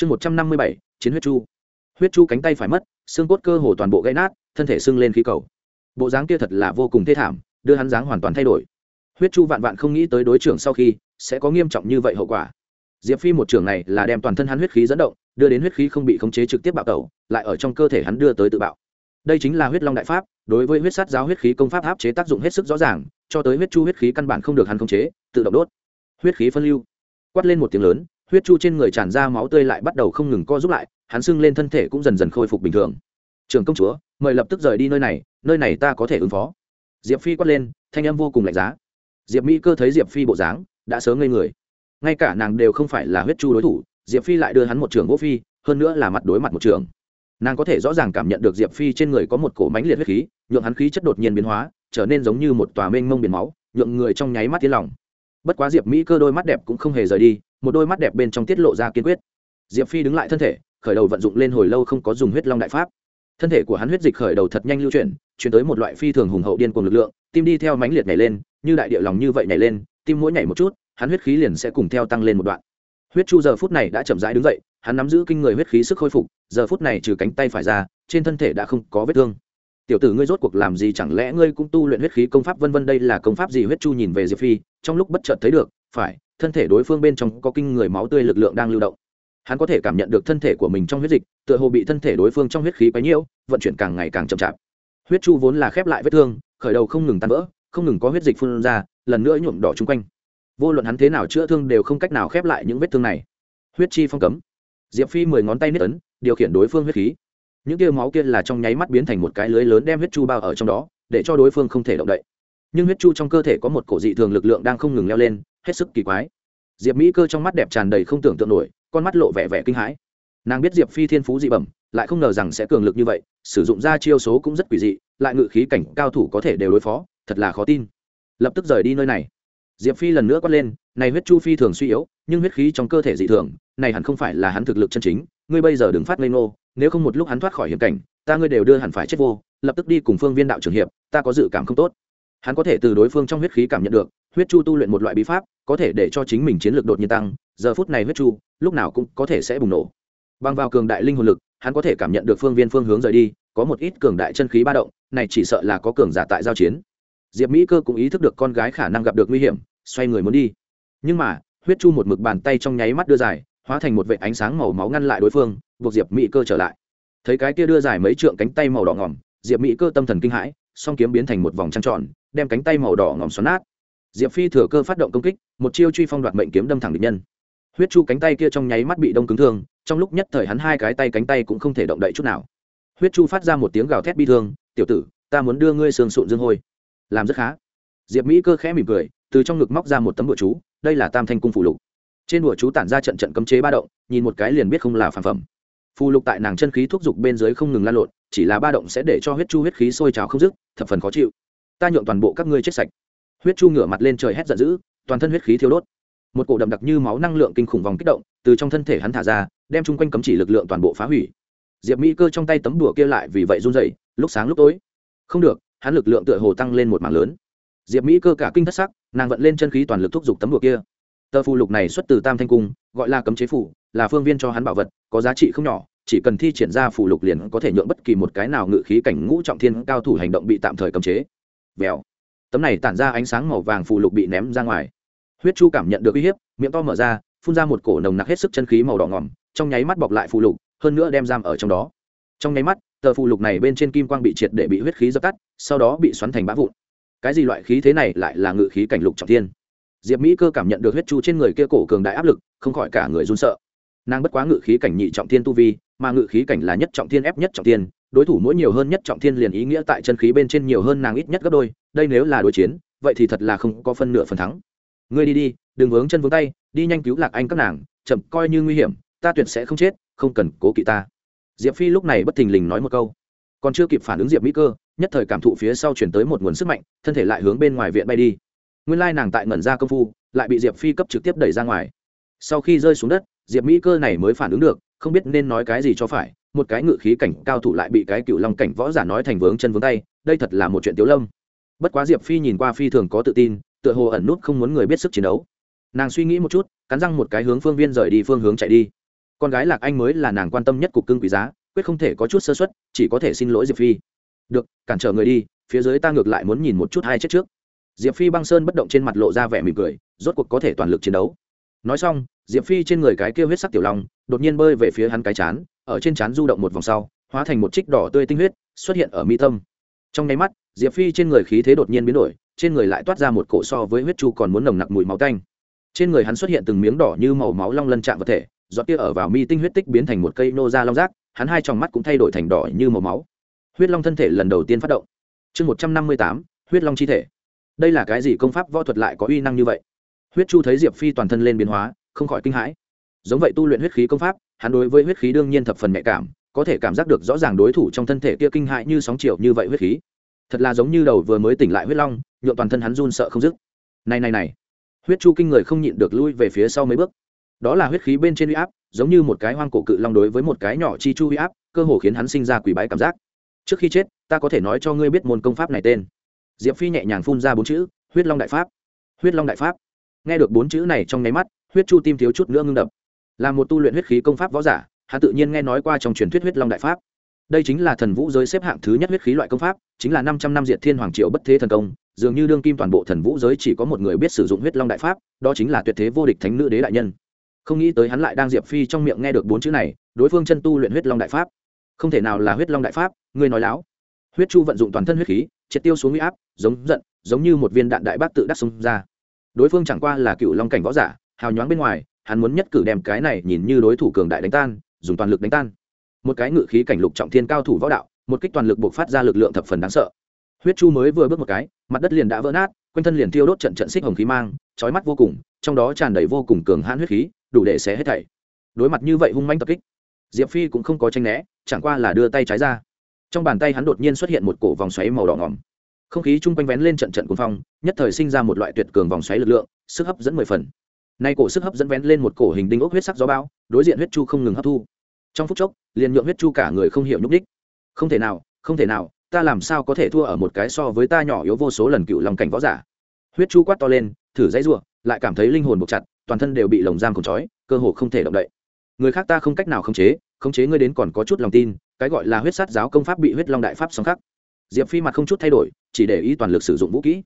chương một trăm năm mươi bảy, chiến huyết chu. Huyết chu cánh tay phải mất, xương cốt cơ hồ toàn bộ gãy nát, thân thể sưng lên khí cầu. Bộ dáng kia thật là vô cùng thê thảm, đưa hắn dáng hoàn toàn thay đổi. Huyết chu vạn vạn không nghĩ tới đối trưởng sau khi sẽ có nghiêm trọng như vậy hậu quả. Diệp phi một trưởng này là đem toàn thân hắn huyết khí dẫn động, đưa đến huyết khí không bị khống chế trực tiếp bạo tẩu, lại ở trong cơ thể hắn đưa tới tự bạo. Đây chính là huyết long đại pháp, đối với huyết sát giáo huyết khí công pháp áp chế tác dụng hết sức rõ ràng, cho tới huyết chu huyết khí căn bản không được hắn khống chế, tự động đốt. Huyết khí phân lưu. Quát lên một tiếng lớn huyết chu trên người tràn ra máu tươi lại bắt đầu không ngừng co giúp lại, hắn sưng lên thân thể cũng dần dần khôi phục bình thường. Trường công chúa, mời lập tức rời đi nơi này nơi này ta có thể ứng phó. Diệp phi quát lên, thanh âm vô cùng lạnh giá. Diệp mỹ cơ thấy diệp phi bộ dáng, đã sớm ngây người. Ngay cả nàng đều không phải là huyết chu đối thủ, diệp phi lại đưa hắn một trường vô phi, hơn nữa là mặt đối mặt một trường. Nàng có thể rõ ràng cảm nhận được diệp phi trên người có một cổ mánh liệt huyết khí, nhượng hắn khí chất đột nhiên biến hóa, trở nên giống như một tòa mênh mông biển máu, nhượng người trong nháy mắt tiến lòng. Bất quá diệp mỹ cơ đôi mắt đẹp cũng không hề rời đi một đôi mắt đẹp bên trong tiết lộ ra kiên quyết. Diệp phi đứng lại thân thể, khởi đầu vận dụng lên hồi lâu không có dùng huyết long đại pháp. Thân thể của hắn huyết dịch khởi đầu thật nhanh lưu chuyển chuyển tới một loại phi thường hùng hậu điên cùng lực lượng, tim đi theo mãnh liệt nhảy lên, như đại địa lòng như vậy nhảy lên, tim mỗi nhảy một chút, hắn huyết khí liền sẽ cùng theo tăng lên một đoạn. Huyết chu giờ phút này đã chậm rãi đứng dậy, hắn nắm giữ kinh người huyết khí sức khôi phục, giờ phút này trừ cánh tay phải ra, trên thân thể đã không có vết thương. Tiểu tử ngươi rốt cuộc làm gì chẳng lẽ ngươi cũng tu luyện huyết khí công pháp vân vân đây là công pháp gì? Huyết chu nhìn về diệp phi, trong lúc bất chợt thấy được phải, thân thể đối phương bên trong có kinh người máu tươi lực lượng đang lưu động. Hắn có thể cảm nhận được thân thể của mình trong huyết dịch, tựa hồ bị thân thể đối phương trong huyết khí quấy nhiễu, vận chuyển càng ngày càng chậm chạp. Huyết chu vốn là khép lại vết thương, khởi đầu không ngừng tan vỡ, không ngừng có huyết dịch phun ra, lần nữa nhuộm đỏ chung quanh. Vô luận hắn thế nào chữa thương đều không cách nào khép lại những vết thương này. Huyết chi phong cấm. Diệp phi mười ngón tay nít ấn, điều khiển đối phương huyết khí. Những tia máu kia là trong nháy mắt biến thành một cái lưới lớn đem huyết chu bao ở trong đó, để cho đối phương không thể động đậy. Nhưng huyết chu trong cơ thể có một cổ dị thường lực lượng đang không ngừng leo lên hết sức kỳ quái. Diệp mỹ cơ trong mắt đẹp tràn đầy không tưởng tượng nổi, con mắt lộ vẻ vẻ kinh hãi. Nàng biết diệp phi thiên phú dị bẩm, lại không ngờ rằng sẽ cường lực như vậy, sử dụng ra chiêu số cũng rất quỷ dị, lại ngự khí cảnh cao thủ có thể đều đối phó, thật là khó tin. Lập tức rời đi nơi này. Diệp phi lần nữa quát lên, này huyết chu phi thường suy yếu, nhưng huyết khí trong cơ thể dị thường, này hẳn không phải là hắn thực lực chân chính, ngươi bây giờ đừng phát ngây ngô, nếu không một lúc hắn thoát khỏi hiểm cảnh, ta ngươi đều đưa hẳn phải chết vô, lập tức đi cùng phương viên đạo trưởng hiệp, ta có dự cảm không tốt hắn có thể từ đối phương trong huyết khí cảm nhận được, huyết chu tu luyện một loại bí pháp, có thể để cho chính mình chiến lược đột nhiên tăng, giờ phút này huyết chu, lúc nào cũng có thể sẽ bùng nổ. Bằng vào cường đại linh hồn lực, hắn có thể cảm nhận được phương viên phương hướng rời đi, có một ít cường đại chân khí ba động, này chỉ sợ là có cường giả tại giao chiến. Diệp mỹ cơ cũng ý thức được con gái khả năng gặp được nguy hiểm, xoay người muốn đi. Nhưng mà, huyết chu một mực bàn tay trong nháy mắt đưa dài, hóa thành một vệ ánh sáng màu máu ngăn lại đối phương, buộc diệp mỹ cơ trở lại. Thấy cái kia đưa dài mấy trượng cánh tay màu đỏ ngỏm, diệp mỹ cơ tâm thần kinh hãi, song kiếm biến thành một vòng trăng tròn đem cánh tay màu đỏ ngòm xoắn nát. Diệp phi thừa cơ phát động công kích, một chiêu truy phong đoạt mệnh kiếm đâm thẳng địch nhân. Huyết chu cánh tay kia trong nháy mắt bị đông cứng thương, trong lúc nhất thời hắn hai cái tay cánh tay cũng không thể động đậy chút nào. Huyết chu phát ra một tiếng gào thét bi thương, tiểu tử, ta muốn đưa ngươi sương sụn dương hôi. Làm rất khá. Diệp mỹ cơ khẽ mỉm cười, từ trong ngực móc ra một tấm bụa chú, đây là tam thanh cung phụ lục. Trên bụa chú tản ra trận trận cấm chế ba động, nhìn một cái liền biết không là phản phẩm. Phù lục tại nàng chân khí thúc giục bên dưới không ngừng lan lộn, chỉ là ba động sẽ để cho huyết chu huyết khí sôi trào không dứt, thập phần khó chịu ta nhượng toàn bộ các ngươi chết sạch. Huyết chu ngửa mặt lên trời hét giận dữ, toàn thân huyết khí thiếu đốt. Một cổ đậm đặc như máu năng lượng kinh khủng vòng kích động, từ trong thân thể hắn thả ra, đem chung quanh cấm chỉ lực lượng toàn bộ phá hủy. Diệp mỹ cơ trong tay tấm đùa kia lại vì vậy run dậy lúc sáng lúc tối. Không được, hắn lực lượng tựa hồ tăng lên một mảng lớn. Diệp mỹ cơ cả kinh thất sắc, nàng vận lên chân khí toàn lực thúc giục tấm đùa kia. Tờ phù lục này xuất từ tam thanh cung, gọi là cấm chế phủ là phương viên cho hắn bảo vật, có giá trị không nhỏ, chỉ cần thi triển ra phù lục liền có thể nhượng bất kỳ một cái nào ngự khí cảnh ngũ trọng thiên cao thủ hành động bị tạm thời cấm chế vèo. Tấm này tản ra ánh sáng màu vàng phù lục bị ném ra ngoài. Huyết chu cảm nhận được uy hiếp, miệng to mở ra, phun ra một cổ nồng nặc hết sức chân khí màu đỏ ngỏm, trong nháy mắt bọc lại phù lục, hơn nữa đem giam ở trong đó. Trong nháy mắt, tờ phù lục này bên trên kim quang bị triệt để bị huyết khí dập tắt, sau đó bị xoắn thành bã vụn. Cái gì loại khí thế này lại là ngự khí cảnh lục trọng thiên. Diệp mỹ cơ cảm nhận được huyết chu trên người kia cổ cường đại áp lực, không khỏi cả người run sợ. Nàng bất quá ngự khí cảnh nhị trọng thiên tu vi, mà ngự khí cảnh là nhất trọng thiên, ép nhất trọng thiên đối thủ mỗi nhiều hơn nhất trọng thiên liền ý nghĩa tại chân khí bên trên nhiều hơn nàng ít nhất gấp đôi, đây nếu là đối chiến, vậy thì thật là không có phân nửa phần thắng. Ngươi đi đi, đừng vướng chân vướng tay, đi nhanh cứu lạc anh các nàng, chậm, coi như nguy hiểm, ta tuyệt sẽ không chết, không cần cố kỵ ta. Diệp phi lúc này bất thình lình nói một câu. Còn chưa kịp phản ứng diệp mỹ cơ, nhất thời cảm thụ phía sau chuyển tới một nguồn sức mạnh, thân thể lại hướng bên ngoài viện bay đi. Nguyên lai nàng tại ngẩn ra công phu, lại bị diệp phi cấp trực tiếp đẩy ra ngoài. Sau khi rơi xuống đất, diệp mỹ cơ này mới phản ứng được, không biết nên nói cái gì cho phải một cái ngự khí cảnh cao thủ lại bị cái cựu long cảnh võ giả nói thành vướng chân vướng tay, đây thật là một chuyện tiếu lâm. Bất quá diệp phi nhìn qua phi thường có tự tin, tựa hồ ẩn nút không muốn người biết sức chiến đấu. Nàng suy nghĩ một chút, cắn răng một cái hướng phương viên rời đi phương hướng chạy đi. Con gái lạc anh mới là nàng quan tâm nhất cục cưng quý giá, quyết không thể có chút sơ xuất chỉ có thể xin lỗi diệp phi. Được, cản trở người đi, phía dưới ta ngược lại muốn nhìn một chút hai chết trước. Diệp phi băng sơn bất động trên mặt lộ ra vẻ mỉm cười, rốt cuộc có thể toàn lực chiến đấu. Nói xong, diệp phi trên người cái kia huyết sắc tiểu long, đột nhiên bơi về phía hắn cái chán ở trên chán du động một vòng sau, hóa thành một trích đỏ tươi tinh huyết, xuất hiện ở mi tâm. Trong nháy mắt, diệp phi trên người khí thế đột nhiên biến đổi, trên người lại toát ra một cổ so với huyết chu còn muốn nồng nặc mùi máu tanh. Trên người hắn xuất hiện từng miếng đỏ như màu máu long lân chạm vật thể, giọt kia ở vào mi tinh huyết tích biến thành một cây nô ra long rác, hắn hai tròng mắt cũng thay đổi thành đỏ như màu máu. Huyết long thân thể lần đầu tiên phát động. Chương một trăm năm mươi tám, huyết long chi thể. Đây là cái gì công pháp võ thuật lại có uy năng như vậy? Huyết chu thấy diệp phi toàn thân lên biến hóa, không khỏi kinh hãi. Giống vậy tu luyện huyết khí công pháp hắn đối với huyết khí đương nhiên thập phần nhạy cảm, có thể cảm giác được rõ ràng đối thủ trong thân thể kia kinh hại như sóng chiều như vậy huyết khí. Thật là giống như đầu vừa mới tỉnh lại huyết long nhuộm toàn thân hắn run sợ không dứt. Này này này. Huyết chu kinh người không nhịn được lui về phía sau mấy bước. Đó là huyết khí bên trên huy áp, giống như một cái hoang cổ cự long đối với một cái nhỏ chi chu huy áp, cơ hồ khiến hắn sinh ra quỷ bái cảm giác. Trước khi chết, ta có thể nói cho ngươi biết môn công pháp này tên. Diệp phi nhẹ nhàng phun ra bốn chữ, huyết long đại pháp. Huyết long đại pháp. Nghe được bốn chữ này trong nháy mắt, huyết chu tim thiếu chút nữa ngưng đập là một tu luyện huyết khí công pháp võ giả, hắn tự nhiên nghe nói qua trong truyền thuyết huyết long đại pháp. Đây chính là thần vũ giới xếp hạng thứ nhất huyết khí loại công pháp, chính là năm trăm năm diệt thiên hoàng triệu bất thế thần công, dường như đương kim toàn bộ thần vũ giới chỉ có một người biết sử dụng huyết long đại pháp, đó chính là tuyệt thế vô địch thánh nữ đế đại nhân. Không nghĩ tới hắn lại đang diệp phi trong miệng nghe được bốn chữ này, đối phương chân tu luyện huyết long đại pháp. Không thể nào là huyết long đại pháp ngươi nói láo. Huyết chu vận dụng toàn thân huyết khí, triệt tiêu xuống huy áp, giống giận, giống như một viên đạn đại bác tự đắc xông ra. Đối phương chẳng qua là cựu long cảnh võ giả, hào nhoáng bên ngoài hắn muốn nhất cử đem cái này nhìn như đối thủ cường đại đánh tan, dùng toàn lực đánh tan. Một cái ngự khí cảnh lục trọng thiên cao thủ võ đạo, một kích toàn lực buộc phát ra lực lượng thập phần đáng sợ. Huyết chu mới vừa bước một cái, mặt đất liền đã vỡ nát, quanh thân liền tiêu đốt trận trận xích hồng khí mang trói mắt vô cùng, trong đó tràn đầy vô cùng cường hãn huyết khí, đủ để xé hết thảy. Đối mặt như vậy hung manh tập kích, diệp phi cũng không có tranh né, chẳng qua là đưa tay trái ra. Trong bàn tay hắn đột nhiên xuất hiện một cổ vòng xoáy màu đỏ ngỏm. Không khí chung quanh vén lên trận trận cuồng phong, nhất thời sinh ra một loại tuyệt cường vòng xoáy lực lượng, sức hấp dẫn mười phần nay cổ sức hấp dẫn vén lên một cổ hình đinh ốc huyết sắc gió bão, đối diện huyết chu không ngừng hấp thu. Trong phút chốc, liền nhượng huyết chu cả người không hiểu nhúc đích không thể nào, không thể nào, ta làm sao có thể thua ở một cái so với ta nhỏ yếu vô số lần cựu lòng cảnh võ giả? Huyết chu quát to lên, thử dãy ruộng lại cảm thấy linh hồn buộc chặt, toàn thân đều bị lồng giam cổng trói, cơ hồ không thể động đậy. Người khác ta không cách nào khống chế khống chế ngươi đến còn có chút lòng tin, cái gọi là huyết sát giáo công pháp bị huyết long đại pháp song khắc. Diệp phi mặt không chút thay đổi, chỉ để ý toàn lực sử dụng vũ kỹ.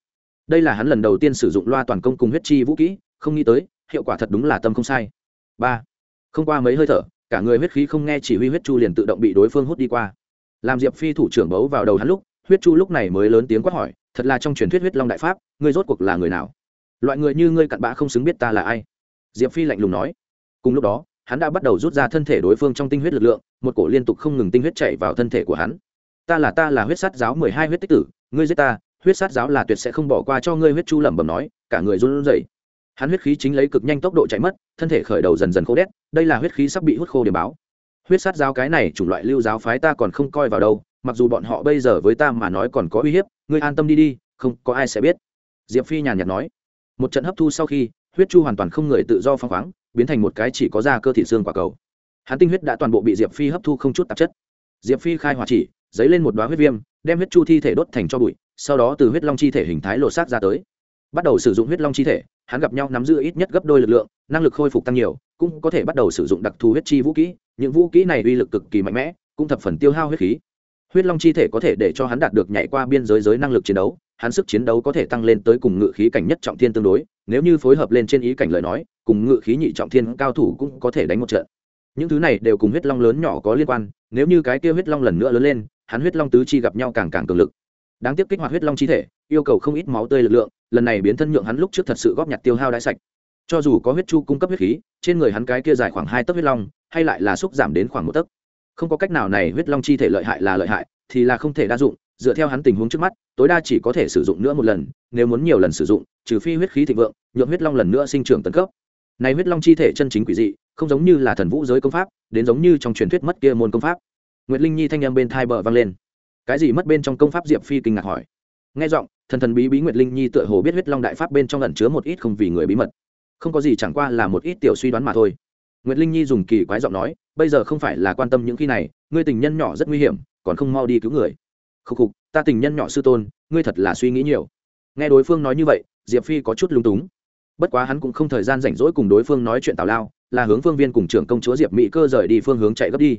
Đây là hắn lần đầu tiên sử dụng loa toàn công cùng huyết chi vũ kỹ, không nghĩ tới hiệu quả thật đúng là tâm không sai. Ba, không qua mấy hơi thở, cả người huyết khí không nghe chỉ huy huyết chu liền tự động bị đối phương hút đi qua. Làm diệp phi thủ trưởng bấu vào đầu hắn lúc, huyết chu lúc này mới lớn tiếng quát hỏi, thật là trong truyền thuyết huyết long đại pháp, ngươi rốt cuộc là người nào? Loại người như ngươi cặn bã không xứng biết ta là ai? Diệp phi lạnh lùng nói. Cùng lúc đó, hắn đã bắt đầu rút ra thân thể đối phương trong tinh huyết lực lượng, một cổ liên tục không ngừng tinh huyết chạy vào thân thể của hắn. Ta là ta là huyết sát giáo mười hai huyết tích tử, ngươi giết ta, huyết sát giáo là tuyệt sẽ không bỏ qua cho ngươi. Huyết chu lẩm bẩm nói, cả người run rẩy hắn huyết khí chính lấy cực nhanh tốc độ chạy mất, thân thể khởi đầu dần dần khô đét, đây là huyết khí sắp bị hút khô điểm báo. Huyết sát giáo cái này chủng loại lưu giáo phái ta còn không coi vào đâu, mặc dù bọn họ bây giờ với ta mà nói còn có uy hiếp, ngươi an tâm đi đi, không có ai sẽ biết. Diệp phi nhàn nhạt nói. Một trận hấp thu sau khi, huyết chu hoàn toàn không người tự do phăng khoáng, biến thành một cái chỉ có da cơ thị xương quả cầu. Hắn tinh huyết đã toàn bộ bị diệp phi hấp thu không chút tạp chất. Diệp phi khai hỏa chỉ dấy lên một đoá huyết viêm, đem huyết chu thi thể đốt thành cho bụi, sau đó từ huyết long chi thể hình thái lột xác ra tới bắt đầu sử dụng huyết long chi thể, hắn gặp nhau nắm giữ ít nhất gấp đôi lực lượng, năng lực khôi phục tăng nhiều, cũng có thể bắt đầu sử dụng đặc thù huyết chi vũ kỹ. Những vũ kỹ này uy lực cực kỳ mạnh mẽ, cũng thập phần tiêu hao huyết khí. Huyết long chi thể có thể để cho hắn đạt được nhảy qua biên giới giới năng lực chiến đấu, hắn sức chiến đấu có thể tăng lên tới cùng ngự khí cảnh nhất trọng thiên tương đối. Nếu như phối hợp lên trên ý cảnh lời nói, cùng ngự khí nhị trọng thiên cao thủ cũng có thể đánh một trận. Những thứ này đều cùng huyết long lớn nhỏ có liên quan, nếu như cái kia huyết long lần nữa lớn lên, hắn huyết long tứ chi gặp nhau càng càng cường lực. Đáng tiếc kích hoạt huyết long chi thể, yêu cầu không ít máu tươi lực lượng lần này biến thân nhượng hắn lúc trước thật sự góp nhặt tiêu hao đãi sạch. Cho dù có huyết chu cung cấp huyết khí, trên người hắn cái kia dài khoảng hai tấc huyết long, hay lại là xúc giảm đến khoảng một tấc. Không có cách nào này huyết long chi thể lợi hại là lợi hại, thì là không thể đa dụng, dựa theo hắn tình huống trước mắt, tối đa chỉ có thể sử dụng nữa một lần, nếu muốn nhiều lần sử dụng, trừ phi huyết khí thịnh vượng, nhượng huyết long lần nữa sinh trưởng tấn cấp. Này huyết long chi thể chân chính quỷ dị, không giống như là thần vũ giới công pháp, đến giống như trong truyền thuyết mất kia môn công pháp. Nguyệt linh nhi thanh em bên thai bờ vang lên. Cái gì mất bên trong công pháp diệp phi kinh ngạc hỏi. Nghe giọng thần thần bí bí nguyệt linh nhi tựa hồ biết huyết long đại pháp bên trong ẩn chứa một ít không vì người bí mật. Không có gì chẳng qua là một ít tiểu suy đoán mà thôi. Nguyệt linh nhi dùng kỳ quái giọng nói, bây giờ không phải là quan tâm những khi này, ngươi tình nhân nhỏ rất nguy hiểm, còn không mau đi cứu người. Khúc khục, ta tình nhân nhỏ sư tôn, ngươi thật là suy nghĩ nhiều. Nghe đối phương nói như vậy, diệp phi có chút lung túng. Bất quá hắn cũng không thời gian rảnh rỗi cùng đối phương nói chuyện tào lao, là hướng phương viên cùng trưởng công chúa diệp mỹ cơ rời đi phương hướng chạy gấp đi.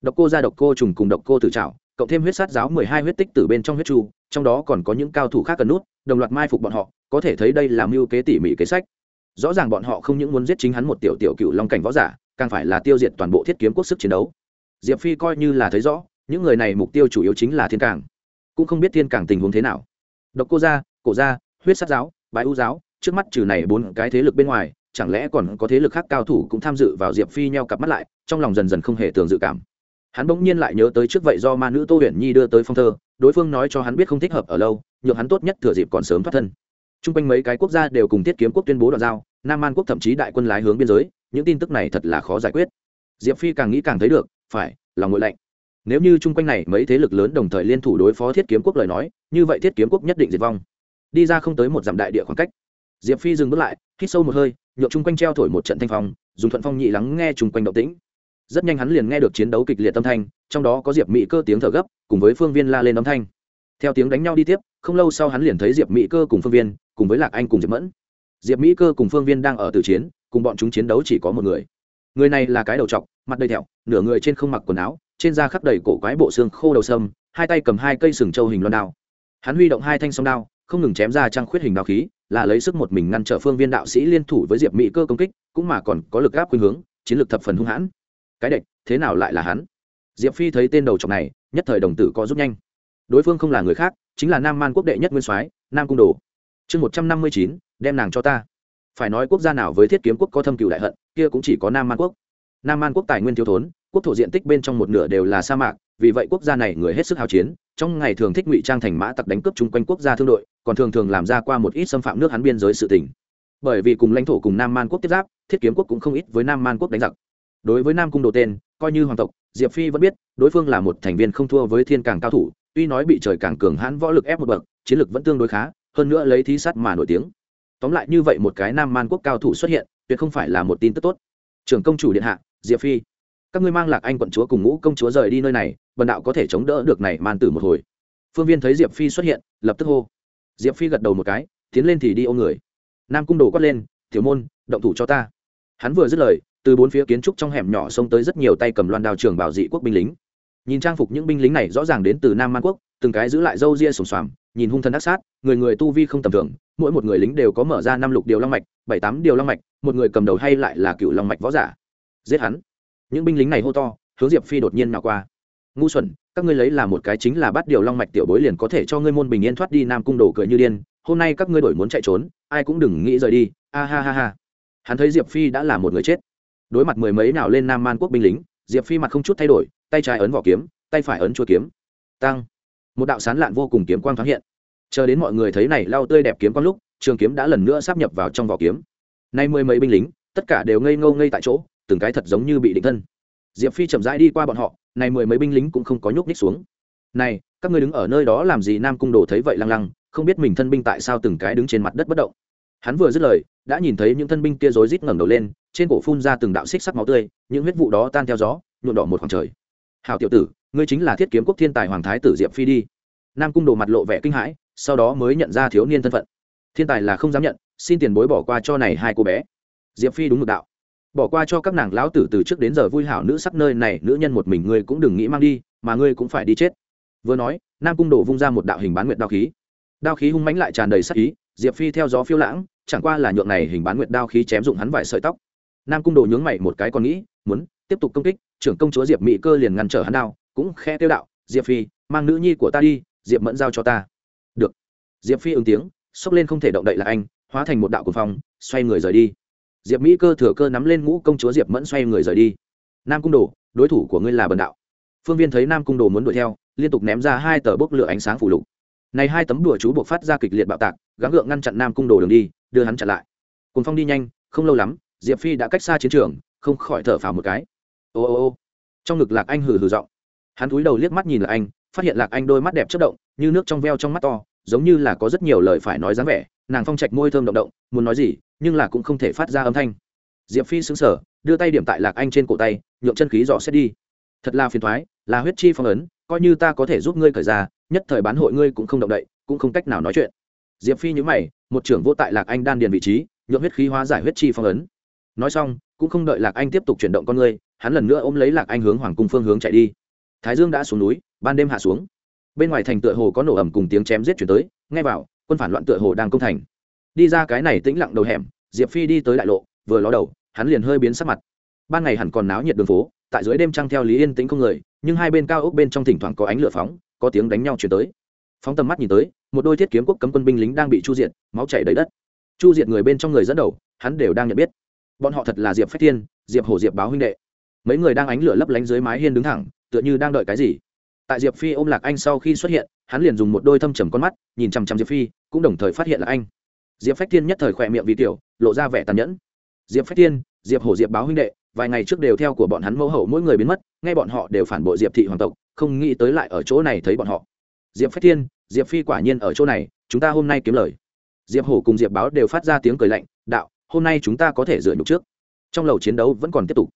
Độc cô ra độc cô trùng cùng độc cô tự trảo, cộng thêm huyết sát giáo mười hai huyết tích từ bên trong huyết chu trong đó còn có những cao thủ khác cần nút, đồng loạt mai phục bọn họ, có thể thấy đây là mưu kế tỉ mỉ kế sách. Rõ ràng bọn họ không những muốn giết chính hắn một tiểu tiểu cựu long cảnh võ giả, càng phải là tiêu diệt toàn bộ thiết kiếm quốc sức chiến đấu. Diệp phi coi như là thấy rõ, những người này mục tiêu chủ yếu chính là thiên cảng. Cũng không biết thiên cảng tình huống thế nào. Độc cô gia, cổ gia, huyết sát giáo bãi u giáo, trước mắt trừ này bốn cái thế lực bên ngoài, chẳng lẽ còn có thế lực khác cao thủ cũng tham dự vào diệp phi nheo cặp mắt lại, trong lòng dần dần không hề tường dự cảm hắn bỗng nhiên lại nhớ tới trước vậy do ma nữ tô huyền nhi đưa tới phong thơ, đối phương nói cho hắn biết không thích hợp ở lâu, nhượng hắn tốt nhất thừa dịp còn sớm thoát thân. T r u n g quanh mấy cái quốc gia đều cùng thiết kiếm quốc tuyên bố đoạn giao, nam an quốc thậm chí đại quân lái hướng biên giới, những tin tức này thật là khó giải quyết. Diệp phi càng nghĩ càng thấy được, phải là ngội lạnh. Nếu như chung quanh này mấy thế lực lớn đồng thời liên thủ đối phó thiết kiếm quốc lời nói, như vậy thiết kiếm quốc nhất định diệt vong. Đi ra không tới một dặm đại địa khoảng cách. Diệp phi dừng bước lại, hít sâu một hơi nhộn chung quanh treo thổi một trận thanh phong, dùng thuận phong nhị lắng nghe chung quanh động tĩnh rất nhanh hắn liền nghe được chiến đấu kịch liệt âm thanh, trong đó có diệp mỹ cơ tiếng thở gấp, cùng với phương viên la lên âm thanh. Theo tiếng đánh nhau đi tiếp, không lâu sau hắn liền thấy diệp mỹ cơ cùng phương viên, cùng với lạc anh cùng diệp mẫn. Diệp mỹ cơ cùng phương viên đang ở từ chiến, cùng bọn chúng chiến đấu chỉ có một người. Người này là cái đầu t mặt đầy thẹo, nửa người trên không mặc quần áo, trên da khắp đầy cổ quái bộ xương khô đầu sâm, hai tay cầm hai cây sừng trâu hình loan đao. Hắn huy động hai thanh song đao, không ngừng chém ra trăng khuyết hình đao khí, là lấy sức một mình ngăn trở phương viên đạo sĩ liên thủ với diệp mỹ cơ công kích, cũng mà còn có lực gáp khuynh hướng, chiến lược thập phần hung hãn cái đệch thế nào lại là hắn? Diệp phi thấy tên đầu trọc này, nhất thời đồng tử có rút nhanh. Đối phương không là người khác, chính là nam man quốc đệ nhất nguyên soái, nam cung đồ. Chương một trăm năm mươi chín, đem nàng cho ta. Phải nói quốc gia nào với thiết kiếm quốc có thâm cựu đại hận, kia cũng chỉ có nam man quốc. Nam man quốc tài nguyên thiếu thốn, quốc thổ diện tích bên trong một nửa đều là sa mạc, vì vậy quốc gia này người hết sức hào chiến, trong ngày thường thích ngụy trang thành mã tặc đánh cướp chung quanh quốc gia thương đội, còn thường thường làm ra qua một ít xâm phạm nước hắn biên giới sự tỉnh bởi vì cùng lãnh thổ cùng nam man quốc tiếp giáp, thiết kiếm quốc cũng không ít với nam man quốc đánh giặc đối với nam cung đồ tên, coi như hoàng tộc, diệp phi vẫn biết, đối phương là một thành viên không thua với thiên càng cao thủ, tuy nói bị trời càng cường hãn võ lực ép một bậc, chiến lực vẫn tương đối khá, hơn nữa lấy thí sát mà nổi tiếng. Tóm lại như vậy một cái nam man quốc cao thủ xuất hiện, tuyệt không phải là một tin tức tốt. Trưởng công chủ điện hạ, diệp phi. Các ngươi mang lạc anh quận chúa cùng ngũ công chúa rời đi nơi này, bần đạo có thể chống đỡ được này man tử một hồi. Phương viên thấy diệp phi xuất hiện, lập tức hô. Diệp phi gật đầu một cái, tiến lên thì đi ôm người. Nam cung đồ quát lên thiếu môn, động thủ cho ta. Hắn vừa dứt lời từ bốn phía kiến trúc trong hẻm nhỏ xông tới rất nhiều tay cầm loan đao trường bảo dị quốc binh lính. Nhìn trang phục những binh lính này rõ ràng đến từ nam man quốc, từng cái giữ lại râu ria sùng xoàm, nhìn hung thần ác sát, người người tu vi không tầm thường, mỗi một người lính đều có mở ra năm lục điều long mạch, bảy tám điều long mạch, một người cầm đầu hay lại là cựu long mạch võ giả. Giết hắn. Những binh lính này hô to, hướng diệp phi đột nhiên nào qua. Ngu xuẩn, các ngươi lấy là một cái chính là bắt điều long mạch tiểu bối liền có thể cho ngươi môn bình yên thoát đi, nam cung đồ cười như điên, hôm nay các ngươi đổi muốn chạy trốn, ai cũng đừng nghĩ rời đi a ha ha ha. Hắn thấy diệp phi đã là một người chết đối mặt mười mấy nào lên nam man quốc binh lính, diệp phi mặt không chút thay đổi, tay trái ấn vỏ kiếm, tay phải ấn chua kiếm. Tăng. Một đạo sán lạn vô cùng kiếm quang thoáng hiện. Chờ đến mọi người thấy này lao tươi đẹp kiếm quang lúc, trường kiếm đã lần nữa sắp nhập vào trong vỏ kiếm. Nay mười mấy binh lính, tất cả đều ngây ngâu ngây tại chỗ, từng cái thật giống như bị định thân. Diệp phi chậm rãi đi qua bọn họ, này mười mấy binh lính cũng không có nhúc ních xuống. Này, các ngươi đứng ở nơi đó làm gì nam cung đồ thấy vậy lăng lăng, không biết mình thân binh tại sao từng cái đứng trên mặt đất bất động. Hắn vừa dứt lời, đã nhìn thấy những thân binh kia rối rít ngẩng đầu lên trên cổ phun ra từng đạo xích sắc máu tươi, những huyết vụ đó tan theo gió, nhuộm đỏ một khoảng trời. Hào tiểu tử, ngươi chính là thiết kiếm quốc thiên tài hoàng thái tử diệp phi đi. Nam cung đồ mặt lộ vẻ kinh hãi, sau đó mới nhận ra thiếu niên thân phận. Thiên tài là không dám nhận, xin tiền bối bỏ qua cho này hai cô bé. Diệp phi đúng ngược đạo. Bỏ qua cho các nàng lão tử từ trước đến giờ vui hảo nữ sắc nơi này, nữ nhân một mình ngươi cũng đừng nghĩ mang đi, mà ngươi cũng phải đi chết. Vừa nói, nam cung đồ vung ra một đạo hình bán nguyệt đao khí. Đao khí hung mãnh lại tràn đầy sắc ý, diệp phi theo gió phiêu lãng, chẳng qua là nhượng này hình bán nguyệt đao khí chém dụng hắn vài sợi tóc nam cung đồ nhướng mày một cái còn nghĩ, muốn tiếp tục công kích, trưởng công chúa diệp mỹ cơ liền ngăn trở hắn đao, cũng khe tiêu đạo, diệp phi, mang nữ nhi của ta đi, diệp mẫn giao cho ta. Được. Diệp phi ứng tiếng, xốc lên không thể động đậy là anh, hóa thành một đạo cuồng phong, xoay người rời đi. Diệp mỹ cơ thừa cơ nắm lên ngũ công chúa diệp mẫn xoay người rời đi. Nam cung đồ, đối thủ của ngươi là bần đạo. Phương viên thấy nam cung đồ muốn đuổi theo, liên tục ném ra hai tờ bốc lửa ánh sáng phủ lục. Này hai tấm đùa chú buộc phát ra kịch liệt bạo tạc, gắng gượng ngăn chặn nam cung đồ đường đi, đưa hắn chặn lại. Cùng phong đi nhanh, không lâu lắm diệp phi đã cách xa chiến trường, không khỏi thở phào một cái. Ô ô ô. Trong ngực lạc anh hừ hừ giọng. Hắn cúi đầu liếc mắt nhìn lạc anh, phát hiện lạc anh đôi mắt đẹp chất động, như nước trong veo trong mắt to, giống như là có rất nhiều lời phải nói dáng vẻ, nàng phong trạch môi thơm động động, muốn nói gì, nhưng là cũng không thể phát ra âm thanh. Diệp phi xứng sở đưa tay điểm tại lạc anh trên cổ tay, nhượng chân khí dò xét đi. Thật là phiền thoái, là huyết chi phong ấn, coi như ta có thể giúp ngươi cởi ra, nhất thời bán hội ngươi cũng không động đậy, cũng không cách nào nói chuyện. Diệp phi nhữ mày, một trưởng vô tại lạc anh đan điền vị trí, nhượng huyết khí hóa giải huyết chi phong ấn nói xong, cũng không đợi lạc anh tiếp tục chuyển động con người hắn lần nữa ôm lấy lạc anh hướng hoàng cung phương hướng chạy đi. Thái dương đã xuống núi, ban đêm hạ xuống. Bên ngoài thành tựa hồ có nổ ẩm cùng tiếng chém giết chuyển tới ngay vào, quân phản loạn tựa hồ đang công thành. Đi ra cái này tĩnh lặng đầu hẻm, diệp phi đi tới đại lộ, vừa ló đầu, hắn liền hơi biến sắc mặt. Ban ngày hẳn còn náo nhiệt đường phố, tại dưới đêm trăng theo lý yên tĩnh không người, nhưng hai bên cao ốc bên trong thỉnh thoảng có ánh lửa phóng, có tiếng đánh nhau chuyển tới. Phóng tầm mắt nhìn tới, một đôi thiết kiếm quốc cấm quân binh lính đang bị chu diệt, máu chảy đầy đất. Chu diệt người bên trong người dẫn đầu, hắn đều đang nhận biết bọn họ thật là diệp phách thiên, diệp hổ, diệp báo huynh đệ. Mấy người đang ánh lửa lấp lánh dưới mái hiên đứng thẳng, tựa như đang đợi cái gì. Tại diệp phi ôm lạc anh sau khi xuất hiện, hắn liền dùng một đôi thâm trầm con mắt, nhìn chằm chằm diệp phi, cũng đồng thời phát hiện là anh. Diệp phách thiên nhất thời khỏe miệng vì tiểu, lộ ra vẻ tàn nhẫn. Diệp phách thiên, diệp hổ, diệp báo huynh đệ, vài ngày trước đều theo của bọn hắn mẫu hậu mỗi người biến mất ngay bọn họ đều phản bội diệp thị hoàng tộc, không nghĩ tới lại ở chỗ này thấy bọn họ. Diệp phách thiên, diệp phi quả nhiên ở chỗ này, chúng ta hôm nay kiếm lời. Diệp hổ cùng diệp báo đều phát ra tiếng cười lạnh, đạo hôm nay chúng ta có thể dựa nhục trước. Trong lầu chiến đấu vẫn còn tiếp tục.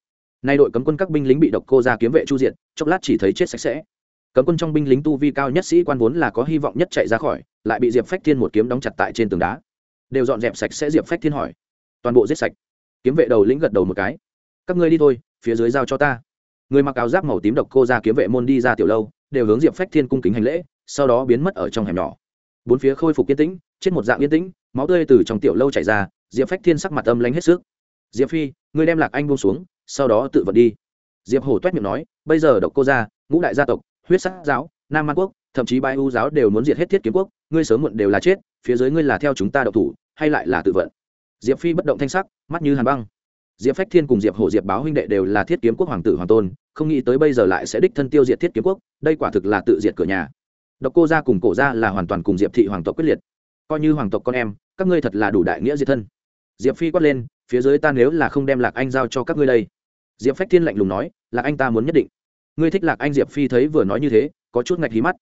Nay đội cấm quân các binh lính bị độc cô ra kiếm vệ chu diện chốc lát chỉ thấy chết sạch sẽ. Cấm quân trong binh lính tu vi cao nhất sĩ quan vốn là có hy vọng nhất chạy ra khỏi, lại bị diệp phách thiên một kiếm đóng chặt tại trên tường đá. Đều dọn dẹp sạch sẽ diệp phách thiên hỏi. Toàn bộ giết sạch. Kiếm vệ đầu lĩnh gật đầu một cái. Các ngươi đi thôi, phía dưới giao cho ta. Người mặc áo giáp màu tím độc cô ra kiếm vệ môn đi ra tiểu lâu, đều hướng diệp phách thiên cung kính hành lễ, sau đó biến mất ở trong hẻm nhỏ. Bốn phía khôi phục yên tĩnh trên một dạng yên tĩnh, máu tươi từ trong tiểu lâu chảy ra diệp phách thiên sắc mặt âm lánh hết sức. Diệp phi, ngươi đem lạc anh buông xuống, sau đó tự vận đi. Diệp hổ toét miệng nói, bây giờ độc cô gia, ngũ đại gia tộc, huyết sắc giáo, nam man quốc, thậm chí bai u giáo đều muốn diệt hết thiết kiếm quốc, ngươi sớm muộn đều là chết, phía dưới ngươi là theo chúng ta độc thủ, hay lại là tự vận. Diệp phi bất động thanh sắc, mắt như hàn băng. Diệp phách thiên cùng diệp hổ, diệp báo huynh đệ đều là thiết kiếm quốc hoàng tử hoàng tôn, không nghĩ tới bây giờ lại sẽ đích thân tiêu diệt thiết kiếm quốc, đây quả thực là tự diệt cửa nhà. Độc cô gia cùng cổ gia là hoàn toàn cùng diệp thị hoàng tộc quyết liệt. Coi như hoàng tộc con em, các ngươi thật là đủ đại nghĩa diệt thân diệp phi quát lên, phía dưới ta nếu là không đem lạc anh giao cho các ngươi đây. Diệp phách thiên lạnh lùng nói, lạc anh ta muốn nhất định. Ngươi thích lạc anh? Diệp phi thấy vừa nói như thế, có chút ngạch hí mắt.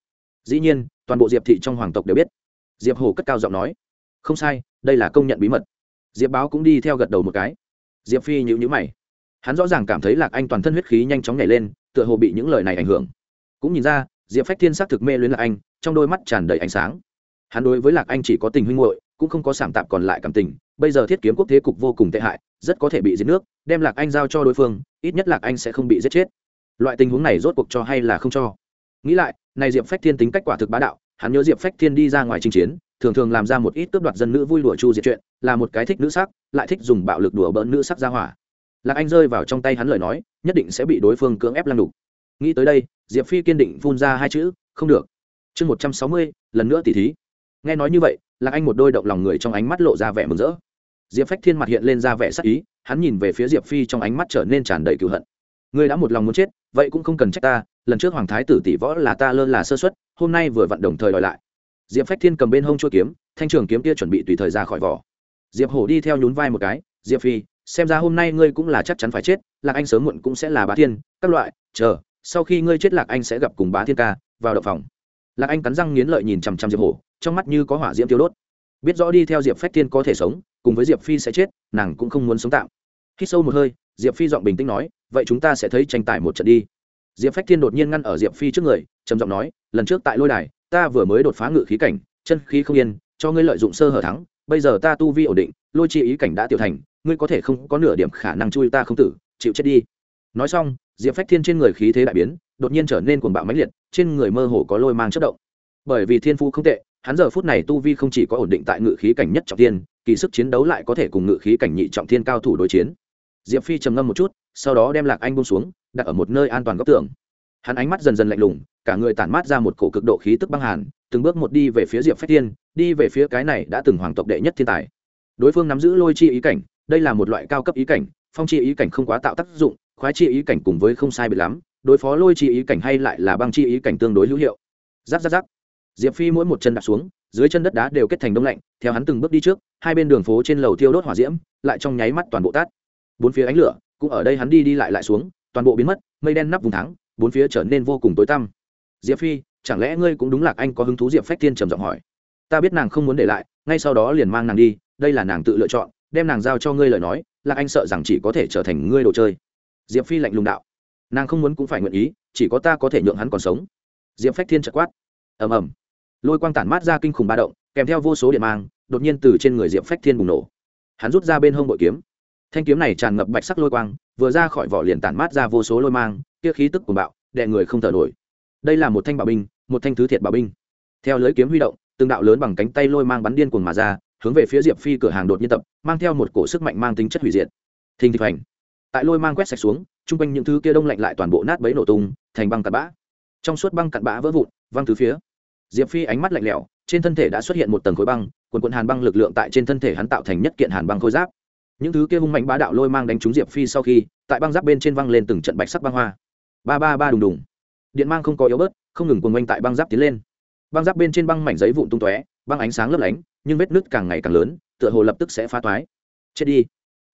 Dĩ nhiên, toàn bộ diệp thị trong hoàng tộc đều biết. Diệp hồ cất cao giọng nói, không sai, đây là công nhận bí mật. Diệp báo cũng đi theo gật đầu một cái. Diệp phi nhữ nhữ mày. Hắn rõ ràng cảm thấy lạc anh toàn thân huyết khí nhanh chóng nhảy lên, tựa hồ bị những lời này ảnh hưởng. Cũng nhìn ra, diệp phách thiên xác thực mê luyến lạc anh, trong đôi mắt tràn đầy ánh sáng. Hắn đối với lạc anh chỉ có tình huynh hội cũng không có sảm tạp còn lại cảm tình bây giờ thiết kiếm quốc thế cục vô cùng tệ hại, rất có thể bị giết nước, đem lạc anh giao cho đối phương, ít nhất lạc anh sẽ không bị giết chết. Loại tình huống này rốt cuộc cho hay là không cho. Nghĩ lại, này diệp phách thiên tính cách quả thực bá đạo, hắn nhớ diệp phách thiên đi ra ngoài chinh chiến, thường thường làm ra một ít cướp đoạt dân nữ vui đùa chu diệt chuyện, là một cái thích nữ sắc, lại thích dùng bạo lực đùa bỡn nữ sắc ra hỏa. Lạc anh rơi vào trong tay hắn lời nói, nhất định sẽ bị đối phương cưỡng ép lăng đục. Nghĩ tới đây, diệp phi kiên định phun ra hai chữ, không được. Chương một trăm sáu mươi, lần nữa tỉ thí. Nghe nói như vậy lạc anh một đôi động lòng người trong ánh mắt lộ ra vẻ mừng rỡ. Diệp phách thiên mặt hiện lên ra vẻ sắc ý, hắn nhìn về phía diệp phi trong ánh mắt trở nên tràn đầy cựu hận. Ngươi đã một lòng muốn chết, vậy cũng không cần trách ta, lần trước hoàng thái tử tỷ võ là ta lơ là sơ xuất hôm nay vừa vặn đồng thời đòi lại. Diệp phách thiên cầm bên hông chua kiếm, thanh trường kiếm kia chuẩn bị tùy thời ra khỏi vỏ. Diệp hổ đi theo nhún vai một cái, diệp phi, xem ra hôm nay ngươi cũng là chắc chắn phải chết, lạc anh sớm muộn cũng sẽ là bá thiên, các loại, chờ, sau khi ngươi chết lạc anh sẽ gặp cùng bá thiên ca, vào đậu phòng lạc anh cắn răng nghiến lợi nhìn chằm chằm diệp hổ, trong mắt như có hỏa diễm tiêu đốt. Biết rõ đi theo diệp phách thiên có thể sống, cùng với diệp phi sẽ chết, nàng cũng không muốn sống tạm. Khi sâu một hơi, diệp phi giọng bình tĩnh nói, vậy chúng ta sẽ thấy tranh tài một trận đi. Diệp phách thiên đột nhiên ngăn ở diệp phi trước người, trầm giọng nói, lần trước tại lôi đài, ta vừa mới đột phá ngự khí cảnh, chân khí không yên, cho ngươi lợi dụng sơ hở thắng, bây giờ ta tu vi ổn định, lôi chi ý cảnh đã tiểu thành, ngươi có thể không có nửa điểm khả năng chui ta không tử, chịu chết đi. Nói xong, diệp phách thiên trên người khí thế đại biến, đột nhiên trở nên cuồng bạo mãnh liệt trên người mơ hồ có lôi mang chất động. Bởi vì thiên phu không tệ, hắn giờ phút này tu vi không chỉ có ổn định tại ngự khí cảnh nhất trọng thiên, kỳ sức chiến đấu lại có thể cùng ngự khí cảnh nhị trọng thiên cao thủ đối chiến. Diệp phi trầm ngâm một chút, sau đó đem lạc anh bông xuống, đặt ở một nơi an toàn góc tường. Hắn ánh mắt dần dần lạnh lùng, cả người tản mát ra một cổ cực độ khí tức băng hàn, từng bước một đi về phía diệp phách thiên, đi về phía cái này đã từng hoàng tộc đệ nhất thiên tài. Đối phương nắm giữ lôi chi ý cảnh, đây là một loại cao cấp ý cảnh, phong chi ý cảnh không quá tạo tác dụng, khoái chi ý cảnh cùng với không sai biệt lắm đối phó lôi chi ý cảnh hay lại là băng chi ý cảnh tương đối hữu hiệu. Giáp giáp giáp. Diệp phi mỗi một chân đạp xuống, dưới chân đất đá đều kết thành đông lạnh, theo hắn từng bước đi trước, hai bên đường phố trên lầu thiêu đốt hỏa diễm, lại trong nháy mắt toàn bộ tát. Bốn phía ánh lửa cũng ở đây hắn đi đi lại lại xuống, toàn bộ biến mất, mây đen nắp vùng thắng, bốn phía trở nên vô cùng tối tăm. Diệp phi, chẳng lẽ ngươi cũng đúng lạc anh có hứng thú diệp phách thiên trầm giọng hỏi. Ta biết nàng không muốn để lại, ngay sau đó liền mang nàng đi, đây là nàng tự lựa chọn, đem nàng giao cho ngươi lời nói lạc anh sợ rằng chỉ có thể trở thành ngươi đồ chơi. Diệp phi lạnh lùng đạo nàng không muốn cũng phải nguyện ý, chỉ có ta có thể nhượng hắn còn sống. Diệp phách thiên chợt quát. Ầm ầm. Lôi quang tản mát ra kinh khủng ba động, kèm theo vô số điện mang, đột nhiên từ trên người diệp phách thiên bùng nổ. Hắn rút ra bên hông bội kiếm. Thanh kiếm này tràn ngập bạch sắc lôi quang, vừa ra khỏi vỏ liền tản mát ra vô số lôi mang, kia khí tức của bạo, đè người không thở nổi. Đây là một thanh bảo binh, một thanh thứ thiệt bảo binh. Theo lưới kiếm huy động, từng đạo lớn bằng cánh tay lôi mang bắn điên cuồng mà ra, hướng về phía diệp phi cửa hàng đột nhiên tập, mang theo một cổ sức mạnh mang tính chất hủy diệt. Thình thịch hành tại lôi mang quét sạch xuống chung quanh những thứ kia đông lạnh lại toàn bộ nát bấy nổ tung, thành băng cặn bã. Trong suốt băng cặn bã vỡ vụn, văng từ phía. Diệp phi ánh mắt lạnh lẽo, trên thân thể đã xuất hiện một tầng khối băng, quần quần hàn băng lực lượng tại trên thân thể hắn tạo thành nhất kiện hàn băng khôi giáp. Những thứ kia hung mạnh bá đạo lôi mang đánh trúng diệp phi sau khi, tại băng giáp bên trên văng lên từng trận bạch sắc băng hoa. Ba ba ba đùng đùng. Điện mang không có yếu bớt, không ngừng cuồng quanh tại băng giáp tiến lên. Băng giáp bên trên băng mảnh giấy vụn tung tóe, băng ánh sáng lấp lánh, nhưng vết nứt càng ngày càng lớn, tựa hồ lập tức sẽ phá toái. Chết đi.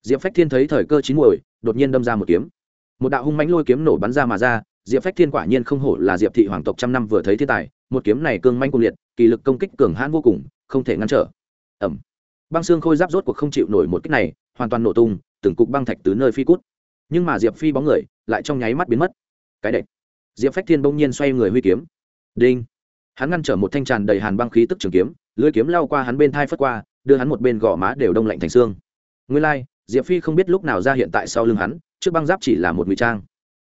Diệp phách thiên thấy thời cơ chín muồi, đột nhiên đâm ra một kiếm một đạo hung mãnh lôi kiếm nổ bắn ra mà ra diệp phách thiên quả nhiên không hổ là diệp thị hoàng tộc trăm năm vừa thấy thiên tài một kiếm này cương manh cung liệt kỳ lực công kích cường hãn vô cùng không thể ngăn trở. Ẩm băng xương khôi giáp rốt cuộc không chịu nổi một kích này hoàn toàn nổ tung từng cục băng thạch từ nơi phi cút. Nhưng mà diệp phi bóng người lại trong nháy mắt biến mất. Cái đệch diệp phách thiên bỗng nhiên xoay người huy kiếm. Đinh. Hắn ngăn trở một thanh tràn đầy hàn băng khí tức trường kiếm lưới kiếm lao qua hắn bên thai phất qua đưa hắn một bên gò má đều đông lạnh thành xương. Nguyên lai、like, diệp phi không biết lúc nào ra hiện tại sau lưng hắn trước băng giáp chỉ là một ngụy trang.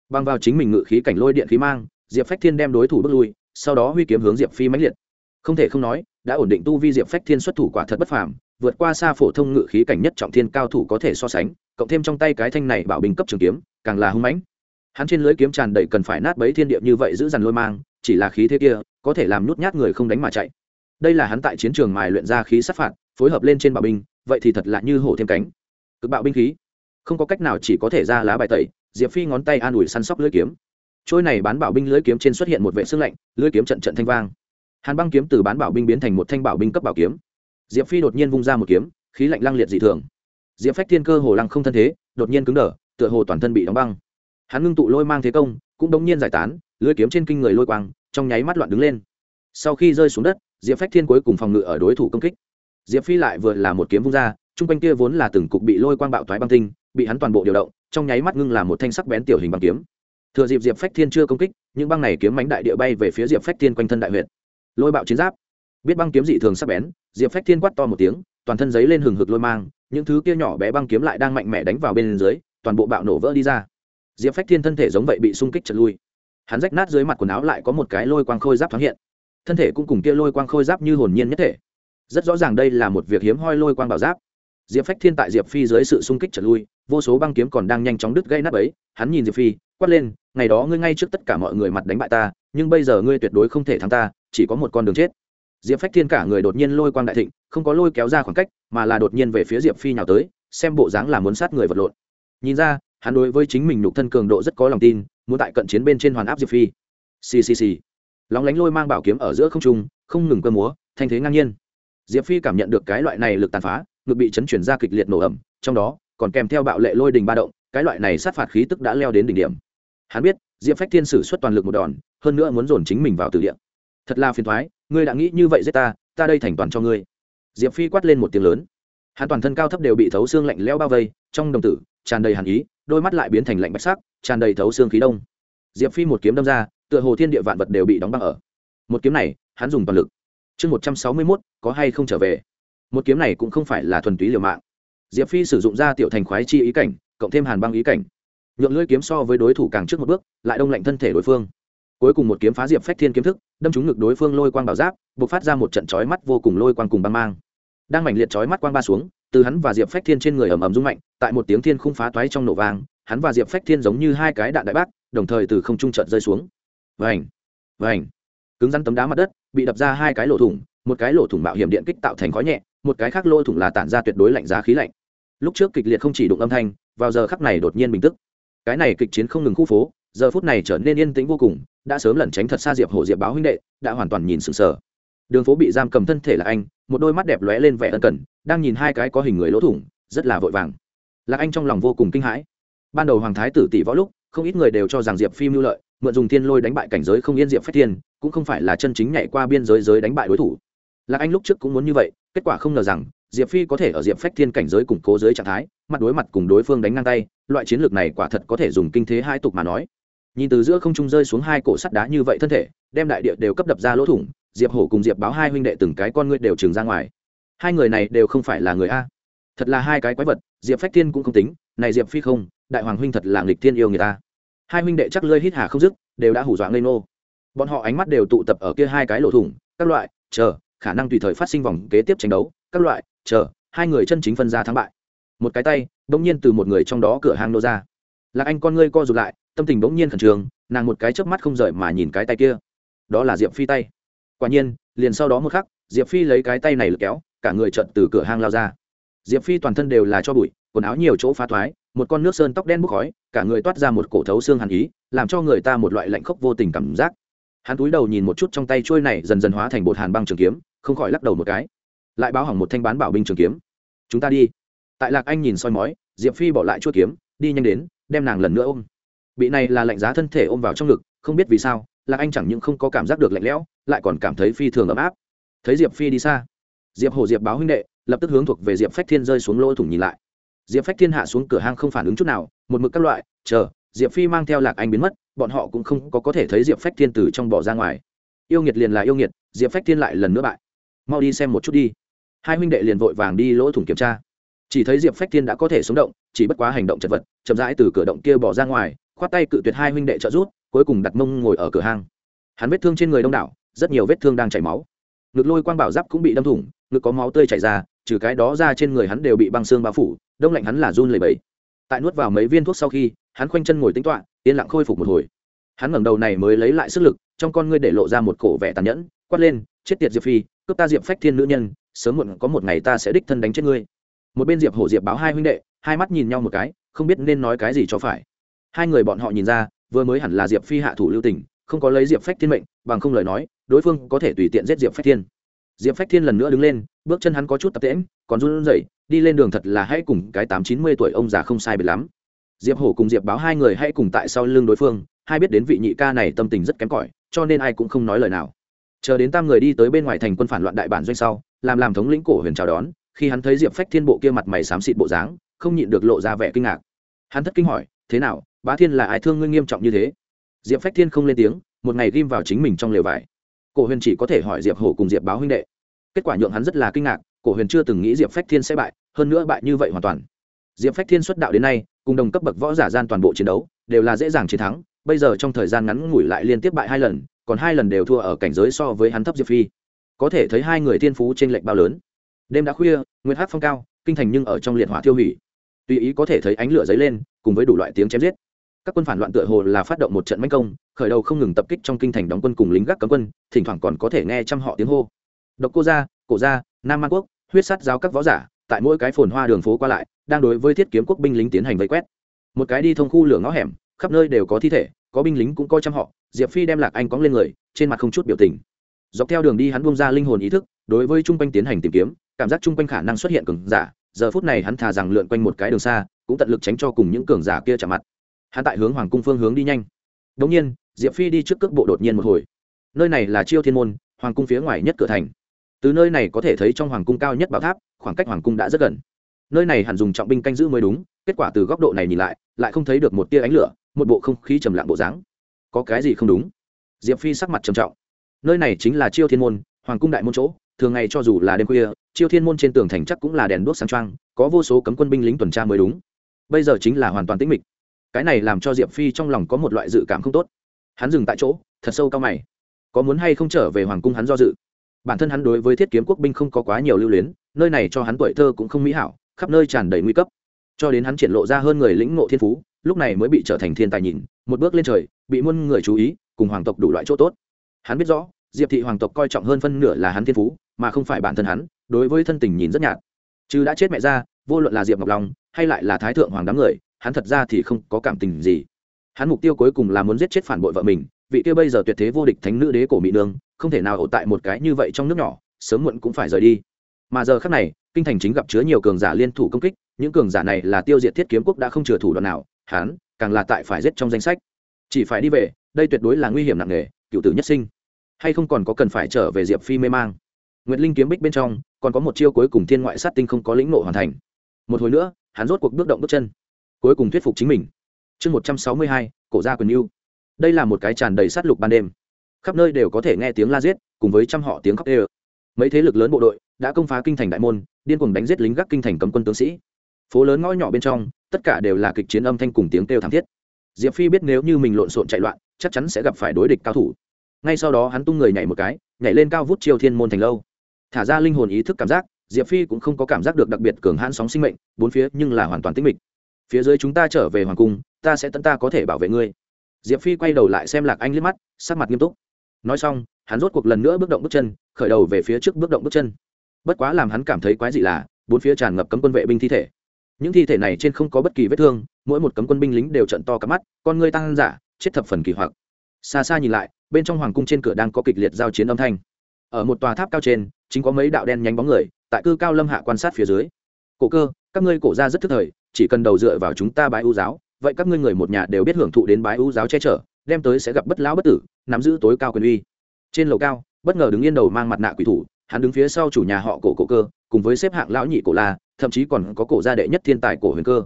Băng vào chính mình ngự khí cảnh lôi điện khí mang, diệp phách thiên đem đối thủ bước lui, sau đó huy kiếm hướng diệp phi mãnh liệt. Không thể không nói, đã ổn định tu vi diệp phách thiên xuất thủ quả thật bất phàm, vượt qua xa phổ thông ngự khí cảnh nhất trọng thiên cao thủ có thể so sánh, cộng thêm trong tay cái thanh này bảo bình cấp trường kiếm, càng là hung mãnh. Hắn trên lưới kiếm tràn đầy cần phải nát bấy thiên địa như vậy giữ dằn lôi mang, chỉ là khí thế kia, có thể làm nút nhát người không đánh mà chạy. Đây là hắn tại chiến trường mài luyện ra khí sát phạt, phối hợp lên trên bảo binh, vậy thì thật là như hổ thêm cánh cực bạo binh khí. Không có cách nào chỉ có thể ra lá bài tẩy, diệp phi ngón tay an ủi săn sóc lưỡi kiếm. Trôi này bán bảo binh lưỡi kiếm trên xuất hiện một vệ xương lạnh, lưỡi kiếm trận trận thanh vang. Hàn băng kiếm từ bán bảo binh biến thành một thanh bảo binh cấp bảo kiếm. Diệp phi đột nhiên vung ra một kiếm, khí lạnh lăng liệt dị thường. Diệp phách thiên cơ hồ lăng không thân thế, đột nhiên cứng đờ, tựa hồ toàn thân bị đóng băng. Hắn ngưng tụ lôi mang thế công, cũng đống nhiên giải tán, lưỡi kiếm trên kinh người lôi quang, trong nháy mắt loạn đứng lên. Sau khi rơi xuống đất, diệp phách thiên cuối cùng phòng ngự ở đối thủ công kích. Diệp phi lại vừa là một kiếm vung ra chung quanh kia vốn là từng cục bị lôi quang bạo thoái băng tinh, bị hắn toàn bộ điều động, trong nháy mắt ngưng là một thanh sắc bén tiểu hình băng kiếm. Thừa dịp diệp phách thiên chưa công kích, những băng này kiếm mánh đại địa bay về phía diệp phách thiên quanh thân đại huyệt. Lôi bạo chiến giáp. Biết băng kiếm dị thường sắc bén, diệp phách thiên quát to một tiếng, toàn thân giấy lên hừng hực lôi mang, những thứ kia nhỏ bé băng kiếm lại đang mạnh mẽ đánh vào bên dưới, toàn bộ bạo nổ vỡ đi ra. Diệp phách thiên thân thể giống vậy bị xung kích trật lui. Hắn rách nát dưới mặt quần áo lại có một cái lôi quang khôi giáp thoáng hiện. Thân thể cũng cùng kia lôi quang khôi giáp như hồn nhiên nhất thể. Rất rõ ràng đây là một việc hiếm hoi lôi quang bảo giáp diệp phách thiên tại diệp phi dưới sự xung kích trở lui, vô số băng kiếm còn đang nhanh chóng đứt gây nát ấy hắn nhìn diệp phi, quát lên, ngày đó ngươi ngay trước tất cả mọi người mặt đánh bại ta, nhưng bây giờ ngươi tuyệt đối không thể thắng ta, chỉ có một con đường chết. Diệp phách thiên cả người đột nhiên lôi quang đại thịnh, không có lôi kéo ra khoảng cách, mà là đột nhiên về phía diệp phi nhào tới, xem bộ dáng là muốn sát người vật lộn. Nhìn ra, hắn đối với chính mình nhục thân cường độ rất có lòng tin, muốn tại cận chiến bên trên hoàn áp diệp phi. Ccc lóng lánh lôi mang bảo kiếm ở giữa không trung, không ngừng cơ múa, thanh thế ngang nhiên. Diệp phi cảm nhận được cái loại này lực tàn phá ngực bị chấn chuyển ra kịch liệt nổ ẩm, trong đó, còn kèm theo bạo lệ lôi đình ba động, cái loại này sát phạt khí tức đã leo đến đỉnh điểm. Hắn biết, diệp phách thiên sử xuất toàn lực một đòn, hơn nữa muốn dồn chính mình vào từ địa. Thật là phiền thoái ngươi đã nghĩ như vậy giết ta ta đây thành toàn cho ngươi. Diệp phi quát lên một tiếng lớn. Hắn toàn thân cao thấp đều bị thấu xương lạnh leo bao vây, trong đồng tử, tràn đầy hàn ý, đôi mắt lại biến thành lạnh bạch sắc, tràn đầy thấu xương khí đông. Diệp phi một kiếm đâm ra, tựa hồ thiên địa vạn vật đều bị đóng băng ở. Một kiếm này, hắn dùng toàn lực. Chương một trăm sáu mươi mốt, có hay không trở về? Một kiếm này cũng không phải là thuần túy liều mạng. Diệp phi sử dụng ra tiểu thành khoái chi ý cảnh, cộng thêm hàn băng ý cảnh. Nhượng lưỡi kiếm so với đối thủ càng trước một bước, lại đông lạnh thân thể đối phương. Cuối cùng một kiếm phá diệp phách thiên kiếm thức, đâm trúng ngực đối phương lôi quang bảo giáp buộc phát ra một trận chói mắt vô cùng lôi quang cùng băng mang. Đang mảnh liệt chói mắt quang ba xuống, từ hắn và diệp phách thiên trên người ầm ầm rung mạnh, tại một tiếng thiên khung phá toái trong nổ vàng hắn và diệp phách thiên giống như hai cái đạn đại bác, đồng thời từ không trung trận rơi xuống. Vành vành. Cứng rắn tấm đá mặt đất, bị đập ra hai cái lỗ thủng, một cái lỗ thủng mạo hiểm điện kích tạo thành khói nhẹ một cái khác lỗ thủng là tản ra tuyệt đối lạnh giá khí lạnh. Lúc trước kịch liệt không chỉ đụng âm thanh, vào giờ khắc này đột nhiên bình tức. Cái này kịch chiến không ngừng khu phố, giờ phút này trở nên yên tĩnh vô cùng, đã sớm lẩn tránh thật xa diệp hổ diệp báo huynh đệ, đã hoàn toàn nhìn sừng sờ. Đường phố bị giam cầm thân thể là anh, một đôi mắt đẹp lóe lên vẻ ân cần, đang nhìn hai cái có hình người lỗ thủng, rất là vội vàng. Lạc anh trong lòng vô cùng kinh hãi. Ban đầu hoàng thái tử tỷ võ lúc, không ít người đều cho rằng diệp phim lưu lợi, mượn dùng thiên lôi đánh bại cảnh giới không yên diệp phách thiên, cũng không phải là chân chính nhảy qua biên giới giới đánh bại đối thủ. Lạc anh lúc trước cũng muốn như vậy kết quả không ngờ rằng, diệp phi có thể ở diệp phách thiên cảnh giới củng cố dưới trạng thái, mặt đối mặt cùng đối phương đánh ngang tay, loại chiến lược này quả thật có thể dùng kinh thế hai tục mà nói. Nhìn từ giữa không trung rơi xuống hai cổ sắt đá như vậy thân thể, đem đại địa đều cấp đập ra lỗ thủng, diệp hổ cùng diệp báo hai huynh đệ từng cái con ngươi đều trừng ra ngoài. Hai người này đều không phải là người a. Thật là hai cái quái vật, diệp phách thiên cũng không tính, này diệp phi không, đại hoàng huynh thật là nghịch thiên yêu người ta. Hai huynh đệ chắc lơi hít hà không dứt, đều đã hủ dọa ngây nô bọn họ ánh mắt đều tụ tập ở kia hai cái lỗ thủng, các loại, chờ khả năng tùy thời phát sinh vòng kế tiếp tranh đấu, các loại, chờ, hai người chân chính phân ra thắng bại. Một cái tay bỗng nhiên từ một người trong đó cửa hang nô ra. Lạc anh con ngươi co rụt lại, tâm tình bỗng nhiên khẩn trương, nàng một cái chớp mắt không rời mà nhìn cái tay kia. Đó là diệp phi tay. Quả nhiên, liền sau đó một khắc, diệp phi lấy cái tay này lật kéo, cả người trận từ cửa hang lao ra. Diệp phi toàn thân đều là cho bụi, quần áo nhiều chỗ phá thoái, một con nước sơn tóc đen bốc khói, cả người toát ra một cổ thấu xương hàn ý, làm cho người ta một loại lạnh khốc vô tình cảm giác. Hắn túi đầu nhìn một chút trong tay trôi này dần dần hóa thành bột hàn băng trường kiếm không khỏi lắc đầu một cái. Lại báo hỏng một thanh bán bảo binh trường kiếm. Chúng ta đi. Tại lạc anh nhìn soi mói, diệp phi bỏ lại chuỗi kiếm, đi nhanh đến, đem nàng lần nữa ôm. Bị này là lạnh giá thân thể ôm vào trong ngực, không biết vì sao, lạc anh chẳng những không có cảm giác được lạnh lẽo, lại còn cảm thấy phi thường ấm áp. Thấy diệp phi đi xa, diệp hồ diệp báo huynh đệ, lập tức hướng thuộc về diệp phách thiên rơi xuống lỗ thủng nhìn lại. Diệp phách thiên hạ xuống cửa hang không phản ứng chút nào, một mực các loại, chờ, diệp phi mang theo lạc anh biến mất, bọn họ cũng không có có thể thấy diệp phách thiên từ trong bỏ ra ngoài. Yêu nghiệt liền là yêu nghiệt, diệp phách thiên lại lần nữa bại mau đi xem một chút đi. Hai huynh đệ liền vội vàng đi lỗ thủng kiểm tra. Chỉ thấy diệp phách thiên đã có thể sống động, chỉ bất quá hành động chật vật, chậm rãi từ cửa động kia bỏ ra ngoài, khoát tay cự tuyệt hai huynh đệ trợ rút cuối cùng đặt mông ngồi ở cửa hang. Hắn vết thương trên người đông đảo, rất nhiều vết thương đang chảy máu. Ngực lôi quang bảo giáp cũng bị đâm thủng, ngực có máu tươi chảy ra, trừ cái đó ra trên người hắn đều bị băng xương bao phủ, đông lạnh hắn là run lầy bẫy tại nuốt vào mấy viên thuốc sau khi, hắn khoanh chân ngồi tính toạ yên lặng khôi phục một hồi. Hắn ngẩng đầu này mới lấy lại sức lực, trong con ngươi để lộ ra một cổ vẻ tàn nhẫn, quát lên chết tiệt diệp phi, cướp ta diệp phách thiên nữ nhân, sớm muộn có một ngày ta sẽ đích thân đánh chết ngươi. Một bên diệp hổ diệp báo hai huynh đệ, hai mắt nhìn nhau một cái, không biết nên nói cái gì cho phải. Hai người bọn họ nhìn ra, vừa mới hẳn là diệp phi hạ thủ lưu tình, không có lấy diệp phách thiên mệnh, bằng không lời nói, đối phương có thể tùy tiện giết diệp phách thiên. Diệp phách thiên lần nữa đứng lên, bước chân hắn có chút tập tễm còn run rẩy, đi lên đường thật là hãy cùng cái tám chín mươi tuổi ông già không sai biệt lắm. Diệp hổ cùng diệp báo hai người hãy cùng tại sau lưng đối phương, hai biết đến vị nhị ca này tâm tình rất kém cỏi, cho nên ai cũng không nói lời nào chờ đến tam người đi tới bên ngoài thành quân phản loạn đại bản doanh sau, làm làm thống lĩnh cổ huyền chào đón, khi hắn thấy diệp phách thiên bộ kia mặt mày xám xịt bộ dáng, không nhịn được lộ ra vẻ kinh ngạc. Hắn thất kinh hỏi, thế nào, bá thiên là ai thương ngươi nghiêm trọng như thế? Diệp phách thiên không lên tiếng, một ngày ghim vào chính mình trong lều vải. Cổ huyền chỉ có thể hỏi diệp hổ cùng diệp báo huynh đệ. Kết quả nhượng hắn rất là kinh ngạc, cổ huyền chưa từng nghĩ diệp phách thiên sẽ bại, hơn nữa bại như vậy hoàn toàn. Diệp phách thiên xuất đạo đến nay, cùng đồng cấp bậc võ giả gian toàn bộ chiến đấu, đều là dễ dàng chiến thắng, bây giờ trong thời gian ngắn ngủi lại liên tiếp bại hai lần còn hai lần đều thua ở cảnh giới so với hắn thấp diệp phi. Có thể thấy hai người thiên phú t r ê n lệch bao lớn. Đêm đã khuya nguyên hát phong cao, kinh thành nhưng ở trong liệt hỏa tiêu hủy. Tùy ý có thể thấy ánh lửa dấy lên, cùng với đủ loại tiếng chém giết. Các quân phản loạn tựa hồ là phát động một trận manh công, khởi đầu không ngừng tập kích trong kinh thành đóng quân cùng lính gác cấm quân, thỉnh thoảng còn có thể nghe trăm họ tiếng hô. Độc cô gia, cổ gia, nam man quốc, huyết sắt giáo các võ giả, tại mỗi cái phồn hoa đường phố qua lại, đang đối với thiết kiếm quốc binh lính tiến hành vây quét. Một cái đi thông khu lửa ngõ hẻm, khắp nơi đều có thi thể, có binh lính cũng coi trăm họ diệp phi đem lạc anh cóng lên người, trên mặt không chút biểu tình. Dọc theo đường đi hắn buông ra linh hồn ý thức, đối với Chung quanh tiến hành tìm kiếm, cảm giác Chung quanh khả năng xuất hiện cường giả. Giờ phút này hắn thà rằng lượn quanh một cái đường xa, cũng tận lực tránh cho cùng những cường giả kia chạm mặt. Hắn tại hướng hoàng cung phương hướng đi nhanh. Đống nhiên, diệp phi đi trước cước bộ đột nhiên một hồi. Nơi này là chiêu thiên môn, hoàng cung phía ngoài nhất cửa thành. Từ nơi này có thể thấy trong hoàng cung cao nhất bảo tháp, khoảng cách hoàng cung đã rất gần. Nơi này hẳn dùng trọng binh canh giữ mới đúng, kết quả từ góc độ này nhìn lại lại không thấy được một tia ánh lửa, một bộ không khí trầm lặng bộ dáng có cái gì không đúng? Diệp phi sắc mặt trầm trọng. Nơi này chính là chiêu thiên môn, hoàng cung đại môn chỗ, thường ngày cho dù là đêm khuya, chiêu thiên môn trên tường thành chắc cũng là đèn đuốc sáng trăng có vô số cấm quân binh lính tuần tra mới đúng. Bây giờ chính là hoàn toàn tĩnh mịch. Cái này làm cho diệp phi trong lòng có một loại dự cảm không tốt. Hắn dừng tại chỗ, thật sâu cao mày. Có muốn hay không trở về hoàng cung hắn do dự. Bản thân hắn đối với thiết kiếm quốc binh không có quá nhiều lưu luyến, nơi này cho hắn tuổi thơ cũng không mỹ hảo, khắp nơi tràn đầy nguy cấp. Cho đến hắn triển lộ ra hơn người lĩnh ngộ thiên phú lúc này mới bị trở thành thiên tài nhìn, một bước lên trời, bị muôn người chú ý, cùng hoàng tộc đủ loại chỗ tốt. Hắn biết rõ, diệp thị hoàng tộc coi trọng hơn phân nửa là hắn thiên phú, mà không phải bản thân hắn, đối với thân tình nhìn rất nhạt. Chứ đã chết mẹ ra, vô luận là diệp ngọc long, hay lại là thái thượng hoàng đám người, hắn thật ra thì không có cảm tình gì. Hắn mục tiêu cuối cùng là muốn giết chết phản bội vợ mình, vị kia bây giờ tuyệt thế vô địch thánh nữ đế cổ mỹ nương, không thể nào ổ tại một cái như vậy trong nước nhỏ, sớm muộn cũng phải rời đi. Mà giờ khác này, kinh thành chính gặp chứa nhiều cường giả liên thủ công kích, những cường giả này là tiêu diệt thiết kiếm quốc đã không chừa thủ đoạn nào hắn càng là tại phải giết trong danh sách. Chỉ phải đi về, đây tuyệt đối là nguy hiểm nặng nề, cựu tử nhất sinh. Hay không còn có cần phải trở về diệp phi mê mang. Nguyệt linh kiếm bích bên trong, còn có một chiêu cuối cùng thiên ngoại sát tinh không có lĩnh nộ hoàn thành. Một hồi nữa, hắn rốt cuộc bước động bước chân. Cuối cùng thuyết phục chính mình. Chương một trăm sáu mươi hai, cổ gia quyền yêu đây là một cái tràn đầy sát lục ban đêm. Khắp nơi đều có thể nghe tiếng la giết, cùng với trăm họ tiếng khóc ê mấy thế lực lớn bộ đội đã công phá kinh thành đại môn, điên cuồng đánh giết lính gác kinh thành cấm quân tướng sĩ. Phố lớn ngõ nhỏ bên trong tất cả đều là kịch chiến âm thanh cùng tiếng kêu thảm thiết. Diệp phi biết nếu như mình lộn xộn chạy loạn, chắc chắn sẽ gặp phải đối địch cao thủ. Ngay sau đó hắn tung người nhảy một cái, nhảy lên cao vút chiêu thiên môn thành lâu. Thả ra linh hồn ý thức cảm giác, diệp phi cũng không có cảm giác được đặc biệt cường hãn sóng sinh mệnh, bốn phía nhưng là hoàn toàn tĩnh mịch. Phía dưới chúng ta trở về hoàng cung, ta sẽ tận ta có thể bảo vệ ngươi. Diệp phi quay đầu lại xem lạc anh liếc mắt, sắc mặt nghiêm túc. Nói xong, hắn rốt cuộc lần nữa bước động bước chân, khởi đầu về phía trước bước động bước chân. Bất quá làm hắn cảm thấy quái dị là, bốn phía tràn ngập cấm quân vệ binh thi thể những thi thể này trên không có bất kỳ vết thương, mỗi một cấm quân binh lính đều trận to cắp mắt, con người tăng giả, chết thập phần kỳ hoặc. Xa xa nhìn lại, bên trong hoàng cung trên cửa đang có kịch liệt giao chiến âm thanh. Ở một tòa tháp cao trên, chính có mấy đạo đen nhánh bóng người, tại cư cao lâm hạ quan sát phía dưới. Cổ cơ, các ngươi cổ ra rất thức thời, chỉ cần đầu dựa vào chúng ta bái ưu giáo, vậy các ngươi người một nhà đều biết hưởng thụ đến bái ưu giáo che chở, đem tới sẽ gặp bất lão bất tử, nắm giữ tối cao quyền uy. Trên lầu cao, bất ngờ đứng yên đầu mang mặt nạ quỷ thủ, hắn đứng phía sau chủ nhà họ cổ cổ cơ cùng với xếp hạng lão nhị cổ la, thậm chí còn có cổ gia đệ nhất thiên tài cổ huyền cơ.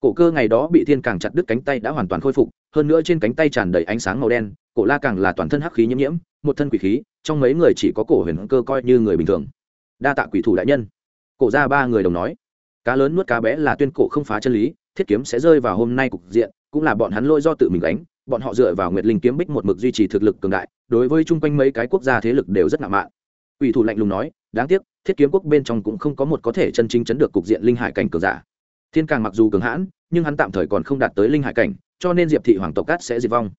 Cổ cơ ngày đó bị thiên càng chặt đứt cánh tay đã hoàn toàn khôi phục, hơn nữa trên cánh tay tràn đầy ánh sáng màu đen, cổ la càng là toàn thân hắc khí nhiễm nhiễm, một thân quỷ khí, trong mấy người chỉ có cổ huyền cơ coi như người bình thường. Đa tạ quỷ thủ đại nhân. Cổ ra ba người đồng nói. Cá lớn nuốt cá bé là tuyên cổ không phá chân lý, thiết kiếm sẽ rơi vào hôm nay cục diện, cũng là bọn hắn lôi do tự mình đánh bọn họ dựa vào nguyệt linh kiếm bích một mực duy trì thực lực cường đại, đối với chung quanh mấy cái quốc gia thế lực đều rất ngạo mạn. Ủy thủ lạnh lùng nói đáng tiếc, thiết kiếm quốc bên trong cũng không có một có thể chân chính chấn được cục diện linh hải cảnh cường giả. Thiên càng mặc dù cường hãn, nhưng hắn tạm thời còn không đạt tới linh hải cảnh, cho nên diệp thị hoàng tộc cát sẽ diệt vong.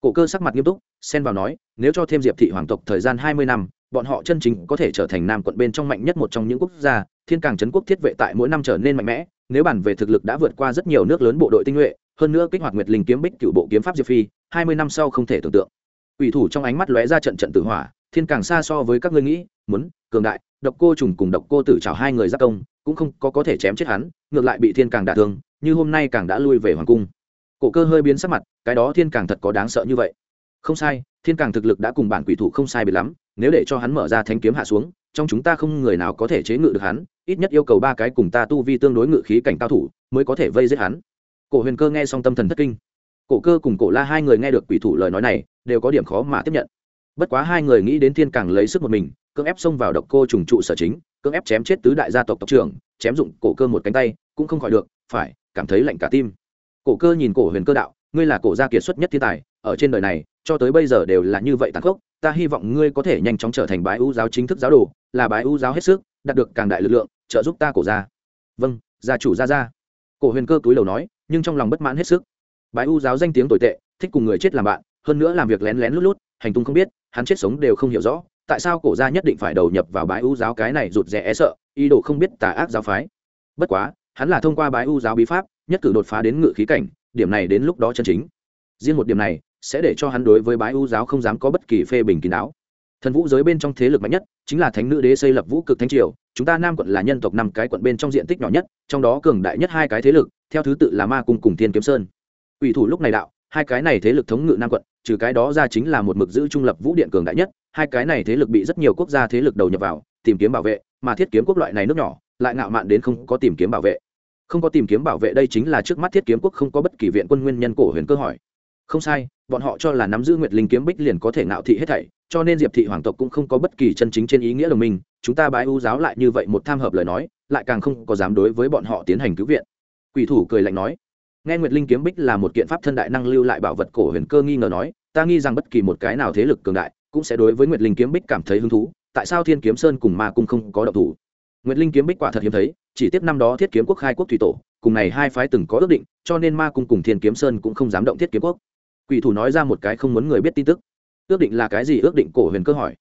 Cổ cơ sắc mặt nghiêm túc, xen vào nói, nếu cho thêm diệp thị hoàng tộc thời gian hai mươi năm, bọn họ chân chính có thể trở thành nam quận bên trong mạnh nhất một trong những quốc gia, thiên càng trấn quốc thiết vệ tại mỗi năm trở nên mạnh mẽ, nếu bản về thực lực đã vượt qua rất nhiều nước lớn bộ đội tinh nhuệ, hơn nữa kích hoạt nguyệt linh kiếm bích cựu bộ kiếm pháp diệp phi, hai mươi năm sau không thể tưởng tượng. Ủy thủ trong ánh mắt lóe ra trận trận tử hỏa thiên càng xa so với các ngươi nghĩ, muốn, cường đại, độc cô trùng cùng độc cô tử trào hai người giác công, cũng không có có thể chém chết hắn, ngược lại bị thiên càng đả thương, như hôm nay càng đã lui về hoàng cung. Cổ cơ hơi biến sắc mặt, cái đó thiên càng thật có đáng sợ như vậy. Không sai, thiên càng thực lực đã cùng bản quỷ thủ không sai biệt lắm, nếu để cho hắn mở ra thanh kiếm hạ xuống, trong chúng ta không người nào có thể chế ngự được hắn, ít nhất yêu cầu ba cái cùng ta tu vi tương đối ngự khí cảnh cao thủ, mới có thể vây giết hắn. Cổ huyền cơ nghe xong tâm thần thất kinh. Cổ cơ cùng cổ la hai người nghe được quỷ thủ lời nói này, đều có điểm khó mà tiếp nhận bất quá hai người nghĩ đến thiên càng lấy sức một mình, cưỡng ép xông vào độc cô trùng trụ sở chính, cưỡng ép chém chết tứ đại gia tộc tộc trưởng, chém dụng cổ cơ một cánh tay, cũng không khỏi được, phải, cảm thấy lạnh cả tim. Cổ cơ nhìn cổ huyền cơ đạo, ngươi là cổ gia kiệt xuất nhất thiên tài, ở trên đời này, cho tới bây giờ đều là như vậy tàn khốc, ta hy vọng ngươi có thể nhanh chóng trở thành bái ưu giáo chính thức giáo đồ, là bái ưu giáo hết sức, đạt được càng đại lực lượng, trợ giúp ta cổ gia. Vâng gia chủ gia gia. Cổ huyền cơ túi đầu nói, nhưng trong lòng bất mãn hết sức. Bái ưu giáo danh tiếng tồi tệ, thích cùng người chết làm bạn hơn nữa làm việc lén lén lút lút, hành tung không biết, hắn chết sống đều không hiểu rõ, tại sao cổ gia nhất định phải đầu nhập vào bái ưu giáo cái này rụt rè e sợ, ý đồ không biết tà ác giáo phái. Bất quá, hắn là thông qua bái ưu giáo bí pháp, nhất cử đột phá đến ngự khí cảnh, điểm này đến lúc đó chân chính. Riêng một điểm này, sẽ để cho hắn đối với bái ưu giáo không dám có bất kỳ phê bình kín đáo. Thần vũ giới bên trong thế lực mạnh nhất, chính là thánh nữ đế xây lập vũ cực thánh triều, chúng ta nam quận là nhân tộc năm cái quận bên trong diện tích nhỏ nhất, trong đó cường đại nhất hai cái thế lực, theo thứ tự là ma cung cùng thiên kiếm sơn. Ủy thủ lúc này đạo hai cái này thế lực thống ngự nam quận, trừ cái đó ra chính là một mực giữ trung lập vũ điện cường đại nhất, hai cái này thế lực bị rất nhiều quốc gia thế lực đầu nhập vào, tìm kiếm bảo vệ, mà thiết kiếm quốc loại này nước nhỏ, lại ngạo mạn đến không có tìm kiếm bảo vệ. Không có tìm kiếm bảo vệ đây chính là trước mắt thiết kiếm quốc không có bất kỳ viện quân nguyên nhân cổ huyền cơ hỏi. Không sai, bọn họ cho là nắm giữ nguyệt linh kiếm bích liền có thể ngạo thị hết thảy, cho nên diệp thị hoàng tộc cũng không có bất kỳ chân chính trên ý nghĩa đồng minh, chúng ta bái ưu giáo lại như vậy một tham hợp lời nói, lại càng không có dám đối với bọn họ tiến hành cứu viện. Quỷ thủ cười lạnh nói nghe nguyệt linh kiếm bích là một kiện pháp thân đại năng lưu lại bảo vật cổ huyền cơ nghi ngờ nói, ta nghi rằng bất kỳ một cái nào thế lực cường đại cũng sẽ đối với nguyệt linh kiếm bích cảm thấy hứng thú, tại sao thiên kiếm sơn cùng ma cung không có độc thủ? Nguyệt linh kiếm bích quả thật hiếm thấy, chỉ tiếp năm đó thiết kiếm quốc khai quốc thủy tổ, cùng này hai phái từng có ước định, cho nên ma cung cùng thiên kiếm sơn cũng không dám động thiết kiếm quốc. Quỷ thủ nói ra một cái không muốn người biết tin tức. Ước định là cái gì? Ước định cổ huyền cơ hỏi.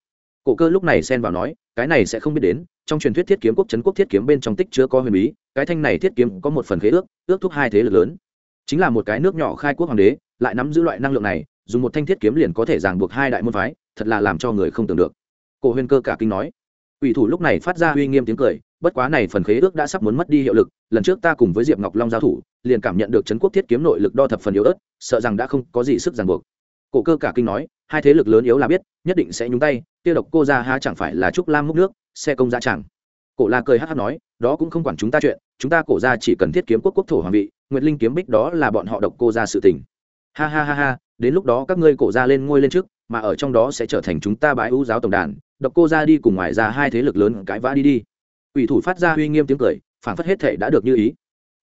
Cổ cơ lúc này xen vào nói, cái này sẽ không biết đến, trong truyền thuyết thiết kiếm quốc trấn quốc thiết kiếm bên trong tích chứa có huyền bí, cái thanh này thiết kiếm có một phần khế ước ước thúc hai thế lực lớn chính là một cái nước nhỏ khai quốc hoàng đế, lại nắm giữ loại năng lượng này, dùng một thanh thiết kiếm liền có thể ràng buộc hai đại môn phái, thật là làm cho người không tưởng được. Cổ huyền cơ cả kinh nói. Ủy thủ lúc này phát ra uy nghiêm tiếng cười, bất quá này phần khế ước đã sắp muốn mất đi hiệu lực, lần trước ta cùng với diệp ngọc long giao thủ, liền cảm nhận được trấn quốc thiết kiếm nội lực đo thập phần yếu ớt, sợ rằng đã không có gì sức ràng buộc. Cổ cơ cả kinh nói, hai thế lực lớn yếu là biết, nhất định sẽ nhúng tay tiêu độc cô ra ha chẳng phải là trúc lam múc nước, xe công ra chẳng cổ la cười hát hát nói, đó cũng không quản chúng ta chuyện, chúng ta cổ ra chỉ cần thiết kiếm quốc quốc thổ hoàng vị, nguyệt linh kiếm bích đó là bọn họ độc cô ra sự tình. Ha ha ha ha, đến lúc đó các ngươi cổ ra lên ngôi lên trước, mà ở trong đó sẽ trở thành chúng ta bãi ưu giáo tổng đàn, độc cô ra đi cùng ngoài ra hai thế lực lớn cãi vã đi đi. Ủy thủ phát ra uy nghiêm tiếng cười phản phất hết thể đã được như ý.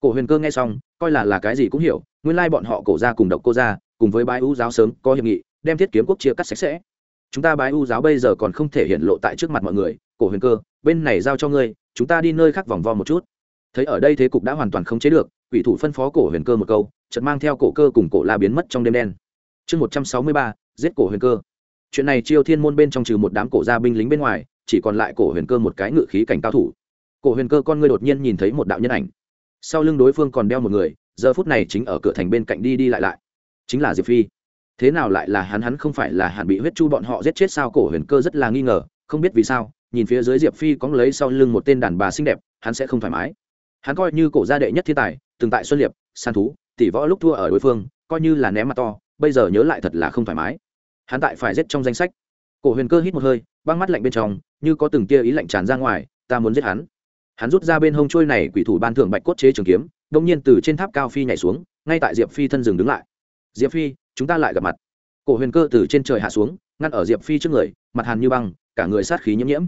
Cổ huyền cơ nghe xong, coi là là cái gì cũng hiểu, nguyên lai bọn họ cổ ra cùng độc cô ra cùng với bái u giáo sớm có hiệp nghị, đem thiết kiếm quốc chia cắt sạch sẽ chúng ta bái u giáo bây giờ còn không thể hiện lộ tại trước mặt mọi người, cổ huyền cơ, bên này giao cho ngươi, chúng ta đi nơi khác vòng vo một chút. Thấy ở đây thế cục đã hoàn toàn không chế được, quỷ thủ phân phó cổ huyền cơ một câu, chợt mang theo cổ cơ cùng cổ la biến mất trong đêm đen. Chương một trăm sáu mươi ba, giết cổ huyền cơ. Chuyện này chiêu thiên môn bên trong trừ một đám cổ gia binh lính bên ngoài, chỉ còn lại cổ huyền cơ một cái ngự khí cảnh cao thủ. Cổ huyền cơ con ngươi đột nhiên nhìn thấy một đạo nhân ảnh. Sau lưng đối phương còn đeo một người, giờ phút này chính ở cửa thành bên cạnh đi đi lại lại. Chính là diệp phi thế nào lại là hắn hắn không phải là hẳn bị huyết chu bọn họ giết chết sao? Cổ huyền cơ rất là nghi ngờ, không biết vì sao, nhìn phía dưới diệp phi có lấy sau lưng một tên đàn bà xinh đẹp, hắn sẽ không thoải mái. Hắn coi như cổ gia đệ nhất thiên tài, từng tại xuân liệp, san thú, tỷ võ lúc thua ở đối phương, coi như là ném mặt to, bây giờ nhớ lại thật là không thoải mái. Hắn tại phải giết trong danh sách. Cổ huyền cơ hít một hơi, băng mắt lạnh bên trong, như có từng tia ý lạnh tràn ra ngoài, ta muốn giết hắn. Hắn rút ra bên hông trôi này quỷ thủ ban thưởng bạch cốt chế trường kiếm đông nhiên từ trên tháp cao phi nhảy xuống, ngay tại diệp phi thân rừng đứng lại. Diệp phi chúng ta lại gặp mặt. Cổ huyền cơ từ trên trời hạ xuống, ngăn ở diệp phi trước người, mặt hàn như băng, cả người sát khí nhiễm nhiễm.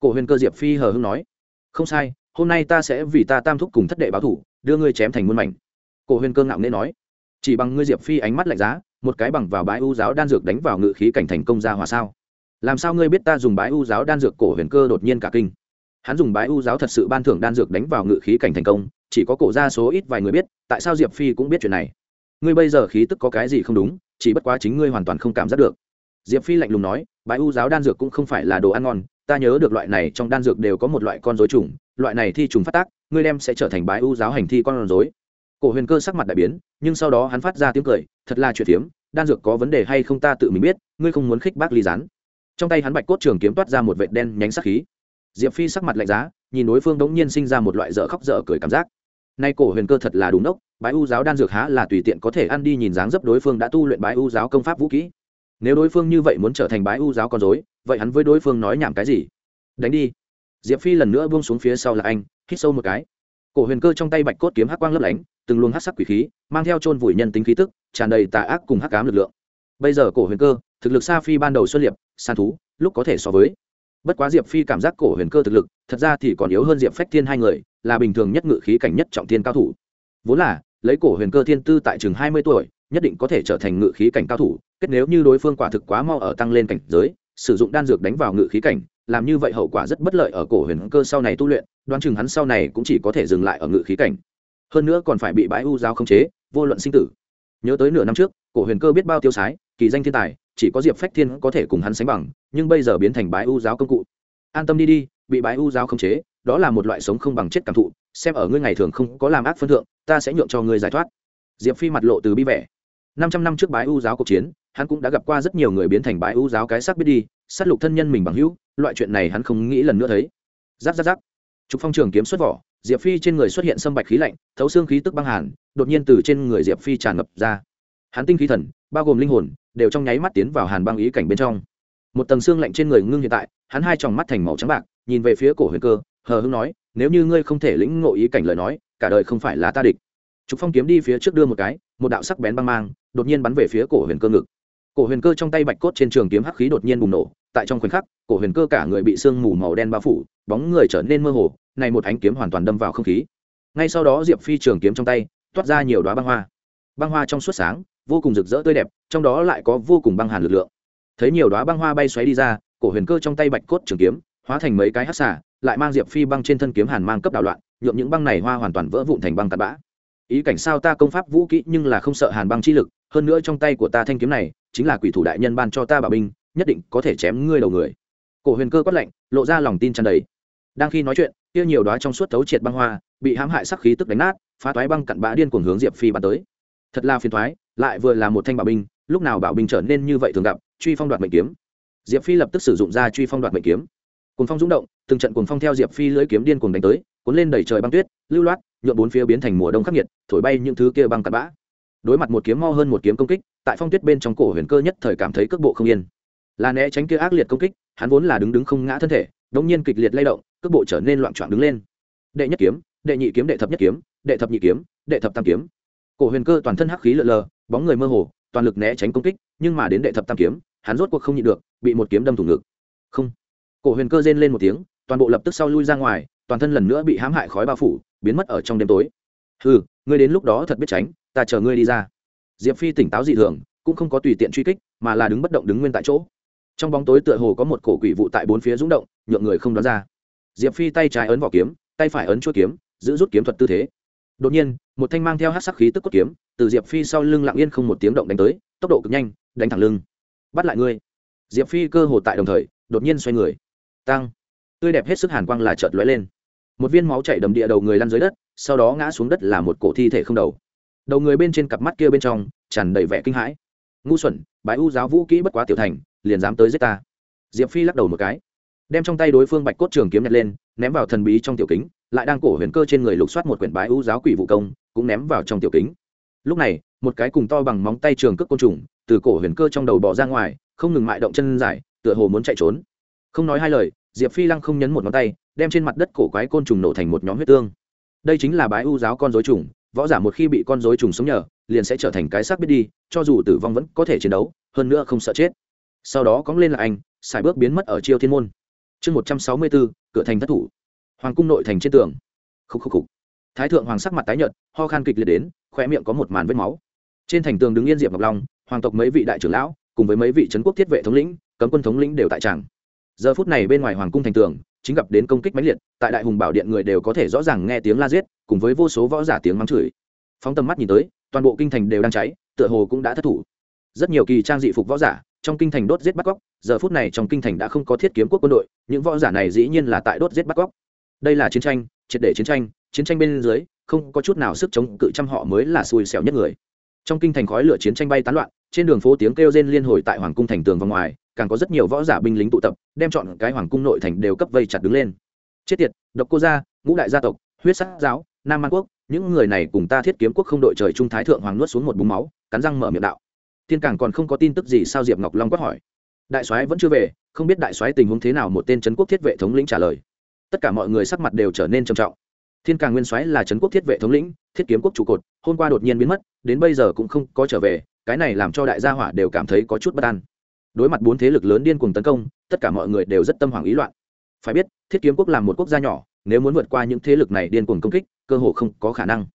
Cổ huyền cơ diệp phi hờ hưng nói, không sai, hôm nay ta sẽ vì ta tam thúc cùng thất đệ báo thủ, đưa ngươi chém thành muôn mảnh. Cổ huyền cơ ngạo nghễ nói, chỉ bằng ngươi diệp phi ánh mắt lạnh giá, một cái bằng vào bãi u giáo đan dược đánh vào ngự khí cảnh thành công ra hòa sao? Làm sao ngươi biết ta dùng bãi u giáo đan dược cổ huyền cơ đột nhiên cả kinh? Hắn dùng bãi u giáo thật sự ban thưởng đan dược đánh vào ngự khí cảnh thành công, chỉ có cổ ra số ít vài người biết, tại sao diệp phi cũng biết chuyện này? Ngươi bây giờ khí tức có cái gì không đúng, chỉ bất quá chính ngươi hoàn toàn không cảm giác được. Diệp phi lạnh lùng nói bãi u giáo đan dược cũng không phải là đồ ăn ngon, ta nhớ được loại này trong đan dược đều có một loại con dối trùng, loại này thi trùng phát tác, ngươi đem sẽ trở thành bãi u giáo hành thi con dối cổ huyền cơ sắc mặt đại biến, nhưng sau đó hắn phát ra tiếng cười, thật là chuyện phiếm, đan dược có vấn đề hay không ta tự mình biết, ngươi không muốn khích bác ly rán trong tay hắn bạch cốt trường kiếm toát ra một vệt đen nhánh sắc khí. Diệp phi sắc mặt lạnh giá, nhìn đối phương đống nhiên sinh ra một loại dở khóc dở cười cảm giác. Nay cổ huyền cơ thật là đúng đốc bái u giáo đan dược há là tùy tiện có thể ăn đi, nhìn dáng dấp đối phương đã tu luyện bái u giáo công pháp vũ kỹ. Nếu đối phương như vậy muốn trở thành bái u giáo con dối vậy hắn với đối phương nói nhảm cái gì? Đánh đi. Diệp phi lần nữa buông xuống phía sau là anh, hít sâu một cái. Cổ huyền cơ trong tay bạch cốt kiếm hắc quang lấp lánh, từng luồng hắc sắc quỷ khí, mang theo chôn vùi nhân tính khí tức, tràn đầy tà ác cùng hắc cám lực lượng. Bây giờ cổ huyền cơ, thực lực sa phi ban đầu xuất liệp san thú, lúc có thể so với. Bất quá diệp phi cảm giác cổ huyền cơ thực lực, thật ra thì còn yếu hơn diệp phách thiên hai người, là bình thường nhất ngự khí cảnh nhất trọng thiên cao thủ vốn là, lấy cổ huyền cơ thiên tư tại chừng hai mươi tuổi, nhất định có thể trở thành ngự khí cảnh cao thủ, kết nếu như đối phương quả thực quá mau ở tăng lên cảnh giới, sử dụng đan dược đánh vào ngự khí cảnh, làm như vậy hậu quả rất bất lợi ở cổ huyền cơ sau này tu luyện, đoán chừng hắn sau này cũng chỉ có thể dừng lại ở ngự khí cảnh. Hơn nữa còn phải bị bãi u giáo khống chế, vô luận sinh tử. Nhớ tới nửa năm trước, cổ huyền cơ biết bao tiêu sái, kỳ danh thiên tài, chỉ có diệp phách thiên có thể cùng hắn sánh bằng, nhưng bây giờ biến thành bái u giáo công cụ. An tâm đi đi, bị bái u giáo khống chế, đó là một loại sống không bằng chết cảm thụ, xem ở ngươi ngày thường không có làm ác phân thượng ta sẽ nhượng cho ngươi giải thoát. Diệp phi mặt lộ từ bi vẻ. Năm trăm năm trước bái u giáo cuộc chiến, hắn cũng đã gặp qua rất nhiều người biến thành bái u giáo cái xác biết đi, sát lục thân nhân mình bằng hữu, loại chuyện này hắn không nghĩ lần nữa thấy. Giáp giáp giáp trục phong trường kiếm xuất vỏ, diệp phi trên người xuất hiện sâm bạch khí lạnh, thấu xương khí tức băng hàn, đột nhiên từ trên người diệp phi tràn ngập ra. Hắn tinh khí thần, bao gồm linh hồn, đều trong nháy mắt tiến vào hàn băng ý cảnh bên trong. Một tầng xương lạnh trên người ngưng hiện tại, hắn hai tròng mắt thành màu trắng bạc, nhìn về phía cổ huyền cơ, hờ hưng nói nếu như ngươi không thể lĩnh ngộ ý cảnh lời nói, cả đời không phải là ta địch. Trục phong kiếm đi phía trước đưa một cái, một đạo sắc bén băng mang, đột nhiên bắn về phía cổ huyền cơ ngực. Cổ huyền cơ trong tay bạch cốt trên trường kiếm hắc khí đột nhiên bùng nổ, tại trong khoảnh khắc, cổ huyền cơ cả người bị sương mù màu đen bao phủ, bóng người trở nên mơ hồ, này một ánh kiếm hoàn toàn đâm vào không khí. Ngay sau đó diệp phi trường kiếm trong tay, toát ra nhiều đoá băng hoa. Băng hoa trong suốt sáng, vô cùng rực rỡ tươi đẹp, trong đó lại có vô cùng băng hàn lực lượng. Thấy nhiều đoá băng hoa bay xoáy đi ra, cổ huyền cơ trong tay bạch cốt trường kiếm, hóa thành mấy cái hắc xả lại mang diệp phi băng trên thân kiếm hàn mang cấp đạo loạn, nhuộm những băng này hoa hoàn toàn vỡ vụn thành băng tạt bã. Ý cảnh sao ta công pháp vũ kỹ nhưng là không sợ hàn băng chi lực, hơn nữa trong tay của ta thanh kiếm này chính là quỷ thủ đại nhân ban cho ta bảo binh, nhất định có thể chém ngươi đầu người. Cổ huyền cơ quát lạnh, lộ ra lòng tin tràn đầy. Đang khi nói chuyện, kia nhiều đoá trong suốt thấu triệt băng hoa bị hãm hại sắc khí tức đánh nát, phá toái băng cặn bã điên cuồng hướng diệp phi bắn tới. Thật là phiền thoái lại vừa là một thanh bảo binh, lúc nào bảo binh trở nên như vậy thường gặp, truy phong đoạt mệnh kiếm. Diệp phi lập tức sử dụng ra truy phong đoạt mệnh kiếm. Cùng phong rung động từng trận cuồng phong theo diệp phi lưỡi kiếm điên cuồng đánh tới, cuốn lên đẩy trời băng tuyết, lưu loát, nhuộm bốn phía biến thành mùa đông khắc nghiệt, thổi bay những thứ kia băng cặn bã. Đối mặt một kiếm mo hơn một kiếm công kích, tại phong tuyết bên trong cổ huyền cơ nhất thời cảm thấy cước bộ không yên. Là né tránh kia ác liệt công kích, hắn vốn là đứng đứng không ngã thân thể, đống nhiên kịch liệt lay động, cước bộ trở nên loạn trọn đứng lên. Đệ nhất kiếm, đệ nhị kiếm, đệ thập nhất kiếm, đệ thập nhị kiếm, đệ thập tam kiếm. Cổ huyền cơ toàn thân hắc khí lờ lờ, bóng người mơ hồ, toàn lực né tránh công kích, nhưng mà đến đệ thập tam kiếm, hắn rốt cuộc không nhịn được, bị một kiếm đâm thủng ngực. Không. Cổ huyền cơ rên lên một tiếng toàn bộ lập tức sau lui ra ngoài, toàn thân lần nữa bị hãm hại khói bao phủ, biến mất ở trong đêm tối. Ừ ngươi đến lúc đó thật biết tránh, ta chờ ngươi đi ra. Diệp phi tỉnh táo dị thường, cũng không có tùy tiện truy kích, mà là đứng bất động đứng nguyên tại chỗ. Trong bóng tối tựa hồ có một cổ quỷ vụ tại bốn phía rúng động, nhượng người không đoán ra. Diệp phi tay trái ấn vỏ kiếm, tay phải ấn chuỗi kiếm, giữ rút kiếm thuật tư thế. Đột nhiên, một thanh mang theo hát sắc khí tức cốt kiếm, từ diệp phi sau lưng lặng yên không một tiếng động đánh tới, tốc độ cực nhanh, đánh thẳng lưng. Bắt lại ngươi. Diệp phi cơ hồ tại đồng thời, đột nhiên xoay người. Tăng tươi đẹp hết sức hàn quang là chợt lóe lên. Một viên máu chảy đầm địa đầu người lăn dưới đất, sau đó ngã xuống đất là một cổ thi thể không đầu. Đầu người bên trên cặp mắt kia bên trong tràn đầy vẻ kinh hãi. Ngu xuẩn, bái u giáo vũ kỹ bất quá tiểu thành, liền dám tới giết ta. Diệp phi lắc đầu một cái, đem trong tay đối phương bạch cốt trường kiếm nhặt lên, ném vào thần bí trong tiểu kính, lại đang cổ huyền cơ trên người lục soát một quyển bái u giáo quỷ vụ công, cũng ném vào trong tiểu kính. Lúc này, một cái cùng to bằng móng tay trường cước côn trùng, từ cổ huyền cơ trong đầu bỏ ra ngoài, không ngừng mại động chân dài, tựa hồ muốn chạy trốn. Không nói hai lời diệp phi lăng không nhấn một ngón tay, đem trên mặt đất cổ quái côn trùng nổ thành một nhóm huyết tương. Đây chính là bái u giáo con dối trùng, võ giả một khi bị con dối trùng sống nhờ, liền sẽ trở thành cái xác biết đi, cho dù tử vong vẫn có thể chiến đấu, hơn nữa không sợ chết. Sau đó cóng lên là anh xài bước biến mất ở chiêu thiên môn. Chương một trăm sáu mươi bốn, cửa thành thất thủ. Hoàng cung nội thành trên tường. Khúc khúc khúc thái thượng hoàng sắc mặt tái nhợt, ho khan kịch liệt đến khoe miệng có một màn vết máu. Trên thành tường đứng yên diệp ngọc long, hoàng tộc mấy vị đại trưởng lão, cùng với mấy vị trấn quốc thiết vệ thống lĩnh, cấm quân thống lĩnh đều tại tràng giờ phút này bên ngoài hoàng cung thành tường, chính gặp đến công kích mãnh liệt, tại đại hùng bảo điện người đều có thể rõ ràng nghe tiếng la giết, cùng với vô số võ giả tiếng mắng chửi. Phóng tầm mắt nhìn tới, toàn bộ kinh thành đều đang cháy, tựa hồ cũng đã thất thủ. Rất nhiều kỳ trang dị phục võ giả, trong kinh thành đốt giết bắt cóc, giờ phút này trong kinh thành đã không có thiết kiếm quốc quân đội, những võ giả này dĩ nhiên là tại đốt giết bắt cóc. Đây là chiến tranh, triệt để chiến tranh chiến tranh bên dưới, không có chút nào sức chống cự trăm họ mới là xui xẻo nhất người. Trong kinh thành khói lửa chiến tranh bay tán loạn, trên đường phố tiếng kêu rên liên hồi tại hoàng cung thành tường và ngoài càng có rất nhiều võ giả binh lính tụ tập đem chọn cái hoàng cung nội thành đều cấp vây chặt đứng lên. Chết tiệt độc cô gia ngũ đại gia tộc huyết Sát, giáo nam man quốc những người này cùng ta thiết kiếm quốc không đội trời trung thái thượng hoàng nuốt xuống một búng máu cắn răng mở miệng đạo. Thiên càng còn không có tin tức gì sao diệp ngọc long quát hỏi. Đại soái vẫn chưa về không biết đại soái tình huống thế nào một tên trấn quốc thiết vệ thống lĩnh trả lời. Tất cả mọi người sắc mặt đều trở nên trầm trọng. Thiên càng nguyên soái là trấn quốc thiết vệ thống lĩnh thiết kiếm quốc trụ cột hôm qua đột nhiên biến mất đến bây giờ cũng không có trở về cái này làm cho đại gia hỏa đều cảm thấy có chút bất an đối mặt bốn thế lực lớn điên cuồng tấn công, tất cả mọi người đều rất tâm hoảng ý loạn. Phải biết, thiết kiếm quốc là một quốc gia nhỏ, nếu muốn vượt qua những thế lực này điên cuồng công kích, cơ hồ không có khả năng.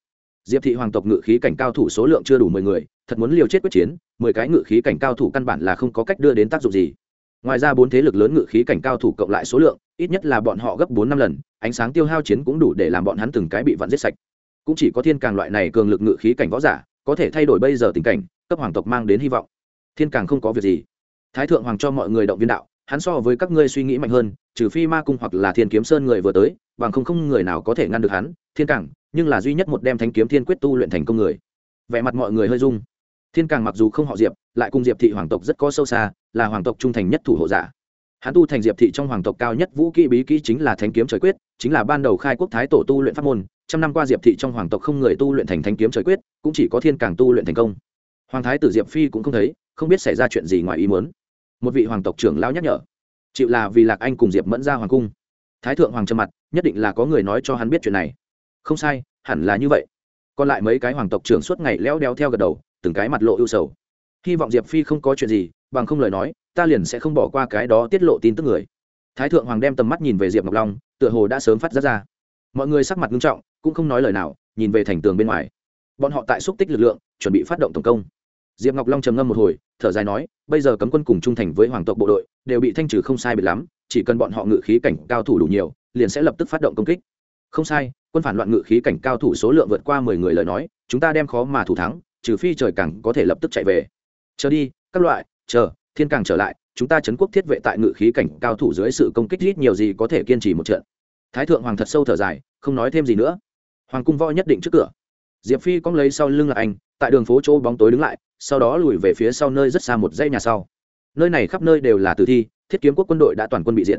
Diệp thị hoàng tộc ngự khí cảnh cao thủ số lượng chưa đủ mười người, thật muốn liều chết quyết chiến, mười cái ngự khí cảnh cao thủ căn bản là không có cách đưa đến tác dụng gì. Ngoài ra bốn thế lực lớn ngự khí cảnh cao thủ cộng lại số lượng, ít nhất là bọn họ gấp bốn năm lần, ánh sáng tiêu hao chiến cũng đủ để làm bọn hắn từng cái bị vặn giết sạch. Cũng chỉ có thiên càng loại này cường lực ngự khí cảnh võ giả, có thể thay đổi bây giờ tình cảnh, cấp hoàng tộc mang đến hy vọng. Thiên càng không có việc gì thái thượng hoàng cho mọi người động viên đạo hắn so với các ngươi suy nghĩ mạnh hơn trừ phi ma cung hoặc là thiên kiếm sơn người vừa tới bằng không không người nào có thể ngăn được hắn thiên cảng, nhưng là duy nhất một đem thánh kiếm thiên quyết tu luyện thành công người. Vẻ mặt mọi người hơi rung. Thiên càng mặc dù không họ diệp lại cùng diệp thị hoàng tộc rất có sâu xa là hoàng tộc trung thành nhất thủ hộ giả. Hắn tu thành diệp thị trong hoàng tộc cao nhất vũ kỹ bí kỹ chính là thánh kiếm trời quyết chính là ban đầu khai quốc thái tổ tu luyện pháp môn trăm năm qua diệp thị trong hoàng tộc không người tu luyện thành thánh kiếm trời quyết cũng chỉ có thiên càng tu luyện thành công. Hoàng thái tử diệp phi cũng không thấy không biết xảy ra chuyện gì ngoài ý muốn một vị hoàng tộc trưởng lao nhắc nhở. Chịu là vì lạc anh cùng diệp mẫn ra hoàng cung. Thái thượng hoàng trầm mặt, nhất định là có người nói cho hắn biết chuyện này. Không sai, hẳn là như vậy. Còn lại mấy cái hoàng tộc trưởng suốt ngày leo đeo theo gật đầu, từng cái mặt lộ ưu sầu. Hy vọng diệp phi không có chuyện gì, bằng không lời nói, ta liền sẽ không bỏ qua cái đó tiết lộ tin tức người. Thái thượng hoàng đem tầm mắt nhìn về diệp ngọc long, tựa hồ đã sớm phát ra ra. Mọi người sắc mặt nghiêm trọng, cũng không nói lời nào, nhìn về thành tường bên ngoài. Bọn họ tại xúc tích lực lượng, chuẩn bị phát động tổng công diệp ngọc long trầm ngâm một hồi, thở dài nói, bây giờ cấm quân cùng trung thành với hoàng tộc bộ đội, đều bị thanh trừ không sai biệt lắm, chỉ cần bọn họ ngự khí cảnh cao thủ đủ nhiều, liền sẽ lập tức phát động công kích. Không sai, quân phản loạn ngự khí cảnh cao thủ số lượng vượt qua mười người lời nói, chúng ta đem khó mà thủ thắng, trừ phi trời càng có thể lập tức chạy về. Chờ đi, các loại, chờ, thiên càng trở lại, chúng ta chấn quốc thiết vệ tại ngự khí cảnh cao thủ dưới sự công kích ít nhiều gì có thể kiên trì một trận. Thái thượng hoàng thật sâu thở dài, không nói thêm gì nữa. Hoàng cung võ nhất định trước cửa. Diệp phi cong lấy sau lưng là anh tại đường phố chỗ bóng tối đứng lại, sau đó lùi về phía sau nơi rất xa một dãy nhà sau. Nơi này khắp nơi đều là tử thi, thiết kiếm quốc quân đội đã toàn quân bị diệt.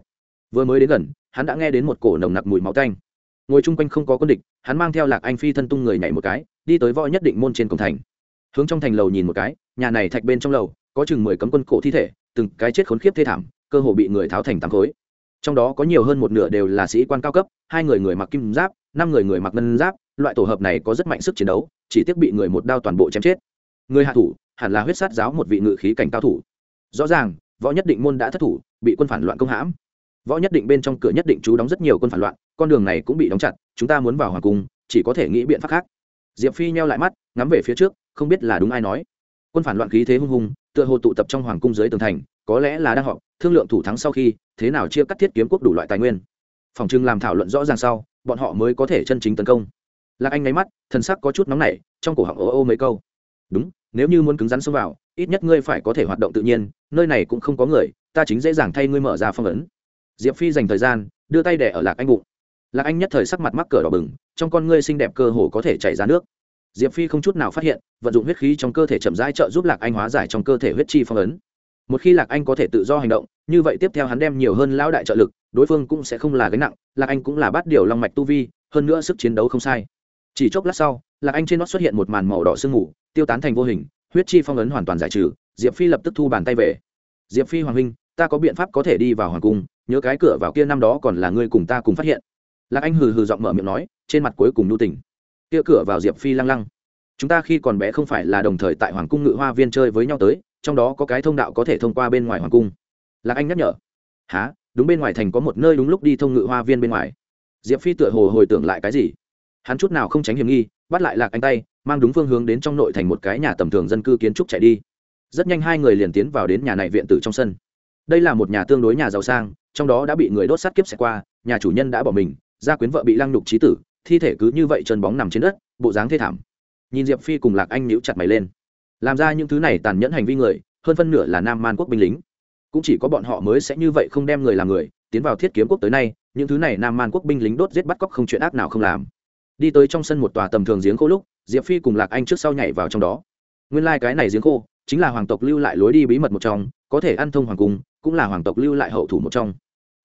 Vừa mới đến gần, hắn đã nghe đến một cổ nồng nặc mùi máu tanh. Ngồi chung quanh không có quân địch, hắn mang theo lạc anh phi thân tung người nhảy một cái, đi tới võ nhất định môn trên cổng thành. Hướng trong thành lầu nhìn một cái, nhà này thạch bên trong lầu, có chừng mười cấm quân cổ thi thể, từng cái chết khốn khiếp thê thảm, cơ hồ bị người tháo thành tám khối. Trong đó có nhiều hơn một nửa đều là sĩ quan cao cấp, hai người người mặc kim giáp, năm người người mặc ngân giáp loại tổ hợp này có rất mạnh sức chiến đấu, chỉ tiếc bị người một đao toàn bộ chém chết. Người hạ thủ, hẳn là huyết sát giáo một vị ngự khí cảnh cao thủ. Rõ ràng, võ nhất định môn đã thất thủ, bị quân phản loạn công hãm. Võ nhất định bên trong cửa nhất định chú đóng rất nhiều quân phản loạn, con đường này cũng bị đóng chặt, chúng ta muốn vào hoàng cung, chỉ có thể nghĩ biện pháp khác. Diệp phi nheo lại mắt, ngắm về phía trước, không biết là đúng ai nói. Quân phản loạn khí thế hung hùng tựa hồ tụ tập trong hoàng cung dưới tường thành, có lẽ là đang họp, thương lượng thủ thắng sau khi, thế nào chia cắt thiết kiếm quốc đủ loại tài nguyên. Phòng trưng làm thảo luận rõ ràng sau, bọn họ mới có thể chân chính tấn công lạc anh nháy mắt, thần sắc có chút nóng nảy, trong cổ họng ô ô mấy câu. Đúng, nếu như muốn cứng rắn xông vào, ít nhất ngươi phải có thể hoạt động tự nhiên, nơi này cũng không có người, ta chính dễ dàng thay ngươi mở ra phong ấn. Diệp phi dành thời gian, đưa tay đẻ ở lạc anh bụng. Lạc anh nhất thời sắc mặt mắc cờ đỏ bừng, trong con ngươi xinh đẹp cơ hồ có thể chảy ra nước. Diệp phi không chút nào phát hiện, vận dụng huyết khí trong cơ thể chậm rãi trợ giúp lạc anh hóa giải trong cơ thể huyết chi phong ấn. Một khi lạc anh có thể tự do hành động, như vậy tiếp theo hắn đem nhiều hơn lão đại trợ lực, đối phương cũng sẽ không là gánh nặng, lạc anh cũng là bắt điều long mạch tu vi, hơn nữa sức chiến đấu không sai chỉ chốc lát sau, lạc anh trên nó xuất hiện một màn màu đỏ sương mù, tiêu tán thành vô hình, huyết chi phong ấn hoàn toàn giải trừ, diệp phi lập tức thu bàn tay về. Diệp phi hoàng huynh, ta có biện pháp có thể đi vào hoàng cung, nhớ cái cửa vào kia năm đó còn là ngươi cùng ta cùng phát hiện. Lạc anh hừ hừ giọng mở miệng nói, trên mặt cuối cùng nhu tỉnh kia cửa vào diệp phi lăng lăng. Chúng ta khi còn bé không phải là đồng thời tại hoàng cung ngự hoa viên chơi với nhau tới, trong đó có cái thông đạo có thể thông qua bên ngoài hoàng cung. Lạc anh nhắc nhở. Há đúng bên ngoài thành có một nơi đúng lúc đi thông ngự hoa viên bên ngoài. Diệp phi tựa hồ hồi tưởng lại cái gì? Hắn chút nào không tránh hiểm nghi, bắt lại lạc anh tay, mang đúng phương hướng đến trong nội thành một cái nhà tầm thường dân cư kiến trúc chạy đi. Rất nhanh hai người liền tiến vào đến nhà này viện tử trong sân. Đây là một nhà tương đối nhà giàu sang, trong đó đã bị người đốt sát kiếp xẻ qua, nhà chủ nhân đã bỏ mình, gia quyến vợ bị lăng nhục trí tử, thi thể cứ như vậy chân bóng nằm trên đất, bộ dáng thê thảm. Nhìn diệp phi cùng lạc anh níu chặt mày lên. Làm ra những thứ này tàn nhẫn hành vi người, hơn phân nửa là nam man quốc binh lính. Cũng chỉ có bọn họ mới sẽ như vậy không đem người làm người, tiến vào thiết kiếm quốc tới nay, những thứ này nam man quốc binh lính đốt giết bắt cóc không chuyện ác nào không làm đi tới trong sân một tòa tầm thường giếng khô lúc, diệp phi cùng lạc anh trước sau nhảy vào trong đó. Nguyên lai、like、cái này giếng khô, chính là hoàng tộc lưu lại lối đi bí mật một trong, có thể ăn thông hoàng cung, cũng là hoàng tộc lưu lại hậu thủ một trong.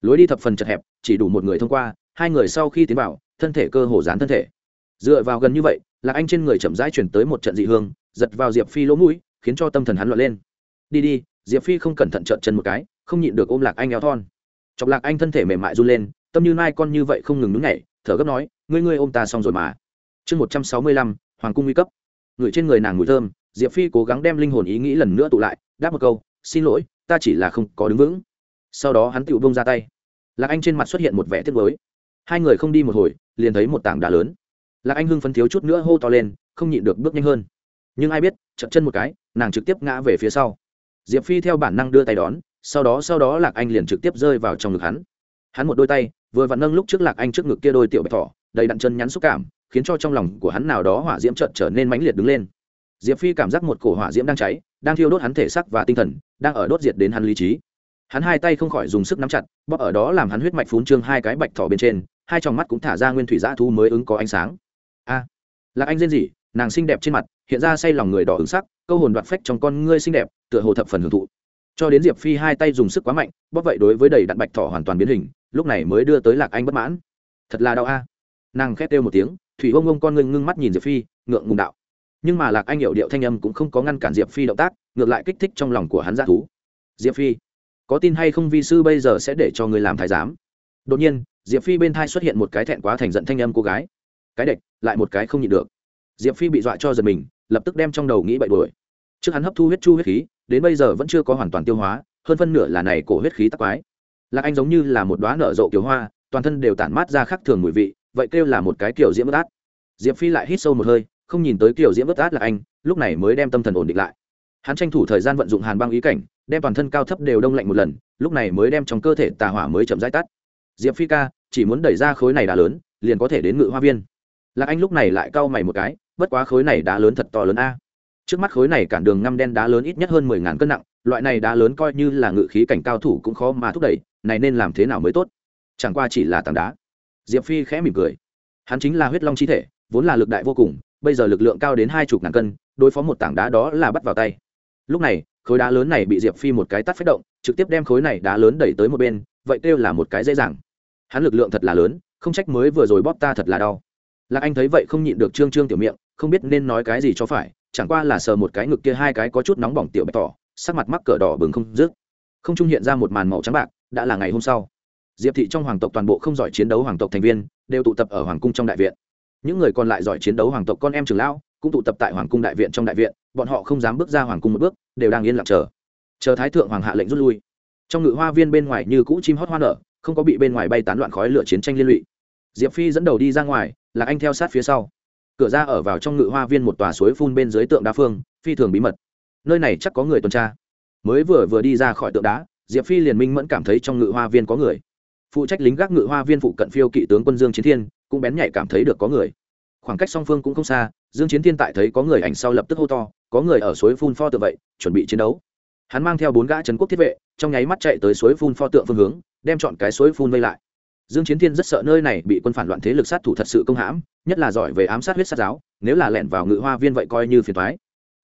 Lối đi thập phần chật hẹp, chỉ đủ một người thông qua, hai người sau khi tiến vào, thân thể cơ hồ dán thân thể. Dựa vào gần như vậy, lạc anh trên người chậm rãi chuyển tới một trận dị hương, giật vào diệp phi lỗ mũi, khiến cho tâm thần hắn loạn lên. Đi đi, diệp phi không cẩn thận trợn chân một cái, không nhịn được ôm lạc anh eo thon. Chọc lạc anh thân thể mềm mại run lên, tâm như nai con như vậy không ngừng nhún nhảy thở gấp nói, ngươi ngươi ôm ta xong rồi mà. Chương một trăm sáu mươi lăm, hoàng cung nguy cấp. Người trên người nàng mùi thơm, diệp phi cố gắng đem linh hồn ý nghĩ lần nữa tụ lại, đáp một câu, xin lỗi, ta chỉ là không có đứng vững. Sau đó hắn tự bông ra tay. Lạc anh trên mặt xuất hiện một vẻ thiết mới hai người không đi một hồi, liền thấy một tảng đá lớn. Lạc anh hưng phấn thiếu chút nữa hô to lên, không nhịn được bước nhanh hơn. Nhưng ai biết chậm chân một cái, nàng trực tiếp ngã về phía sau. Diệp phi theo bản năng đưa tay đón, sau đó sau đó lạc anh liền trực tiếp rơi vào trong ngực hắn. Hắn một đôi tay vừa vặn nâng lúc trước lạc anh trước ngực kia đôi tiểu bạch thỏ, đầy đặn chân nhắn xúc cảm, khiến cho trong lòng của hắn nào đó hỏa diễm trợn trở nên mãnh liệt đứng lên. Diệp phi cảm giác một cổ hỏa diễm đang cháy, đang thiêu đốt hắn thể sắc và tinh thần, đang ở đốt diệt đến hắn lý trí. Hắn hai tay không khỏi dùng sức nắm chặt, bóp ở đó làm hắn huyết mạch phún trương hai cái bạch thỏ bên trên, hai trong mắt cũng thả ra nguyên thủy giã thu mới ứng có ánh sáng. A! Lạc anh rên rỉ, nàng xinh đẹp trên mặt, hiện ra say lòng người đỏ ứng sắc, câu hồn đoạt phách trong con ngươi xinh đẹp, tựa hồ thập phần hưởng thụ. Cho đến diệp phi hai tay dùng sức quá mạnh, bóp vậy đối với đầy đặn bạch thỏ hoàn toàn biến hình lúc này mới đưa tới lạc anh bất mãn. Thật là đau a. Nàng khét kêu một tiếng, thủy ông ông con ngưng ngưng mắt nhìn diệp phi, ngượng ngùng đạo. Nhưng mà lạc anh hiệu điệu thanh âm cũng không có ngăn cản diệp phi động tác, ngược lại kích thích trong lòng của hắn dạ thú. Diệp phi, có tin hay không vi sư bây giờ sẽ để cho người làm thái giám? Đột nhiên, diệp phi bên thai xuất hiện một cái thẹn quá thành giận thanh âm cô gái. Cái đệch lại một cái không nhịn được. Diệp phi bị dọa cho giật mình, lập tức đem trong đầu nghĩ bậy đuổi trước hắn hấp thu huyết chu huyết khí, đến bây giờ vẫn chưa có hoàn toàn tiêu hóa, hơn phân nửa là này cổ huyết khí tắc quái lạc anh giống như là một đoá nở rộ kiểu hoa, toàn thân đều tản mát ra khắc thường mùi vị, vậy kêu là một cái kiểu diễm bất át. Diệp phi lại hít sâu một hơi, không nhìn tới kiểu diễm bất át là anh, lúc này mới đem tâm thần ổn định lại. Hắn tranh thủ thời gian vận dụng hàn băng ý cảnh, đem toàn thân cao thấp đều đông lạnh một lần, lúc này mới đem trong cơ thể tà hỏa mới chậm rãi tắt. Diệp phi ca, chỉ muốn đẩy ra khối này đá lớn, liền có thể đến ngự hoa viên. Lạc anh lúc này lại cau mày một cái, bất quá khối này đá lớn thật to lớn a. Trước mắt khối này cản đường ngăm đen đá lớn ít nhất hơn mười ngàn cân nặng, loại này đá lớn coi như là ngự khí cảnh cao thủ cũng khó mà thúc đẩy này nên làm thế nào mới tốt? Chẳng qua chỉ là tảng đá. Diệp phi khẽ mỉm cười. Hắn chính là huyết long chi thể, vốn là lực đại vô cùng, bây giờ lực lượng cao đến hai chục ngàn cân, đối phó một tảng đá đó là bắt vào tay. Lúc này, khối đá lớn này bị diệp phi một cái tắt phách động, trực tiếp đem khối này đá lớn đẩy tới một bên, vậy kêu là một cái dễ dàng. Hắn lực lượng thật là lớn, không trách mới vừa rồi bóp ta thật là đau. Lạc anh thấy vậy không nhịn được trương trương tiểu miệng, không biết nên nói cái gì cho phải, chẳng qua là sờ một cái ngực kia hai cái có chút nóng bỏng tiểu bạch tỏ, sắc mặt mắc cỡ đỏ bừng không dứt. Không trung hiện ra một màn màu trắng bạc đã là ngày hôm sau. Diệp thị trong hoàng tộc toàn bộ không giỏi chiến đấu hoàng tộc thành viên, đều tụ tập ở hoàng cung trong đại viện. Những người còn lại giỏi chiến đấu hoàng tộc con em trường lão, cũng tụ tập tại hoàng cung đại viện trong đại viện, bọn họ không dám bước ra hoàng cung một bước, đều đang yên lặng chờ. Chờ thái thượng hoàng hạ lệnh rút lui. Trong ngự hoa viên bên ngoài như cũ chim hót hoa nở, không có bị bên ngoài bay tán loạn khói lửa chiến tranh liên lụy. Diệp phi dẫn đầu đi ra ngoài, là anh theo sát phía sau. Cửa ra ở vào trong ngự hoa viên một tòa suối phun bên dưới tượng đá phương, phi thường bí mật. Nơi này chắc có người tuần tra. Mới vừa vừa đi ra khỏi tượng đá diệp phi liền minh mẫn cảm thấy trong ngự hoa viên có người. Phụ trách lính gác ngự hoa viên phụ cận phiêu kỵ tướng quân dương chiến thiên, cũng bén nhạy cảm thấy được có người. Khoảng cách song phương cũng không xa, dương chiến thiên tại thấy có người ảnh sau lập tức hô to, có người ở suối phun pho tự vậy, chuẩn bị chiến đấu. Hắn mang theo bốn gã trấn quốc thiết vệ, trong nháy mắt chạy tới suối phun pho tượng phương hướng, đem chọn cái suối phun vây lại. Dương chiến thiên rất sợ nơi này bị quân phản loạn thế lực sát thủ thật sự công hãm, nhất là giỏi về ám sát huyết sát giáo, nếu là lẻn vào ngự hoa viên vậy coi như phiền toái.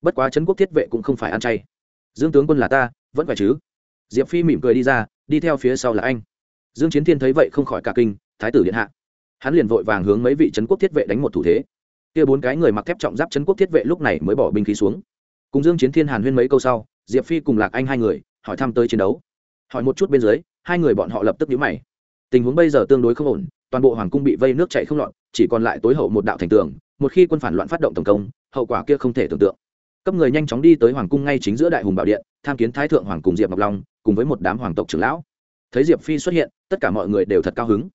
Bất quá trấn quốc thiết vệ cũng không phải ăn chay. Dương tướng quân là ta, vẫn phải chứ? Diệp phi mỉm cười đi ra, đi theo phía sau là anh. Dương chiến thiên thấy vậy không khỏi cả kinh, thái tử điện hạ. Hắn liền vội vàng hướng mấy vị trấn quốc thiết vệ đánh một thủ thế. Kia bốn cái người mặc thép trọng giáp trấn quốc thiết vệ lúc này mới bỏ binh khí xuống. Cùng dương chiến thiên hàn huyên mấy câu sau, diệp phi cùng lạc anh hai người, hỏi thăm tới chiến đấu. Hỏi một chút bên dưới, hai người bọn họ lập tức nhíu mày. Tình huống bây giờ tương đối không ổn, toàn bộ hoàng cung bị vây nước chảy không lọt, chỉ còn lại tối hậu một đạo thành tường, một khi quân phản loạn phát động tổng công, hậu quả kia không thể tưởng tượng cấp người nhanh chóng đi tới hoàng cung ngay chính giữa đại hùng bảo điện, tham kiến thái thượng hoàng cùng diệp ngọc long, cùng với một đám hoàng tộc trưởng lão. Thấy diệp phi xuất hiện, tất cả mọi người đều thật cao hứng.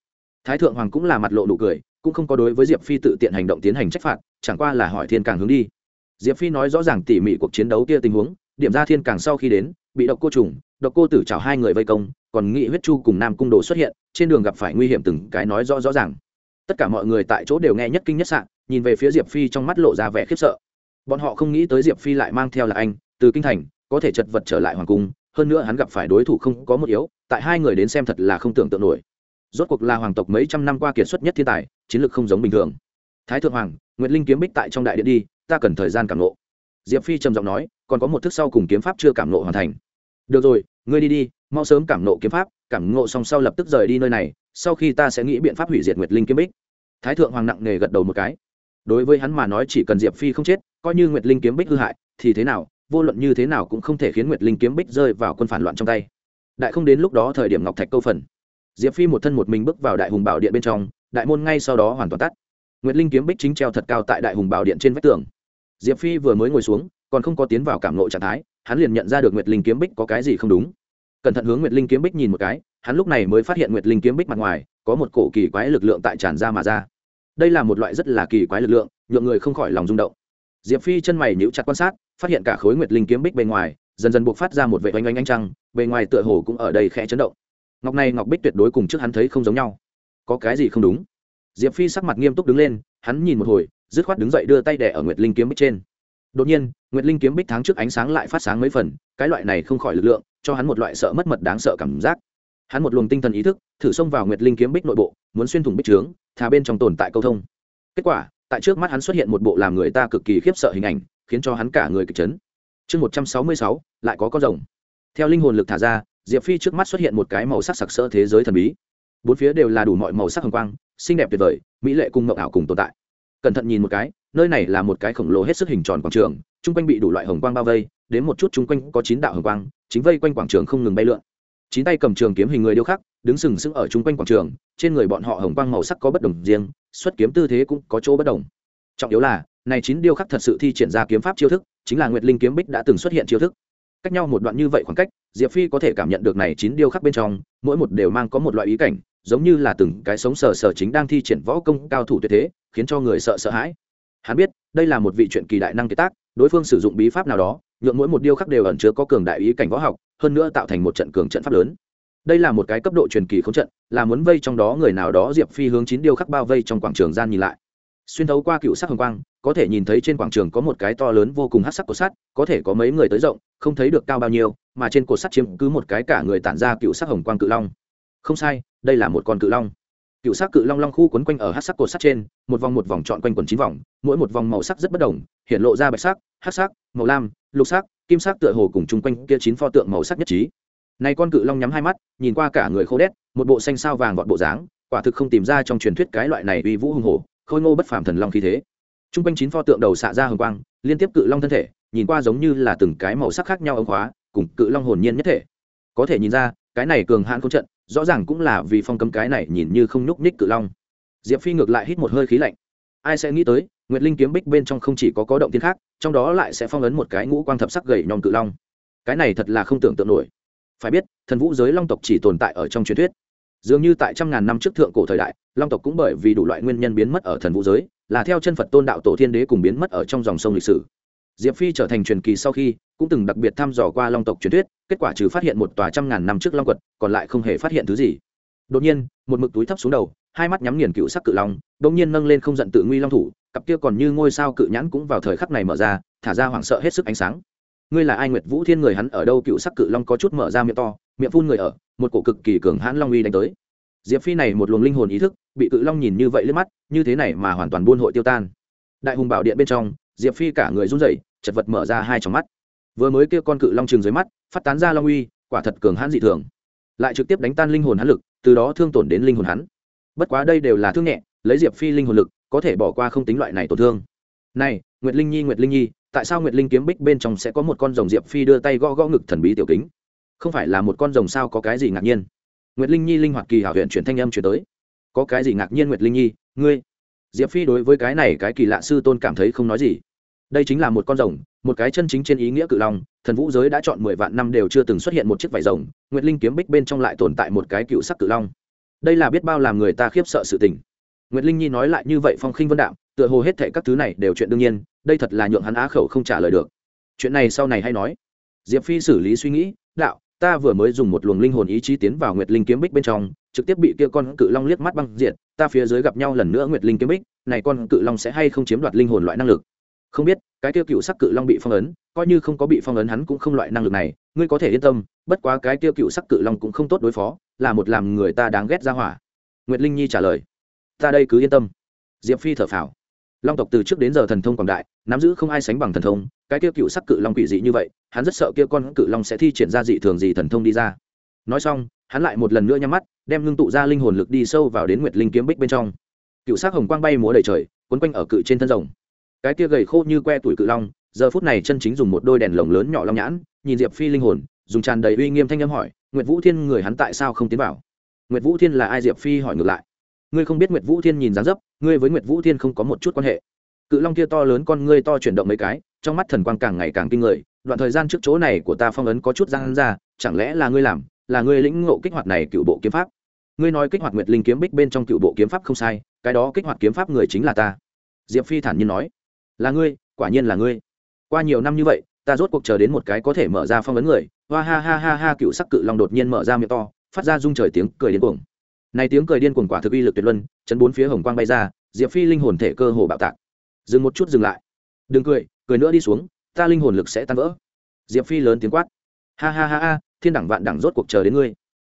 Thái thượng hoàng cũng là mặt lộ nụ cười, cũng không có đối với diệp phi tự tiện hành động tiến hành trách phạt, chẳng qua là hỏi thiên càng hướng đi. Diệp phi nói rõ ràng tỉ mỉ cuộc chiến đấu kia tình huống, điểm ra thiên càng sau khi đến, bị độc cô trùng, độc cô tử chào hai người vây công, còn nghị huyết chu cùng nam cung đồ xuất hiện, trên đường gặp phải nguy hiểm từng cái nói rõ rõ ràng. Tất cả mọi người tại chỗ đều nghe nhất kinh nhất sạn nhìn về phía diệp phi trong mắt lộ ra vẻ khiếp sợ bọn họ không nghĩ tới diệp phi lại mang theo là anh, từ kinh thành, có thể chật vật trở lại hoàng cung, hơn nữa hắn gặp phải đối thủ không có một yếu, tại hai người đến xem thật là không tưởng tượng nổi. Rốt cuộc là hoàng tộc mấy trăm năm qua kiệt xuất nhất thiên tài, chiến lược không giống bình thường. Thái thượng hoàng nguyễn linh kiếm bích tại trong đại điện đi, ta cần thời gian cảm nộ diệp phi trầm giọng nói, còn có một thức sau cùng kiếm pháp chưa cảm nộ hoàn thành. Được rồi, ngươi đi đi, mau sớm cảm nộ kiếm pháp, cảm nộ xong sau lập tức rời đi nơi này, sau khi ta sẽ nghĩ biện pháp hủy diệt nguyệt linh kiếm bích. Thái thượng hoàng nặng nề gật đầu một cái đối với hắn mà nói chỉ cần diệp phi không chết, coi như nguyệt linh kiếm bích hư hại, thì thế nào, vô luận như thế nào cũng không thể khiến nguyệt linh kiếm bích rơi vào quân phản loạn trong tay. Đại không đến lúc đó thời điểm ngọc thạch câu phần. Diệp phi một thân một mình bước vào đại hùng bảo điện bên trong, đại môn ngay sau đó hoàn toàn tắt. Nguyệt linh kiếm bích chính treo thật cao tại đại hùng bảo điện trên vách tường. Diệp phi vừa mới ngồi xuống, còn không có tiến vào cảm lộ trạng thái, hắn liền nhận ra được nguyệt linh kiếm bích có cái gì không đúng. Cẩn thận hướng nguyệt linh kiếm bích nhìn một cái, hắn lúc này mới phát hiện nguyệt linh kiếm bích mặt ngoài, có một cổ kỳ quái lực lượng tại tràn ra mà ra đây là một loại rất là kỳ quái lực lượng, nhượng người không khỏi lòng rung động. Diệp phi chân mày nhíu chặt quan sát, phát hiện cả khối nguyệt linh kiếm bích bên ngoài, dần dần buộc phát ra một vệ oanh oanh ánh trăng, bề ngoài tựa hồ cũng ở đây khẽ chấn động. Ngọc này ngọc bích tuyệt đối cùng trước hắn thấy không giống nhau. Có cái gì không đúng? Diệp phi sắc mặt nghiêm túc đứng lên, hắn nhìn một hồi, dứt khoát đứng dậy đưa tay đẻ ở nguyệt linh kiếm bích trên. Đột nhiên, nguyệt linh kiếm bích tháng trước ánh sáng lại phát sáng mấy phần, cái loại này không khỏi lực lượng, cho hắn một loại sợ mất mật đáng sợ cảm giác. Hắn một luồng tinh thần ý thức, thử xông vào nguyệt linh kiếm bích nội bộ muốn xuyên thủng bích trướng, thà bên trong tồn tại câu thông. Kết quả, tại trước mắt hắn xuất hiện một bộ làm người ta cực kỳ khiếp sợ hình ảnh, khiến cho hắn cả người kịch chấn. Chương một trăm sáu mươi sáu, lại có con rồng. Theo linh hồn lực thả ra, diệp phi trước mắt xuất hiện một cái màu sắc sặc sỡ thế giới thần bí. Bốn phía đều là đủ mọi màu sắc hồng quang, xinh đẹp tuyệt vời, mỹ lệ cùng mộng ảo cùng tồn tại. Cẩn thận nhìn một cái, nơi này là một cái khổng lồ hết sức hình tròn quảng trường, chung quanh bị đủ loại hồng quang bao vây, đến một chút chung quanh có chín đạo hồng quang, chính vây quanh quảng trường không ngừng bay lượn chín tay cầm trường kiếm hình người điêu khắc, đứng sừng sững ở chung quanh quảng trường, trên người bọn họ hồng quang màu sắc có bất đồng riêng, xuất kiếm tư thế cũng có chỗ bất đồng. Trọng yếu là, này chín điêu khắc thật sự thi triển ra kiếm pháp chiêu thức, chính là nguyệt linh kiếm bích đã từng xuất hiện chiêu thức. Cách nhau một đoạn như vậy khoảng cách, diệp phi có thể cảm nhận được này chín điêu khắc bên trong, mỗi một đều mang có một loại ý cảnh, giống như là từng cái sống sờ sờ chính đang thi triển võ công cao thủ tuyệt thế, khiến cho người sợ sợ hãi. Hắn biết, đây là một vị chuyện kỳ đại năng kiệt tác đối phương sử dụng bí pháp nào đó, nhượng mỗi một điêu khắc đều ẩn chứa có cường đại ý cảnh võ học, hơn nữa tạo thành một trận cường trận pháp lớn. Đây là một cái cấp độ truyền kỳ không trận, là muốn vây trong đó người nào đó diệp phi hướng chín điêu khắc bao vây trong quảng trường gian nhìn lại. Xuyên thấu qua cựu sắc hồng quang, có thể nhìn thấy trên quảng trường có một cái to lớn vô cùng hát sắc của sắt, có thể có mấy người tới rộng, không thấy được cao bao nhiêu, mà trên cột sắt chiếm cứ một cái cả người tản ra cựu sắc hồng quang cự long. Không sai, đây là một con cự long cựu sắc cự long long khu quấn quanh ở hát sắc cột sắt trên, một vòng một vòng trọn quanh quần chín vòng, mỗi một vòng màu sắc rất bất đồng, hiện lộ ra bạch sắc, hát sắc, màu lam, lục sắc, kim sắc tựa hồ cùng chung quanh kia chín pho tượng màu sắc nhất trí. Này con cự long nhắm hai mắt, nhìn qua cả người khô đét, một bộ xanh sao vàng vọt bộ dáng, quả thực không tìm ra trong truyền thuyết cái loại này uy vũ hùng hổ, khôi ngô bất phàm thần long khí thế. Chung quanh chín pho tượng đầu xạ ra hồng quang, liên tiếp cự long thân thể, nhìn qua giống như là từng cái màu sắc khác nhau ống khóa, cùng cự long hồn nhiên nhất thể. Có thể nhìn ra, cái này cường hãn không trận rõ ràng cũng là vì phong cấm cái này nhìn như không nhúc nhích cự long. Diệp phi ngược lại hít một hơi khí lạnh. Ai sẽ nghĩ tới, nguyệt linh kiếm bích bên trong không chỉ có có động tiên khác, trong đó lại sẽ phong ấn một cái ngũ quang thập sắc gầy nhòm cự long. Cái này thật là không tưởng tượng nổi. Phải biết, thần vũ giới long tộc chỉ tồn tại ở trong truyền thuyết. Dường như tại trăm ngàn năm trước thượng cổ thời đại, long tộc cũng bởi vì đủ loại nguyên nhân biến mất ở thần vũ giới, là theo chân phật tôn đạo tổ thiên đế cùng biến mất ở trong dòng sông lịch sử. Diệp phi trở thành truyền kỳ sau khi cũng từng đặc biệt thăm dò qua long tộc truyền thuyết, kết quả trừ phát hiện một tòa trăm ngàn năm trước long quật, còn lại không hề phát hiện thứ gì. Đột nhiên, một mực túi thấp xuống đầu, hai mắt nhắm nghiền cựu sắc cự long, đột nhiên nâng lên không giận tự nguy long thủ, cặp kia còn như ngôi sao cự nhãn cũng vào thời khắc này mở ra, thả ra hoảng sợ hết sức ánh sáng. Ngươi là ai nguyệt vũ thiên người hắn ở đâu? Cựu sắc cự long có chút mở ra miệng to, miệng phun người ở, một cổ cực kỳ cường hãn long uy đánh tới. Diệp phi này một luồng linh hồn ý thức, bị cự long nhìn như vậy lên mắt, như thế này mà hoàn toàn buôn hội tiêu tan. Đại hùng bảo điện bên trong, diệp phi cả người run rẩy, chật vật mở ra hai trong mắt vừa mới kia con cự long trường dưới mắt, phát tán ra long uy, quả thật cường hãn dị thường. Lại trực tiếp đánh tan linh hồn hắn lực, từ đó thương tổn đến linh hồn hắn. Bất quá đây đều là thương nhẹ, lấy diệp phi linh hồn lực, có thể bỏ qua không tính loại này tổn thương. Này, nguyệt linh nhi, nguyệt linh nhi, tại sao nguyệt linh kiếm bích bên trong sẽ có một con rồng diệp phi đưa tay gõ gõ ngực thần bí tiểu kính? Không phải là một con rồng sao có cái gì ngạc nhiên? Nguyệt linh nhi linh hoạt kỳ hảo huyện chuyển thanh âm chuyển tới. Có cái gì ngạc nhiên nguyệt linh nhi, ngươi? Diệp phi đối với cái này cái kỳ lạ sư tôn cảm thấy không nói gì. Đây chính là một con rồng một cái chân chính trên ý nghĩa cự long thần vũ giới đã chọn mười vạn năm đều chưa từng xuất hiện một chiếc vải rồng nguyệt linh kiếm bích bên trong lại tồn tại một cái cựu sắc cự long. Đây là biết bao làm người ta khiếp sợ sự tình. Nguyệt linh nhi nói lại như vậy phong khinh vân đạo, tựa hồ hết thệ các thứ này đều chuyện đương nhiên đây thật là nhượng hắn á khẩu không trả lời được. Chuyện này sau này hay nói. Diệp phi xử lý suy nghĩ đạo ta vừa mới dùng một luồng linh hồn ý chí tiến vào nguyệt linh kiếm bích bên trong trực tiếp bị kia con cự long liếc mắt băng diệt ta phía dưới gặp nhau lần nữa nguyệt linh kiếm bích này con cự long sẽ hay không chiếm đoạt linh hồn loại năng lực? Không biết, cái tiêu cựu sắc cự long bị phong ấn, coi như không có bị phong ấn hắn cũng không loại năng lực này, ngươi có thể yên tâm, bất quá cái tiêu cựu sắc cự long cũng không tốt đối phó, là một làm người ta đáng ghét ra hỏa. Nguyệt linh nhi trả lời, ta đây cứ yên tâm. Diệp phi thở phào. Long tộc từ trước đến giờ thần thông quảng đại, nắm giữ không ai sánh bằng thần thông, cái tiêu cựu sắc cự long quỷ dị như vậy, hắn rất sợ kia con cự long sẽ thi triển ra dị thường gì thần thông đi ra. Nói xong, hắn lại một lần nữa nhắm mắt, đem ngưng tụ ra linh hồn lực đi sâu vào đến nguyệt linh kiếm bích bên trong. Cựu sắc hồng quang bay múa đầy trời, quấn quanh ở cự trên thân rồng cái kia gầy khô như que tuổi cự long, giờ phút này chân chính dùng một đôi đèn lồng lớn nhỏ long nhãn, nhìn diệp phi linh hồn, dùng tràn đầy uy nghiêm thanh âm hỏi, nguyệt vũ thiên, người hắn tại sao không tiến vào? Nguyệt vũ thiên là ai? Diệp phi hỏi ngược lại. Ngươi không biết nguyệt vũ thiên nhìn dáng dấp, ngươi với nguyệt vũ thiên không có một chút quan hệ. Cự long kia to lớn con ngươi to chuyển động mấy cái, trong mắt thần quang càng ngày càng kinh người, đoạn thời gian trước chỗ này của ta phong ấn có chút giang ra, chẳng lẽ là ngươi làm, là ngươi lĩnh ngộ kích hoạt này cựu bộ kiếm pháp? Ngươi nói kích hoạt nguyệt linh kiếm bích bên trong cựu bộ kiếm pháp không sai, cái đó kích hoạt kiếm pháp người chính là ta. Diệp phi thản nhiên nói là ngươi, quả nhiên là ngươi. Qua nhiều năm như vậy, ta rốt cuộc chờ đến một cái có thể mở ra phong ấn người. Hoa ha ha ha ha, cựu sắc cự long đột nhiên mở ra miệng to, phát ra rung trời tiếng cười điên cuồng. Này tiếng cười điên cuồng quả thực uy lực tuyệt luân, chấn bốn phía hồng quang bay ra, diệp phi linh hồn thể cơ hồ bạo tạc. Dừng một chút dừng lại. Đừng cười cười nữa đi xuống, ta linh hồn lực sẽ tan vỡ. Diệp phi lớn tiếng quát. Ha ha ha ha, thiên đẳng vạn đẳng rốt cuộc chờ đến ngươi.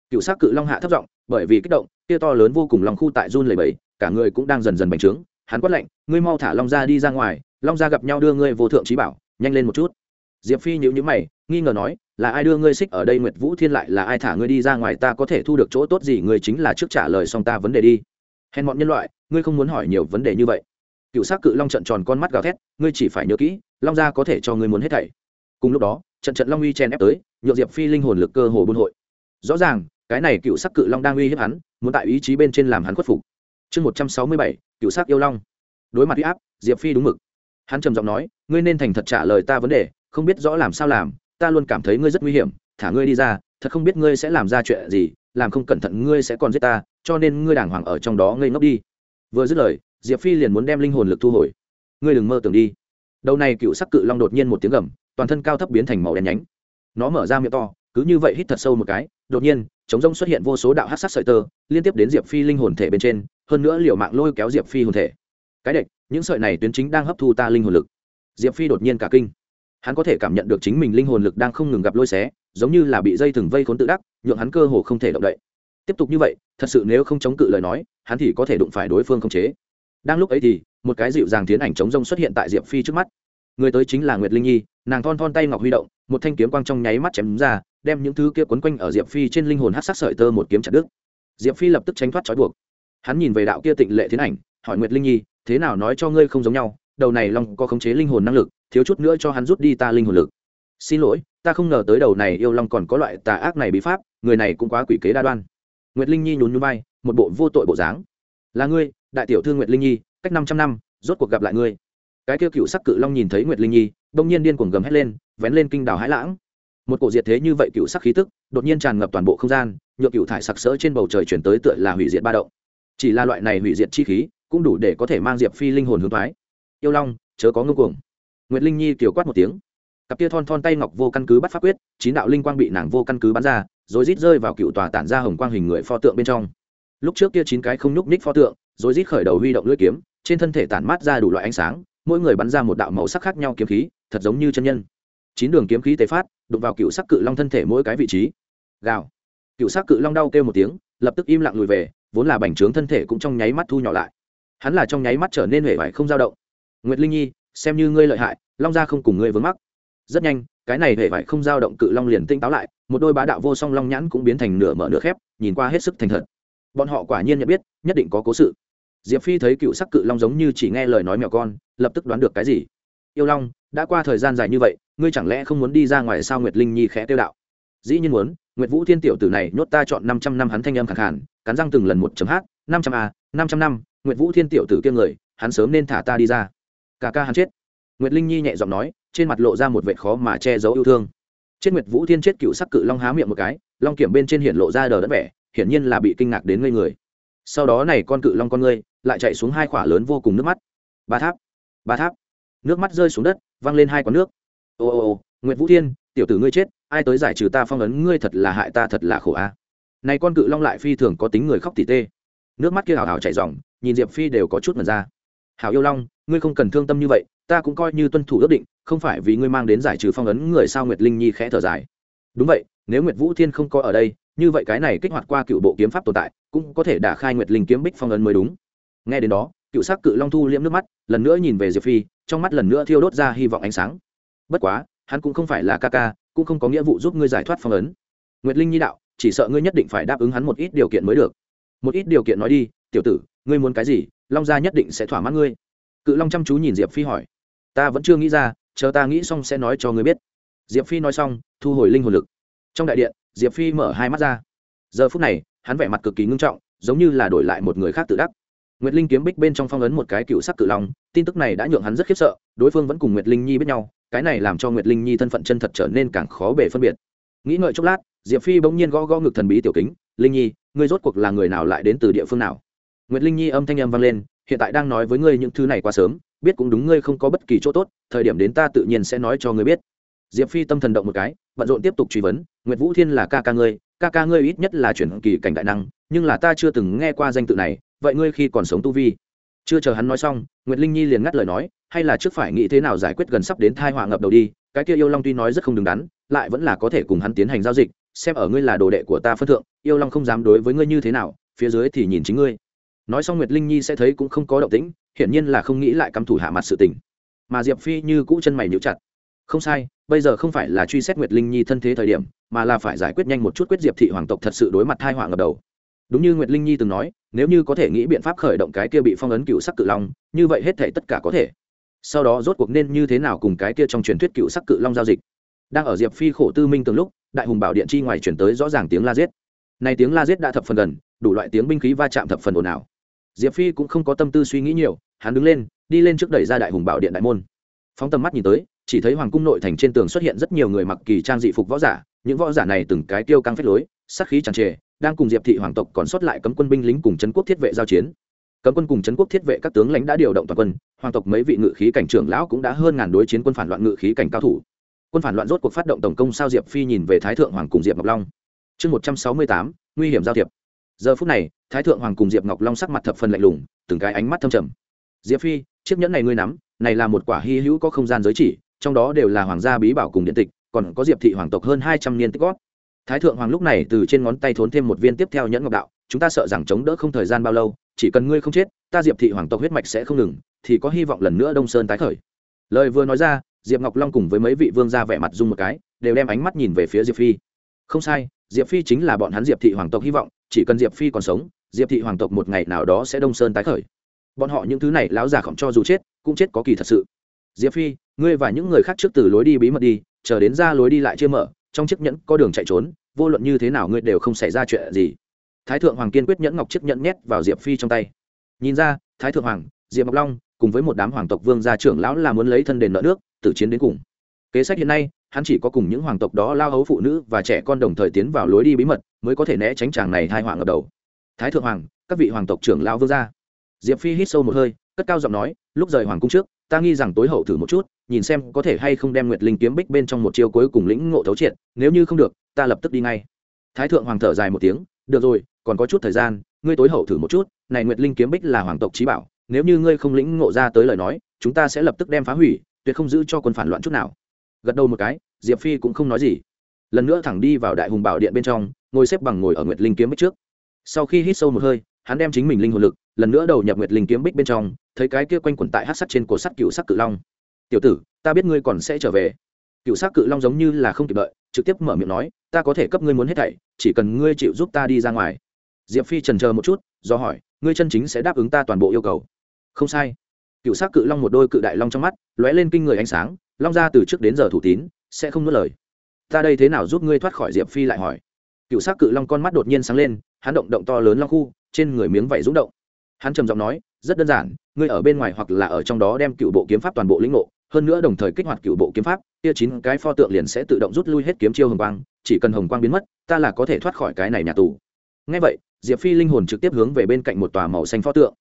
Cựu sắc cự long hạ thấp giọng, bởi vì kích động, kia to lớn vô cùng lòng khu tại run lầy bầy cả người cũng đang dần dần bành trướng. Hắn quát lạnh, ngươi mau thả long ra đi ra ngoài long gia gặp nhau đưa ngươi vô thượng trí bảo, nhanh lên một chút. Diệp phi nhíu nhíu mày, nghi ngờ nói, là ai đưa ngươi xích ở đây nguyệt vũ thiên lại là ai thả ngươi đi ra ngoài ta có thể thu được chỗ tốt gì, ngươi chính là trước trả lời xong ta vấn đề đi. Hèn bọn nhân loại, ngươi không muốn hỏi nhiều vấn đề như vậy. Cựu s cự long trận tròn con mắt gào thét, ngươi chỉ phải nhớ kỹ, long gia có thể cho ngươi muốn hết thảy. Cùng lúc đó, trận trận long uy chen ép tới nhộn diệp phi linh hồn lực cơ hồ buôn hội. Rõ ràng, cái này cựu sắc cự long đang uy hiếp hắn, muốn tại ý chí bên trên làm hắn khuất phục. Chương một trăm sáu mươi bảy, cựu sắc yêu long. Đối mặt huy áp, diệp phi đúng mực hắn trầm giọng nói, ngươi nên thành thật trả lời ta vấn đề, không biết rõ làm sao làm, ta luôn cảm thấy ngươi rất nguy hiểm, thả ngươi đi ra, thật không biết ngươi sẽ làm ra chuyện gì, làm không cẩn thận ngươi sẽ còn giết ta, cho nên ngươi đàng hoàng ở trong đó ngây ngốc đi. Vừa dứt lời, diệp phi liền muốn đem linh hồn lực thu hồi. Ngươi đừng mơ tưởng đi. Đầu này cựu sắc cự long đột nhiên một tiếng gầm, toàn thân cao thấp biến thành màu đen nhánh. Nó mở ra miệng to, cứ như vậy hít thật sâu một cái, đột nhiên chống rông xuất hiện vô số đạo hát sắc sợi tơ, liên tiếp đến diệp phi linh hồn thể bên trên, hơn nữa liều mạng lôi kéo diệp phi hồn thể. Cái đệch những sợi này tuyến chính đang hấp thu ta linh hồn lực. Diệp phi đột nhiên cả kinh. Hắn có thể cảm nhận được chính mình linh hồn lực đang không ngừng gặp lôi xé, giống như là bị dây thừng vây khốn tự đắc, nhượng hắn cơ hồ không thể động đậy. Tiếp tục như vậy, thật sự nếu không chống cự lời nói, hắn thì có thể đụng phải đối phương không chế. Đang lúc ấy thì, một cái dịu dàng tiến ảnh chống rông xuất hiện tại diệp phi trước mắt. Người tới chính là nguyệt linh nhi, nàng thon thon tay ngọc huy động, một thanh kiếm quang trong nháy mắt chém ra, đem những thứ kia quấn quanh ở diệp phi trên linh hồn hát sắc sợi tơ một kiếm chặt đứt. Diệp phi lập tức tránh thoát trói buộc. Hắn nhìn về đạo kia tịnh lệ tiến ảnh, hỏi nguyệt linh nhi thế nào nói cho ngươi không giống nhau, đầu này long có khống chế linh hồn năng lực, thiếu chút nữa cho hắn rút đi ta linh hồn lực. Xin lỗi, ta không ngờ tới đầu này yêu long còn có loại tà ác này bí pháp, người này cũng quá quỷ kế đa đoan. Nguyệt linh nhi nhún nhún vai, một bộ vô tội bộ dáng. Là ngươi, đại tiểu thư nguyệt linh nhi, cách năm trăm năm, rốt cuộc gặp lại ngươi. Cái kêu cựu sắc cự long nhìn thấy nguyệt linh nhi đông nhiên điên cuồng gầm hét lên, vén lên kinh đào hãi lãng. Một cổ diệt thế như vậy cựu sắc khí tức, đột nhiên tràn ngập toàn bộ không gian, nhựa cựu thải sặc sỡ trên bầu trời chuyển tới tựa là hủy diệt ba động. Chỉ là loại này hủy diệt chi khí cũng đủ để có thể mang diệp phi linh hồn hướng thoái. Yêu long, chớ có ngưng cuồng. Nguyệt linh nhi kiều quát một tiếng. Cặp kia thon thon tay ngọc vô căn cứ bắt pháp quyết, chín đạo linh quang bị nàng vô căn cứ bắn ra, rồi rít rơi vào cựu tòa tản ra hồng quang hình người pho tượng bên trong. Lúc trước kia chín cái không nhúc ních pho tượng, rồi rít khởi đầu huy động lưỡi kiếm, trên thân thể tản mát ra đủ loại ánh sáng, mỗi người bắn ra một đạo màu sắc khác nhau kiếm khí, thật giống như chân nhân. Chín đường kiếm khí tề phát, đụng vào cựu sắc cự long thân thể mỗi cái vị trí. Gào. Cựu sắc cự long đau kêu một tiếng, lập tức im lặng lùi về, vốn là bành trướng thân thể cũng trong nháy mắt thu nhỏ lại hắn là trong nháy mắt trở nên huệ vải không dao động. Nguyệt linh nhi, xem như ngươi lợi hại, long gia không cùng ngươi vướng mắc. Rất nhanh, cái này huệ vải không dao động cự long liền tinh táo lại, một đôi bá đạo vô song long nhãn cũng biến thành nửa mở nửa khép, nhìn qua hết sức thành thật. Bọn họ quả nhiên nhận biết, nhất định có cố sự. Diệp phi thấy cựu sắc cự long giống như chỉ nghe lời nói mèo con, lập tức đoán được cái gì. Yêu long, đã qua thời gian dài như vậy, ngươi chẳng lẽ không muốn đi ra ngoài sao nguyệt linh nhi khẽ tiêu đạo. Dĩ nhiên muốn, nguyệt vũ thiên tiểu tử này nhốt ta chọn năm trăm năm hắn thanh âm khẳng khản cắn răng từng lần một chấm hát, năm trăm a, năm trăm năm nguyệt vũ thiên tiểu tử kiêng người, hắn sớm nên thả ta đi ra. Cả ca hắn chết. Nguyệt linh nhi nhẹ giọng nói, trên mặt lộ ra một vệ khó mà che giấu yêu thương. Chết nguyệt vũ thiên chết cựu sắc cự long há miệng một cái, long kiểm bên trên hiện lộ ra đờ đất vẻ, hiển nhiên là bị kinh ngạc đến ngây người. Sau đó này con cự long con ngươi, lại chạy xuống hai khỏa lớn vô cùng nước mắt. Ba tháp ba tháp. Nước mắt rơi xuống đất, văng lên hai quán nước. Ô ô ô, nguyệt vũ thiên, tiểu tử ngươi chết, ai tới giải trừ ta phong ấn ngươi thật là hại ta thật là khổ a. Này con cự long lại phi thường có tính người khóc tỉ tê. Nước mắt kia hào hào chảy ròng nhìn diệp phi đều có chút mật ra. Hảo yêu long, ngươi không cần thương tâm như vậy, ta cũng coi như tuân thủ ước định, không phải vì ngươi mang đến giải trừ phong ấn người sao nguyệt linh nhi khẽ thở dài. Đúng vậy, nếu nguyệt vũ thiên không có ở đây, như vậy cái này kích hoạt qua cựu bộ kiếm pháp tồn tại, cũng có thể đả khai nguyệt linh kiếm bích phong ấn mới đúng. Nghe đến đó, cựu sắc cự long thu liễm nước mắt, lần nữa nhìn về diệp phi, trong mắt lần nữa thiêu đốt ra hy vọng ánh sáng. Bất quá, hắn cũng không phải là ca ca, cũng không có nghĩa vụ giúp ngươi giải thoát phong ấn. Nguyệt linh nhi đạo, chỉ sợ ngươi nhất định phải đáp ứng hắn một ít điều kiện mới được. Một ít điều kiện nói đi, tiểu tử ngươi muốn cái gì, long gia nhất định sẽ thỏa mãn ngươi. Cự long chăm chú nhìn diệp phi hỏi. Ta vẫn chưa nghĩ ra, chờ ta nghĩ xong sẽ nói cho ngươi biết. Diệp phi nói xong, thu hồi linh hồn lực. Trong đại điện, diệp phi mở hai mắt ra. Giờ phút này, hắn vẻ mặt cực kỳ ngưng trọng, giống như là đổi lại một người khác tự đắc. Nguyệt linh kiếm bích bên trong phong ấn một cái cựu sắc cự long, tin tức này đã nhượng hắn rất khiếp sợ, đối phương vẫn cùng nguyệt linh nhi biết nhau, cái này làm cho nguyệt linh nhi thân phận chân thật trở nên càng khó bể phân biệt. Nghĩ ngợi chốc lát, diệp phi bỗng nhiên gõ gõ ngực thần bí tiểu kính, linh nhi, ngươi rốt cuộc là người nào lại đến từ địa phương nào? Nguyệt linh nhi âm thanh âm vang lên, hiện tại đang nói với ngươi những thứ này quá sớm, biết cũng đúng ngươi không có bất kỳ chỗ tốt, thời điểm đến ta tự nhiên sẽ nói cho ngươi biết. Diệp phi tâm thần động một cái, bận rộn tiếp tục truy vấn, nguyệt vũ thiên là ca ca ngươi, ca ca ngươi ít nhất là chuyển kỳ cảnh đại năng, nhưng là ta chưa từng nghe qua danh tự này, vậy ngươi khi còn sống tu vi? Chưa chờ hắn nói xong, nguyệt linh nhi liền ngắt lời nói, hay là trước phải nghĩ thế nào giải quyết gần sắp đến tai họa ngập đầu đi, cái kia yêu long tuy nói rất không đứng đắn, lại vẫn là có thể cùng hắn tiến hành giao dịch, xem ở ngươi là đồ đệ của ta phân thượng, yêu long không dám đối với ngươi như thế nào, phía dưới thì nhìn chính ngươi nói xong nguyệt linh nhi sẽ thấy cũng không có động tĩnh, hiển nhiên là không nghĩ lại căm thủ hạ mặt sự tình. Mà diệp phi như cũ chân mày níu chặt. Không sai, bây giờ không phải là truy xét nguyệt linh nhi thân thế thời điểm, mà là phải giải quyết nhanh một chút quyết diệp thị hoàng tộc thật sự đối mặt thai họa ngập đầu. Đúng như nguyệt linh nhi từng nói, nếu như có thể nghĩ biện pháp khởi động cái kia bị phong ấn cựu sắc cự long, như vậy hết thể tất cả có thể. Sau đó rốt cuộc nên như thế nào cùng cái kia trong truyền thuyết cựu sắc cự long giao dịch? Đang ở diệp phi khổ tư minh từng lúc, đại hùng bảo điện chi ngoài chuyển tới rõ ràng tiếng la giết. Này tiếng la giết đã thập phần gần, đủ loại tiếng binh khí va chạm thập phần ồn ào diệp phi cũng không có tâm tư suy nghĩ nhiều, hắn đứng lên, đi lên trước đẩy ra đại hùng bảo điện đại môn. Phóng tầm mắt nhìn tới, chỉ thấy hoàng cung nội thành trên tường xuất hiện rất nhiều người mặc kỳ trang dị phục võ giả, những võ giả này từng cái tiêu căng phách lối sắc khí tràn trề, đang cùng diệp thị hoàng tộc còn sót lại cấm quân binh lính cùng trấn quốc thiết vệ giao chiến. Cấm quân cùng trấn quốc thiết vệ các tướng lãnh đã điều động toàn quân, hoàng tộc mấy vị ngự khí cảnh trưởng lão cũng đã hơn ngàn đối chiến quân phản loạn ngự khí cảnh cao thủ. Quân phản loạn rốt cuộc phát động tổng công sao diệp phi nhìn về thái thượng hoàng cùng diệp ngọc long. Chương một trăm sáu mươi tám, nguy hiểm giao thiệp giờ phút này, thái thượng hoàng cùng diệp ngọc long sắc mặt thập phần lạnh lùng, từng cái ánh mắt thâm trầm. Diệp phi, chiếc nhẫn này ngươi nắm, này là một quả hy hữu có không gian giới chỉ, trong đó đều là hoàng gia bí bảo cùng điện tịch, còn có diệp thị hoàng tộc hơn hai trăm niên tích góp. Thái thượng hoàng lúc này từ trên ngón tay thốn thêm một viên tiếp theo nhẫn ngọc đạo, chúng ta sợ rằng chống đỡ không thời gian bao lâu, chỉ cần ngươi không chết, ta diệp thị hoàng tộc huyết mạch sẽ không ngừng, thì có hy vọng lần nữa đông sơn tái khởi. Lời vừa nói ra, diệp ngọc long cùng với mấy vị vương gia vẻ mặt dung một cái, đều đem ánh mắt nhìn về phía diệp phi. Không sai, diệp phi chính là bọn hắn diệp thị hoàng tộc hy vọng chỉ cần diệp phi còn sống, diệp thị hoàng tộc một ngày nào đó sẽ đông sơn tái khởi. Bọn họ những thứ này lão già khổng cho dù chết, cũng chết có kỳ thật sự. Diệp phi, ngươi và những người khác trước từ lối đi bí mật đi, chờ đến ra lối đi lại chưa mở, trong chiếc nhẫn có đường chạy trốn, vô luận như thế nào ngươi đều không xảy ra chuyện gì. Thái thượng hoàng kiên quyết nhẫn ngọc chiếc nhẫn nhét vào diệp phi trong tay. Nhìn ra, thái thượng hoàng, diệp ngọc long cùng với một đám hoàng tộc vương gia trưởng lão là muốn lấy thân đền nợ nước, tử chiến đến cùng. Kế sách hiện nay, hắn chỉ có cùng những hoàng tộc đó lao hấu phụ nữ và trẻ con đồng thời tiến vào lối đi bí mật mới có thể né tránh chàng này hai hoàng ngập đầu. Thái thượng hoàng, các vị hoàng tộc trưởng lao vương gia. Diệp phi hít sâu một hơi, cất cao giọng nói, lúc rời hoàng cung trước, ta nghi rằng tối hậu thử một chút, nhìn xem có thể hay không đem nguyệt linh kiếm bích bên trong một chiêu cuối cùng lĩnh ngộ thấu triệt, nếu như không được, ta lập tức đi ngay. Thái thượng hoàng thở dài một tiếng, được rồi, còn có chút thời gian, ngươi tối hậu thử một chút, này nguyệt linh kiếm bích là hoàng tộc trí bảo, nếu như ngươi không lĩnh ngộ ra tới lời nói, chúng ta sẽ lập tức đem phá hủy, tuyệt không giữ cho quân phản loạn chút nào. Gật đầu một cái, diệp phi cũng không nói gì. Lần nữa thẳng đi vào đại hùng bảo điện bên trong ngồi xếp bằng ngồi ở nguyệt linh kiếm bích trước. Sau khi hít sâu một hơi, hắn đem chính mình linh hồn lực, lần nữa đầu nhập nguyệt linh kiếm bích bên trong, thấy cái kia quanh quẩn tại hát sắt trên cổ sắt cựu sắc cự long. Tiểu tử, ta biết ngươi còn sẽ trở về. Cựu sắc cự long giống như là không kịp đợi, trực tiếp mở miệng nói, ta có thể cấp ngươi muốn hết thảy, chỉ cần ngươi chịu giúp ta đi ra ngoài. Diệp phi trần chờ một chút, do hỏi, ngươi chân chính sẽ đáp ứng ta toàn bộ yêu cầu? Không sai. Cựu sắc cự long một đôi cự đại long trong mắt, lóe lên kinh người ánh sáng, long ra từ trước đến giờ thủ tín, sẽ không nuốt lời. Ta đây thế nào giúp ngươi thoát khỏi? Diệp phi lại hỏi cựu sắc cự long con mắt đột nhiên sáng lên, hắn động động to lớn long khu, trên người miếng vảy rúng động. Hắn trầm giọng nói, rất đơn giản, ngươi ở bên ngoài hoặc là ở trong đó đem cựu bộ kiếm pháp toàn bộ lĩnh ngộ, hơn nữa đồng thời kích hoạt cựu bộ kiếm pháp tia chín cái pho tượng liền sẽ tự động rút lui hết kiếm chiêu hồng quang, chỉ cần hồng quang biến mất, ta là có thể thoát khỏi cái này nhà tù. Ngay vậy, diệp phi linh hồn trực tiếp hướng về bên cạnh một tòa màu xanh pho tượng.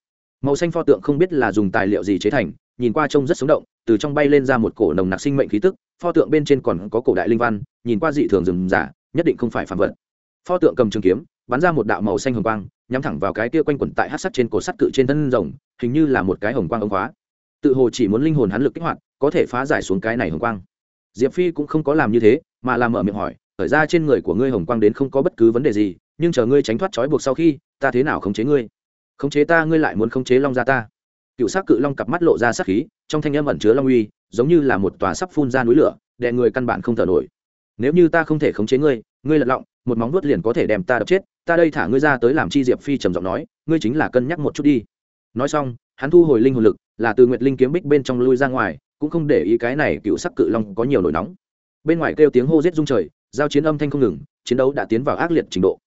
Màu xanh pho tượng không biết là dùng tài liệu gì chế thành, nhìn qua trông rất sống động, từ trong bay lên ra một cổ nồng nặc sinh mệnh khí tức, pho tượng bên trên còn có cổ đại linh văn, nhìn qua dị thường rừng giả nhất định không phải phạm vật pho tượng cầm trường kiếm, bắn ra một đạo màu xanh hồng quang, nhắm thẳng vào cái kia quanh quẩn tại hát sắt trên cổ sắt cự trên thân rồng, hình như là một cái hồng quang ống khóa. Tự hồ chỉ muốn linh hồn hắn lực kích hoạt, có thể phá giải xuống cái này hồng quang. Diệp phi cũng không có làm như thế, mà làm mở miệng hỏi, khởi ra trên người của ngươi hồng quang đến không có bất cứ vấn đề gì, nhưng chờ ngươi tránh thoát trói buộc sau khi, ta thế nào khống chế ngươi? Khống chế ta, ngươi lại muốn khống chế long ra ta? Cựu s á c cự long cặp mắt lộ ra sắc khí, trong thanh âm ẩn chứa long uy, giống như là một tòa sắp phun ra núi lửa đè người căn bản không thở nổi. Nếu như ta không thể khống chế ngươi ngươi lật lọng, một móng vuốt liền có thể đem ta đập chết, ta đây thả ngươi ra tới làm chi diệp phi trầm giọng nói, ngươi chính là cân nhắc một chút đi. Nói xong, hắn thu hồi linh hồn lực, là từ nguyệt linh kiếm bích bên trong lui ra ngoài, cũng không để ý cái này cựu sắc cự long có nhiều nổi nóng. Bên ngoài kêu tiếng hô rết rung trời, giao chiến âm thanh không ngừng, chiến đấu đã tiến vào ác liệt trình độ.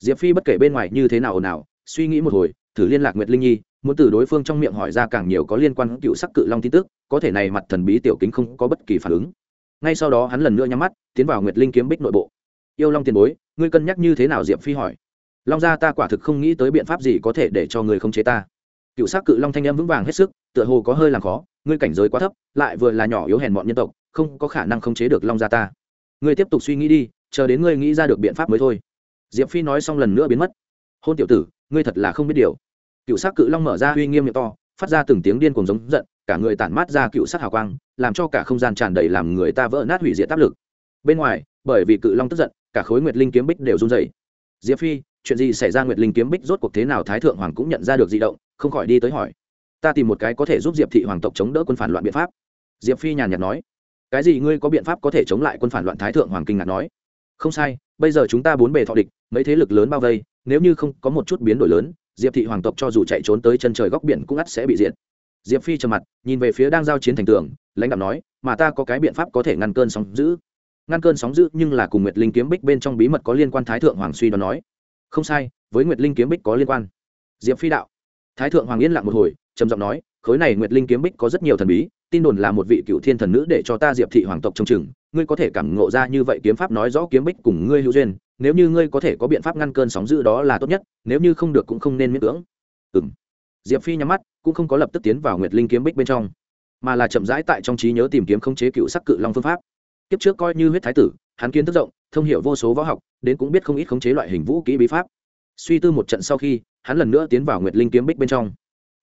Diệp phi bất kể bên ngoài như thế nào ồn ào, suy nghĩ một hồi, thử liên lạc nguyệt linh nhi, muốn từ đối phương trong miệng hỏi ra càng nhiều có liên quan cựu sắc cự long tin tức, có thể này mặt thần bí tiểu kính không có bất kỳ phản ứng. Ngay sau đó hắn lần nữa nhắm mắt, tiến vào nguyệt linh kiếm bích nội bộ yêu long tiền bối, ngươi cân nhắc như thế nào diệp phi hỏi? Long gia ta quả thực không nghĩ tới biện pháp gì có thể để cho người không chế ta. Cựu s á c cự long thanh em vững vàng hết sức, tựa hồ có hơi làm khó, ngươi cảnh giới quá thấp, lại vừa là nhỏ yếu hèn bọn nhân tộc, không có khả năng không chế được long gia ta. Ngươi tiếp tục suy nghĩ đi, chờ đến ngươi nghĩ ra được biện pháp mới thôi. Diệp phi nói xong lần nữa biến mất. Hôn tiểu tử, ngươi thật là không biết điều. Cựu s á c cự long mở ra uy nghiêm miệng to, phát ra từng tiếng điên cùng giống giận, cả người tản mát ra cựu sắc hào quang, làm cho cả không gian tràn đầy làm người ta vỡ nát hủy diệt áp lực. Bên ngoài, bởi vì cự long tức giận cả khối nguyệt linh kiếm bích đều run rẩy. diệp phi, chuyện gì xảy ra? Nguyệt linh kiếm bích rốt cuộc thế nào? Thái thượng hoàng cũng nhận ra được di động, không khỏi đi tới hỏi. Ta tìm một cái có thể giúp diệp thị hoàng tộc chống đỡ quân phản loạn biện pháp. Diệp phi nhàn nhạt nói. Cái gì? Ngươi có biện pháp có thể chống lại quân phản loạn? Thái thượng hoàng kinh ngạc nói. Không sai, bây giờ chúng ta bốn bề thọ địch, mấy thế lực lớn bao vây, nếu như không có một chút biến đổi lớn, diệp thị hoàng tộc cho dù chạy trốn tới chân trời góc biển cũng ắt sẽ bị diệt. Diệp phi trầm mặt, nhìn về phía đang giao chiến thành tường, lãnh đạo nói, mà ta có cái biện pháp có thể ngăn cơn sóng giữ ngăn cơn sóng dữ nhưng là cùng nguyệt linh kiếm bích bên trong bí mật có liên quan thái thượng hoàng suy đoán nói. Không sai, với nguyệt linh kiếm bích có liên quan. Diệp phi đạo. Thái thượng hoàng yên lặng một hồi, trầm giọng nói, khối này nguyệt linh kiếm bích có rất nhiều thần bí, tin đồn là một vị cựu thiên thần nữ để cho ta diệp thị hoàng tộc trông chừng. Ngươi có thể cảm ngộ ra như vậy kiếm pháp nói rõ kiếm bích cùng ngươi hữu duyên, nếu như ngươi có thể có biện pháp ngăn cơn sóng dữ đó là tốt nhất, nếu như không được cũng không nên miễn cưỡng. Ừ m diệp phi nhắm mắt, cũng không có lập tức tiến vào nguyệt linh kiếm bích bên trong, mà là chậm rãi tại trong trí nhớ tìm kiếm khống chế cựu sắc cự long phương pháp kiếp trước coi như huyết thái tử, hắn kiến thức rộng, thông hiểu vô số võ học, đến cũng biết không ít khống chế loại hình vũ kỹ bí pháp. Suy tư một trận sau khi, hắn lần nữa tiến vào nguyệt linh kiếm bích bên trong.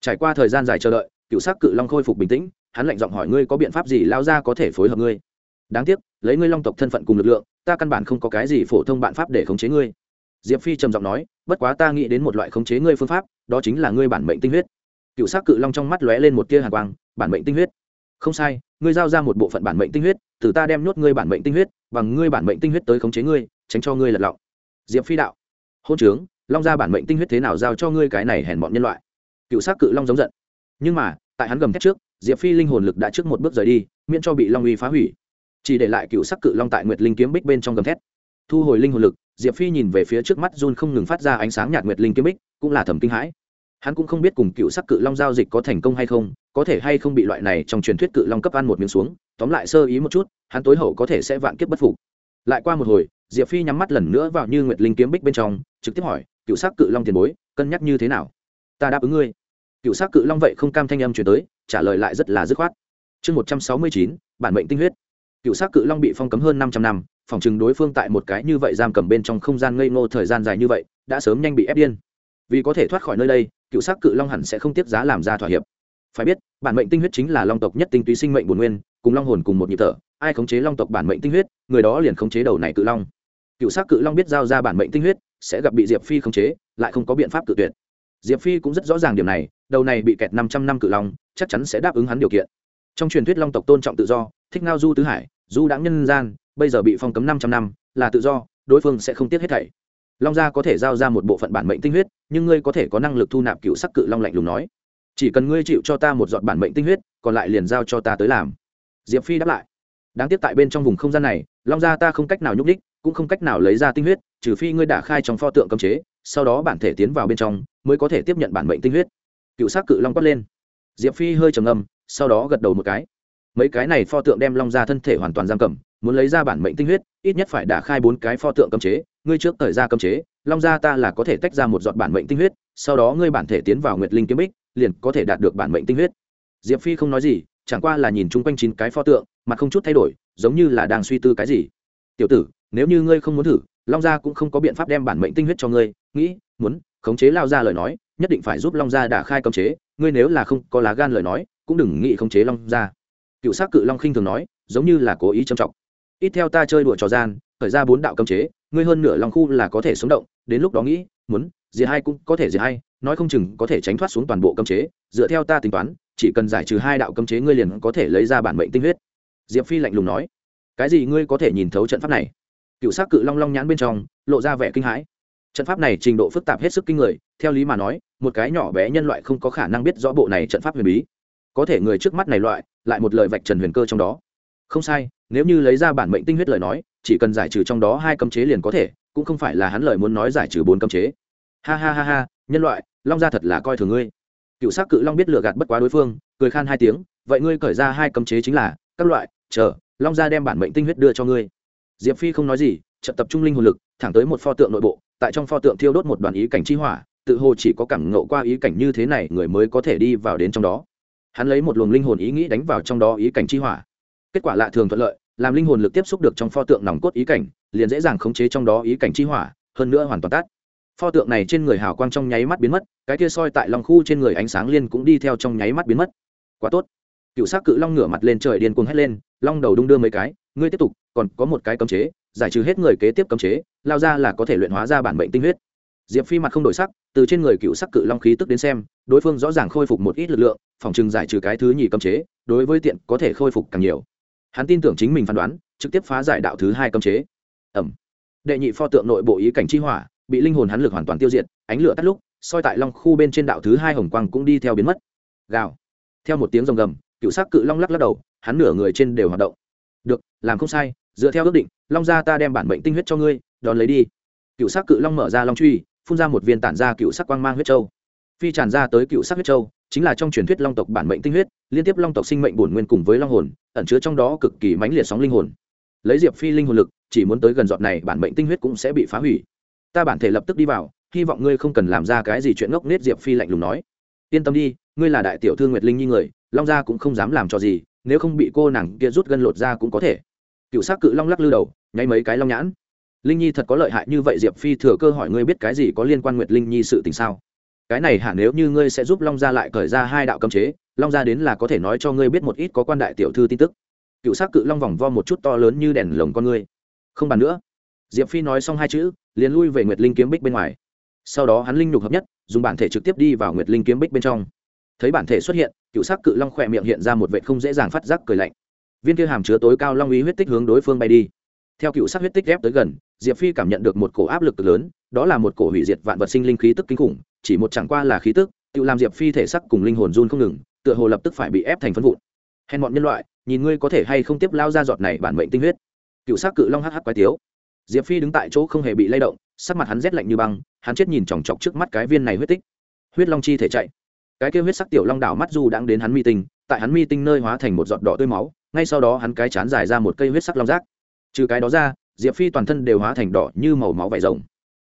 Trải qua thời gian dài chờ đợi, cựu sắc cự long khôi phục bình tĩnh, hắn lạnh giọng hỏi ngươi có biện pháp gì lao ra có thể phối hợp ngươi? Đáng tiếc, lấy ngươi long tộc thân phận cùng lực lượng, ta căn bản không có cái gì phổ thông bạn pháp để khống chế ngươi. Diệp phi trầm giọng nói, bất quá ta nghĩ đến một loại khống chế ngươi phương pháp, đó chính là ngươi bản mệnh tinh huyết. Cựu sắc cự long trong mắt lóe lên một tia hàn quang, bản mệnh tinh huyết. Không sai, ngươi giao ra một bộ phận bản mệnh tinh huyết từ ta đem nhốt ngươi bản mệnh tinh huyết, bằng ngươi bản mệnh tinh huyết tới khống chế ngươi, tránh cho ngươi lật lọng. Diệp phi đạo, hôn trướng, long ra bản mệnh tinh huyết thế nào giao cho ngươi cái này hèn bọn nhân loại? Cựu s á c cự long giống giận. Nhưng mà, tại hắn gầm thét trước, diệp phi linh hồn lực đã trước một bước rời đi, miễn cho bị long uy phá hủy. Chỉ để lại cựu sắc cự long tại nguyệt linh kiếm bích bên trong gầm thét. Thu hồi linh hồn lực, diệp phi nhìn về phía trước mắt run không ngừng phát ra ánh sáng nhạt nguyệt linh kiếm bích, cũng là thầm kinh hãi. Hắn cũng không biết cùng cựu sắc cự long giao dịch có thành công hay không, có thể hay không bị loại này trong truyền thuyết cự long cấp ăn một miếng xuống tóm lại sơ ý một chút, hắn tối hậu có thể sẽ vạn kiếp bất phục. Lại qua một hồi, diệp phi nhắm mắt lần nữa vào như nguyệt linh kiếm bích bên trong, trực tiếp hỏi, cựu sắc cự long tiền bối, cân nhắc như thế nào? Ta đáp ứng ngươi. Cựu s cự long vậy không cam thanh âm chuyển tới, trả lời lại rất là dứt khoát. Chương một trăm sáu mươi chín, bản mệnh tinh huyết. Cựu s cự long bị phong cấm hơn năm trăm năm, phòng chừng đối phương tại một cái như vậy giam cầm bên trong không gian ngây ngô thời gian dài như vậy, đã sớm nhanh bị ép điên. Vì có thể thoát khỏi nơi đây, cựu s cự long hẳn sẽ không tiếp giá làm ra thỏa hiệp. Phải biết, bản mệnh tinh huyết chính là long tộc nhất tinh túy sinh mệnh bồn nguyên cùng long hồn cùng một nhịp thở, ai khống chế long tộc bản mệnh tinh huyết, người đó liền khống chế đầu này cự long. Cựu s cự long biết giao ra bản mệnh tinh huyết, sẽ gặp bị diệp phi khống chế, lại không có biện pháp cự tuyệt. Diệp phi cũng rất rõ ràng điểm này, đầu này bị kẹt năm trăm năm cự long, chắc chắn sẽ đáp ứng hắn điều kiện. Trong truyền thuyết long tộc tôn trọng tự do, thích ngao du tứ hải, du đãng nhân gian, bây giờ bị phong cấm năm trăm năm, là tự do, đối phương sẽ không tiếc hết thảy. Long gia có thể giao ra một bộ phận bản mệnh tinh huyết, nhưng ngươi có thể có năng lực thu nạp cựu sắc cự long lạnh lùng nói. Chỉ cần ngươi chịu cho ta một giọt bản mệnh tinh huyết, còn lại liền giao cho ta tới làm diệp phi đáp lại. Đáng tiếc tại bên trong vùng không gian này, long gia ta không cách nào nhúc đích cũng không cách nào lấy ra tinh huyết, trừ phi ngươi đả khai trong pho tượng cấm chế, sau đó bản thể tiến vào bên trong, mới có thể tiếp nhận bản mệnh tinh huyết. Cựu s á c cự long quát lên. Diệp phi hơi trầm âm sau đó gật đầu một cái. Mấy cái này pho tượng đem long ra thân thể hoàn toàn giam cầm, muốn lấy ra bản mệnh tinh huyết, ít nhất phải đả khai bốn cái pho tượng cấm chế, ngươi trước thời ra cấm chế, long ra ta là có thể tách ra một giọt bản mệnh tinh huyết, sau đó ngươi bản thể tiến vào nguyệt linh kiếm bích, liền có thể đạt được bản mệnh tinh huyết. Diệp phi không nói gì chẳng qua là nhìn chung quanh chín cái pho tượng, mà không chút thay đổi, giống như là đang suy tư cái gì. Tiểu tử, nếu như ngươi không muốn thử, long gia cũng không có biện pháp đem bản mệnh tinh huyết cho ngươi, nghĩ, muốn, khống chế lao ra lời nói, nhất định phải giúp long gia đả khai cấm chế, ngươi nếu là không có lá gan lời nói, cũng đừng nghĩ khống chế long gia. Cựu s á c cự long khinh thường nói, giống như là cố ý châm trọng. Ít theo ta chơi đùa trò gian, khởi ra bốn đạo cấm chế, ngươi hơn nửa long khu là có thể sống động, đến lúc đó nghĩ, muốn gì hai cũng có thể gì hai, nói không chừng có thể tránh thoát xuống toàn bộ cấm chế, dựa theo ta tính toán chỉ cần giải trừ hai đạo cấm chế ngươi liền có thể lấy ra bản mệnh tinh huyết. Diệp phi lạnh lùng nói. Cái gì ngươi có thể nhìn thấu trận pháp này? Cựu s á c cự long long nhãn bên trong lộ ra vẻ kinh hãi. Trận pháp này trình độ phức tạp hết sức kinh người, theo lý mà nói, một cái nhỏ bé nhân loại không có khả năng biết rõ bộ này trận pháp huyền bí. Có thể người trước mắt này loại, lại một lời vạch trần huyền cơ trong đó. Không sai, nếu như lấy ra bản mệnh tinh huyết lời nói, chỉ cần giải trừ trong đó hai cấm chế liền có thể, cũng không phải là hắn lời muốn nói giải trừ bốn cấm chế. Ha ha ha ha, nhân loại, long gia thật là coi thường ngươi cựu s á c cự long biết lựa gạt bất quá đối phương, cười khan hai tiếng, vậy ngươi khởi ra hai cấm chế chính là, các loại, chờ, long gia đem bản mệnh tinh huyết đưa cho ngươi. Diệp phi không nói gì trận tập trung linh hồn lực, thẳng tới một pho tượng nội bộ, tại trong pho tượng thiêu đốt một đoàn ý cảnh chi hỏa, tự hồ chỉ có cảm ngộ qua ý cảnh như thế này người mới có thể đi vào đến trong đó. Hắn lấy một luồng linh hồn ý nghĩ đánh vào trong đó ý cảnh chi hỏa. Kết quả lạ thường thuận lợi, làm linh hồn lực tiếp xúc được trong pho tượng nòng cốt ý cảnh, liền dễ dàng khống chế trong đó ý cảnh chi hỏa, hơn nữa hoàn toàn tắt pho tượng này trên người hào quang trong nháy mắt biến mất, cái kia soi tại lòng khu trên người ánh sáng liên cũng đi theo trong nháy mắt biến mất. Quá tốt. Cựu s á c cự long ngửa mặt lên trời điên cuồng hét lên, long đầu đung đưa mấy cái, ngươi tiếp tục, còn có một cái cấm chế, giải trừ hết người kế tiếp cấm chế, lao ra là có thể luyện hóa ra bản mệnh tinh huyết. Diệp phi mặt không đổi sắc, từ trên người cựu sắc cự long khí tức đến xem, đối phương rõ ràng khôi phục một ít lực lượng, phòng chừng giải trừ cái thứ nhì cấm chế, đối với tiện có thể khôi phục càng nhiều. Hắn tin tưởng chính mình phán đoán, trực tiếp phá giải đạo thứ hai cấm chế. Ẩm. Đệ nhị pho tượng nội bộ ý cảnh chi hỏa bị linh hồn hắn lực hoàn toàn tiêu diệt, ánh lửa tắt lúc, soi tại long khu bên trên đạo thứ hai hồng quang cũng đi theo biến mất. Gào. Theo một tiếng rồng gầm, cựu sắc cự long lắc lắc đầu, hắn nửa người trên đều hoạt động. Được, làm không sai, dựa theo ước định, long gia ta đem bản mệnh tinh huyết cho ngươi, đón lấy đi. Cựu sắc cự long mở ra long truy, phun ra một viên tản ra cựu sắc quang mang huyết châu. Phi tràn ra tới cựu sắc huyết châu, chính là trong truyền thuyết long tộc bản mệnh tinh huyết, liên tiếp long tộc sinh mệnh bổn nguyên cùng với long hồn, ẩn chứa trong đó cực kỳ mãnh liệt sóng linh hồn. Lấy diệp phi linh hồn lực, chỉ muốn tới gần giọt này bản mệnh tinh huyết cũng sẽ bị phá hủy ta bản thể lập tức đi vào, hy vọng ngươi không cần làm ra cái gì chuyện ngốc nết diệp phi lạnh lùng nói. Yên tâm đi, ngươi là đại tiểu thư nguyệt linh nhi người, long gia cũng không dám làm cho gì, nếu không bị cô nàng kia rút gân lột ra cũng có thể. Cựu s á c cự long lắc lư đầu, nháy mấy cái long nhãn. Linh nhi thật có lợi hại như vậy, diệp phi thừa cơ hỏi ngươi biết cái gì có liên quan nguyệt linh nhi sự tình sao? Cái này hả, nếu như ngươi sẽ giúp long gia lại cởi ra hai đạo cấm chế, long gia đến là có thể nói cho ngươi biết một ít có quan đại tiểu thư tin tức. Cựu s á c cự long vòng vo một chút to lớn như đèn lồng con ngươi. Không bàn nữa diệp phi nói xong hai chữ, liền lui về nguyệt linh kiếm bích bên ngoài. Sau đó hắn linh nhục hợp nhất, dùng bản thể trực tiếp đi vào nguyệt linh kiếm bích bên trong. Thấy bản thể xuất hiện, cựu sắc cự long khỏe miệng hiện ra một vệ không dễ dàng phát giác cười lạnh. Viên kia hàm chứa tối cao long ý huyết tích hướng đối phương bay đi. Theo cựu sắc huyết tích ghép tới gần, diệp phi cảm nhận được một cổ áp lực cực lớn, đó là một cổ hủy diệt vạn vật sinh linh khí tức kinh khủng, chỉ một chẳng qua là khí tức, tự làm diệp phi thể sắc cùng linh hồn run không ngừng, tựa hồ lập tức phải bị ép thành phân vụn. Hèn bọn nhân loại, nhìn ngươi có thể hay không tiếp lao ra giọt này bản mệnh tinh huyết. Cựu sắc cự long hh quái tiếu diệp phi đứng tại chỗ không hề bị lay động, sắc mặt hắn rét lạnh như băng, hắn chết nhìn chòng chọc trước mắt cái viên này huyết tích. Huyết long chi thể chạy. Cái kêu huyết sắc tiểu long đảo mắt du đang đến hắn mi tinh, tại hắn mi tinh nơi hóa thành một giọt đỏ tươi máu, ngay sau đó hắn cái chán dài ra một cây huyết sắc long rác. Trừ cái đó ra, diệp phi toàn thân đều hóa thành đỏ như màu máu vải rồng.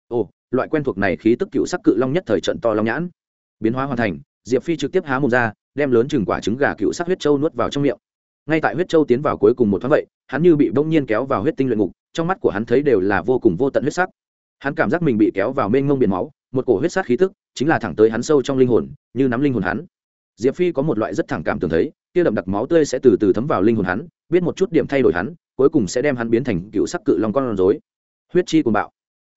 Ồ, loại quen thuộc này khí tức cựu sắc cự long nhất thời trận to long nhãn. Biến hóa hoàn thành, diệp phi trực tiếp há mồm ra, đem lớn chừng quả trứng gà cựu sắc huyết châu nuốt vào trong miệng. Ngay tại huyết châu tiến vào cuối cùng một thoáng vậy, hắn như bị bỗng nhiên kéo vào huyết tinh luyện ngục trong mắt của hắn thấy đều là vô cùng vô tận huyết sắc. Hắn cảm giác mình bị kéo vào mênh ngông biển máu, một cổ huyết sắc khí tức chính là thẳng tới hắn sâu trong linh hồn, như nắm linh hồn hắn. Diệp phi có một loại rất thẳng cảm tưởng thấy, kia đậm đặc máu tươi sẽ từ từ thấm vào linh hồn hắn, biết một chút điểm thay đổi hắn, cuối cùng sẽ đem hắn biến thành cựu sắc cự long con rối. Huyết chi cùng bạo.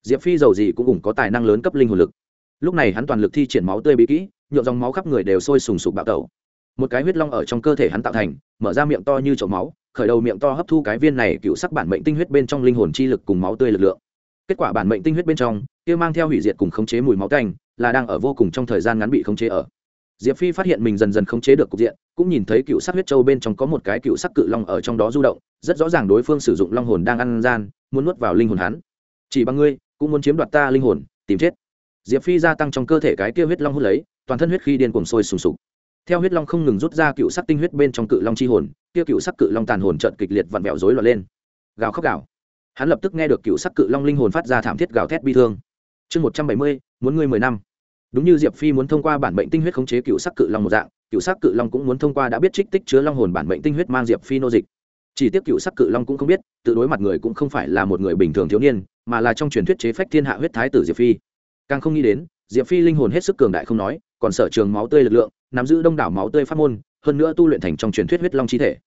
Diệp phi giàu gì cũng cùng có tài năng lớn cấp linh hồn lực. Lúc này hắn toàn lực thi triển máu tươi bí kỹ nhuộm dòng máu khắp người đều sôi sùng sục bạo tẩu. Một cái huyết long ở trong cơ thể hắn tạo thành, mở ra miệng to như chậu máu khởi đầu miệng to hấp thu cái viên này cựu sắc bản mệnh tinh huyết bên trong linh hồn chi lực cùng máu tươi lực lượng. Kết quả bản mệnh tinh huyết bên trong, kia mang theo hủy diệt cùng khống chế mùi máu tanh, là đang ở vô cùng trong thời gian ngắn bị khống chế ở. Diệp phi phát hiện mình dần dần khống chế được cục diện, cũng nhìn thấy cựu sắc huyết châu bên trong có một cái cựu sắc cự long ở trong đó du động, rất rõ ràng đối phương sử dụng long hồn đang ăn gian, muốn nuốt vào linh hồn hắn. Chỉ bằng ngươi, cũng muốn chiếm đoạt ta linh hồn, tìm chết. Diệp phi gia tăng trong cơ thể cái kia huyết long hút lấy, toàn thân huyết khi điên cuồng sôi sùng sục. Theo huyết long không ngừng rút ra cựu sắc tinh huyết bên trong cự long chi hồn kia cựu sắc cự long tàn hồn trợn kịch liệt vặn vẹo rối loạn lên. Gào khóc gào. Hắn lập tức nghe được cựu sắc cự long linh hồn phát ra thảm thiết gào thét bi thương. Chương một trăm bảy mươi, muốn ngươi mười năm. Đúng như diệp phi muốn thông qua bản bệnh tinh huyết khống chế cựu sắc cự long một dạng, cựu sắc cự long cũng muốn thông qua đã biết trích tích chứa long hồn bản bệnh tinh huyết mang diệp phi nô dịch. Chỉ tiếc cựu sắc cự long cũng không biết, tự đối mặt người cũng không phải là một người bình thường thiếu niên, mà là trong truyền thuyết chế phách thiên hạ huyết thái tử diệp phi. Càng không nghĩ đến, diệp phi linh hồn hết sức cường đại không nói, còn sở trường máu tươi lực lượng, nắm giữ đông đảo máu tươi pháp môn hơn nữa tu luyện thành trong truyền thuyết huyết long chi thể.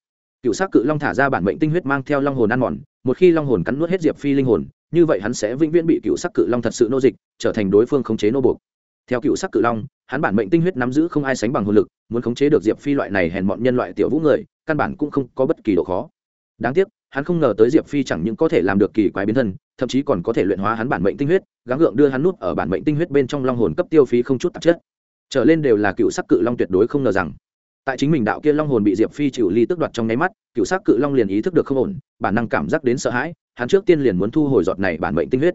Cựu sắc cự long thả ra bản mệnh tinh huyết mang theo long hồn ăn mòn, một khi long hồn cắn nuốt hết diệp phi linh hồn, như vậy hắn sẽ vĩnh viễn bị cựu sắc cự long thật sự nô dịch, trở thành đối phương khống chế nô buộc. Theo cựu sắc cự long, hắn bản mệnh tinh huyết nắm giữ không ai sánh bằng hồn lực, muốn khống chế được diệp phi loại này hèn mọn nhân loại tiểu vũ người, căn bản cũng không có bất kỳ độ khó. Đáng tiếc, hắn không ngờ tới diệp phi chẳng những có thể làm được kỳ quái biến thân, thậm chí còn có thể luyện hóa hắn bản mệnh tinh huyết, gắng gượng đưa hắn nút ở bản mệnh tinh huyết bên trong long hồn cấp tiêu phí không chút tạp chất. Trở lên đều là cựu sắc cự long tuyệt đối không ngờ rằng tại chính mình đạo kia long hồn bị diệp phi chịu ly tức đoạt trong nháy mắt, cựu sắc cự long liền ý thức được không ổn, bản năng cảm giác đến sợ hãi, hắn trước tiên liền muốn thu hồi giọt này bản mệnh tinh huyết.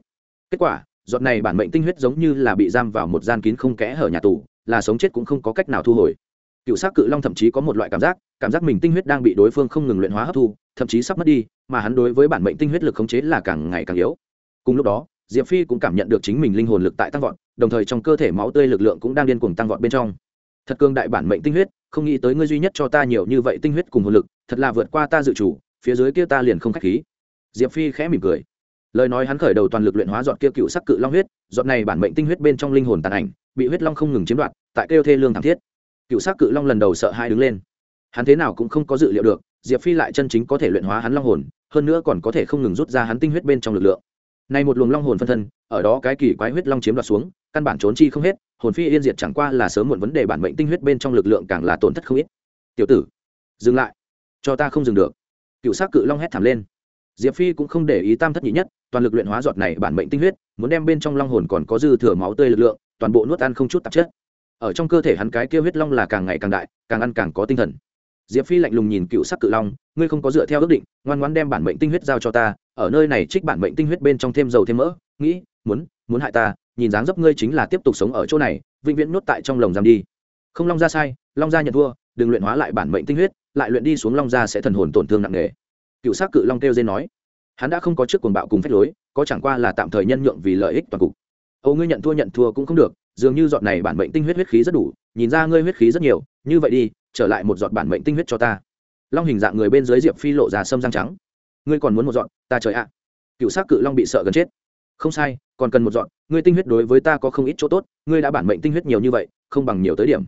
Kết quả, giọt này bản mệnh tinh huyết giống như là bị giam vào một gian kín không kẽ hở nhà tù, là sống chết cũng không có cách nào thu hồi. Cựu sắc cự long thậm chí có một loại cảm giác cảm giác mình tinh huyết đang bị đối phương không ngừng luyện hóa hấp thu, thậm chí sắp mất đi, mà hắn đối với bản mệnh tinh huyết lực khống chế là càng ngày càng yếu. Cùng lúc đó, diệp phi cũng cảm nhận được chính mình linh hồn lực tại tăng vọt, đồng thời trong cơ thể máu tươi lực lượng cũng đang điên cuồng tăng vọt bên trong thật cương đại bản mệnh tinh huyết, không nghĩ tới ngươi duy nhất cho ta nhiều như vậy tinh huyết cùng hồn lực, thật là vượt qua ta dự chủ, phía dưới kia ta liền không khách khí. Diệp phi khẽ mỉm cười. Lời nói hắn khởi đầu toàn lực luyện hóa dọn kia cựu sắc cự long huyết dọn này bản mệnh tinh huyết bên trong linh hồn tàn ảnh, bị huyết long không ngừng chiếm đoạt, tại kêu thê lương thảm thiết. Cựu sắc cự long lần đầu sợ hai đứng lên. Hắn thế nào cũng không có dự liệu được, diệp phi lại chân chính có thể luyện hóa hắn long hồn, hơn nữa còn có thể không ngừng rút ra hắn tinh huyết bên trong lực lượng. Này một luồng long hồn phân thân, ở đó cái kỳ quái huyết long chiếm đoạt xuống, căn bản trốn chi không hết hồn phi yên diệt chẳng qua là sớm muộn vấn đề bản mệnh tinh huyết bên trong lực lượng càng là tổn thất không ít. Tiểu tử, dừng lại. Cho ta không dừng được. Cựu s cự long hét thảm lên. Diệp phi cũng không để ý tam thất nhị nhất, toàn lực luyện hóa giọt này bản mệnh tinh huyết, muốn đem bên trong long hồn còn có dư thừa máu tươi lực lượng, toàn bộ nuốt ăn không chút tạp chất. Ở trong cơ thể hắn cái kia huyết long là càng ngày càng đại, càng ăn càng có tinh thần. Diệp phi lạnh lùng nhìn cựu sắc cự long, ngươi không có dựa theo ước định, ngoan ngoan đem bản mệnh tinh huyết giao cho ta, ở nơi này trích bản mệnh tinh huyết bên trong thêm dầu thêm mỡ, nghĩ, muốn muốn hại ta nhìn dáng dấp ngươi chính là tiếp tục sống ở chỗ này, vĩnh viễn nuốt tại trong lồng giam đi. Không long ra sai, long ra nhận thua, đừng luyện hóa lại bản mệnh tinh huyết, lại luyện đi xuống long ra sẽ thần hồn tổn thương nặng nề. Cựu sắc cự long kêu dên nói, hắn đã không có trước cuồng bạo cùng phép lối, có chẳng qua là tạm thời nhân nhượng vì lợi ích toàn cục. Âu ngươi nhận thua nhận thua cũng không được, dường như giọt này bản mệnh tinh huyết huyết khí rất đủ, nhìn ra ngươi huyết khí rất nhiều, như vậy đi, trở lại một giọt bản mệnh tinh huyết cho ta. Long hình dạng người bên dưới diệp phi lộ ra sâm răng trắng. Ngươi còn muốn một dọn ta trời ạ. Cựu s á c cự long bị sợ gần chết. Không sai, còn cần một dọn ngươi tinh huyết đối với ta có không ít chỗ tốt, ngươi đã bản mệnh tinh huyết nhiều như vậy, không bằng nhiều tới điểm.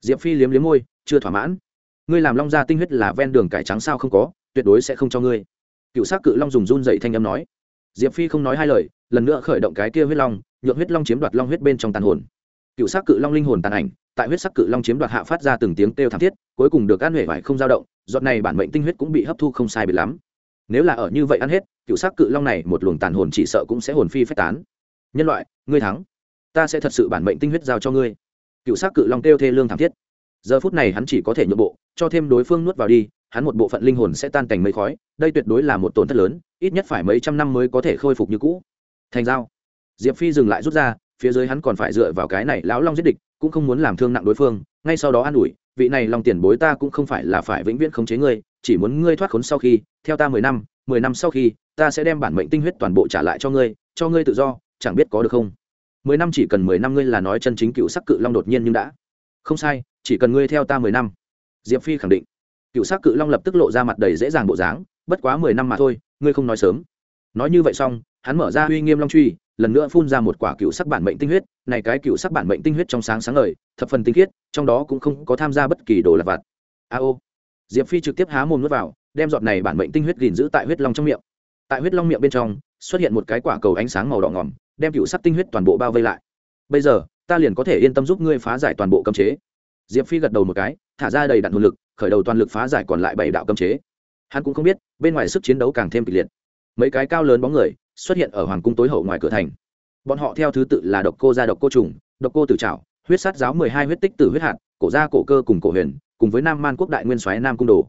Diệp phi liếm liếm môi, chưa thỏa mãn. Ngươi làm long ra tinh huyết là ven đường cải trắng sao không có, tuyệt đối sẽ không cho ngươi. Cựu s á c cự long dùng run dậy thanh âm nói. Diệp phi không nói hai lời, lần nữa khởi động cái kia huyết long, nhượng huyết long chiếm đoạt long huyết bên trong tàn hồn. Cựu s á c cự long linh hồn tàn ảnh, tại huyết sắc cự long chiếm đoạt hạ phát ra từng tiếng kêu thảm thiết, cuối cùng được ăn huệ vải không dao động, giọt này bản mệnh tinh huyết cũng bị hấp thu không sai biệt lắm. Nếu là ở như vậy ăn hết, cựu sắc cự long này một luồng tàn hồn chỉ sợ cũng sẽ hồn phi phách tán nhân loại, ngươi thắng. Ta sẽ thật sự bản mệnh tinh huyết giao cho ngươi. Cựu sắc cự long kêu thê lương thảm thiết. Giờ phút này hắn chỉ có thể nhượng bộ, cho thêm đối phương nuốt vào đi, hắn một bộ phận linh hồn sẽ tan cảnh mây khói, đây tuyệt đối là một tổn thất lớn, ít nhất phải mấy trăm năm mới có thể khôi phục như cũ. Thành giao. Diệp phi dừng lại rút ra, phía dưới hắn còn phải dựa vào cái này lão long giết địch, cũng không muốn làm thương nặng đối phương, ngay sau đó an ủi, vị này long tiền bối ta cũng không phải là phải vĩnh viễn khống chế ngươi, chỉ muốn ngươi thoát khốn sau khi, theo ta mười năm mười năm sau khi, ta sẽ đem bản mệnh tinh huyết toàn bộ trả lại cho ngươi cho ngươi tự do chẳng biết có được không? Mười năm chỉ cần mười năm ngươi là nói chân chính cựu sắc cự long đột nhiên nhưng đã. Không sai, chỉ cần ngươi theo ta mười năm. Diệp phi khẳng định. Cựu sắc cự long lập tức lộ ra mặt đầy dễ dàng bộ dáng, bất quá mười năm mà thôi, ngươi không nói sớm. Nói như vậy xong, hắn mở ra uy nghiêm long truy, lần nữa phun ra một quả cựu sắc bản mệnh tinh huyết, này cái cựu sắc bản mệnh tinh huyết trong sáng sáng ngời, thập phần tinh khiết, trong đó cũng không có tham gia bất kỳ đồ lặt vặt. A ô. Diệp phi trực tiếp há mồm n vào, đem giọt này bản mệnh tinh huyết gìn giữ tại huyết long trong miệng. Tại huyết long miệng bên trong, xuất hiện một cái quả cầu ánh sáng màu đỏ ngỏm đem cựu sắc tinh huyết toàn bộ bao vây lại. Bây giờ, ta liền có thể yên tâm giúp ngươi phá giải toàn bộ cấm chế. Diệp phi gật đầu một cái, thả ra đầy đặn hồn lực, khởi đầu toàn lực phá giải còn lại bảy đạo cấm chế. Hắn cũng không biết, bên ngoài sức chiến đấu càng thêm kịch liệt. Mấy cái cao lớn bóng người xuất hiện ở hoàng cung tối hậu ngoài cửa thành. Bọn họ theo thứ tự là độc cô gia độc cô trùng, độc cô tử trảo, huyết sát giáo mười hai huyết tích tử huyết hạt, cổ gia cổ cơ cùng cổ huyền, cùng với nam man quốc đại nguyên soái nam cung đồ.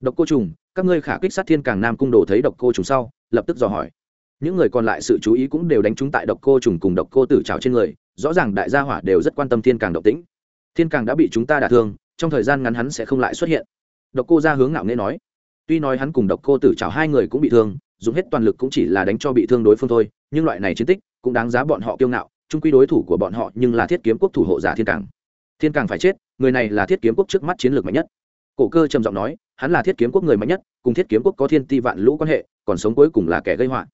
Độc cô trùng, các ngươi khả kích sát thiên càng nam cung đồ thấy độc cô trùng sau, lập tức dò hỏi những người còn lại sự chú ý cũng đều đánh trúng tại độc cô trùng cùng độc cô tử trào trên người, rõ ràng đại gia hỏa đều rất quan tâm thiên càng độc tĩnh. Thiên càng đã bị chúng ta đả thương, trong thời gian ngắn hắn sẽ không lại xuất hiện. Độc cô ra hướng ngạo nghễ nói. Tuy nói hắn cùng độc cô tử trào hai người cũng bị thương, dùng hết toàn lực cũng chỉ là đánh cho bị thương đối phương thôi, nhưng loại này chiến tích cũng đáng giá bọn họ kiêu ngạo trung quy đối thủ của bọn họ nhưng là thiết kiếm quốc thủ hộ giả thiên càng. Thiên càng phải chết, người này là thiết kiếm quốc trước mắt chiến lược mạnh nhất. Cổ cơ trầm giọng nói, hắn là thiết kiếm quốc người mạnh nhất, cùng thiết kiếm quốc có thiên ti vạn lũ quan hệ, còn sống cuối cùng là kẻ gây họa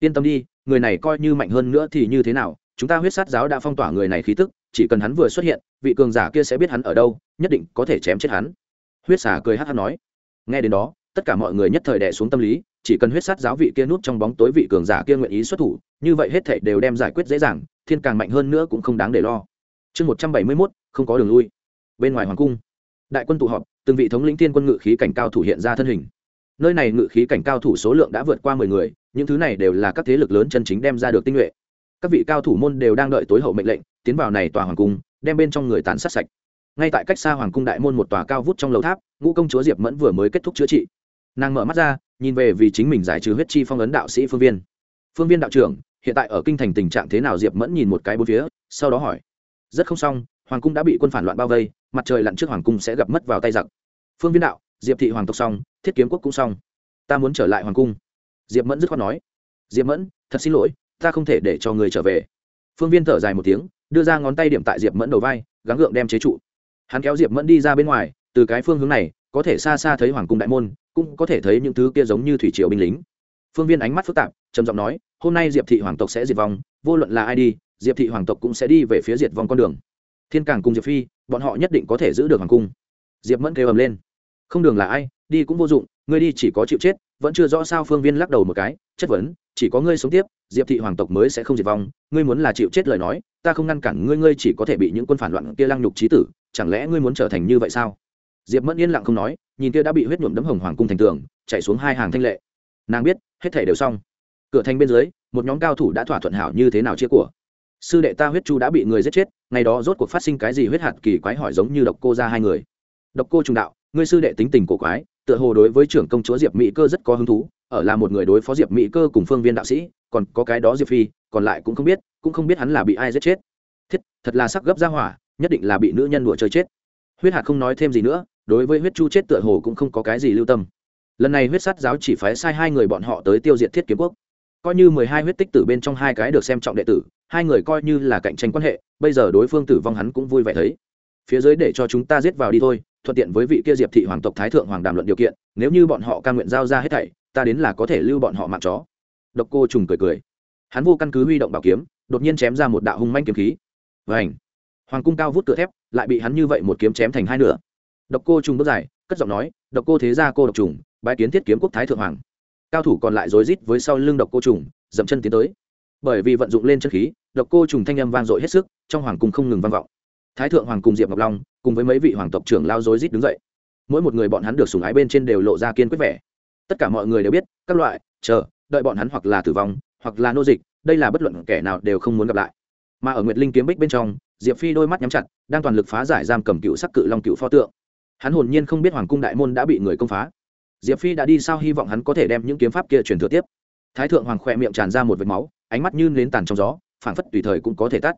yên tâm đi, người này coi như mạnh hơn nữa thì như thế nào, chúng ta huyết sát giáo đã phong tỏa người này khí tức, chỉ cần hắn vừa xuất hiện, vị cường giả kia sẽ biết hắn ở đâu, nhất định có thể chém chết hắn. Huyết xà cười hát hát nói. Nghe đến đó, tất cả mọi người nhất thời đẻ xuống tâm lý, chỉ cần huyết sát giáo vị kia núp trong bóng tối vị cường giả kia nguyện ý xuất thủ, như vậy hết thảy đều đem giải quyết dễ dàng, thiên càng mạnh hơn nữa cũng không đáng để lo. Chương một trăm bảy mươi mốt, không có đường lui. Bên ngoài hoàng cung, đại quân tụ họp, từng vị thống lĩnh thiên quân ngự khí cảnh cao thủ hiện ra thân hình nơi này ngự khí cảnh cao thủ số lượng đã vượt qua mười người, những thứ này đều là các thế lực lớn chân chính đem ra được tinh nhuệ. Các vị cao thủ môn đều đang đợi tối hậu mệnh lệnh, tiến vào này tòa hoàng cung, đem bên trong người tàn sát sạch. Ngay tại cách xa hoàng cung đại môn một tòa cao vút trong lầu tháp, ngũ công chúa diệp mẫn vừa mới kết thúc chữa trị. Nàng mở mắt ra, nhìn về vì chính mình giải trừ huyết chi phong ấn đạo sĩ phương viên. Phương viên đạo trưởng, hiện tại ở kinh thành tình trạng thế nào? Diệp mẫn nhìn một cái bốn phía, sau đó hỏi. Rất không xong, hoàng cung đã bị quân phản loạn bao vây, mặt trời lặn trước hoàng cung sẽ gặp mất vào tay giặc. Phương viên đạo, diệp thị hoàng tộc xong thiết kiếm quốc cũng xong. Ta muốn trở lại hoàng cung. Diệp mẫn dứt khoát nói. Diệp mẫn, thật xin lỗi, ta không thể để cho người trở về. Phương viên thở dài một tiếng, đưa ra ngón tay điểm tại diệp mẫn đầu vai, gắng gượng đem chế trụ. Hắn kéo diệp mẫn đi ra bên ngoài, từ cái phương hướng này, có thể xa xa thấy hoàng cung đại môn, cũng có thể thấy những thứ kia giống như thủy triều binh lính. Phương viên ánh mắt phức tạp, trầm giọng nói, hôm nay diệp thị hoàng tộc sẽ diệt vong, vô luận là ai đi, diệp thị hoàng tộc cũng sẽ đi về phía diệt vong con đường. Thiên càng cùng diệp phi, bọn họ nhất định có thể giữ được hoàng cung. Diệp mẫn kêu ầm lên không đường là ai, đi cũng vô dụng, ngươi đi chỉ có chịu chết, vẫn chưa rõ sao phương viên lắc đầu một cái, chất vấn, chỉ có ngươi sống tiếp, diệp thị hoàng tộc mới sẽ không diệt vong, ngươi muốn là chịu chết lời nói, ta không ngăn cản ngươi ngươi chỉ có thể bị những quân phản loạn kia lăng nhục trí tử, chẳng lẽ ngươi muốn trở thành như vậy sao? Diệp mẫn yên lặng không nói, nhìn kia đã bị huyết nhuộm đấm hồng hoàng cung thành tường, chạy xuống hai hàng thanh lệ. Nàng biết, hết thể đều xong. Cửa thành bên dưới, một nhóm cao thủ đã thỏa thuận hảo như thế nào chia của. Sư đệ ta huyết chu đã bị người giết chết, ngày đó rốt cuộc phát sinh cái gì huyết hạt kỳ quái hỏi giống như độc cô ra hai người. Độc cô trùng đạo ngươi sư đệ tính tình cổ quái, tựa hồ đối với trưởng công chúa diệp mỹ cơ rất có hứng thú, ở là một người đối phó diệp mỹ cơ cùng phương viên đạo sĩ, còn có cái đó diệp phi, còn lại cũng không biết, cũng không biết hắn là bị ai giết chết. Thiết, thật là sắc gấp ra hỏa, nhất định là bị nữ nhân đùa chơi chết. Huyết hạt không nói thêm gì nữa, đối với huyết chu chết tựa hồ cũng không có cái gì lưu tâm. Lần này huyết sát giáo chỉ phái sai hai người bọn họ tới tiêu diệt thiết kiếm quốc. Coi như mười hai huyết tích tử bên trong hai cái được xem trọng đệ tử, hai người coi như là cạnh tranh quan hệ, bây giờ đối phương tử vong hắn cũng vui vẻ thấy. Phía dưới để cho chúng ta giết vào đi thôi thuận tiện với vị kia diệp thị hoàng tộc thái thượng hoàng đàm luận điều kiện, nếu như bọn họ ca nguyện giao ra hết thảy, ta đến là có thể lưu bọn họ mạng chó. Độc cô trùng cười cười. Hắn vô căn cứ huy động bảo kiếm, đột nhiên chém ra một đạo hung manh kiếm khí. Vảnh hoàng cung cao vút cửa thép, lại bị hắn như vậy một kiếm chém thành hai nửa. Độc cô trùng bước dài, cất giọng nói, độc cô thế gia cô độc trùng, bái kiến thiết kiếm quốc thái thượng hoàng. Cao thủ còn lại rối rít với sau lưng độc cô trùng, dậm chân tiến tới. Bởi vì vận dụng lên chân khí, độc cô trùng thanh âm vang dội hết sức, trong hoàng cung không ngừng vang vọng. Thái thượng hoàng cùng diệp ngọc long cùng với mấy vị hoàng tộc trưởng lao rối rít đứng dậy. Mỗi một người bọn hắn được sùng ái bên trên đều lộ ra kiên quyết vẻ. Tất cả mọi người đều biết, các loại, chờ, đợi bọn hắn hoặc là tử vong, hoặc là nô dịch, đây là bất luận kẻ nào đều không muốn gặp lại. Mà ở nguyệt linh kiếm bích bên trong, diệp phi đôi mắt nhắm chặt, đang toàn lực phá giải giam cầm cựu sắc cự long cựu pho tượng. Hắn hồn nhiên không biết hoàng cung đại môn đã bị người công phá. Diệp phi đã đi sao hy vọng hắn có thể đem những kiếm pháp kia truyền thừa tiếp. Thái thượng hoàng khỏe miệng tràn ra một vệt máu, ánh mắt như nến tàn trong gió, phảng phất tùy thời cũng có thể tắt.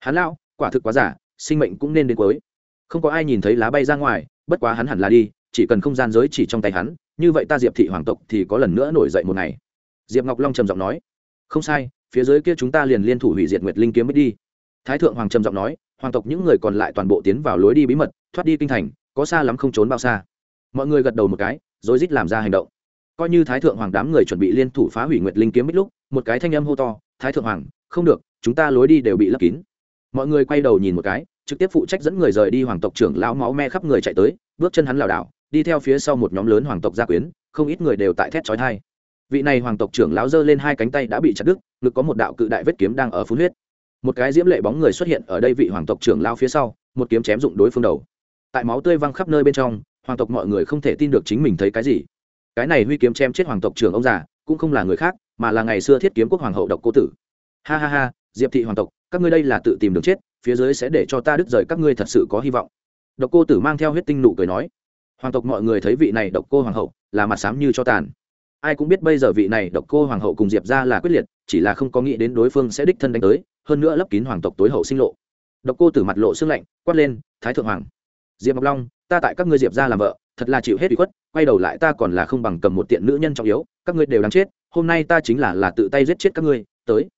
Hắn lao quả thực quá giả, sinh mệnh cũng nên đến cuối không có ai nhìn thấy lá bay ra ngoài, bất quá hắn hẳn là đi, chỉ cần không gian giới chỉ trong tay hắn, như vậy ta diệp thị hoàng tộc thì có lần nữa nổi dậy một ngày. Diệp ngọc long trầm giọng nói. Không sai, phía dưới kia chúng ta liền liên thủ hủy diệt nguyệt linh kiếm mới đi. Thái thượng hoàng trầm giọng nói, hoàng tộc những người còn lại toàn bộ tiến vào lối đi bí mật, thoát đi kinh thành, có xa lắm không trốn bao xa. Mọi người gật đầu một cái, rồi rít làm ra hành động. Coi như thái thượng hoàng đám người chuẩn bị liên thủ phá hủy nguyệt linh kiếm ít lúc, một cái thanh âm hô to, thái thượng hoàng, không được, chúng ta lối đi đều bị lấp kín. Mọi người quay đầu nhìn một cái trực tiếp phụ trách dẫn người rời đi hoàng tộc trưởng lão máu me khắp người chạy tới, bước chân hắn lảo đảo, đi theo phía sau một nhóm lớn hoàng tộc gia quyến, không ít người đều tại thét chói thai vị này hoàng tộc trưởng lão giơ lên hai cánh tay đã bị chặt đứt, ngực có một đạo cự đại vết kiếm đang ở phun huyết. Một cái diễm lệ bóng người xuất hiện ở đây vị hoàng tộc trưởng lão phía sau, một kiếm chém dụng đối phương đầu. Tại máu tươi văng khắp nơi bên trong, hoàng tộc mọi người không thể tin được chính mình thấy cái gì. Cái này huy kiếm chém chết hoàng tộc trưởng ông già, cũng không là người khác, mà là ngày xưa thiết kiếm quốc hoàng hậu độc cô tử. Ha ha ha, diệp thị hoàng tộc các ngươi đây là tự tìm đường chết, phía dưới sẽ để cho ta đứt rời các ngươi thật sự có hy vọng. Độc cô tử mang theo huyết tinh nụ cười nói. Hoàng tộc mọi người thấy vị này độc cô hoàng hậu, là mặt sám như cho tàn. Ai cũng biết bây giờ vị này độc cô hoàng hậu cùng diệp ra là quyết liệt, chỉ là không có nghĩ đến đối phương sẽ đích thân đánh tới, hơn nữa lấp kín hoàng tộc tối hậu sinh lộ. Độc cô tử mặt lộ xương lạnh, quát lên, thái thượng hoàng, diệp ngọc long, ta tại các ngươi diệp ra làm vợ, thật là chịu hết bị khuất, quay đầu lại ta còn là không bằng cầm một tiện nữ nhân trọng yếu, các ngươi đều đáng chết, hôm nay ta chính là là tự tay giết chết các ngươi, tới.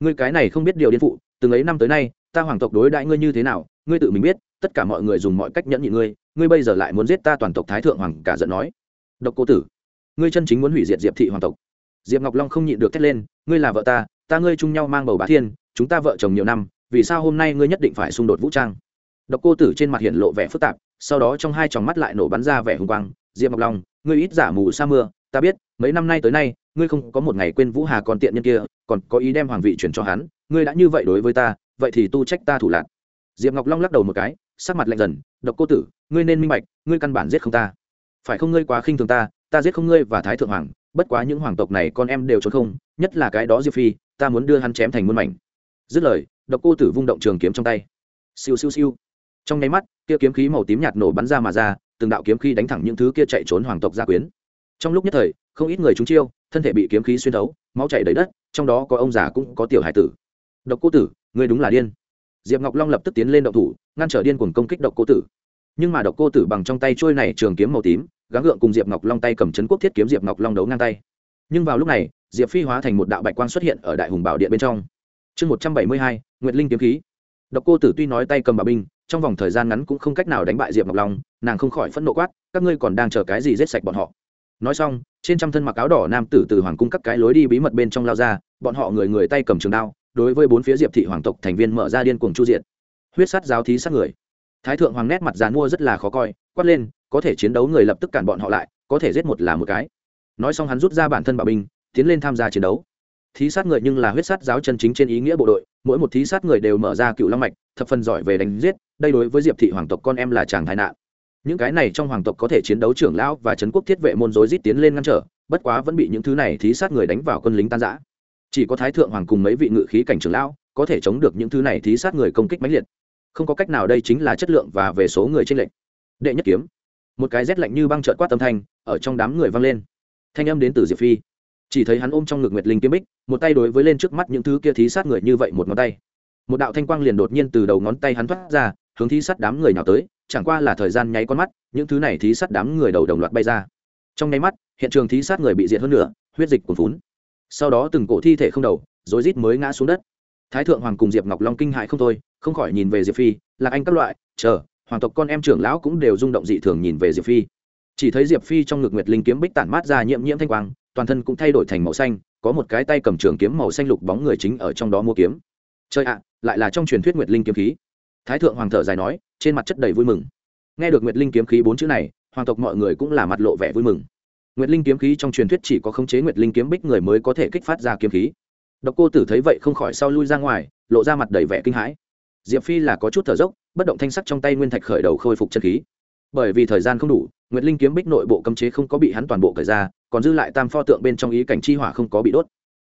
Ngươi cái này không biết điều điên phụ từng ấy năm tới nay, ta hoàng tộc đối đãi ngươi như thế nào, ngươi tự mình biết, tất cả mọi người dùng mọi cách nhẫn nhị ngươi ngươi bây giờ lại muốn giết ta toàn tộc thái thượng hoàng cả giận nói. Độc cô tử, ngươi chân chính muốn hủy diệt diệp thị hoàng tộc. Diệp ngọc long không nhịn được thét lên, ngươi là vợ ta ta ngươi chung nhau mang bầu bá thiên, chúng ta vợ chồng nhiều năm, vì sao hôm nay ngươi nhất định phải xung đột vũ trang? Độc cô tử trên mặt hiện lộ vẻ phức tạp, sau đó trong hai tròng mắt lại nổ bắn ra vẻ hùng quang. Diệp ngọc long, ngươi ít giả mù sa mưa, ta biết, mấy năm nay tới nay, ngươi không có một ngày quên vũ hà còn tiện nhân kia, còn có ý đem hoàng vị chuyển cho hắn ngươi đã như vậy đối với ta, vậy thì tu trách ta thủ lạc. Diệp ngọc long lắc đầu một cái, sắc mặt lạnh dần, độc cô tử, ngươi nên minh bạch, ngươi căn bản giết không ta. Phải không ngươi quá khinh thường ta ta giết không ngươi và thái thượng hoàng, bất quá những hoàng tộc này con em đều trốn không, nhất là cái đó diệp phi, ta muốn đưa hắn chém thành muôn mảnh. Dứt lời, độc cô tử vung động trường kiếm trong tay. Siêu siêu siêu. Trong nháy mắt, kia kiếm khí màu tím nhạt nổ bắn ra mà ra, từng đạo kiếm khí đánh thẳng những thứ kia chạy trốn hoàng tộc gia quyến. Trong lúc nhất thời, không ít người trúng chiêu, thân thể bị kiếm khí xuyên thấu, máu chảy đầy đất, trong đó có ông già cũng có tiểu hải tử độc cô tử, ngươi đúng là điên. Diệp ngọc long lập tức tiến lên động thủ, ngăn trở điên cuồng công kích độc cô tử. Nhưng mà độc cô tử bằng trong tay trôi này trường kiếm màu tím, gắng gượng cùng diệp ngọc long tay cầm chấn quốc thiết kiếm diệp ngọc long đấu ngang tay. Nhưng vào lúc này, diệp phi hóa thành một đạo bạch quang xuất hiện ở đại hùng bảo điện bên trong. Chương một trăm bảy mươi hai, nguyệt linh kiếm khí. Độc cô tử tuy nói tay cầm bảo binh, trong vòng thời gian ngắn cũng không cách nào đánh bại diệp ngọc long, nàng không khỏi phẫn nộ quát, các ngươi còn đang chờ cái gì giết sạch bọn họ? Nói xong, trên trăm thân mặc áo đỏ nam tử từ hoàng cung các cái lối đi bí mật bên trong lao ra, bọn họ người người tay cầm trường đao đối với bốn phía diệp thị hoàng tộc thành viên mở ra điên cuồng chu diện huyết sát giáo thí sát người. Thái thượng hoàng nét mặt dàn mua rất là khó coi, quát lên, có thể chiến đấu người lập tức cản bọn họ lại, có thể giết một là một cái. Nói xong hắn rút ra bản thân bảo binh, tiến lên tham gia chiến đấu. Thí sát người nhưng là huyết sát giáo chân chính trên ý nghĩa bộ đội, mỗi một thí sát người đều mở ra cựu long mạch, thập phần giỏi về đánh giết, đây đối với diệp thị hoàng tộc con em là chàng thái nạn. Những cái này trong hoàng tộc có thể chiến đấu trưởng lão và trấn quốc thiết vệ môn dối rít tiến lên ngăn trở, bất quá vẫn bị những thứ này thí sát người đánh vào quân lính tan giã chỉ có thái thượng hoàng cùng mấy vị ngự khí cảnh trưởng lão có thể chống được những thứ này thí sát người công kích mãnh liệt. Không có cách nào, đây chính là chất lượng và về số người trên lệnh. đệ nhất kiếm. Một cái rét lạnh như băng trợt quát tâm thanh ở trong đám người vang lên. Thanh âm đến từ diệp phi. Chỉ thấy hắn ôm trong ngực nguyệt linh kiếm bích, một tay đối với lên trước mắt những thứ kia thí sát người như vậy một ngón tay. Một đạo thanh quang liền đột nhiên từ đầu ngón tay hắn thoát ra, hướng thí sát đám người nào tới, chẳng qua là thời gian nháy con mắt, những thứ này thí sát đám người đầu đồng loạt bay ra. Trong nháy mắt, hiện trường thí sát người bị diệt hơn nửa, huyết dịch cuồn phún sau đó từng cổ thi thể không đầu, rối rít mới ngã xuống đất. Thái thượng hoàng cùng diệp ngọc long kinh hại không thôi, không khỏi nhìn về diệp phi là anh các loại, chờ, hoàng tộc con em trưởng lão cũng đều rung động dị thường nhìn về diệp phi. Chỉ thấy diệp phi trong ngực nguyệt linh kiếm bích tản mát ra nhiễm nhiễm thanh quang, toàn thân cũng thay đổi thành màu xanh, có một cái tay cầm trường kiếm màu xanh lục bóng người chính ở trong đó mua kiếm. Chơi ạ, lại là trong truyền thuyết nguyệt linh kiếm khí. Thái thượng hoàng thở dài nói, trên mặt chất đầy vui mừng. Nghe được nguyệt linh kiếm khí bốn chữ này, hoàng tộc mọi người cũng là mặt lộ vẻ vui mừng nguyệt linh kiếm khí trong truyền thuyết chỉ có khống chế nguyệt linh kiếm bích người mới có thể kích phát ra kiếm khí. Độc cô tử thấy vậy không khỏi sau lui ra ngoài, lộ ra mặt đầy vẻ kinh hãi. Diệp phi là có chút thở dốc, bất động thanh sắc trong tay nguyên thạch khởi đầu khôi phục chân khí. Bởi vì thời gian không đủ, nguyệt linh kiếm bích nội bộ cấm chế không có bị hắn toàn bộ cởi ra, còn dư lại tam pho tượng bên trong ý cảnh chi hỏa không có bị đốt.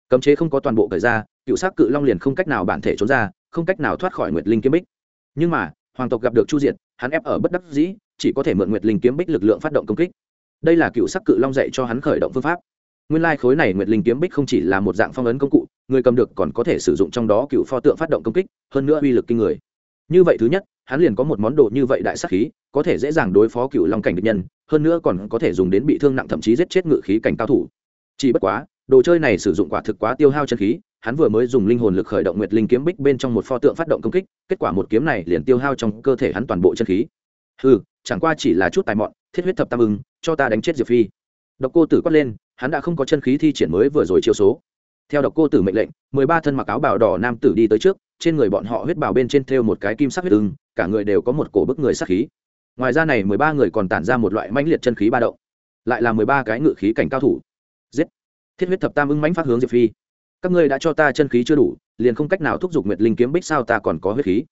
Cấm chế không có toàn bộ cởi ra, cựu s cự long liền không cách nào bản thể trốn ra, không cách nào thoát khỏi nguyệt linh kiếm bích. Nhưng mà, hoàng tộc gặp được chu diệt, hắn ép ở bất đắc dĩ, chỉ có thể mượn nguyệt linh kiếm bích lực lượng phát động công kích đây là cựu sắc cự long dạy cho hắn khởi động phương pháp. Nguyên lai khối này nguyệt linh kiếm bích không chỉ là một dạng phong ấn công cụ, người cầm được còn có thể sử dụng trong đó cựu pho tượng phát động công kích, hơn nữa uy lực kinh người. Như vậy thứ nhất, hắn liền có một món đồ như vậy đại sắc khí, có thể dễ dàng đối phó cựu long cảnh địch nhân, hơn nữa còn có thể dùng đến bị thương nặng thậm chí giết chết ngự khí cảnh cao thủ. Chỉ bất quá, đồ chơi này sử dụng quả thực quá tiêu hao chân khí, hắn vừa mới dùng linh hồn lực khởi động nguyệt linh kiếm bích bên trong một pho tượng phát động công kích, kết quả một kiếm này liền tiêu hao trong cơ thể hắn toàn bộ chân khí. Ừ chẳng qua chỉ là chút tài mọn thiết huyết thập tam ưng, cho ta đánh chết diệp phi. Độc cô tử quát lên, hắn đã không có chân khí thi triển mới vừa rồi chiều số. Theo độc cô tử mệnh lệnh, mười ba thân mặc áo bào đỏ nam tử đi tới trước, trên người bọn họ huyết bào bên trên thêu một cái kim sắc huyết ưng, cả người đều có một cổ bức người sắc khí. Ngoài ra này mười ba người còn tản ra một loại mãnh liệt chân khí ba động, lại là mười ba cái ngự khí cảnh cao thủ. Giết! Thiết huyết thập tam ưng mãnh phát hướng diệp phi. Các ngươi đã cho ta chân khí chưa đủ, liền không cách nào thúc giục nguyệt linh kiếm bích sao ta còn có huyết khí?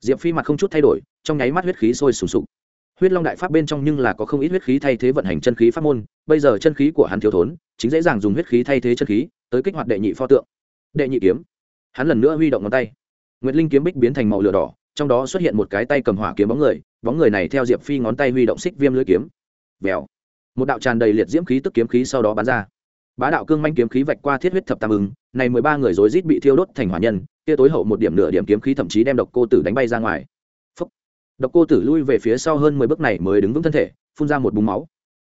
Diệp phi mặt không chút thay đổi, trong nháy mắt huyết khí sôi sùng sục huyết long đại pháp bên trong nhưng là có không ít huyết khí thay thế vận hành chân khí pháp môn, bây giờ chân khí của hắn thiếu thốn, chính dễ dàng dùng huyết khí thay thế chân khí, tới kích hoạt đệ nhị pho tượng. Đệ nhị kiếm. Hắn lần nữa huy động ngón tay. Nguyệt linh kiếm bích biến thành màu lửa đỏ, trong đó xuất hiện một cái tay cầm hỏa kiếm bóng người bóng người này theo diệp phi ngón tay huy động xích viêm lưỡi kiếm. Vèo. Một đạo tràn đầy liệt diễm khí tức kiếm khí sau đó bắn ra. Bá đạo cương manh kiếm khí vạch qua thiết huyết thập tam ứng này mười ba người rối rít bị thiêu đốt thành hỏa nhân, kia tối hậu một điểm nửa điểm kiếm khí thậm chí đem độc cô tử đánh bay ra ngoài độc cô tử lui về phía sau hơn mười bước này mới đứng vững thân thể, phun ra một búng máu.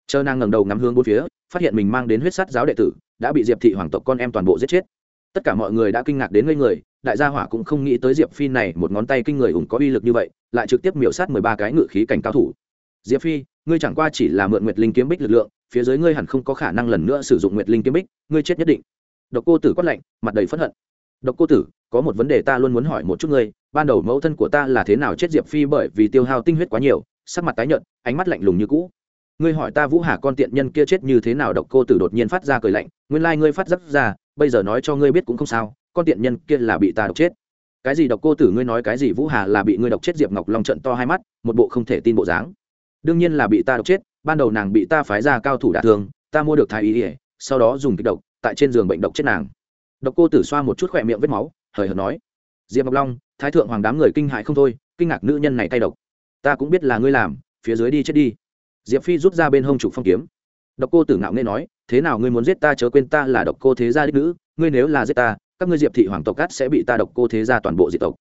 Chờ nàng ngẩng đầu ngắm hướng bốn phía, phát hiện mình mang đến huyết sắt giáo đệ tử, đã bị diệp thị hoàng tộc con em toàn bộ giết chết. Tất cả mọi người đã kinh ngạc đến ngây người, đại gia hỏa cũng không nghĩ tới diệp phi này một ngón tay kinh người ủng có uy lực như vậy, lại trực tiếp miểu sát mười ba cái ngự khí cảnh cao thủ. Diệp phi, ngươi chẳng qua chỉ là mượn nguyệt linh kiếm bích lực lượng, phía dưới ngươi hẳn không có khả năng lần nữa sử dụng nguyệt linh kiếm bích, ngươi chết nhất định. Độc cô tử quát lạnh, mặt đầy phẫn hận. Độc cô tử, có một vấn đề ta luôn muốn hỏi một chút ngươi ban đầu mẫu thân của ta là thế nào chết diệp phi bởi vì tiêu hao tinh huyết quá nhiều, sắc mặt tái nhợt, ánh mắt lạnh lùng như cũ. Ngươi hỏi ta vũ hà con tiện nhân kia chết như thế nào độc cô tử đột nhiên phát ra cười lạnh, nguyên lai ngươi phát giấc ra, bây giờ nói cho ngươi biết cũng không sao, con tiện nhân kia là bị ta độc chết. Cái gì độc cô tử ngươi nói cái gì vũ hà là bị ngươi độc chết diệp ngọc long trận to hai mắt, một bộ không thể tin bộ dáng. Đương nhiên là bị ta độc chết, ban đầu nàng bị ta phái ra cao thủ đả thương, ta mua được thái y ỉa sau đó dùng kịch độc, tại trên giường bệnh độc chết nàng. Độc cô tử xoa một chút khỏe miệng vết máu, hời hợt nói, diệp ngọc long thái thượng hoàng đám người kinh hại không thôi, kinh ngạc nữ nhân này tay độc. Ta cũng biết là ngươi làm, phía dưới đi chết đi. Diệp phi rút ra bên hông trục phong kiếm. Độc cô tử ngạo nghe nói, thế nào ngươi muốn giết ta chớ quên ta là độc cô thế gia đích nữ, ngươi nếu là giết ta, các ngươi diệp thị hoàng tộc cát sẽ bị ta độc cô thế gia toàn bộ diệp tộc.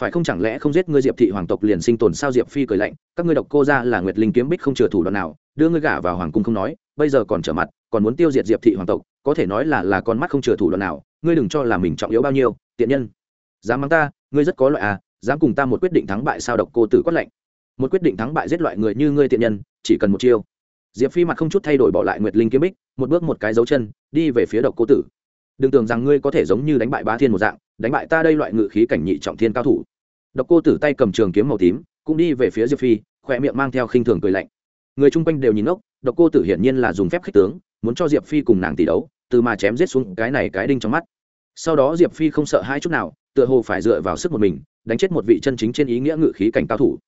Phải không chẳng lẽ không giết ngươi diệp thị hoàng tộc liền sinh tồn sao? Diệp phi cười lạnh, các ngươi độc cô ra là nguyệt linh kiếm bích không chừa thủ đoạn nào, đưa ngươi gả vào hoàng cung không nói, bây giờ còn trở mặt, còn muốn tiêu diệt diệp thị hoàng tộc, có thể nói là là con mắt không chừa thủ đoạn nào, ngươi đừng cho là mình trọng yếu bao nhiêu, tiện nhân dám mắng ta ngươi rất có loại à dám cùng ta một quyết định thắng bại sao độc cô tử quát lạnh. Một quyết định thắng bại giết loại người như ngươi tiện nhân chỉ cần một chiêu. Diệp phi mặt không chút thay đổi bỏ lại nguyệt linh kiếm bích một bước một cái dấu chân đi về phía độc cô tử. Đừng tưởng rằng ngươi có thể giống như đánh bại bá thiên một dạng đánh bại ta đây loại ngự khí cảnh nhị trọng thiên cao thủ. Độc cô tử tay cầm trường kiếm màu tím cũng đi về phía diệp phi khỏe miệng mang theo khinh thường cười lạnh. Người chung quanh đều nhìn ngốc, độc cô tử hiển nhiên là dùng phép khích tướng muốn cho diệp phi cùng nàng tỷ đấu từ mà chém giết xuống cái này cái đinh trong mắt. Sau đó diệp phi không sợ hai chút nào tựa hồ phải dựa vào sức một mình, đánh chết một vị chân chính trên ý nghĩa ngự khí cảnh cao thủ.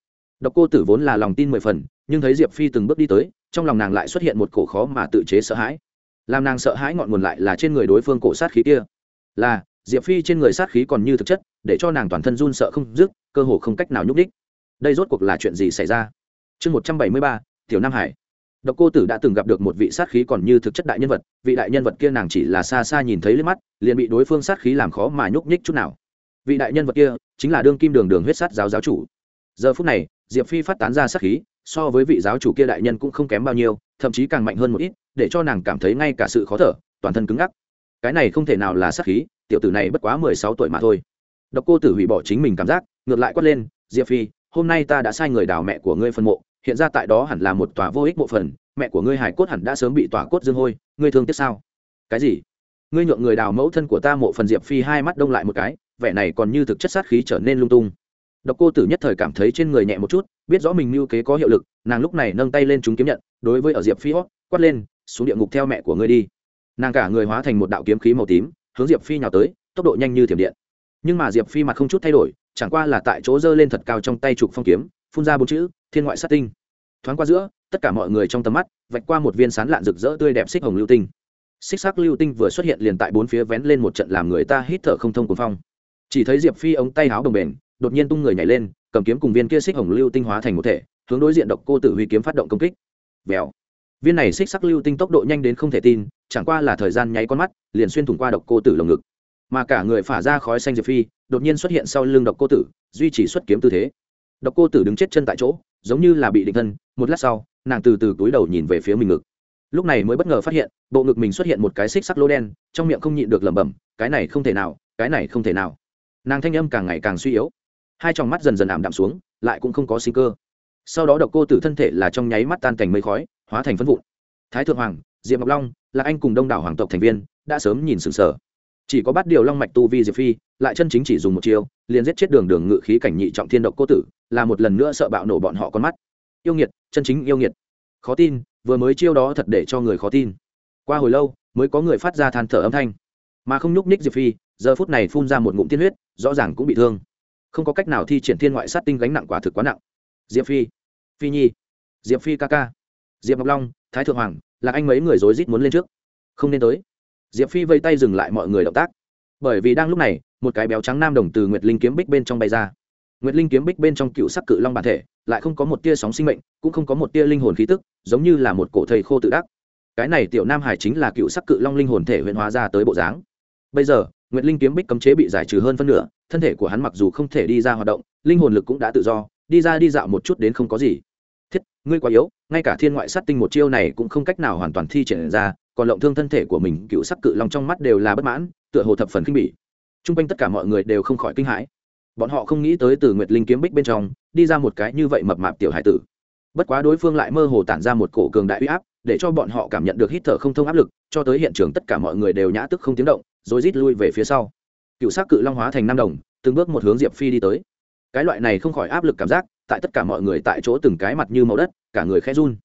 Độc cô tử vốn là lòng tin mười phần, nhưng thấy diệp phi từng bước đi tới, trong lòng nàng lại xuất hiện một cổ khó mà tự chế sợ hãi. Làm nàng sợ hãi ngọn nguồn lại là trên người đối phương cổ sát khí kia. Là, diệp phi trên người sát khí còn như thực chất, để cho nàng toàn thân run sợ không dứt, cơ hồ không cách nào nhúc đích đây rốt cuộc là chuyện gì xảy ra? Chương một trăm bảy mươi ba, tiểu nam hải. Độc cô tử đã từng gặp được một vị sát khí còn như thực chất đại nhân vật, vị đại nhân vật kia nàng chỉ là xa xa nhìn thấy lên mắt, liền bị đối phương sát khí làm khó mà nhúc nhích chút nào vị đại nhân vật kia chính là đương kim đường đường huyết sát giáo giáo chủ. Giờ phút này, diệp phi phát tán ra sát khí, so với vị giáo chủ kia đại nhân cũng không kém bao nhiêu, thậm chí càng mạnh hơn một ít, để cho nàng cảm thấy ngay cả sự khó thở, toàn thân cứng ngắc. Cái này không thể nào là sát khí, tiểu tử này bất quá mười sáu tuổi mà thôi. Độc cô tử hủy bỏ chính mình cảm giác, ngược lại quát lên, diệp phi, hôm nay ta đã sai người đào mẹ của ngươi phân mộ, hiện ra tại đó hẳn là một tòa vô ích mộ phần mẹ của ngươi hải cốt hẳn đã sớm bị tòa cốt dương hôi, ngươi thương tiếc sao? Cái gì? Ngươi nhượng người đào mẫu thân của ta mộ phần diệp phi hai mắt đông lại một cái vẻ này còn như thực chất sát khí trở nên lung tung. Độc cô tử nhất thời cảm thấy trên người nhẹ một chút, biết rõ mình mưu kế có hiệu lực, nàng lúc này nâng tay lên chúng kiếm nhận, đối với ở diệp phi hót quát lên, xuống địa ngục theo mẹ của ngươi đi. Nàng cả người hóa thành một đạo kiếm khí màu tím, hướng diệp phi nhào tới, tốc độ nhanh như thiểm điện. Nhưng mà diệp phi mặt không chút thay đổi, chẳng qua là tại chỗ giơ lên thật cao trong tay trục phong kiếm, phun ra bốn chữ, thiên ngoại sát tinh. Thoáng qua giữa, tất cả mọi người trong tầm mắt, vạch qua một viên sán lạn rực rỡ tươi đẹp xích hồng lưu tinh. Xích sắc lưu tinh vừa xuất hiện liền tại bốn phía vén lên một trận làm người ta hít thở không thông cuồng phong chỉ thấy diệp phi ống tay áo đồng bền, đột nhiên tung người nhảy lên, cầm kiếm cùng viên kia xích hồng lưu tinh hóa thành một thể, hướng đối diện độc cô tử huy kiếm phát động công kích. Vèo. Viên này xích sắc lưu tinh tốc độ nhanh đến không thể tin, chẳng qua là thời gian nháy con mắt, liền xuyên thủng qua độc cô tử lồng ngực. Mà cả người phả ra khói xanh diệp phi, đột nhiên xuất hiện sau lưng độc cô tử, duy trì xuất kiếm tư thế. Độc cô tử đứng chết chân tại chỗ, giống như là bị định thân, một lát sau, nàng từ từ túi đầu nhìn về phía mình ngực. Lúc này mới bất ngờ phát hiện, bộ ngực mình xuất hiện một cái xích sắc lô đen, trong miệng không nhịn được lẩm bẩm, cái này không thể nào, cái này không thể nào nàng thanh âm càng ngày càng suy yếu. Hai tròng mắt dần dần ảm đạm xuống, lại cũng không có sinh cơ. Sau đó độc cô tử thân thể là trong nháy mắt tan thành mây khói, hóa thành phân vụn. Thái thượng hoàng, diệp ngọc long là anh cùng đông đảo hoàng tộc thành viên đã sớm nhìn sừng sờ chỉ có bắt điều long mạch tu vi diệp phi, lại chân chính chỉ dùng một chiêu, liền giết chết đường đường ngự khí cảnh nhị trọng thiên độc cô tử, là một lần nữa sợ bạo nổ bọn họ con mắt. Yêu nghiệt, chân chính yêu nghiệt. Khó tin, vừa mới chiêu đó thật để cho người khó tin. Qua hồi lâu, mới có người phát ra than thở âm thanh. Mà không nhúc ních diệp phi giờ phút này phun ra một ngụm tiên huyết, rõ ràng cũng bị thương. Không có cách nào thi triển thiên ngoại sát tinh gánh nặng quả thực quá nặng. Diệp phi phi nhi, diệp phi ca ca, diệp ngọc long, thái thượng hoàng, là anh mấy người rối rít muốn lên trước. Không nên tới. Diệp phi vây tay dừng lại mọi người động tác. Bởi vì đang lúc này, một cái béo trắng nam đồng từ nguyệt linh kiếm bích bên trong bay ra. Nguyệt linh kiếm bích bên trong cựu sắc cự long bản thể, lại không có một tia sóng sinh mệnh, cũng không có một tia linh hồn khí tức, giống như là một cổ thầy khô tự đắc. Cái này tiểu nam hải chính là cựu sắc cự long linh hồn thể huyện hóa ra tới bộ dáng. Bây giờ nguyệt linh kiếm bích cấm chế bị giải trừ hơn phân nửa, thân thể của hắn mặc dù không thể đi ra hoạt động, linh hồn lực cũng đã tự do, đi ra đi dạo một chút đến không có gì. Thiết, ngươi quá yếu, ngay cả thiên ngoại sát tinh một chiêu này cũng không cách nào hoàn toàn thi triển ra, còn lộng thương thân thể của mình, cựu sắc cự long trong mắt đều là bất mãn, tựa hồ thập phần kinh bỉ. T r u n g quanh tất cả mọi người đều không khỏi kinh hãi. Bọn họ không nghĩ tới từ nguyệt linh kiếm bích bên trong, đi ra một cái như vậy mập mạp tiểu hải tử. Bất quá đối phương lại mơ hồ tản ra một cổ cường đại uy áp để cho bọn họ cảm nhận được hít thở không thông áp lực, cho tới hiện trường tất cả mọi người đều nhã tức không tiếng động, rồi rít lui về phía sau. Cựu sắc cự long hóa thành nam đồng, từng bước một hướng diệp phi đi tới. Cái loại này không khỏi áp lực cảm giác, tại tất cả mọi người tại chỗ từng cái mặt như màu đất, cả người khẽ run.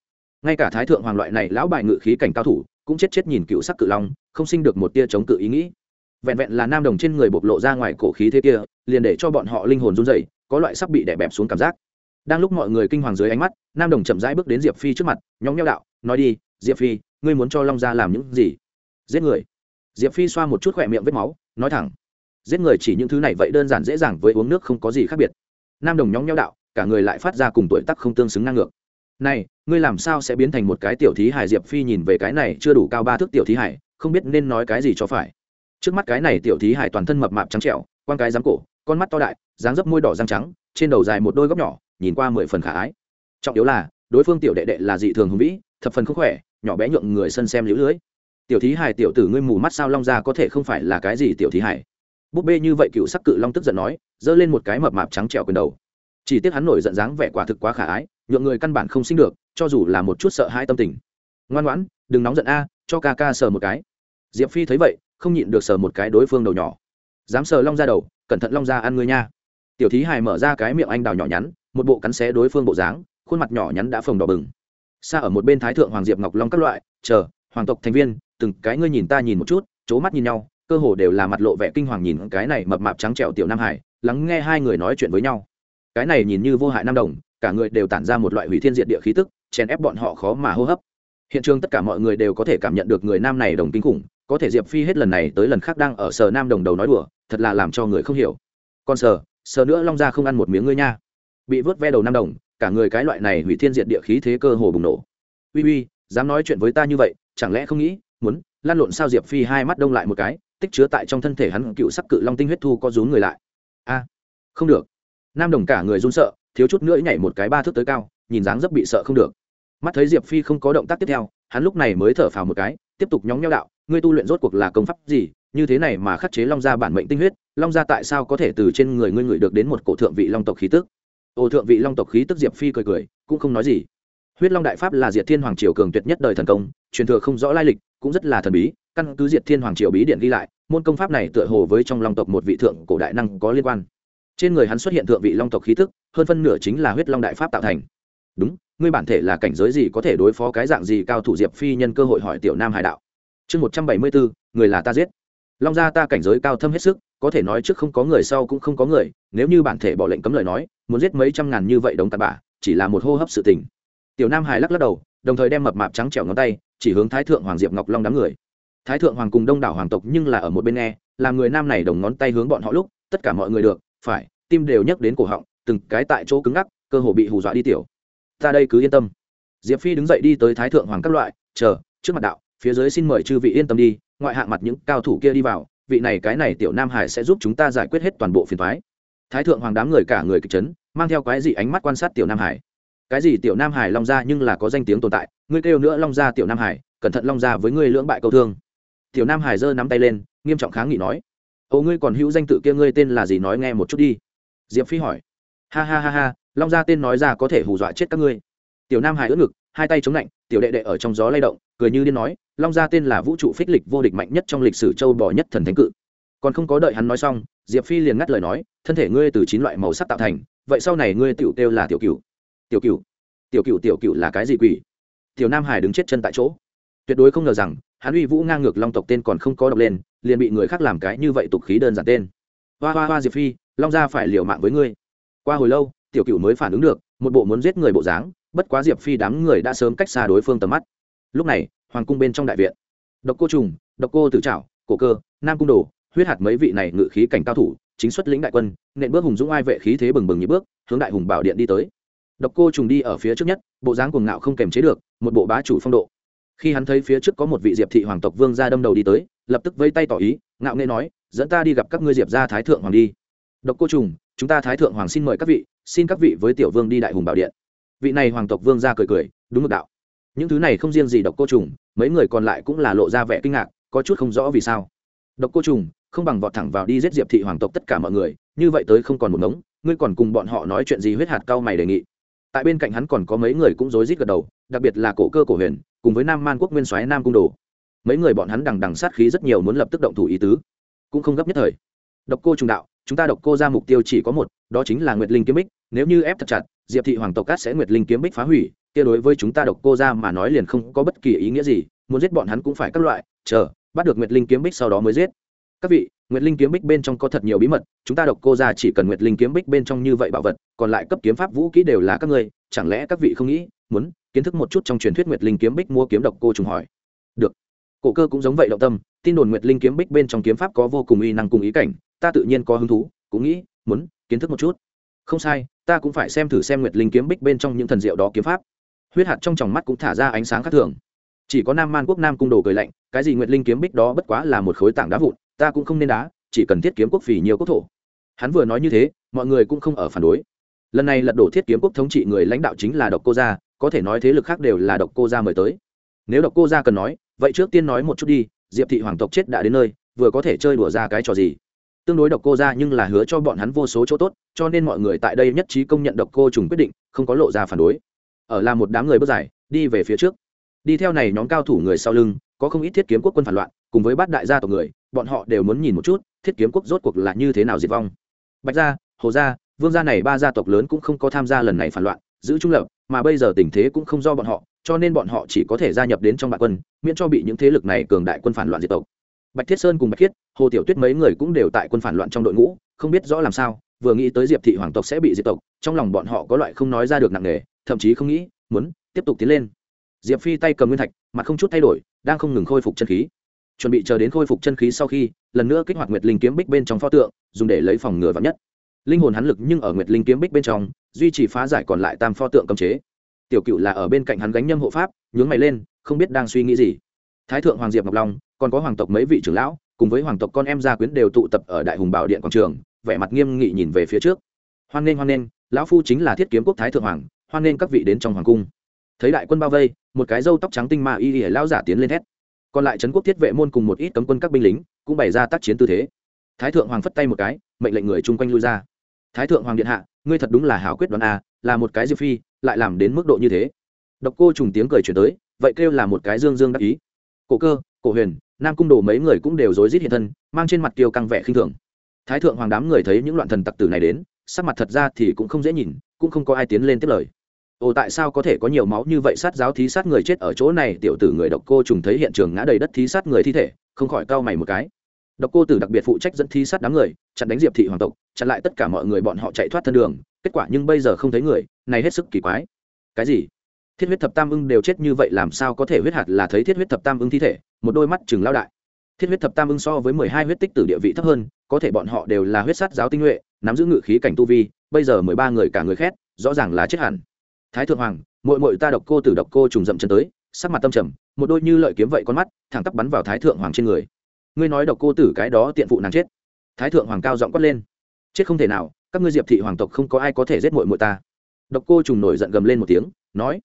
Ngay cả thái thượng hoàng loại này lão bài ngự khí cảnh cao thủ, cũng chết chết nhìn cựu sắc cự long, không sinh được một tia chống cự ý nghĩ. Vẹn vẹn là nam đồng trên người bộc lộ ra ngoài cổ khí thế kia, liền để cho bọn họ linh hồn run rẩy, có loại sắp bị đè bẹp xuống cảm giác đang lúc mọi người kinh hoàng dưới ánh mắt, nam đồng chậm rãi bước đến diệp phi trước mặt, nhóng nhau đạo, nói đi, diệp phi, ngươi muốn cho long gia làm những gì? Giết người. Diệp phi xoa một chút khỏe miệng vết máu, nói thẳng, giết người chỉ những thứ này vậy đơn giản dễ dàng với uống nước không có gì khác biệt. Nam đồng nhóng nhau đạo, cả người lại phát ra cùng tuổi tác không tương xứng năng ngược. Này, ngươi làm sao sẽ biến thành một cái tiểu thí hải? Diệp phi nhìn về cái này chưa đủ cao ba thước tiểu thí hải, không biết nên nói cái gì cho phải. Trước mắt cái này tiểu thí hải toàn thân mập mạp trắng trẻo quan cái dám cổ, con mắt to đại, dáng dấp môi đỏ răng trắng, trên đầu dài một đôi góc nhỏ nhìn qua mười phần khả ái. Trọng yếu là, đối phương tiểu đệ đệ là dị thường hùng vĩ, thập phần không khỏe, nhỏ bé nhượng người sân xem lũ lưới. Tiểu thí hải tiểu tử ngươi mù mắt sao long ra có thể không phải là cái gì tiểu thí hải? Búp bê như vậy cựu sắc cự long tức giận nói, giơ lên một cái mập mạp trắng trẻo quyền đầu. Chỉ tiếc hắn nổi giận dáng vẻ quả thực quá khả ái, nhượng người căn bản không sinh được, cho dù là một chút sợ hãi tâm tình. Ngoan ngoãn, đừng nóng giận a, cho ca ca sờ một cái. Diệp phi thấy vậy, không nhịn được sờ một cái đối phương đầu nhỏ. Dám sờ long ra đầu, cẩn thận long ra ăn ngươi nha. Tiểu thí hài mở ra cái miệng anh đào nhỏ nhắn một bộ cắn xé đối phương bộ dáng, khuôn mặt nhỏ nhắn đã phồng đỏ bừng. Xa ở một bên thái thượng hoàng diệp ngọc long các loại, chờ, hoàng tộc thành viên, từng cái ngươi nhìn ta nhìn một chút c mắt nhìn nhau, cơ hồ đều là mặt lộ vẻ kinh hoàng nhìn cái này mập mạp trắng trẻo tiểu nam hải, lắng nghe hai người nói chuyện với nhau. Cái này nhìn như vô hại nam đồng, cả người đều tản ra một loại hủy thiên diệt địa khí tức, chèn ép bọn họ khó mà hô hấp. Hiện trường tất cả mọi người đều có thể cảm nhận được người nam này đồng kinh khủng, có thể diệp phi hết lần này tới lần khác đang ở sở nam đồng đầu nói đùa, thật là làm cho người không hiểu. Còn sở sở nữa long ra không ăn một miếng ngươi nha bị vớt ve đầu nam đồng, cả người cái loại này hủy thiên diệt địa khí thế cơ hồ bùng nổ. Uy uy, dám nói chuyện với ta như vậy, chẳng lẽ không nghĩ, muốn lan lộn sao diệp phi hai mắt đông lại một cái, tích chứa tại trong thân thể hắn cựu sắc cự long tinh huyết thu có rún người lại. A, không được. Nam đồng cả người run sợ, thiếu chút nữa nhảy một cái ba thước tới cao, nhìn dáng rất bị sợ không được. Mắt thấy diệp phi không có động tác tiếp theo, hắn lúc này mới thở phào một cái, tiếp tục nhóng nhau đạo, ngươi tu luyện rốt cuộc là công pháp gì? Như thế này mà khắc chế long gia bản mệnh tinh huyết, long gia tại sao có thể từ trên người ngươi ngửi được đến một cổ thượng vị long tộc khí tức? Ô thượng vị long tộc khí tức diệp phi cười cười, cũng không nói gì. Huyết long đại pháp là diệt thiên hoàng triều cường tuyệt nhất đời thần công, truyền thừa không rõ lai lịch, cũng rất là thần bí, căn cứ diệt thiên hoàng triều bí điện ghi lại, môn công pháp này tựa hồ với trong long tộc một vị thượng cổ đại năng có liên quan. Trên người hắn xuất hiện thượng vị long tộc khí tức, hơn phân nửa chính là huyết long đại pháp tạo thành. Đúng, ngươi bản thể là cảnh giới gì có thể đối phó cái dạng gì cao thủ diệp phi nhân cơ hội hỏi tiểu nam hải đạo. Chương một trăm bảy mươi bốn, người là ta giết. Long gia ta cảnh giới cao thâm hết sức có thể nói trước không có người sau cũng không có người, nếu như bản thể bỏ lệnh cấm lời nói, muốn giết mấy trăm ngàn như vậy đống tạt bà chỉ là một hô hấp sự tình. Tiểu nam hải lắc lắc đầu, đồng thời đem mập mạp trắng trẻo ngón tay, chỉ hướng thái thượng hoàng diệp ngọc long đám người. Thái thượng hoàng cùng đông đảo hoàng tộc nhưng là ở một bên nghe, làm người nam này đồng ngón tay hướng bọn họ lúc, tất cả mọi người được, phải, tim đều nhấc đến cổ họng, từng cái tại chỗ cứng ngắc, cơ hồ bị hù dọa đi tiểu. Ta đây cứ yên tâm. Diệp phi đứng dậy đi tới thái thượng hoàng các loại, chờ, trước mặt đạo, phía dưới xin mời chư vị yên tâm đi, ngoại hạng mặt những cao thủ kia đi vào vị này cái này tiểu nam hải sẽ giúp chúng ta giải quyết hết toàn bộ phiền thoái thái thượng hoàng đám người cả người kịch chấn, mang theo cái gì ánh mắt quan sát tiểu nam hải. Cái gì tiểu nam hải long gia nhưng là có danh tiếng tồn tại, ngươi kêu nữa long gia tiểu nam hải, cẩn thận long gia với ngươi lưỡng bại câu thương. Tiểu nam hải giơ nắm tay lên, nghiêm trọng kháng nghị nói ô ngươi còn hữu danh tự kia ngươi tên là gì nói nghe một chút đi. Diệp phi hỏi, ha ha ha ha, long gia tên nói ra có thể hù dọa chết các ngươi. Tiểu nam hải ướt ngực hai tay chống lạnh, tiểu đệ đệ ở trong gió lay động, cười như điên nói, long gia tên là vũ trụ phích lịch vô địch mạnh nhất trong lịch sử châu bò nhất thần thánh cự. Còn không có đợi hắn nói xong, diệp phi liền ngắt lời nói, thân thể ngươi từ chín loại màu sắc tạo thành, vậy sau này ngươi tiểu kêu là tiểu cựu tiểu cựu tiểu cựu tiểu cựu là cái gì quỷ? Tiểu nam hải đứng chết chân tại chỗ. Tuyệt đối không ngờ rằng, hắn uy vũ ngang ngược long tộc tên còn không có đọc lên, liền bị người khác làm cái như vậy tục khí đơn giản tên. Hoa hoa hoa diệp phi, long gia phải liều mạng với ngươi. Qua hồi lâu, tiểu cựu mới phản ứng được, một bộ muốn giết người bộ dáng bất quá diệp phi đám người đã sớm cách xa đối phương tầm mắt lúc này hoàng cung bên trong đại viện độc cô trùng, độc cô tử trảo, cổ cơ, nam cung đồ, huyết hạt mấy vị này ngự khí cảnh cao thủ, chính xuất lĩnh đại quân, nện bước hùng dũng ai vệ khí thế bừng bừng nhị bước, hướng đại hùng bảo điện đi tới. Độc cô trùng đi ở phía trước nhất, bộ dáng cuồng ngạo không kềm chế được, một bộ bá chủ phong độ. Khi hắn thấy phía trước có một vị diệp thị hoàng tộc vương gia đâm đầu đi tới, lập tức vây tay tỏ ý, ngạo nghễ nói, dẫn ta đi gặp các ngươi diệp gia thái thượng hoàng đi. Độc cô trùng, chúng ta thái thượng hoàng xin mời các vị, xin các vị với tiểu vương đi đại hùng bảo điện vị này hoàng tộc vương gia cười cười, đúng mực đạo. Những thứ này không riêng gì độc cô trùng, mấy người còn lại cũng là lộ ra vẻ kinh ngạc, có chút không rõ vì sao. Độc cô trùng, không bằng vọt thẳng vào đi giết diệp thị hoàng tộc tất cả mọi người, như vậy tới không còn một ngống, ngươi còn cùng bọn họ nói chuyện gì huyết hạt cao mày đề nghị. Tại bên cạnh hắn còn có mấy người cũng rối rít gật đầu, đặc biệt là cổ cơ cổ huyền, cùng với nam man quốc nguyên soái nam cung đồ. Mấy người bọn hắn đằng đằng sát khí rất nhiều muốn lập tức động thủ ý tứ, cũng không gấp nhất thời. Độc cô trùng đạo, chúng ta độc cô ra mục tiêu chỉ có một, đó chính là nguyệt linh kiếm bích, nếu như ép thật chặt diệp thị hoàng tộc cát sẽ nguyệt linh kiếm bích phá hủy, kia đối với chúng ta độc cô ra mà nói liền không có bất kỳ ý nghĩa gì, muốn giết bọn hắn cũng phải các loại, chờ, bắt được nguyệt linh kiếm bích sau đó mới giết. Các vị, nguyệt linh kiếm bích bên trong có thật nhiều bí mật, chúng ta độc cô ra chỉ cần nguyệt linh kiếm bích bên trong như vậy bảo vật, còn lại cấp kiếm pháp vũ kỹ đều là các ngươi, chẳng lẽ các vị không nghĩ, muốn kiến thức một chút trong truyền thuyết nguyệt linh kiếm bích mua kiếm độc cô trùng hỏi. Được. Cổ cơ cũng giống vậy động tâm, tin đồn nguyệt linh kiếm bích bên trong kiếm pháp có vô cùng y năng cùng ý cảnh, ta tự nhiên có hứng thú, cũng nghĩ, muốn kiến thức một chút. Không sai ta cũng phải xem thử xem nguyệt linh kiếm bích bên trong những thần diệu đó kiếm pháp. Huyết hạt trong tròng mắt cũng thả ra ánh sáng khác thường. Chỉ có nam man quốc nam cung đồ cười lạnh, cái gì nguyệt linh kiếm bích đó bất quá là một khối tảng đá vụn, ta cũng không nên đá, chỉ cần thiết kiếm quốc phỉ nhiều quốc thổ. Hắn vừa nói như thế, mọi người cũng không ở phản đối. Lần này lật đổ thiết kiếm quốc thống trị người lãnh đạo chính là độc cô gia, có thể nói thế lực khác đều là độc cô gia mời tới. Nếu độc cô gia cần nói, vậy trước tiên nói một chút đi, diệp thị hoàng tộc chết đã đến nơi, vừa có thể chơi đùa ra cái trò gì? Tương đối độc cô ra nhưng là hứa cho bọn hắn vô số chỗ tốt, cho nên mọi người tại đây nhất trí công nhận độc cô trùng quyết định, không có lộ ra phản đối. Ở là một đám người bước dài, đi về phía trước. Đi theo này nhóm cao thủ người sau lưng, có không ít thiết kiếm quốc quân phản loạn, cùng với bát đại gia tộc người, bọn họ đều muốn nhìn một chút, thiết kiếm quốc rốt cuộc là như thế nào diệt vong. Bạch gia, hồ gia, vương gia này ba gia tộc lớn cũng không có tham gia lần này phản loạn, giữ trung lập, mà bây giờ tình thế cũng không do bọn họ, cho nên bọn họ chỉ có thể gia nhập đến trong bạn quân, miễn cho bị những thế lực này cường đại quân phản loạn diệt tộc bạch thiết sơn cùng bạch Thiết, hồ tiểu tuyết mấy người cũng đều tại quân phản loạn trong đội ngũ không biết rõ làm sao vừa nghĩ tới diệp thị hoàng tộc sẽ bị diệt tộc trong lòng bọn họ có loại không nói ra được nặng nề thậm chí không nghĩ muốn tiếp tục tiến lên. Diệp phi tay cầm nguyên thạch mặt không chút thay đổi đang không ngừng khôi phục chân khí. Chuẩn bị chờ đến khôi phục chân khí sau khi lần nữa kích hoạt nguyệt linh kiếm bích bên trong pho tượng dùng để lấy phòng ngừa vắn nhất. Linh hồn hắn lực nhưng ở nguyệt linh kiếm bích bên trong duy trì phá giải còn lại tam pho tượng cấm chế. Tiểu cựu là ở bên cạnh hắn gánh nhâm hộ pháp nhướng mày lên không biết đang suy nghĩ gì. Thái thượng hoàng diệp ngọc long còn có hoàng tộc mấy vị trưởng lão, cùng với hoàng tộc con em gia quyến đều tụ tập ở đại hùng bảo điện quảng trường, vẻ mặt nghiêm nghị nhìn về phía trước. Hoan nghênh hoan nghênh, lão phu chính là thiết kiếm quốc thái thượng hoàng, hoan nghênh các vị đến trong hoàng cung. Thấy đại quân bao vây, một cái râu tóc trắng tinh ma y ỉa lão giả tiến lên thét còn lại trấn quốc thiết vệ môn cùng một ít cấm quân các binh lính, cũng bày ra tác chiến tư thế. Thái thượng hoàng phất tay một cái, mệnh lệnh người chung quanh lui ra. Thái thượng hoàng điện hạ, ngươi thật đúng là hảo quyết đoán a, là một cái diệp phi, lại làm đến mức độ như thế. Độc cô trùng tiếng cười chuyển tới, vậy kêu là một cái dương dương đắc ý. Cổ cơ, cổ huyền nam cung đồ mấy người cũng đều rối rít hiện thân, mang trên mặt kiều căng vẻ khinh thường. Thái thượng hoàng đám người thấy những loạn thần tặc tử này đến, sắc mặt thật ra thì cũng không dễ nhìn, cũng không có ai tiến lên tiếp lời. Ồ, tại sao có thể có nhiều máu như vậy sát giáo thí sát người chết ở chỗ này? Tiểu tử người độc cô trùng thấy hiện trường ngã đầy đất thí sát người thi thể, không khỏi cau mày một cái. Độc cô tử đặc biệt phụ trách dẫn thí sát đám người, chặn đánh diệp thị hoàng tộc, chặn lại tất cả mọi người bọn họ chạy thoát thân đường, kết quả nhưng bây giờ không thấy người, này hết sức kỳ quái. Cái gì? Thiết huyết thập tam ưng đều chết như vậy, làm sao có thể huyết hạt là thấy thiết huyết thập tam ưng thi thể? Một đôi mắt chừng lao đại. Thiết huyết thập tam ưng so với mười hai huyết tích tử địa vị thấp hơn, có thể bọn họ đều là huyết sát giáo tinh nhuệ, nắm giữ ngự khí cảnh tu vi, bây giờ mười ba người cả người khét, rõ ràng là chết hẳn. Thái thượng hoàng mội mội ta độc cô tử độc cô trùng dậm chân tới, sắc mặt tâm trầm, một đôi như lợi kiếm vậy con mắt, thẳng tắp bắn vào thái thượng hoàng trên người. Ngươi nói độc cô tử cái đó tiện phụ nàng chết. Thái thượng hoàng cao giọng quát lên. Chết không thể nào, các ngươi diệp thị hoàng tộc không có ai có thể giết mội mội ta. Độc cô trùng nổi giận gầm lên một tiếng, nói,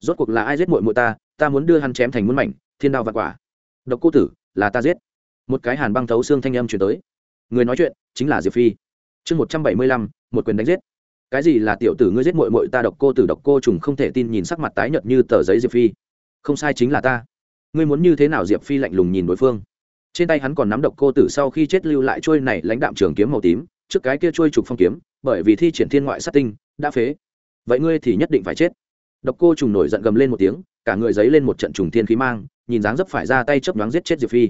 rốt cuộc là ai giết mội mội ta ta muốn đưa hắn chém thành muôn mảnh, thiên đao và quả độc cô tử, là ta giết. Một cái hàn băng thấu xương thanh âm chuyển tới. Người nói chuyện chính là diệp phi. Chương một trăm bảy mươi lăm, một quyền đánh giết. Cái gì là tiểu tử ngươi giết mội mội ta độc cô tử, độc cô trùng không thể tin nhìn sắc mặt tái nhợt như tờ giấy diệp phi. Không sai chính là ta. Ngươi muốn như thế nào diệp phi lạnh lùng nhìn đối phương. Trên tay hắn còn nắm độc cô tử sau khi chết lưu lại trôi này lãnh đạm trường kiếm màu tím, trước cái kia trôi trục phong kiếm, bởi vì thi triển thiên ngoại sát tinh, đã phế. Vậy ngươi thì nhất định phải chết. Độc cô trùng nổi giận gầm lên một tiếng, cả người giấy lên một trận trùng thiên khí mang nhìn dáng dấp phải ra tay chớp nhoáng giết chết diệp phi.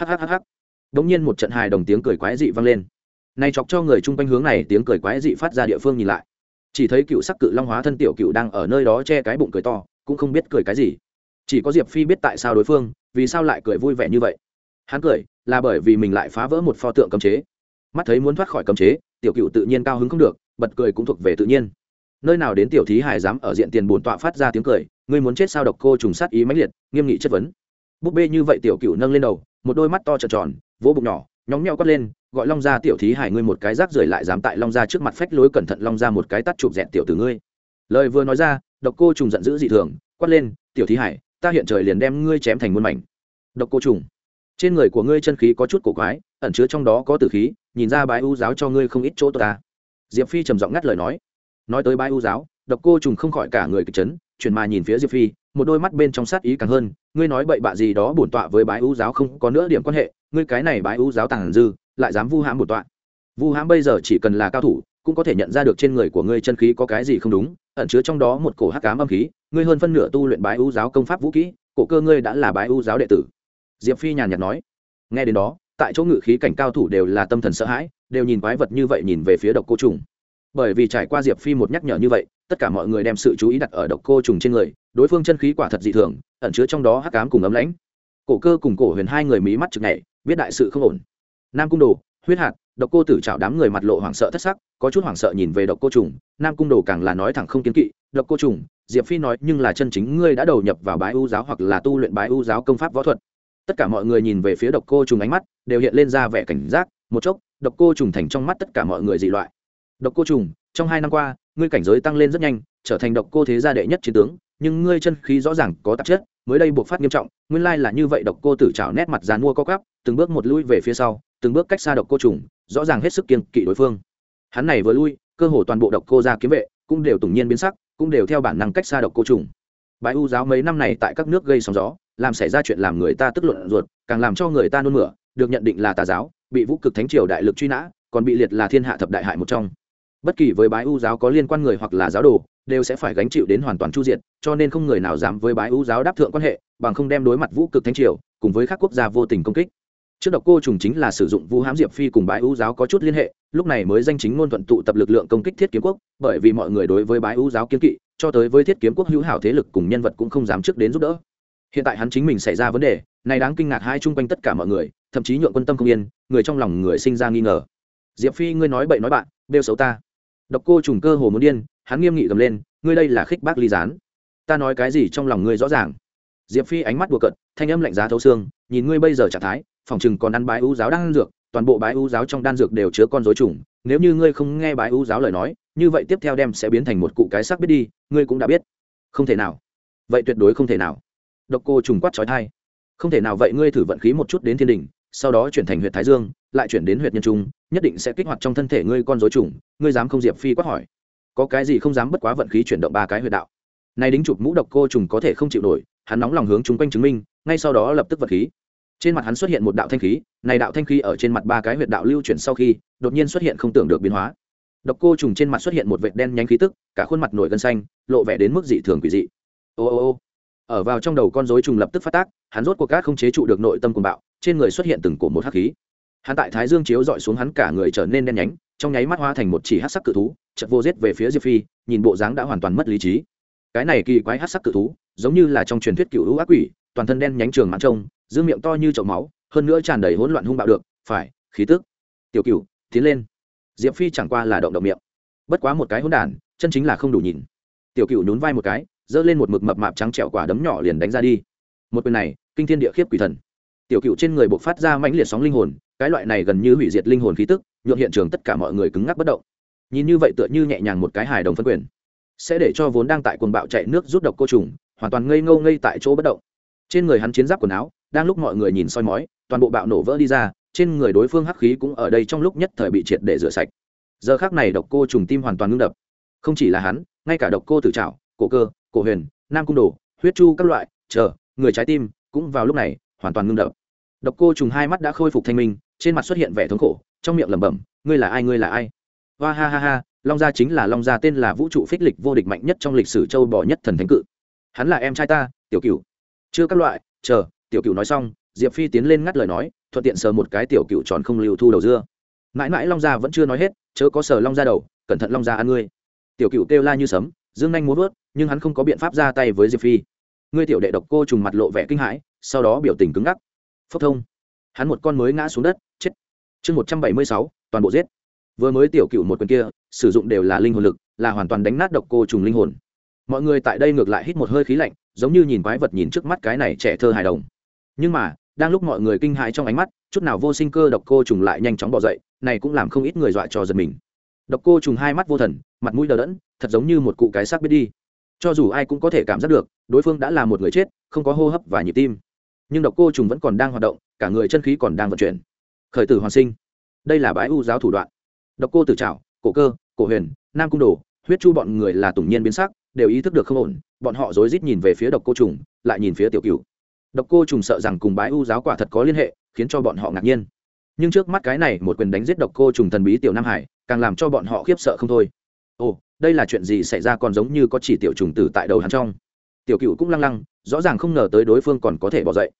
Hhhh đống nhiên một trận hài đồng tiếng cười quái dị vang lên. Này chọc cho người chung quanh hướng này tiếng cười quái dị phát ra địa phương nhìn lại. Chỉ thấy cựu sắc cự long hóa thân tiểu cựu đang ở nơi đó che cái bụng cười to, cũng không biết cười cái gì. Chỉ có diệp phi biết tại sao đối phương, vì sao lại cười vui vẻ như vậy. Hắn cười là bởi vì mình lại phá vỡ một pho tượng cấm chế. Mắt thấy muốn thoát khỏi cấm chế, tiểu cựu tự nhiên cao hứng không được, bật cười cũng thuộc về tự nhiên nơi nào đến tiểu thí hải dám ở diện tiền bổn tọa phát ra tiếng cười, ngươi muốn chết sao độc cô trùng sát ý mãnh liệt, nghiêm nghị chất vấn. Búp bê như vậy tiểu cựu nâng lên đầu, một đôi mắt to tròn tròn, vỗ bụng nhỏ, nhóng nheo quát lên, gọi long gia tiểu thí hải ngươi một cái rác rưởi lại dám tại long gia trước mặt phách lối cẩn thận long gia một cái tắt chụp dẹn tiểu tử ngươi. Lời vừa nói ra, độc cô trùng giận dữ dị thường, quát lên, tiểu thí hải, ta hiện trời liền đem ngươi chém thành muôn mảnh. Độc cô trùng, trên người của ngươi chân khí có chút cổ quái, ẩn chứa trong đó có tử khí, nhìn ra bái u giáo cho ngươi không ít chỗ tốt ta. Diệp phi trầm giọng ngắt lời nói nói tới bái u giáo, độc cô trùng không khỏi cả người kịch chấn, chuyển mà nhìn phía diệp phi, một đôi mắt bên trong sát ý càng hơn, ngươi nói bậy bạ gì đó bổn tọa với bái u giáo không có nữa điểm quan hệ, ngươi cái này bái u giáo tàng dư, lại dám vu hãm bổn tọa. Vu hãm bây giờ chỉ cần là cao thủ, cũng có thể nhận ra được trên người của ngươi chân khí có cái gì không đúng, ẩn chứa trong đó một cổ hắc ám âm khí, ngươi hơn phân nửa tu luyện bái u giáo công pháp vũ kỹ, cổ cơ ngươi đã là bái u giáo đệ tử. Diệp phi nhàn nhạt nói. Nghe đến đó, tại chỗ ngự khí cảnh cao thủ đều là tâm thần sợ hãi, đều nhìn quái vật như vậy nhìn về phía độc cô trùng bởi vì trải qua diệp phi một nhắc nhở như vậy, tất cả mọi người đem sự chú ý đặt ở độc cô trùng trên người, đối phương chân khí quả thật dị thường, ẩn chứa trong đó hắc ám cùng ấm lãnh. Cổ cơ cùng cổ huyền hai người mí mắt chực nhảy, biết đại sự không ổn. Nam cung đồ, huyết hạt, độc cô tử chảo đám người mặt lộ hoảng sợ thất sắc, có chút hoảng sợ nhìn về độc cô trùng. Nam cung đồ càng là nói thẳng không kiến kỵ, độc cô trùng, diệp phi nói nhưng là chân chính ngươi đã đầu nhập vào bái u giáo hoặc là tu luyện bái u giáo công pháp võ thuật. Tất cả mọi người nhìn về phía độc cô trùng ánh mắt, đều hiện lên ra vẻ cảnh giác. Một chốc, độc cô trùng thành trong mắt tất cả mọi người dị loại độc cô trùng, trong hai năm qua, ngươi cảnh giới tăng lên rất nhanh, trở thành độc cô thế gia đệ nhất chiến tướng, nhưng ngươi chân khí rõ ràng có tạp chất, mới đây buộc phát nghiêm trọng, nguyên lai là như vậy, độc cô tử trào nét mặt dàn mua co cắp từng bước một lui về phía sau, từng bước cách xa độc cô trùng, rõ ràng hết sức kiên kỵ đối phương. Hắn này vừa lui, cơ hồ toàn bộ độc cô gia kiếm vệ cũng đều tủng nhiên biến sắc, cũng đều theo bản năng cách xa độc cô trùng. Bãi u giáo mấy năm này tại các nước gây sóng gió, làm xảy ra chuyện làm người ta tức luận ruột, càng làm cho người ta nôn mửa, được nhận định là tà giáo, bị vũ cực thánh triều đại lực truy nã, còn bị liệt là thiên hạ thập đại hại một trong bất kỳ với bái u giáo có liên quan người hoặc là giáo đồ đều sẽ phải gánh chịu đến hoàn toàn chu diệt, cho nên không người nào dám với bái u giáo đáp thượng quan hệ bằng không đem đối mặt vũ cực thánh triều cùng với các quốc gia vô tình công kích. Trước độc cô trùng chính là sử dụng vũ Hám diệp phi cùng bái u giáo có chút liên hệ lúc này mới danh chính ngôn thuận tụ tập lực lượng công kích thiết kiếm quốc bởi vì mọi người đối với bái u giáo kiếm kỵ cho tới với thiết kiếm quốc hữu hảo thế lực cùng nhân vật cũng không dám trước đến giúp đỡ. Hiện tại hắn chính mình xảy ra vấn đề này đáng kinh ngạc hai chung quanh tất cả mọi người thậm chí nhượng quân tâm không yên người trong lòng người sinh ra nghi ngờ. Diệp phi ngươi nói bậy nói bạn bêu xấu ta độc cô trùng cơ hồ muốn điên, hắn nghiêm nghị gầm lên, ngươi đây là khích bác ly gián. Ta nói cái gì trong lòng ngươi rõ ràng. Diệp phi ánh mắt đùa cận thanh âm lạnh giá thấu xương, nhìn ngươi bây giờ trạng thái, phòng chừng còn ăn bái ưu giáo đang dược, toàn bộ bái ưu giáo trong đan dược đều chứa con dối trùng. Nếu như ngươi không nghe bái ưu giáo lời nói, như vậy tiếp theo đem sẽ biến thành một cụ cái xác biết đi, ngươi cũng đã biết. Không thể nào. Vậy tuyệt đối không thể nào. Độc cô trùng quát trói thai không thể nào, vậy ngươi thử vận khí một chút đến thiên đình sau đó chuyển thành huyện thái dương, lại chuyển đến huyện nhân trung, nhất định sẽ kích hoạt trong thân thể ngươi con dối trùng, ngươi dám không diệp phi quát hỏi. Có cái gì không dám bất quá vận khí chuyển động ba cái huyệt đạo. Nay đính chụp mũ độc cô trùng có thể không chịu nổi, hắn nóng lòng hướng chúng quanh chứng minh, ngay sau đó lập tức vật khí. Trên mặt hắn xuất hiện một đạo thanh khí, này đạo thanh khí ở trên mặt ba cái huyệt đạo lưu chuyển sau khi, đột nhiên xuất hiện không tưởng được biến hóa. Độc cô trùng trên mặt xuất hiện một vệt đen nhánh khí tức, cả khuôn mặt nổi gân xanh, lộ vẻ đến mức dị thường quỷ dị. Ô ô ô ở vào trong đầu con rối trùng lập tức phát tác, hắn rốt cuộc cát không chế trụ được nội tâm cuồng bạo, trên người xuất hiện từng cổ một hắc khí. Hắn tại thái dương chiếu dọi xuống hắn cả người trở nên đen nhánh, trong nháy mắt hóa thành một chỉ hắc sắc cự thú chật vô giết về phía diệp phi, nhìn bộ dáng đã hoàn toàn mất lý trí. Cái này kỳ quái hắc sắc cự thú, giống như là trong truyền thuyết cựu hữu ác quỷ, toàn thân đen nhánh trường mãn trông giữ miệng to như chậu máu, hơn nữa tràn đầy hỗn loạn hung bạo được, phải, khí tức. Tiểu cựu tiến lên. Diệp phi chẳng qua là động động miệng. Bất quá một cái hỗn đản, chân chính là không đủ nhìn. Tiểu cựu nhún vai một cái giơ lên một mực mập mạp trắng trẹo quả đấm nhỏ liền đánh ra đi. Một quyền này, kinh thiên địa khiếp quỷ thần. Tiểu cựu trên người buộc phát ra mãnh liệt sóng linh hồn, cái loại này gần như hủy diệt linh hồn khí tức nhuộm hiện trường tất cả mọi người cứng ngắc bất động. Nhìn như vậy tựa như nhẹ nhàng một cái hài đồng phân quyền, sẽ để cho vốn đang tại quần bạo chạy nước rút độc cô trùng, hoàn toàn ngây ngâu ngây tại chỗ bất động. Trên người hắn chiến giáp quần áo, đang lúc mọi người nhìn soi mói, toàn bộ bạo nổ vỡ đi ra, trên người đối phương hắc khí cũng ở đây trong lúc nhất thời bị triệt để rửa sạch. Giờ khác này độc cô trùng tim hoàn toàn ngưng đập. Không chỉ là hắn, ngay cả độc cô tử trảo, cổ cơ cổ huyền, nam cung đồ, huyết chu các loại, chờ, người trái tim, cũng vào lúc này, hoàn toàn ngưng đập. Độc cô trùng hai mắt đã khôi phục thanh minh, trên mặt xuất hiện vẻ thống khổ, trong miệng lẩm bẩm, ngươi là ai, ngươi là ai? Hoa ha ha ha, long gia chính là long gia tên là vũ trụ phích lịch vô địch mạnh nhất trong lịch sử châu bò nhất thần thánh cự. Hắn là em trai ta, tiểu cửu. Chưa các loại, chờ, tiểu cửu nói xong, diệp phi tiến lên ngắt lời nói, thuận tiện sờ một cái tiểu cửu tròn không lưu thu đầu dưa. Mãi mãi long gia vẫn chưa nói hết, chớ có sờ long gia đầu, cẩn thận long gia ăn ngươi. Tiểu cửu kêu la như sấm dương nhanh muốn vớt, nhưng hắn không có biện pháp ra tay với diệp phi. Ngươi tiểu đệ độc cô trùng mặt lộ vẻ kinh hãi, sau đó biểu tình cứng ngắc. Phốc thông. Hắn một con mới ngã xuống đất, chết. Chương một trăm bảy mươi sáu, toàn bộ giết. Vừa mới tiểu cựu một quyền kia, sử dụng đều là linh hồn lực, là hoàn toàn đánh nát độc cô trùng linh hồn. Mọi người tại đây ngược lại hít một hơi khí lạnh, giống như nhìn quái vật nhìn trước mắt cái này trẻ thơ hài đồng. Nhưng mà, đang lúc mọi người kinh hãi trong ánh mắt, chút nào vô sinh cơ độc cô trùng lại nhanh chóng bỏ dậy, này cũng làm không ít người dọa cho giật mình. Độc cô trùng hai mắt vô thần mặt mũi đờ đẫn, thật giống như một cụ cái xác biết đi. Cho dù ai cũng có thể cảm giác được, đối phương đã là một người chết, không có hô hấp và nhịp tim. Nhưng độc cô trùng vẫn còn đang hoạt động, cả người chân khí còn đang vận chuyển. Khởi tử hoàn sinh. Đây là bãi u giáo thủ đoạn. Độc cô tử trảo, cổ cơ, cổ huyền, nam cung đồ, huyết chu bọn người là tủng nhiên biến sắc, đều ý thức được không ổn, bọn họ rối rít nhìn về phía độc cô trùng, lại nhìn phía tiểu cửu. Độc cô trùng sợ rằng cùng bái u giáo quả thật có liên hệ, khiến cho bọn họ ngạc nhiên. Nhưng trước mắt cái này một quyền đánh giết độc cô trùng thần bí tiểu nam hải, càng làm cho bọn họ khiếp sợ không thôi ồ, đây là chuyện gì xảy ra còn giống như có chỉ tiểu trùng tử tại đầu hắn trong. Tiểu cựu cũng lăng lăng, rõ ràng không ngờ tới đối phương còn có thể bỏ dậy.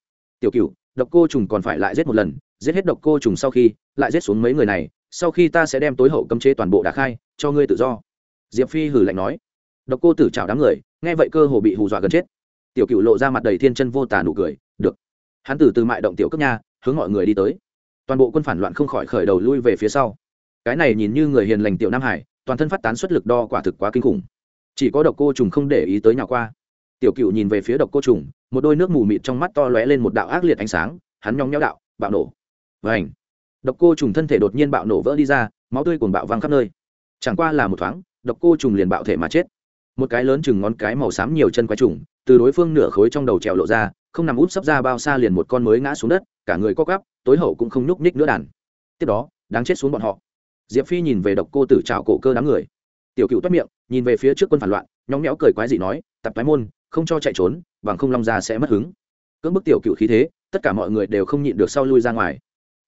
Tiểu cựu độc cô trùng còn phải lại giết một lần, giết hết độc cô trùng sau khi, lại giết xuống mấy người này, sau khi ta sẽ đem tối hậu cấm chế toàn bộ đà khai, cho ngươi tự do. Diệp phi hử lạnh nói. Độc cô tử chào đám người, nghe vậy cơ hồ bị hù dọa gần chết. Tiểu cựu lộ ra mặt đầy thiên chân vô tà nụ cười, được. Hắn từ từ mại động tiểu cấp nha, hướng mọi người đi tới. Toàn bộ quân phản loạn không khỏi khởi đầu lui về phía sau. Cái này nhìn như người hiền lành tiểu nam hải toàn thân phát tán xuất lực đo quả thực quá kinh khủng. Chỉ có độc cô trùng không để ý tới nhà qua. Tiểu cựu nhìn về phía độc cô trùng, một đôi nước mù mịt trong mắt to lóe lên một đạo ác liệt ánh sáng, hắn nhong nhẽo đạo, bạo nổ. Vảnh độc cô trùng thân thể đột nhiên bạo nổ vỡ đi ra, máu tươi cuồng bạo văng khắp nơi. Chẳng qua là một thoáng, độc cô trùng liền bạo thể mà chết. Một cái lớn chừng ngón cái màu xám nhiều chân quái trùng, từ đối phương nửa khối trong đầu trèo lộ ra, không nằm út sắp ra bao xa liền một con mới ngã xuống đất, cả người co cắp tối hậu cũng không nhúc nhích nữa đàn. Tiếp đó, đáng chết xuống bọn họ diệp phi nhìn về độc cô tử trào cổ cơ đám người. Tiểu cựu toát miệng, nhìn về phía trước quân phản loạn, nhóng nhẽo cười quái dị nói, tập thái môn, không cho chạy trốn, bằng không long ra sẽ mất hứng. Cưỡng bức tiểu cựu khí thế, tất cả mọi người đều không nhịn được sau lui ra ngoài.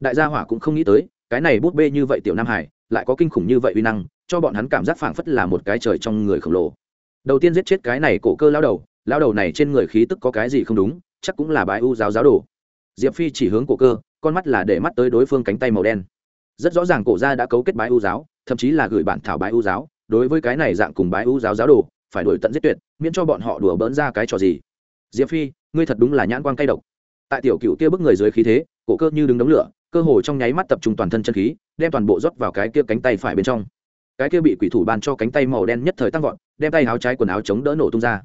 Đại gia hỏa cũng không nghĩ tới, cái này bút bê như vậy tiểu nam hải, lại có kinh khủng như vậy uy năng, cho bọn hắn cảm giác phảng phất là một cái trời trong người khổng lồ. Đầu tiên giết chết cái này cổ cơ lao đầu lao đầu này trên người khí tức có cái gì không đúng, chắc cũng là bái u giáo giáo đồ. Diệp phi chỉ hướng cổ cơ, con mắt là để mắt tới đối phương cánh tay màu đen rất rõ ràng cổ gia đã cấu kết bái u giáo, thậm chí là gửi bản thảo bái u giáo. Đối với cái này dạng cùng bái u giáo giáo đồ, phải đổi tận giết tuyệt, miễn cho bọn họ đùa bỡn ra cái trò gì. Diệp phi, ngươi thật đúng là nhãn quan cay độc. Tại tiểu cựu kia bức người dưới khí thế, cổ cơ như đứng đống lửa, cơ hồ trong nháy mắt tập trung toàn thân chân khí, đem toàn bộ rót vào cái kia cánh tay phải bên trong. Cái kia bị quỷ thủ ban cho cánh tay màu đen nhất thời tăng vọt, đem tay áo trái quần áo chống đỡ nổ tung ra.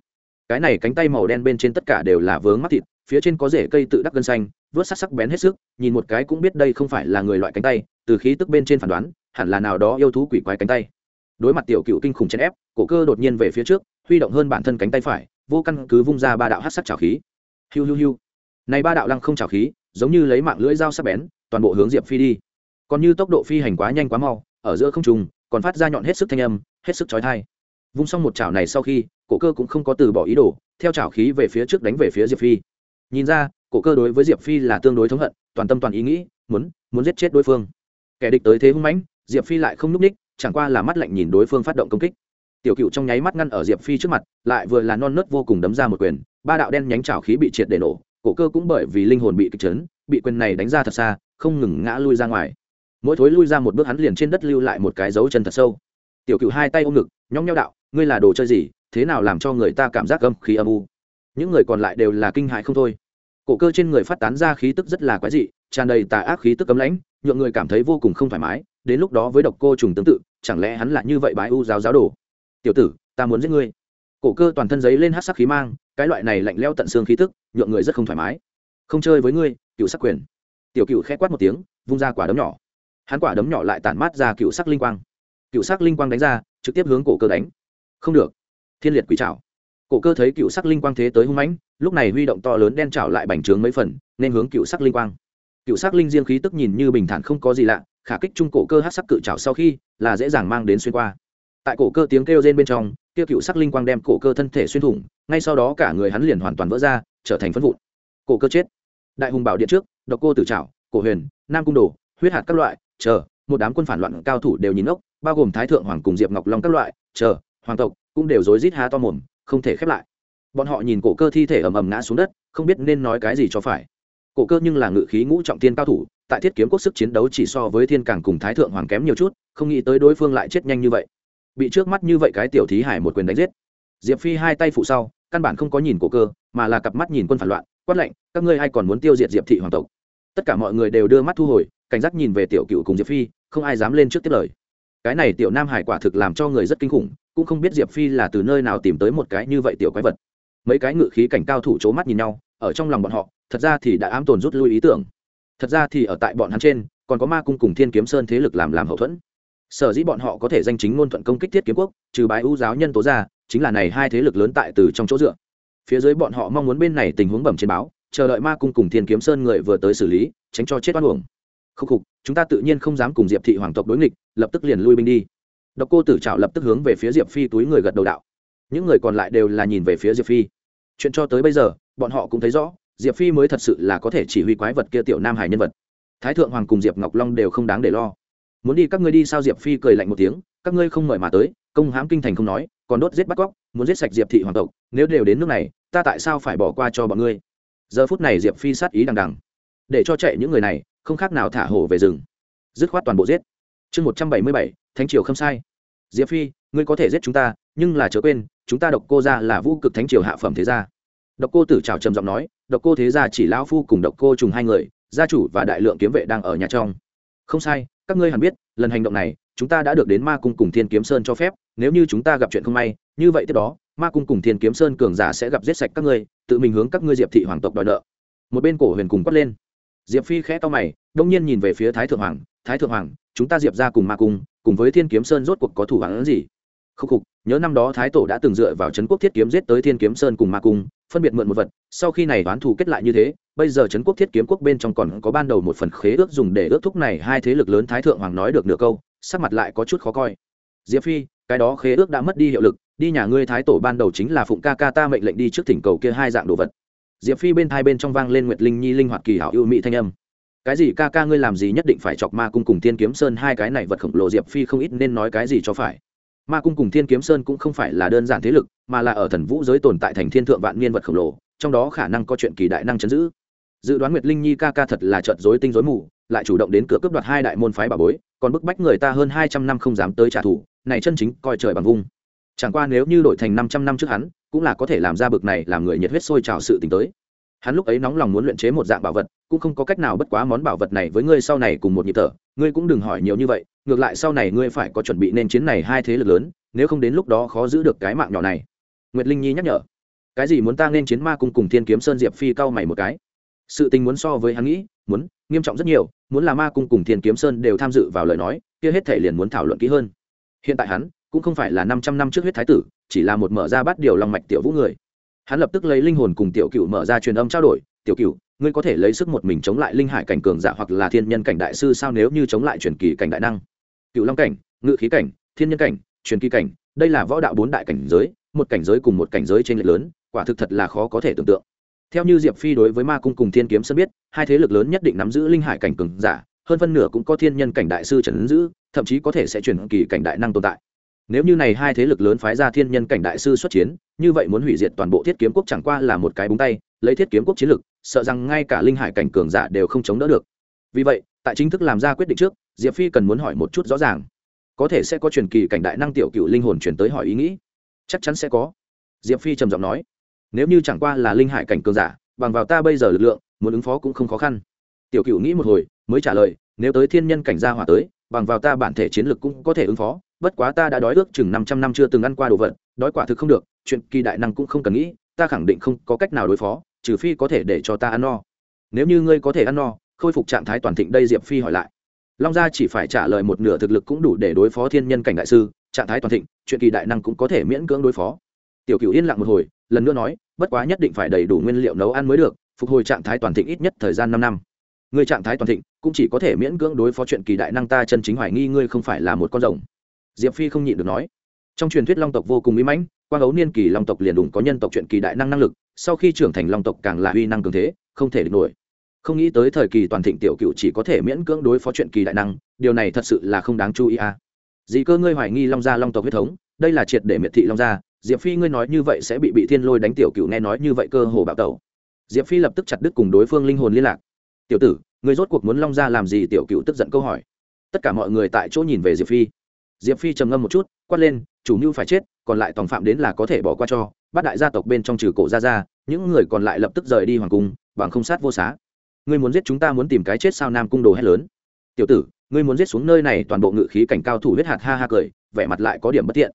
Cái này cánh tay màu đen bên trên tất cả đều là vướng mắt thịt, phía trên có rễ cây tự đắc gân xanh, vớt sắc sắc bén hết sức, nhìn một cái cũng biết đây không phải là người loại cánh tay từ khí tức bên trên phán đoán, hẳn là nào đó yêu thú quỷ quái cánh tay. Đối mặt tiểu cựu kinh khủng chèn ép, cổ cơ đột nhiên về phía trước, huy động hơn bản thân cánh tay phải, vô căn cứ vung ra ba đạo hát sắc trào khí. Hiu hiu hiu. Này ba đạo lăng không trào khí, giống như lấy mạng lưỡi dao sắc bén, toàn bộ hướng diệp phi đi. Còn như tốc độ phi hành quá nhanh quá mau, ở giữa không trùng còn phát ra nhọn hết sức thanh âm, hết sức chói tai. Vung xong một chảo này sau khi, cổ cơ cũng không có từ bỏ ý đồ, theo chảo khí về phía trước đánh về phía diệp phi. Nhìn ra, cổ cơ đối với diệp phi là tương đối thống hận, toàn tâm toàn ý nghĩ, muốn muốn giết chết đối phương kẻ địch tới thế hung mãnh, diệp phi lại không núp ních, chẳng qua là mắt lạnh nhìn đối phương phát động công kích. Tiểu cựu trong nháy mắt ngăn ở diệp phi trước mặt, lại vừa là non nớt vô cùng đấm ra một quyền, ba đạo đen nhánh chảo khí bị triệt để nổ, cổ cơ cũng bởi vì linh hồn bị kịch chấn, bị quyền này đánh ra thật xa, không ngừng ngã lui ra ngoài. Mỗi thối lui ra một bước hắn liền trên đất lưu lại một cái dấu chân thật sâu. Tiểu cựu hai tay ôm ngực nhóng nhau đạo, ngươi là đồ chơi gì? Thế nào làm cho người ta cảm giác âm khí âm u? Những người còn lại đều là kinh hại không thôi. Cổ cơ trên người phát tán ra khí tức rất là quái dị tràn đầy tà ác khí tức cấm lãnh, nhượng người cảm thấy vô cùng không thoải mái, đến lúc đó với độc cô trùng tương tự, chẳng lẽ hắn là như vậy bái u giáo giáo đồ? Tiểu tử, ta muốn giết ngươi. Cổ cơ toàn thân giấy lên hát sắc khí mang, cái loại này lạnh leo tận xương khí tức, nhượng người rất không thoải mái. Không chơi với ngươi, cựu sắc quyền. Tiểu cựu khẽ quát một tiếng, vung ra quả đấm nhỏ. Hắn quả đấm nhỏ lại tản mát ra cựu sắc linh quang. Cựu sắc linh quang đánh ra, trực tiếp hướng cổ cơ đánh. Không được. Thiên liệt quỷ trảo. Cổ cơ thấy cựu sắc linh quang thế tới hung mãnh, lúc này huy động to lớn đen trảo lại bành trướng mấy phần, nên hướng cựu sắc linh quang cựu sắc linh riêng khí tức nhìn như bình thản không có gì lạ, khả kích trung cổ cơ hát sắc cự trào sau khi là dễ dàng mang đến xuyên qua. Tại cổ cơ tiếng kêu rên bên trong, kia cựu sắc linh quang đem cổ cơ thân thể xuyên thủng, ngay sau đó cả người hắn liền hoàn toàn vỡ ra, trở thành phân vụn. Cổ cơ chết. Đại hùng bảo điện trước, độc cô tử trào cổ huyền, nam cung đồ, huyết hạt các loại, chờ, một đám quân phản loạn cao thủ đều nhìn ốc bao gồm thái thượng hoàng cùng diệp ngọc long các loại, chờ, hoàng tộc cũng đều rối rít há to mồm, không thể khép lại. Bọn họ nhìn cổ cơ thi thể ầm ầm ngã xuống đất, không biết nên nói cái gì cho phải cổ cơ nhưng là ngự khí ngũ trọng tiên cao thủ, tại thiết kiếm quốc sức chiến đấu chỉ so với thiên cảng cùng thái thượng hoàng kém nhiều chút, không nghĩ tới đối phương lại chết nhanh như vậy. Bị trước mắt như vậy cái tiểu thí hải một quyền đánh giết. Diệp phi hai tay phụ sau, căn bản không có nhìn cổ cơ, mà là cặp mắt nhìn quân phản loạn, quát lệnh các ngươi ai còn muốn tiêu diệt diệp thị hoàng tộc? Tất cả mọi người đều đưa mắt thu hồi, cảnh giác nhìn về tiểu cựu cùng diệp phi, không ai dám lên trước tiết lời. Cái này tiểu nam hải quả thực làm cho người rất kinh khủng, cũng không biết diệp phi là từ nơi nào tìm tới một cái như vậy tiểu quái vật. Mấy cái ngự khí cảnh cao thủ c h ố mắt nhìn nhau ở trong lòng bọn họ, thật ra thì đã ám tồn rút lui ý tưởng. Thật ra thì ở tại bọn hắn trên, còn có ma cung cùng thiên kiếm sơn thế lực làm làm hậu thuẫn. Sở dĩ bọn họ có thể danh chính ngôn thuận công kích thiết kiếm quốc, trừ bái ưu giáo nhân tố ra, chính là này hai thế lực lớn tại từ trong chỗ dựa. Phía dưới bọn họ mong muốn bên này tình huống bẩm trên báo, chờ đợi ma cung cùng thiên kiếm sơn người vừa tới xử lý, tránh cho chết oan uổng. Khúc khục, chúng ta tự nhiên không dám cùng diệp thị hoàng tộc đối nghịch, lập tức liền lui binh đi. Độc cô tử trảo lập tức hướng về phía diệp phi túi người gật đầu đạo. Những người còn lại đều là nhìn về phía diệp phi. Chuyện cho tới bây giờ bọn họ cũng thấy rõ, diệp phi mới thật sự là có thể chỉ huy quái vật kia tiểu nam hải nhân vật. Thái thượng hoàng cùng diệp ngọc long đều không đáng để lo. Muốn đi các ngươi đi sao? Diệp phi cười lạnh một tiếng, các ngươi không mời mà tới, công hãm kinh thành không nói, còn đốt giết bắt cóc, muốn giết sạch diệp thị hoàng tộc, nếu đều đến nước này, ta tại sao phải bỏ qua cho bọn ngươi? Giờ phút này diệp phi sát ý đằng đằng. Để cho chạy những người này, không khác nào thả hổ về rừng. Dứt khoát toàn bộ giết. Chương một trăm bảy mươi bảy, thánh triều không sai. Diệp phi, ngươi có thể giết chúng ta, nhưng là chớ quên, chúng ta độc cô ra là vũ cực thánh triều hạ phẩm thế gia độc cô tử chào trầm giọng nói, độc cô thế gia chỉ lão phu cùng độc cô trùng hai người, gia chủ và đại lượng kiếm vệ đang ở nhà trong. Không sai, các ngươi hẳn biết, lần hành động này, chúng ta đã được đến ma cung cùng thiên kiếm sơn cho phép, nếu như chúng ta gặp chuyện không may, như vậy tiếp đó, ma cung cùng thiên kiếm sơn cường giả sẽ gặp giết sạch các ngươi, tự mình hướng các ngươi diệp thị hoàng tộc đòi nợ. Một bên cổ huyền cùng quát lên. Diệp phi khẽ to mày, đông nhiên nhìn về phía thái thượng hoàng, thái thượng hoàng, chúng ta diệp gia cùng ma cung, cùng với thiên kiếm sơn rốt cuộc có thủ án gì? Khúc khục, nhớ năm đó thái tổ đã từng dựa vào trấn quốc thiết kiếm giết tới thiên kiếm sơn cùng ma cung phân biệt mượn một vật, sau khi này đoán thù kết lại như thế, bây giờ trấn quốc thiết kiếm quốc bên trong còn có ban đầu một phần khế ước dùng để ước thúc này hai thế lực lớn thái thượng hoàng nói được nửa câu, sắc mặt lại có chút khó coi. Diệp phi, cái đó khế ước đã mất đi hiệu lực, đi nhà ngươi thái tổ ban đầu chính là phụng ca ca ta mệnh lệnh đi trước thỉnh cầu kia hai dạng đồ vật. Diệp phi bên thai bên trong vang lên nguyệt linh nhi linh hoạt kỳ hảo ưu mỹ thanh âm. Cái gì ca ca ngươi làm gì nhất định phải chọc ma cung cùng thiên kiếm sơn hai cái này vật khổng lồ diệp phi không ít nên nói cái gì cho phải ma cung cùng thiên kiếm sơn cũng không phải là đơn giản thế lực, mà là ở thần vũ giới tồn tại thành thiên thượng vạn niên vật khổng lồ, trong đó khả năng có chuyện kỳ đại năng chấn giữ. Dự đoán nguyệt linh nhi ca ca thật là trợt dối tinh dối mù, lại chủ động đến cửa cướp đoạt hai đại môn phái bà bối, còn bức bách người ta hơn hai trăm năm không dám tới trả thù, này chân chính coi trời bằng vung. Chẳng qua nếu như đổi thành năm trăm năm trước hắn, cũng là có thể làm ra bực này làm người nhiệt huyết sôi trào sự tình tới hắn lúc ấy nóng lòng muốn luyện chế một dạng bảo vật, cũng không có cách nào bất quá món bảo vật này với ngươi sau này cùng một nhịp thở. Ngươi cũng đừng hỏi nhiều như vậy, ngược lại sau này ngươi phải có chuẩn bị nên chiến này hai thế lực lớn, nếu không đến lúc đó khó giữ được cái mạng nhỏ này. Nguyệt linh nhi nhắc nhở. Cái gì muốn ta nên chiến ma cung cùng thiên kiếm sơn diệp phi cau mày một cái? Sự tình muốn so với hắn nghĩ, muốn, nghiêm trọng rất nhiều, muốn là ma cung cùng thiên kiếm sơn đều tham dự vào lời nói, kia hết thể liền muốn thảo luận kỹ hơn. Hiện tại hắn, cũng không phải là năm trăm năm trước huyết thái tử, chỉ là một mở ra bắt điều lòng mạch tiểu vũ người hắn lập tức lấy linh hồn cùng tiểu cựu mở ra truyền âm trao đổi, tiểu cựu ngươi có thể lấy sức một mình chống lại linh hải cảnh cường giả hoặc là thiên nhân cảnh đại sư sao nếu như chống lại truyền kỳ cảnh đại năng? Cựu long cảnh, ngự khí cảnh, thiên nhân cảnh, truyền kỳ cảnh, đây là võ đạo bốn đại cảnh giới, một cảnh giới cùng một cảnh giới trên lệch lớn, quả thực thật là khó có thể tưởng tượng. Theo như diệp phi đối với ma cung cùng thiên kiếm sân biết, hai thế lực lớn nhất định nắm giữ linh hải cảnh cường giả, hơn phân nửa cũng có thiên nhân cảnh đại sư trần ứng giữ, thậm chí có thể sẽ truyền kỳ cảnh đại năng tồn tại nếu như này hai thế lực lớn phái ra thiên nhân cảnh đại sư xuất chiến, như vậy muốn hủy diệt toàn bộ thiết kiếm quốc chẳng qua là một cái búng tay, lấy thiết kiếm quốc chiến lực, sợ rằng ngay cả linh hải cảnh cường giả đều không chống đỡ được. Vì vậy, tại chính thức làm ra quyết định trước, diệp phi cần muốn hỏi một chút rõ ràng. Có thể sẽ có truyền kỳ cảnh đại năng tiểu cựu linh hồn chuyển tới hỏi ý nghĩ? Chắc chắn sẽ có. Diệp phi trầm giọng nói. Nếu như chẳng qua là linh hải cảnh cường giả, bằng vào ta bây giờ lực lượng, muốn ứng phó cũng không khó khăn. Tiểu cựu nghĩ một hồi, mới trả lời, nếu tới thiên nhân cảnh gia hỏa tới, bằng vào ta bản thể chiến lực cũng có thể ứng phó bất quá ta đã đói ước chừng năm trăm năm chưa từng ăn qua đồ vật, đói quả thực không được, chuyện kỳ đại năng cũng không cần nghĩ, ta khẳng định không có cách nào đối phó, trừ phi có thể để cho ta ăn no. Nếu như ngươi có thể ăn no, khôi phục trạng thái toàn thịnh đây diệp phi hỏi lại. Long gia chỉ phải trả lời một nửa thực lực cũng đủ để đối phó thiên nhân cảnh đại sư, trạng thái toàn thịnh, chuyện kỳ đại năng cũng có thể miễn cưỡng đối phó. Tiểu cửu yên lặng một hồi, lần nữa nói, bất quá nhất định phải đầy đủ nguyên liệu nấu ăn mới được, phục hồi trạng thái toàn thịnh ít nhất thời gian năm năm. Người trạng thái toàn thịnh, cũng chỉ có thể miễn cưỡng đối phó chuyện kỳ đại năng ta chân chính hoài nghi ngươi không phải là một con rồng diệp phi không nhịn được nói. Trong truyền thuyết long tộc vô cùng mỹ mãnh, quang ấu niên kỳ long tộc liền đủng có nhân tộc chuyện kỳ đại năng năng lực, sau khi trưởng thành long tộc càng là uy năng cường thế, không thể địch nổi. Không nghĩ tới thời kỳ toàn thịnh tiểu cựu chỉ có thể miễn cưỡng đối phó chuyện kỳ đại năng, điều này thật sự là không đáng chú ý à. dị cơ ngươi hoài nghi long gia long tộc huyết thống, đây là triệt để miệt thị long gia, diệp phi ngươi nói như vậy sẽ bị bị thiên lôi đánh tiểu cựu nghe nói như vậy cơ hồ bạo tẩu. Diệp phi lập tức chặt đứt cùng đối phương linh hồn liên lạc. Tiểu tử người rốt cuộc muốn long gia làm gì tiểu cựu tức giận câu hỏi. Tất cả mọi người tại chỗ nhìn về diệp phi diệp phi trầm ngâm một chút, quát lên, chủ mưu phải chết, còn lại tòng phạm đến là có thể bỏ qua cho. Bắt đại gia tộc bên trong trừ cổ gia ra những người còn lại lập tức rời đi hoàng cung, bằng không sát vô xá. Ngươi muốn giết chúng ta muốn tìm cái chết sao nam cung đồ hét lớn. Tiểu tử, ngươi muốn giết xuống nơi này toàn bộ ngự khí cảnh cao thủ huyết hạt ha ha cười, vẻ mặt lại có điểm bất tiện.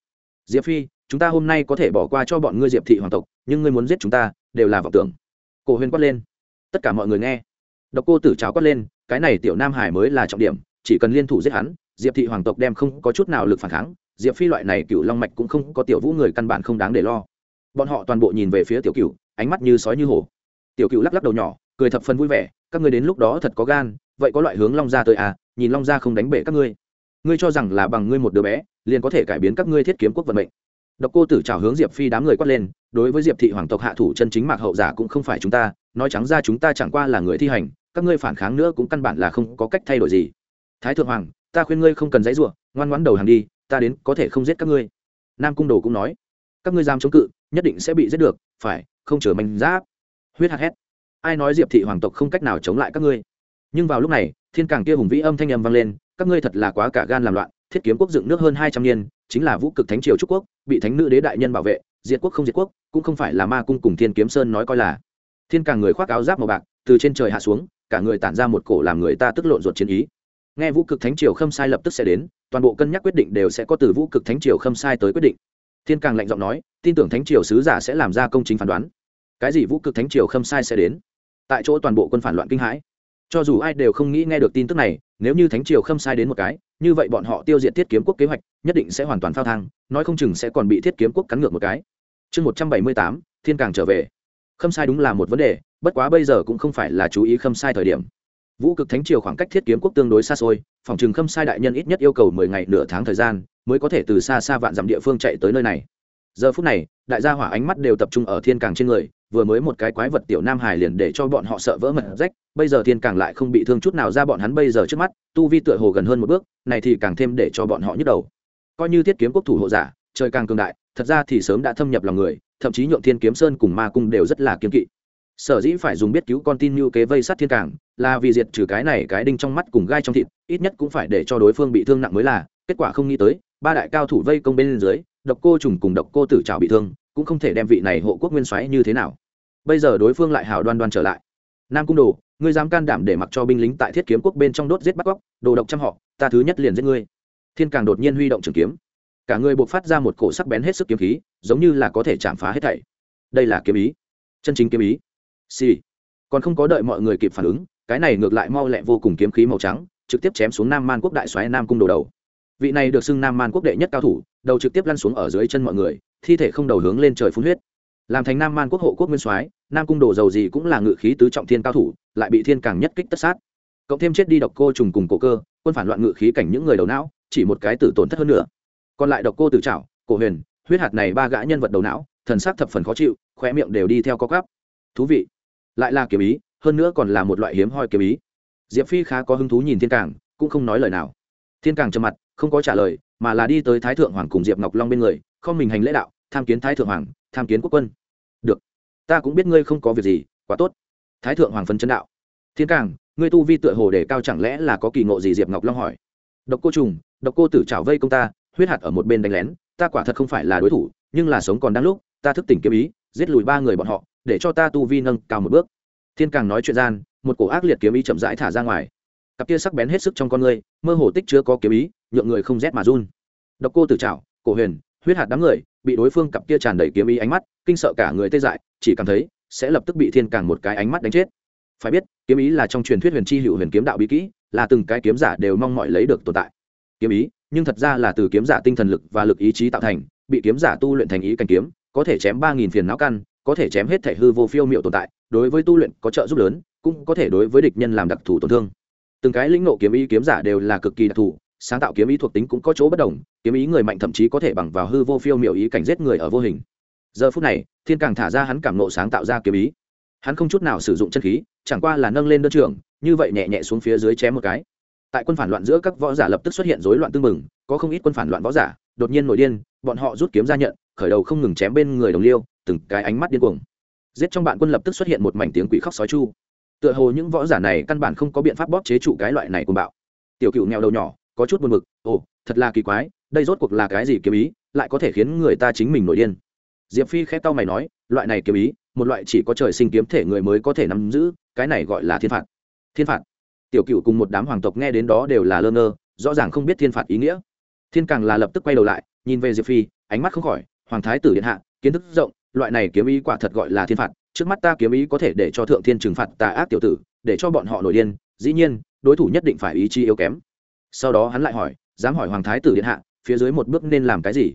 Diệp phi, chúng ta hôm nay có thể bỏ qua cho bọn ngươi diệp thị hoàng tộc, nhưng ngươi muốn giết chúng ta, đều là vọng tưởng. Cổ huyền quát lên. Tất cả mọi người nghe. Độc cô tử cháo quát lên, cái này tiểu nam hải mới là trọng điểm, chỉ cần liên thủ giết hắn diệp thị hoàng tộc đem không có chút nào lực phản kháng, diệp phi loại này cựu long mạch cũng không có tiểu vũ người căn bản không đáng để lo. Bọn họ toàn bộ nhìn về phía tiểu cựu, ánh mắt như sói như hổ. Tiểu cựu lắc lắc đầu nhỏ, cười thập phần vui vẻ, các ngươi đến lúc đó thật có gan, vậy có loại hướng long gia tới à nhìn long gia không đánh bể các ngươi. Ngươi cho rằng là bằng ngươi một đứa bé, liền có thể cải biến các ngươi thiết kiếm quốc vận mệnh. Độc cô tử trào hướng diệp phi đám người quát lên, đối với diệp thị hoàng tộc hạ thủ chân chính mạc hậu giả cũng không phải chúng ta, nói trắng ra chúng ta chẳng qua là người thi hành, các ngươi phản kháng nữa cũng căn bản là không có cách thay đổi gì. Thái thượng hoàng ta khuyên ngươi không cần dãy rủa, ngoan ngoãn đầu hàng đi, ta đến có thể không giết các ngươi. Nam cung đồ cũng nói. Các ngươi dám chống cự, nhất định sẽ bị giết được, phải, không chở manh giáp. Huyết hạt hét. Ai nói diệp thị hoàng tộc không cách nào chống lại các ngươi? Nhưng vào lúc này, thiên càng kia hùng vĩ âm thanh âm vang lên, các ngươi thật là quá cả gan làm loạn, thiết kiếm quốc dựng nước hơn hai trăm niên, chính là vũ cực thánh triều trúc quốc, bị thánh nữ đế đại nhân bảo vệ, diệt quốc không diệt quốc, cũng không phải là ma cung cùng thiên kiếm sơn nói coi là. Thiên càng người khoác áo giáp màu bạc, từ trên trời hạ xuống, cả người tản ra một cổ làm người ta tức lộn ruột chiến ý nghe vũ cực thánh triều khâm sai lập tức sẽ đến, toàn bộ cân nhắc quyết định đều sẽ có từ vũ cực thánh triều khâm sai tới quyết định. Thiên càng lạnh giọng nói, tin tưởng thánh triều sứ giả sẽ làm ra công chính phán đoán. Cái gì vũ cực thánh triều khâm sai sẽ đến? Tại chỗ toàn bộ quân phản loạn kinh hãi. Cho dù ai đều không nghĩ nghe được tin tức này, nếu như thánh triều khâm sai đến một cái, như vậy bọn họ tiêu diệt thiết kiếm quốc kế hoạch, nhất định sẽ hoàn toàn phao thang, nói không chừng sẽ còn bị thiết kiếm quốc cắn ngược một cái. Chương một trăm bảy mươi tám, thiên càng trở về. Khâm sai đúng là một vấn đề, bất quá bây giờ cũng không phải là chú ý khâm sai thời điểm vũ cực thánh triều khoảng cách thiết kiếm quốc tương đối xa xôi, phòng trừng khâm sai đại nhân ít nhất yêu cầu mười ngày nửa tháng thời gian mới có thể từ xa xa vạn dặm địa phương chạy tới nơi này. Giờ phút này, đại gia hỏa ánh mắt đều tập trung ở thiên càng trên người, vừa mới một cái quái vật tiểu nam hải liền để cho bọn họ sợ vỡ mật rách, bây giờ thiên càng lại không bị thương chút nào ra bọn hắn bây giờ trước mắt, tu vi tựa hồ gần hơn một bước, này thì càng thêm để cho bọn họ nhức đầu. Coi như thiết kiếm quốc thủ hộ giả, trời càng cường đại, thật ra thì sớm đã thâm nhập lòng người, thậm chí nhượng thiên kiếm sơn cùng ma cung đều rất là kiếm kỵ sở dĩ phải dùng biết cứu con tin như kế vây sát thiên cảng, là vì diệt trừ cái này cái đinh trong mắt cùng gai trong thịt, ít nhất cũng phải để cho đối phương bị thương nặng mới là. Kết quả không nghĩ tới, ba đại cao thủ vây công bên dưới, độc cô trùng cùng độc cô tử trào bị thương, cũng không thể đem vị này hộ quốc nguyên soái như thế nào. Bây giờ đối phương lại hào đoan đoan trở lại. Nam cung đồ, ngươi dám can đảm để mặc cho binh lính tại thiết kiếm quốc bên trong đốt giết bắt cóc, đồ độc trăm họ, ta thứ nhất liền giết ngươi. Thiên càng đột nhiên huy động trường kiếm. Cả người buộc phát ra một cổ sắc bén hết sức kiếm khí, giống như là có thể chạm phá hết thảy. Đây là kiếm ý. Chân chính kiếm ý xì、sì. còn không có đợi mọi người kịp phản ứng, cái này ngược lại mau lẹ vô cùng kiếm khí màu trắng, trực tiếp chém xuống nam man quốc đại xoáy nam cung đồ đầu. Vị này được xưng nam man quốc đệ nhất cao thủ, đầu trực tiếp lăn xuống ở dưới chân mọi người, thi thể không đầu hướng lên trời phun huyết. Làm thành nam man quốc hộ quốc nguyên soái, nam cung đồ dầu gì cũng là ngự khí tứ trọng thiên cao thủ, lại bị thiên càng nhất kích tất sát. Cộng thêm chết đi độc cô trùng cùng cổ cơ, quân phản loạn ngự khí cảnh những người đầu não, chỉ một cái tử tổn thất hơn nữa. Còn lại độc cô tử trảo, cổ huyền, huyết hạt này ba gã nhân vật đầu não, thần sắc thập phần khó chịu khoe miệng đều đi theo co cắp thú vị lại là kiếm ý, hơn nữa còn là một loại hiếm hoi kiếm ý. Diệp phi khá có hứng thú nhìn thiên càng cũng không nói lời nào. Thiên càng trầm mặt, không có trả lời, mà là đi tới thái thượng hoàng cùng diệp ngọc long bên người, không mình hành lễ đạo, tham kiến thái thượng hoàng, tham kiến quốc quân. Được, ta cũng biết ngươi không có việc gì, quá tốt. Thái thượng hoàng phân chân đạo. Thiên càng ngươi tu vi tựa hồ để cao chẳng lẽ là có kỳ ngộ gì? Diệp ngọc long hỏi. Độc cô trùng, độc cô tử trảo vây công ta, huyết hạt ở một bên đánh lén, ta quả thật không phải là đối thủ, nhưng là sống còn đang lúc, ta thức tỉnh kiếm ý, giết lùi ba người bọn họ để cho ta tu vi nâng cao một bước. Thiên càng nói chuyện gian, một cổ ác liệt kiếm ý chậm rãi thả ra ngoài. Cặp kia sắc bén hết sức trong con người mơ hồ tích chưa có kiếm ý, nhượng người không rét mà run. Độc cô tử trảo, cổ huyền, huyết hạt đám người, bị đối phương cặp kia tràn đầy kiếm ý ánh mắt, kinh sợ cả người tê dại, chỉ cảm thấy sẽ lập tức bị thiên càng một cái ánh mắt đánh chết. Phải biết, kiếm ý là trong truyền thuyết huyền chi hữu huyền kiếm đạo bí kỹ, là từng cái kiếm giả đều mong mọi lấy được tồn tại. Kiếm ý, nhưng thật ra là từ kiếm giả tinh thần lực và lực ý chí tạo thành, bị kiếm giả tu luyện thành ý cảnh kiếm, có thể chém ba nghìn phiền não căn có thể chém hết thể hư vô phiêu miệu tồn tại, đối với tu luyện có trợ giúp lớn, cũng có thể đối với địch nhân làm đặc thù tổn thương. Từng cái lĩnh nộ kiếm ý kiếm giả đều là cực kỳ đặc thù, sáng tạo kiếm ý thuộc tính cũng có chỗ bất đồng, kiếm ý người mạnh thậm chí có thể bằng vào hư vô phiêu miệu ý cảnh giết người ở vô hình. Giờ phút này, thiên càng thả ra hắn cảm nộ sáng tạo ra kiếm ý. Hắn không chút nào sử dụng chân khí, chẳng qua là nâng lên đơn trường như vậy nhẹ nhẹ xuống phía dưới chém một cái. Tại quân phản loạn giữa các võ giả lập tức xuất hiện rối loạn tương mừng có không ít quân phản loạn võ giả đột nhiên nổi điên, bọn họ rút kiếm ra nhận, khởi đầu không ngừng chém bên người đồng liêu từng cái ánh mắt điên cuồng. Giết trong bạn quân lập tức xuất hiện một mảnh tiếng quỷ khóc sói chu. Tựa hồ những võ giả này căn bản không có biện pháp bóp chế trụ cái loại này cùng bạo. Tiểu cựu nghèo đầu nhỏ, có chút buồn bực, ồ, thật là kỳ quái, đây rốt cuộc là cái gì kiếm ý, lại có thể khiến người ta chính mình nổi điên. Diệp phi khẽ tao mày nói, loại này kiếm ý, một loại chỉ có trời sinh kiếm thể người mới có thể nắm giữ, cái này gọi là thiên phạt. Thiên phạt? Tiểu cựu cùng một đám hoàng tộc nghe đến đó đều là lơ ngơ, rõ ràng không biết thiên phạt ý nghĩa. Thiên càng là lập tức quay đầu lại, nhìn về diệp phi, ánh mắt không khỏi, hoàng thái tử điện hạ, kiến thức rộng loại này kiếm ý quả thật gọi là thiên phạt, trước mắt ta kiếm ý có thể để cho thượng thiên trừng phạt tà ác tiểu tử, để cho bọn họ nổi điên, dĩ nhiên, đối thủ nhất định phải ý chí yếu kém. Sau đó hắn lại hỏi, dám hỏi hoàng thái tử điện hạ, phía dưới một bước nên làm cái gì?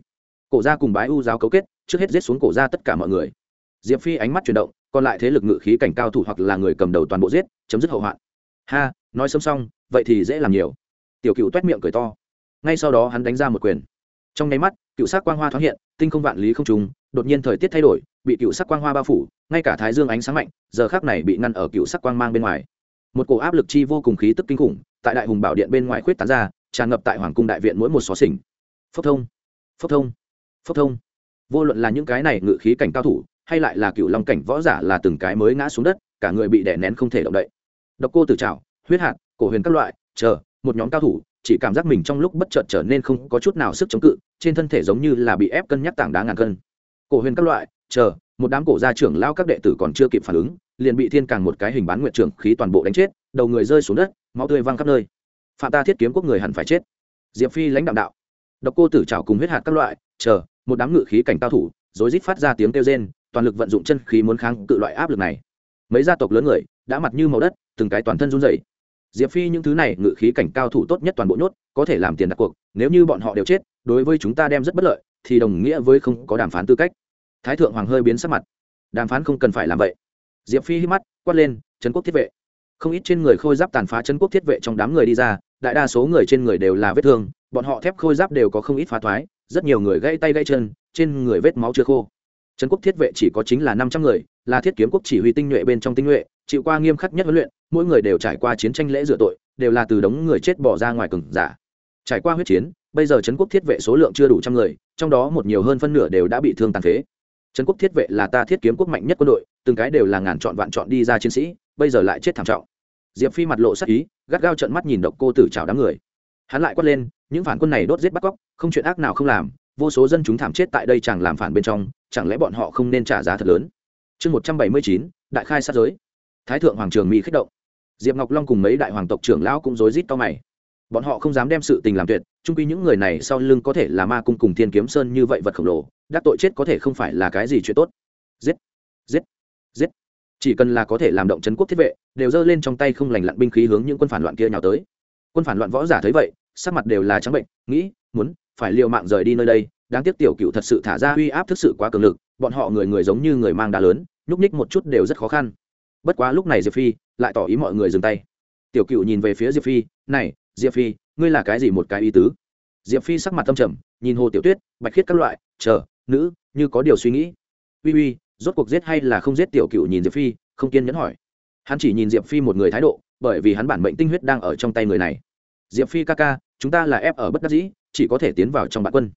Cổ gia cùng bái u giáo cấu kết, trước hết giết xuống cổ gia tất cả mọi người. Diệp phi ánh mắt chuyển động, còn lại thế lực ngự khí cảnh cao thủ hoặc là người cầm đầu toàn bộ giết, chấm dứt hậu hoạn. Ha, nói sớm xong, vậy thì dễ làm nhiều. Tiểu cựu t miệng cười to. Ngay sau đó hắn đánh ra một quyền. Trong nháy mắt cựu sắc quang hoa thoáng hiện, tinh không vạn lý không trùng, đột nhiên thời tiết thay đổi, bị cựu sắc quang hoa bao phủ, ngay cả thái dương ánh sáng mạnh, giờ khác này bị ngăn ở cựu sắc quang mang bên ngoài. Một cổ áp lực chi vô cùng khí tức kinh khủng, tại đại hùng bảo điện bên ngoài khuyết tán ra, tràn ngập tại hoàng cung đại viện mỗi một xó xỉnh. Phốc thông phốc thông phốc thông. Vô luận là những cái này ngự khí cảnh cao thủ, hay lại là cựu long cảnh võ giả là từng cái mới ngã xuống đất, cả người bị đè nén không thể động đậy. Độc cô tử trào huyết hạt, cổ huyền các loại, chờ, một nhóm cao thủ chỉ cảm giác mình trong lúc bất chợt trở nên không có chút nào sức chống cự, trên thân thể giống như là bị ép cân nhắc tảng đá ngàn cân. Cổ huyền các loại, chờ, một đám cổ gia trưởng lao các đệ tử còn chưa kịp phản ứng, liền bị thiên càng một cái hình bán nguyện trưởng khí toàn bộ đánh chết, đầu người rơi xuống đất, máu tươi văng khắp nơi. Phạm ta thiết kiếm quốc người hẳn phải chết. Diệp phi lãnh đạo đạo. Độc cô tử trào cùng huyết hạt các loại, chờ, một đám ngự khí cảnh cao thủ, rối rít phát ra tiếng kêu rên, toàn lực vận dụng chân khí muốn kháng cự loại áp lực này. Mấy gia tộc lớn người, đã mặt như màu đất, từng cái toàn thân run rẩy diệp phi những thứ này ngự khí cảnh cao thủ tốt nhất toàn bộ nhốt, có thể làm tiền đặt cuộc, nếu như bọn họ đều chết, đối với chúng ta đem rất bất lợi, thì đồng nghĩa với không có đàm phán tư cách. Thái thượng hoàng hơi biến sắc mặt. Đàm phán không cần phải làm vậy. Diệp phi hít mắt, quát lên, trấn quốc thiết vệ. Không ít trên người khôi giáp tàn phá trấn quốc thiết vệ trong đám người đi ra, đại đa số người trên người đều là vết thương, bọn họ thép khôi giáp đều có không ít phá thoái, rất nhiều người gãy tay gãy chân, trên người vết máu chưa khô. Trấn quốc thiết vệ chỉ có chính là năm trăm người, là thiết kiếm quốc chỉ huy tinh nhuệ bên trong tinh nhuệ chịu qua nghiêm khắc nhất huấn luyện, mỗi người đều trải qua chiến tranh lễ dựa tội, đều là từ đống người chết bỏ ra ngoài cừng giả. Trải qua huyết chiến, bây giờ trấn quốc thiết vệ số lượng chưa đủ trăm người, trong đó một nhiều hơn phân nửa đều đã bị thương tàn phế. Trấn quốc thiết vệ là ta thiết kiếm quốc mạnh nhất quân đội, từng cái đều là ngàn chọn vạn chọn đi ra chiến sĩ, bây giờ lại chết thảm trọng. Diệp phi mặt lộ sắc ý, gắt gao trận mắt nhìn độc cô tử chào đám người. Hắn lại quát lên, những phản quân này đốt giết bắt cóc, không chuyện ác nào không làm, vô số dân chúng thảm chết tại đây chẳng làm phản bên trong, chẳng lẽ bọn họ không nên trả giá thật lớn? Chương một trăm bảy mươi chín, đại khai sát giới thái thượng hoàng trường mỹ kích động. Diệp ngọc long cùng mấy đại hoàng tộc trưởng lão cũng rối rít to mày. Bọn họ không dám đem sự tình làm tuyệt trung quy những người này sau lưng có thể là ma cung cùng thiên kiếm sơn như vậy vật khổng lồ, đắc tội chết có thể không phải là cái gì chuyện tốt. Giết! Giết! Giết! Chỉ cần là có thể làm động c quốc thiết vệ, đều giơ lên trong tay không lành lặn binh khí hướng những quân phản loạn kia nhào tới. Quân phản loạn võ giả thấy vậy, sắc mặt đều là trắng bệnh, nghĩ, muốn, phải liều mạng rời đi nơi đây, đáng tiếc tiểu cựu thật sự thả ra uy áp thực sự quá cường lực, bọn họ người người giống như người mang đá lớn, nhúc ních một chút đều rất khó khăn bất quá lúc này diệp phi lại tỏ ý mọi người dừng tay. Tiểu cựu nhìn về phía diệp phi, này, diệp phi, ngươi là cái gì một cái ý tứ? Diệp phi sắc mặt tâm trầm, nhìn hồ tiểu tuyết, bạch khiết các loại, chờ, nữ, như có điều suy nghĩ. Uy uy, rốt cuộc giết hay là không giết? Tiểu cựu nhìn diệp phi, không kiên nhẫn hỏi. Hắn chỉ nhìn diệp phi một người thái độ, bởi vì hắn bản mệnh tinh huyết đang ở trong tay người này. Diệp phi ca ca, chúng ta là ép ở bất đắc dĩ, chỉ có thể tiến vào trong bạn quân.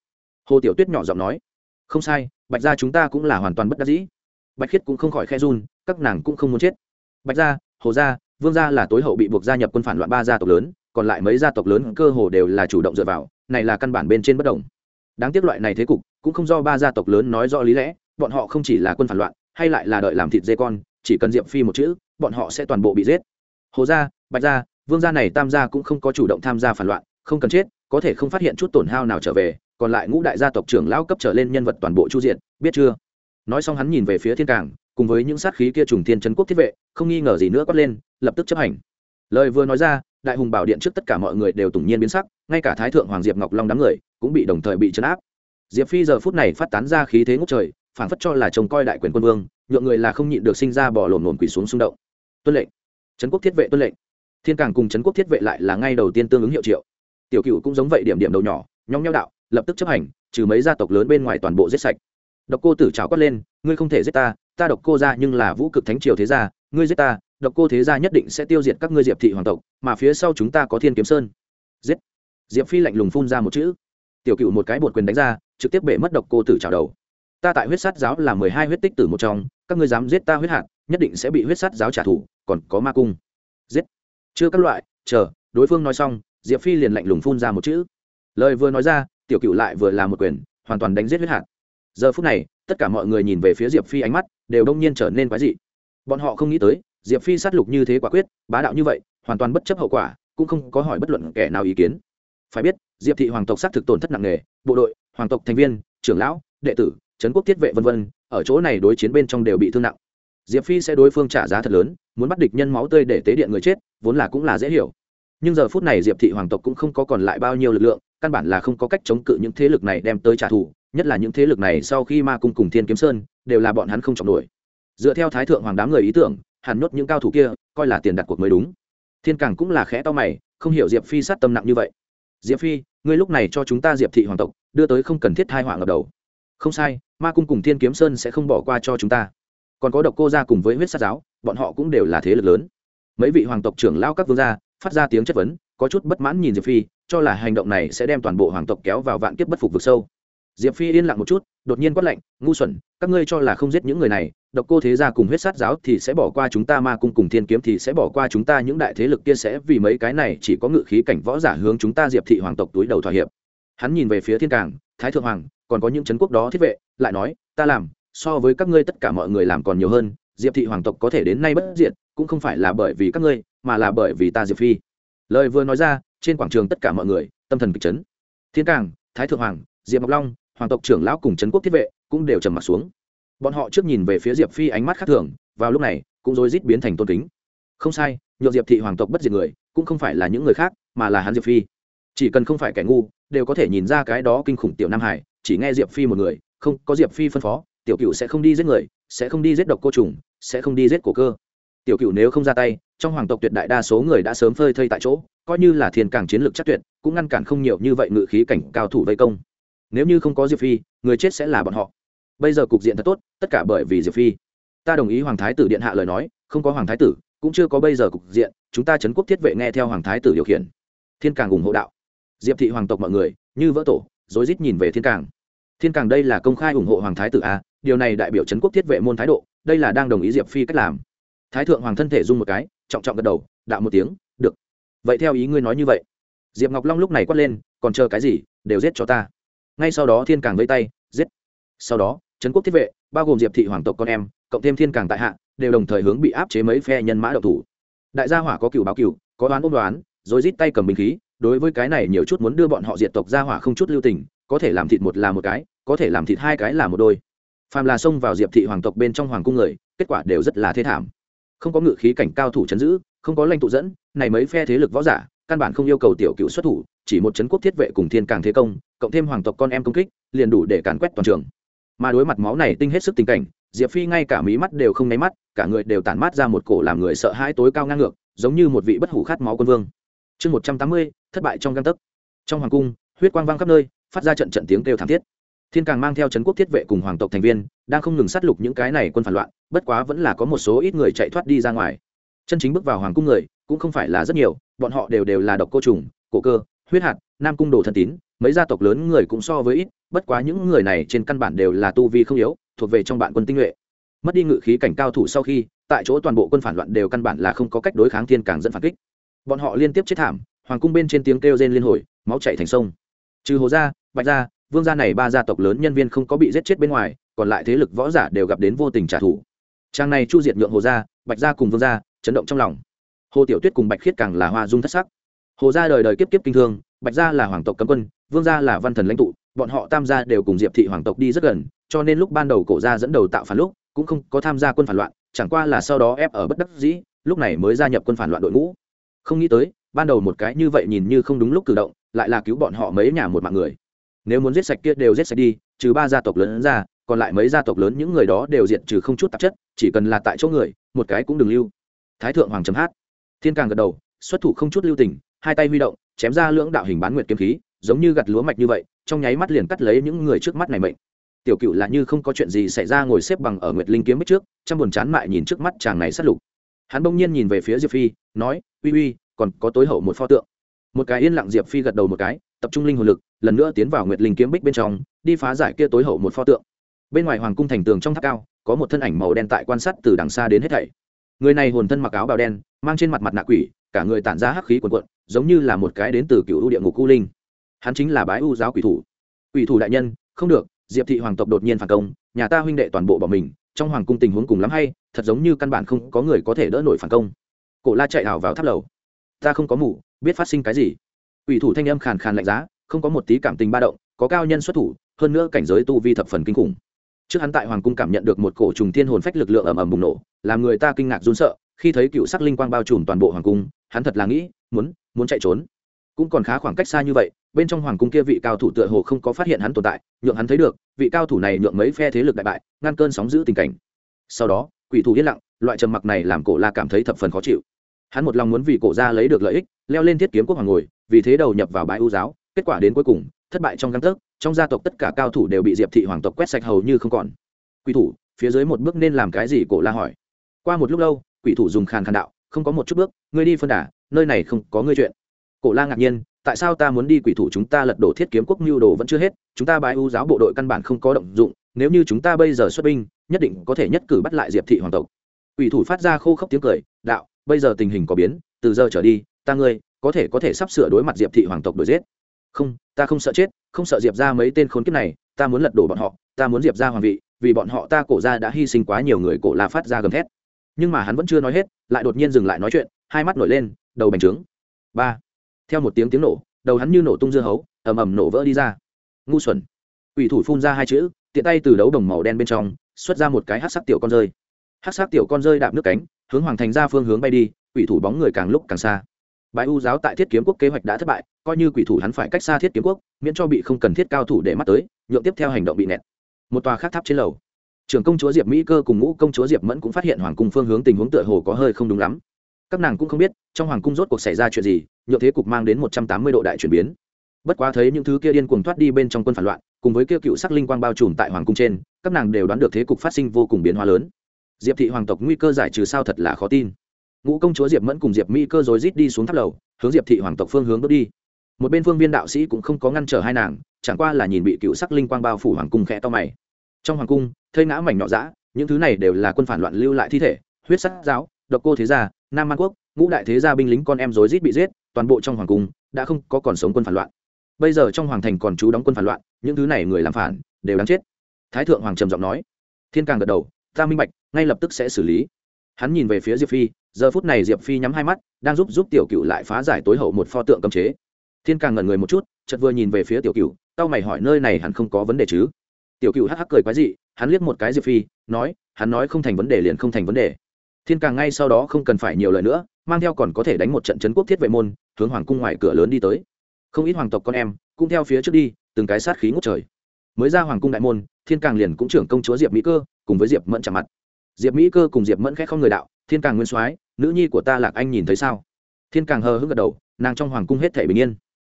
Hồ tiểu tuyết nhỏ giọng nói. Không sai, bạch gia chúng ta cũng là hoàn toàn bất đắc dĩ bạch khiết cũng không khỏi khe run, các nàng cũng không muốn chết. Bạch gia, hồ gia, vương gia là tối hậu bị buộc gia nhập quân phản loạn ba gia tộc lớn, còn lại mấy gia tộc lớn cơ hồ đều là chủ động dựa vào, này là căn bản bên trên bất đồng. Đáng tiếc loại này thế cục, cũng không do ba gia tộc lớn nói rõ lý lẽ, bọn họ không chỉ là quân phản loạn, hay lại là đợi làm thịt dê con, chỉ cần Diệm phi một chữ, bọn họ sẽ toàn bộ bị giết. Hồ gia, bạch gia, vương gia này tam gia cũng không có chủ động tham gia phản loạn, không cần chết, có thể không phát hiện chút tổn hao nào trở về, còn lại ngũ đại gia tộc trưởng lão cấp trở lên nhân vật toàn bộ chu diện, biết chưa? Nói xong hắn nhìn về phía thiên cảng, cùng với những sát khí kia trùng thiên trấn quốc thiết vệ, không nghi ngờ gì nữa quát lên, lập tức chấp hành. Lời vừa nói ra, đại hùng bảo điện trước tất cả mọi người đều tủng nhiên biến sắc, ngay cả thái thượng hoàng diệp ngọc long đám người cũng bị đồng thời bị chấn áp. Diệp phi giờ phút này phát tán ra khí thế ngốc trời phản phất cho là trông coi đại quyền quân vương, nhượng người là không nhịn được sinh ra bỏ lổn lổn quỷ xuống xung động. Tuân lệnh. Trấn quốc thiết vệ tuân lệnh. Thiên càng cùng trấn quốc thiết vệ lại là ngay đầu tiên tương ứng hiệu triệu. Tiểu cựu cũng giống vậy điểm điểm đầu nhỏ, nhong nhau đạo, lập tức chấp hành, trừ mấy gia tộc lớn bên ngoài toàn bộ giết sạch độc cô tử trào quát lên, ngươi không thể giết ta ta độc cô ra nhưng là vũ cực thánh triều thế gia, ngươi giết ta, độc cô thế gia nhất định sẽ tiêu diệt các ngươi diệp thị hoàng tộc, mà phía sau chúng ta có thiên kiếm sơn. Giết. Diệp phi lạnh lùng phun ra một chữ. Tiểu cựu một cái bột quyền đánh ra, trực tiếp bể mất độc cô tử trào đầu. Ta tại huyết sát giáo là mười hai huyết tích tử một trong, các ngươi dám giết ta huyết hạt, nhất định sẽ bị huyết sát giáo trả thù, còn có ma cung. Giết. Chưa các loại, chờ, đối phương nói xong. Diệp phi liền lạnh lùng phun ra một chữ. Lời vừa nói ra, tiểu cựu lại vừa là một quyền, hoàn toàn đánh giết huyết hạt giờ phút này, tất cả mọi người nhìn về phía diệp phi ánh mắt đều đông nhiên trở nên quái dị. Bọn họ không nghĩ tới, diệp phi sát lục như thế quả quyết, bá đạo như vậy, hoàn toàn bất chấp hậu quả, cũng không có hỏi bất luận kẻ nào ý kiến. Phải biết, diệp thị hoàng tộc xác thực tổn thất nặng nề, bộ đội, hoàng tộc thành viên, trưởng lão, đệ tử, trấn quốc thiết vệ v v ở chỗ này đối chiến bên trong đều bị thương nặng. Diệp phi sẽ đối phương trả giá thật lớn, muốn bắt địch nhân máu tươi để tế điện người chết, vốn là cũng là dễ hiểu. Nhưng giờ phút này diệp thị hoàng tộc cũng không có còn lại bao nhiêu lực lượng, căn bản là không có cách chống cự những thế lực này đem tới trả thù nhất là những thế lực này sau khi ma cung cùng thiên kiếm sơn đều là bọn hắn không trọng nổi. Dựa theo thái thượng hoàng đám người ý tưởng hàn nhốt những cao thủ kia, coi là tiền đặt cuộc mới đúng. Thiên càng cũng là khẽ to mày, không hiểu diệp phi sát tâm nặng như vậy. Diệp phi, ngươi lúc này cho chúng ta diệp thị hoàng tộc, đưa tới không cần thiết thai họa ngập đầu. Không sai, ma cung cùng thiên kiếm sơn sẽ không bỏ qua cho chúng ta. Còn có độc cô gia cùng với huyết sát giáo, bọn họ cũng đều là thế lực lớn. Mấy vị hoàng tộc trưởng lao các vương gia, phát ra tiếng chất vấn, có chút bất mãn nhìn diệp phi, cho là hành động này sẽ đem toàn bộ hoàng tộc kéo vào vạn kiếp bất phục vực sâu diệp phi yên lặng một chút, đột nhiên quát lạnh, ngu xuẩn, các ngươi cho là không giết những người này, độc cô thế gia cùng huyết sát giáo thì sẽ bỏ qua chúng ta, ma cung cùng thiên kiếm thì sẽ bỏ qua chúng ta, những đại thế lực kia sẽ vì mấy cái này chỉ có ngự khí cảnh võ giả hướng chúng ta diệp thị hoàng tộc túi đầu thỏa hiệp. Hắn nhìn về phía thiên cảng, thái thượng hoàng, còn có những c quốc đó thiết vệ, lại nói, ta làm, so với các ngươi tất cả mọi người làm còn nhiều hơn, diệp thị hoàng tộc có thể đến nay bất diệt, cũng không phải là bởi vì các ngươi, mà là bởi vì ta diệp phi. Lời vừa nói ra, trên quảng trường tất cả mọi người, tâm thần kịch chấn. Thiên cảng, thái thượng hoàng, diệp ngọc long hoàng tộc trưởng lão cùng trấn quốc thiết vệ cũng đều trầm m ặ t xuống. Bọn họ trước nhìn về phía diệp phi ánh mắt khác thường, vào lúc này, cũng rối rít biến thành tôn kính. Không sai nhộn diệp thị hoàng tộc bất diệt người, cũng không phải là những người khác, mà là hắn diệp phi. Chỉ cần không phải kẻ ngu, đều có thể nhìn ra cái đó kinh khủng tiểu nam hải, chỉ nghe diệp phi một người, không, có diệp phi phân phó, tiểu cựu sẽ không đi giết người, sẽ không đi giết độc cô trùng, sẽ không đi giết cổ cơ. Tiểu cựu nếu không ra tay, trong hoàng tộc tuyệt đại đa số người đã sớm phơi thây tại chỗ, coi như là thiên càng chiến lược chắc tuyệt, cũng ngăn cản không nhiều như vậy ngự khí cảnh cao thủ vây công nếu như không có diệp phi, người chết sẽ là bọn họ. Bây giờ cục diện thật tốt, tất cả bởi vì diệp phi. Ta đồng ý hoàng thái tử điện hạ lời nói, không có hoàng thái tử, cũng chưa có bây giờ cục diện, chúng ta Trấn quốc thiết vệ nghe theo hoàng thái tử điều khiển. Thiên càng ủng hộ đạo. Diệp thị hoàng tộc mọi người, như vỡ tổ, rối rít nhìn về thiên càng. Thiên càng đây là công khai ủng hộ hoàng thái tử a điều này đại biểu Trấn quốc thiết vệ môn thái độ, đây là đang đồng ý diệp phi cách làm. Thái thượng hoàng thân thể dung một cái, trọng trọng gật đầu, đạo một tiếng, được. Vậy theo ý ngươi nói như vậy. Diệp ngọc long lúc này quát lên, còn chờ cái gì, đều giết cho ta ngay sau đó thiên càng vây tay, giết. Sau đó, trấn quốc thiết vệ, bao gồm diệp thị hoàng tộc con em, cộng thêm thiên càng tại hạ, đều đồng thời hướng bị áp chế mấy phe nhân mã độc thủ. Đại gia hỏa có cựu báo cựu có đoán ôm đoán, rồi rít tay cầm binh khí, đối với cái này nhiều chút muốn đưa bọn họ diệt tộc gia hỏa không chút lưu tình, có thể làm thịt một là một cái, có thể làm thịt hai cái là một đôi. Phàm là xông vào diệp thị hoàng tộc bên trong hoàng cung người, kết quả đều rất là thế thảm. Không có ngự khí cảnh cao thủ chấn giữ, không có lãnh tụ dẫn, này mấy phe thế lực võ giả, căn bản không yêu cầu tiểu cựu xuất thủ chỉ một chấn quốc thiết vệ cùng thiên càng thế công, cộng thêm hoàng tộc con em công kích, liền đủ để càn quét toàn trường. Mà đối mặt máu này tinh hết sức tình cảnh, diệp phi ngay cả mí mắt đều không nháy mắt, cả người đều tản mát ra một cổ làm người sợ hãi tối cao ngang ngược, giống như một vị bất hủ khát máu quân vương. Chương một trăm tám mươi, thất bại trong găng tấc. Trong hoàng cung, huyết quang vang khắp nơi, phát ra trận trận tiếng kêu thảm thiết. Thiên càng mang theo trấn quốc thiết vệ cùng hoàng tộc thành viên, đang không ngừng sát lục những cái này quân phản loạn, bất quá vẫn là có một số ít người chạy thoát đi ra ngoài. Chân chính bước vào hoàng cung người, cũng không phải là rất nhiều, bọn họ đều đều là độc cô trùng, cổ cơ huyết hạt, nam cung đồ thân tín, mấy gia tộc lớn người cũng so với ít, bất quá những người này trên căn bản đều là tu vi không yếu, thuộc về trong bạn quân tinh nhuệ. Mất đi ngự khí cảnh cao thủ sau khi, tại chỗ toàn bộ quân phản loạn đều căn bản là không có cách đối kháng thiên càng dẫn phản kích. Bọn họ liên tiếp chết thảm, hoàng cung bên trên tiếng kêu rên liên hồi, máu chảy thành sông. Trừ hồ gia, bạch gia, vương gia này ba gia tộc lớn nhân viên không có bị giết chết bên ngoài, còn lại thế lực võ giả đều gặp đến vô tình trả thù. Trang này chu diệt nhượng hồ gia, bạch gia cùng vương gia chấn động trong lòng. Hồ tiểu tuyết cùng bạch khiết càng là hoa dung thất sắc hồ gia đời đời kiếp kiếp kinh thương, bạch gia là hoàng tộc cấm quân, vương gia là văn thần lãnh tụ, bọn họ tam gia đều cùng diệp thị hoàng tộc đi rất gần, cho nên lúc ban đầu cổ gia dẫn đầu tạo phản lúc, cũng không có tham gia quân phản loạn, chẳng qua là sau đó ép ở bất đắc dĩ, lúc này mới gia nhập quân phản loạn đội ngũ. Không nghĩ tới, ban đầu một cái như vậy nhìn như không đúng lúc cử động, lại là cứu bọn họ mấy nhà một mạng người. Nếu muốn giết sạch kia đều giết sạch đi, trừ ba gia tộc lớn ra, còn lại mấy gia tộc lớn những người đó đều diện trừ không chút tạp chất, chỉ cần là tại chỗ người, một cái cũng đừng lưu. Thái thượng hoàng chấm hát. Thiên càng gật đầu, xuất thủ không chút lưu tình hai tay huy động, chém ra lưỡng đạo hình bán nguyệt kiếm khí, giống như gặt lúa mạch như vậy, trong nháy mắt liền cắt lấy những người trước mắt này mệnh. Tiểu cựu là như không có chuyện gì xảy ra ngồi xếp bằng ở nguyệt linh kiếm bích trước trong buồn chán mại nhìn trước mắt chàng này sát lục. Hắn bỗng nhiên nhìn về phía diệp phi, nói, uy uy, còn có tối hậu một pho tượng. Một cái yên lặng diệp phi gật đầu một cái, tập trung linh hồn lực, lần nữa tiến vào nguyệt linh kiếm bích bên trong, đi phá giải kia tối hậu một pho tượng. Bên ngoài hoàng cung thành tường trong tháp cao, có một thân ảnh màu đen tại quan sát từ đằng xa đến hết thảy. Người này hồn thân mặc áo bào đen, mang trên mặt mặt nạ quỷ, cả người tản ra hắc khí quần quận giống như là một cái đến từ cựu ưu địa ngục u linh. Hắn chính là bái u giáo quỷ thủ. Quỷ thủ đại nhân, không được, diệp thị hoàng tộc đột nhiên phản công, nhà ta huynh đệ toàn bộ bỏ mình, trong hoàng cung tình huống cùng lắm hay, thật giống như căn bản không có người có thể đỡ nổi phản công. Cổ la chạy ảo vào tháp lầu. Ta không có mủ biết phát sinh cái gì? Quỷ thủ thanh âm khàn khàn lạnh giá, không có một tí cảm tình ba động, có cao nhân xuất thủ, hơn nữa cảnh giới tu vi thập phần kinh khủng. Trước hắn tại hoàng cung cảm nhận được một cổ trùng thiên hồn phách lực lượng ầm ầm bùng nổ, làm người ta kinh ngạc run sợ, khi thấy cựu sắc linh quang bao trùm toàn bộ hoàng cung, hắn thật là nghĩ muốn muốn chạy trốn. Cũng còn khá khoảng cách xa như vậy, bên trong hoàng cung kia vị cao thủ tựa hồ không có phát hiện hắn tồn tại, nhượng hắn thấy được, vị cao thủ này nhượng mấy phe thế lực đại bại, ngăn cơn sóng giữ tình cảnh. Sau đó, quỷ thủ yên lặng, loại trầm mặc này làm cổ la cảm thấy thập phần khó chịu. Hắn một lòng muốn vì cổ ra lấy được lợi ích, leo lên thiết kiếm quốc hoàng ngồi, vì thế đầu nhập vào bãi ưu giáo, kết quả đến cuối cùng, thất bại trong găng tấc, trong gia tộc tất cả cao thủ đều bị diệp thị hoàng tộc quét sạch hầu như không còn. Quỷ thủ, phía dưới một bước nên làm cái gì cổ la hỏi. Qua một lúc lâu, quỷ thủ dùng khàn khàn đạo không có một chút bước, ngươi đi phân đà, nơi này không có ngươi chuyện. Cổ la ngạc nhiên, tại sao ta muốn đi quỷ thủ chúng ta lật đổ thiết kiếm quốc mưu đồ vẫn chưa hết, chúng ta bài ưu giáo bộ đội căn bản không có động dụng, nếu như chúng ta bây giờ xuất binh, nhất định có thể nhất cử bắt lại diệp thị hoàng tộc. Quỷ thủ phát ra khô khốc tiếng cười, đạo, bây giờ tình hình có biến, từ giờ trở đi, ta ngươi, có thể có thể sắp sửa đối mặt diệp thị hoàng tộc đổi giết. Không, ta không sợ chết, không sợ diệp ra mấy tên khốn kiếp này, ta muốn lật đổ bọn họ, ta muốn diệp ra hoàng vị, vì bọn họ ta cổ ra đã hy sinh quá nhiều người cổ la phát ra gầm thét nhưng mà hắn vẫn chưa nói hết, lại đột nhiên dừng lại nói chuyện, hai mắt nổi lên, đầu bành trướng. Ba. Theo một tiếng tiếng nổ, đầu hắn như nổ tung dưa hấu, ầm ầm nổ vỡ đi ra. Ngu xuẩn. Ủy thủ phun ra hai chữ, tiện tay từ đấu đồng màu đen bên trong, xuất ra một cái hát sắc tiểu con rơi. Hát sắc tiểu con rơi đạp nước cánh, hướng hoàng thành ra phương hướng bay đi ủy thủ bóng người càng lúc càng xa. Bãi u giáo tại thiết kiếm quốc kế hoạch đã thất bại, coi như quỷ thủ hắn phải cách xa thiết kiếm quốc, miễn cho bị không cần thiết cao thủ để mắt tới, nhượng tiếp theo hành động bị nẹt. Một tòa khác tháp trên lầu trưởng công chúa diệp mỹ cơ cùng ngũ công chúa diệp mẫn cũng phát hiện hoàng cung phương hướng tình huống tựa hồ có hơi không đúng lắm. Các nàng cũng không biết, trong hoàng cung rốt cuộc xảy ra chuyện gì nhựa thế cục mang đến một trăm tám mươi độ đại chuyển biến. Bất quá thấy những thứ kia điên cuồng thoát đi bên trong quân phản loạn, cùng với kia cựu sắc linh quang bao trùm tại hoàng cung trên, các nàng đều đoán được thế cục phát sinh vô cùng biến hóa lớn. Diệp thị hoàng tộc nguy cơ giải trừ sao thật là khó tin. Ngũ công chúa diệp mẫn cùng diệp mỹ cơ rối rít đi xuống tháp lầu, hướng diệp thị hoàng tộc phương hướng bước đi. Một bên phương viên đạo sĩ cũng không có ngăn trở hai nàng, chẳng qua là nhìn bị cựu sắc linh quang bao phủ hoàng cung khẽ to mày trong hoàng cung, thây ngã mảnh nọ dã, những thứ này đều là quân phản loạn lưu lại thi thể, huyết sắc giáo, độc cô thế gia, nam man quốc, ngũ đại thế gia binh lính con em rối rít bị giết, toàn bộ trong hoàng cung đã không có còn sống quân phản loạn. Bây giờ trong hoàng thành còn chú đóng quân phản loạn, những thứ này người làm phản, đều đáng chết. Thái thượng hoàng trầm giọng nói. Thiên càng gật đầu, ta minh bạch, ngay lập tức sẽ xử lý. Hắn nhìn về phía diệp phi, giờ phút này diệp phi nhắm hai mắt, đang giúp giúp tiểu cựu lại phá giải tối hậu một pho tượng cấm chế. Thiên càng ngẩn người một chút, chợt vừa nhìn về phía tiểu cựu tao mày hỏi, nơi này hẳn không có vấn đề chứ? Tiểu cựu hắc hắc cười quái dị, hắn liếc một cái diệp phi, nói, hắn nói không thành vấn đề liền không thành vấn đề. Thiên càng ngay sau đó không cần phải nhiều lời nữa, mang theo còn có thể đánh một trận chấn quốc thiết vệ môn, hướng hoàng cung ngoài cửa lớn đi tới. Không ít hoàng tộc con em, cũng theo phía trước đi, từng cái sát khí ngút trời. Mới ra hoàng cung đại môn, thiên càng liền cũng trưởng công chúa diệp mỹ cơ, cùng với diệp mẫn chạm mặt. Diệp mỹ cơ cùng diệp mẫn khẽ không người đạo, thiên càng nguyên soái, nữ nhi của ta lạc anh nhìn thấy sao? Thiên càng hờ hững gật đầu, nàng trong hoàng cung hết thể bình yên.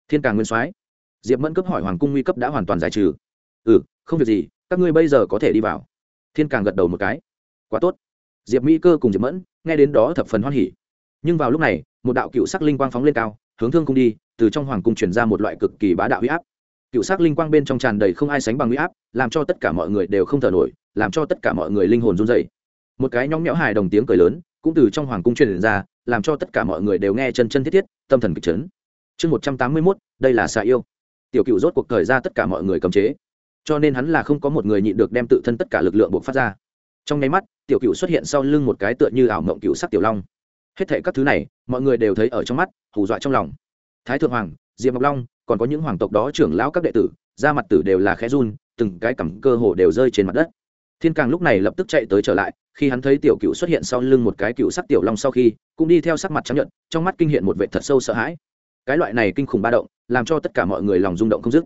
Thiên càng nguyên soái? Diệp mẫn cấp hỏi hoàng cung nguy cấp đã hoàn toàn giải trừ ừ không việc gì, các ngươi bây giờ có thể đi vào. Thiên càng gật đầu một cái. Quá tốt. Diệp mỹ cơ cùng diệp mẫn nghe đến đó thập phần hoan hỉ. Nhưng vào lúc này, một đạo cựu sắc linh quang phóng lên cao, hướng thương cung đi, từ trong hoàng cung chuyển ra một loại cực kỳ bá đạo huy áp. Cựu sắc linh quang bên trong tràn đầy không ai sánh bằng huy áp, làm cho tất cả mọi người đều không thở nổi, làm cho tất cả mọi người linh hồn run dày một cái nhóng nhẽo hài đồng tiếng cười lớn, cũng từ trong hoàng cung truyền ra, làm cho tất cả mọi người đều nghe chân chân thiết thiết, tâm thần kịch chấn. Chương một trăm tám mươi mốt, đây là xà yêu. Tiểu cựu rốt cuộc thời ra tất cả mọi người cấm chế cho nên hắn là không có một người nhịn được đem tự thân tất cả lực lượng buộc phát ra. Trong nháy mắt, tiểu cựu xuất hiện sau lưng một cái tựa như ảo mộng cựu sắc tiểu long. Hết thệ các thứ này, mọi người đều thấy ở trong mắt, hù dọa trong lòng. Thái thượng hoàng, diệp ngọc long, còn có những hoàng tộc đó trưởng lão các đệ tử ra mặt tử đều là khẽ run, từng cái cẳng cơ hồ đều rơi trên mặt đất. Thiên càng lúc này lập tức chạy tới trở lại, khi hắn thấy tiểu cựu xuất hiện sau lưng một cái cựu sắc tiểu long sau khi, cũng đi theo sắc mặt trắng nhận trong mắt kinh hiện một vệ thật sâu sợ hãi. Cái loại này kinh khủng ba động, làm cho tất cả mọi người lòng rung động không dứt.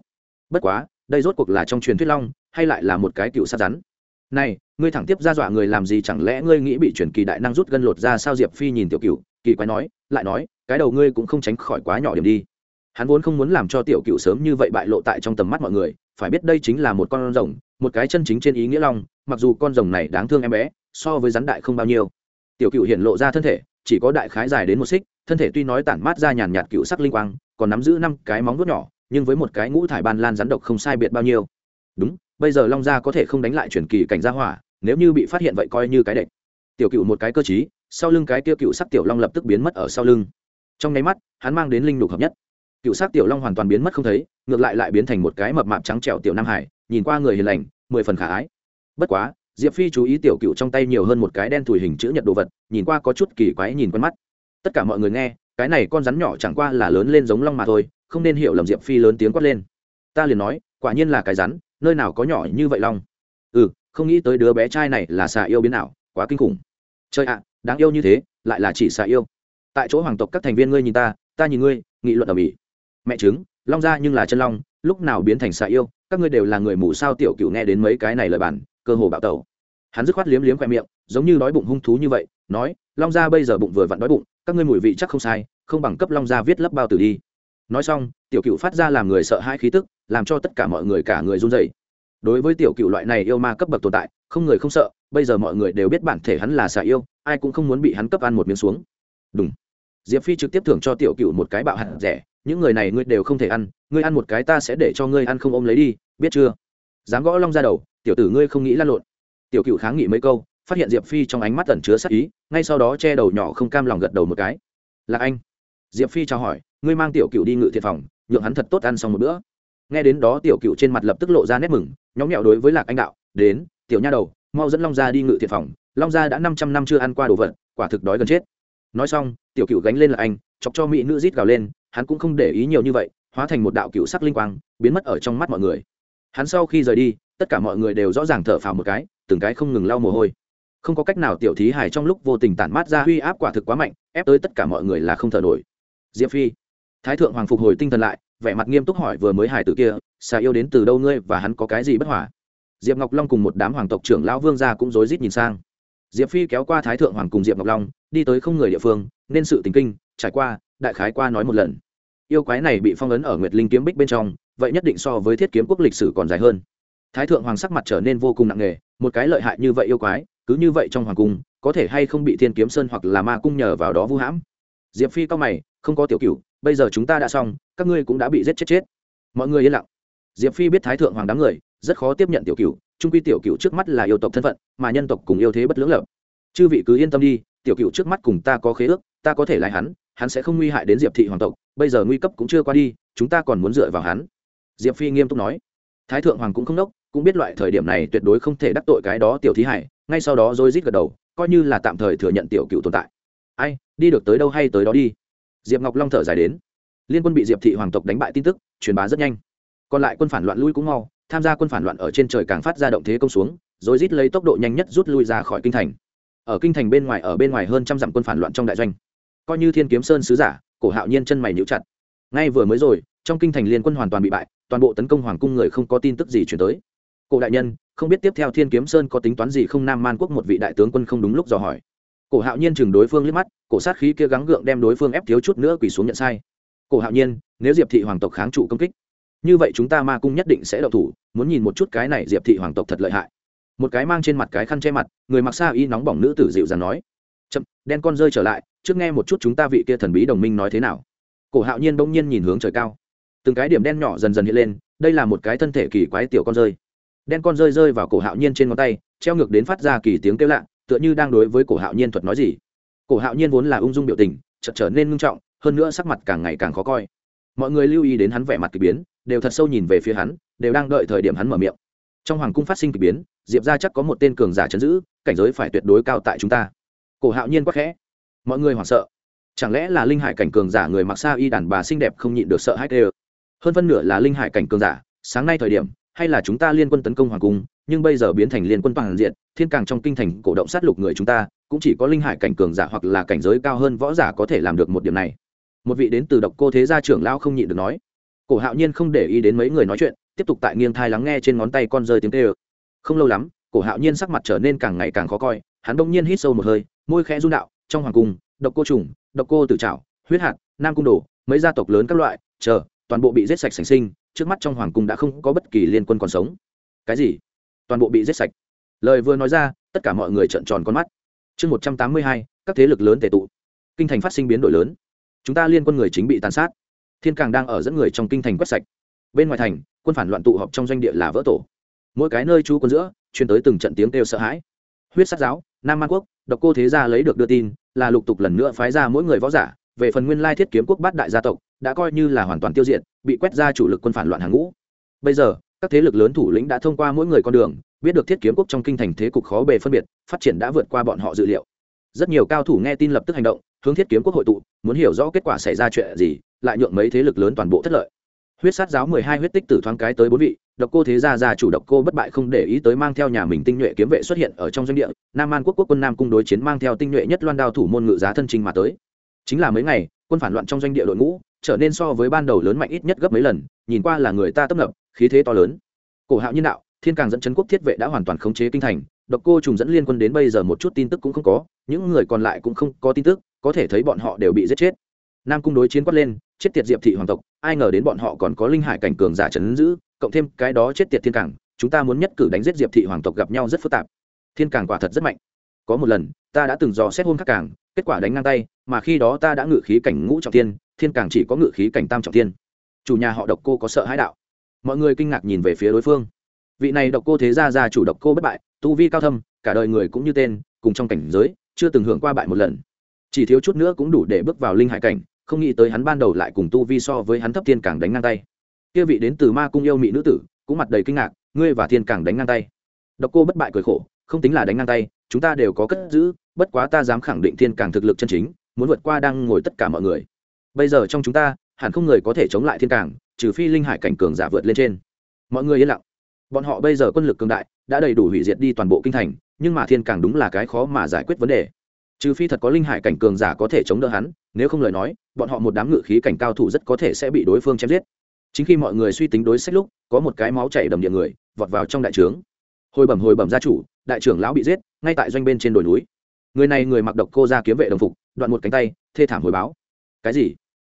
Bất quá đây rốt cuộc là trong truyền thuyết long, hay lại là một cái cựu sát rắn? Này, ngươi thẳng tiếp ra dọa người làm gì chẳng lẽ ngươi nghĩ bị truyền kỳ đại năng rút gân lột ra sao diệp phi nhìn tiểu cựu, kỳ quái nói, lại nói, cái đầu ngươi cũng không tránh khỏi quá nhỏ điểm đi. Hắn vốn không muốn làm cho tiểu cựu sớm như vậy bại lộ tại trong tầm mắt mọi người, phải biết đây chính là một con rồng, một cái chân chính trên ý nghĩa long, mặc dù con rồng này đáng thương em bé, so với rắn đại không bao nhiêu. Tiểu cựu hiện lộ ra thân thể, chỉ có đại khái dài đến một xích, thân thể tuy nói tản mát ra nhàn nhạt cựu sắc linh quang, còn nắm giữ năm cái móng vuốt nhỏ nhưng với một cái ngũ thải ban lan rắn độc không sai biệt bao nhiêu. Đúng, bây giờ long gia có thể không đánh lại chuyển kỳ cảnh gia hỏa, nếu như bị phát hiện vậy coi như cái đệch tiểu cựu một cái cơ chí sau lưng cái kia cựu sắc tiểu long lập tức biến mất ở sau lưng. Trong nháy mắt, hắn mang đến linh đục hợp nhất. Cựu sắc tiểu long hoàn toàn biến mất không thấy, ngược lại lại biến thành một cái mập mạp trắng trẻo tiểu nam hải, nhìn qua người hiền lành, mười phần khả ái. Bất quá, diệp phi chú ý tiểu cựu trong tay nhiều hơn một cái đen thùi hình chữ nhật đồ vật, nhìn qua có chút kỳ quái nhìn quen mắt. Tất cả mọi người nghe cái này con rắn nhỏ chẳng qua là lớn lên giống long mà thôi, không nên hiểu lầm diệp phi lớn tiếng quát lên. Ta liền nói, quả nhiên là cái rắn, nơi nào có nhỏ như vậy long. Ừ không nghĩ tới đứa bé trai này là xà yêu biến nào quá kinh khủng. Chơi ạ, đáng yêu như thế, lại là chỉ xà yêu. Tại chỗ hoàng tộc các thành viên ngươi nhìn ta ta nhìn ngươi, nghị luận ở mỹ. Mẹ chứng long ra nhưng là chân long, lúc nào biến thành xà yêu, các ngươi đều là người mù sao tiểu cựu nghe đến mấy cái này lời bản, cơ hồ bạo tẩu hắn dứt khoát liếm liếm khoe miệng, giống như đói bụng hung thú như vậy, nói, long gia bây giờ bụng vừa vặn đói bụng, các ngươi mùi vị chắc không sai, không bằng cấp long gia viết lấp bao tử đi. Nói xong, tiểu cựu phát ra làm người sợ hãi khí tức, làm cho tất cả mọi người cả người run dậy đối với tiểu cựu loại này yêu ma cấp bậc tồn tại, không người không sợ, bây giờ mọi người đều biết bản thể hắn là xà yêu, ai cũng không muốn bị hắn cấp ăn một miếng xuống. Đúng diệp phi trực tiếp thưởng cho tiểu cựu một cái bạo hạt rẻ, những người này ngươi đều không thể ăn, ngươi ăn một cái ta sẽ để cho ngươi ăn không ôm lấy đi, biết chưa? Dám gõ long ra đầu, tiểu tử ngươi không nghĩ lan lộn tiểu cựu kháng nghị mấy câu, phát hiện diệp phi trong ánh mắt tẩn chứa sắc ý, ngay sau đó che đầu nhỏ không cam lòng gật đầu một cái. Là anh. Diệp phi chào hỏi, ngươi mang tiểu cựu đi ngự thiệt phòng, nhượng hắn thật tốt ăn xong một bữa. Nghe đến đó tiểu cựu trên mặt lập tức lộ ra nét mừng, nhóm nhẹo đối với lạc anh đạo, đến, tiểu nha đầu, mau dẫn long gia đi ngự thiệt phòng, long gia đã năm trăm năm chưa ăn qua đồ vật, quả thực đói gần chết. Nói xong, tiểu cựu gánh lên là anh, chọc cho mỹ nữ rít gào lên, hắn cũng không để ý nhiều như vậy, hóa thành một đạo cựu sắc linh quang, biến mất ở trong mắt mọi người. Hắn sau khi rời đi tất cả mọi người đều rõ ràng thở phào một cái, từng cái không ngừng lau mồ hôi. Không có cách nào tiểu thí hải trong lúc vô tình tản mát ra uy áp quả thực quá mạnh, ép tới tất cả mọi người là không thở nổi. Diệp phi, thái thượng hoàng phục hồi tinh thần lại, vẻ mặt nghiêm túc hỏi vừa mới hải tử kia, xà yêu đến từ đâu ngươi và hắn có cái gì bất hòa? Diệp ngọc long cùng một đám hoàng tộc trưởng lão vương gia cũng rối rít nhìn sang. Diệp phi kéo qua thái thượng hoàng cùng diệp ngọc long, đi tới không người địa phương, nên sự tình kinh, trải qua, đại khái qua nói một lần. Yêu quái này bị phong ấn ở nguyệt linh kiếm bích bên trong, vậy nhất định so với thiết kiếm quốc lịch sử còn dài hơn thái thượng hoàng sắc mặt trở nên vô cùng nặng nề, một cái lợi hại như vậy yêu quái, cứ như vậy trong hoàng cung, có thể hay không bị thiên kiếm sơn hoặc là ma cung nhờ vào đó vu hãm? Diệp phi cao mày, không có tiểu cửu, bây giờ chúng ta đã xong, các ngươi cũng đã bị giết chết chết. Mọi người yên lặng. Diệp phi biết thái thượng hoàng đám người, rất khó tiếp nhận tiểu cửu trung quy tiểu cửu trước mắt là yêu tộc thân phận, mà nhân tộc cùng yêu thế bất lưỡng lập. Chư vị cứ yên tâm đi, tiểu cửu trước mắt cùng ta có khế ước, ta có thể lại hắn hắn sẽ không nguy hại đến diệp thị hoàng tộc, bây giờ nguy cấp cũng chưa qua đi, chúng ta còn muốn dựa vào hắn. Diệp phi nghiêm túc nói. Thái thượng hoàng cũng không đốc cũng biết loại thời điểm này tuyệt đối không thể đắc tội cái đó tiểu thí hải, ngay sau đó rồi rít gật đầu, coi như là tạm thời thừa nhận tiểu cựu tồn tại. Ai, đi được tới đâu hay tới đó đi. Diệp ngọc long thở dài đến. Liên quân bị diệp thị hoàng tộc đánh bại tin tức, truyền bá rất nhanh. Còn lại quân phản loạn lui cũng mau, tham gia quân phản loạn ở trên trời càng phát ra động thế công xuống rồi rít lấy tốc độ nhanh nhất rút lui ra khỏi kinh thành. Ở kinh thành bên ngoài ở bên ngoài hơn trăm dặm quân phản loạn trong đại doanh. Coi như thiên kiếm sơn sứ giả, cổ hạo nhiên chân mày níu chặt. Ngay vừa mới rồi, trong kinh thành liên quân hoàn toàn bị bại, toàn bộ tấn công hoàng cung người không có tin tức gì chuyển tới cổ đại nhân, không biết tiếp theo thiên kiếm sơn có tính toán gì không? Nam man quốc một vị đại tướng quân không đúng lúc dò hỏi. Cổ hạo nhiên chừng đối phương liếc mắt, cổ sát khí kia gắng gượng đem đối phương ép thiếu chút nữa quỳ xuống nhận sai. Cổ hạo nhiên, nếu diệp thị hoàng tộc kháng trụ công kích, như vậy chúng ta ma cung nhất định sẽ đậu thủ, muốn nhìn một chút cái này diệp thị hoàng tộc thật lợi hại. Một cái mang trên mặt cái khăn che mặt, người mặc xa y nóng bỏng nữ tử dịu dàng nói, chậm, đen con rơi trở lại, trước nghe một chút chúng ta vị kia thần bí đồng minh nói thế nào. Cổ hạo nhiên bỗng nhiên nhìn hướng trời cao. Từng cái điểm đen nhỏ dần dần hiện lên, đây là một cái thân thể kỳ quái tiểu con rơi đen con rơi rơi vào cổ hạo nhiên trên ngón tay, treo ngược đến phát ra kỳ tiếng kêu lạ, tựa như đang đối với cổ hạo nhiên thuật nói gì. Cổ hạo nhiên vốn là ung dung biểu tình, chợt trở nên ngưng trọng, hơn nữa sắc mặt càng ngày càng khó coi. Mọi người lưu ý đến hắn vẻ mặt kỳ biến, đều thật sâu nhìn về phía hắn, đều đang đợi thời điểm hắn mở miệng. Trong hoàng cung phát sinh kỳ biến, diệp ra chắc có một tên cường giả chấn giữ, cảnh giới phải tuyệt đối cao tại chúng ta. Cổ hạo nhiên quắc khẽ. Mọi người hoảng sợ. Chẳng lẽ là linh hải cảnh cường giả người mặc xa y đàn bà xinh đẹp không nhịn được sợ hãi tê hơn phân nửa là linh hải cảnh cường giả, sáng nay thời điểm hay là chúng ta liên quân tấn công hoàng cung, nhưng bây giờ biến thành liên quân toàn diện, thiên càng trong kinh thành cổ động sát lục người chúng ta, cũng chỉ có linh hải cảnh cường giả hoặc là cảnh giới cao hơn võ giả có thể làm được một điểm này. Một vị đến từ độc cô thế gia trưởng lao không nhịn được nói. Cổ hạo nhiên không để ý đến mấy người nói chuyện, tiếp tục tại nghiêng thai lắng nghe trên ngón tay con rơi tiếng kêu. Không lâu lắm, cổ hạo nhiên sắc mặt trở nên càng ngày càng khó coi, hắn đông nhiên hít sâu một hơi, môi khẽ run đạo, trong hoàng cung, độc cô trùng, độc cô tử trảo, huyết hạt, nam cung đồ, mấy gia tộc lớn các loại, chờ, toàn bộ bị giết sạch sành sinh trước mắt trong hoàng cung đã không có bất kỳ liên quân còn sống. Cái gì? Toàn bộ bị giết sạch. Lời vừa nói ra, tất cả mọi người trợn tròn con mắt. Chương một trăm tám mươi hai, các thế lực lớn tệ tụ. Kinh thành phát sinh biến đổi lớn. Chúng ta liên quân người chính bị tàn sát. Thiên càng đang ở dẫn người trong kinh thành quét sạch. Bên ngoài thành, quân phản loạn tụ họp trong doanh địa là vỡ tổ. Mỗi cái nơi chú quân giữa chuyên tới từng trận tiếng kêu sợ hãi. Huyết sát giáo, nam man quốc, độc cô thế gia lấy được đưa tin, là lục tục lần nữa phái ra mỗi người võ giả về phần nguyên lai thiết kiếm quốc bát đại gia tộc, đã coi như là hoàn toàn tiêu diệt, bị quét ra chủ lực quân phản loạn hàng ngũ. Bây giờ, các thế lực lớn thủ lĩnh đã thông qua mỗi người con đường, biết được thiết kiếm quốc trong kinh thành thế cục khó bề phân biệt, phát triển đã vượt qua bọn họ dự liệu. Rất nhiều cao thủ nghe tin lập tức hành động, hướng thiết kiếm quốc hội tụ, muốn hiểu rõ kết quả xảy ra chuyện gì, lại nhượng mấy thế lực lớn toàn bộ thất lợi. Huyết sát giáo mười hai huyết tích tử thoáng cái tới bốn vị, độc cô thế gia già chủ độc cô bất bại không để ý tới mang theo nhà mình tinh nhuệ kiếm vệ xuất hiện ở trong doanh địa, nam an quốc quốc quân nam cung đối chiến mang theo tinh nhuệ nhất loan đao thủ môn ngự giá thân trình mà tới chính là mấy ngày, quân phản loạn trong doanh địa đội ngũ trở nên so với ban đầu lớn mạnh ít nhất gấp mấy lần, nhìn qua là người ta tấp nập, khí thế to lớn. Cổ hạo nhân đạo, thiên càng dẫn chấn quốc thiết vệ đã hoàn toàn khống chế kinh thành, độc cô trùng dẫn liên quân đến bây giờ một chút tin tức cũng không có, những người còn lại cũng không có tin tức, có thể thấy bọn họ đều bị giết chết. Nam cung đối chiến quát lên, chết tiệt diệp thị hoàng tộc, ai ngờ đến bọn họ còn có linh hải cảnh cường giả trấn giữ, cộng thêm cái đó chết tiệt thiên càng, chúng ta muốn nhất cử đánh giết diệp thị hoàng tộc gặp nhau rất phức tạp. Thiên càng quả thật rất mạnh. Có một lần, ta đã từng dò xét hôn khắc cảng kết quả đánh ngang tay, mà khi đó ta đã ngự khí cảnh ngũ trọng thiên thiên cảng chỉ có ngự khí cảnh tam trọng thiên. Chủ nhà họ độc cô có sợ hãi đạo. Mọi người kinh ngạc nhìn về phía đối phương. Vị này độc cô thế gia gia chủ độc cô bất bại, tu vi cao thâm, cả đời người cũng như tên, cùng trong cảnh giới, chưa từng hưởng qua bại một lần. Chỉ thiếu chút nữa cũng đủ để bước vào linh hải cảnh, không nghĩ tới hắn ban đầu lại cùng tu vi so với hắn thấp thiên càng đánh ngang tay. Kia vị đến từ ma cung yêu mỹ nữ tử, cũng mặt đầy kinh ngạc, ngươi và thiên càng đánh ngang tay. Độc cô bất bại cười khổ, không tính là đánh ngang tay, chúng ta đều có cất giữ bất quá ta dám khẳng định thiên càng thực lực chân chính, muốn vượt qua đang ngồi tất cả mọi người. Bây giờ trong chúng ta, hẳn không người có thể chống lại thiên càng, trừ phi linh hải cảnh cường giả vượt lên trên. Mọi người yên lặng. Bọn họ bây giờ quân lực cường đại, đã đầy đủ hủy diệt đi toàn bộ kinh thành, nhưng mà thiên càng đúng là cái khó mà giải quyết vấn đề. Trừ phi thật có linh hải cảnh cường giả có thể chống đỡ hắn, nếu không lời nói, bọn họ một đám ngự khí cảnh cao thủ rất có thể sẽ bị đối phương chém giết. Chính khi mọi người suy tính đối sách lúc, có một cái máu chảy đầm địa người, vọt vào trong đại trướng. Hồi bẩm hồi bẩm gia chủ, đại trưởng lão bị giết, ngay tại doanh bên trên đồi núi người này người mặc độc cô ra kiếm vệ đồng phục, đoạn một cánh tay, thê thảm hồi báo. Cái gì?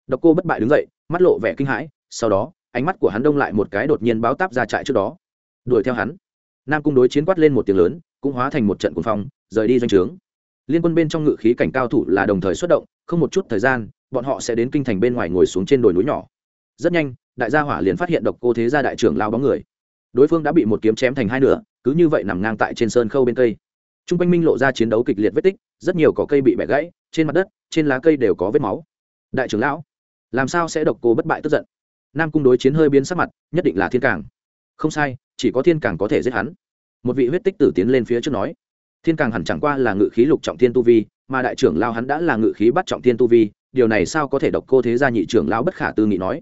Độc cô bất bại đứng dậy, mắt lộ vẻ kinh hãi, sau đó, ánh mắt của hắn đông lại một cái đột nhiên báo táp ra trại trước đó. Đuổi theo hắn. Nam cung đối chiến quát lên một tiếng lớn, cũng hóa thành một trận cuồng phong, rời đi doanh trướng. Liên quân bên trong ngự khí cảnh cao thủ là đồng thời xuất động, không một chút thời gian, bọn họ sẽ đến kinh thành bên ngoài ngồi xuống trên đồi núi nhỏ. Rất nhanh, đại gia hỏa liền phát hiện độc cô thế gia đại trưởng lao bóng người. Đối phương đã bị một kiếm chém thành hai nửa, cứ như vậy nằm ngang tại trên sơn khâu bên cây t r u n g quanh minh lộ ra chiến đấu kịch liệt vết tích, rất nhiều cỏ cây bị bẻ gãy, trên mặt đất, trên lá cây đều có vết máu. Đại trưởng lão, làm sao sẽ độc cô bất bại tức giận? Nam cung đối chiến hơi biến sắc mặt, nhất định là thiên Càng. không sai, chỉ có thiên Càng có thể giết hắn. Một vị huyết tích tử tiến lên phía trước nói, thiên càng hẳn chẳng qua là ngự khí lục trọng thiên tu vi, mà đại trưởng lao hắn đã là ngự khí bắt trọng thiên tu vi, điều này sao có thể độc cô thế gia nhị trưởng lao bất khả tư nghị nói?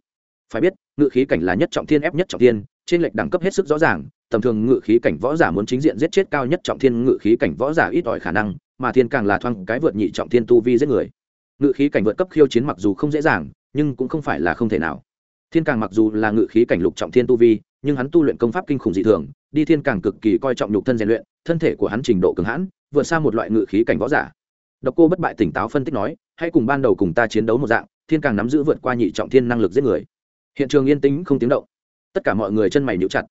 Phải biết, ngự khí cảnh là nhất trọng thiên ép nhất trọng thiên trên lệch đẳng cấp hết sức rõ ràng, tầm thường ngự khí cảnh võ giả muốn chính diện giết chết cao nhất trọng thiên ngự khí cảnh võ giả ít ỏi khả năng, mà thiên càng là thoang cái vượt nhị trọng thiên tu vi giết người. Ngự khí cảnh vượt cấp khiêu chiến mặc dù không dễ dàng, nhưng cũng không phải là không thể nào. Thiên càng mặc dù là ngự khí cảnh lục trọng thiên tu vi, nhưng hắn tu luyện công pháp kinh khủng dị thường, đi thiên càng cực kỳ coi trọng nhục thân rèn luyện, thân thể của hắn trình độ cường hãn, vượt xa một loại ngự khí cảnh võ giả. Độc cô bất bại tỉnh táo phân tích nói, hãy cùng ban đầu cùng ta chiến đấu một dạng, thiên càng nắm giữ vượt qua nhị trọng thiên năng lực giết người. Hiện trường yên tĩnh không tiếng động tất cả mọi người chân mày nhíu chặt.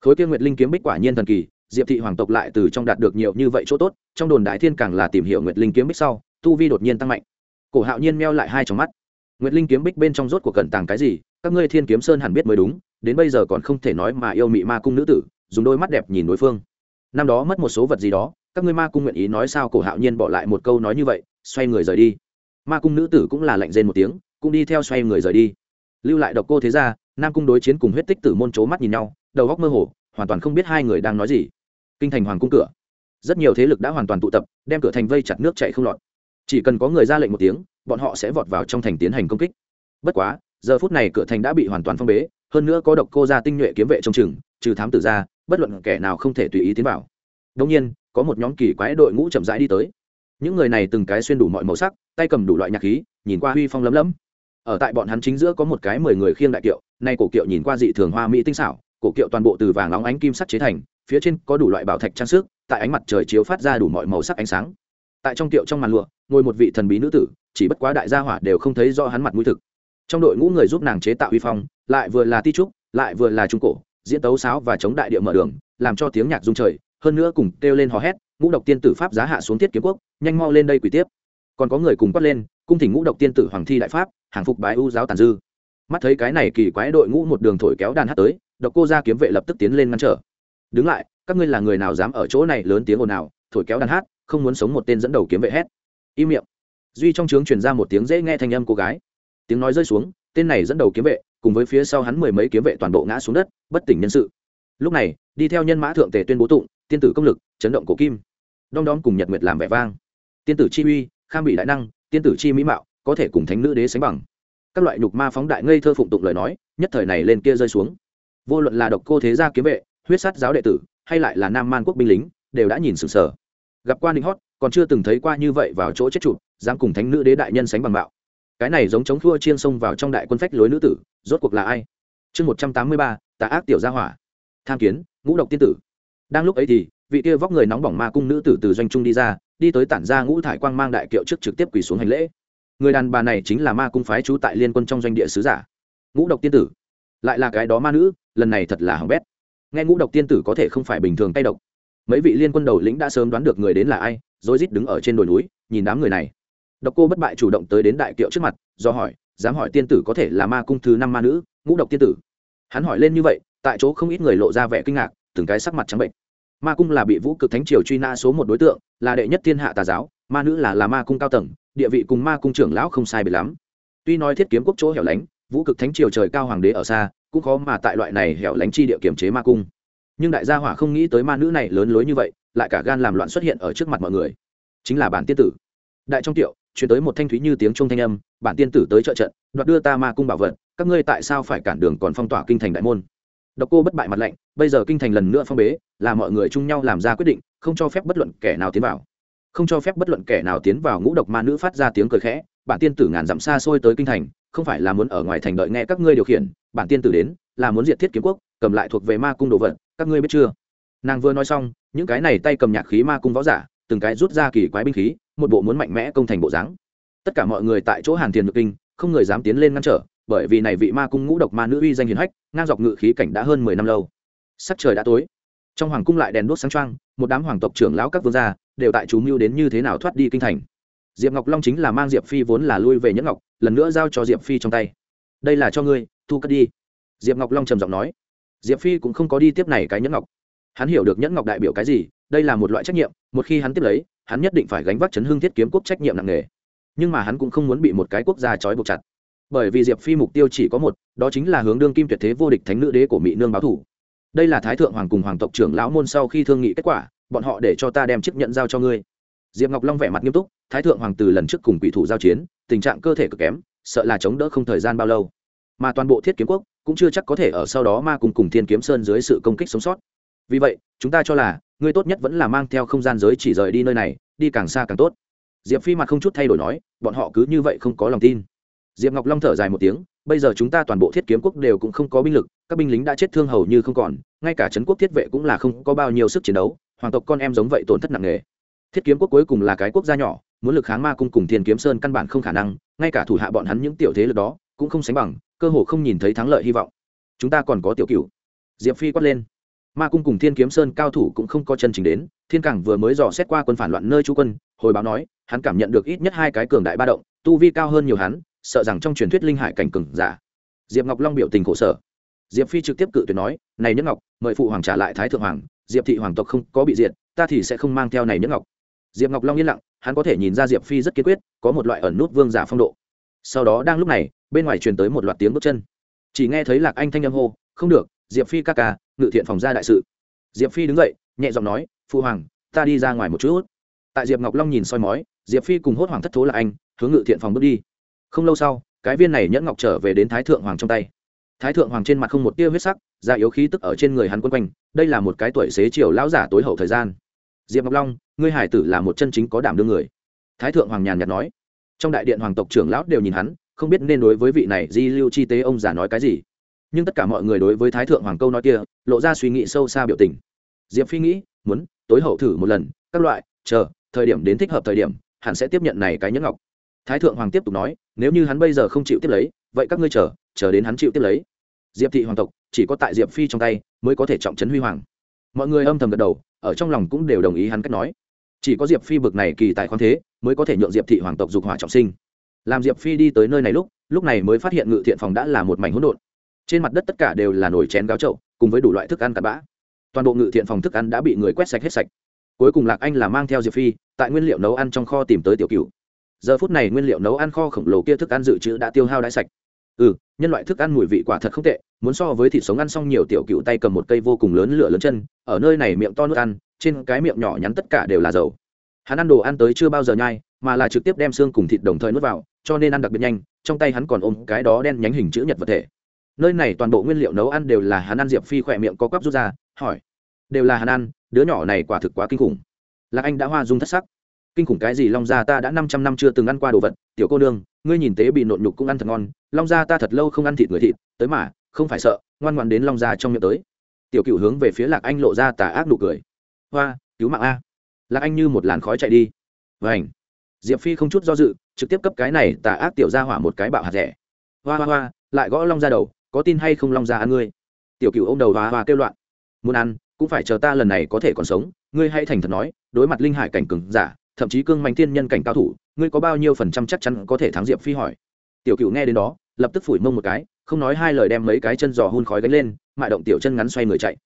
Khối kia nguyệt linh kiếm bích quả nhiên thần kỳ, diệp thị hoàng tộc lại từ trong đạt được nhiều như vậy chỗ tốt, trong đồn đại thiên càng là tìm hiểu nguyệt linh kiếm bích sau, tu vi đột nhiên tăng mạnh. Cổ hạo nhiên meo lại hai trong mắt. Nguyệt linh kiếm bích bên trong rốt của cẩn tàng cái gì, các ngươi thiên kiếm sơn hẳn biết mới đúng, đến bây giờ còn không thể nói mà yêu mị ma cung nữ tử, dùng đôi mắt đẹp nhìn đối phương. Năm đó mất một số vật gì đó, các ngươi ma cung nguyện ý nói sao? Cổ hạo nhiên bỏ lại một câu nói như vậy, xoay người rời đi. Ma cung nữ tử cũng là lạnh rên một tiếng, cũng đi theo xoay người rời đi. Lưu lại độc cô thế ra nam cung đối chiến cùng huyết tích tử môn c mắt nhìn nhau, đầu góc mơ hồ, hoàn toàn không biết hai người đang nói gì. Kinh thành hoàng cung cửa. Rất nhiều thế lực đã hoàn toàn tụ tập, đem cửa thành vây chặt nước chạy không lọt. Chỉ cần có người ra lệnh một tiếng, bọn họ sẽ vọt vào trong thành tiến hành công kích. Bất quá, giờ phút này cửa thành đã bị hoàn toàn phong bế, hơn nữa có độc cô ra tinh nhuệ kiếm vệ trong chừng, trừ thám tử ra, bất luận kẻ nào không thể tùy ý tiến vào. Đông nhiên, có một nhóm kỳ quái đội ngũ chậm rãi đi tới. Những người này từng cái xuyên đủ mọi màu sắc, tay cầm đủ loại nhạc khí, nhìn qua huy phong lấm lấm ở tại bọn hắn chính giữa có một cái mười người khiêng đại kiệu, nay cổ kiệu nhìn qua dị thường hoa mỹ tinh xảo, cổ kiệu toàn bộ từ vàng óng ánh kim sắt chế thành, phía trên có đủ loại bảo thạch trang sức, tại ánh mặt trời chiếu phát ra đủ mọi màu sắc ánh sáng. Tại trong kiệu trong màn lụa, ngồi một vị thần bí nữ tử, chỉ bất quá đại gia hỏa đều không thấy rõ hắn mặt mũi thực. Trong đội ngũ người giúp nàng chế tạo huy phong, lại vừa là ti trúc, lại vừa là trung cổ, diễn tấu sáo và chống đại địa mở đường, làm cho tiếng nhạc rung trời, hơn nữa cùng kêu lên hò hét, ngũ độc tiên tử pháp giá hạ xuống tiết kiếm quốc, nhanh mau lên đây quỷ tiếp. Còn có người cùng quát lên cung thỉnh ngũ độc tiên tử hoàng thi đại pháp, hàng phục bái u giáo tàn dư. Mắt thấy cái này kỳ quái đội ngũ một đường thổi kéo đàn hát tới, độc cô ra kiếm vệ lập tức tiến lên ngăn trở. Đứng lại, các ngươi là người nào dám ở chỗ này lớn tiếng ồn nào thổi kéo đàn hát, không muốn sống một tên dẫn đầu kiếm vệ hét? Im miệng. Duy trong trướng truyền ra một tiếng dễ nghe thanh âm cô gái. Tiếng nói rơi xuống, tên này dẫn đầu kiếm vệ, cùng với phía sau hắn mười mấy kiếm vệ toàn bộ ngã xuống đất, bất tỉnh nhân sự. Lúc này, đi theo nhân mã thượng tề tuyên bố tụng, tiên tử công lực, chấn động cổ kim. Đom đóm cùng nhật nguyệt làm vẻ vang. Tiên tử chi uy, kham bị đại năng tiên tử chi mỹ mạo, có thể cùng thánh nữ đế sánh bằng. Các loại nhục ma phóng đại ngây thơ phụng tụng lời nói, nhất thời này lên kia rơi xuống. Vô luận là độc cô thế gia kiếm vệ, huyết sát giáo đệ tử, hay lại là nam man quốc binh lính, đều đã nhìn sừng sờ. Gặp qua ninh hót, còn chưa từng thấy qua như vậy vào chỗ chết chụp, dám cùng thánh nữ đế đại nhân sánh bằng bạo cái này giống chống thua chiên xông vào trong đại quân phách lối nữ tử, rốt cuộc là ai? Chương một trăm tám mươi ba, tà ác tiểu gia hỏa. Tham kiến, ngũ độc tiên tử. Đang lúc ấy thì, vị kia vóc người nóng bỏng ma cung nữ tử từ doanh trung đi ra đi tới tản ra ngũ thải quang mang đại kiệu trước trực tiếp quỳ xuống hành lễ. Người đàn bà này chính là ma cung phái trú tại liên quân trong doanh địa sứ giả. Ngũ độc tiên tử. Lại là cái đó ma nữ, lần này thật là hỏng bét. Nghe ngũ độc tiên tử có thể không phải bình thường tay độc. Mấy vị liên quân đầu lĩnh đã sớm đoán được người đến là ai, rồi rít đứng ở trên đồi núi, nhìn đám người này. Độc cô bất bại chủ động tới đến đại kiệu trước mặt, do hỏi, dám hỏi tiên tử có thể là ma cung thứ năm ma nữ, ngũ độc tiên tử? Hắn hỏi lên như vậy, tại chỗ không ít người lộ ra vẻ kinh ngạc, từng cái sắc mặt trắng bệnh. Ma cung là bị vũ cực thánh triều truy nã số một đối tượng là đệ nhất thiên hạ tà giáo, ma nữ là là ma cung cao tầng, địa vị cùng ma cung trưởng lão không sai biệt lắm. Tuy nói thiết kiếm quốc chỗ hẻo lánh, vũ cực thánh triều trời cao hoàng đế ở xa, cũng khó mà tại loại này hẻo lánh chi địa kiểm chế ma cung. Nhưng đại gia hỏa không nghĩ tới ma nữ này lớn lối như vậy, lại cả gan làm loạn xuất hiện ở trước mặt mọi người. Chính là bản tiên tử. Đại trong tiệu chuyển tới một thanh thúy như tiếng trung thanh âm, bản tiên tử tới trợ trận, đoạt đưa ta ma cung bảo vật, các ngươi tại sao phải cản đường còn phong tỏa kinh thành đại môn? Độc cô bất bại mặt lạnh, bây giờ kinh thành lần nữa phong bế, là mọi người chung nhau làm ra quyết định, không cho phép bất luận kẻ nào tiến vào. Không cho phép bất luận kẻ nào tiến vào ngũ độc ma nữ phát ra tiếng cười khẽ, bản tiên tử ngàn dặm xa xôi tới kinh thành, không phải là muốn ở ngoài thành đợi nghe các ngươi điều khiển, bản tiên tử đến, là muốn diệt thiết kiếm quốc, cầm lại thuộc về ma cung đồ vật, các ngươi biết chưa? Nàng vừa nói xong, những cái này tay cầm nhạc khí ma cung võ giả, từng cái rút ra kỳ quái binh khí, một bộ muốn mạnh mẽ công thành bộ dáng. Tất cả mọi người tại chỗ hàn tiền ngự kinh, không người dám tiến lên ngăn trở bởi vì này vị ma cung ngũ độc ma nữ uy danh hiền hách, ngang dọc ngự khí cảnh đã hơn mười năm lâu. Sắc trời đã tối. Trong hoàng cung lại đèn đuốc sáng trăng một đám hoàng tộc trưởng lão các vương gia đều tại chú mưu đến như thế nào thoát đi kinh thành. Diệp ngọc long chính là mang diệp phi vốn là lui về nhẫn ngọc, lần nữa giao cho diệp phi trong tay. Đây là cho ngươi, thu cất đi. Diệp ngọc long trầm giọng nói. Diệp phi cũng không có đi tiếp này cái nhẫn ngọc. Hắn hiểu được nhẫn ngọc đại biểu cái gì, đây là một loại trách nhiệm, một khi hắn tiếp lấy, hắn nhất định phải gánh vác chấn hương thiết kiếm quốc trách nhiệm nặng nề. Nhưng mà hắn cũng không muốn bị một cái quốc gia trói buộc chặt bởi vì diệp phi mục tiêu chỉ có một, đó chính là hướng đương kim tuyệt thế vô địch thánh nữ đế của mỹ nương báo thủ. Đây là thái thượng hoàng cùng hoàng tộc trưởng lão môn sau khi thương nghị kết quả, bọn họ để cho ta đem chiếc nhận giao cho ngươi. Diệp ngọc long vẻ mặt nghiêm túc, thái thượng hoàng từ lần trước cùng quỷ thủ giao chiến, tình trạng cơ thể cực kém, sợ là chống đỡ không thời gian bao lâu. Mà toàn bộ thiết kiếm quốc cũng chưa chắc có thể ở sau đó ma cùng cùng thiên kiếm sơn dưới sự công kích sống sót. Vì vậy, chúng ta cho là, ngươi tốt nhất vẫn là mang theo không gian giới chỉ rời đi nơi này, đi càng xa càng tốt. Diệp phi mặt không chút thay đổi nói, bọn họ cứ như vậy không có lòng tin diệp ngọc long thở dài một tiếng, bây giờ chúng ta toàn bộ thiết kiếm quốc đều cũng không có binh lực, các binh lính đã chết thương hầu như không còn, ngay cả trấn quốc thiết vệ cũng là không có bao nhiêu sức chiến đấu, hoàng tộc con em giống vậy tổn thất nặng nề. Thiết kiếm quốc cuối cùng là cái quốc gia nhỏ, muốn lực kháng ma cung cùng thiên kiếm sơn căn bản không khả năng, ngay cả thủ hạ bọn hắn những tiểu thế lực đó cũng không sánh bằng, cơ hồ không nhìn thấy thắng lợi hy vọng. Chúng ta còn có tiểu cửu. diệp phi quát lên. Ma cung cùng thiên kiếm sơn cao thủ cũng không có chân trình đến, thiên cảng vừa mới dò xét qua quân phản loạn nơi chú quân, hồi báo nói, hắn cảm nhận được ít nhất hai cái cường đại ba động, tu vi cao hơn nhiều hắn sợ rằng trong truyền thuyết linh hải cảnh cường giả. Diệp ngọc long biểu tình khổ sở. Diệp phi trực tiếp cự tuyệt nói, này nhất ngọc, mời phụ hoàng trả lại thái thượng hoàng, diệp thị hoàng tộc không có bị diệt, ta thì sẽ không mang theo này nhất ngọc. Diệp ngọc long yên lặng, hắn có thể nhìn ra diệp phi rất kiên quyết, có một loại ẩn nút vương giả phong độ. Sau đó đang lúc này, bên ngoài truyền tới một loạt tiếng bước chân. Chỉ nghe thấy lạc anh thanh âm hô, không được, diệp phi ca ca, ngự thiện phòng ra đại sự. Diệp phi đứng dậy, nhẹ giọng nói, phụ hoàng, ta đi ra ngoài một chút. Tại diệp ngọc long nhìn soi mói, diệp phi cùng hốt hoàng thất thố là anh, hướng ngự thiện phòng bước đi không lâu sau, cái viên này nhẫn ngọc trở về đến thái thượng hoàng trong tay. Thái thượng hoàng trên mặt không một tia huyết sắc, da yếu khí tức ở trên người hắn quân quanh, đây là một cái tuổi xế chiều lão giả tối hậu thời gian. Diệp ngọc long, ngươi hải tử là một chân chính có đảm đương người. Thái thượng hoàng nhàn nhạt nói. Trong đại điện hoàng tộc trưởng lão đều nhìn hắn, không biết nên đối với vị này di lưu chi tế ông già nói cái gì. Nhưng tất cả mọi người đối với thái thượng hoàng câu nói kia, lộ ra suy nghĩ sâu xa biểu tình. Diệp phi nghĩ, muốn tối hậu thử một lần, các loại, chờ, thời điểm đến thích hợp thời điểm hẳn sẽ tiếp nhận này cái nhẫn ngọc thái thượng hoàng tiếp tục nói, nếu như hắn bây giờ không chịu tiếp lấy, vậy các ngươi chờ chờ đến hắn chịu tiếp lấy. Diệp thị hoàng tộc chỉ có tại diệp phi trong tay mới có thể trọng trấn huy hoàng. Mọi người âm thầm gật đầu, ở trong lòng cũng đều đồng ý hắn cách nói. Chỉ có diệp phi bực này kỳ tại khoáng thế mới có thể nhượng diệp thị hoàng tộc dục hỏa trọng sinh. Làm diệp phi đi tới nơi này lúc lúc này mới phát hiện ngự thiện phòng đã là một mảnh hỗn độn. Trên mặt đất tất cả đều là nồi chén gáo trậu cùng với đủ loại thức ăn cặn bã. Toàn bộ ngự thiện phòng thức ăn đã bị người quét sạch hết sạch. Cuối cùng lạc anh là mang theo diệp phi, tại nguyên liệu nấu ăn trong kho tìm tới tiểu cựu giờ phút này nguyên liệu nấu ăn kho khổng lồ kia thức ăn dự trữ đã tiêu hao đãi sạch. Ừ nhân loại thức ăn mùi vị quả thật không tệ, muốn so với thịt sống ăn xong nhiều tiểu cựu tay cầm một cây vô cùng lớn lửa lớn chân, ở nơi này miệng to nước ăn, trên cái miệng nhỏ nhắn tất cả đều là dầu. Hắn ăn đồ ăn tới chưa bao giờ nhai, mà là trực tiếp đem xương cùng thịt đồng thời nuốt vào, cho nên ăn đặc biệt nhanh, trong tay hắn còn ôm cái đó đen nhánh hình chữ nhật vật thể. Nơi này toàn bộ nguyên liệu nấu ăn đều là hắn ăn diệp phi khỏe miệng có quắp rút ra, hỏi. Đều là hắn ăn, đứa nhỏ này quả thực quá kinh khủng. Lạc anh đã hoa dung thất sắc kinh khủng cái gì? Long gia ta đã năm trăm năm chưa từng ăn qua đồ vật. Tiểu cô nương, ngươi nhìn tế bị nộn nhục cũng ăn thật ngon. Long gia ta thật lâu không ăn thịt người thịt. Tới mà, không phải sợ, ngoan ngoan đến long gia trong miệng tới. Tiểu cựu hướng về phía lạc anh lộ ra tà ác nụ cười. Hoa, cứu mạng a. Lạc anh như một làn khói chạy đi. Vảnh diệp phi không chút do dự, trực tiếp cấp cái này tà ác tiểu ra hỏa một cái bạo hạt rẻ. Hoa hoa hoa, lại gõ long ra đầu, có tin hay không long ra ăn ngươi? Tiểu cựu ô m đầu hoa hoa kêu loạn. Muốn ăn, cũng phải chờ ta lần này có thể còn sống. Ngươi hãy thành thật nói, đối mặt linh hải cảnh cừng giả thậm chí cương mạnh tiên nhân cảnh cao thủ, ngươi có bao nhiêu phần trăm chắc chắn có thể thắng diệp phi hỏi. Tiểu cựu nghe đến đó, lập tức phủi mông một cái, không nói hai lời đem mấy cái chân giò hun khói gánh lên, mại động tiểu chân ngắn xoay người chạy.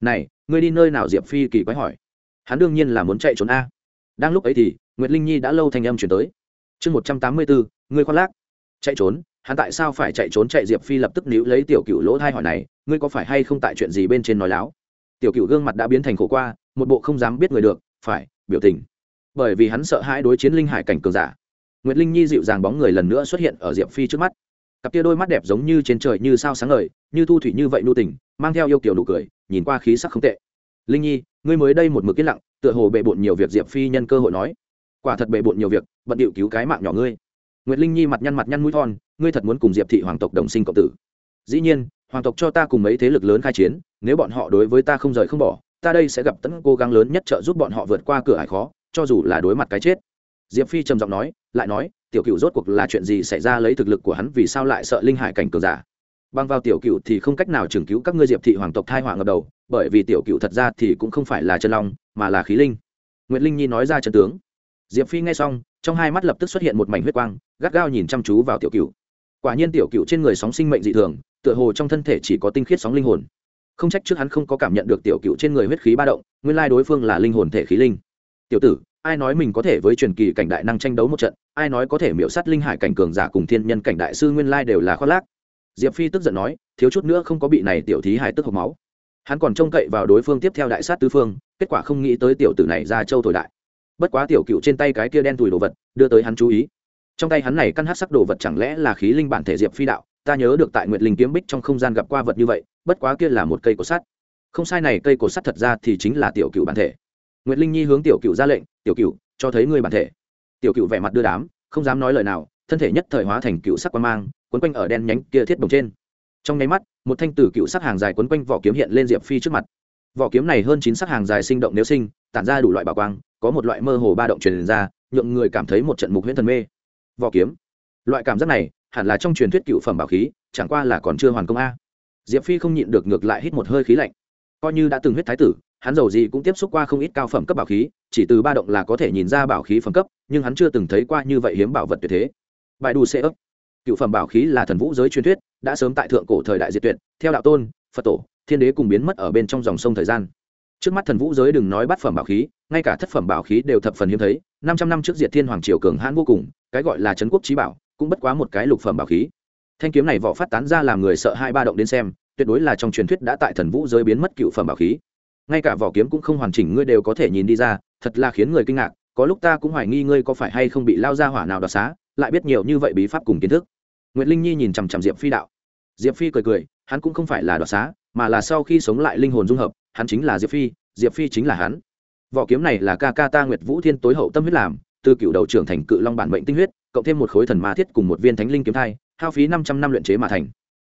Này, ngươi đi nơi nào? Diệp phi kỳ quái hỏi. Hắn đương nhiên là muốn chạy trốn a. Đang lúc ấy thì, nguyệt linh nhi đã lâu thành âm chuyển tới. Chương một trăm tám mươi bốn ngươi khoác lác. Chạy trốn? Hắn tại sao phải chạy trốn? Chạy diệp phi lập tức níu lấy tiểu cựu lỗ thai hỏi này, ngươi có phải hay không tại chuyện gì bên trên nói láo? Tiểu cựu gương mặt đã biến thành khổ qua, một bộ không dám biết người được, phải, biểu tình bởi vì hắn sợ hãi đối chiến linh hải cảnh cường giả. Nguyệt linh nhi dịu dàng bóng người lần nữa xuất hiện ở diệp phi trước mắt. Cặp tia đôi mắt đẹp giống như trên trời như sao sáng ngời, như thu thủy như vậy nu tình, mang theo yêu kiểu nụ cười, nhìn qua khí sắc không tệ. Linh nhi, ngươi mới đây một mực yên lặng, tựa hồ bệ bộn nhiều việc diệp phi nhân cơ hội nói. Quả thật bệ bộn nhiều việc, bận điệu cứu cái mạng nhỏ ngươi. Nguyệt linh nhi mặt nhăn mặt nhăn mũi thon, ngươi thật muốn cùng diệp thị hoàng tộc đồng sinh cộng tử. Dĩ nhiên, hoàng tộc cho ta cùng mấy thế lực lớn khai chiến, nếu bọn họ đối với ta không rời không bỏ, ta đây sẽ gặp tấn cố gắng lớn nhất trợ giúp bọn họ vượt qua cửa ải khó cho dù là đối mặt cái chết. Diệp phi trầm giọng nói, lại nói, tiểu cựu rốt cuộc là chuyện gì xảy ra lấy thực lực của hắn vì sao lại sợ linh hải cảnh cường giả? Bằng vào tiểu cựu thì không cách nào trừng cứu các ngươi diệp thị hoàng tộc thai họa ngập đầu, bởi vì tiểu cựu thật ra thì cũng không phải là chân long, mà là khí linh. Nguyệt linh nhi nói ra chân tướng. Diệp phi nghe xong, trong hai mắt lập tức xuất hiện một mảnh huyết quang, gắt gao nhìn chăm chú vào tiểu cựu quả nhiên tiểu cựu trên người sóng sinh mệnh dị thường, tựa hồ trong thân thể chỉ có tinh khiết sóng linh hồn. Không trách trước hắn không có cảm nhận được tiểu cựu trên người huyết khí ba động, nguyên lai đối phương là linh hồn thể khí linh tiểu tử, ai nói mình có thể với truyền kỳ cảnh đại năng tranh đấu một trận, ai nói có thể miễu sát linh hải cảnh cường giả cùng thiên nhân cảnh đại sư nguyên lai đều là khoác lác. Diệp phi tức giận nói, thiếu chút nữa không có bị này tiểu thí hải tức hộc máu. Hắn còn trông cậy vào đối phương tiếp theo đại sát tứ phương, kết quả không nghĩ tới tiểu tử này ra châu thổi đại. Bất quá tiểu cựu trên tay cái kia đen tùi đồ vật, đưa tới hắn chú ý. Trong tay hắn này căn hát sắc đồ vật chẳng lẽ là khí linh bản thể diệp phi đạo? Ta nhớ được tại nguyệt linh kiếm bích trong không gian gặp qua vật như vậy, bất quá kia là một cây cột sắt. Không sai này, cây cột sắt thật ra thì chính là tiểu cựu bản thể nguyệt linh nhi hướng tiểu cựu ra lệnh, tiểu cựu cho thấy ngươi bản thể. Tiểu cựu vẻ mặt đưa đám, không dám nói lời nào, thân thể nhất thời hóa thành cựu sắc quan mang, quấn quanh ở đen nhánh kia thiết đồng trên. Trong nháy mắt, một thanh tử cựu sắc hàng dài quấn quanh vỏ kiếm hiện lên diệp phi trước mặt. Vỏ kiếm này hơn chín sắc hàng dài sinh động nếu sinh, tản ra đủ loại bảo quang, có một loại mơ hồ ba động truyền ra, nhượng người cảm thấy một trận mục huyễn thần mê. Vỏ kiếm. Loại cảm giác này, hẳn là trong truyền thuyết cựu phẩm bảo khí, chẳng qua là còn chưa hoàn công a. Diệp phi không nhịn được ngược lại hít một hơi khí lạnh. Coi như đã từng huyết thái tử hắn giàu gì cũng tiếp xúc qua không ít cao phẩm cấp bảo khí, chỉ từ ba động là có thể nhìn ra bảo khí phẩm cấp, nhưng hắn chưa từng thấy qua như vậy hiếm bảo vật tuyệt thế. Bài đủ xê ấp. Cựu phẩm bảo khí là thần vũ giới truyền thuyết, đã sớm tại thượng cổ thời đại diệt tuyệt, theo đạo tôn, phật tổ, thiên đế cùng biến mất ở bên trong dòng sông thời gian. Trước mắt thần vũ giới đừng nói bắt phẩm bảo khí, ngay cả thất phẩm bảo khí đều thập phần hiếm thấy, năm trăm năm trước diệt thiên hoàng triều cường hãn vô cùng, cái gọi là trấn quốc trí bảo, cũng bất quá một cái lục phẩm bảo khí. Thanh kiếm này vỏ phát tán ra làm người sợ hai ba động đến xem, tuyệt đối là trong truyền thuyết đã tại thần vũ giới biến mất cựu phẩm bảo khí ngay cả vỏ kiếm cũng không hoàn chỉnh, ngươi đều có thể nhìn đi ra, thật là khiến người kinh ngạc, có lúc ta cũng hoài nghi ngươi có phải hay không bị lao ra hỏa nào đoạt xá, lại biết nhiều như vậy bí pháp cùng kiến thức. Nguyễn linh nhi nhìn chằm chằm diệp phi đạo. Diệp phi cười cười, hắn cũng không phải là đoạt xá, mà là sau khi sống lại linh hồn dung hợp, hắn chính là diệp phi diệp phi chính là hắn. Vỏ kiếm này là ca ca ta nguyệt vũ thiên tối hậu tâm huyết làm, từ cựu đầu trưởng thành cự long bản mệnh tinh huyết, cộng thêm một khối thần ma thiết cùng một viên thánh linh kiếm thai, hao phí năm trăm năm luyện chế mà thành.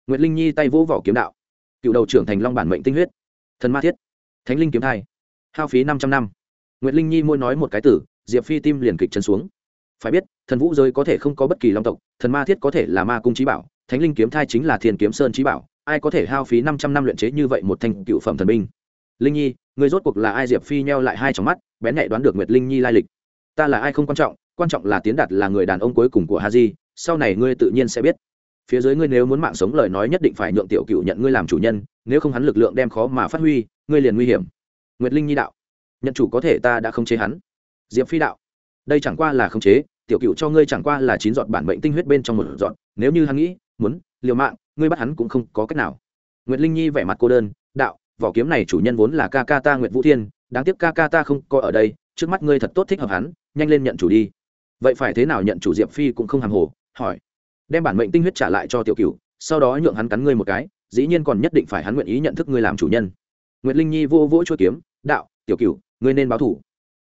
Nguyệt linh nhi tay vỗ vỏ kiếm đạo. Cựu đầu trưởng thành long bản mệnh tinh huyết. Thần ma thiết thánh linh kiếm thai. Hao phí năm trăm năm. Nguyệt linh nhi môi nói một cái tử, diệp phi tim liền kịch chân xuống. Phải biết, thần vũ giới có thể không có bất kỳ long tộc, thần ma thiết có thể là ma cung trí bảo, thánh linh kiếm thai chính là thiền kiếm sơn trí bảo, ai có thể hao phí năm trăm năm luyện chế như vậy một thanh cựu phẩm thần binh? Linh nhi, người rốt cuộc là ai? Diệp phi nheo lại hai trong mắt, bén nhạy đoán được nguyệt linh nhi lai lịch. Ta là ai không quan trọng quan trọng là tiến đạt là người đàn ông cuối cùng của ha di sau này ngươi tự nhiên sẽ biết phía dưới ngươi nếu muốn mạng sống lời nói nhất định phải nhượng tiểu cựu nhận ngươi làm chủ nhân, nếu không hắn lực lượng đem khó mà phát huy, ngươi liền nguy hiểm. Nguyệt linh nhi đạo, nhận chủ có thể ta đã không chế hắn. Diệp phi đạo, đây chẳng qua là không chế, tiểu cựu cho ngươi chẳng qua là chín giọt bản bệnh tinh huyết bên trong một giọt, nếu như hắn nghĩ, muốn, liều mạng, ngươi bắt hắn cũng không có cách nào. Nguyệt linh nhi vẻ mặt cô đơn, đạo, vỏ kiếm này chủ nhân vốn là ca ca ta nguyệt vũ thiên, đáng tiếc ca ca ta không có ở đây, trước mắt ngươi thật tốt thích hợp hắn, nhanh lên nhận chủ đi. Vậy phải thế nào nhận chủ diệp phi cũng không hàng hồ, hỏi đem bản mệnh tinh huyết trả lại cho tiểu cửu, sau đó nhượng hắn cắn ngươi một cái dĩ nhiên còn nhất định phải hắn nguyện ý nhận thức ngươi làm chủ nhân. Nguyệt linh nhi vô vỗ chua kiếm đạo tiểu cửu, ngươi nên báo thủ.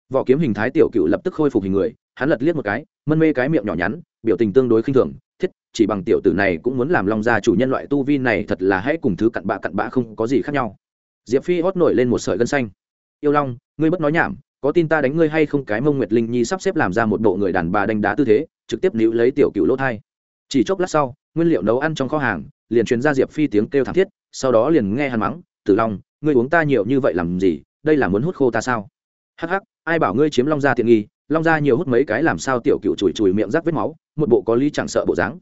Vỏ kiếm hình thái tiểu cửu lập tức khôi phục hình người hắn lật liếc một cái mân mê cái miệng nhỏ nhắn biểu tình tương đối khinh thường thiết chỉ bằng tiểu tử này cũng muốn làm long gia chủ nhân loại tu vi này thật là hãy cùng thứ cặn bạ cặn bạ không có gì khác nhau. Diệp phi hót nổi lên một sợi gân xanh. Yêu long ngươi bất nói nhảm có tin ta đánh ngươi hay không? Cái mông nguyệt linh nhi sắp xếp làm ra một bộ người đàn bà đánh đá tư thế trực tiếp níu lấy tiểu cựu lỗ thai chỉ chốc lát sau, nguyên liệu nấu ăn trong kho hàng, liền truyền ra diệp phi tiếng kêu thảm thiết, sau đó liền nghe hắn mắng, tử long, ngươi uống ta nhiều như vậy làm gì? Đây là muốn hút khô ta sao? Hắc hắc, ai bảo ngươi chiếm long gia tiện nghi, long gia nhiều hút mấy cái làm sao tiểu cựu chùi chùi miệng rắc vết máu, một bộ có lý chẳng sợ bộ dáng.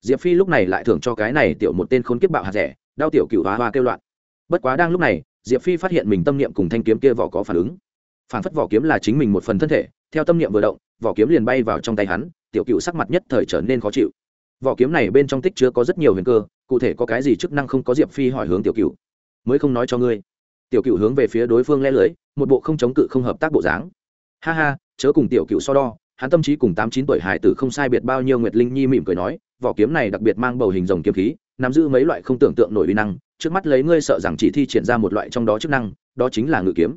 Diệp phi lúc này lại thưởng cho cái này tiểu một tên khốn kiếp bạo hạt rẻ, đau tiểu cựu hoa hoa kêu loạn. Bất quá đang lúc này, diệp phi phát hiện mình tâm niệm cùng thanh kiếm kia vỏ có phản ứng. Phản phất vỏ kiếm là chính mình một phần thân thể, theo tâm niệm vừa động, vỏ kiếm liền bay vào trong tay hắn, tiểu cựu sắc mặt nhất thời trở nên khó chịu vỏ kiếm này bên trong tích chứa có rất nhiều huyền cơ, cụ thể có cái gì chức năng không có diệp phi hỏi hướng tiểu cựu mới không nói cho ngươi. Tiểu cựu hướng về phía đối phương le lưới, một bộ không chống cự không hợp tác bộ dáng. Ha ha, chớ cùng tiểu cựu so đo, hắn tâm trí cùng tám chín tuổi hải tử không sai biệt bao nhiêu nguyệt linh nhi mỉm cười nói, vỏ kiếm này đặc biệt mang bầu hình rồng kiếm khí, nắm giữ mấy loại không tưởng tượng nổi uy năng, trước mắt lấy ngươi sợ rằng chỉ thi triển ra một loại trong đó chức năng, đó chính là ngự kiếm.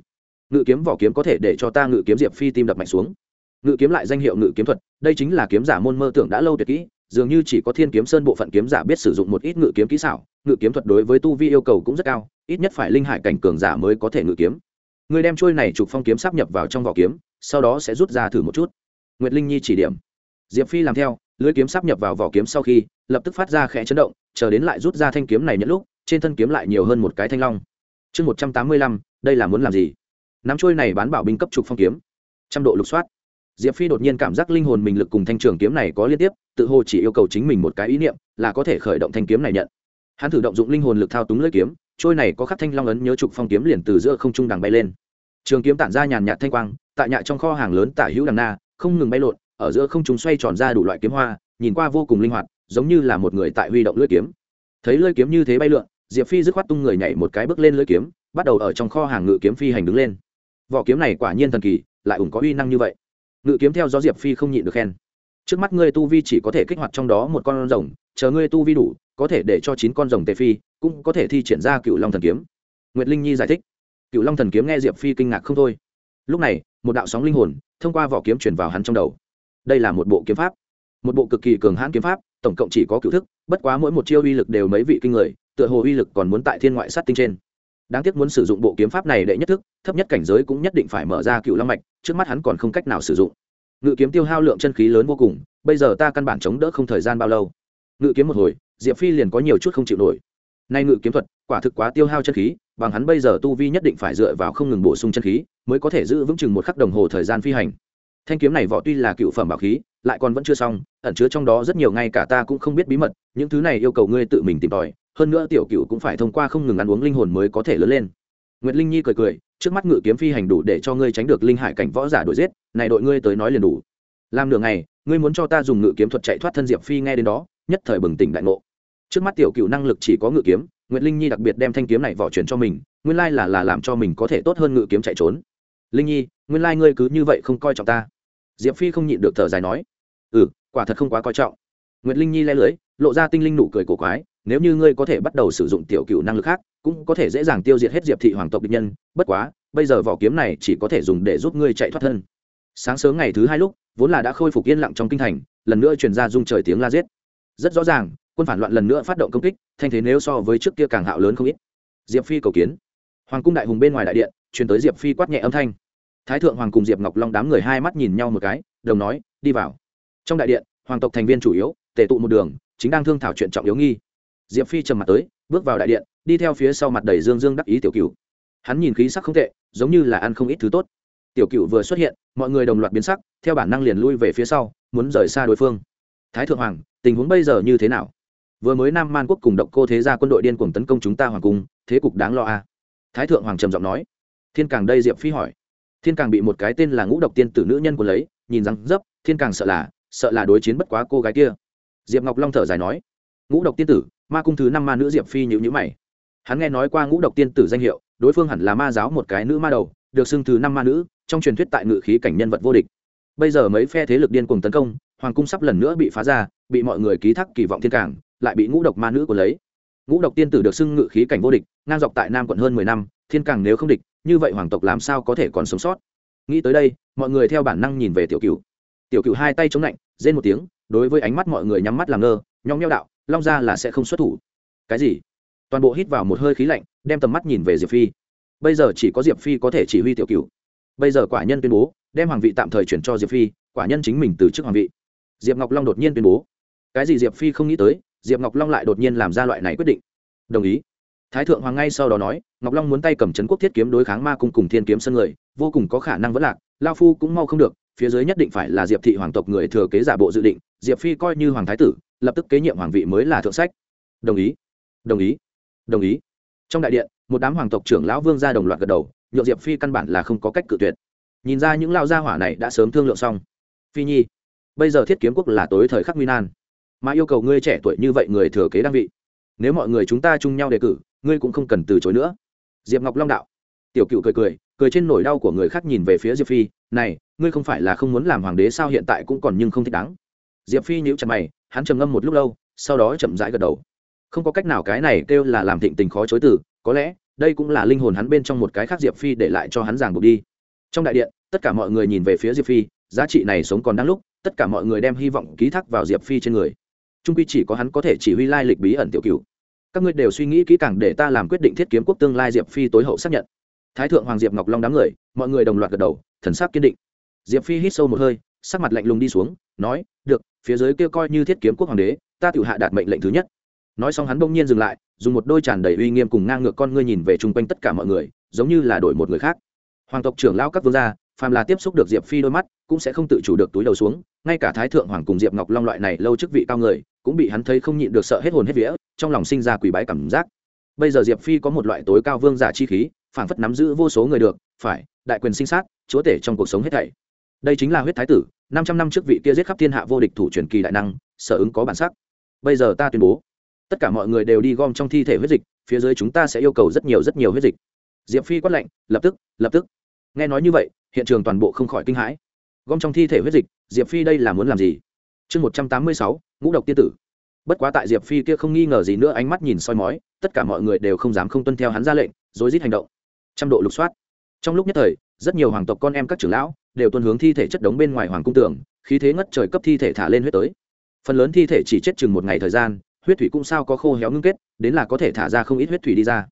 Ngự kiếm vỏ kiếm có thể để cho ta ngự kiếm diệp phi tim đập mạnh xuống. Ngự kiếm lại danh hiệu ngự kiếm thuật, đây chính là kiếm giả môn mơ tưởng đã lâu tuyệt kỹ dường như chỉ có thiên kiếm sơn bộ phận kiếm giả biết sử dụng một ít ngự kiếm kỹ xảo, ngự kiếm thuật đối với tu vi yêu cầu cũng rất cao, ít nhất phải linh hải cảnh cường giả mới có thể ngự kiếm. Người đem trôi này trục phong kiếm sắp nhập vào trong vỏ kiếm, sau đó sẽ rút ra thử một chút. Nguyệt linh nhi chỉ điểm. Diệp phi làm theo, lưới kiếm sắp nhập vào vỏ kiếm sau khi, lập tức phát ra khẽ chấn động, chờ đến lại rút ra thanh kiếm này nhẫn lúc, trên thân kiếm lại nhiều hơn một cái thanh long. Chương một trăm tám mươi lăm, đây là muốn làm gì? Nắm trôi này bán bảo binh cấp trục phong kiếm. Trăm độ lục soát diệp phi đột nhiên cảm giác linh hồn mình lực cùng thanh trường kiếm này có liên tiếp, tự hồ chỉ yêu cầu chính mình một cái ý niệm, là có thể khởi động thanh kiếm này nhận. Hắn thử động dụng linh hồn lực thao túng lưỡi kiếm, trôi này có khắc thanh long ấn nhớ trục phong kiếm liền từ giữa không trung đằng bay lên. Trường kiếm tản ra nhàn nhạt thanh quang tại nhạ trong kho hàng lớn tả hữu đằng na, không ngừng bay lộn, ở giữa không trung xoay tròn ra đủ loại kiếm hoa, nhìn qua vô cùng linh hoạt, giống như là một người tại huy động lưỡi kiếm. Thấy lưỡi kiếm như thế bay lượn, diệp phi dứt khoát tung người nhảy một cái bước lên lưỡi kiếm, bắt đầu ở trong kho hàng ngự kiếm phi hành đứng lên. Vỏ kiếm này quả nhiên thần kỳ, lại ủng có uy năng như vậy ngự kiếm theo gió diệp phi không nhịn được khen. Trước mắt ngươi tu vi chỉ có thể kích hoạt trong đó một con rồng, chờ ngươi tu vi đủ, có thể để cho chín con rồng tề phi, cũng có thể thi triển ra cựu long thần kiếm. Nguyệt linh nhi giải thích. Cựu long thần kiếm nghe diệp phi kinh ngạc không thôi. Lúc này, một đạo sóng linh hồn, thông qua vỏ kiếm chuyển vào hắn trong đầu. Đây là một bộ kiếm pháp. Một bộ cực kỳ cường hãn kiếm pháp, tổng cộng chỉ có cựu thức, bất quá mỗi một chiêu uy lực đều mấy vị kinh người, tựa hồ uy lực còn muốn tại thiên ngoại sát tinh trên đáng tiếc muốn sử dụng bộ kiếm pháp này đệ nhất thức, thấp nhất cảnh giới cũng nhất định phải mở ra cựu long mạch, trước mắt hắn còn không cách nào sử dụng. Ngự kiếm tiêu hao lượng chân khí lớn vô cùng, bây giờ ta căn bản chống đỡ không thời gian bao lâu. Ngự kiếm một hồi, diệp phi liền có nhiều chút không chịu nổi. Nay ngự kiếm thuật, quả thực quá tiêu hao chân khí, bằng hắn bây giờ tu vi nhất định phải dựa vào không ngừng bổ sung chân khí, mới có thể giữ vững chừng một khắc đồng hồ thời gian phi hành. Thanh kiếm này vỏ tuy là cựu phẩm bảo khí, lại còn vẫn chưa xong, ẩn chứa trong đó rất nhiều, ngay cả ta cũng không biết bí mật, những thứ này yêu cầu ngươi tự mình tìm tòi hơn nữa tiểu cựu cũng phải thông qua không ngừng ăn uống linh hồn mới có thể lớn lên Nguyệt Linh Nhi cười cười, trước mắt ngự kiếm phi hành đủ để cho ngươi tránh được linh hải cảnh võ giả đuổi giết, này đội ngươi tới nói liền đủ. Làm nửa ngày, ngươi muốn cho ta dùng ngự kiếm thuật chạy thoát thân Diệp Phi nghe đến đó, nhất thời bừng tỉnh đại ngộ. Trước mắt tiểu cựu năng lực chỉ có ngự kiếm, Nguyệt Linh Nhi đặc biệt đem thanh kiếm này vỏ chuyển cho mình, nguyên lai là là làm cho mình có thể tốt hơn ngự kiếm chạy trốn. Linh Nhi, nguyên lai ngươi cứ như vậy không coi trọng ta. Diệp Phi không nhịn được thở dài nói, "Ừ, quả thật không quá coi trọng." Nguyệt Linh Nhi le lưới, lộ ra tinh linh nụ cười cổ quái, nếu như ngươi có thể bắt đầu sử dụng tiểu cựu năng lực khác, cũng có thể dễ dàng tiêu diệt hết diệp thị hoàng tộc địch nhân. Bất quá, bây giờ vỏ kiếm này chỉ có thể dùng để giúp ngươi chạy thoát thân. Sáng sớm ngày thứ hai lúc, vốn là đã khôi phục yên lặng trong kinh thành, lần nữa truyền ra dung trời tiếng la giết. Rất rõ ràng, quân phản loạn lần nữa phát động công kích, thanh thế nếu so với trước kia càng hạo lớn không ít. Diệp phi cầu kiến. Hoàng cung đại hùng bên ngoài đại điện, truyền tới diệp phi quát nhẹ âm thanh. Thái thượng hoàng cùng diệp ngọc long đám người hai mắt nhìn nhau một cái, đồng nói, đi vào. Trong đại điện, hoàng tộc thành viên chủ yếu, tề tụ một đường, chính đang thương thảo chuyện trọng yếu nghi diệp phi trầm mặt tới, bước vào đại điện, đi theo phía sau mặt đầy dương dương đắc ý tiểu cựu hắn nhìn khí sắc không tệ, giống như là ăn không ít thứ tốt. Tiểu cựu vừa xuất hiện, mọi người đồng loạt biến sắc, theo bản năng liền lui về phía sau, muốn rời xa đối phương. Thái thượng hoàng, tình huống bây giờ như thế nào? Vừa mới nam man quốc cùng động cô thế ra quân đội điên cuồng tấn công chúng ta hoàng cung, thế cục đáng lo à? thái thượng hoàng trầm giọng nói. Thiên càng đây diệp phi hỏi. Thiên càng bị một cái tên là ngũ độc tiên tử nữ nhân của lấy, nhìn rằng dấp, thiên càng sợ là sợ là đối chiến bất quá cô gái kia. Diệp ngọc long thở dài nói. Ngũ độc tiên tử ma cung thứ năm ma nữ diệp phi nhữ nhữ mày. Hắn nghe nói qua ngũ độc tiên tử danh hiệu, đối phương hẳn là ma giáo một cái nữ ma đầu, được xưng thứ năm ma nữ, trong truyền thuyết tại ngự khí cảnh nhân vật vô địch. Bây giờ mấy phe thế lực điên cuồng tấn công, hoàng cung sắp lần nữa bị phá ra, bị mọi người ký thác kỳ vọng thiên cảng, lại bị ngũ độc ma nữ của lấy. Ngũ độc tiên tử được xưng ngự khí cảnh vô địch, ngang dọc tại nam quận hơn mười năm, thiên cảng nếu không địch, như vậy hoàng tộc làm sao có thể còn sống sót? Nghĩ tới đây, mọi người theo bản năng nhìn về tiểu cựu tiểu cựu hai tay chống lạnh, rên một tiếng, đối với ánh mắt mọi người nhắm mắt làm ngơ, nhong nheo đạo long Gia là sẽ không xuất thủ. Cái gì? Toàn bộ hít vào một hơi khí lạnh, đem tầm mắt nhìn về diệp phi. Bây giờ chỉ có diệp phi có thể chỉ huy tiểu cựu bây giờ quả nhân tuyên bố, đem hoàng vị tạm thời chuyển cho diệp phi, quả nhân chính mình từ chức hoàng vị. Diệp ngọc long đột nhiên tuyên bố. Cái gì diệp phi không nghĩ tới, diệp ngọc long lại đột nhiên làm ra loại này quyết định. Đồng ý. Thái thượng hoàng ngay sau đó nói, ngọc long muốn tay cầm trấn quốc thiết kiếm đối kháng ma cung cùng thiên kiếm sân người, vô cùng có khả năng vẫn lạc, lao phu cũng mau không được, phía dưới nhất định phải là diệp thị hoàng tộc người thừa kế giả bộ dự định, diệp phi coi như hoàng thái tử lập tức kế nhiệm hoàng vị mới là thượng sách. Đồng ý đồng ý đồng ý. Trong đại điện, một đám hoàng tộc trưởng lão vương ra đồng loạt gật đầu, nhượng diệp phi căn bản là không có cách cự tuyệt. Nhìn ra những lao gia hỏa này đã sớm thương lượng xong. Phi nhi, bây giờ thiết kiếm quốc là tối thời khắc nguy nan. Mà yêu cầu ngươi trẻ tuổi như vậy người thừa kế đăng vị. Nếu mọi người chúng ta chung nhau đề cử, ngươi cũng không cần từ chối nữa. Diệp ngọc long đạo. Tiểu cựu cười cười cười trên nỗi đau của người khác nhìn về phía diệp phi, này, ngươi không phải là không muốn làm hoàng đế sao hiện tại cũng còn nhưng không thích đáng. Diệp phi nhíu chặt mày hắn trầm ngâm một lúc lâu, sau đó chậm rãi gật đầu. Không có cách nào cái này kêu là làm thịnh tình khó chối từ, có lẽ, đây cũng là linh hồn hắn bên trong một cái khác diệp phi để lại cho hắn giảng buộc đi. Trong đại điện, tất cả mọi người nhìn về phía diệp phi, giá trị này sống còn đang lúc, tất cả mọi người đem hy vọng ký thác vào diệp phi trên người. Trung quy chỉ có hắn có thể chỉ huy lai lịch bí ẩn tiểu cựu các ngươi đều suy nghĩ kỹ càng để ta làm quyết định thiết kiếm quốc tương lai diệp phi tối hậu xác nhận. Thái thượng hoàng diệp ngọc long đám người, mọi người đồng loạt gật đầu, thần sắc kiên định. Diệp phi hít sâu một hơi sắc mặt lạnh lùng đi xuống, nói, được, phía dưới kia coi như thiết kiếm quốc hoàng đế, ta tự hạ đạt mệnh lệnh thứ nhất. Nói xong hắn bỗng nhiên dừng lại, dùng một đôi tràn đầy uy nghiêm cùng ngang ngược con ngươi nhìn về chung quanh tất cả mọi người, giống như là đổi một người khác. Hoàng tộc trưởng lao các vương gia, phàm là tiếp xúc được diệp phi đôi mắt, cũng sẽ không tự chủ được túi đầu xuống, ngay cả thái thượng hoàng cùng diệp ngọc long loại này lâu chức vị cao người, cũng bị hắn thấy không nhịn được sợ hết hồn hết vía, trong lòng sinh ra quỷ bái cảm giác. Bây giờ diệp phi có một loại tối cao vương giả chi khí, phảng phất nắm giữ vô số người được, phải, đại quyền sinh sát, chúa tể trong cuộc sống hết thảy. Đây chính là huyết thái tử năm trăm năm trước vị kia giết khắp thiên hạ vô địch thủ truyền kỳ đại năng, sở ứng có bản sắc. Bây giờ ta tuyên bố, tất cả mọi người đều đi gom trong thi thể huyết dịch, phía dưới chúng ta sẽ yêu cầu rất nhiều rất nhiều huyết dịch. Diệp phi quát lệnh lập tức lập tức. Nghe nói như vậy, hiện trường toàn bộ không khỏi kinh hãi. Gom trong thi thể huyết dịch, diệp phi đây là muốn làm gì? Chương một trăm tám mươi sáu, ngũ độc tiên tử. Bất quá tại diệp phi kia không nghi ngờ gì nữa, ánh mắt nhìn soi mói, tất cả mọi người đều không dám không tuân theo hắn ra lệnh, rối rít hành động. Trăm độ lục soát. Trong lúc nhất thời, rất nhiều hoàng tộc con em các trưởng lão đều tuân hướng thi thể chất đống bên ngoài hoàng cung tường, khí thế ngất trời cấp thi thể thả lên huyết tới. Phần lớn thi thể chỉ chết chừng một ngày thời gian, huyết thủy cũng sao có khô héo ngưng kết, đến là có thể thả ra không ít huyết thủy đi ra.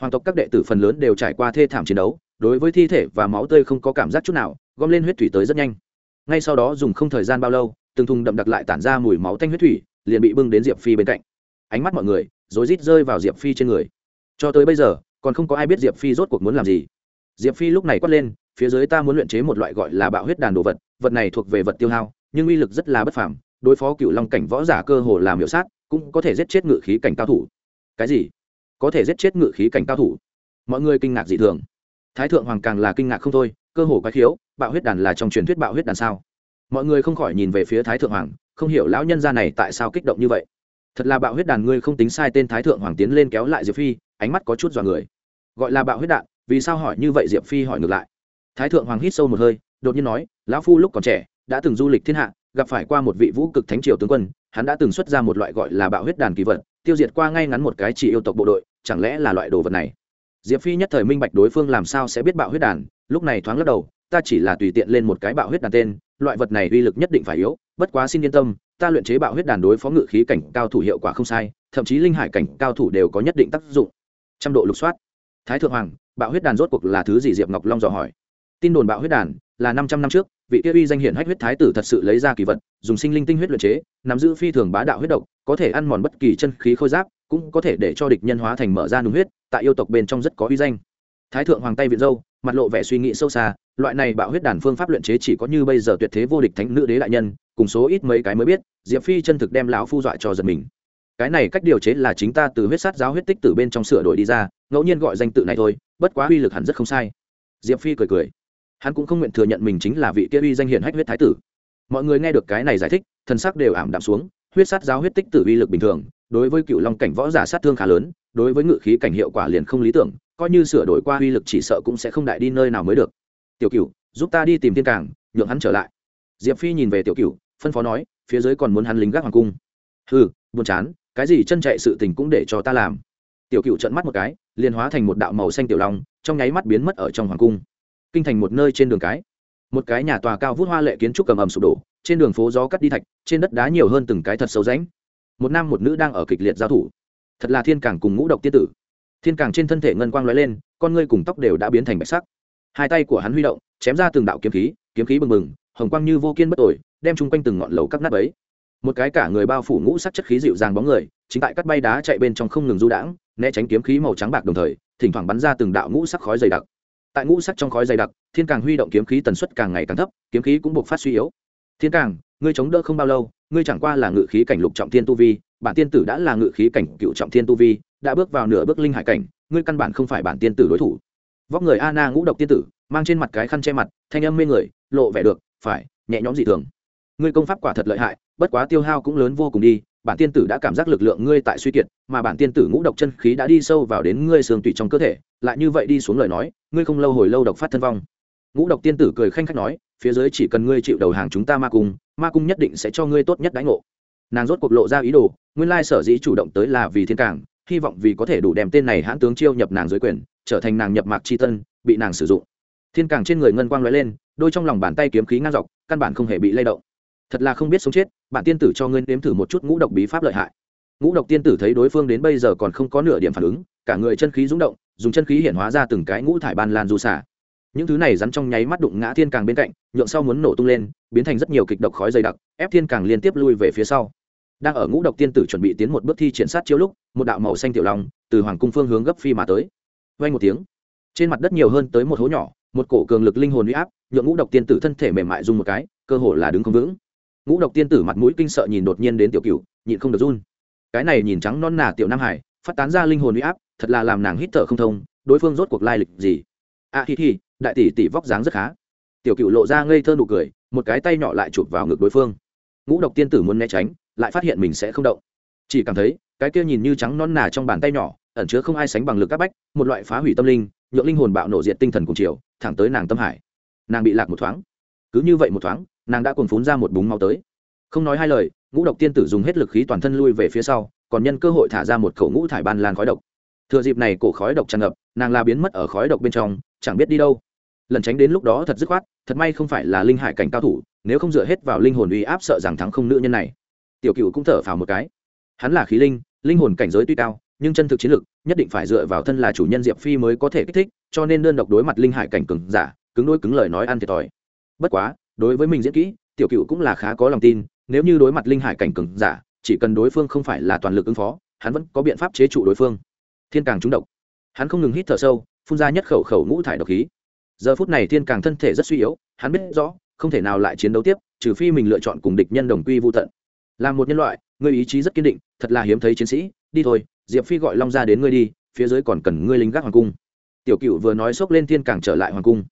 Hoàng tộc các đệ tử phần lớn đều trải qua thê thảm chiến đấu, đối với thi thể và máu tươi không có cảm giác chút nào, gom lên huyết thủy tới rất nhanh. Ngay sau đó dùng không thời gian bao lâu, từng thùng đậm đặc lại tản ra mùi máu tanh huyết thủy, liền bị bưng đến diệp phi bên cạnh. Ánh mắt mọi người rối rít rơi vào diệp phi trên người. Cho tới bây giờ, còn không có ai biết diệp phi rốt cuộc muốn làm gì. Diệp phi lúc này quát lên phía dưới ta muốn luyện chế một loại gọi là bạo huyết đàn đồ vật vật này thuộc về vật tiêu hao, nhưng uy lực rất là bất phàm, đối phó cựu long cảnh võ giả cơ hồ làm hiệu sát, cũng có thể giết chết ngự khí cảnh cao thủ. Cái gì? Có thể giết chết ngự khí cảnh cao thủ? Mọi người kinh ngạc dị thường. Thái thượng hoàng càng là kinh ngạc không thôi, cơ hồ quái khiếu, bạo huyết đàn là trong truyền thuyết bạo huyết đàn sao? Mọi người không khỏi nhìn về phía thái thượng hoàng, không hiểu lão nhân gia này tại sao kích động như vậy. Thật là bạo huyết đàn ngươi không tính sai tên thái thượng hoàng tiến lên kéo lại diệp phi, ánh mắt có chút dọa người. Gọi là bạo huyết đạn, vì sao hỏi như vậy diệp phi hỏi ngược lại thái thượng hoàng hít sâu một hơi, đột nhiên nói, lão phu lúc còn trẻ, đã từng du lịch thiên hạ, gặp phải qua một vị vũ cực thánh triều tướng quân, hắn đã từng xuất ra một loại gọi là bạo huyết đàn kỳ vật, tiêu diệt qua ngay ngắn một cái chỉ yêu tộc bộ đội, chẳng lẽ là loại đồ vật này? Diệp phi nhất thời minh bạch đối phương làm sao sẽ biết bạo huyết đàn, lúc này thoáng lắc đầu, ta chỉ là tùy tiện lên một cái bạo huyết đàn tên, loại vật này uy lực nhất định phải yếu, bất quá xin yên tâm, ta luyện chế bạo huyết đàn đối phó ngự khí cảnh cao thủ hiệu quả không sai, thậm chí linh hải cảnh cao thủ đều có nhất định tác dụng. Trăm độ lục soát. Thái thượng hoàng, bạo huyết đàn rốt cuộc là thứ gì? Diệp ngọc long dò hỏi tin đồn bạo huyết đàn là năm trăm năm trước, vị kia uy danh hiển hách huyết thái tử thật sự lấy ra kỳ vật, dùng sinh linh tinh huyết luyện chế, nắm giữ phi thường bá đạo huyết độc, có thể ăn mòn bất kỳ chân khí khôi giáp, cũng có thể để cho địch nhân hóa thành mở ra nung huyết, tại yêu tộc bên trong rất có uy danh. Thái thượng hoàng tay viện dâu, mặt lộ vẻ suy nghĩ sâu xa, loại này bạo huyết đàn phương pháp luyện chế chỉ có như bây giờ tuyệt thế vô địch thánh nữ đế đại nhân, cùng số ít mấy cái mới biết, diệp phi chân thực đem lão phu dọa cho giật mình. Cái này cách điều chế là chính ta từ huyết sát giáo huyết tích từ bên trong sửa đổi đi ra, ngẫu nhiên gọi danh tự này thôi, bất quá uy lực hẳn rất không sai. Diệp phi cười cười hắn cũng không nguyện thừa nhận mình chính là vị kia uy danh hiển hách huyết thái tử. Mọi người nghe được cái này giải thích, thần sắc đều ảm đạm xuống, huyết sát giáo huyết tích tử uy lực bình thường, đối với cựu long cảnh võ giả sát thương khá lớn, đối với ngự khí cảnh hiệu quả liền không lý tưởng, coi như sửa đổi qua uy lực chỉ sợ cũng sẽ không đại đi nơi nào mới được. Tiểu cựu giúp ta đi tìm thiên cảng, nhượng hắn trở lại. Diệp phi nhìn về tiểu cựu phân phó nói, phía dưới còn muốn hắn lính gác hoàng cung. Hừ, buồn chán, cái gì chân chạy sự tình cũng để cho ta làm. Tiểu cựu trận mắt một cái, liền hóa thành một đạo màu xanh tiểu long, trong nháy mắt biến mất ở trong hoàng cung kinh thành một nơi trên đường cái. Một cái nhà tòa cao vút hoa lệ kiến trúc cầm ầm sụp đổ, trên đường phố gió cắt đi thạch, trên đất đá nhiều hơn từng cái thật sâu ránh một nam một nữ đang ở kịch liệt giao thủ. Thật là thiên cảng cùng ngũ độc tiên tử. Thiên cảng trên thân thể ngân quang lóe lên, con ngươi cùng tóc đều đã biến thành bạch sắc. Hai tay của hắn huy động, chém ra từng đạo kiếm khí kiếm khí bừng bừng, hồng quang như vô kiên bất tội đem chung quanh từng ngọn lầu cắt nát ấy một cái cả người bao phủ ngũ sắc chất khí dịu dàng bóng người, chính tại cắt bay đá chạy bên trong không ngừng du đãng, né tránh kiếm khí màu trắng bạc đồng thời, thỉnh thoảng bắn ra từng đạo ngũ sắc khói dày đặc tại ngũ sắc trong khói dày đặc, thiên càng huy động kiếm khí tần suất càng ngày càng thấp, kiếm khí cũng buộc phát suy yếu. Thiên càng, ngươi chống đỡ không bao lâu, ngươi chẳng qua là ngự khí cảnh lục trọng thiên tu vi, bản tiên tử đã là ngự khí cảnh cựu trọng thiên tu vi, đã bước vào nửa bước linh hải cảnh, ngươi căn bản không phải bản tiên tử đối thủ. Vóc người a na ngũ độc tiên tử, mang trên mặt cái khăn che mặt, thanh âm mê người, lộ vẻ được, phải, nhẹ nhõm dị thường. Ngươi công pháp quả thật lợi hại, bất quá tiêu hao cũng lớn vô cùng đi, bản tiên tử đã cảm giác lực lượng ngươi tại suy kiệt, mà bản tiên tử ngũ độc chân khí đã đi sâu vào đến ngươi xương tủy trong cơ thể, lại như vậy đi xuống lời nói ngươi không lâu hồi lâu độc phát thân vong. Ngũ độc tiên tử cười khanh khách nói, phía dưới chỉ cần ngươi chịu đầu hàng chúng ta ma cung ma cung nhất định sẽ cho ngươi tốt nhất đánh ngộ. Nàng rốt cuộc lộ ra ý đồ, nguyên lai sở dĩ chủ động tới là vì thiên cảng, hy vọng vì có thể đủ đem tên này hãn tướng chiêu nhập nàng dưới quyền, trở thành nàng nhập mạc c h i tân, bị nàng sử dụng. Thiên cảng trên người ngân quang l ó e lên, đôi trong lòng bàn tay kiếm khí ngang dọc, căn bản không hề bị lay động. Thật là không biết sống chết, bạn tiên tử cho ngươi nếm thử một chút ngũ độc bí pháp lợi hại. Ngũ độc tiên tử thấy đối phương đến bây giờ còn không có nửa điểm phản ứng, cả người chân khí rúng động dùng chân khí hiện hóa ra từng cái ngũ thải ban lan du xả. Những thứ này rắn trong nháy mắt đụng ngã thiên càng bên cạnh, nhượng sau muốn nổ tung lên, biến thành rất nhiều kịch độc khói dày đặc, ép thiên càng liên tiếp lui về phía sau. Đang ở ngũ độc tiên tử chuẩn bị tiến một bước thi triển sát chiếu lúc, một đạo màu xanh tiểu long từ hoàng cung phương hướng gấp phi mà tới. Vay một tiếng, trên mặt đất nhiều hơn tới một hố nhỏ, một cổ cường lực linh hồn huy áp, nhượng ngũ độc tiên tử thân thể mềm mại dùng một cái, cơ hồ là đứng không vững. Ngũ độc tiên tử mặt mũi kinh sợ nhìn đột nhiên đến tiểu cửu, nhịn không được run. Cái này nhìn trắng non nà tiểu nam hải, phát tán ra linh hồn huy áp thật là làm nàng hít thở không thông, đối phương rốt cuộc lai lịch gì? A hi hi, đại tỷ tỷ vóc dáng rất khá. Tiểu cựu lộ ra ngây thơ nụ cười, một cái tay nhỏ lại chụp vào ngực đối phương. Ngũ độc tiên tử muốn né tránh, lại phát hiện mình sẽ không động. Chỉ cảm thấy, cái kia nhìn như trắng non nà trong bàn tay nhỏ, ẩn chứa không ai sánh bằng lực các bách, một loại phá hủy tâm linh, nhượng linh hồn bạo nổ diệt tinh thần cùng chiều, thẳng tới nàng tâm hải. Nàng bị lạc một thoáng. Cứ như vậy một thoáng, nàng đã cuồng phún ra một búng máu tới. Không nói hai lời, ngũ độc tiên tử dùng hết lực khí toàn thân lui về phía sau, còn nhân cơ hội thả ra một khẩu ngũ thải ban lan khói độc thừa dịp này cổ khói độc tràn ngập, nàng la biến mất ở khói độc bên trong, chẳng biết đi đâu. Lần tránh đến lúc đó thật dứt khoát, thật may không phải là linh hải cảnh cao thủ, nếu không dựa hết vào linh hồn uy áp sợ rằng thắng không nữ nhân này. Tiểu cựu cũng thở phào một cái. Hắn là khí linh linh hồn cảnh giới tuy cao, nhưng chân thực chiến lực, nhất định phải dựa vào thân là chủ nhân diệp phi mới có thể kích thích, cho nên đơn độc đối mặt linh hải cảnh cừng giả, cứng đôi cứng lời nói ăn thiệt thòi. Bất quá, đối với mình diễn kỹ, tiểu cựu cũng là khá có lòng tin, nếu như đối mặt linh hải cảnh cừng giả, chỉ cần đối phương không phải là toàn lực ứng phó, hắn vẫn có biện pháp chế trụ đối phương thiên càng trúng độc. Hắn không ngừng hít thở sâu, phun ra nhất khẩu khẩu ngũ thải độc khí. Giờ phút này thiên càng thân thể rất suy yếu, hắn biết rõ, không thể nào lại chiến đấu tiếp, trừ phi mình lựa chọn cùng địch nhân đồng quy vô tận. Là một nhân loại, ngươi ý chí rất kiên định, thật là hiếm thấy chiến sĩ. Đi thôi, diệp phi gọi long ra đến ngươi đi, phía dưới còn cần ngươi lính gác hoàng cung. Tiểu cựu vừa nói xốc lên thiên càng trở lại hoàng cung.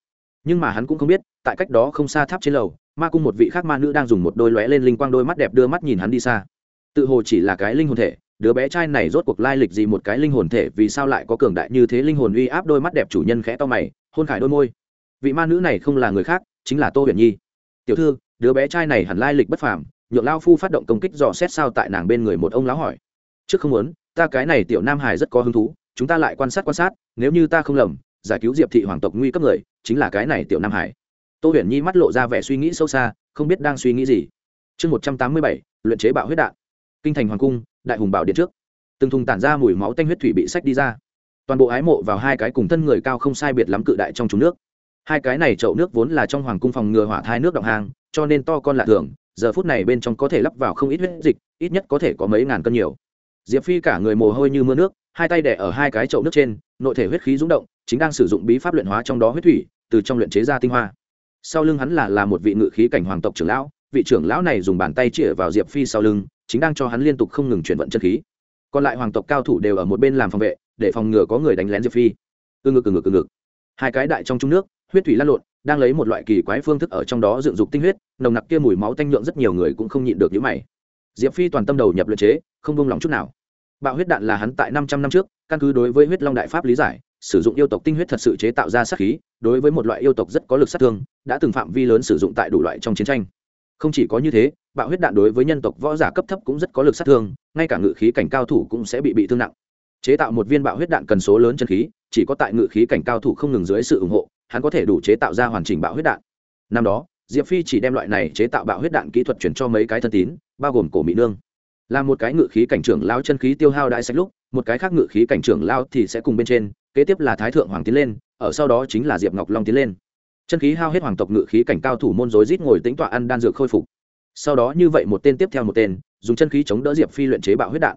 Nhưng mà hắn cũng không biết, tại cách đó không xa tháp trên lầu, ma cung một vị khác ma nữ đang dùng một đôi lóe lên linh quang đôi mắt đẹp đưa mắt nhìn hắn đi xa. Tự hồ chỉ là cái linh hồn thể đứa bé trai này rốt cuộc lai lịch gì một cái linh hồn thể, vì sao lại có cường đại như thế linh hồn uy áp? Đôi mắt đẹp chủ nhân khẽ to mày, hôn khải đôi môi. Vị ma nữ này không là người khác, chính là tô huyền nhi. Tiểu thư, đứa bé trai này hẳn lai lịch bất phàm, nhượng lao phu phát động công kích dò xét sao tại nàng bên người một ông lão hỏi. Trước không muốn, ta cái này tiểu nam hải rất có hứng thú, chúng ta lại quan sát quan sát, nếu như ta không lầm, giải cứu diệp thị hoàng tộc nguy cấp người, chính là cái này tiểu nam hải tô huyền nhi mắt lộ ra vẻ suy nghĩ sâu xa, không biết đang suy nghĩ gì. Chương một trăm tám mươi bảy, luyện chế bạo huyết đạn kinh thành hoàng cung đại hùng bảo điện trước. Từng thùng tản ra mùi máu tanh huyết thủy bị sách đi ra. Toàn bộ ái mộ vào hai cái cùng thân người cao không sai biệt lắm cự đại trong trúng nước. Hai cái này chậu nước vốn là trong hoàng cung phòng ngừa hỏa thai nước động hàng, cho nên to con lạ thường giờ phút này bên trong có thể lắp vào không ít huyết dịch ít nhất có thể có mấy ngàn cân nhiều. Diệp phi cả người mồ hôi như mưa nước hai tay đẻ ở hai cái chậu nước trên nội thể huyết khí rúng động chính đang sử dụng bí pháp luyện hóa trong đó huyết thủy từ trong luyện chế ra tinh hoa. Sau lưng hắn là là một vị ngự khí cảnh hoàng tộc trưởng lão vị trưởng lão này dùng bàn tay chĩa vào diệp phi sau lưng chính đang cho hắn liên tục không ngừng chuyển vận chân khí. Còn lại hoàng tộc cao thủ đều ở một bên làm phòng vệ, để phòng ngừa có người đánh lén diệp phi. Ư ngực ư ngực ư ngực. Hai cái đại trong trung nước, huyết thủy lan lộn, đang lấy một loại kỳ quái phương thức ở trong đó dựng dục tinh huyết, nồng nặc kia mùi máu tanh nhượng rất nhiều người cũng không nhịn được những mày. Diệp phi toàn tâm đầu nhập luyện chế, không buông lỏng chút nào. Bạo huyết đạn là hắn tại năm trăm năm trước, căn cứ đối với huyết long đại pháp lý giải, sử dụng yêu tộc tinh huyết thật sự chế tạo ra sát khí, đối với một loại yêu tộc rất có lực sát thương, đã từng phạm vi lớn sử dụng tại đủ loại trong chiến tranh không chỉ có như thế, bạo huyết đạn đối với nhân tộc võ giả cấp thấp cũng rất có lực sát thương, ngay cả ngự khí cảnh cao thủ cũng sẽ bị bị thương nặng. Chế tạo một viên bạo huyết đạn cần số lớn chân khí, chỉ có tại ngự khí cảnh cao thủ không ngừng dưới sự ủng hộ, hắn có thể đủ chế tạo ra hoàn chỉnh bạo huyết đạn. Năm đó, diệp phi chỉ đem loại này chế tạo bạo huyết đạn kỹ thuật chuyển cho mấy cái thân tín, bao gồm cổ mỹ nương. Là một cái ngự khí cảnh trưởng lao chân khí tiêu hao đại sách lúc, một cái khác ngự khí cảnh trưởng lao thì sẽ cùng bên trên, kế tiếp là thái thượng hoàng tiến lên, ở sau đó chính là diệp ngọc long tiến lên chân khí hao hết hoàng tộc ngự khí cảnh cao thủ môn rối rít ngồi tính tọa ăn đan dược khôi phục. Sau đó như vậy một tên tiếp theo một tên, dùng chân khí chống đỡ diệp phi luyện chế bạo huyết đạn.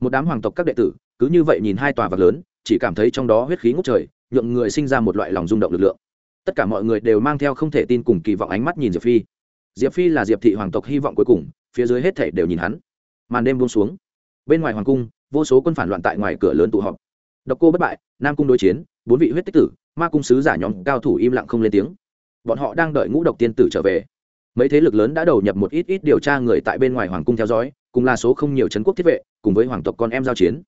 Một đám hoàng tộc các đệ tử, cứ như vậy nhìn hai tòa vật lớn, chỉ cảm thấy trong đó huyết khí ngút trời, nhượng người sinh ra một loại lòng rung động lực lượng. Tất cả mọi người đều mang theo không thể tin cùng kỳ vọng ánh mắt nhìn diệp phi. Diệp phi là diệp thị hoàng tộc hy vọng cuối cùng, phía dưới hết thể đều nhìn hắn. Màn đêm buông xuống. Bên ngoài hoàng cung, vô số quân phản loạn tại ngoài cửa lớn tụ họp. Độc cô bất bại, nam cung đối chiến, bốn vị huyết tích tử ma cung sứ giả nhóm cao thủ im lặng không lên tiếng. Bọn họ đang đợi ngũ độc tiên tử trở về. Mấy thế lực lớn đã đầu nhập một ít ít điều tra người tại bên ngoài hoàng cung theo dõi, cùng là số không nhiều trấn quốc thiết vệ, cùng với hoàng tộc con em giao chiến.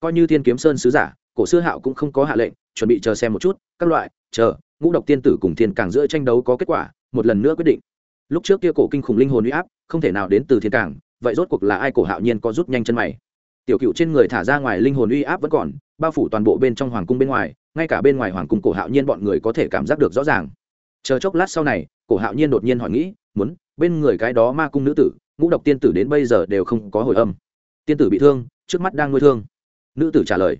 Coi như thiên kiếm sơn sứ giả, cổ xưa hạo cũng không có hạ lệnh, chuẩn bị chờ xem một chút, các loại, chờ, ngũ độc tiên tử cùng thiên càng giữa tranh đấu có kết quả, một lần nữa quyết định. Lúc trước kia cổ kinh khủng linh hồn uy áp, không thể nào đến từ thiên càng, vậy rốt cuộc là ai cổ hạo nhiên có rút nhanh chân mày. Tiểu cựu trên người thả ra ngoài linh hồn uy áp vẫn còn, bao phủ toàn bộ bên trong hoàng cung bên ngoài ngay cả bên ngoài hoàng cung cổ hạo nhiên bọn người có thể cảm giác được rõ ràng. Chờ chốc lát sau này, cổ hạo nhiên đột nhiên hỏi nghĩ, muốn, bên người cái đó ma cung nữ tử, ngũ độc tiên tử đến bây giờ đều không có hồi âm. Tiên tử bị thương, trước mắt đang nuôi thương. Nữ tử trả lời,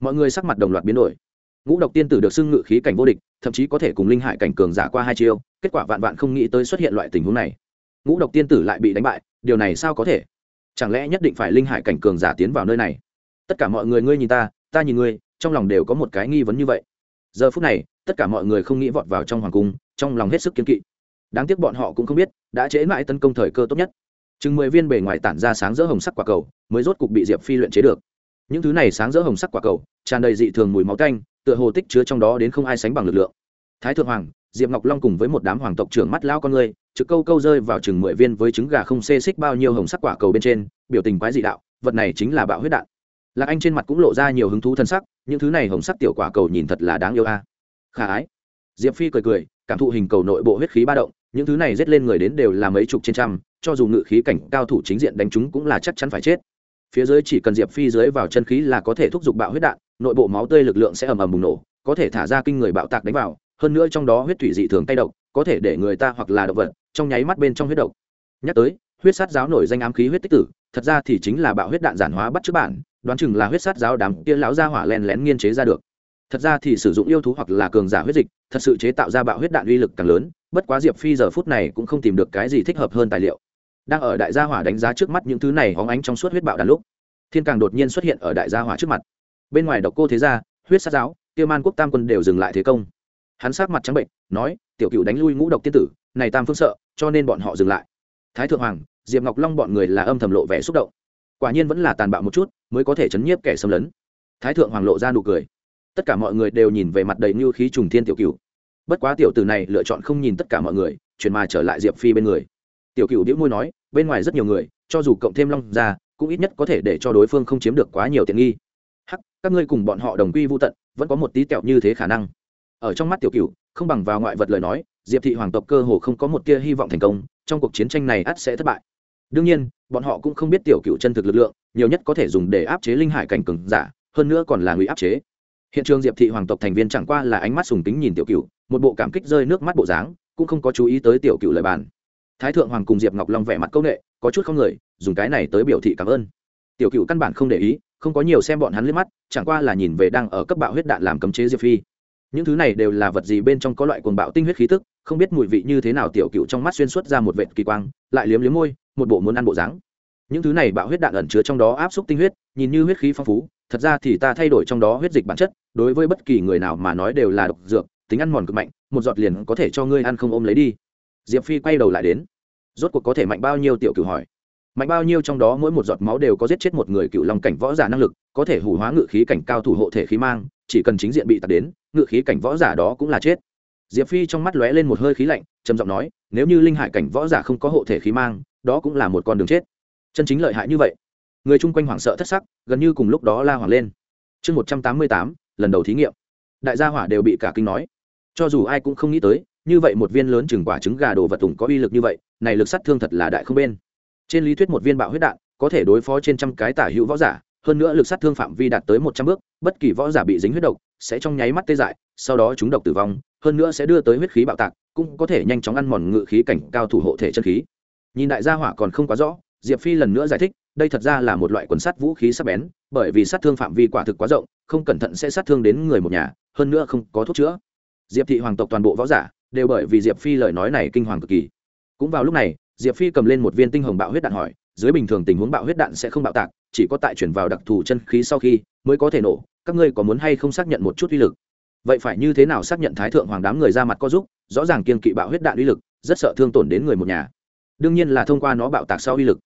mọi người sắc mặt đồng loạt biến đổi. Ngũ độc tiên tử được xưng ngự khí cảnh vô địch, thậm chí có thể cùng linh hải cảnh cường giả qua hai chiêu, kết quả vạn vạn không nghĩ tới xuất hiện loại tình huống này. Ngũ độc tiên tử lại bị đánh bại, điều này sao có thể? Chẳng lẽ nhất định phải linh hải cảnh cường giả tiến vào nơi này? Tất cả mọi người, ngươi nhìn ta ta nhìn ngươi trong lòng đều có một cái nghi vấn như vậy. Giờ phút này, tất cả mọi người không nghĩ vọt vào trong hoàng cung, trong lòng hết sức kiên kỵ. Đáng tiếc bọn họ cũng không biết, đã chế mãi tấn công thời cơ tốt nhất. Chừng mười viên bề ngoài tản ra sáng rỡ hồng sắc quả cầu, mới rốt cục bị diệp phi luyện chế được. Những thứ này sáng rỡ hồng sắc quả cầu, tràn đầy dị thường mùi máu canh tựa hồ tích chứa trong đó đến không ai sánh bằng lực lượng. Thái thượng hoàng, diệp ngọc long cùng với một đám hoàng tộc trưởng mắt lao con người, trực câu câu rơi vào chừng mười viên với trứng gà không xê xích bao nhiêu hồng sắc quả cầu bên trên, biểu tình quái dị đạo, vật này chính là bạo huyết đạn lạc anh trên mặt cũng lộ ra nhiều hứng thú thân sắc, những thứ này hồng sắc tiểu quả cầu nhìn thật là đáng yêu a. Khả ái. Diệp phi cười cười, cảm thụ hình cầu nội bộ huyết khí ba động, những thứ này rét lên người đến đều là mấy chục trên trăm, cho dù ngự khí cảnh cao thủ chính diện đánh chúng cũng là chắc chắn phải chết. Phía dưới chỉ cần diệp phi dưới vào chân khí là có thể thúc giục bạo huyết đạn, nội bộ máu tươi lực lượng sẽ ầm ầm bùng nổ, có thể thả ra kinh người bạo tạc đánh vào, hơn nữa trong đó huyết thủy dị thường tay độc, có thể để người ta hoặc là động vật, trong nháy mắt bên trong huyết độc. Nhắc tới, huyết sát giáo nổi danh ám khí huyết tích tử, thật ra thì chính là bạo huyết đạn giản hóa bắt trước bản đoán chừng là huyết sát giáo đám kia lão gia hỏa len lén nghiên chế ra được. Thật ra thì sử dụng yêu thú hoặc là cường giả huyết dịch, thật sự chế tạo ra bạo huyết đạn uy lực càng lớn, bất quá diệp phi giờ phút này cũng không tìm được cái gì thích hợp hơn tài liệu. Đang ở đại gia hỏa đánh giá trước mắt những thứ này hóng ánh trong suốt huyết bạo đàn lúc, thiên càng đột nhiên xuất hiện ở đại gia hỏa trước mặt. Bên ngoài độc cô thế gia, huyết sát giáo tiêu man quốc tam quân đều dừng lại thế công. Hắn sát mặt trắng bệnh, nói, tiểu cựu đánh lui ngũ độc tiên tử, này tam phương sợ, cho nên bọn họ dừng lại. Thái thượng hoàng, diệp ngọc long bọn người là âm thầm lộ vẻ xúc động quả nhiên vẫn là tàn bạo một chút, mới có thể chấn nhiếp kẻ xâm lấn. Thái thượng hoàng lộ ra nụ cười. Tất cả mọi người đều nhìn về mặt đầy như khí trùng thiên tiểu cựu bất quá tiểu tử này lựa chọn không nhìn tất cả mọi người, chuyển mà trở lại diệp phi bên người. Tiểu cựu đĩu môi nói, bên ngoài rất nhiều người, cho dù cộng thêm long ra cũng ít nhất có thể để cho đối phương không chiếm được quá nhiều tiện nghi. Hắc, các ngươi cùng bọn họ đồng quy vô tận, vẫn có một tí tẹo như thế khả năng. Ở trong mắt tiểu cựu không bằng vào ngoại vật lời nói, diệp thị hoàng tộc cơ hồ không có một tia hy vọng thành công, trong cuộc chiến tranh này ắt sẽ thất bại. Đương nhiên bọn họ cũng không biết tiểu cựu chân thực lực lượng, nhiều nhất có thể dùng để áp chế linh hải cảnh cường giả, hơn nữa còn là ngụy áp chế. Hiện trường diệp thị hoàng tộc thành viên chẳng qua là ánh mắt sùng tính nhìn tiểu cựu, một bộ cảm kích rơi nước mắt bộ dáng, cũng không có chú ý tới tiểu cựu lời bàn. Thái thượng hoàng cùng diệp ngọc long vẻ mặt công nghệ có chút không người, dùng cái này tới biểu thị cảm ơn. Tiểu cựu căn bản không để ý, không có nhiều xem bọn hắn liếc mắt, chẳng qua là nhìn về đang ở cấp bạo huyết đạn làm cấm chế diệp phi. Những thứ này đều là vật gì bên trong có loại cuồng bạo tinh huyết khí tức, không biết mùi vị như thế nào tiểu cựu trong mắt xuyên suốt ra một vệt kỳ quang, lại liếm liếm môi một bộ muốn ăn bộ dáng. Những thứ này bạo huyết đạn ẩn chứa trong đó áp suất tinh huyết, nhìn như huyết khí phong phú, thật ra thì ta thay đổi trong đó huyết dịch bản chất, đối với bất kỳ người nào mà nói đều là độc dược, tính ăn mòn cực mạnh, một giọt liền có thể cho ngươi ăn không ôm lấy đi. Diệp phi quay đầu lại đến. Rốt cuộc có thể mạnh bao nhiêu tiểu cửu hỏi? Mạnh bao nhiêu trong đó mỗi một giọt máu đều có giết chết một người cựu long cảnh võ giả năng lực, có thể hủ hóa ngự khí cảnh cao thủ hộ thể khí mang, chỉ cần chính diện bị tạt đến, ngự khí cảnh võ giả đó cũng là chết diệp phi trong mắt lóe lên một hơi khí lạnh, trầm giọng nói, nếu như linh hải cảnh võ giả không có hộ thể khí mang, đó cũng là một con đường chết. Chân chính lợi hại như vậy, người chung quanh hoảng sợ thất sắc, gần như cùng lúc đó la hoảng lên. Chương một trăm tám mươi tám, lần đầu thí nghiệm. Đại gia hỏa đều bị cả kinh nói. Cho dù ai cũng không nghĩ tới, như vậy một viên lớn chừng quả trứng gà đồ vật tùng có uy lực như vậy, này lực sát thương thật là đại không bên. Trên lý thuyết một viên bạo huyết đạn, có thể đối phó trên trăm cái tả hữu võ giả, hơn nữa lực sát thương phạm vi đạt tới một trăm bước, bất kỳ võ giả bị dính huyết độc, sẽ trong nháy mắt tê dại, sau đó chúng độc tử vong hơn nữa sẽ đưa tới huyết khí bạo tạc, cũng có thể nhanh chóng ăn mòn ngự khí cảnh cao thủ hộ thể chân khí. Nhìn đại gia hỏa còn không quá rõ, diệp phi lần nữa giải thích, đây thật ra là một loại quần sắt vũ khí sắc bén, bởi vì sát thương phạm vi quả thực quá rộng, không cẩn thận sẽ sát thương đến người một nhà, hơn nữa không có thuốc chữa. Diệp thị hoàng tộc toàn bộ võ giả đều bởi vì diệp phi lời nói này kinh hoàng cực kỳ. Cũng vào lúc này, diệp phi cầm lên một viên tinh hồng bạo huyết đạn hỏi, dưới bình thường tình huống bạo huyết đạn sẽ không bạo tạc, chỉ có tại chuyển vào đặc thù chân khí sau khi mới có thể nổ, các ngươi có muốn hay không xác nhận một chút uy lực? Vậy phải như thế nào xác nhận thái thượng hoàng đám người ra mặt có giúp, rõ ràng kiên kỵ bạo huyết đạn uy lực, rất sợ thương tổn đến người một nhà. Đương nhiên là thông qua nó bạo tạc sau uy lực.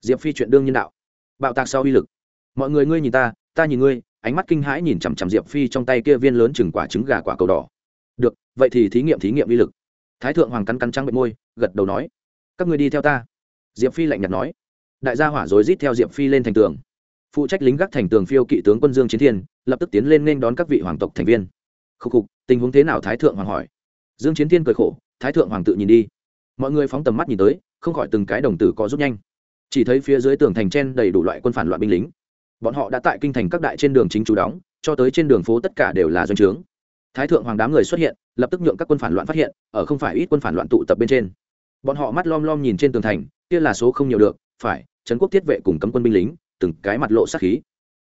Diệp phi chuyện đương nhiên đạo. Bạo tạc sau uy lực. Mọi người ngươi nhìn ta ta nhìn ngươi, ánh mắt kinh hãi nhìn chằm chằm diệp phi trong tay kia viên lớn chừng quả trứng gà quả cầu đỏ. Được, vậy thì thí nghiệm thí nghiệm uy lực. Thái thượng hoàng cắn cắn trăng bệnh môi, gật đầu nói, các ngươi đi theo ta. Diệp phi lạnh nhạt nói. Đại gia hỏa rối rít theo diệp phi lên thành tường. Phụ trách lính gác thành tường phiêu kỵ tướng quân dương chiến thiên, lập tức tiến lên nên đón các vị hoàng tộc thành viên khục khục, tình huống thế nào? Thái thượng hoàng hỏi. Dương chiến thiên cười khổ, thái thượng hoàng tự nhìn đi. Mọi người phóng tầm mắt nhìn tới, không khỏi từng cái đồng tử có rút nhanh. Chỉ thấy phía dưới tường thành trên đầy đủ loại quân phản loạn binh lính. Bọn họ đã tại kinh thành các đại trên đường chính chủ đóng, cho tới trên đường phố tất cả đều là doanh trướng. Thái thượng hoàng đám người xuất hiện, lập tức nhượng các quân phản loạn phát hiện, ở không phải ít quân phản loạn tụ tập bên trên. Bọn họ mắt lom lom nhìn trên tường thành, kia là số không nhiều được, phải, trấn quốc thiết vệ cùng cấm quân binh lính, từng cái mặt lộ sát khí.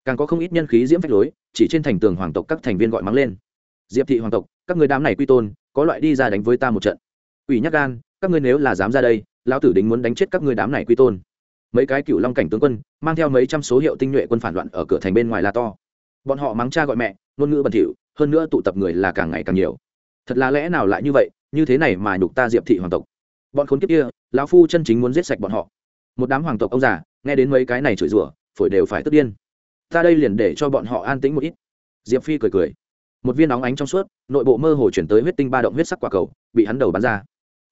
Càng có không ít nhân khí diễm phách lối, chỉ trên thành tường hoàng tộc các thành viên gọi mắng lên diệp thị hoàng tộc, các người đám này quy tôn, có loại đi ra đánh với ta một trận. Ủy nhắc gan, các ngươi nếu là dám ra đây, lão tử đính muốn đánh chết các ngươi đám này quy tôn. Mấy cái cựu long cảnh tướng quân, mang theo mấy trăm số hiệu tinh nhuệ quân phản loạn ở cửa thành bên ngoài la to. Bọn họ mắng cha gọi mẹ, ngôn ngữ bẩn thỉu, hơn nữa tụ tập người là càng ngày càng nhiều. Thật là lẽ nào lại như vậy, như thế này mà nhục ta diệp thị hoàng tộc. Bọn khốn kiếp kia, lão phu chân chính muốn giết sạch bọn họ. Một đám hoàng tộc ông già, nghe đến mấy cái này chửi rủa, phổi đều phải tức điên. Ta đây liền để cho bọn họ an tĩnh một ít. Diệp phi cười cười một viên óng ánh trong suốt, nội bộ mơ hồ chuyển tới huyết tinh ba động huyết sắc quả cầu, bị hắn đầu bắn ra.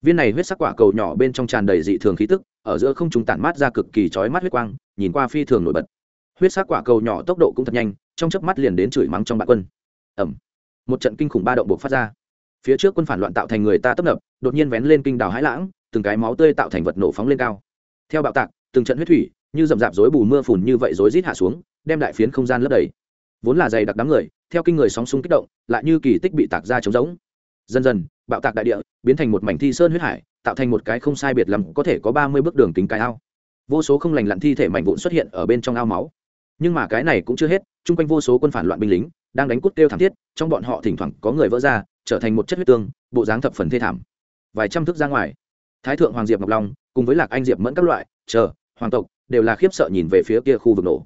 Viên này huyết sắc quả cầu nhỏ bên trong tràn đầy dị thường khí tức, ở giữa không trùng tản mát ra cực kỳ chói mắt huyết quang, nhìn qua phi thường nổi bật. Huyết sắc quả cầu nhỏ tốc độ cũng thật nhanh, trong chớp mắt liền đến chửi mắng trong bạn quân. Ẩm một trận kinh khủng ba động buộc phát ra. Phía trước quân phản loạn tạo thành người ta tấp nập, đột nhiên vén lên kinh đào hãi lãng, từng cái máu tươi tạo thành vật nổ phóng lên cao. Theo bạo tạc, từng trận huyết thủy như rậm rạp rối bù mưa phùn như vậy rối rít hạ xuống, đem đại phiến không gian lấp đầy vốn là dày đặc đám người, theo kinh người sóng súng kích động, lại như kỳ tích bị tạc ra trống rỗng. Dần dần, bạo tạc đại địa, biến thành một mảnh thi sơn huyết hải, tạo thành một cái không sai biệt lắm có thể có ba mươi bước đường kính cái ao. Vô số không lành lặn thi thể mảnh vụn xuất hiện ở bên trong ao máu. Nhưng mà cái này cũng chưa hết, chung quanh vô số quân phản loạn binh lính, đang đánh cút kêu thảm thiết, trong bọn họ thỉnh thoảng có người vỡ ra, trở thành một chất huyết tương, bộ dáng thập phần thê thảm. Vài trăm thước ra ngoài, thái thượng hoàng diệp ngọc long cùng với lạc anh diệp mẫn các loại, chờ, hoàng tộc, đều là khiếp sợ nhìn về phía kia khu vực nổ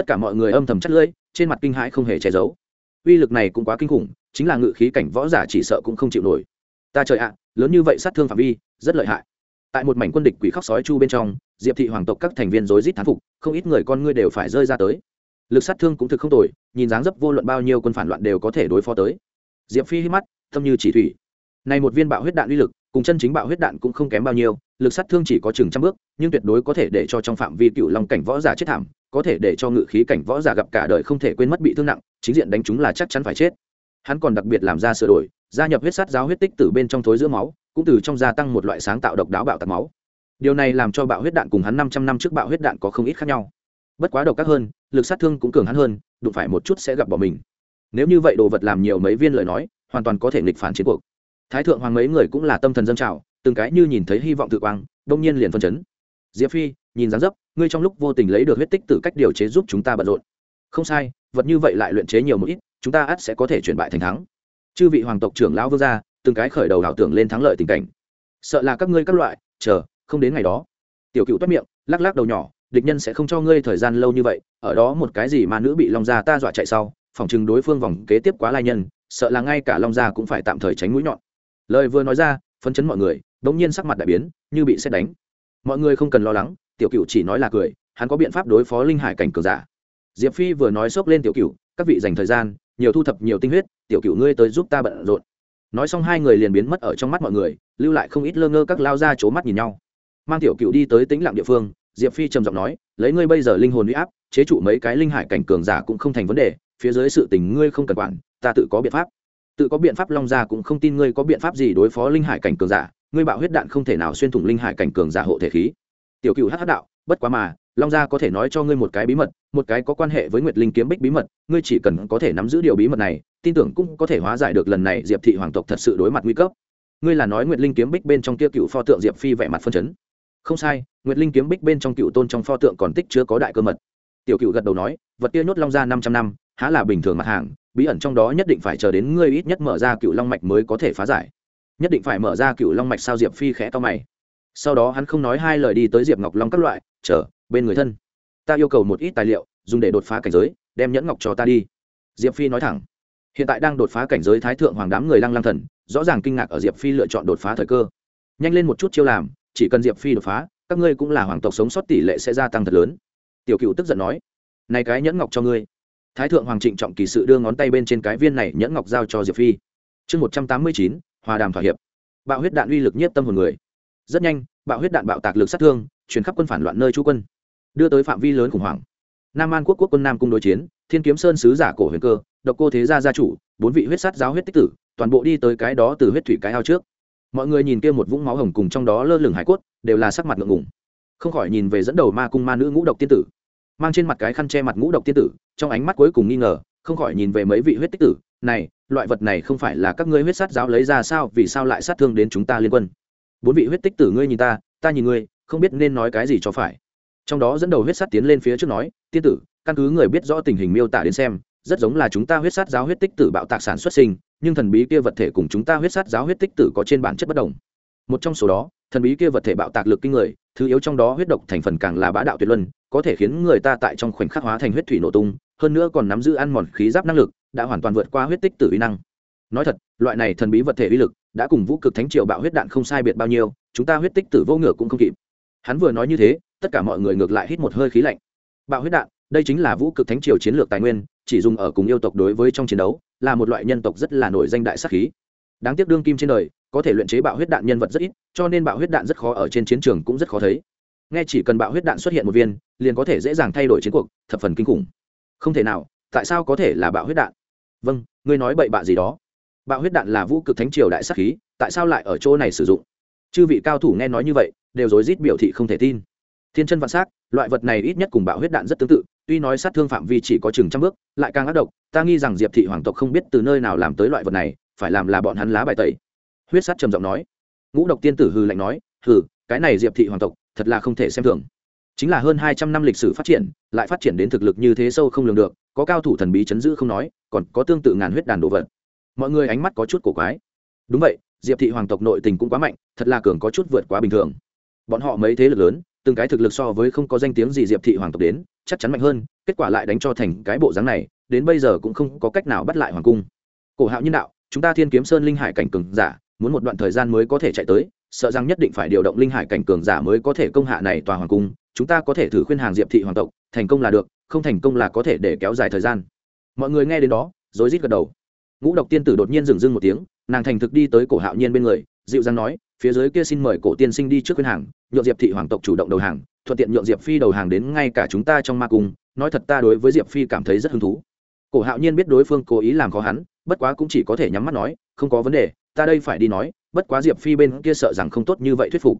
tất cả mọi người âm thầm chất lưỡi, trên mặt kinh hãi không hề che giấu. Uy lực này cũng quá kinh khủng, chính là ngự khí cảnh võ giả chỉ sợ cũng không chịu nổi. Ta trời ạ, lớn như vậy sát thương phạm vi, rất lợi hại. Tại một mảnh quân địch quỷ khóc sói chu bên trong, diệp thị hoàng tộc các thành viên rối rít thán phục, không ít người con ngươi đều phải rơi ra tới. Lực sát thương cũng thực không tồi, nhìn dáng dấp vô luận bao nhiêu quân phản loạn đều có thể đối phó tới. Diệp phi hít mắt, tâm như chỉ thủy. Này một viên bạo huyết đạn uy lực, cùng chân chính bạo huyết đạn cũng không kém bao nhiêu, lực sát thương chỉ có chừng trăm bước, nhưng tuyệt đối có thể để cho trong phạm vi cựu long cảnh võ giả chết thảm có thể để cho ngự khí cảnh võ giả gặp cả đời không thể quên mất bị thương nặng, chính diện đánh chúng là chắc chắn phải chết. Hắn còn đặc biệt làm ra sửa đổi, gia nhập huyết sát giáo huyết tích từ bên trong thối giữa máu, cũng từ trong gia tăng một loại sáng tạo độc đáo bạo tạc máu. Điều này làm cho bạo huyết đạn cùng hắn năm trăm năm trước bạo huyết đạn có không ít khác nhau. Bất quá độc các hơn, lực sát thương cũng cường hắn hơn, đụng phải một chút sẽ gặp bỏ mình. Nếu như vậy đồ vật làm nhiều mấy viên lời nói, hoàn toàn có thể nghịch phản chiến cuộc. Thái thượng hoàng mấy người cũng là tâm thần dân trào, từng cái như nhìn thấy hy vọng tự quang, đông nhiên liền phân chấn. Diệp phi nhìn dáng dấp, ngươi trong lúc vô tình lấy được huyết tích từ cách điều chế giúp chúng ta bận rộn. Không sai, vật như vậy lại luyện chế nhiều một ít, chúng ta ắt sẽ có thể chuyển bại thành thắng. Chư vị hoàng tộc trưởng lão vương gia, từng cái khởi đầu ảo tưởng lên thắng lợi tình cảnh. Sợ là các ngươi các loại, chờ, không đến ngày đó. Tiểu cựu toát miệng, lắc lắc đầu nhỏ, địch nhân sẽ không cho ngươi thời gian lâu như vậy, ở đó một cái gì mà nữ bị long gia ta dọa chạy sau, phòng chừng đối phương vòng kế tiếp quá lai nhân, sợ là ngay cả long gia cũng phải tạm thời tránh mũi nhọn. Lời vừa nói ra, phấn chấn mọi người, bỗng nhiên sắc mặt đại biến, như bị xét đánh. Mọi người không cần lo lắng tiểu cựu chỉ nói là cười, hắn có biện pháp đối phó linh hải cảnh cường giả. Diệp phi vừa nói xốc lên tiểu cựu các vị dành thời gian, nhiều thu thập nhiều tinh huyết, tiểu cựu ngươi tới giúp ta bận rộn. Nói xong hai người liền biến mất ở trong mắt mọi người, lưu lại không ít lơ ngơ các lao ra c mắt nhìn nhau. Mang tiểu cựu đi tới tĩnh lặng địa phương, diệp phi trầm giọng nói, lấy ngươi bây giờ linh hồn huy áp, chế trụ mấy cái linh hải cảnh cường giả cũng không thành vấn đề, phía dưới sự tình ngươi không cần quản, ta tự có biện pháp. Tự có biện pháp long gia cũng không tin ngươi có biện pháp gì đối phó linh hải cảnh cường giả, ngươi bạo huyết đạn không thể nào xuyên thủng linh hải cảnh cường giả hộ thể khí tiểu cựu hh đạo, bất quá mà, long gia có thể nói cho ngươi một cái bí mật, một cái có quan hệ với nguyệt linh kiếm bích bí mật, ngươi chỉ cần có thể nắm giữ điều bí mật này, tin tưởng cũng có thể hóa giải được lần này diệp thị hoàng tộc thật sự đối mặt nguy cấp. Ngươi là nói nguyệt linh kiếm bích bên trong kia cựu pho tượng diệp phi vẻ mặt phân chấn. Không sai, nguyệt linh kiếm bích bên trong cựu tôn trong pho tượng còn tích chứa có đại cơ mật. Tiểu cựu gật đầu nói, vật kia nhốt long gia năm trăm năm, há là bình thường mặt hàng, bí ẩn trong đó nhất định phải chờ đến ngươi ít nhất mở ra cựu long mạch mới có thể phá giải. Nhất định phải mở ra cựu long mạch sao diệp phi khẽ to mày sau đó hắn không nói hai lời đi tới diệp ngọc long các loại, chờ, bên người thân, ta yêu cầu một ít tài liệu, dùng để đột phá cảnh giới, đem nhẫn ngọc cho ta đi. Diệp phi nói thẳng. Hiện tại đang đột phá cảnh giới thái thượng hoàng đám người lăng lăng thần, rõ ràng kinh ngạc ở diệp phi lựa chọn đột phá thời cơ. Nhanh lên một chút chiêu làm, chỉ cần diệp phi đột phá, các ngươi cũng là hoàng tộc sống sót tỷ lệ sẽ gia tăng thật lớn. Tiểu cựu tức giận nói, này cái nhẫn ngọc cho ngươi. Thái thượng hoàng trịnh trọng kỳ sự đưa ngón tay bên trên cái viên này nhẫn ngọc giao cho diệp phi. Chương một trăm tám mươi chín, hòa đàm thỏa hiệp. Bạo huyết đạn uy lực nhiếp tâm hồn người rất nhanh, bạo huyết đạn bạo tạc lực sát thương chuyển khắp quân phản loạn nơi trú quân, đưa tới phạm vi lớn khủng hoảng. Nam an quốc quốc quân nam cung đối chiến, thiên kiếm sơn sứ giả cổ huyền cơ, độc cô thế gia gia chủ, bốn vị huyết sát giáo huyết tích tử, toàn bộ đi tới cái đó từ huyết thủy cái ao trước. Mọi người nhìn kia một vũng máu hồng cùng trong đó lơ lửng hải cốt, đều là sắc mặt ngượng ngùng. Không khỏi nhìn về dẫn đầu ma cung ma nữ ngũ độc tiên tử. Mang trên mặt cái khăn che mặt ngũ độc tiên tử, trong ánh mắt cuối cùng nghi ngờ, không khỏi nhìn về mấy vị huyết tích tử, này, loại vật này không phải là các ngươi huyết sát giáo lấy ra sao, vì sao lại sát thương đến chúng ta liên quân? Bốn vị huyết tích tử ngươi nhìn ta ta nhìn ngươi, không biết nên nói cái gì cho phải. Trong đó dẫn đầu huyết sát tiến lên phía trước nói, tiên tử, căn cứ người biết rõ tình hình miêu tả đến xem, rất giống là chúng ta huyết sát giáo huyết tích tử bạo tạc sản xuất sinh, nhưng thần bí kia vật thể cùng chúng ta huyết sát giáo huyết tích tử có trên bản chất bất đồng. Một trong số đó, thần bí kia vật thể bạo tạc lực kinh người, thứ yếu trong đó huyết độc thành phần càng là bá đạo tuyệt luân, có thể khiến người ta tại trong khoảnh khắc hóa thành huyết thủy nổ tung, hơn nữa còn nắm giữ ăn mòn khí giáp năng lực, đã hoàn toàn vượt qua huyết tích tử uy năng. Nói thật, loại này thần bí vật thể uy lực đã cùng vũ cực thánh triều bạo huyết đạn không sai biệt bao nhiêu, chúng ta huyết tích tử vô ngựa cũng không kịp. Hắn vừa nói như thế, tất cả mọi người ngược lại hít một hơi khí lạnh. Bạo huyết đạn, đây chính là vũ cực thánh triều chiến lược tài nguyên, chỉ dùng ở cùng yêu tộc đối với trong chiến đấu, là một loại nhân tộc rất là nổi danh đại sắc khí. Đáng tiếc đương kim trên đời, có thể luyện chế bạo huyết đạn nhân vật rất ít, cho nên bạo huyết đạn rất khó ở trên chiến trường cũng rất khó thấy. Nghe chỉ cần bạo huyết đạn xuất hiện một viên, liền có thể dễ dàng thay đổi chiến cuộc, thập phần kinh khủng. Không thể nào, tại sao có thể là bạo huyết đạn? Vâng ngươi nói bậy bạ gì đó bạo huyết đạn là vũ cực thánh triều đại sắc khí, tại sao lại ở chỗ này sử dụng? Chư vị cao thủ nghe nói như vậy, đều rối rít biểu thị không thể tin. Thiên chân vạn s á c loại vật này ít nhất cùng bạo huyết đạn rất tương tự, tuy nói sát thương phạm vi chỉ có chừng trăm bước, lại càng ác độc, ta nghi rằng diệp thị hoàng tộc không biết từ nơi nào làm tới loại vật này, phải làm là bọn hắn lá bài tẩy. Huyết sát trầm giọng nói. Ngũ độc tiên tử hư lạnh nói, hừ, cái này diệp thị hoàng tộc, thật là không thể xem thường. Chính là hơn hai trăm năm lịch sử phát triển, lại phát triển đến thực lực như thế sâu không lường được, có cao thủ thần bí chấn giữ không nói, còn có tương tự ngàn huyết đàn đồ vật mọi người ánh mắt có chút cổ quái. Đúng vậy, diệp thị hoàng tộc nội tình cũng quá mạnh, thật là cường có chút vượt quá bình thường. Bọn họ mấy thế lực lớn, từng cái thực lực so với không có danh tiếng gì diệp thị hoàng tộc đến, chắc chắn mạnh hơn, kết quả lại đánh cho thành cái bộ dáng này, đến bây giờ cũng không có cách nào bắt lại hoàng cung. Cổ hạo nhân đạo, chúng ta thiên kiếm sơn linh hải cảnh cường giả, muốn một đoạn thời gian mới có thể chạy tới, sợ rằng nhất định phải điều động linh hải cảnh cường giả mới có thể công hạ này tòa hoàng cung, chúng ta có thể thử khuyên hàng diệp thị hoàng tộc, thành công là được, không thành công là có thể để kéo dài thời gian. Mọi người nghe đến đó, rối rít gật đầu ngũ độc tiên tử đột nhiên dừng dưng một tiếng, nàng thành thực đi tới cổ hạo nhiên bên người, dịu dàng nói, phía dưới kia xin mời cổ tiên sinh đi trước khuyên hàng, nhượng diệp thị hoàng tộc chủ động đầu hàng, thuận tiện nhượng diệp phi đầu hàng đến ngay cả chúng ta trong ma cung, nói thật ta đối với diệp phi cảm thấy rất hứng thú. Cổ hạo nhiên biết đối phương cố ý làm khó hắn, bất quá cũng chỉ có thể nhắm mắt nói, không có vấn đề, ta đây phải đi nói, bất quá diệp phi bên kia sợ rằng không tốt như vậy thuyết phục.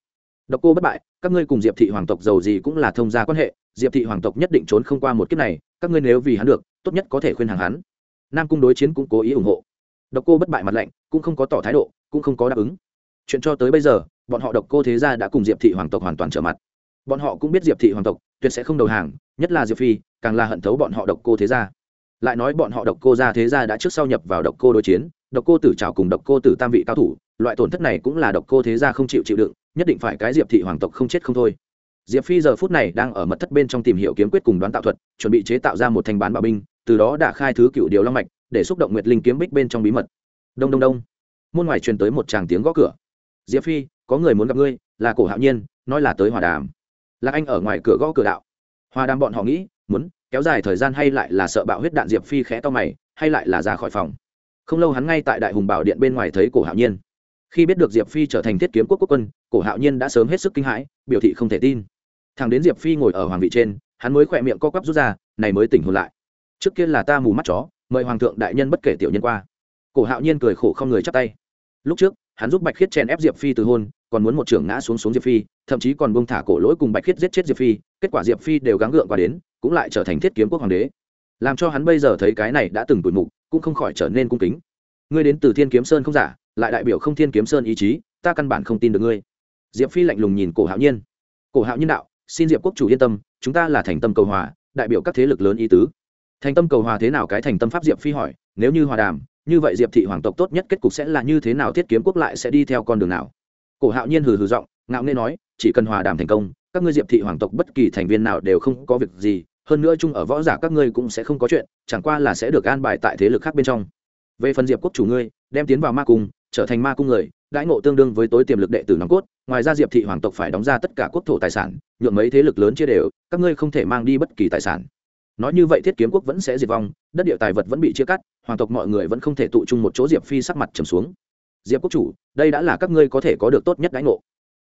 Độc cô bất bại, các ngươi cùng diệp thị hoàng tộc giàu gì cũng là thông gia quan hệ, diệp thị hoàng tộc nhất định trốn không qua một kiếp này, các ngươi nếu vì hắn được, tốt nhất có thể khuyên hàng hắn nam cung đối chiến cũng cố ý ủng hộ. Độc cô bất bại mặt lạnh, cũng không có tỏ thái độ, cũng không có đáp ứng. Chuyện cho tới bây giờ, bọn họ độc cô thế gia đã cùng diệp thị hoàng tộc hoàn toàn trở mặt. Bọn họ cũng biết diệp thị hoàng tộc tuyệt sẽ không đầu hàng, nhất là diệp phi, càng là hận thấu bọn họ độc cô thế gia. Lại nói bọn họ độc cô gia thế gia đã trước sau nhập vào độc cô đối chiến, độc cô tử trào cùng độc cô tử tam vị cao thủ, loại tổn thất này cũng là độc cô thế gia không chịu chịu đựng, nhất định phải cái diệp thị hoàng tộc không chết không thôi. Diệp phi giờ phút này đang ở mật thất bên trong tìm hiểu kiếm quyết cùng đoán tạo thuật, chuẩn bị chế tạo ra một thanh bán bảo binh từ đó đã khai thứ cựu điều long mạch, để xúc động nguyệt linh kiếm bích bên trong bí mật. Đông đông đông. Môn ngoài truyền tới một tràng tiếng gõ cửa. Diệp phi, có người muốn gặp ngươi, là cổ hạo nhiên, nói là tới hòa đàm. Lạc anh ở ngoài cửa gõ cửa đạo. Hòa đàm bọn họ nghĩ, muốn, kéo dài thời gian hay lại là sợ bạo huyết đạn diệp phi khẽ to mày, hay lại là ra khỏi phòng. Không lâu hắn ngay tại đại hùng bảo điện bên ngoài thấy cổ hạo nhiên. Khi biết được diệp phi trở thành thiết kiếm quốc quốc quân, cổ hạo nhiên đã sớm hết sức kinh hãi, biểu thị không thể tin. Thằng đến diệp phi ngồi ở hoàng vị trên, hắn mới khỏe miệng co quắp rút ra, này mới tỉnh hồn lại trước kia là ta mù mắt chó, mời hoàng thượng đại nhân bất kể tiểu nhân qua. Cổ hạo nhiên cười khổ không người chắp tay. Lúc trước, hắn giúp bạch khiết chèn ép diệp phi từ hôn, còn muốn một trưởng ngã xuống xuống diệp phi, thậm chí còn bông thả cổ lỗi cùng bạch khiết giết chết diệp phi, kết quả diệp phi đều gắng gượng qua đến, cũng lại trở thành thiết kiếm quốc hoàng đế. Làm cho hắn bây giờ thấy cái này đã từng tuổi mục, cũng không khỏi trở nên cung kính. Ngươi đến từ thiên kiếm sơn không giả, lại đại biểu không thiên kiếm sơn ý chí, ta căn bản không tin được ngươi. Diệp phi lạnh lùng nhìn cổ hạo nhiên. Cổ hạo nhiên đạo, xin diệp quốc chủ yên tâm, chúng ta là thành tâm cầu hòa, đại biểu các thế lực lớn ý tứ thành tâm cầu hòa thế nào cái thành tâm pháp diệp phi hỏi, nếu như hòa đàm, như vậy diệp thị hoàng tộc tốt nhất kết cục sẽ là như thế nào thiết kiếm quốc lại sẽ đi theo con đường nào? Cổ hạo nhiên hừ hừ giọng, ngạo nghê nói, chỉ cần hòa đàm thành công, các ngươi diệp thị hoàng tộc bất kỳ thành viên nào đều không có việc gì, hơn nữa chung ở võ giả các ngươi cũng sẽ không có chuyện, chẳng qua là sẽ được an bài tại thế lực khác bên trong. Về phần diệp quốc chủ ngươi, đem tiến vào ma cung, trở thành ma cung người, đãi ngộ tương đương với tối tiềm lực đệ tử nòng cốt, ngoài ra diệp thị hoàng tộc phải đóng ra tất cả quốc thổ tài sản nhuộm mấy thế lực lớn chia đều, các ngươi không thể mang đi bất kỳ tài sản nói như vậy thiết kiếm quốc vẫn sẽ diệt vong, đất địa tài vật vẫn bị chia cắt, hoàng tộc mọi người vẫn không thể tụ chung một chỗ diệp phi sắc mặt trầm xuống. Diệp quốc chủ, đây đã là các ngươi có thể có được tốt nhất đãi ngộ.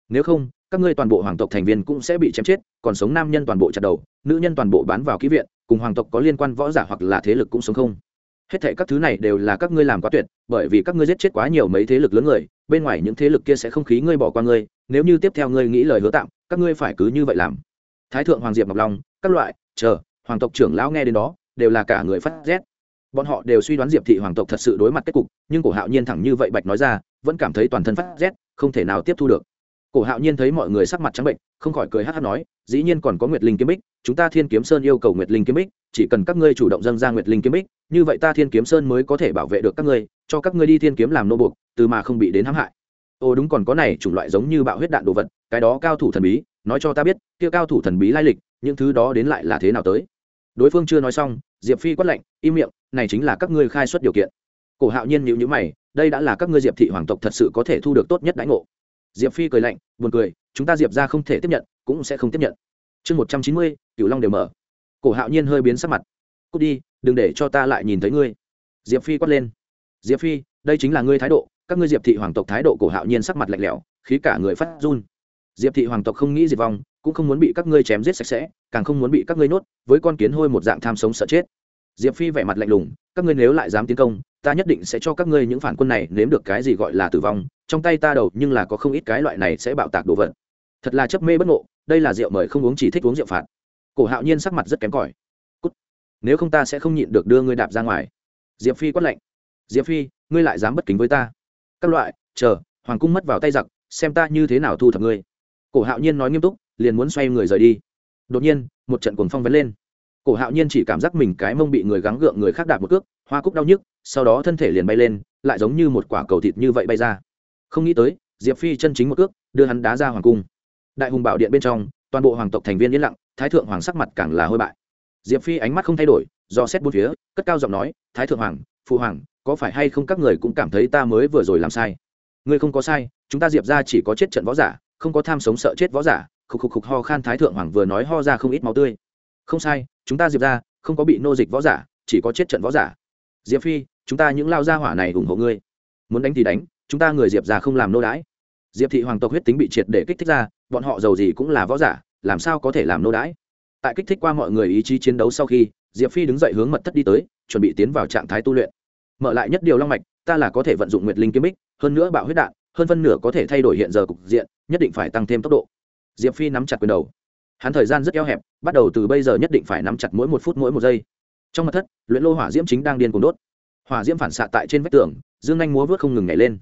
Nếu không, các ngươi toàn bộ hoàng tộc thành viên cũng sẽ bị chém chết, còn sống nam nhân toàn bộ chặt đầu, nữ nhân toàn bộ bán vào ký viện, cùng hoàng tộc có liên quan võ giả hoặc là thế lực cũng sống không. Hết thệ các thứ này đều là các ngươi làm quá tuyệt, bởi vì các ngươi giết chết quá nhiều mấy thế lực lớn người, bên ngoài những thế lực kia sẽ không khí ngươi bỏ qua ngươi, nếu như tiếp theo ngươi nghĩ lời hứa tạm, các ngươi phải cứ như vậy làm. Thái thượng hoàng diệp ngọc long, các loại, chờ hoàng tộc trưởng lão nghe đến đó, đều là cả người phát rét. Bọn họ đều suy đoán diệp thị hoàng tộc thật sự đối mặt kết cục, nhưng cổ hạo nhiên thẳng như vậy bạch nói ra, vẫn cảm thấy toàn thân phát rét, không thể nào tiếp thu được. Cổ hạo nhiên thấy mọi người sắc mặt trắng bệnh, không khỏi cười hát hát nói, dĩ nhiên còn có nguyệt linh kiếm bích, chúng ta thiên kiếm sơn yêu cầu nguyệt linh kiếm bích, chỉ cần các ngươi chủ động dâng ra nguyệt linh kiếm bích, như vậy ta thiên kiếm sơn mới có thể bảo vệ được các ngươi, cho các ngươi đi thiên kiếm làm nô buộc, từ mà không bị đến hãm hại. Ô đúng còn có này, chủng loại giống như bạo huyết đạn đồ vật, cái đó cao thủ thần bí, nói cho ta biết, kia cao thủ thần bí lai lịch, những thứ đó đến lại là thế nào tới? Đối phương chưa nói xong, diệp phi quát lệnh im miệng, này chính là các ngươi khai xuất điều kiện. Cổ hạo nhiên nhịu nhữ mày, đây đã là các ngươi diệp thị hoàng tộc thật sự có thể thu được tốt nhất đãi ngộ. Diệp phi cười lạnh, buồn cười, chúng ta diệp ra không thể tiếp nhận, cũng sẽ không tiếp nhận. Chương một trăm chín mươi, cửu long đều mở. Cổ hạo nhiên hơi biến sắc mặt, cút đi, đừng để cho ta lại nhìn thấy ngươi. Diệp phi quát lên, diệp phi, đây chính là ngươi thái độ, các ngươi diệp thị hoàng tộc thái độ. Cổ hạo nhiên sắc mặt lạnh lẽo, khí cả người phát run diệp thị hoàng tộc không nghĩ diệt vong, cũng không muốn bị các ngươi chém giết sạch sẽ, càng không muốn bị các ngươi nuốt, với con kiến hôi một dạng tham sống sợ chết. Diệp phi vẻ mặt lạnh lùng, các ngươi nếu lại dám tiến công, ta nhất định sẽ cho các ngươi những phản quân này nếm được cái gì gọi là tử vong, trong tay ta đầu nhưng là có không ít cái loại này sẽ bạo tạc đồ vật. Thật là chấp mê bất ngộ, đây là rượu mời không uống chỉ thích uống rượu phạt. Cổ hạo nhiên sắc mặt rất kém cỏi. Cút. nếu không ta sẽ không nhịn được đưa ngươi đạp ra ngoài. Diệp phi quát lạnh. Diệp phi, ngươi lại dám bất kính với ta. Các loại, chờ, hoàng cung mất vào tay giặc, xem ta như thế nào thu thập ngươi cổ hạo nhiên nói nghiêm túc, liền muốn xoay người rời đi. Đột nhiên, một trận cuồng phong vén lên. Cổ hạo nhiên chỉ cảm giác mình cái mông bị người gắng gượng người khác đạp một cước, hoa cúc đau nhức, sau đó thân thể liền bay lên, lại giống như một quả cầu thịt như vậy bay ra. Không nghĩ tới, diệp phi chân chính một cước, đưa hắn đá ra hoàng cung. Đại hùng bảo điện bên trong, toàn bộ hoàng tộc thành viên yên lặng, thái thượng hoàng sắc mặt càng là hôi bại. Diệp phi ánh mắt không thay đổi, do xét bốn phía, cất cao giọng nói, thái thượng hoàng, phụ hoàng, có phải hay không các người cũng cảm thấy ta mới vừa rồi làm sai? Ngươi không có sai, chúng ta diệp ra chỉ có chết trận võ giả không có tham sống sợ chết võ giả, khục khục khục ho khan thái thượng hoàng vừa nói ho ra không ít máu tươi. Không sai, chúng ta diệp ra không có bị nô dịch võ giả, chỉ có chết trận võ giả. Diệp phi, chúng ta những lao gia hỏa này ủng hộ ngươi. Muốn đánh thì đánh, chúng ta người diệp ra không làm nô đái diệp thị hoàng tộc huyết tính bị triệt để kích thích ra, bọn họ giàu gì cũng là võ giả, làm sao có thể làm nô đái tại kích thích qua mọi người ý chí chiến đấu sau khi, diệp phi đứng dậy hướng mật thất đi tới, chuẩn bị tiến vào trạng thái tu luyện. Mở lại nhất điều long mạch, ta là có thể vận dụng nguyệt linh kiếm bích, hơn nữa bạo huyết đạn hơn phân nửa có thể thay đổi hiện giờ cục diện, nhất định phải tăng thêm tốc độ. Diệp phi nắm chặt quyền đầu. Hắn thời gian rất eo hẹp, bắt đầu từ bây giờ nhất định phải nắm chặt mỗi một phút mỗi một giây. Trong mặt thất, luyện lô hỏa diễm chính đang điên cuồng đốt. Hỏa diễm phản xạ tại trên vách tường, dương anh múa vớt không ngừng nhảy lên.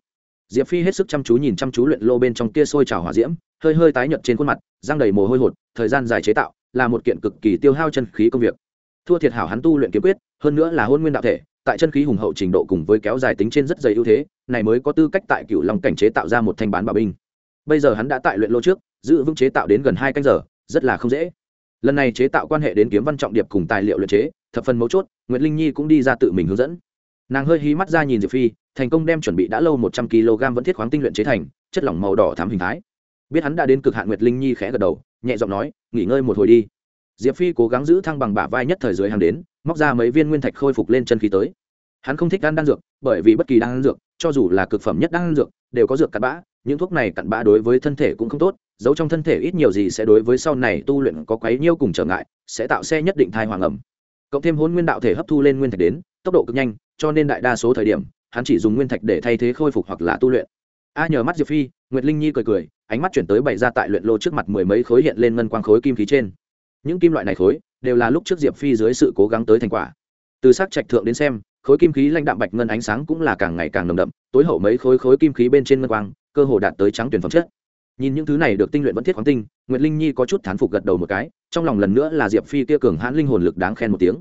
Diệp phi hết sức chăm chú nhìn chăm chú luyện lô bên trong kia sôi trào hỏa diễm, hơi hơi tái nhợt trên khuôn mặt, răng đầy mồ hôi hột, thời gian dài chế tạo, là một kiện cực kỳ tiêu hao chân khí công việc. Thua thiệt hảo hắn tu luyện kiếm quyết, hơn nữa là hôn nguyên đạo thể tại chân khí hùng hậu trình độ cùng với kéo dài tính trên rất dày ưu thế, này mới có tư cách tại cựu long cảnh chế tạo ra một thanh bán bảo binh. Bây giờ hắn đã tại luyện lô trước, giữ vững chế tạo đến gần hai canh giờ, rất là không dễ. Lần này chế tạo quan hệ đến kiếm văn trọng điệp cùng tài liệu luyện chế, thập phần mấu chốt nguyễn linh nhi cũng đi ra tự mình hướng dẫn. Nàng hơi hí mắt ra nhìn diệp phi, thành công đem chuẩn bị đã lâu một trăm kg vẫn thiết khoáng tinh luyện chế thành, chất lỏng màu đỏ thám hình thái. Biết hắn đã đến cực hạn nguyệt linh nhi khẽ gật đầu, nhẹ giọng nói, nghỉ ngơi một hồi đi diệp phi cố gắng giữ thăng bằng bả vai nhất thời dưới hàng đến, móc ra mấy viên nguyên thạch khôi phục lên chân khí tới. Hắn không thích ăn đan dược, bởi vì bất kỳ đan dược, cho dù là cực phẩm nhất đan dược, đều có dược cặn bã, những thuốc này cặn bã đối với thân thể cũng không tốt, giấu trong thân thể ít nhiều gì sẽ đối với sau này tu luyện có quấy nhiêu cùng trở ngại, sẽ tạo xe nhất định thai hoàng ẩm. Cộng thêm hôn nguyên đạo thể hấp thu lên nguyên thạch đến, tốc độ cực nhanh, cho nên đại đa số thời điểm, hắn chỉ dùng nguyên thạch để thay thế khôi phục hoặc là tu luyện. A nhờ mắt diệp phi, nguyệt linh nhi cười cười, ánh mắt chuyển tới bày ra tại luyện lô trước mặt mười mấy khối hiện lên ngân quang khối kim khí trên những kim loại này khối đều là lúc trước diệp phi dưới sự cố gắng tới thành quả. Từ sắc trạch thượng đến xem, khối kim khí lãnh đạm bạch ngân ánh sáng cũng là càng ngày càng nồng đậm, tối hậu mấy khối khối kim khí bên trên ngân quang, cơ hồ đạt tới trắng tuyển phẩm chất. Nhìn những thứ này được tinh luyện vẫn thiết khoáng tinh, nguyệt linh nhi có chút thán phục gật đầu một cái, trong lòng lần nữa là diệp phi kia cường hãn linh hồn lực đáng khen một tiếng.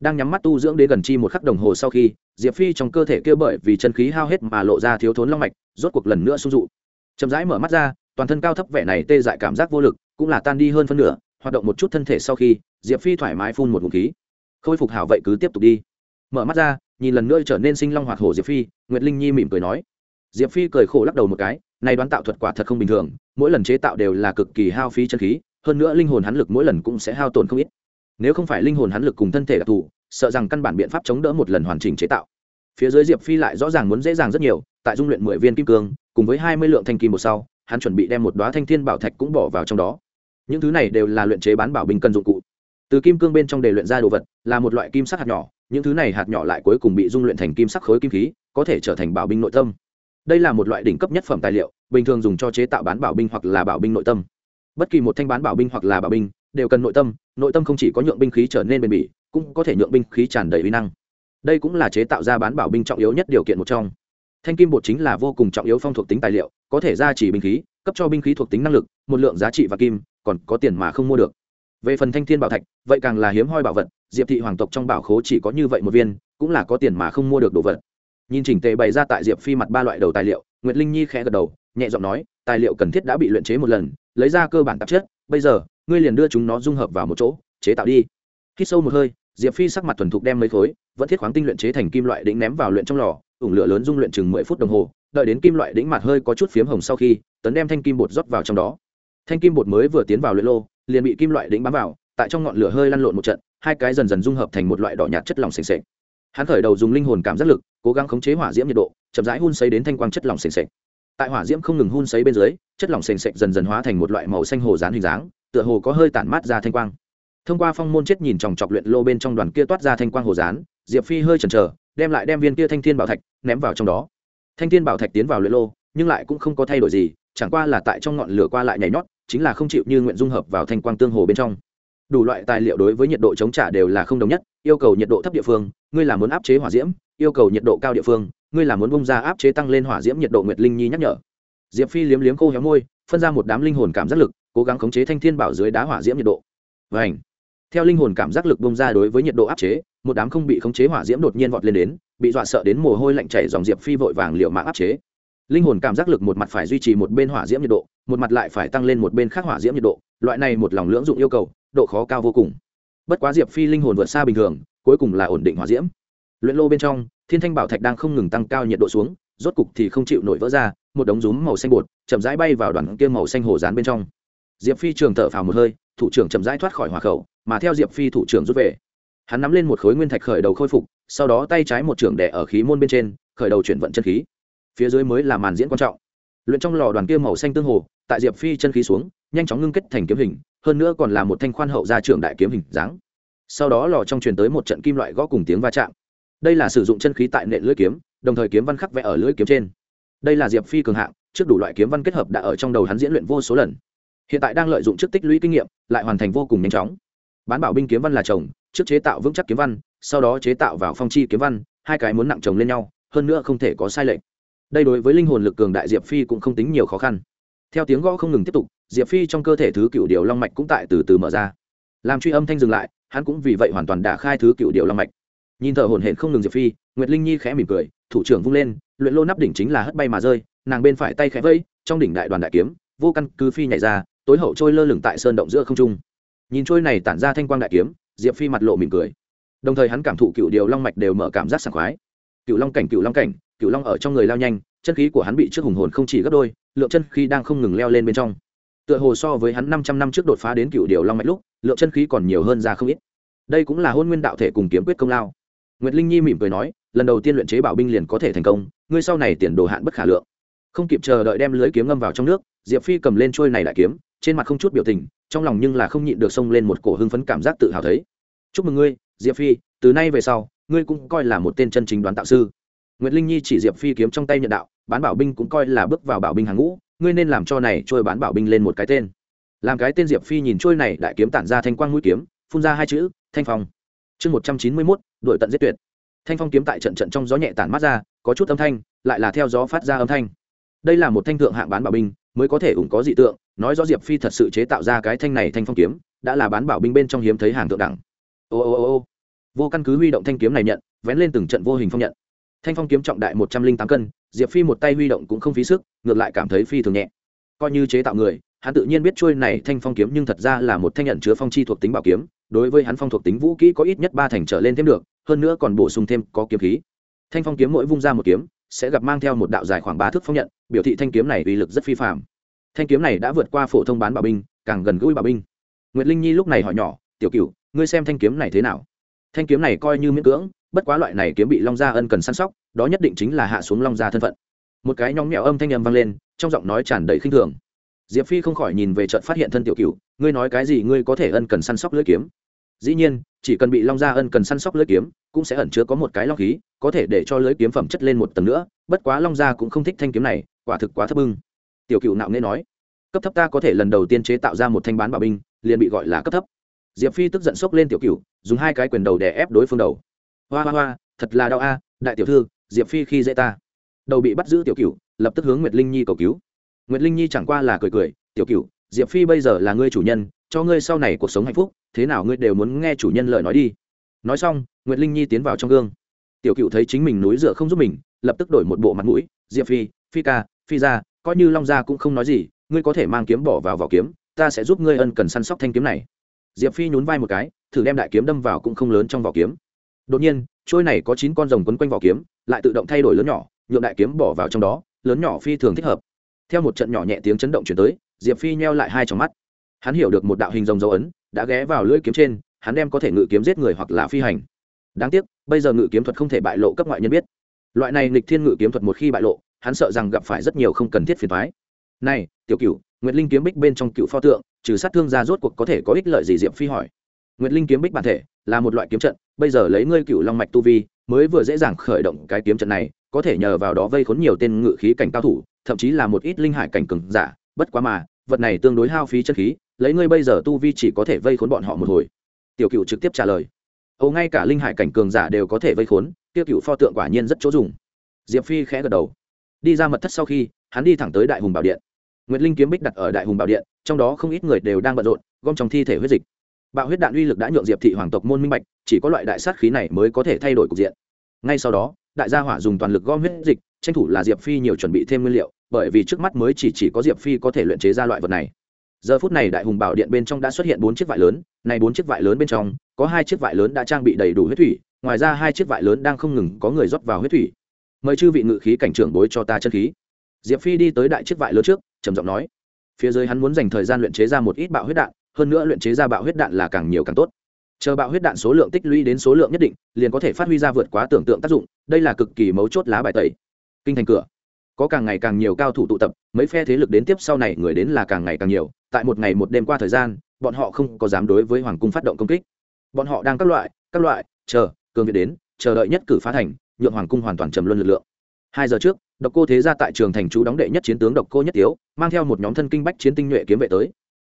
Đang nhắm mắt tu dưỡng đến gần chi một khắc đồng hồ sau khi, diệp phi trong cơ thể kia bởi vì chân khí hao hết mà lộ ra thiếu thốn long mạch, rốt cuộc lần nữa sung dụ. Chậm rãi mở mắt ra, toàn thân cao thấp vẻ này tê dại cảm giác vô lực, cũng là tan đi hơn phân nửa hoạt động một chút thân thể sau khi, diệp phi thoải mái phun một ngụm khí. Khôi phục hảo vậy cứ tiếp tục đi. Mở mắt ra, nhìn lần nữa trở nên sinh long hoạt hổ diệp phi, nguyệt linh nhi mỉm cười nói. Diệp phi cười khổ lắc đầu một cái nay đoán tạo thuật quả thật không bình thường, mỗi lần chế tạo đều là cực kỳ hao phí chân khí, hơn nữa linh hồn hắn lực mỗi lần cũng sẽ hao tổn không ít. Nếu không phải linh hồn hắn lực cùng thân thể đặc thù, sợ rằng căn bản biện pháp chống đỡ một lần hoàn chỉnh chế tạo. Phía dưới diệp phi lại rõ ràng muốn dễ dàng rất nhiều, tại dung luyện mười viên kim cương, cùng với hai mươi lượng thanh kim một sau, hắn chuẩn bị đem một đoá thanh thiên bảo thạch cũng bỏ vào trong đó những thứ này đều là luyện chế bán bảo bình cần dụng cụ. Từ kim cương bên trong để luyện ra đồ vật, là một loại kim sắc hạt nhỏ, những thứ này hạt nhỏ lại cuối cùng bị dung luyện thành kim sắc khối kim khí, có thể trở thành bảo binh nội tâm. Đây là một loại đỉnh cấp nhất phẩm tài liệu, bình thường dùng cho chế tạo bán bảo binh hoặc là bảo binh nội tâm. Bất kỳ một thanh bán bảo binh hoặc là bảo binh, đều cần nội tâm nội tâm không chỉ có nhượng binh khí trở nên bền bỉ, cũng có thể nhượng binh khí tràn đầy uy năng. Đây cũng là chế tạo ra bán bảo binh trọng yếu nhất điều kiện một trong thanh kim bột chính là vô cùng trọng yếu phong thuộc tính tài liệu, có thể gia trì binh khí, cấp cho binh khí thuộc tính năng lực, một lượng giá trị và kim, còn có tiền mà không mua được. Về phần thanh thiên bảo thạch, vậy càng là hiếm hoi bảo vật, diệp thị hoàng tộc trong bảo khố chỉ có như vậy một viên, cũng là có tiền mà không mua được đồ vật. Nhìn chỉnh tề bày ra tại diệp phi mặt ba loại đầu tài liệu, nguyệt linh nhi khẽ gật đầu, nhẹ giọng nói, tài liệu cần thiết đã bị luyện chế một lần, lấy ra cơ bản tạp chất, bây giờ, ngươi liền đưa chúng nó dung hợp vào một chỗ, chế tạo đi. Khi sâu một hơi, diệp phi sắc mặt thuần thục đem mấy khối, vẫn thiết khoáng tinh luyện chế thành kim loại đĩnh ném vào luyện trong lò ủng lửa lớn dung luyện chừng mười phút đồng hồ, đợi đến kim loại đĩnh mặt hơi có chút phiếm hồng sau khi, tấn đem thanh kim bột rót vào trong đó. Thanh kim bột mới vừa tiến vào luyện lô, liền bị kim loại đĩnh bám vào, tại trong ngọn lửa hơi lăn lộn một trận, hai cái dần dần dung hợp thành một loại đỏ nhạt chất lỏng sền sệt. Hắn khởi đầu dùng linh hồn cảm giác lực, cố gắng khống chế hỏa diễm nhiệt độ, chậm rãi hun sấy đến thanh quang chất lỏng sền sệt. Tại hỏa diễm không ngừng hun sấy bên dưới, chất lỏng sền sệt dần dần hóa thành một loại màu xanh hồ dán hình dáng, tựa hồ có hơi tản mát ra thanh quang. Thông qua phong môn chết nhìn chòng chọc luyện lô bên trong đoàn kia toát ra thanh quang hồ dán, diệp phi hơi chần chờ đem lại đem viên kia thanh thiên bảo thạch ném vào trong đó. Thanh thiên bảo thạch tiến vào luyện lô, nhưng lại cũng không có thay đổi gì, chẳng qua là tại trong ngọn lửa qua lại nhảy nhót, chính là không chịu như nguyện dung hợp vào thanh quang tương hồ bên trong. Đủ loại tài liệu đối với nhiệt độ chống trả đều là không đồng nhất, yêu cầu nhiệt độ thấp địa phương, ngươi là muốn áp chế hỏa diễm, yêu cầu nhiệt độ cao địa phương, ngươi là muốn bung ra áp chế tăng lên hỏa diễm nhiệt độ nguyệt linh nhi nhắc nhở. Diệp phi liếm liếm khô héo môi, phân ra một đám linh hồn cảm giác lực, cố gắng khống chế thanh thiên bảo dưới đá hỏa diễm nhiệt độ. Và ảnh theo linh hồn cảm giác lực bung ra đối với nhiệt độ áp chế một đám không bị khống chế hỏa diễm đột nhiên vọt lên đến, bị dọa sợ đến mồ hôi lạnh chảy dòng diệp phi vội vàng liệu mạng áp chế. Linh hồn cảm giác lực một mặt phải duy trì một bên hỏa diễm nhiệt độ, một mặt lại phải tăng lên một bên khác hỏa diễm nhiệt độ, loại này một lòng lưỡng dụng yêu cầu, độ khó cao vô cùng. Bất quá diệp phi linh hồn vượt xa bình thường, cuối cùng là ổn định hỏa diễm. Luyện lô bên trong, thiên thanh bảo thạch đang không ngừng tăng cao nhiệt độ xuống, rốt cục thì không chịu nổi vỡ ra, một đống rúm màu xanh bột, chậm rãi bay vào đoàn kia màu xanh hồ dán bên trong. Diệp phi trường thở phào một hơi, thủ trưởng chậm rãi thoát khỏi hỏa khẩu, mà theo diệp phi thủ trưởng rút về hắn nắm lên một khối nguyên thạch khởi đầu khôi phục, sau đó tay trái một trưởng đẻ ở khí môn bên trên, khởi đầu chuyển vận chân khí. Phía dưới mới là màn diễn quan trọng. Luyện trong lò đoàn kia màu xanh tương hồ, tại diệp phi chân khí xuống, nhanh chóng ngưng kết thành kiếm hình, hơn nữa còn là một thanh khoan hậu gia trưởng đại kiếm hình dáng. Sau đó lò trong truyền tới một trận kim loại gõ cùng tiếng va chạm. Đây là sử dụng chân khí tại nệ lưỡi kiếm, đồng thời kiếm văn khắc vẽ ở lưỡi kiếm trên. Đây là diệp phi cường hạng, trước đủ loại kiếm văn kết hợp đã ở trong đầu hắn diễn luyện vô số lần. Hiện tại đang lợi dụng trước tích lũy kinh nghiệm, lại hoàn thành vô cùng nhanh chóng. Bán bảo binh kiếm văn là chồng trước chế tạo vững chắc kiếm văn, sau đó chế tạo vào phong chi kiếm văn, hai cái muốn nặng chồng lên nhau, hơn nữa không thể có sai lệch. Đây đối với linh hồn lực cường đại diệp phi cũng không tính nhiều khó khăn. Theo tiếng gõ không ngừng tiếp tục, diệp phi trong cơ thể thứ cựu điều long mạch cũng tại từ từ mở ra. Làm truy âm thanh dừng lại, hắn cũng vì vậy hoàn toàn đả khai thứ cựu điều long mạch. Nhìn thở hổn hển không ngừng diệp phi, nguyệt linh nhi khẽ mỉm cười, thủ trưởng vung lên, luyện lô nắp đỉnh chính là hất bay mà rơi, nàng bên phải tay khẽ vây, trong đỉnh đại đoàn đại kiếm, vô căn cứ phi nhảy ra, tối hậu trôi lơ lửng tại sơn động giữa không trung. Nhìn trôi này tản ra thanh quang đại kiếm diệp phi mặt lộ mỉm cười. Đồng thời hắn cảm thụ cựu điều long mạch đều mở cảm giác sảng khoái. Cựu long cảnh cựu long cảnh cựu long ở trong người lao nhanh, chân khí của hắn bị trước hùng hồn không chỉ gấp đôi, lượng chân khí đang không ngừng leo lên bên trong. Tựa hồ so với hắn năm trăm năm trước đột phá đến cựu điều long mạch lúc, lượng chân khí còn nhiều hơn ra không ít. Đây cũng là hôn nguyên đạo thể cùng kiếm quyết công lao. Nguyệt linh nhi mỉm cười nói, lần đầu tiên luyện chế bảo binh liền có thể thành công, ngươi sau này tiền đồ hạn bất khả lượng. Không kịp chờ đợi đem lưới kiếm ngâm vào trong nước, diệp phi cầm lên trôi này đại kiếm trên mặt không chút biểu tình, trong lòng nhưng là không nhịn được xông lên một cổ hưng phấn cảm giác tự hào thấy. Chúc mừng ngươi, diệp phi, từ nay về sau, ngươi cũng coi là một tên chân chính đoán tạo sư. Nguyệt linh nhi chỉ diệp phi kiếm trong tay nhận đạo, bán bảo binh cũng coi là bước vào bảo binh hàng ngũ, ngươi nên làm cho này trôi bán bảo binh lên một cái tên. Làm cái tên diệp phi nhìn trôi này, đại kiếm tản ra thanh quang mũi kiếm, phun ra hai chữ, thanh phong. Chương một trăm chín mươi mốt đội tận giết tuyệt. Thanh phong kiếm tại trận trận trong gió nhẹ tản mát ra, có chút âm thanh, lại là theo gió phát ra âm thanh. Đây là một thanh thượng hạng bán bảo binh, mới có thể ủng có dị tượng nói rõ diệp phi thật sự chế tạo ra cái thanh này thanh phong kiếm, đã là bán bảo binh bên trong hiếm thấy hàng thượng đẳng. Ô ô ô ô. Vô căn cứ huy động thanh kiếm này nhận, vén lên từng trận vô hình phong nhận. Thanh phong kiếm trọng đại một trăm linh tám cân, diệp phi một tay huy động cũng không phí sức, ngược lại cảm thấy phi thường nhẹ. Coi như chế tạo người, hắn tự nhiên biết trôi này thanh phong kiếm nhưng thật ra là một thanh nhận chứa phong chi thuộc tính bảo kiếm, đối với hắn phong thuộc tính vũ kỹ có ít nhất ba thành trở lên thêm được, hơn nữa còn bổ sung thêm có kiếm khí. Thanh phong kiếm mỗi vung ra một kiếm, sẽ gặp mang theo một đạo dài khoảng ba thước phong nhận, biểu thị thanh kiếm này uy lực rất phi phạm thanh kiếm này đã vượt qua phổ thông bán bảo binh, càng gần gũi bảo binh. Nguyệt linh nhi lúc này hỏi nhỏ, tiểu cựu ngươi xem thanh kiếm này thế nào? Thanh kiếm này coi như miễn cưỡng, bất quá loại này kiếm bị long gia ân cần săn sóc, đó nhất định chính là hạ xuống long gia thân phận. Một cái nhóng nhẽo âm thanh âm vang lên, trong giọng nói tràn đầy khinh thường. Diệp phi không khỏi nhìn về trận phát hiện thân tiểu cựu ngươi nói cái gì ngươi có thể ân cần săn sóc lưỡi kiếm? Dĩ nhiên, chỉ cần bị long gia ân cần săn sóc lưỡi kiếm, cũng sẽ ẩn chứa có một cái long khí, có thể để cho lưỡi kiếm phẩm chất lên một tầng nữa, bất quá long gia cũng không thích thanh kiếm này, quả thực quá thấp bưng tiểu cựu nạo nghe nói, cấp thấp ta có thể lần đầu tiên chế tạo ra một thanh bán bảo binh, liền bị gọi là cấp thấp. Diệp phi tức giận sốc lên tiểu cựu, dùng hai cái quyền đầu để ép đối phương đầu. Hoa hoa hoa, thật là đau a, đại tiểu thư, diệp phi khi dễ ta. Đầu bị bắt giữ tiểu cựu, lập tức hướng nguyệt linh nhi cầu cứu. Nguyệt linh nhi chẳng qua là cười cười, tiểu cựu, diệp phi bây giờ là ngươi chủ nhân, cho ngươi sau này cuộc sống hạnh phúc, thế nào ngươi đều muốn nghe chủ nhân lời nói đi. Nói xong, nguyệt linh nhi tiến vào trong gương. Tiểu cựu thấy chính mình núi rửa không giúp mình, lập tức đổi một bộ mặt mũi, diệp phi phi ca, phi ra coi như long gia cũng không nói gì, ngươi có thể mang kiếm bỏ vào vỏ kiếm, ta sẽ giúp ngươi ân cần săn sóc thanh kiếm này. Diệp phi nhún vai một cái, thử đem đại kiếm đâm vào cũng không lớn trong vỏ kiếm. Đột nhiên, trôi này có chín con rồng quấn quanh vỏ kiếm, lại tự động thay đổi lớn nhỏ, nhượng đại kiếm bỏ vào trong đó, lớn nhỏ phi thường thích hợp. Theo một trận nhỏ nhẹ tiếng chấn động chuyển tới, diệp phi nheo lại hai trong mắt. Hắn hiểu được một đạo hình rồng dấu ấn, đã ghé vào lưỡi kiếm trên, hắn đem có thể ngự kiếm giết người hoặc là phi hành. Đáng tiếc, bây giờ ngự kiếm thuật không thể bại lộ cấp ngoại nhân biết. Loại này nghịch thiên ngự kiếm thuật một khi bại lộ hắn sợ rằng gặp phải rất nhiều không cần thiết phiền thoái này, tiểu cửu, nguyệt linh kiếm bích bên trong cựu pho tượng, trừ sát thương ra rốt cuộc có thể có ích lợi gì diệp phi hỏi. Nguyệt linh kiếm bích bản thể là một loại kiếm trận, bây giờ lấy ngươi cựu long mạch tu vi, mới vừa dễ dàng khởi động cái kiếm trận này, có thể nhờ vào đó vây khốn nhiều tên ngự khí cảnh cao thủ, thậm chí là một ít linh hải cảnh cường giả, bất quá mà, vật này tương đối hao phí chân khí, lấy ngươi bây giờ tu vi chỉ có thể vây khốn bọn họ một hồi. Tiểu cựu trực tiếp trả lời. Âu ngay cả linh hải cảnh cường giả đều có thể vây khốn tiêu cựu pho tượng quả nhiên rất chỗ dùng. Diệp phi khẽ gật đầu đi ra mật thất sau khi hắn đi thẳng tới đại hùng bảo điện. Nguyệt linh kiếm bích đặt ở đại hùng bảo điện trong đó không ít người đều đang bận rộn gom trong thi thể huyết dịch. Bạo huyết đạn uy lực đã nhượng diệp thị hoàng tộc môn minh bạch chỉ có loại đại sát khí này mới có thể thay đổi cục diện. Ngay sau đó đại gia hỏa dùng toàn lực gom huyết dịch tranh thủ là diệp phi nhiều chuẩn bị thêm nguyên liệu bởi vì trước mắt mới chỉ, chỉ có diệp phi có thể luyện chế ra loại vật này. Giờ phút này đại hùng bảo điện bên trong đã xuất hiện bốn chiếc vải lớn này bốn chiếc vải lớn bên trong có hai chiếc vải lớn đã trang bị đầy đủ huyết thủy ngoài ra hai chiếc vải lớn đang không ngừng có người rót vào huyết thủy mời chư vị ngự khí cảnh trưởng bối cho ta chân khí. Diệp phi đi tới đại chiếc vải lớn trước, trầm giọng nói. Phía dưới hắn muốn dành thời gian luyện chế ra một ít bạo huyết đạn, hơn nữa luyện chế ra bạo huyết đạn là càng nhiều càng tốt. Chờ bạo huyết đạn số lượng tích lũy đến số lượng nhất định, liền có thể phát huy ra vượt quá tưởng tượng tác dụng, đây là cực kỳ mấu chốt lá bài tẩy. Kinh thành cửa. Có càng ngày càng nhiều cao thủ tụ tập, mấy phe thế lực đến tiếp sau này người đến là càng ngày càng nhiều, tại một ngày một đêm qua thời gian, bọn họ không có dám đối với hoàng cung phát động công kích. Bọn họ đang các loại các loại, chờ, cường việt đến, chờ đợi nhất cử phá thành nhượng hoàng cung hoàn toàn trầm luân lực lượng. Hai giờ trước, độc cô thế ra tại trường thành chú đóng đệ nhất chiến tướng độc cô nhất tiếu, mang theo một nhóm thân kinh bách chiến tinh nhuệ kiếm vệ tới.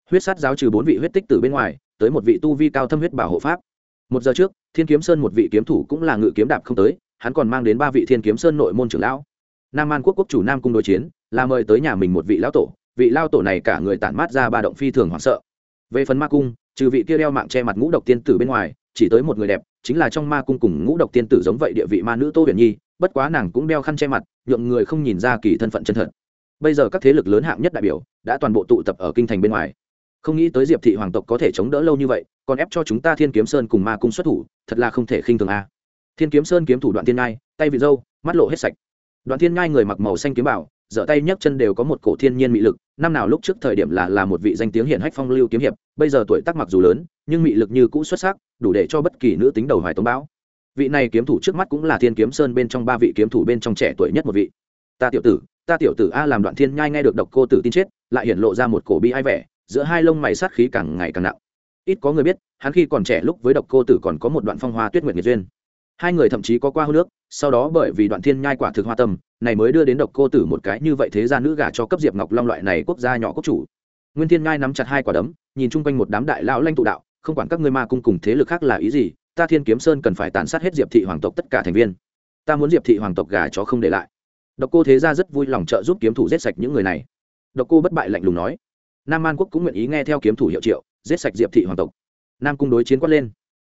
Huyết sát giáo trừ bốn vị huyết tích từ bên ngoài, tới một vị tu vi cao thâm huyết bảo hộ pháp. Một giờ trước, thiên kiếm sơn một vị kiếm thủ cũng là ngự kiếm đạp không tới, hắn còn mang đến ba vị thiên kiếm sơn nội môn trưởng lão. Nam an quốc quốc chủ nam cung đối chiến, là mời tới nhà mình một vị lão tổ, vị lao tổ này cả người tản mát ra ba động phi thường hoảng sợ. Về phần ma cung, trừ vị kia đeo mạng che mặt ngũ độc tiên tử bên ngoài, chỉ tới một người đẹp chính là trong ma cung cùng ngũ độc tiên tử giống vậy địa vị ma nữ tô huyền nhi, bất quá nàng cũng đeo khăn che mặt, nhượng người không nhìn ra kỳ thân phận chân thật. Bây giờ các thế lực lớn hạng nhất đại biểu đã toàn bộ tụ tập ở kinh thành bên ngoài. Không nghĩ tới diệp thị hoàng tộc có thể chống đỡ lâu như vậy, còn ép cho chúng ta thiên kiếm sơn cùng ma cung xuất thủ, thật là không thể khinh thường a. Thiên kiếm sơn kiếm thủ đoạn thiên ngai, tay vị dâu mắt lộ hết sạch. Đoạn thiên ngai người mặc màu xanh kiếm bảo, dở tay nhấc chân đều có một cổ thiên nhiên mị lực, năm nào lúc trước thời điểm là là một vị danh tiếng hiển hách phong lưu kiếm hiệp, bây giờ tuổi tác mặc dù lớn, nhưng mị lực như cũ xuất sắc đủ để cho bất kỳ nữ tính đầu hoài tống bão. Vị này kiếm thủ trước mắt cũng là thiên kiếm sơn bên trong ba vị kiếm thủ bên trong trẻ tuổi nhất một vị. Ta tiểu tử, ta tiểu tử a làm đoạn thiên nhai nghe được độc cô tử tin chết, lại hiện lộ ra một cổ bi ai vẻ, giữa hai lông mày sát khí càng ngày càng nặng. Ít có người biết, hắn khi còn trẻ lúc với độc cô tử còn có một đoạn phong hoa tuyết nguyệt nghiệt duyên. Hai người thậm chí có qua hô nước sau đó bởi vì đoạn thiên nhai quả thực hoa tâm, này mới đưa đến độc cô tử một cái như vậy thế ra nữ gả cho cấp diệp ngọc long loại này quốc gia nhỏ quốc chủ. Nguyên thiên nhai nắm chặt hai quả đấm, nhìn chung quanh một đám đại lão lanh tụ đạo không quản các ngươi ma cung cùng thế lực khác là ý gì, ta thiên kiếm sơn cần phải tàn sát hết diệp thị hoàng tộc tất cả thành viên. Ta muốn diệp thị hoàng tộc gà chó không để lại. Độc cô thế ra rất vui lòng trợ giúp kiếm thủ giết sạch những người này. Độc cô bất bại lạnh lùng nói. Nam an quốc cũng nguyện ý nghe theo kiếm thủ hiệu triệu, giết sạch diệp thị hoàng tộc. Nam cung đối chiến quát lên.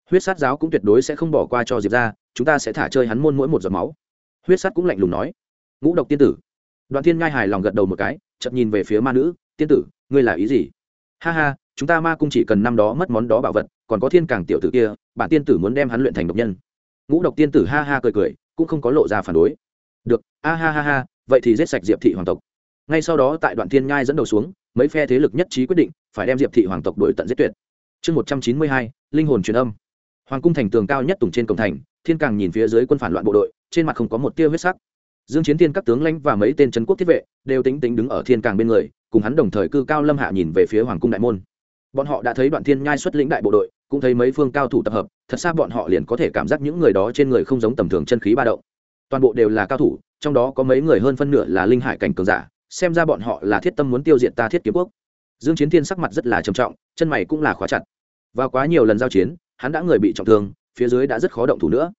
Huyết sát giáo cũng tuyệt đối sẽ không bỏ qua cho diệp ra chúng ta sẽ thả chơi hắn môn mỗi một giọt máu. Huyết sát cũng lạnh lùng nói. Ngũ độc tiên tử. Đoàn thiên ngai hài lòng gật đầu một cái chậm nhìn về phía ma nữ, tiên tử, ngươi là ý gì? Ha ha chúng ta ma cung chỉ cần năm đó mất món đó bảo vật, còn có thiên càng tiểu tử kia, bản tiên tử muốn đem hắn luyện thành độc nhân. Ngũ độc tiên tử ha ha cười cười, cũng không có lộ ra phản đối. Được, a ha ha ha, vậy thì giết sạch diệp thị hoàng tộc. Ngay sau đó tại đoạn thiên nhai dẫn đầu xuống, mấy phe thế lực nhất trí quyết định phải đem diệp thị hoàng tộc đổi tận giết tuyệt. Chương một trăm chín mươi hai, linh hồn truyền âm. Hoàng cung thành tường cao nhất tùng trên cổng thành, thiên càng nhìn phía dưới quân phản loạn bộ đội, trên mặt không có một tia huyết sắc. Dương chiến thiên các tướng lãnh và mấy tên trấn quốc thiết vệ, đều tính tính đứng ở thiên càng bên người, cùng hắn đồng thời cư cao lâm hạ nhìn về phía hoàng cung đại môn bọn họ đã thấy đoạn thiên nhai xuất lĩnh đại bộ đội, cũng thấy mấy phương cao thủ tập hợp, thật xa bọn họ liền có thể cảm giác những người đó trên người không giống tầm thường chân khí ba động. Toàn bộ đều là cao thủ, trong đó có mấy người hơn phân nửa là linh hải cảnh cường giả, xem ra bọn họ là thiết tâm muốn tiêu diệt ta thiết kiếm quốc. Dương chiến thiên sắc mặt rất là trầm trọng, chân mày cũng là khóa chặt. Và quá nhiều lần giao chiến, hắn đã người bị trọng thương, phía dưới đã rất khó động thủ nữa.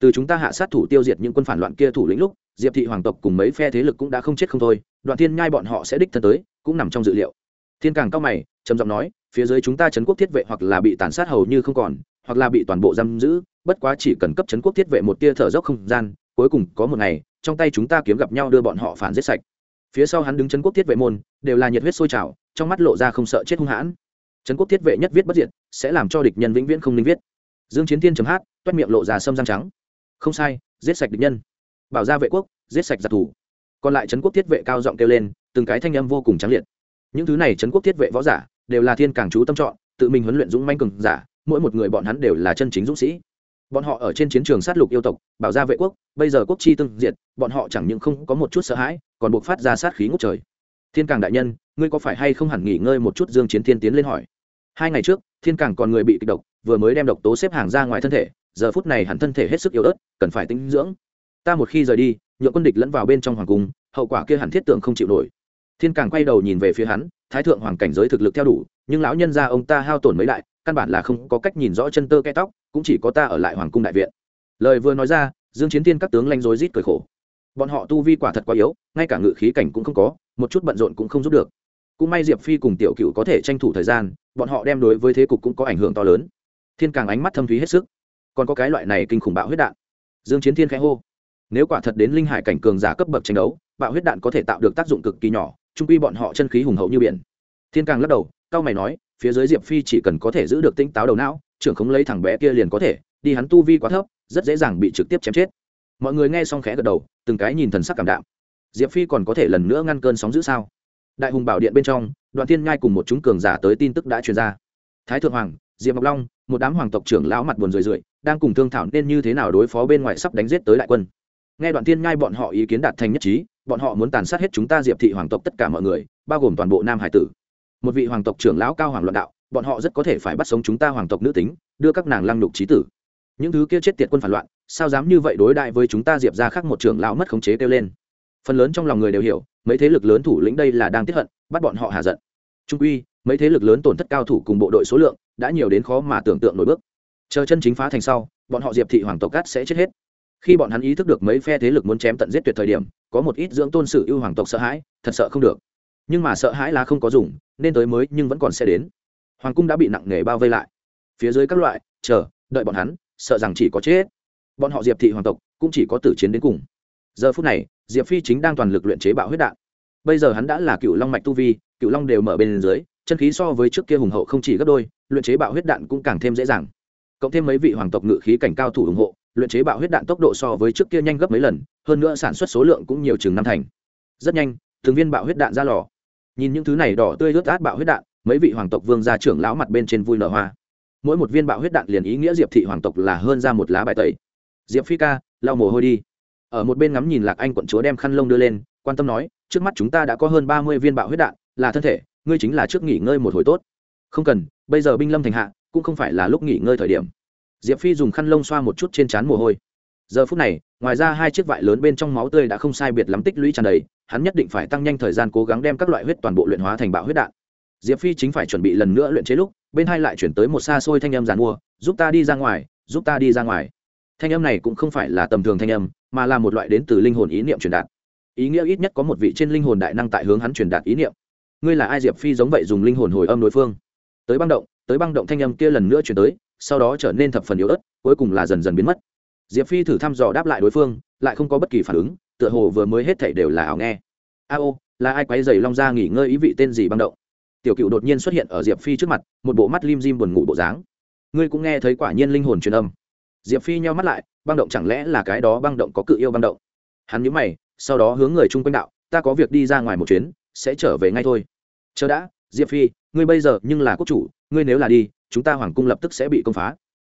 Từ chúng ta hạ sát thủ tiêu diệt những quân phản loạn kia thủ lĩnh lúc, diệp thị hoàng tộc cùng mấy phe thế lực cũng đã không chết không thôi, đoạn thiên nhai bọn họ sẽ đích thân tới, cũng nằm trong dự liệu. Thiên càng cao mày, trầm giọng nói phía dưới chúng ta chấn quốc thiết vệ hoặc là bị tàn sát hầu như không còn, hoặc là bị toàn bộ giam giữ, bất quá chỉ cần cấp chấn quốc thiết vệ một tia thở dốc không gian, cuối cùng có một ngày, trong tay chúng ta kiếm gặp nhau đưa bọn họ phản giết sạch. Phía sau hắn đứng chấn quốc thiết vệ môn, đều là nhiệt huyết sôi trào, trong mắt lộ ra không sợ chết hung hãn. Trấn quốc thiết vệ nhất viết bất diệt, sẽ làm cho địch nhân vĩnh viễn không linh viết. Dương chiến thiên chấm hát, toét miệng lộ ra sâm răng trắng. Không sai, giết sạch địch nhân. Bảo gia vệ quốc, giết sạch giặc thủ. Còn lại trấn quốc thiết vệ cao giọng kêu lên, từng cái thanh âm vô cùng trắng liệt. Những thứ này trấn quốc thiết vệ võ giả đều là thiên càng chú tâm chọn, tự mình huấn luyện dũng manh cường giả, mỗi một người bọn hắn đều là chân chính dũng sĩ. Bọn họ ở trên chiến trường sát lục yêu tộc, bảo gia vệ quốc, bây giờ quốc chi tương diệt, bọn họ chẳng những không có một chút sợ hãi, còn buộc phát ra sát khí ngút trời. Thiên càng đại nhân, ngươi có phải hay không hẳn nghỉ ngơi một chút dương chiến thiên tiến lên hỏi. Hai ngày trước, thiên càng còn người bị kịch độc, vừa mới đem độc tố xếp hàng ra ngoài thân thể, giờ phút này hẳn thân thể hết sức yếu ớt, cần phải tinh dưỡng. Ta một khi rời đi, nhượng quân địch lẫn vào bên trong hoàng cung, hậu quả kia hẳn thiết tượng không chịu nổi thiên càng quay đầu nhìn về phía hắn, thái thượng hoàng cảnh giới thực lực theo đủ, nhưng lão nhân gia ông ta hao tổn mấy đại, căn bản là không có cách nhìn rõ chân tơ kẽ tóc, cũng chỉ có ta ở lại hoàng cung đại viện. Lời vừa nói ra, dương chiến thiên các tướng lanh rối rít cười khổ. Bọn họ tu vi quả thật quá yếu, ngay cả ngự khí cảnh cũng không có, một chút bận rộn cũng không giúp được. Cũng may diệp phi cùng tiểu cựu có thể tranh thủ thời gian, bọn họ đem đối với thế cục cũng có ảnh hưởng to lớn. Thiên càng ánh mắt thâm thúy hết sức. Còn có cái loại này kinh khủng bạo huyết đạn. Dương chiến thiên khẽ hô. Nếu quả thật đến linh hải cảnh cường giả cấp bậc tranh đấu, bạo huyết đạn có thể tạo được tác dụng cực kỳ nhỏ trung quy bọn họ chân khí hùng hậu như biển. Thiên càng lắc đầu cao mày nói, phía dưới diệp phi chỉ cần có thể giữ được tinh táo đầu não, trưởng không lấy thằng bé kia liền có thể, đi hắn tu vi quá thấp, rất dễ dàng bị trực tiếp chém chết. Mọi người nghe xong khẽ gật đầu, từng cái nhìn thần sắc cảm đạm. Diệp phi còn có thể lần nữa ngăn cơn sóng giữ sao? Đại hùng bảo điện bên trong, đoạn thiên nhai cùng một chúng cường giả tới tin tức đã truyền ra. Thái thượng hoàng, diệp ngọc long, một đám hoàng tộc trưởng lão mặt buồn rười rượi, đang cùng thương thảo nên như thế nào đối phó bên ngoài sắp đánh giết tới đại quân. Nghe đoạn thiên nhai bọn họ ý kiến đạt thành nhất trí bọn họ muốn tàn sát hết chúng ta diệp thị hoàng tộc tất cả mọi người, bao gồm toàn bộ nam hải tử. Một vị hoàng tộc trưởng lão cao hoàng luận đạo, bọn họ rất có thể phải bắt sống chúng ta hoàng tộc nữ tính, đưa các nàng lăng nhục trí tử. Những thứ kia chết tiệt quân phản loạn, sao dám như vậy đối đại với chúng ta diệp ra khác một trưởng lão mất khống chế kêu lên. Phần lớn trong lòng người đều hiểu, mấy thế lực lớn thủ lĩnh đây là đang tiếp hận, bắt bọn họ hạ giận. Trung quy, mấy thế lực lớn tổn thất cao thủ cùng bộ đội số lượng đã nhiều đến khó mà tưởng tượng nổi bước. Chờ chân chính phá thành sau, bọn họ diệp thị hoàng tộc cát sẽ chết hết khi bọn hắn ý thức được mấy phe thế lực muốn chém tận giết tuyệt thời điểm, có một ít dưỡng tôn sự ưu hoàng tộc sợ hãi, thật sợ không được. Nhưng mà sợ hãi là không có dùng, nên tới mới nhưng vẫn còn sẽ đến. Hoàng cung đã bị nặng nề bao vây lại. Phía dưới các loại, chờ, đợi bọn hắn, sợ rằng chỉ có chết. Bọn họ diệp thị hoàng tộc cũng chỉ có tử chiến đến cùng. Giờ phút này, diệp phi chính đang toàn lực luyện chế bạo huyết đạn. Bây giờ hắn đã là cựu long mạch tu vi cựu long đều mở bên dưới, chân khí so với trước kia hùng hậu không chỉ gấp đôi, luyện chế bạo huyết đạn cũng càng thêm dễ dàng. Cộng thêm mấy vị hoàng tộc ngự khí cảnh cao thủ ủng hộ luyện chế bạo huyết đạn tốc độ so với trước kia nhanh gấp mấy lần, hơn nữa sản xuất số lượng cũng nhiều chừng năm thành. Rất nhanh thường viên bạo huyết đạn ra lò. Nhìn những thứ này đỏ tươi ướt át bạo huyết đạn, mấy vị hoàng tộc vương gia trưởng lão mặt bên trên vui nở hoa. Mỗi một viên bạo huyết đạn liền ý nghĩa diệp thị hoàng tộc là hơn ra một lá bài tẩy. Diệp phi ca, lau mồ hôi đi. Ở một bên ngắm nhìn lạc anh quận chúa đem khăn lông đưa lên, quan tâm nói, trước mắt chúng ta đã có hơn ba mươi viên bạo huyết đạn, là thân thể, ngươi chính là trước nghỉ ngơi một hồi tốt. Không cần, bây giờ binh lâm thành hạ, cũng không phải là lúc nghỉ ngơi thời điểm diệp phi dùng khăn lông xoa một chút trên trán mồ hôi. Giờ phút này, ngoài ra hai chiếc vải lớn bên trong máu tươi đã không sai biệt lắm tích lũy tràn đầy, hắn nhất định phải tăng nhanh thời gian cố gắng đem các loại huyết toàn bộ luyện hóa thành bạo huyết đạn. Diệp phi chính phải chuẩn bị lần nữa luyện chế lúc, bên hai lại chuyển tới một xa xôi thanh âm giàn mua, giúp ta đi ra ngoài, giúp ta đi ra ngoài. Thanh âm này cũng không phải là tầm thường thanh âm, mà là một loại đến từ linh hồn ý niệm truyền đạt. Ý nghĩa ít nhất có một vị trên linh hồn đại năng tại hướng hắn truyền đạt ý niệm. Ngươi là ai? Diệp phi giống vậy dùng linh hồn hồi âm đối phương. Tới băng động, tới băng động thanh âm kia lần nữa chuyển tới sau đó trở nên thập phần yếu ớt, cuối cùng là dần dần biến mất. Diệp phi thử thăm dò đáp lại đối phương, lại không có bất kỳ phản ứng, tựa hồ vừa mới hết thảy đều là ảo nghe. A ô, là ai quấy dày long ra nghỉ ngơi ý vị tên gì băng động? Tiểu cựu đột nhiên xuất hiện ở diệp phi trước mặt, một bộ mắt lim dim buồn ngủ bộ dáng. Ngươi cũng nghe thấy quả nhiên linh hồn truyền âm. Diệp phi nheo mắt lại, băng động chẳng lẽ là cái đó băng động có cự yêu băng động? Hắn nhớ mày, sau đó hướng người chung quanh đạo, ta có việc đi ra ngoài một chuyến, sẽ trở về ngay thôi. Chờ đã, diệp phi, ngươi bây giờ nhưng là quốc chủ, ngươi nếu là đi chúng ta hoàng cung lập tức sẽ bị công phá.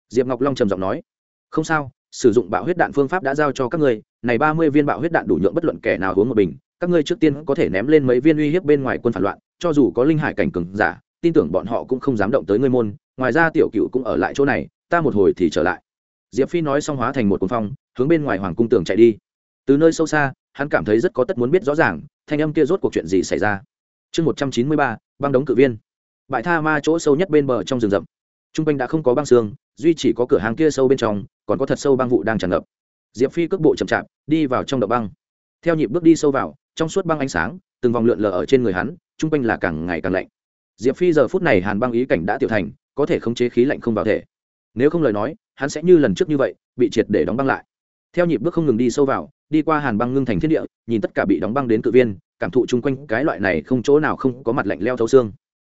Diệp ngọc long trầm giọng nói, không sao, sử dụng bạo huyết đạn phương pháp đã giao cho các ngươi, này ba mươi viên bạo huyết đạn đủ nhượng bất luận kẻ nào uống một bình, các ngươi trước tiên có thể ném lên mấy viên uy hiếp bên ngoài quân phản loạn, cho dù có linh hải cảnh cường giả, tin tưởng bọn họ cũng không dám động tới ngươi môn, ngoài ra tiểu cựu cũng ở lại chỗ này, ta một hồi thì trở lại. Diệp phi nói xong hóa thành một cuồng phong, hướng bên ngoài hoàng cung tường chạy đi. Từ nơi sâu xa, hắn cảm thấy rất có tất muốn biết rõ ràng, thanh âm kia rốt cuộc chuyện gì xảy ra. Chương một trăm chín mươi ba, băng đống cự viên bãi tha ma chỗ sâu nhất bên bờ trong rừng rậm. T r u n g quanh đã không có băng xương, duy chỉ có cửa hàng kia sâu bên trong, còn có thật sâu băng vụ đang tràn ngập. Diệp phi cước bộ chậm chạp, đi vào trong đậu băng. Theo nhịp bước đi sâu vào, trong suốt băng ánh sáng, từng vòng lượn lờ ở trên người hắn t r u n g quanh là càng ngày càng lạnh. Diệp phi giờ phút này hàn băng ý cảnh đã tiểu thành, có thể khống chế khí lạnh không vào thể. Nếu không lời nói, hắn sẽ như lần trước như vậy, bị triệt để đóng băng lại. Theo nhịp bước không ngừng đi sâu vào, đi qua hàn băng ngưng thành thiên địa, nhìn tất cả bị đóng băng đến cự viên, cảm thụ chung quanh cái loại này không chỗ nào không có mặt lạnh leo thấu xương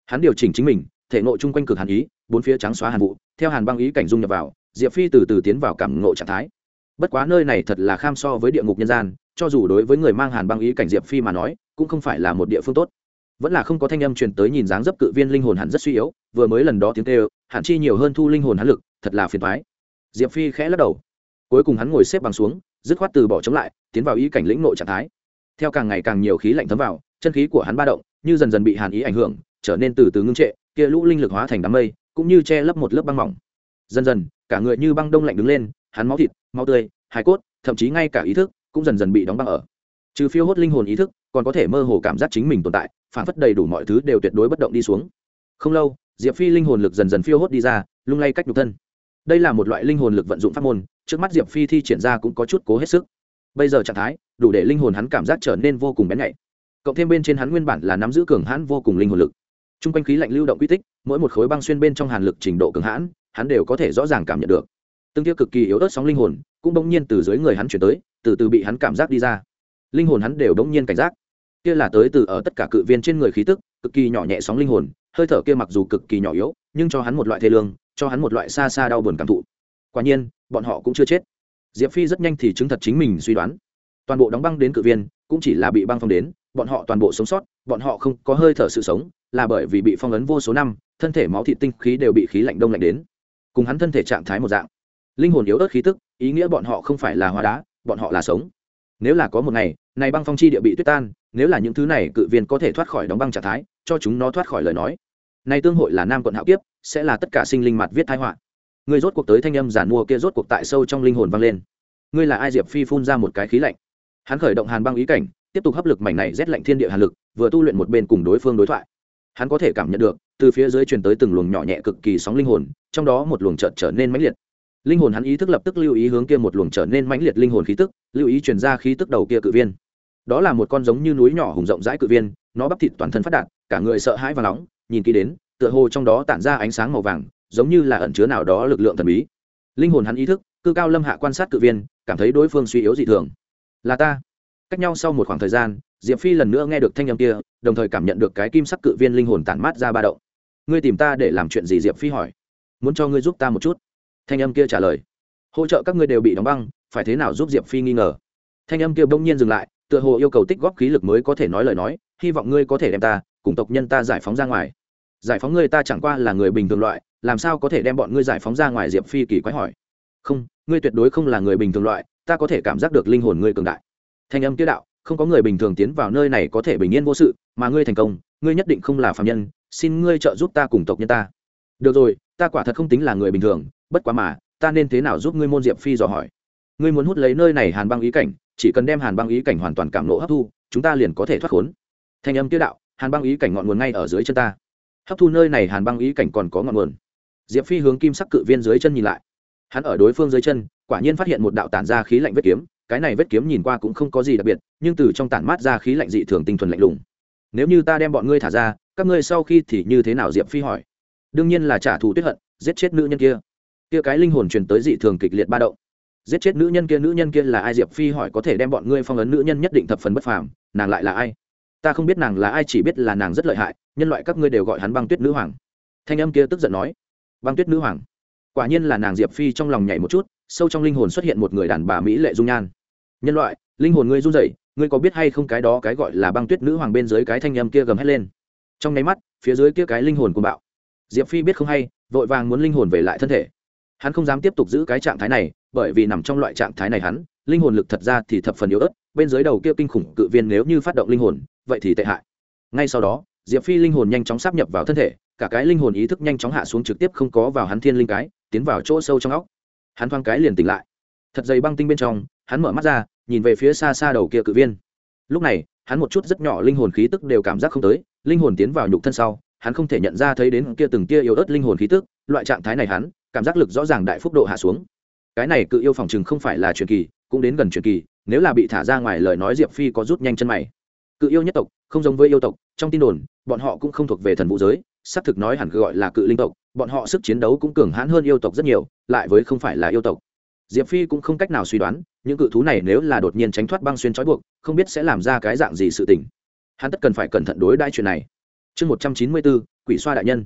hắn điều chỉnh chính mình, thể nội chung quanh cực hàn ý, bốn phía trắng xóa hàn vụ, theo hàn băng ý cảnh dung nhập vào, diệp phi từ từ tiến vào cảm ngộ trạng thái. Bất quá nơi này thật là kham so với địa ngục nhân gian, cho dù đối với người mang hàn băng ý cảnh diệp phi mà nói, cũng không phải là một địa phương tốt. Vẫn là không có thanh âm truyền tới nhìn dáng dấp cự viên linh hồn hẳn rất suy yếu, vừa mới lần đó tiếng kêu hạn chi nhiều hơn thu linh hồn hắn lực, thật là phiền thoái diệp phi khẽ lắc đầu. Cuối cùng hắn ngồi xếp bằng xuống, dứt khoát từ bỏ chống lại, tiến vào ý cảnh lĩnh nội trạng thái. Theo càng ngày càng nhiều khí lạnh thấm vào, chân khí của hắn ba động, như dần dần bị hàn ý ảnh hưởng trở nên từ từ ngưng trệ, kia lũ linh lực hóa thành đám mây, cũng như che lấp một lớp băng mỏng. Dần dần, cả người như băng đông lạnh đứng lên, hắn máu thịt, máu tươi, hài cốt, thậm chí ngay cả ý thức cũng dần dần bị đóng băng ở. Trừ phiêu hốt linh hồn ý thức, còn có thể mơ hồ cảm giác chính mình tồn tại, phản phất đầy đủ mọi thứ đều tuyệt đối bất động đi xuống. Không lâu, diệp phi linh hồn lực dần dần phiêu hốt đi ra, lung lay cách nhục thân. Đây là một loại linh hồn lực vận dụng pháp môn, trước mắt diệp phi thi triển ra cũng có chút cố hết sức. Bây giờ trạng thái, đủ để linh hồn hắn cảm giác trở nên vô cùng bén nhạy. Cộng thêm bên trên hắn nguyên bản là nắm giữ cường hãn vô cùng linh hồn lực t r u n g quanh khí lạnh lưu động quy tích, mỗi một khối băng xuyên bên trong hàn lực trình độ cường hãn, hắn đều có thể rõ ràng cảm nhận được. Tương tiêu cực kỳ yếu ớt sóng linh hồn cũng bỗng nhiên từ dưới người hắn chuyển tới, từ từ bị hắn cảm giác đi ra. Linh hồn hắn đều bỗng nhiên cảnh giác. Kia là tới từ ở tất cả cự viên trên người khí tức, cực kỳ nhỏ nhẹ sóng linh hồn, hơi thở kia mặc dù cực kỳ nhỏ yếu, nhưng cho hắn một loại thê lương, cho hắn một loại xa xa đau buồn cảm thụ. Quả nhiên, bọn họ cũng chưa chết. Diệp phi rất nhanh thì chứng thật chính mình suy đoán. Toàn bộ đóng băng đến cự viên, cũng chỉ là bị băng phong đến, bọn họ toàn bộ sống sót, bọn họ không có hơi thở sự sống là bởi vì bị phong ấn vô số năm, thân thể máu thịt tinh khí đều bị khí lạnh đông lạnh đến. Cùng hắn thân thể trạng thái một dạng. Linh hồn yếu ớt khí tức, ý nghĩa bọn họ không phải là hóa đá, bọn họ là sống. Nếu là có một ngày, này băng phong chi địa bị tuyết tan, nếu là những thứ này cự viên có thể thoát khỏi đóng băng trạng thái, cho chúng nó thoát khỏi lời nói. Nay tương hội là nam quận hạo kiếp, sẽ là tất cả sinh linh mặt viết thái họa. Người rốt cuộc tới thanh âm giản mua kia rốt cuộc tại sâu trong linh hồn vang lên. Ngươi là ai, diệp phi phun ra một cái khí lạnh. Hắn khởi động hàn băng ý cảnh, tiếp tục hấp lực mảnh này rét lạnh thiên địa hàn lực, vừa tu luyện một bên cùng đối phương đối thoại hắn có thể cảm nhận được, từ phía dưới truyền tới từng luồng nhỏ nhẹ cực kỳ sóng linh hồn, trong đó một luồng chợt trở nên mãnh liệt. Linh hồn hắn ý thức lập tức lưu ý hướng kia một luồng trở nên mãnh liệt linh hồn khí tức, lưu ý truyền ra khí tức đầu kia cự viên. Đó là một con giống như núi nhỏ hùng rộng rãi cự viên, nó bắp thịt toàn thân phát đạt, cả người sợ hãi và nóng, nhìn kỹ đến, tựa hồ trong đó tản ra ánh sáng màu vàng, giống như là ẩn chứa nào đó lực lượng thần bí. Linh hồn hắn ý thức, cư cao lâm hạ quan sát cự viên, cảm thấy đối phương suy yếu dị thường. Là ta cách nhau sau một khoảng thời gian, diệp phi lần nữa nghe được thanh âm kia, đồng thời cảm nhận được cái kim sắc cự viên linh hồn tản mát ra ba động. Ngươi tìm ta để làm chuyện gì? Diệp phi hỏi. Muốn cho ngươi giúp ta một chút. Thanh âm kia trả lời. Hỗ trợ các ngươi đều bị đóng băng, phải thế nào giúp diệp phi nghi ngờ? Thanh âm kia bỗng nhiên dừng lại, tựa hồ yêu cầu tích góp khí lực mới có thể nói lời nói, hy vọng ngươi có thể đem ta, cùng tộc nhân ta giải phóng ra ngoài. Giải phóng ngươi ta chẳng qua là người bình thường loại, làm sao có thể đem bọn ngươi giải phóng ra ngoài? Diệp phi kỳ quái hỏi. Không, ngươi tuyệt đối không là người bình thường loại, ta có thể cảm giác được linh hồn ngươi cường đại thanh âm kia đạo, không có người bình thường tiến vào nơi này có thể bình yên vô sự, mà ngươi thành công, ngươi nhất định không là phạm nhân, xin ngươi trợ giúp ta cùng tộc nhân ta. Được rồi, ta quả thật không tính là người bình thường, bất quá mà, ta nên thế nào giúp ngươi môn diệp phi dò hỏi? Ngươi muốn hút lấy nơi này hàn băng ý cảnh, chỉ cần đem hàn băng ý cảnh hoàn toàn cảm nộ hấp thu, chúng ta liền có thể thoát khốn. Thanh âm kia đạo, hàn băng ý cảnh ngọn nguồn ngay ở dưới chân ta. Hấp thu nơi này hàn băng ý cảnh còn có ngọn nguồn. Diệp phi hướng kim sắc cự viên dưới chân nhìn lại. Hắn ở đối phương dưới chân, quả nhiên phát hiện một đạo tản ra khí lạnh vết kiếm cái này vết kiếm nhìn qua cũng không có gì đặc biệt, nhưng từ trong tản mát ra khí lạnh dị thường tinh thuần lạnh lùng. Nếu như ta đem bọn ngươi thả ra, các ngươi sau khi thì như thế nào diệp phi hỏi? Đương nhiên là trả thù tuyết hận, giết chết nữ nhân kia. Kia cái linh hồn truyền tới dị thường kịch liệt ba động. Giết chết nữ nhân kia, nữ nhân kia là ai diệp phi hỏi có thể đem bọn ngươi phong ấn nữ nhân nhất định thập phần bất phàm, nàng lại là ai? Ta không biết nàng là ai, chỉ biết là nàng rất lợi hại, nhân loại các ngươi đều gọi hắn băng tuyết nữ hoàng. Thanh âm kia tức giận nói. Băng tuyết nữ hoàng. Quả nhiên là nàng diệp phi trong lòng nhảy một chút, sâu trong linh hồn xuất hiện một người đàn bà mỹ lệ dung nhan nhân loại, linh hồn ngươi run rẩy, ngươi có biết hay không cái đó cái gọi là băng tuyết nữ hoàng bên dưới cái thanh âm kia gầm hét lên? Trong nháy mắt, phía dưới kia cái linh hồn của bạo. Diệp phi biết không hay, vội vàng muốn linh hồn về lại thân thể. Hắn không dám tiếp tục giữ cái trạng thái này, bởi vì nằm trong loại trạng thái này hắn, linh hồn lực thật ra thì thập phần yếu ớt, bên dưới đầu kia kinh khủng cự viên nếu như phát động linh hồn, vậy thì tệ hại. Ngay sau đó, diệp phi linh hồn nhanh chóng sắp nhập vào thân thể, cả cái linh hồn ý thức nhanh chóng hạ xuống trực tiếp không có vào hắn thiên linh cái, tiến vào chỗ sâu trong óc. Hắn thoáng cái liền tỉnh lại. Thật dày băng tinh bên trong hắn mở mắt ra, nhìn về phía xa xa đầu kia cự viên. Lúc này, hắn một chút rất nhỏ linh hồn khí tức đều cảm giác không tới, linh hồn tiến vào nhục thân sau, hắn không thể nhận ra thấy đến kia từng kia yếu ớt linh hồn khí tức, loại trạng thái này hắn, cảm giác lực rõ ràng đại phúc độ hạ xuống. Cái này cự yêu phòng chừng không phải là truyền kỳ, cũng đến gần truyền kỳ, nếu là bị thả ra ngoài lời nói diệp phi có rút nhanh chân mày. Cự yêu nhất tộc, không giống với yêu tộc, trong tin đồn, bọn họ cũng không thuộc về thần vũ giới, xác thực nói hẳn gọi là cự linh tộc, bọn họ sức chiến đấu cũng cường hãn hơn yêu tộc rất nhiều, lại với không phải là yêu tộc diệp phi cũng không cách nào suy đoán, những cự thú này nếu là đột nhiên tránh thoát băng xuyên trói buộc, không biết sẽ làm ra cái dạng gì sự tình. Hắn tất cần phải cẩn thận đối đãi chuyện này. Chương một trăm chín mươi bốn, quỷ xoa đại nhân.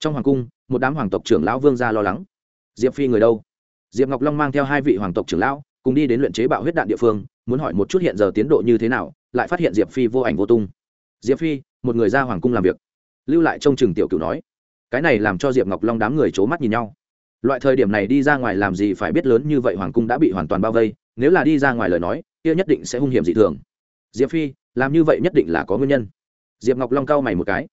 Trong hoàng cung, một đám hoàng tộc trưởng lão vương gia lo lắng. Diệp phi người đâu? Diệp ngọc long mang theo hai vị hoàng tộc trưởng lão, cùng đi đến luyện chế bạo huyết đạn địa phương, muốn hỏi một chút hiện giờ tiến độ như thế nào, lại phát hiện diệp phi vô ảnh vô tung. Diệp phi, một người ra hoàng cung làm việc. Lưu lại trông chừng tiểu cửu nói. Cái này làm cho diệp ngọc long đám người c h ố mắt nhìn nhau loại thời điểm này đi ra ngoài làm gì phải biết lớn như vậy hoàng cung đã bị hoàn toàn bao vây, nếu là đi ra ngoài lời nói, kia nhất định sẽ hung hiểm dị thường. Diệp phi, làm như vậy nhất định là có nguyên nhân. Diệp ngọc long cau mày một cái.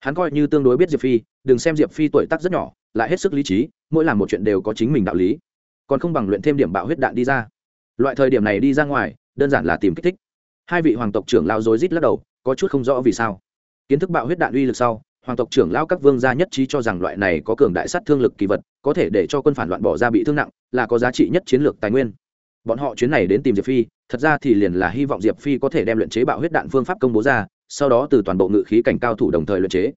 Hắn coi như tương đối biết diệp phi, đừng xem diệp phi tuổi tác rất nhỏ, lại hết sức lý trí, mỗi làm một chuyện đều có chính mình đạo lý. Còn không bằng luyện thêm điểm bạo huyết đạn đi ra. Loại thời điểm này đi ra ngoài, đơn giản là tìm kích thích. Hai vị hoàng tộc trưởng lao dối rít lắc đầu, có chút không rõ vì sao. Kiến thức bạo huyết đạn uy lực sau hoàng tộc trưởng lao các vương gia nhất trí cho rằng loại này có cường đại sát thương lực kỳ vật, có thể để cho quân phản loạn bỏ ra bị thương nặng, là có giá trị nhất chiến lược tài nguyên. Bọn họ chuyến này đến tìm diệp phi, thật ra thì liền là hy vọng diệp phi có thể đem luyện chế bạo huyết đạn phương pháp công bố ra, sau đó từ toàn bộ ngự khí cảnh cao thủ đồng thời luyện chế.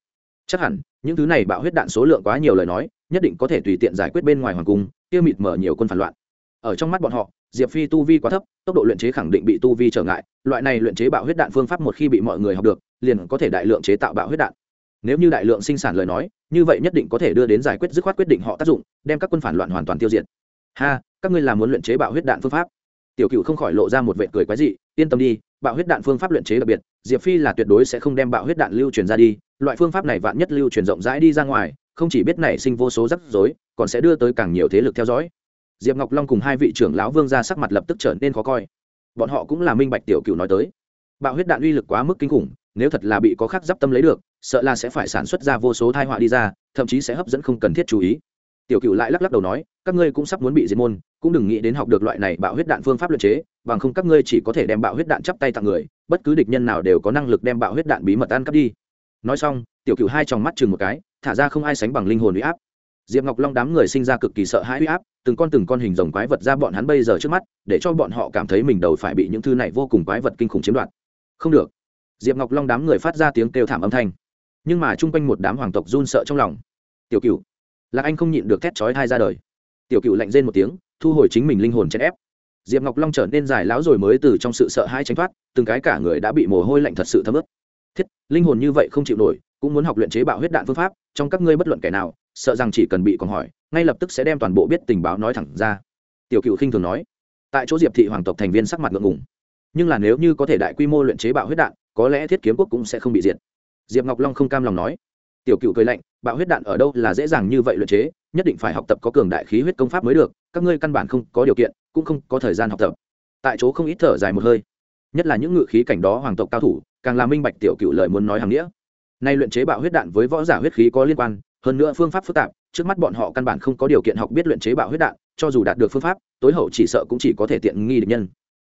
Chắc hẳn, những thứ này bạo huyết đạn số lượng quá nhiều lời nói, nhất định có thể tùy tiện giải quyết bên ngoài hoàng cung, tiêu mịt mở nhiều quân phản loạn. Ở trong mắt bọn họ, diệp phi tu vi quá thấp, tốc độ luyện chế khẳng định bị tu vi trở ngại, loại này luyện chế bạo huyết đạn phương pháp một khi bị mọi người học được, liền có thể đại lượng chế tạo bạo huyết đạn nếu như đại lượng sinh sản lời nói, như vậy nhất định có thể đưa đến giải quyết dứt khoát quyết định họ tác dụng, đem các quân phản loạn hoàn toàn tiêu diệt. Ha, các ngươi làm muốn luyện chế bạo huyết đạn phương pháp. Tiểu cựu không khỏi lộ ra một vệ cười quái dị, yên tâm đi, bạo huyết đạn phương pháp luyện chế đặc biệt, diệp phi là tuyệt đối sẽ không đem bạo huyết đạn lưu truyền ra đi, loại phương pháp này vạn nhất lưu truyền rộng rãi đi ra ngoài, không chỉ biết nảy sinh vô số rắc rối, còn sẽ đưa tới càng nhiều thế lực theo dõi. Diệp ngọc long cùng hai vị trưởng lão vương ra sắc mặt lập tức trở nên khó coi. Bọn họ cũng là minh bạch tiểu cựu nói tới. Bạo huyết đạn uy lực quá mức kinh khủng, nếu thật là bị có khắc d tâm lấy được sợ là sẽ phải sản xuất ra vô số thai họa đi ra, thậm chí sẽ hấp dẫn không cần thiết chú ý. Tiểu cựu lại lắc lắc đầu nói, các ngươi cũng sắp muốn bị diệt môn, cũng đừng nghĩ đến học được loại này bạo huyết đạn phương pháp luyện chế, bằng không các ngươi chỉ có thể đem bạo huyết đạn chắp tay tặng người, bất cứ địch nhân nào đều có năng lực đem bạo huyết đạn bí mật ăn cắp đi. Nói xong, tiểu cựu hai trong mắt chừng một cái, thả ra không ai sánh bằng linh hồn huy áp. Diệp ngọc long đám người sinh ra cực kỳ sợ hãi huy áp, từng con từng con hình rồng quái vật ra bọn hắn bây giờ trước mắt, để cho bọn họ cảm thấy mình đầu phải bị những thứ này vô cùng quái vật kinh khủng chiếm đoạt. Không được. Diệp ngọc long đám người phát ra tiếng kêu thảm âm thanh nhưng mà chung quanh một đám hoàng tộc run sợ trong lòng. Tiểu cựu lạc anh không nhịn được thét chói thai ra đời. Tiểu cựu lạnh rên một tiếng, thu hồi chính mình linh hồn chèn ép. Diệp ngọc long trở nên dài lão rồi mới từ trong sự sợ hãi tránh thoát, từng cái cả người đã bị mồ hôi lạnh thật sự thấm ướt. Thiết, linh hồn như vậy không chịu nổi, cũng muốn học luyện chế bạo huyết đạn phương pháp, trong các ngươi bất luận kẻ nào, sợ rằng chỉ cần bị còn hỏi, ngay lập tức sẽ đem toàn bộ biết tình báo nói thẳng ra. Tiểu cựu khinh thường nói. Tại chỗ diệp thị hoàng tộc thành viên sắc mặt ngượng ngùng. Nhưng là nếu như có thể đại quy mô luyện chế bạo huyết đạn, có lẽ thiết kiếm quốc cũng sẽ không bị diệt diệp ngọc long không cam lòng nói. Tiểu cựu cười lạnh, bạo huyết đạn ở đâu là dễ dàng như vậy luyện chế, nhất định phải học tập có cường đại khí huyết công pháp mới được, các ngươi căn bản không có điều kiện, cũng không có thời gian học tập. Tại chỗ không ít thở dài một hơi. Nhất là những ngự khí cảnh đó hoàng tộc cao thủ, càng là minh bạch tiểu cựu lời muốn nói hàng nghĩa. Nay luyện chế bạo huyết đạn với võ giả huyết khí có liên quan, hơn nữa phương pháp phức tạp, trước mắt bọn họ căn bản không có điều kiện học biết luyện chế bạo huyết đạn, cho dù đạt được phương pháp, tối hậu chỉ sợ cũng chỉ có thể tiện nghi địch nhân.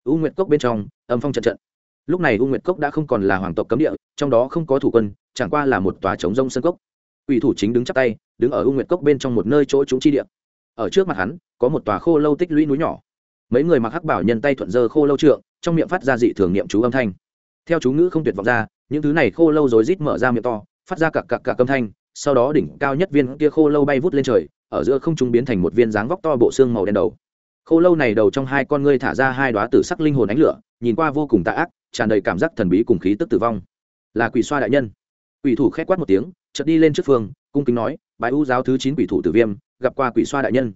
U nguyệt cốc bên trong, âm phong trận trận lúc này u nguyệt cốc đã không còn là hoàng tộc cấm địa, trong đó không có thủ quân, chẳng qua là một tòa trống rông sân cốc. Ủy thủ chính đứng chắp tay, đứng ở u nguyệt cốc bên trong một nơi chỗ trúng chi địa. Ở trước mặt hắn, có một tòa khô lâu tích lũy núi nhỏ. Mấy người mặc hắc bảo nhân tay thuận dơ khô lâu trượng, trong miệng phát ra dị thường niệm chú âm thanh. Theo chú ngữ không tuyệt vọng ra, những thứ này khô lâu rối rít mở ra miệng to, phát ra cặc cặc cặc âm thanh, sau đó đỉnh cao nhất viên kia khô lâu bay vút lên trời, ở giữa không trung biến thành một viên dáng vóc to bộ xương màu đen đầu. Khô lâu này đầu trong hai con ngươi thả ra hai đoá tử sắc linh hồn ánh lửa, nhìn qua vô cùng tà ác tràn đầy cảm giác thần bí cùng khí tức tử vong. Là quỷ xoa đại nhân. Quỷ thủ khét quát một tiếng, chợt đi lên trước phương, cung kính nói, bái u giáo thứ chín quỷ thủ tử viêm, gặp qua quỷ xoa đại nhân.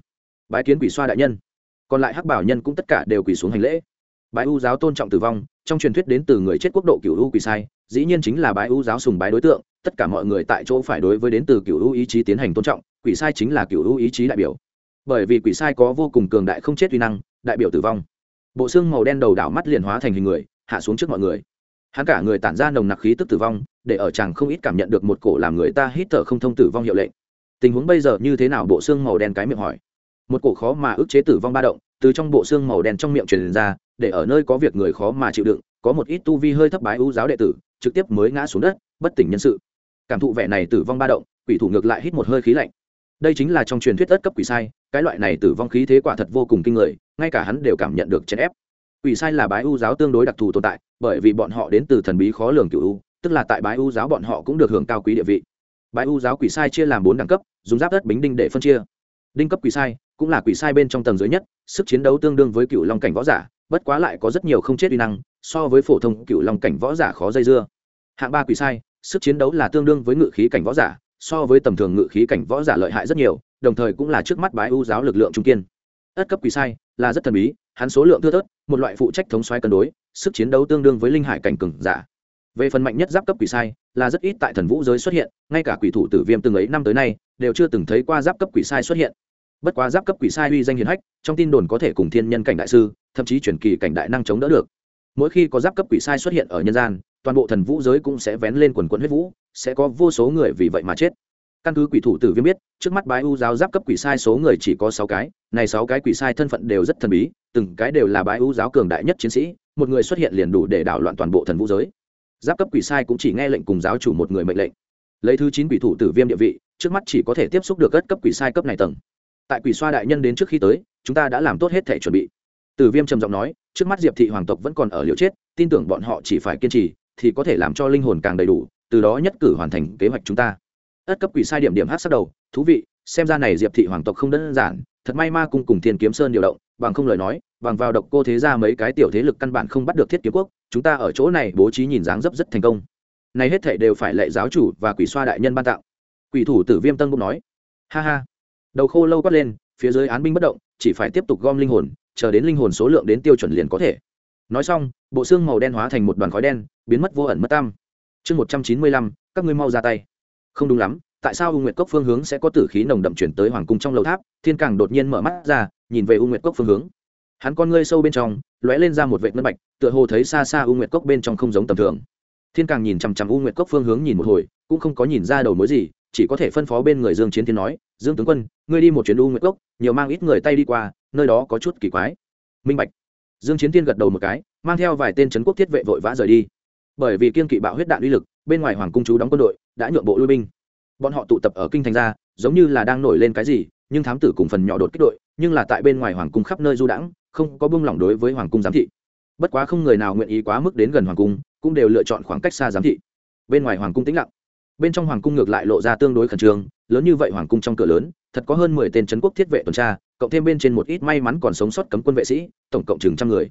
Bái kiến quỷ xoa đại nhân. Còn lại hắc bảo nhân cũng tất cả đều quỷ xuống hành lễ. Bái u giáo tôn trọng tử vong, trong truyền thuyết đến từ người chết quốc độ cựu u quỷ sai, dĩ nhiên chính là bái u giáo sùng bái đối tượng, tất cả mọi người tại chỗ phải đối với đến từ cựu u ý chí tiến hành tôn trọng, quỷ sai chính là cựu u ý chí đại biểu. Bởi vì quỷ sai có vô cùng cường đại không chết uy năng, đại biểu tử vong. Bộ xương màu đen đầu đảo mắt liền hóa thành hình người hạ xuống trước mọi người. Hắn cả người tản ra nồng nặc khí tức tử vong, để ở chàng không ít cảm nhận được một cổ làm người ta hít thở không thông tử vong hiệu lệnh. Tình huống bây giờ như thế nào bộ xương màu đen cái miệng hỏi. Một cổ khó mà ức chế tử vong ba động, từ trong bộ xương màu đen trong miệng truyền ra, để ở nơi có việc người khó mà chịu đựng, có một ít tu vi hơi thấp bái ưu giáo đệ tử, trực tiếp mới ngã xuống đất, bất tỉnh nhân sự. Cảm thụ vẻ này tử vong ba động, quỷ thủ ngược lại hít một hơi khí lạnh. Đây chính là trong truyền thuyết tất cấp quỷ sai, cái loại này tử vong khí thế quả thật vô cùng kinh người, ngay cả hắn đều cảm nhận được chèn ép quỷ sai là bái u giáo tương đối đặc thù tồn tại, bởi vì bọn họ đến từ thần bí khó lường cựu u, tức là tại bái u giáo bọn họ cũng được hưởng cao quý địa vị. Bái u giáo quỷ sai chia làm bốn đẳng cấp, dùng giáp đất bính đinh để phân chia. Đinh cấp quỷ sai cũng là quỷ sai bên trong tầng dưới nhất, sức chiến đấu tương đương với cựu long cảnh võ giả, bất quá lại có rất nhiều không chết uy năng, so với phổ thông cựu long cảnh võ giả khó dây dưa. Hạng ba quỷ sai, sức chiến đấu là tương đương với ngự khí cảnh võ giả, so với tầm thường ngự khí cảnh võ giả lợi hại rất nhiều, đồng thời cũng là trước mắt bái u giáo lực lượng trung kiên. Ất cấp quỷ sai là rất thần bí hắn số lượng thưa thớt, một loại phụ trách thống xoáy cân đối, sức chiến đấu tương đương với linh hải cảnh cừng giả. Về phần mạnh nhất giáp cấp quỷ sai, là rất ít tại thần vũ giới xuất hiện, ngay cả quỷ thủ tử viêm từng ấy năm tới nay, đều chưa từng thấy qua giáp cấp quỷ sai xuất hiện. Bất quá giáp cấp quỷ sai uy danh hiền hách, trong tin đồn có thể cùng thiên nhân cảnh đại sư, thậm chí chuyển kỳ cảnh đại năng chống đỡ được. Mỗi khi có giáp cấp quỷ sai xuất hiện ở nhân gian, toàn bộ thần vũ giới cũng sẽ vén lên quần quận huyết vũ, sẽ có vô số người vì vậy mà chết căn cứ quỷ thủ tử viêm biết, trước mắt bái u giáo giáp cấp quỷ sai số người chỉ có sáu cái, này sáu cái quỷ sai thân phận đều rất thần bí, từng cái đều là bái u giáo cường đại nhất chiến sĩ, một người xuất hiện liền đủ để đảo loạn toàn bộ thần vũ giới. Giáp cấp quỷ sai cũng chỉ nghe lệnh cùng giáo chủ một người mệnh lệnh. Lấy thứ chín quỷ thủ tử viêm địa vị, trước mắt chỉ có thể tiếp xúc được cất cấp quỷ sai cấp này tầng. Tại quỷ xoa đại nhân đến trước khi tới, chúng ta đã làm tốt hết thể chuẩn bị. Tử viêm trầm giọng nói, trước mắt diệp thị hoàng tộc vẫn còn ở liều chết, tin tưởng bọn họ chỉ phải kiên trì, thì có thể làm cho linh hồn càng đầy đủ, từ đó nhất cử hoàn thành kế hoạch chúng ta ất cấp quỷ sai điểm điểm hát sắc đầu, thú vị, xem ra này diệp thị hoàng tộc không đơn giản, thật may ma cung cùng thiên kiếm sơn điều động, bằng không lời nói, bằng vào độc cô thế ra mấy cái tiểu thế lực căn bản không bắt được thiết kiếm quốc, chúng ta ở chỗ này bố trí nhìn dáng dấp rất thành công. Này hết thảy đều phải lệ giáo chủ và quỷ xoa đại nhân ban tạo quỷ thủ tử viêm tân cũng nói. Ha ha. Đầu khô lâu quát lên, phía dưới án binh bất động, chỉ phải tiếp tục gom linh hồn, chờ đến linh hồn số lượng đến tiêu chuẩn liền có thể. Nói xong, bộ xương màu đen hóa thành một đoàn khói đen, biến mất vô ẩn mất tam chương một trăm chín mươi lăm, các ngươi mau ra tay không đúng lắm, tại sao u nguyệt cốc phương hướng sẽ có tử khí nồng đậm chuyển tới hoàng cung trong lầu tháp? Thiên càng đột nhiên mở mắt ra, nhìn về u nguyệt cốc phương hướng. Hắn con ngươi sâu bên trong, lóe lên ra một vệ ngân bạch, tựa hồ thấy xa xa u nguyệt cốc bên trong không giống tầm thường. Thiên càng nhìn chằm chằm u nguyệt cốc phương hướng nhìn một hồi, cũng không có nhìn ra đầu mối gì, chỉ có thể phân phó bên người dương chiến thiên nói, dương tướng quân, ngươi đi một chuyến u nguyệt cốc, nhiều mang ít người tay đi qua, nơi đó có chút kỳ quái. Minh bạch. Dương chiến thiên gật đầu một cái, mang theo vài tên trấn quốc thiết vệ vội vã rời đi. Bởi vì kiên kỵ bạo huyết đạn uy lực, bên ngoài hoàng cung chú đóng quân đội đã nhượng bộ lui binh. Bọn họ tụ tập ở kinh thành ra, giống như là đang nổi lên cái gì, nhưng thám tử cùng phần nhỏ đột kích đội, nhưng là tại bên ngoài hoàng cung khắp nơi du đãng, không có buông lỏng đối với hoàng cung giám thị. Bất quá không người nào nguyện ý quá mức đến gần hoàng cung, cũng đều lựa chọn khoảng cách xa giám thị. Bên ngoài hoàng cung tĩnh lặng. Bên trong hoàng cung ngược lại lộ ra tương đối khẩn trương, lớn như vậy hoàng cung trong cửa lớn, thật có hơn mười tên trấn quốc thiết vệ tuần tra, cộng thêm bên trên một ít may mắn còn sống sót cấm quân vệ sĩ, tổng cộng chừng trăm người.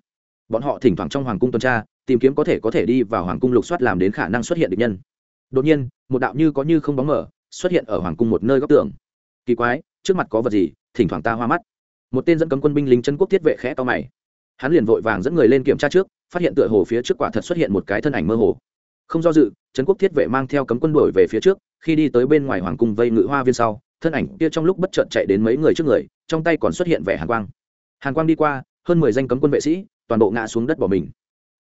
Bọn họ thỉnh thoảng trong hoàng cung tuần tra, tìm kiếm có thể có thể đi vào hoàng cung lục soát làm đến khả năng xuất hiện địch nhân đột nhiên, một đạo như có như không bóng mở xuất hiện ở hoàng cung một nơi góc tường. Kỳ quái, trước mặt có vật gì, thỉnh thoảng ta hoa mắt. Một tên dẫn cấm quân binh lính chân quốc thiết vệ khẽ to mày. Hắn liền vội vàng dẫn người lên kiểm tra trước, phát hiện tựa hồ phía trước quả thật xuất hiện một cái thân ảnh mơ hồ. Không do dự trấn quốc thiết vệ mang theo cấm quân đuổi về phía trước, khi đi tới bên ngoài hoàng cung vây ngự hoa viên sau, thân ảnh kia trong lúc bất trợn chạy đến mấy người trước người, trong tay còn xuất hiện vẻ hàn quang. Hàn quang đi qua, hơn mười danh cấm quân vệ sĩ toàn bộ ngã xuống đất bỏ mình.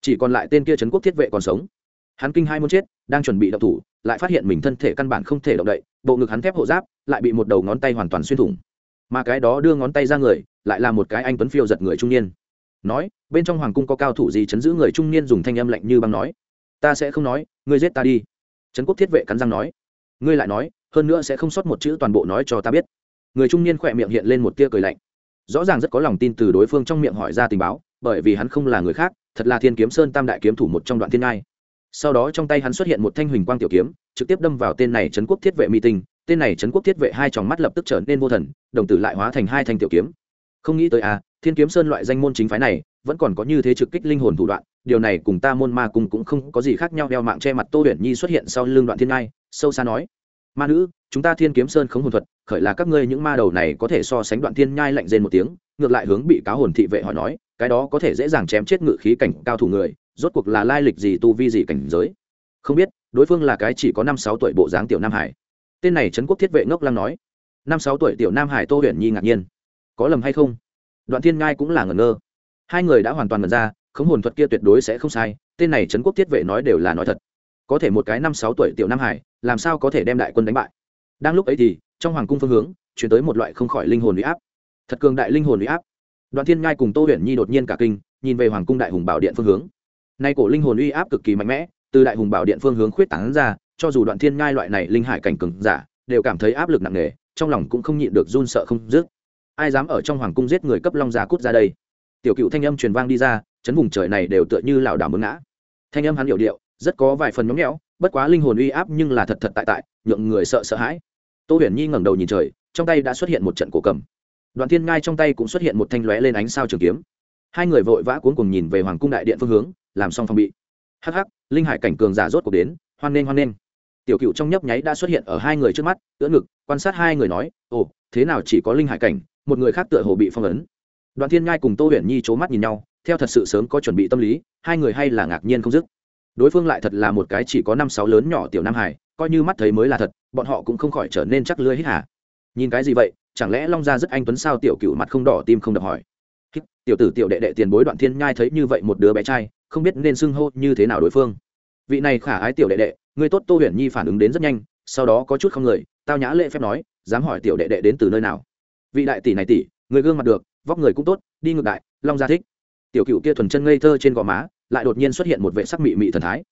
Chỉ còn lại tên kia trấn quốc thiết vệ còn sống hắn kinh hai muốn chết, đang chuẩn bị động thủ, lại phát hiện mình thân thể căn bản không thể động đậy, bộ ngực hắn thép hộ giáp lại bị một đầu ngón tay hoàn toàn xuyên thủng. Mà cái đó đưa ngón tay ra người, lại là một cái anh tuấn phiêu giật người trung niên. Nói, bên trong hoàng cung có cao thủ gì chấn giữ người trung niên dùng thanh âm lạnh như băng nói? Ta sẽ không nói, ngươi giết ta đi. Trấn quốc thiết vệ cắn răng nói. Ngươi lại nói, hơn nữa sẽ không sót một chữ toàn bộ nói cho ta biết. Người trung niên khỏe miệng hiện lên một tia cười lạnh. Rõ ràng rất có lòng tin từ đối phương trong miệng hỏi ra tình báo, bởi vì hắn không là người khác, thật là thiên kiếm sơn tam đại kiếm thủ một trong đoạn thiên ngai sau đó trong tay hắn xuất hiện một thanh huỳnh quang tiểu kiếm, trực tiếp đâm vào tên này trấn quốc thiết vệ mỹ tinh. Tên này trấn quốc thiết vệ hai tròng mắt lập tức trở nên vô thần, đồng tử lại hóa thành hai thanh tiểu kiếm. Không nghĩ tới à thiên kiếm sơn loại danh môn chính phái này, vẫn còn có như thế trực kích linh hồn thủ đoạn, điều này cùng ta môn ma cung cũng không có gì khác nhau. Đeo mạng che mặt tô huyền nhi xuất hiện sau lưng đoạn thiên ngai, sâu xa nói, ma nữ, chúng ta thiên kiếm sơn không hồn thuật, khởi là các ngươi những ma đầu này có thể so sánh đoạn thiên nhai lạnh rên một tiếng. Ngược lại hướng bị cáo hồn thị vệ hỏi nói cái đó có thể dễ dàng chém chết ngự khí cảnh cao thủ người, rốt cuộc là lai lịch gì tu vi gì cảnh giới? Không biết, đối phương là cái chỉ có năm sáu tuổi bộ dáng tiểu nam hải. Tên này trấn quốc thiết vệ ngốc lăng nói. Năm sáu tuổi tiểu nam hải tô huyền nhi ngạc nhiên. Có lầm hay không? Đoạn thiên ngai cũng là ngẩn ngơ. Hai người đã hoàn toàn ngẩn ra, khống hồn thuật kia tuyệt đối sẽ không sai, tên này trấn quốc thiết vệ nói đều là nói thật. Có thể một cái năm sáu tuổi tiểu nam hải, làm sao có thể đem đại quân đánh bại? Đang lúc ấy thì, trong hoàng cung phương hướng, chuyển tới một loại không khỏi linh hồn huy áp. Thật cường đại linh hồn huy áp đoạn thiên ngai cùng tô huyền nhi đột nhiên cả kinh, nhìn về hoàng cung đại hùng bảo điện phương hướng. Nay cổ linh hồn uy áp cực kỳ mạnh mẽ, từ đại hùng bảo điện phương hướng khuyết tảng ra, cho dù đoạn thiên ngai loại này linh hải cảnh cường giả, đều cảm thấy áp lực nặng nề, trong lòng cũng không nhịn được run sợ không dứt. Ai dám ở trong hoàng cung giết người cấp long già cút ra đây? Tiểu cựu thanh âm truyền vang đi ra, chấn vùng trời này đều tựa như lảo đảo mướn ngã. Thanh âm hắn hiểu điệu, rất có vài phần nhóm nhẽo, bất quá linh hồn uy áp nhưng là thật thật tại tại, nhượng người sợ sợ hãi. Tô huyền nhi ngẩng đầu nhìn trời, trong tay đã xuất hiện một trận cổ cầm đoạn thiên ngai trong tay cũng xuất hiện một thanh lóe lên ánh sao trường kiếm. Hai người vội vã cuốn cùng nhìn về hoàng cung đại điện phương hướng, làm xong phòng bị. Hắc hắc, linh hải cảnh cường giả rốt cuộc đến, hoan nghênh hoan nghênh. Tiểu cựu trong nhấp nháy đã xuất hiện ở hai người trước mắt, ưỡn ngực, quan sát hai người nói, ồ, thế nào chỉ có linh hải cảnh, một người khác tựa hồ bị phong ấn. Đoàn thiên ngai cùng tô huyền nhi c h ố mắt nhìn nhau, theo thật sự sớm có chuẩn bị tâm lý, hai người hay là ngạc nhiên không dứt. Đối phương lại thật là một cái chỉ có năm sáu lớn nhỏ tiểu nam hải, coi như mắt thấy mới là thật, bọn họ cũng không khỏi trở nên chắc lưới hít hả nhìn cái gì vậy? Chẳng lẽ long gia rất anh tuấn sao? Tiểu cựu mặt không đỏ, tim không đập hỏi. Tiểu tử, tiểu đệ đệ tiền bối đoạn thiên nhai thấy như vậy một đứa bé trai, không biết nên xưng hô như thế nào đối phương. Vị này khả ái tiểu đệ đệ, người tốt tô huyền nhi phản ứng đến rất nhanh, sau đó có chút không người, tao nhã lễ phép nói, dám hỏi tiểu đệ đệ đến từ nơi nào? Vị đại tỷ này tỷ, người gương mặt được, vóc người cũng tốt, đi ngược đại, long gia thích. Tiểu cựu kia thuần chân ngây thơ trên gò má, lại đột nhiên xuất hiện một vệ sắc mị mị thần thái.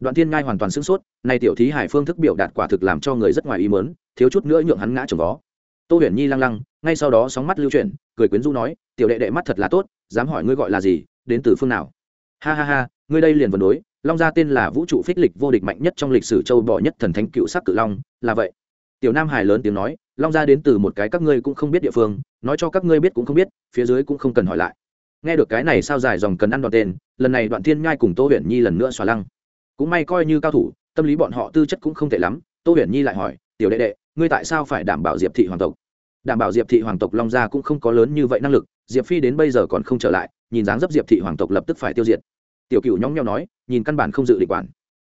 Đoạn thiên ngai hoàn toàn sửng sốt nay tiểu thí hải phương thức biểu đạt quả thực làm cho người rất ngoài ý mớn thiếu chút nữa nhượng hắn ngã trồng vó tô huyền nhi lăng lăng, ngay sau đó sóng mắt lưu chuyển, cười quyến du nói, tiểu đệ đệ mắt thật là tốt, dám hỏi ngươi gọi là gì, đến từ phương nào? Ha ha ha, ngươi đây liền vần đối, long gia tên là vũ trụ phích lịch vô địch mạnh nhất trong lịch sử châu bò nhất thần thánh cựu sắc cự long, là vậy. Tiểu nam hải lớn tiếng nói, long gia đến từ một cái các ngươi cũng không biết địa phương, nói cho các ngươi biết cũng không biết, phía dưới cũng không cần hỏi lại. Nghe được cái này sao dài dòng cần ăn đoạn tên, lần này đoạn thiên nhai cùng tô huyền nhi lần nữa xóa lăng. Cũng may coi như cao thủ, tâm lý bọn họ tư chất cũng không tệ lắm, tô huyền nhi lại hỏi, tiểu đệ đệ, ngươi tại sao phải đảm bảo diệp thị hoàng tộc? Đảm bảo diệp thị hoàng tộc long gia cũng không có lớn như vậy năng lực, diệp phi đến bây giờ còn không trở lại, nhìn dáng dấp diệp thị hoàng tộc lập tức phải tiêu diệt. Tiểu cựu nhóng nhau nói, nhìn căn bản không dự định quản.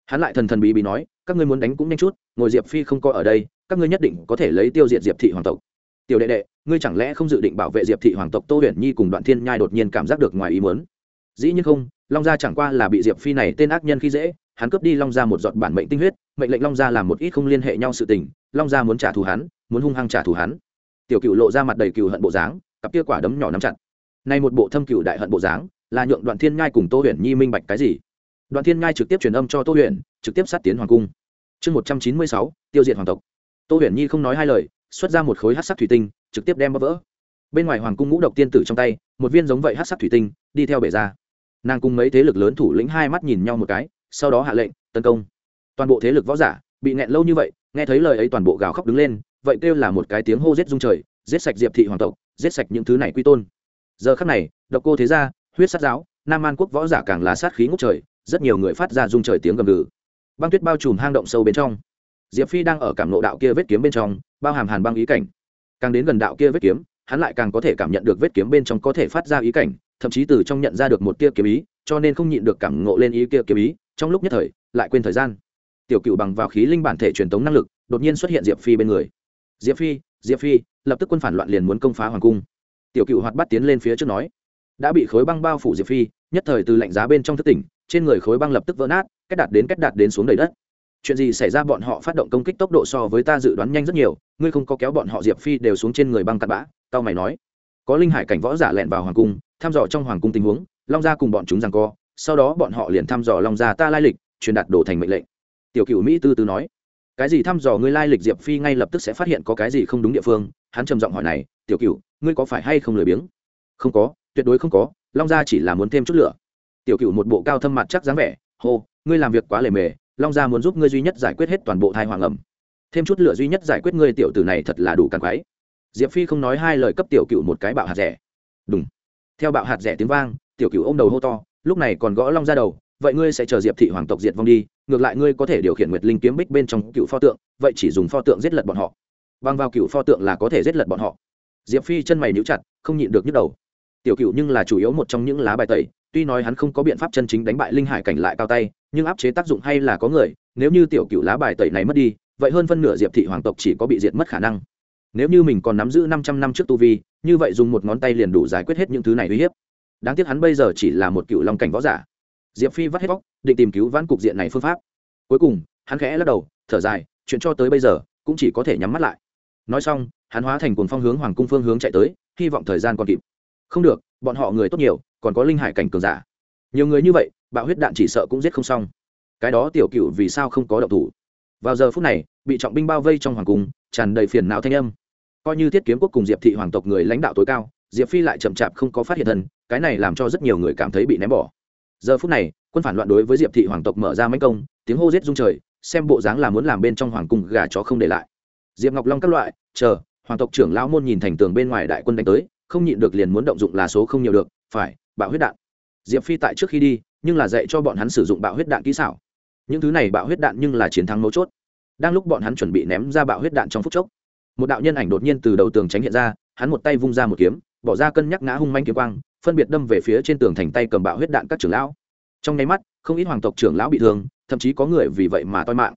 Hắn lại thần thần bí bí nói, các ngươi muốn đánh cũng nhanh chút, ngồi diệp phi không có ở đây, các ngươi nhất định có thể lấy tiêu diệt diệp thị hoàng tộc. Tiểu đệ đệ, ngươi chẳng lẽ không dự định bảo vệ diệp thị hoàng tộc tô huyền nhi cùng đoạn thiên nhai đột nhiên cảm giác được ngoài ý muốn? Dĩ nhiên không, long gia chẳng qua là bị diệp phi này tên ác nhân khi dễ, hắn cướp đi long gia một giọt bản mệnh tinh huyết, mệnh lệnh long gia làm một ít không liên hệ nhau sự tình, long gia muốn trả thù hắn, muốn hung hăng trả thù hắn tiểu cựu lộ ra mặt đầy cựu hận bộ dáng, cặp kia quả đấm nhỏ nắm chặt. Nay một bộ thâm cựu đại hận bộ dáng, là nhượng đoạn thiên nhai cùng tô huyền nhi minh bạch cái gì? Đoạn thiên nhai trực tiếp truyền âm cho tô huyền, trực tiếp sát tiến hoàng cung. Chương một trăm chín mươi sáu, tiêu diệt hoàng tộc. Tô huyền nhi không nói hai lời, xuất ra một khối hát sắc thủy tinh, trực tiếp đem bóp vỡ. Bên ngoài hoàng cung ngũ độc tiên tử trong tay, một viên giống vậy hát sắc thủy tinh, đi theo bể ra. Nàng cùng mấy thế lực lớn thủ lĩnh hai mắt nhìn nhau một cái, sau đó hạ lệnh, tấn công. Toàn bộ thế lực võ giả, bị nghẹn lâu như vậy, nghe thấy lời ấy toàn bộ gào khóc đứng lên vậy kêu là một cái tiếng hô giết dung trời, giết sạch diệp thị hoàng tộc, giết sạch những thứ này quy tôn. Giờ khắc này, độc cô thế gia, huyết sát giáo, nam an quốc võ giả càng là sát khí ngút trời, rất nhiều người phát ra dung trời tiếng gầm gừ. Băng tuyết bao trùm hang động sâu bên trong. Diệp phi đang ở cảm nộ đạo kia vết kiếm bên trong, bao hàm hàn băng ý cảnh. Càng đến gần đạo kia vết kiếm, hắn lại càng có thể cảm nhận được vết kiếm bên trong có thể phát ra ý cảnh, thậm chí từ trong nhận ra được một tia kiếm ý, cho nên không nhịn được cảm ngộ lên ý kia kiếm ý, trong lúc nhất thời, lại quên thời gian. Tiểu cựu bằng vào khí linh bản thể truyền tống năng lực, đột nhiên xuất hiện diệp phi bên người diệp phi diệp phi, lập tức quân phản loạn liền muốn công phá hoàng cung. Tiểu cựu hoạt bắt tiến lên phía trước nói, đã bị khối băng bao phủ diệp phi, nhất thời từ lạnh giá bên trong thất tỉnh, trên người khối băng lập tức vỡ nát cách đạt đến cách đạt đến xuống đầy đất. Chuyện gì xảy ra bọn họ phát động công kích tốc độ so với ta dự đoán nhanh rất nhiều, ngươi không có kéo bọn họ diệp phi đều xuống trên người băng cặn bã. Tao mày nói, có linh hải cảnh võ giả lẹn vào hoàng cung, thăm dò trong hoàng cung tình huống, long gia cùng bọn chúng rằng co, sau đó bọn họ liền thăm dò long gia ta lai lịch, truyền đạt đổ thành mệnh lệnh. Tiểu cựu mỹ tư tư nói cái gì thăm dò ngươi lai lịch diệp phi ngay lập tức sẽ phát hiện có cái gì không đúng địa phương? Hắn trầm giọng hỏi này, tiểu cựu ngươi có phải hay không lười biếng? Không có, tuyệt đối không có, long gia chỉ là muốn thêm chút lửa. Tiểu cựu một bộ cao thâm mặt chắc dáng vẻ, hô, ngươi làm việc quá lề mề, long gia muốn giúp ngươi duy nhất giải quyết hết toàn bộ thai hoàng ẩm. Thêm chút lửa duy nhất giải quyết ngươi tiểu tử này thật là đủ càng quái diệp phi không nói hai lời cấp tiểu cựu một cái bạo hạt rẻ. Đúng theo bạo hạt rẻ tiếng vang, tiểu cựu ô m đầu hô to, lúc này còn gõ long ra đầu vậy ngươi sẽ chờ diệp thị hoàng tộc diệt vong đi, ngược lại ngươi có thể điều khiển nguyệt linh kiếm bích bên trong cựu pho tượng, vậy chỉ dùng pho tượng giết lật bọn họ. Băng vào cựu pho tượng là có thể giết lật bọn họ. Diệp phi chân mày níu chặt, không nhịn được nhức đầu. Tiểu cựu nhưng là chủ yếu một trong những lá bài tẩy, tuy nói hắn không có biện pháp chân chính đánh bại linh hải cảnh lại cao tay, nhưng áp chế tác dụng hay là có người, nếu như tiểu cựu lá bài tẩy này mất đi, vậy hơn phân nửa diệp thị hoàng tộc chỉ có bị diệt mất khả năng. Nếu như mình còn nắm giữ năm trăm năm trước tu vi, như vậy dùng một ngón tay liền đủ giải quyết hết những thứ này uy hiếp. Đáng tiếc hắn bây giờ chỉ là một cựu long cảnh võ giả diệp phi vắt hết vóc định tìm cứu vãn cục diện này phương pháp. Cuối cùng, hắn khẽ lắc đầu, thở dài, chuyện cho tới bây giờ, cũng chỉ có thể nhắm mắt lại. Nói xong, hắn hóa thành cuồng phong hướng hoàng cung phương hướng chạy tới, hy vọng thời gian còn kịp. Không được, bọn họ người tốt nhiều, còn có linh hải cảnh cường giả. Nhiều người như vậy, bạo huyết đạn chỉ sợ cũng giết không xong. Cái đó tiểu cựu vì sao không có động thủ? Vào giờ phút này, bị trọng binh bao vây trong hoàng cung, tràn đầy phiền não thanh âm. Coi như thiết kiếm quốc cùng diệp thị hoàng tộc người lãnh đạo tối cao, diệp phi lại chậm chạp không có phát hiện thân, cái này làm cho rất nhiều người cảm thấy bị ném bỏ giờ phút này, quân phản loạn đối với diệp thị hoàng tộc mở ra mánh công, tiếng hô rết rung trời, xem bộ dáng là muốn làm bên trong hoàng cung gà chó không để lại. Diệp ngọc long các loại, chờ, hoàng tộc trưởng lão môn nhìn thành tường bên ngoài đại quân đánh tới, không nhịn được liền muốn động dụng là số không nhiều được, phải, bạo huyết đạn. Diệp phi tại trước khi đi, nhưng là dạy cho bọn hắn sử dụng bạo huyết đạn kỹ xảo. Những thứ này bạo huyết đạn nhưng là chiến thắng mấu chốt. Đang lúc bọn hắn chuẩn bị ném ra bạo huyết đạn trong phút chốc, một đạo nhân ảnh đột nhiên từ đầu tường tránh hiện ra, hắn một tay vung ra một kiếm, bỏ ra cân nhắc ngã hung manh kiếm quang phân biệt đâm về phía trên tường thành tay cầm bạo huyết đạn các trưởng lão. Trong nháy mắt, không ít hoàng tộc trưởng lão bị thương, thậm chí có người vì vậy mà toi mạng.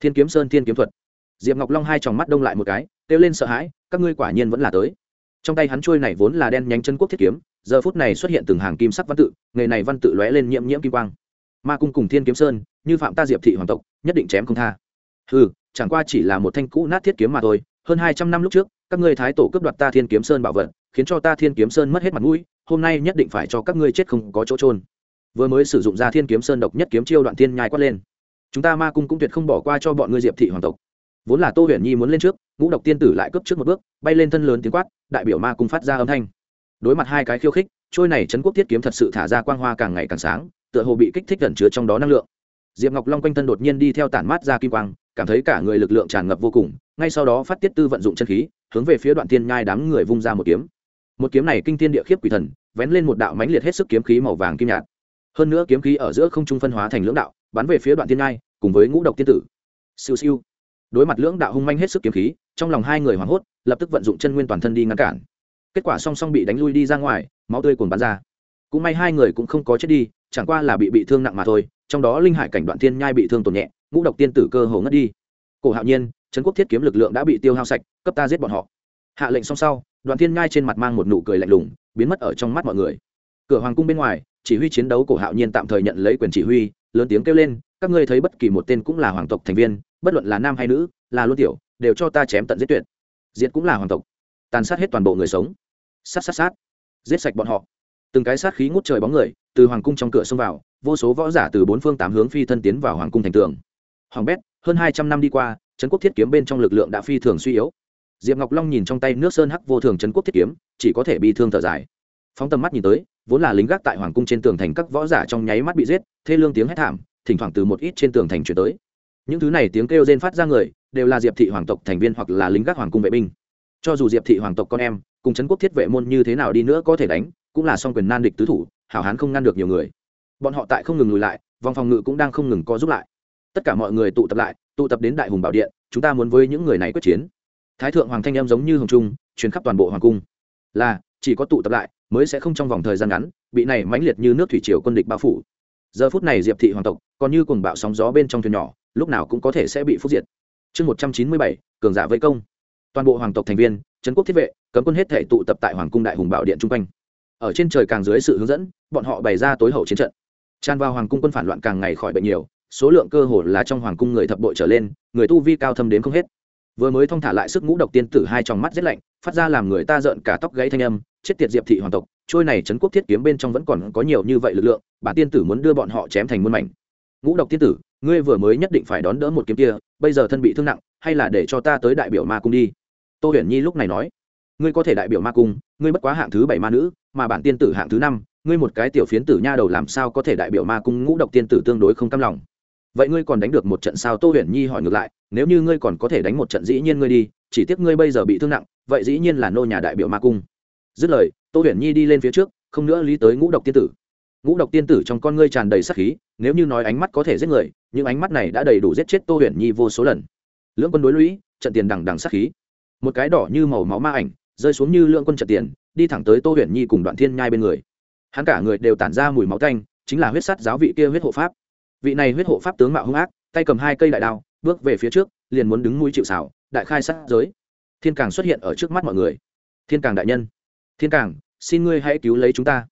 Thiên kiếm sơn thiên kiếm thuật. Diệp ngọc long hai tròng mắt đông lại một cái, kêu lên sợ hãi, các ngươi quả nhiên vẫn là tới. Trong tay hắn trôi này vốn là đen nhánh chân quốc thiết kiếm, giờ phút này xuất hiện từng hàng kim sắc văn tự, nghề này văn tự lóe lên nhiễm nhiễm kim quang. Ma cung cùng thiên kiếm sơn, như phạm ta diệp thị hoàng tộc, nhất định chém không tha. Ừ chẳng qua chỉ là một thanh cũ nát thiết kiếm mà thôi, hơn hai trăm năm lúc trước, các ngươi thái tổ cướp đoạt ta thiên kiếm sơn bảo vật, khiến cho ta thiên kiếm sơn mất hết mặt mũi hôm nay nhất định phải cho các ngươi chết không có chỗ trôn vừa mới sử dụng ra thiên kiếm sơn độc nhất kiếm chiêu đoạn thiên nhai quát lên. Chúng ta ma cung cũng tuyệt không bỏ qua cho bọn ngươi diệp thị hoàng tộc. Vốn là tô huyền nhi muốn lên trước, ngũ độc tiên tử lại cướp trước một bước, bay lên thân lớn tiếng quát, đại biểu ma cung phát ra âm thanh. Đối mặt hai cái khiêu khích, trôi này trấn quốc thiết kiếm thật sự thả ra quang hoa càng ngày càng sáng, tựa hồ bị kích thích gần chứa trong đó năng lượng. Diệp ngọc long quanh thân đột nhiên đi theo tản mát ra kim quang, cảm thấy cả người lực lượng tràn ngập vô cùng, ngay sau đó phát tiết tư vận dụng chân khí, hướng về phía đoạn tiên nhai đám người vung ra một kiếm một kiếm này kinh thiên địa khiếp quỷ thần, vén lên một đạo mãnh liệt hết sức kiếm khí màu vàng kim nhạt. Hơn nữa kiếm khí ở giữa không trung phân hóa thành lưỡng đạo, bắn về phía đoạn tiên ngai, cùng với ngũ độc tiên tử. Siêu siêu. Đối mặt lưỡng đạo hung manh hết sức kiếm khí, trong lòng hai người hoảng hốt, lập tức vận dụng chân nguyên toàn thân đi ngăn cản. Kết quả song song bị đánh lui đi ra ngoài, máu tươi cuồn bắn ra. Cũng may hai người cũng không có chết đi, chẳng qua là bị bị thương nặng mà thôi, trong đó linh hải cảnh đoạn thiên nhai bị thương tổn nhẹ, ngũ độc tiên tử cơ hồ ngất đi. Cổ hạo nhiên, trấn quốc thiết kiếm lực lượng đã bị tiêu hao sạch, cấp ta giết bọn họ. Hạ lệnh xong sau đoạn thiên ngai trên mặt mang một nụ cười lạnh lùng, biến mất ở trong mắt mọi người. Cửa hoàng cung bên ngoài, chỉ huy chiến đấu cổ hạo nhiên tạm thời nhận lấy quyền chỉ huy, lớn tiếng kêu lên, các ngươi thấy bất kỳ một tên cũng là hoàng tộc thành viên, bất luận là nam hay nữ, là luôn tiểu, đều cho ta chém tận giết tuyệt. Diệt cũng là hoàng tộc. Tàn sát hết toàn bộ người sống. Sát sát sát. Giết sạch bọn họ. Từng cái sát khí ngút trời bóng người, từ hoàng cung trong cửa xông vào, vô số võ giả từ bốn phương tám hướng phi thân tiến vào hoàng cung thành tường. Hoàng bét, hơn hai trăm năm đi qua, trấn quốc thiết kiếm bên trong lực lượng đã phi thường suy yếu diệp ngọc long nhìn trong tay nước sơn hắc vô thường trấn quốc thiết kiếm chỉ có thể bị thương thở dài phóng tầm mắt nhìn tới vốn là lính gác tại hoàng cung trên tường thành các võ giả trong nháy mắt bị giết thê lương tiếng hét thảm thỉnh thoảng từ một ít trên tường thành chuyển tới những thứ này tiếng kêu rên phát ra người đều là diệp thị hoàng tộc thành viên hoặc là lính gác hoàng cung vệ binh cho dù diệp thị hoàng tộc con em cùng trấn quốc thiết vệ môn như thế nào đi nữa có thể đánh cũng là song quyền nan địch tứ thủ hảo hán không ngăn được nhiều người bọn họ tại không ngừng lùi lại vòng phòng ngự cũng đang không ngừng co giúp lại tất cả mọi người tụ tập lại tụ tập đến đại hùng bảo điện chúng ta muốn với những người này quyết chiến thái thượng hoàng thanh em giống như hồng trung chuyến khắp toàn bộ hoàng cung. Là, chỉ có tụ tập lại, mới sẽ không trong vòng thời gian ngắn, bị này mãnh liệt như nước thủy triều quân địch bao phủ. Giờ phút này diệp thị hoàng tộc, còn như cùng bạo sóng gió bên trong thuyền nhỏ, lúc nào cũng có thể sẽ bị phúc diệt. Chương một trăm chín mươi bảy, cường giả vây công. Toàn bộ hoàng tộc thành viên, trấn quốc thiết vệ, cấm quân hết thể tụ tập tại hoàng cung đại hùng bảo điện chung quanh. Ở trên trời càng dưới sự hướng dẫn, bọn họ bày ra tối hậu chiến trận. Tràn vào hoàng cung quân phản loạn càng ngày khỏi bệnh nhiều, số lượng cơ hồ là trong hoàng cung người thập bội trở lên, người tu vi cao thâm đến không hết vừa mới thông thả lại sức ngũ độc tiên tử hai trong mắt rét lạnh, phát ra làm người ta rợn cả tóc gãy thanh âm, chết tiệt diệp thị hoàng tộc, trôi này trấn quốc thiết kiếm bên trong vẫn còn có nhiều như vậy lực lượng, bản tiên tử muốn đưa bọn họ chém thành muôn mảnh. Ngũ độc tiên tử, ngươi vừa mới nhất định phải đón đỡ một kiếm kia, bây giờ thân bị thương nặng, hay là để cho ta tới đại biểu ma cung đi? Tô huyền nhi lúc này nói, ngươi có thể đại biểu ma cung, ngươi bất quá hạng thứ bảy ma nữ, mà bản tiên tử hạng thứ năm, ngươi một cái tiểu phiến tử nha đầu làm sao có thể đại biểu ma cung ngũ độc tiên tử tương đối không cam lòng? Vậy ngươi còn đánh được một trận sao tô huyền nhi hỏi ngược lại nếu như ngươi còn có thể đánh một trận dĩ nhiên ngươi đi chỉ tiếc ngươi bây giờ bị thương nặng vậy dĩ nhiên là nô nhà đại biểu ma cung. Dứt lời tô huyền nhi đi lên phía trước không nữa lý tới ngũ độc tiên tử. Ngũ độc tiên tử trong con ngươi tràn đầy sắc khí nếu như nói ánh mắt có thể giết người những ánh mắt này đã đầy đủ giết chết tô huyền nhi vô số lần. Lưỡng quân đối lũy trận tiền đằng đằng sắc khí. Một cái đỏ như màu máu ma ảnh rơi xuống như lưỡng quân trận tiền đi thẳng tới tô huyền nhi cùng đoạn thiên nhai bên người. Hắn cả người đều tản ra mùi máu thanh, chính là huyết sắt giáo vị kia huyết hộ pháp vị này huyết hộ pháp tướng mạo hung ác, tay cầm hai cây đại đao, bước về phía trước, liền muốn đứng mũi chịu xảo đại khai sát giới. Thiên càng xuất hiện ở trước mắt mọi người. Thiên càng đại nhân. Thiên càng, xin ngươi hãy cứu lấy chúng ta.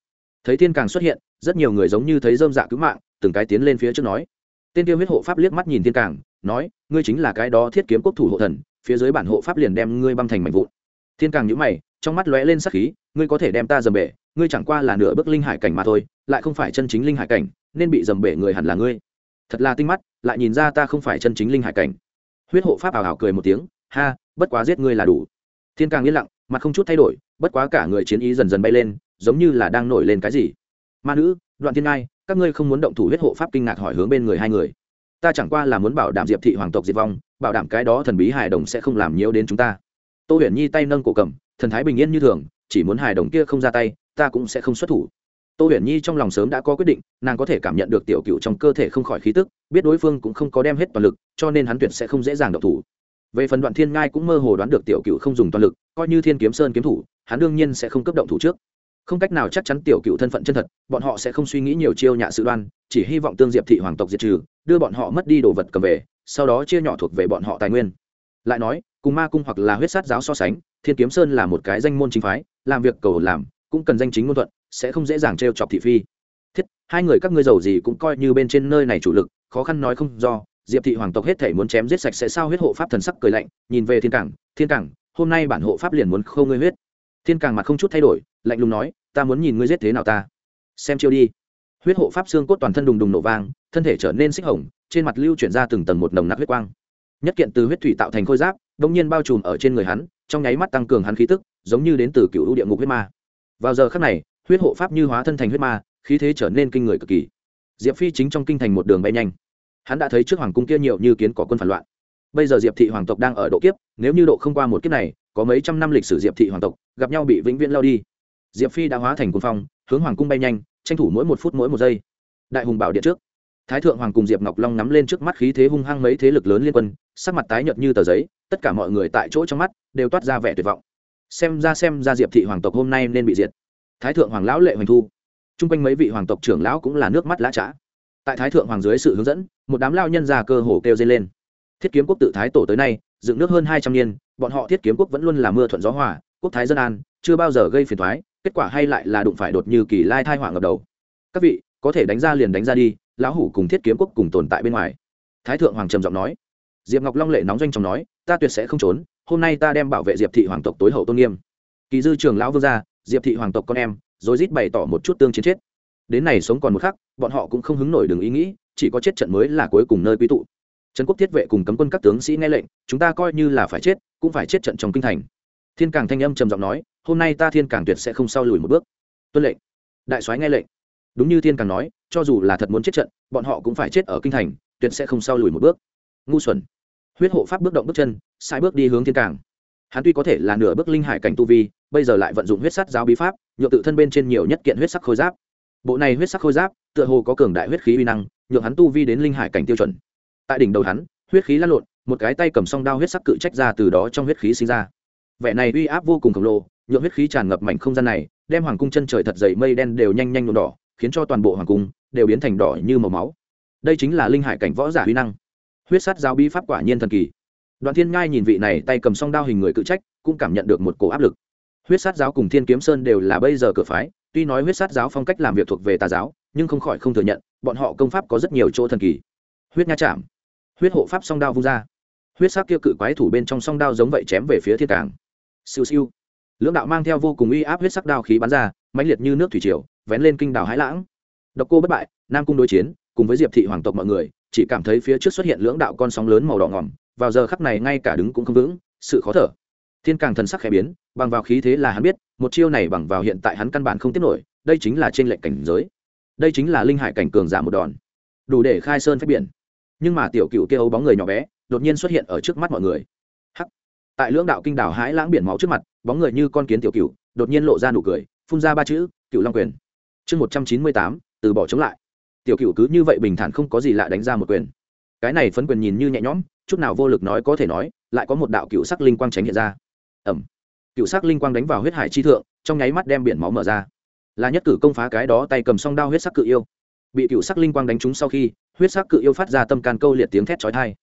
Thấy thiên càng xuất hiện, rất nhiều người giống như thấy dơm dạ cứu mạng, từng cái tiến lên phía trước nói. Tên tiêu huyết hộ pháp liếc mắt nhìn thiên càng, nói, ngươi chính là cái đó thiết kiếm quốc thủ hộ thần, phía dưới bản hộ pháp liền đem ngươi băm thành mảnh vụn. Thiên càng nhữ mày, trong mắt lóe lên sắc khí, ngươi có thể đem ta dầm bể ngươi chẳng qua là nửa bước linh hải cảnh mà thôi, lại không phải chân chính linh hải cảnh, nên bị dầm bể người hẳn là ngươi. Thật là tinh mắt, lại nhìn ra ta không phải chân chính linh hải cảnh. Huyết hộ pháp ảo ảo cười một tiếng, ha, bất quá giết ngươi là đủ. Thiên càng yên lặng, mặt không chút thay đổi, bất quá cả người chiến ý dần dần bay lên, giống như là đang nổi lên cái gì. Ma nữ, đoạn thiên ngai, các ngươi không muốn động thủ huyết hộ pháp kinh ngạc hỏi hướng bên người hai người. Ta chẳng qua là muốn bảo đảm diệp thị hoàng tộc diệt vong, bảo đảm cái đó thần bí hài đồng sẽ không làm nhiễu đến chúng ta. Tô huyền nhi tay nâng cổ cầm, thần thái bình yên như thường chỉ muốn hài đồng kia không ra tay, ta cũng sẽ không xuất thủ. Tô huyền nhi trong lòng sớm đã có quyết định, nàng có thể cảm nhận được tiểu cựu trong cơ thể không khỏi khí tức, biết đối phương cũng không có đem hết toàn lực, cho nên hắn tuyệt sẽ không dễ dàng độc thủ. Về phần đoạn thiên ngai cũng mơ hồ đoán được tiểu cựu không dùng toàn lực, coi như thiên kiếm sơn kiếm thủ, hắn đương nhiên sẽ không cấp động thủ trước. Không cách nào chắc chắn tiểu cựu thân phận chân thật, bọn họ sẽ không suy nghĩ nhiều chiêu nhạ sự đoan, chỉ hy vọng tương diệp thị hoàng tộc diệt trừ, đưa bọn họ mất đi đồ vật cầm về, sau đó chia nhỏ thuộc về bọn họ tài nguyên. Lại nói, cùng ma cung hoặc là huyết sát giáo so sánh thiên kiếm sơn là một cái danh môn chính phái, làm việc cầu làm, cũng cần danh chính ngôn thuận, sẽ không dễ dàng t chọc thị phi. Thiết, hai người các ngươi giàu gì cũng coi như bên trên nơi này chủ lực, khó khăn nói không do, diệp thị hoàng tộc hết thể muốn chém giết sạch sẽ sao huyết hộ pháp thần sắc cười lạnh, nhìn về thiên cảng thiên cảng, hôm nay bản hộ pháp liền muốn khâu ngươi huyết. Thiên cảng mặt không chút thay đổi, lạnh lùng nói, ta muốn nhìn ngươi giết thế nào ta. Xem chiêu đi. Huyết hộ pháp xương cốt toàn thân đùng đùng nổ vang, thân thể trở nên xích hồng, trên mặt lưu chuyển ra từng tầng một nồng nặc huyết quang. Nhất kiện từ huyết thủy tạo thành khôi giáp đông nhiên bao trùm ở trên người hắn, trong nháy mắt tăng cường hắn khí tức, giống như đến từ cựu ưu địa ngục huyết ma. Vào giờ khắc này, huyết hộ pháp như hóa thân thành huyết ma, khí thế trở nên kinh người cực kỳ. Diệp phi chính trong kinh thành một đường bay nhanh. Hắn đã thấy trước hoàng cung kia nhiều như kiến có quân phản loạn. Bây giờ diệp thị hoàng tộc đang ở độ kiếp, nếu như độ không qua một kiếp này, có mấy trăm năm lịch sử diệp thị hoàng tộc, gặp nhau bị vĩnh viễn lao đi. Diệp phi đã hóa thành quân phong, hướng hoàng cung bay nhanh, tranh thủ mỗi một phút mỗi một giây. Đại hùng bảo điện trước thái thượng hoàng cùng diệp ngọc long nắm lên trước mắt khí thế hung hăng mấy thế lực lớn liên quân, sắc mặt tái nhợt như tờ giấy, tất cả mọi người tại chỗ trong mắt đều toát ra vẻ tuyệt vọng. Xem ra xem ra diệp thị hoàng tộc hôm nay nên bị diệt. Thái thượng hoàng lão lệ hoành thu. Chung quanh mấy vị hoàng tộc trưởng lão cũng là nước mắt lá trá tại thái thượng hoàng dưới sự hướng dẫn, một đám lao nhân già cơ hồ kêu dây lên. Thiết kiếm quốc tự thái tổ tới nay, dựng nước hơn hai trăm niên, bọn họ thiết kiếm quốc vẫn luôn là mưa thuận gió hòa, quốc thái dân an, chưa bao giờ gây phiền thoái kết quả hay lại là đụng phải đột như kỳ lai thai họa ngập đầu. Các vị, có thể đánh ra liền đánh ra đi lão hủ cùng thiết kiếm quốc cùng tồn tại bên ngoài. Thái thượng hoàng trầm giọng nói. Diệp ngọc long lệ nóng doanh chóng nói, ta tuyệt sẽ không trốn, hôm nay ta đem bảo vệ diệp thị hoàng tộc tối hậu tôn nghiêm. Kỳ dư trường lão vương gia, diệp thị hoàng tộc con em, rồi rít bày tỏ một chút tương chiến chết. Đến này sống còn một khắc, bọn họ cũng không hứng nổi đường ý nghĩ, chỉ có chết trận mới là cuối cùng nơi quy tụ. Trần quốc thiết vệ cùng cấm quân các tướng sĩ nghe lệnh, chúng ta coi như là phải chết, cũng phải chết trận trong kinh thành. Thiên càng thanh âm trầm giọng nói, hôm nay ta thiên càng tuyệt sẽ không sau lùi một bước. Tuân lệnh. Đại soái nghe lệnh đúng như thiên càng nói, cho dù là thật muốn chết trận, bọn họ cũng phải chết ở kinh thành, tuyệt sẽ không sau lùi một bước. Ngu xuẩn. Huyết hộ pháp bước động bước chân, sai bước đi hướng thiên càng. Hắn tuy có thể là nửa bước linh hải cảnh tu vi, bây giờ lại vận dụng huyết sắt giáo bí pháp nhựa tự thân bên trên nhiều nhất kiện huyết sắc khôi giáp. Bộ này huyết sắc khôi giáp, tựa hồ có cường đại huyết khí uy năng, nhượng hắn tu vi đến linh hải cảnh tiêu chuẩn. Tại đỉnh đầu hắn, huyết khí lăn lộn, một cái tay cầm song đao huyết sắc cự trách ra từ đó trong huyết khí sinh ra. Vẻ này uy áp vô cùng khổng lồ, nhượng huyết khí tràn ngập mảnh không gian này, đem hoàng cung chân trời thật dày mây đen đều nhanh nhanh nhuộm đỏ khiến cho toàn bộ hoàng cung đều biến thành đỏ như màu máu. Đây chính là linh hải cảnh võ giả huy năng. Huyết sát giáo bi pháp quả nhiên thần kỳ. Đoàn thiên ngai nhìn vị này tay cầm song đao hình người cự trách, cũng cảm nhận được một cổ áp lực. Huyết sát giáo cùng thiên kiếm sơn đều là bây giờ cửa phái, tuy nói huyết sát giáo phong cách làm việc thuộc về tà giáo, nhưng không khỏi không thừa nhận, bọn họ công pháp có rất nhiều chỗ thần kỳ. Huyết nha chạm huyết hộ pháp song đao vung ra. Huyết sắc kia cự quái thủ bên trong song đao giống vậy chém về phía thiên cảng siêu siêu. Lưỡng đạo mang theo vô cùng uy áp huyết sắc đao khí bắn ra, mãnh liệt như nước thủy triều vén lên kinh đảo hãi lãng. Độc cô bất bại, nam cung đối chiến, cùng với diệp thị hoàng tộc mọi người, chỉ cảm thấy phía trước xuất hiện lưỡng đạo con sóng lớn màu đỏ ngỏm, vào giờ khắc này ngay cả đứng cũng không vững, sự khó thở. Thiên càng thần sắc khẽ biến, bằng vào khí thế là hắn biết, một chiêu này bằng vào hiện tại hắn căn bản không tiếp nổi, đây chính là trên lệnh cảnh giới. Đây chính là linh hải cảnh cường giả một đòn. Đủ để khai sơn phép biển. Nhưng mà tiểu cựu kêu bóng người nhỏ bé, đột nhiên xuất hiện ở trước mắt mọi người. Hắc! Tại lưỡng đạo kinh đảo hãi lãng biển máu trước mặt, bóng người như con kiến tiểu cựu, đột nhiên lộ ra nụ cười, phun ra ba chữ, cựu long quyền chương một trăm chín mươi tám, từ bỏ chống lại. Tiểu cựu cứ như vậy bình thản không có gì lạ đánh ra một quyền. Cái này phấn quyền nhìn như nhẹ nhõm, chút nào vô lực nói có thể nói, lại có một đạo cựu sắc linh quang tránh hiện ra. Ẩm cựu sắc linh quang đánh vào huyết hải chi thượng, trong nháy mắt đem biển máu mở ra. Là nhất cử công phá cái đó tay cầm song đao huyết sắc cự yêu. Bị cựu sắc linh quang đánh trúng sau khi, huyết sắc cự yêu phát ra tâm can câu liệt tiếng thét chói thai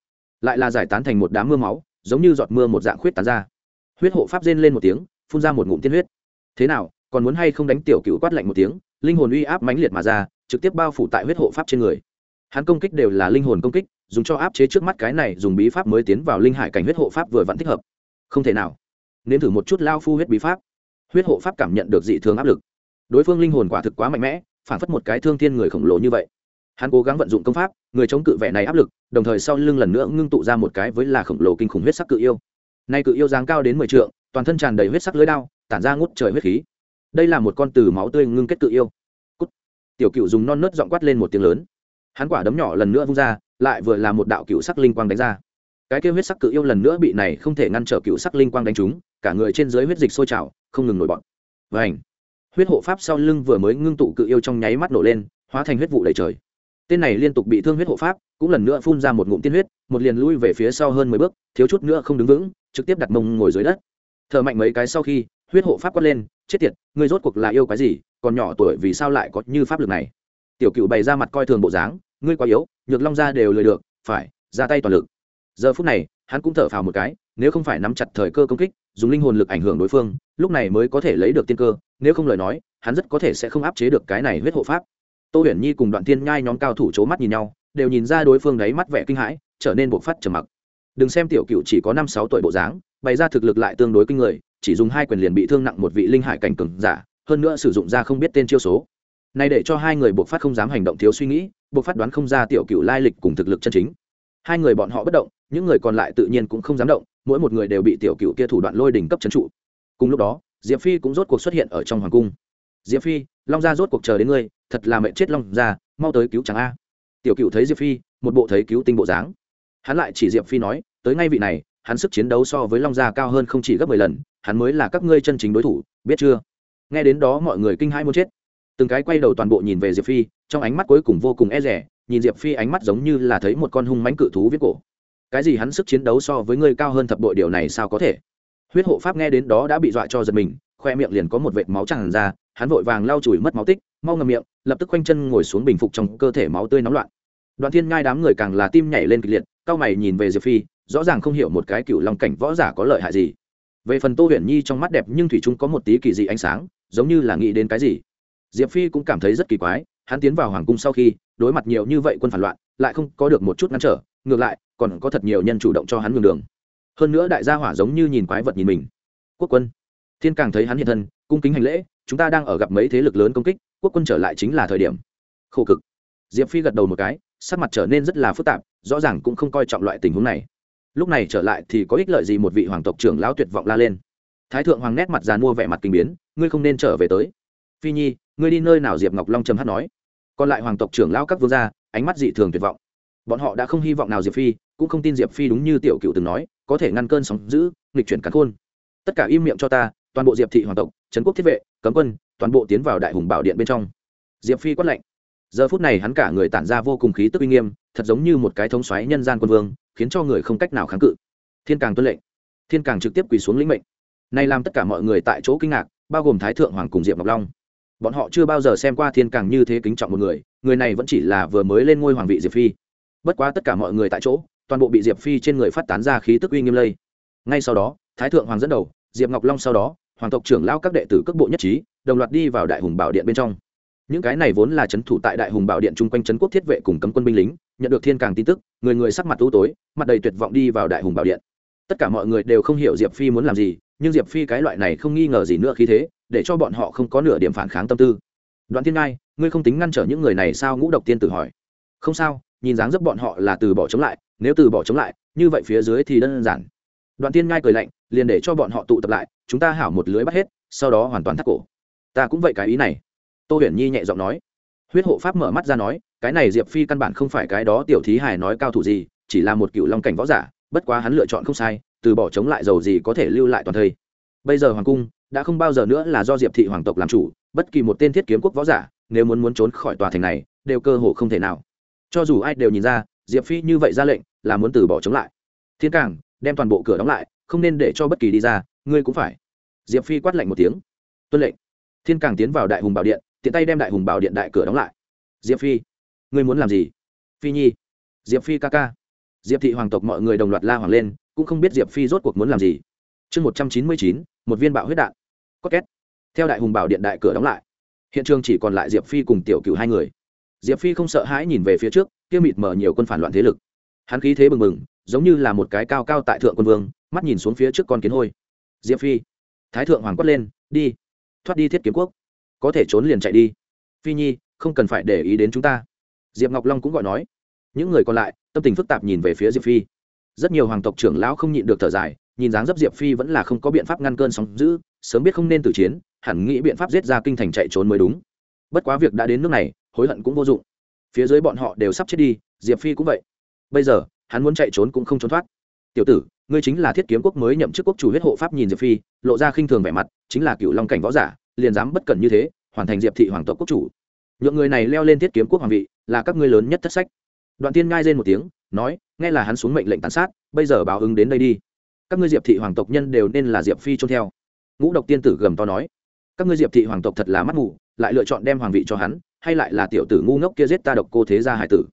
lại là giải tán thành một đám mưa máu, giống như giọt mưa một dạng khuyết tán ra. Huyết hộ pháp rên lên một tiếng, phun ra một ngụm tiên huyết. Thế nào, còn muốn hay không đánh tiểu cựu quát lạnh một tiếng? Linh hồn uy áp mãnh liệt mà ra, trực tiếp bao phủ tại huyết hộ pháp trên người. Hắn công kích đều là linh hồn công kích, dùng cho áp chế trước mắt cái này dùng bí pháp mới tiến vào linh hải cảnh huyết hộ pháp vừa vẫn thích hợp. Không thể nào. Nếm thử một chút lao phu huyết bí pháp. Huyết hộ pháp cảm nhận được dị thường áp lực. Đối phương linh hồn quả thực quá mạnh mẽ, phản phất một cái thương thiên người khổng lồ như vậy. Hắn cố gắng vận dụng công pháp, người chống cự vẻ này áp lực, đồng thời sau lưng lần nữa ngưng tụ ra một cái với là khổng lồ kinh khủng huyết sắc cự yêu. Nay cự yêu dáng cao đến mười trượng, toàn thân tràn đầy huyết sắc lưới đao, tản ra ngút trời huyết khí đây là một con từ máu tươi ngưng kết cự yêu. Cút. tiểu cựu dùng non nớt giọng quát lên một tiếng lớn. Hắn quả đấm nhỏ lần nữa vung ra, lại vừa là một đạo cựu sắc linh quang đánh ra. Cái kêu huyết sắc cự yêu lần nữa bị này không thể ngăn trở cựu sắc linh quang đánh trúng, cả người trên dưới huyết dịch sôi trào, không ngừng nổi bọn vảnh huyết hộ pháp sau lưng vừa mới ngưng tụ cự yêu trong nháy mắt nổ lên, hóa thành huyết vụ đầy trời. Tên này liên tục bị thương huyết hộ pháp, cũng lần nữa phun ra một ngụm tiên huyết, một liền lui về phía sau hơn mười bước, thiếu chút nữa không đứng vững, trực tiếp đặt mông ngồi dưới đất. Thở mạnh mấy cái sau khi, huyết hộ pháp quát lên chết tiệt, ngươi rốt cuộc là yêu cái gì, còn nhỏ tuổi vì sao lại có như pháp lực này? Tiểu cựu bày ra mặt coi thường bộ dáng, ngươi quá yếu, nhược long ra đều lười được, phải, ra tay toàn lực. Giờ phút này, hắn cũng thở phào một cái, nếu không phải nắm chặt thời cơ công kích, dùng linh hồn lực ảnh hưởng đối phương, lúc này mới có thể lấy được tiên cơ, nếu không lời nói, hắn rất có thể sẽ không áp chế được cái này huyết hộ pháp. Tô huyền nhi cùng đoạn thiên nhai nhóm cao thủ c h ố mắt nhìn nhau, đều nhìn ra đối phương đấy mắt vẻ kinh hãi, trở nên buộc phát trầm mặc. Đừng xem tiểu cựu chỉ có năm sáu tuổi bộ dáng, bày ra thực lực lại tương đối kinh người chỉ dùng hai quyền liền bị thương nặng một vị linh hải cảnh cường giả, hơn nữa sử dụng ra không biết tên chiêu số. Này để cho hai người buộc phát không dám hành động thiếu suy nghĩ, buộc phát đoán không ra tiểu cựu lai lịch cùng thực lực chân chính. Hai người bọn họ bất động, những người còn lại tự nhiên cũng không dám động, mỗi một người đều bị tiểu cựu kia thủ đoạn lôi đỉnh cấp trấn trụ. Cùng lúc đó, diệp phi cũng rốt cuộc xuất hiện ở trong hoàng cung. Diệp phi, long gia rốt cuộc chờ đến ngươi, thật là mẹ chết long gia, mau tới cứu chẳng a. Tiểu cựu thấy diệp phi, một bộ thấy cứu tinh bộ dáng. Hắn lại chỉ diệp phi nói, tới ngay vị này, hắn sức chiến đấu so với long gia cao hơn không chỉ gấp mười lần hắn mới là các ngươi chân chính đối thủ, biết chưa? Nghe đến đó mọi người kinh hãi muốn chết. Từng cái quay đầu toàn bộ nhìn về diệp phi, trong ánh mắt cuối cùng vô cùng e rẻ nhìn diệp phi ánh mắt giống như là thấy một con hung mánh cự thú viết cổ. Cái gì hắn sức chiến đấu so với ngươi cao hơn thập bội điều này sao có thể? Huyết hộ pháp nghe đến đó đã bị dọa cho giật mình, khoe miệng liền có một vệt máu tràn ra, hắn vội vàng lau chùi mất máu tích, mau ngầm miệng, lập tức quanh chân ngồi xuống bình phục trong cơ thể máu tươi nóng loạn. Đoàn thiên ngai đám người càng là tim nhảy lên kịch liệt, cao mày nhìn về diệp phi, rõ ràng không hiểu một cái cựu long cảnh võ giả có lợi hại gì về phần tô huyền nhi trong mắt đẹp nhưng thủy trung có một tí kỳ dị ánh sáng, giống như là nghĩ đến cái gì. Diệp phi cũng cảm thấy rất kỳ quái, hắn tiến vào hoàng cung sau khi, đối mặt nhiều như vậy quân phản loạn, lại không có được một chút ngăn trở, ngược lại, còn có thật nhiều nhân chủ động cho hắn ngừng đường. Hơn nữa đại gia hỏa giống như nhìn quái vật nhìn mình. Quốc quân. Thiên càng thấy hắn hiện thân, cung kính hành lễ, chúng ta đang ở gặp mấy thế lực lớn công kích, quốc quân trở lại chính là thời điểm. Khổ cực. Diệp phi gật đầu một cái, sắc mặt trở nên rất là phức tạp, rõ ràng cũng không coi trọng loại tình huống này lúc này trở lại thì có ích lợi gì một vị hoàng tộc trưởng lão tuyệt vọng la lên. Thái thượng hoàng nét mặt dàn mua vẻ mặt kinh biến, ngươi không nên trở về tới. Phi nhi, ngươi đi nơi nào? Diệp ngọc long trầm hát nói. Còn lại hoàng tộc trưởng lão các vương gia, ánh mắt dị thường tuyệt vọng. Bọn họ đã không hy vọng nào diệp phi, cũng không tin diệp phi đúng như tiểu cựu từng nói, có thể ngăn cơn sóng giữ nghịch chuyển cắn khôn. Tất cả im miệng cho ta, toàn bộ diệp thị hoàng tộc, trấn quốc thiết vệ, cấm quân, toàn bộ tiến vào đại hùng bảo điện bên trong. Diệp phi quát lệnh giờ phút này hắn cả người tản ra vô cùng khí tức uy nghiêm, thật giống như một cái thống xoáy nhân gian quân vương, khiến cho người không cách nào kháng cự. Thiên càng tuân lệnh. Thiên càng trực tiếp quỳ xuống lĩnh mệnh. Này làm tất cả mọi người tại chỗ kinh ngạc, bao gồm thái thượng hoàng cùng diệp ngọc long. Bọn họ chưa bao giờ xem qua thiên càng như thế kính trọng một người người này vẫn chỉ là vừa mới lên ngôi hoàng vị diệp phi. Bất quá tất cả mọi người tại chỗ, toàn bộ bị diệp phi trên người phát tán ra khí tức uy nghiêm lây. Ngay sau đó, thái thượng hoàng dẫn đầu, diệp ngọc long sau đó, hoàng tộc trưởng lao các đệ tử cước bộ nhất trí, đồng loạt đi vào đại hùng bảo điện bên trong những cái này vốn là c h ấ n thủ tại đại hùng bảo điện chung quanh trấn quốc thiết vệ cùng cấm quân binh lính, nhận được thiên càng tin tức, người người sắc mặt u tối, mặt đầy tuyệt vọng đi vào đại hùng bảo điện. Tất cả mọi người đều không hiểu diệp phi muốn làm gì, nhưng diệp phi cái loại này không nghi ngờ gì nữa khi thế, để cho bọn họ không có nửa điểm phản kháng tâm tư. Đoạn thiên ngai, ngươi không tính ngăn trở những người này sao? Ngũ độc tiên tử hỏi. Không sao, nhìn dáng dấp bọn họ là từ bỏ chống lại, nếu từ bỏ chống lại, như vậy phía dưới thì đơn giản. Đoạn tiên ngai cười lạnh, liền để cho bọn họ tụ tập lại, chúng ta hảo một lưới bắt hết, sau đó hoàn toàn thắt cổ. Ta cũng vậy cái ý này tô huyền nhi nhẹ giọng nói. Huyết hộ pháp mở mắt ra nói, cái này diệp phi căn bản không phải cái đó tiểu thí hải nói cao thủ gì, chỉ là một cựu long cảnh võ giả, bất quá hắn lựa chọn không sai, từ bỏ chống lại dầu gì có thể lưu lại toàn thây. Bây giờ hoàng cung đã không bao giờ nữa là do diệp thị hoàng tộc làm chủ, bất kỳ một tên thiết kiếm quốc võ giả, nếu muốn muốn trốn khỏi tòa thành này, đều cơ hồ không thể nào. Cho dù ai đều nhìn ra, diệp phi như vậy ra lệnh, là muốn từ bỏ chống lại. Thiên cảng, đem toàn bộ cửa đóng lại, không nên để cho bất kỳ đi ra, ngươi cũng phải. Diệp phi quát lạnh một tiếng. Tuân lệnh. Thiên càng tiến vào đại hùng bảo điện tiện tay đem đại hùng bảo điện đại cửa đóng lại. Diệp phi, ngươi muốn làm gì? Phi nhi, diệp phi ca ca. Diệp thị hoàng tộc mọi người đồng loạt la hoàng lên, cũng không biết diệp phi rốt cuộc muốn làm gì. Chương một trăm chín mươi chín, một viên bạo huyết đạn. Có két. Theo đại hùng bảo điện đại cửa đóng lại, hiện trường chỉ còn lại diệp phi cùng tiểu cựu hai người. Diệp phi không sợ hãi nhìn về phía trước, kia mịt mở nhiều quân phản loạn thế lực. Hắn khí thế bừng bừng, giống như là một cái cao cao tại thượng quân vương, mắt nhìn xuống phía trước con kiến hôi. Diệp phi, thái thượng hoàng quất lên, đi, thoát đi thiết kiếm quốc có thể trốn liền chạy đi. Phi nhi, không cần phải để ý đến chúng ta. Diệp ngọc long cũng gọi nói. Những người còn lại, tâm tình phức tạp nhìn về phía diệp phi. Rất nhiều hoàng tộc trưởng lão không nhịn được thở dài, nhìn dáng dấp diệp phi vẫn là không có biện pháp ngăn cơn sóng giữ sớm biết không nên tử chiến, hẳn nghĩ biện pháp giết ra kinh thành chạy trốn mới đúng. Bất quá việc đã đến nước này, hối hận cũng vô dụng. Phía dưới bọn họ đều sắp chết đi, diệp phi cũng vậy. Bây giờ, hắn muốn chạy trốn cũng không trốn thoát. Tiểu tử, ngươi chính là thiết kiếm quốc mới nhậm chức quốc chủ huyết hộ pháp nhìn diệp phi, lộ ra khinh thường vẻ mặt, chính là cựu long cảnh võ giả liền dám bất cẩn như thế, hoàn thành diệp thị hoàng tộc quốc chủ. Nhượng người này leo lên thiết kiếm quốc hoàng vị, là các ngươi lớn nhất thất sách. Đoạn tiên ngai lên một tiếng, nói, nghe là hắn xuống mệnh lệnh tàn sát, bây giờ báo ứng đến đây đi. Các ngươi diệp thị hoàng tộc nhân đều nên là diệp phi trôn theo. Ngũ độc tiên tử gầm to nói, các ngươi diệp thị hoàng tộc thật là mắt mù, lại lựa chọn đem hoàng vị cho hắn, hay lại là tiểu tử ngu ngốc kia giết ta độc cô thế gia hải tử.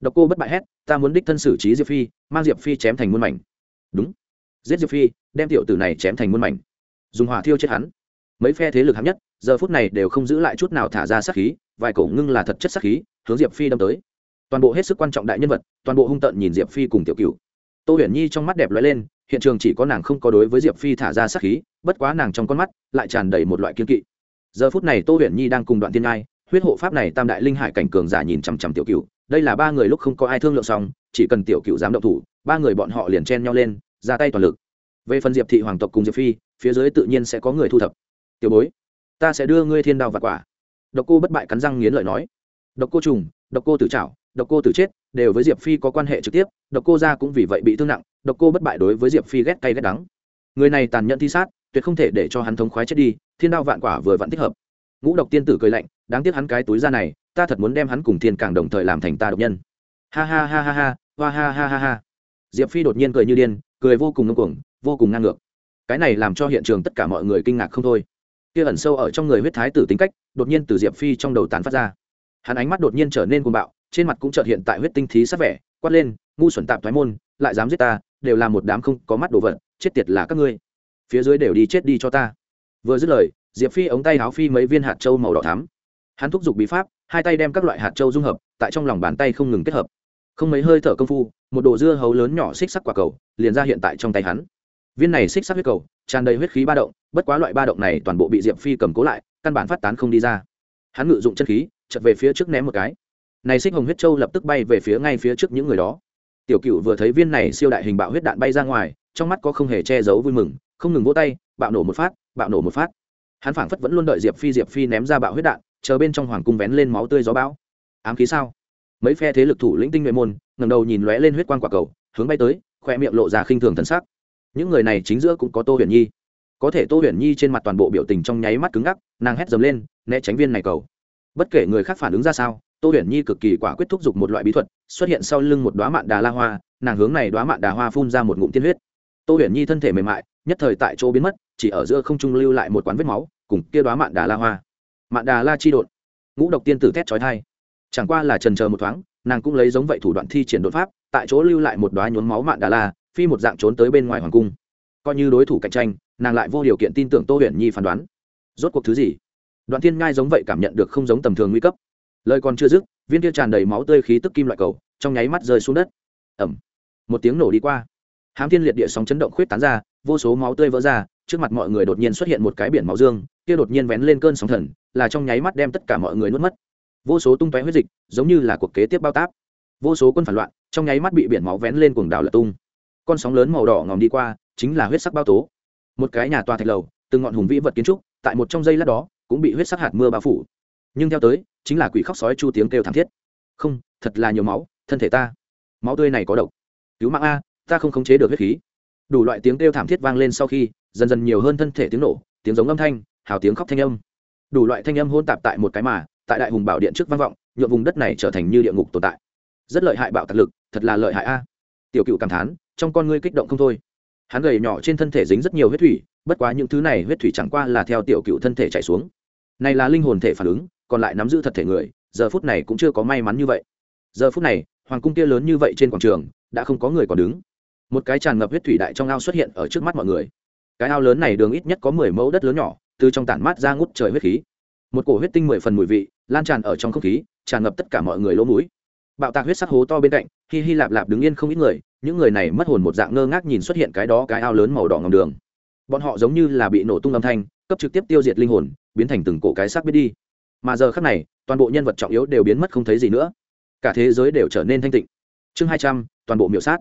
Độc cô bất bại hét, ta muốn đích thân xử trí diệp phi, mang diệp phi chém thành muôn mảnh. Đúng. Giết diệp phi, đem tiểu tử này chém thành muôn mảnh. Dùng hỏa thiêu chết hắn mấy phe thế lực hạng nhất, giờ phút này đều không giữ lại chút nào thả ra sát khí, vài cổ ngưng là thật chất sát khí, hướng diệp phi đâm tới. Toàn bộ hết sức quan trọng đại nhân vật, toàn bộ hung tợn nhìn diệp phi cùng tiểu cựu tô huyền nhi trong mắt đẹp lóe lên, hiện trường chỉ có nàng không có đối với diệp phi thả ra sát khí, bất quá nàng trong con mắt lại tràn đầy một loại kiên kỵ. Giờ phút này tô huyền nhi đang cùng đoạn tiên ngai, huyết hộ pháp này tam đại linh hải cảnh cường giả nhìn chằm chằm tiểu cựu đây là ba người lúc không có ai thương lượng xong, chỉ cần tiểu cựu dám động thủ, ba người bọn họ liền chen nhau lên, ra tay toàn lực. Về phần diệp thị hoàng tộc cùng diệp phi, phía dưới tự nhiên sẽ có người thu thập tiểu bối, ta sẽ đưa ngươi thiên đao và quả. Độc cô bất bại cắn răng nghiến lợi nói. Độc cô trùng, độc cô tử trảo, độc cô tử chết, đều với diệp phi có quan hệ trực tiếp, độc cô ra cũng vì vậy bị thương nặng, độc cô bất bại đối với diệp phi ghét cay ghét đắng. Người này tàn nhẫn thi sát, tuyệt không thể để cho hắn thống khoái chết đi, thiên đao vạn quả vừa vẫn thích hợp. Ngũ độc tiên tử cười lạnh, đáng tiếc hắn cái túi ra này, ta thật muốn đem hắn cùng thiên càng đồng thời làm thành ta độc nhân. Ha ha ha ha ha ha ha ha ha ha. Diệp phi đột nhiên cười như điên, cười vô cùng ngâm cuồng, vô cùng ngang ngược. Cái này làm cho hiện trường tất cả mọi người kinh ngạc không thôi kia ẩn sâu ở trong người huyết thái tử tính cách, đột nhiên từ diệp phi trong đầu tán phát ra. Hắn ánh mắt đột nhiên trở nên cuồng bạo, trên mặt cũng trợt hiện tại huyết tinh thí sát vẻ, quát lên, ngu xuẩn tạp thoái môn, lại dám giết ta, đều là một đám không có mắt đồ vật, chết tiệt là các ngươi. Phía dưới đều đi chết đi cho ta. Vừa dứt lời, diệp phi ống tay áo phi mấy viên hạt trâu màu đỏ thắm. Hắn thúc giục bí pháp, hai tay đem các loại hạt trâu dung hợp, tại trong lòng bàn tay không ngừng kết hợp. Không mấy hơi thở công phu, một đồ dưa hấu lớn nhỏ xích sắc quả cầu, liền ra hiện tại trong tay hắn viên này xích sắc huyết cầu, tràn đầy huyết khí ba động, bất quá loại ba động này toàn bộ bị diệp phi cầm cố lại, căn bản phát tán không đi ra. Hắn ngự dụng chân khí chật về phía trước ném một cái. Này xích hồng huyết châu lập tức bay về phía ngay phía trước những người đó. Tiểu cựu vừa thấy viên này siêu đại hình bạo huyết đạn bay ra ngoài, trong mắt có không hề che giấu vui mừng, không ngừng vỗ tay, bạo nổ một phát, bạo nổ một phát. Hắn phảng phất vẫn luôn đợi diệp phi diệp phi ném ra bạo huyết đạn, chờ bên trong hoàng cung vén lên máu tươi gió bão. Ám khí sao? Mấy phe thế lực thủ lĩnh tinh nhuệ môn ngầm đầu nhìn lóe lên huyết quang quả cầu, hướng bay tới, khoe miệng lộ ra khinh thường thân xác những người này chính giữa cũng có tô huyền nhi. Có thể tô huyền nhi trên mặt toàn bộ biểu tình trong nháy mắt cứng ngắc, nàng hét dầm lên, né tránh viên này cầu. Bất kể người khác phản ứng ra sao, tô huyền nhi cực kỳ quả quyết thúc giục một loại bí thuật, xuất hiện sau lưng một đoá mạn đà la hoa, nàng hướng này đoá mạn đà hoa phun ra một ngụm tiên huyết. Tô huyền nhi thân thể mềm mại, nhất thời tại chỗ biến mất, chỉ ở giữa không trung lưu lại một quán vết máu, cùng kia đoá mạn đà la hoa. Mạn đà la chi đột ngũ độc tiên tử thét trói thai chẳng qua là trần chờ một thoáng, nàng cũng lấy giống vậy thủ đoạn thi triển đột pháp, tại chỗ lưu lại một đoá nhốn máu mạn đà la phi một dạng trốn tới bên ngoài hoàng cung. Coi như đối thủ cạnh tranh, nàng lại vô điều kiện tin tưởng tô huyền nhi phán đoán. Rốt cuộc thứ gì? Đoạn thiên ngai giống vậy cảm nhận được không giống tầm thường nguy cấp. Lời còn chưa dứt, viên kia tràn đầy máu tươi khí tức kim loại cầu, trong nháy mắt rơi xuống đất. Ẩm một tiếng nổ đi qua. Hám thiên liệt địa sóng chấn động khuyết tán ra, vô số máu tươi vỡ ra, trước mặt mọi người đột nhiên xuất hiện một cái biển máu dương, kia đột nhiên vén lên cơn sóng thần, là trong nháy mắt đem tất cả mọi người nuốt mất. Vô số tung tóe huyết dịch, giống như là cuộc kế tiếp bao táp. Vô số quân phản loạn, trong nháy mắt bị biển máu vén lên cuồng đảo lật tung con sóng lớn màu đỏ ngòm đi qua, chính là huyết sắc bao tố. Một cái nhà tòa thạch lầu, từng ngọn hùng vĩ vật kiến trúc, tại một trong giây lát đó, cũng bị huyết sắc hạt mưa bao phủ. Nhưng theo tới, chính là quỷ khóc sói chu tiếng kêu thảm thiết. Không, thật là nhiều máu, thân thể ta. Máu tươi này có độc. Cứu mạng a, ta không khống chế được huyết khí. Đủ loại tiếng kêu thảm thiết vang lên sau khi, dần dần nhiều hơn thân thể tiếng nổ, tiếng giống âm thanh, hào tiếng khóc thanh âm. Đủ loại thanh âm hôn tạp tại một cái mà, tại đại hùng bảo điện trước vang vọng, nhuộm vùng đất này trở thành như địa ngục tồn tại. Rất lợi hại bạo tạc lực, thật là lợi hại a tiểu cựu cảm thán, trong con ngươi kích động không thôi. Hắn gầy nhỏ trên thân thể dính rất nhiều huyết thủy, bất quá những thứ này huyết thủy chẳng qua là theo tiểu cựu thân thể chạy xuống. Này là linh hồn thể phản ứng, còn lại nắm giữ thật thể người, giờ phút này cũng chưa có may mắn như vậy. Giờ phút này, hoàng cung kia lớn như vậy trên quảng trường, đã không có người còn đứng. Một cái tràn ngập huyết thủy đại trong ao xuất hiện ở trước mắt mọi người. Cái ao lớn này đường ít nhất có mười mẫu đất lớn nhỏ, từ trong tản mát ra ngút trời huyết khí. Một cổ huyết tinh mười phần mùi vị, lan tràn ở trong không khí, tràn ngập tất cả mọi người lỗ mũi bạo tạc huyết sắc hố to bên cạnh, hi hi lạp lạp đứng yên không ít người, những người này mất hồn một dạng ngơ ngác nhìn xuất hiện cái đó cái ao lớn màu đỏ ngầm đường. Bọn họ giống như là bị nổ tung âm thanh, cấp trực tiếp tiêu diệt linh hồn, biến thành từng cổ cái xác biết đi. Mà giờ khắc này, toàn bộ nhân vật trọng yếu đều biến mất không thấy gì nữa. Cả thế giới đều trở nên thanh tịnh. Chương hai trăm, toàn bộ miểu sát.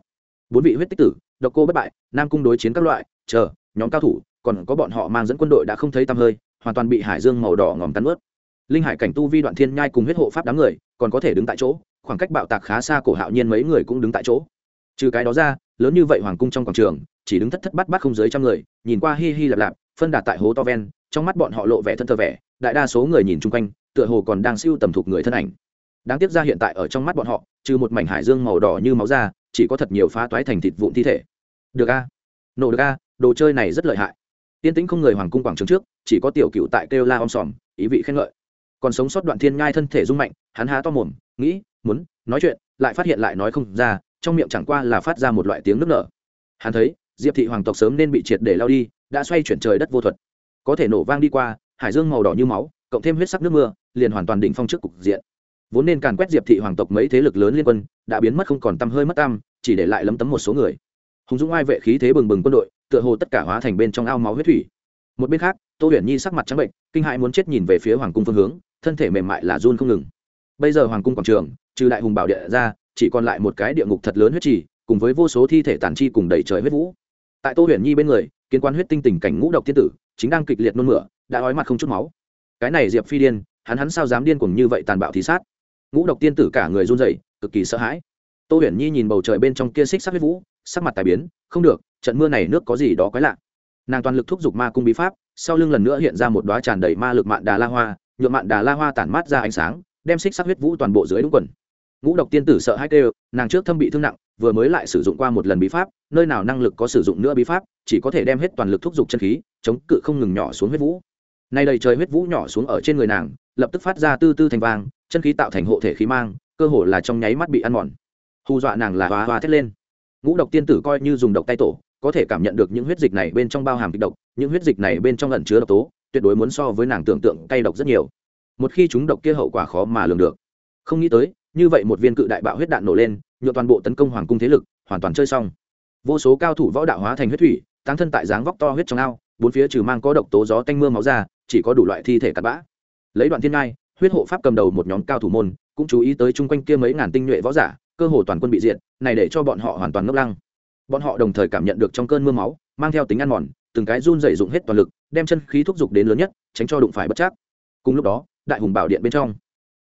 Bốn vị huyết tích tử, độc cô bất bại, nam cung đối chiến các loại, chờ, nhóm cao thủ, còn có bọn họ mang dẫn quân đội đã không thấy tăm hơi, hoàn toàn bị hải dương màu đỏ ngòm cắn ướt. Linh hải cảnh tu vi đoạn thiên nhai cùng huyết hộ pháp đám người, còn có thể đứng tại chỗ khoảng cách bạo tạc khá xa cổ hạo nhiên mấy người cũng đứng tại chỗ. Trừ cái đó ra, lớn như vậy hoàng cung trong quảng trường, chỉ đứng thất thất bắt bắt không dưới trăm người, nhìn qua hi hi lạp lạp, phân đạt tại hố to ven, trong mắt bọn họ lộ vẻ thân thơ vẻ, đại đa số người nhìn chung quanh, tựa hồ còn đang siêu tầm thuộc người thân ảnh. Đáng tiếc ra hiện tại ở trong mắt bọn họ, trừ một mảnh hải dương màu đỏ như máu da chỉ có thật nhiều phá toái thành thịt vụn thi thể. Được a. Nổ được a, đồ chơi này rất lợi hại. Tiên tĩnh không người hoàng cung quảng trường trước, chỉ có tiểu cựu tại kêu la om sòm, ý vị khen ngợi. Còn sống sót đoạn thiên ngai thân thể rung mạnh, hắn há to mồm, nghĩ muốn nói chuyện, lại phát hiện lại nói không ra, trong miệng chẳng qua là phát ra một loại tiếng nước nở. Hắn thấy, diệp thị hoàng tộc sớm nên bị triệt để lao đi, đã xoay chuyển trời đất vô thuật. Có thể nổ vang đi qua, hải dương màu đỏ như máu, cộng thêm huyết sắc nước mưa, liền hoàn toàn đỉnh phong trước cục diện. Vốn nên càn quét diệp thị hoàng tộc mấy thế lực lớn liên quân, đã biến mất không còn tăm hơi mất tăm, chỉ để lại lấm tấm một số người. Hùng dũng ai vệ khí thế bừng bừng quân đội, tựa hồ tất cả hóa thành bên trong ao máu huyết thủy. Một bên khác, tô huyền nhi sắc mặt trắng bệnh, kinh hãi muốn chết nhìn về phía hoàng cung phương hướng, thân thể mềm mại là run không ngừng bây giờ hoàng cung quảng trường, trừ đại hùng bảo địa ra, chỉ còn lại một cái địa ngục thật lớn huyết trì, cùng với vô số thi thể tàn chi cùng đầy trời huyết vũ. Tại tô huyền nhi bên người, kiến quan huyết tinh tình cảnh ngũ độc thiên tử, chính đang kịch liệt nôn mửa, đã ói mặt không chút máu. Cái này diệp phi điên, hắn hắn sao dám điên cuồng như vậy tàn bạo thì sát? Ngũ độc tiên tử cả người run rẩy, cực kỳ sợ hãi. Tô huyền nhi nhìn bầu trời bên trong kia xích sắc huyết vũ, sắc mặt tài biến, không được, trận mưa này nước có gì đó quái lạ. Nàng toàn lực thúc giục ma cung bí pháp, sau lưng lần nữa hiện ra một đoá tràn đầy ma lực mạn đà la hoa nhuộm mạn đà la hoa tản mát ra ánh sáng đem xích sắc huyết vũ toàn bộ dưới đúng quần. Ngũ độc tiên tử sợ hai kêu, nàng trước thâm bị thương nặng, vừa mới lại sử dụng qua một lần bí pháp, nơi nào năng lực có sử dụng nữa bí pháp, chỉ có thể đem hết toàn lực thúc giục chân khí, chống cự không ngừng nhỏ xuống huyết vũ. Nay đầy trời huyết vũ nhỏ xuống ở trên người nàng, lập tức phát ra tư tư thành vàng chân khí tạo thành hộ thể khí mang, cơ hồ là trong nháy mắt bị ăn mòn. Hù dọa nàng là hoa hoa thét lên. Ngũ độc tiên tử coi như dùng độc tay tổ, có thể cảm nhận được những huyết dịch này bên trong bao hàm kịch độc, những huyết dịch này bên trong lẩn chứa độc tố, tuyệt đối muốn so với nàng tưởng tượng cay độc rất nhiều một khi chúng độc kia hậu quả khó mà lường được. Không nghĩ tới, như vậy một viên cự đại bạo huyết đạn nổ lên nhựa toàn bộ tấn công hoàng cung thế lực hoàn toàn chơi xong. Vô số cao thủ võ đạo hóa thành huyết thủy tăng thân tại dáng vóc to huyết trong ao, bốn phía trừ mang có độc tố gió tanh mưa máu ra, chỉ có đủ loại thi thể cặn bã. Lấy đoạn thiên ngai, huyết hộ pháp cầm đầu một nhóm cao thủ môn, cũng chú ý tới chung quanh kia mấy ngàn tinh nhuệ võ giả, cơ hồ toàn quân bị diệt, này để cho bọn họ hoàn toàn ngốc lăng. Bọn họ đồng thời cảm nhận được trong cơn mưa máu, mang theo tính ăn mòn, từng cái run dày dụng hết toàn lực, đem chân khí thúc giục đến lớn nhất, tránh cho đụng phải bất chắc. Cùng lúc đó đại hùng bảo điện bên trong.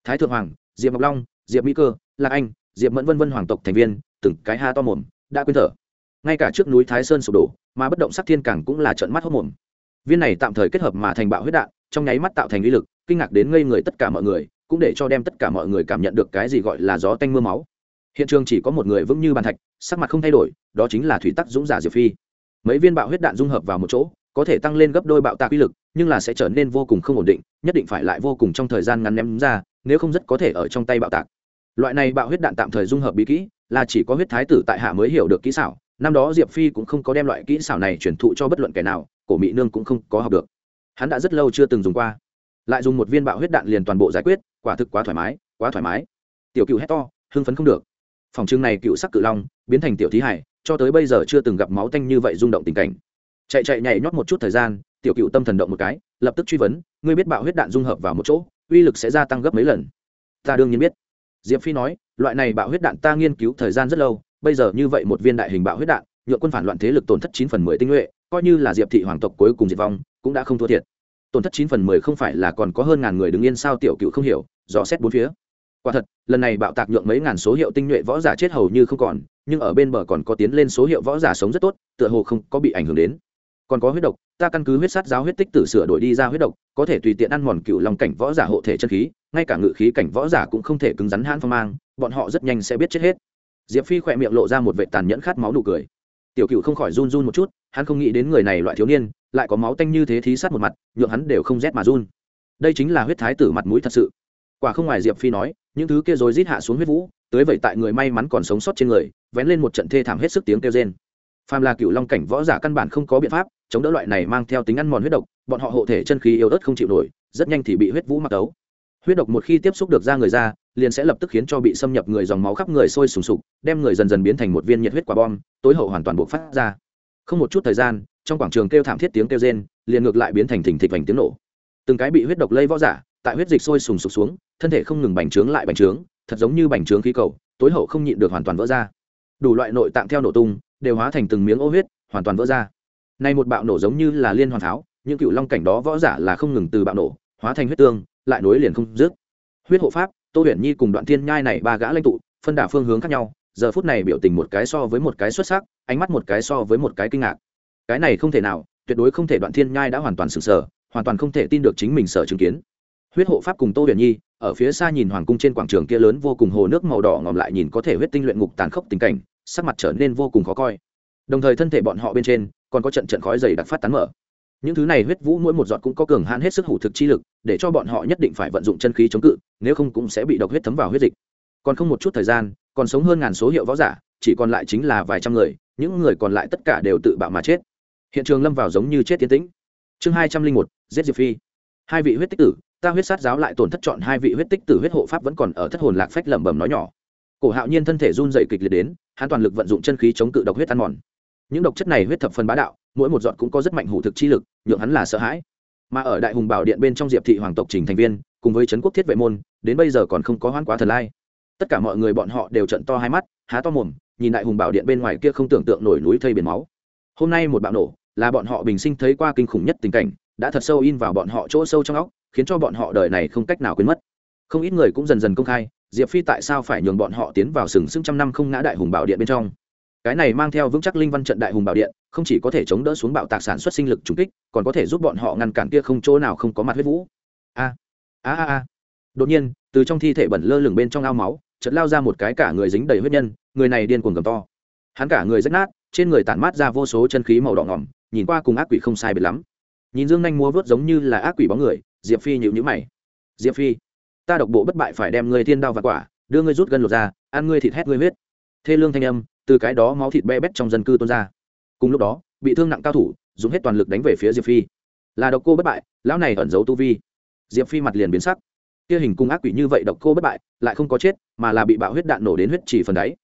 Thái thượng hoàng, diệp ngọc long, diệp mỹ cơ, lạc anh, diệp mẫn vân vân hoàng tộc thành viên, từng cái ha to mồm, đã quên thở. Ngay cả trước núi thái sơn sụp đổ, mà bất động sắc thiên cảng cũng là trận mắt hốc mồm. Viên này tạm thời kết hợp mà thành bạo huyết đạn, trong nháy mắt tạo thành uy lực, kinh ngạc đến ngây người tất cả mọi người, cũng để cho đem tất cả mọi người cảm nhận được cái gì gọi là gió tanh mưa máu. Hiện trường chỉ có một người vững như bàn thạch, sắc mặt không thay đổi, đó chính là thủy tắc dũng giả diệp phi. Mấy viên bạo huyết đạn dung hợp vào một chỗ, có thể tăng lên gấp đôi bạo tạc uy lực nhưng là sẽ trở nên vô cùng không ổn định, nhất định phải lại vô cùng trong thời gian ngắn ném ra, nếu không rất có thể ở trong tay bạo tạc. Loại này bạo huyết đạn tạm thời dung hợp bí kỹ, là chỉ có huyết thái tử tại hạ mới hiểu được kỹ xảo, năm đó diệp phi cũng không có đem loại kỹ xảo này truyền thụ cho bất luận kẻ nào, cổ mỹ nương cũng không có học được. Hắn đã rất lâu chưa từng dùng qua. Lại dùng một viên bạo huyết đạn liền toàn bộ giải quyết, quả thực quá thoải mái, quá thoải mái. Tiểu cựu hét to, hưng phấn không được. Phòng trưng này cựu sắc cự long, biến thành tiểu thí hải, cho tới bây giờ chưa từng gặp máu tanh như vậy rung động tình cảnh. Chạy chạy nhảy nhót một chút thời gian tiểu cựu tâm thần động một cái, lập tức truy vấn, ngươi biết bạo huyết đạn dung hợp vào một chỗ, uy lực sẽ gia tăng gấp mấy lần? Ta đương nhiên biết. Diệp phi nói, loại này bạo huyết đạn ta nghiên cứu thời gian rất lâu, bây giờ như vậy một viên đại hình bạo huyết đạn nhựa quân phản loạn thế lực tổn thất chín phần mười tinh nhuệ, coi như là diệp thị hoàng tộc cuối cùng diệt vong, cũng đã không thua thiệt. Tổn thất chín phần mười không phải là còn có hơn ngàn người đứng yên sao tiểu cựu không hiểu, dò xét bốn phía. Quả thật, lần này bạo tạc nhượng mấy ngàn số hiệu tinh nhuệ võ giả chết hầu như không còn, nhưng ở bên bờ còn có tiến lên số hiệu võ giả sống rất tốt, tựa hồ không có bị ảnh hưởng đến còn có huyết độc, ta căn cứ huyết sát giáo huyết tích tử sửa đổi đi ra huyết độc, có thể tùy tiện ăn mòn cựu lòng cảnh võ giả hộ thể chân khí, ngay cả ngự khí cảnh võ giả cũng không thể cứng rắn hãn phong mang, bọn họ rất nhanh sẽ biết chết hết. Diệp phi khỏe miệng lộ ra một vệ tàn nhẫn khát máu nụ cười. Tiểu cựu không khỏi run run một chút, hắn không nghĩ đến người này loại thiếu niên, lại có máu tanh như thế thí sát một mặt, nhượng hắn đều không rét mà run. Đây chính là huyết thái tử mặt mũi thật sự. Quả không ngoài diệp phi nói, những thứ kia rồi rít hạ xuống huyết vũ, tới vậy tại người may mắn còn sống sót trên người, vén lên một trận thê thảm hết sức tiếng kêu rên. Phàm là cựu long cảnh võ giả căn bản không có biện pháp chống đỡ loại này mang theo tính ăn mòn huyết độc, bọn họ hộ thể chân khí yếu ớt không chịu nổi, rất nhanh thì bị huyết vũ mặc tấu. Huyết độc một khi tiếp xúc được ra người ra, liền sẽ lập tức khiến cho bị xâm nhập người dòng máu khắp người sôi sùng sục, đem người dần dần biến thành một viên nhiệt huyết quả bom, tối hậu hoàn toàn buộc phát ra. Không một chút thời gian, trong quảng trường kêu thảm thiết tiếng kêu rên, liền ngược lại biến thành thình thịch vành tiếng nổ. Từng cái bị huyết độc lây võ giả, tại huyết dịch sôi sùng sục xuống, thân thể không ngừng bành trướng lại bành trướng, thật giống như bành trướng khí cầu, tối hậu không nhịn được hoàn toàn vỡ ra. Đủ loại nội tạng theo nổ tung, đều hóa thành từng miếng ô huyết, hoàn toàn vỡ ra nay một bạo nổ giống như là liên hoàn tháo những cựu long cảnh đó võ giả là không ngừng từ bạo nổ, hóa thành huyết tương, lại nối liền không dứt. Huyết hộ pháp, tô huyền nhi cùng đoạn thiên nhai này ba gã lãnh tụ, phân đả phương hướng khác nhau, giờ phút này biểu tình một cái so với một cái xuất sắc, ánh mắt một cái so với một cái kinh ngạc. Cái này không thể nào, tuyệt đối không thể đoạn thiên nhai đã hoàn toàn sử sờ, hoàn toàn không thể tin được chính mình sở chứng kiến. Huyết hộ pháp cùng tô huyền nhi, ở phía xa nhìn hoàng cung trên quảng trường kia lớn vô cùng hồ nước màu đỏ ngòm lại nhìn có thể huyết tinh luyện ngục tàn khốc tình cảnh, sắc mặt trở nên vô cùng khó coi. Đồng thời thân thể bọn họ bên trên còn có trận trận khói dày đặc phát tán mở. Những thứ này huyết vũ mỗi một giọt cũng có cường hãn hết sức hủ thực chi lực, để cho bọn họ nhất định phải vận dụng chân khí chống cự, nếu không cũng sẽ bị độc huyết thấm vào huyết dịch. Còn không một chút thời gian, còn sống hơn ngàn số hiệu võ giả, chỉ còn lại chính là vài trăm người, những người còn lại tất cả đều tự bạo mà chết. Hiện trường lâm vào giống như chết tiến tĩnh. Chương hai trăm linh một, giết diệp phi. Hai vị huyết tích tử, ta huyết sát giáo lại tổn thất chọn hai vị huyết tích tử huyết hộ pháp vẫn còn ở thất hồn lạc phách lẩm bẩm nói nhỏ. Cổ hạo nhiên thân thể run dày kịch liệt đến, hắn toàn lực vận dụng chân khí chống cự độc huyết ăn mòn những độc chất này huyết thập phần bá đạo, mỗi một giọt cũng có rất mạnh hủ thực chi lực, nhượng hắn là sợ hãi. Mà ở đại hùng bảo điện bên trong diệp thị hoàng tộc trình thành viên, cùng với trấn quốc thiết vệ môn, đến bây giờ còn không có hoãn quá thần lai. Tất cả mọi người bọn họ đều trận to hai mắt, há to mồm, nhìn đại hùng bảo điện bên ngoài kia không tưởng tượng nổi núi thây biển máu. Hôm nay một bạo nổ, là bọn họ bình sinh thấy qua kinh khủng nhất tình cảnh, đã thật sâu in vào bọn họ chỗ sâu trong óc, khiến cho bọn họ đời này không cách nào quên mất. Không ít người cũng dần dần công khai, diệp phi tại sao phải nhường bọn họ tiến vào sừng sững trăm năm không ngã đại hùng bảo điện bên trong cái này mang theo vững chắc linh văn trận đại hùng bảo điện, không chỉ có thể chống đỡ xuống bạo tạc sản xuất sinh lực trùng kích, còn có thể giúp bọn họ ngăn cản kia không chỗ nào không có mặt huyết vũ. A a a a. Đột nhiên, từ trong thi thể bẩn lơ lửng bên trong ao máu, chợt lao ra một cái cả người dính đầy huyết nhân, người này điên cuồng gầm to. Hắn cả người rách nát, trên người tản mát ra vô số chân khí màu đỏ ngỏm, nhìn qua cùng ác quỷ không sai biệt lắm. Nhìn dương nhanh múa vớt giống như là ác quỷ bóng người, diệp phi nhịu nhữ mày. Diệp phi, ta độc bộ bất bại phải đem ngươi thiên đao và quả, đưa ngươi rút gân lột ra, ăn ngươi thịt hét ngươi huyết. Thê lương thanh âm từ cái đó máu thịt be bét trong dân cư tuôn ra. Cùng lúc đó, bị thương nặng cao thủ, dùng hết toàn lực đánh về phía diệp phi. Là độc cô bất bại, lão này ẩn giấu tu vi. Diệp phi mặt liền biến sắc. Kia hình cung ác quỷ như vậy độc cô bất bại, lại không có chết, mà là bị bạo huyết đạn nổ đến huyết chỉ phần đáy.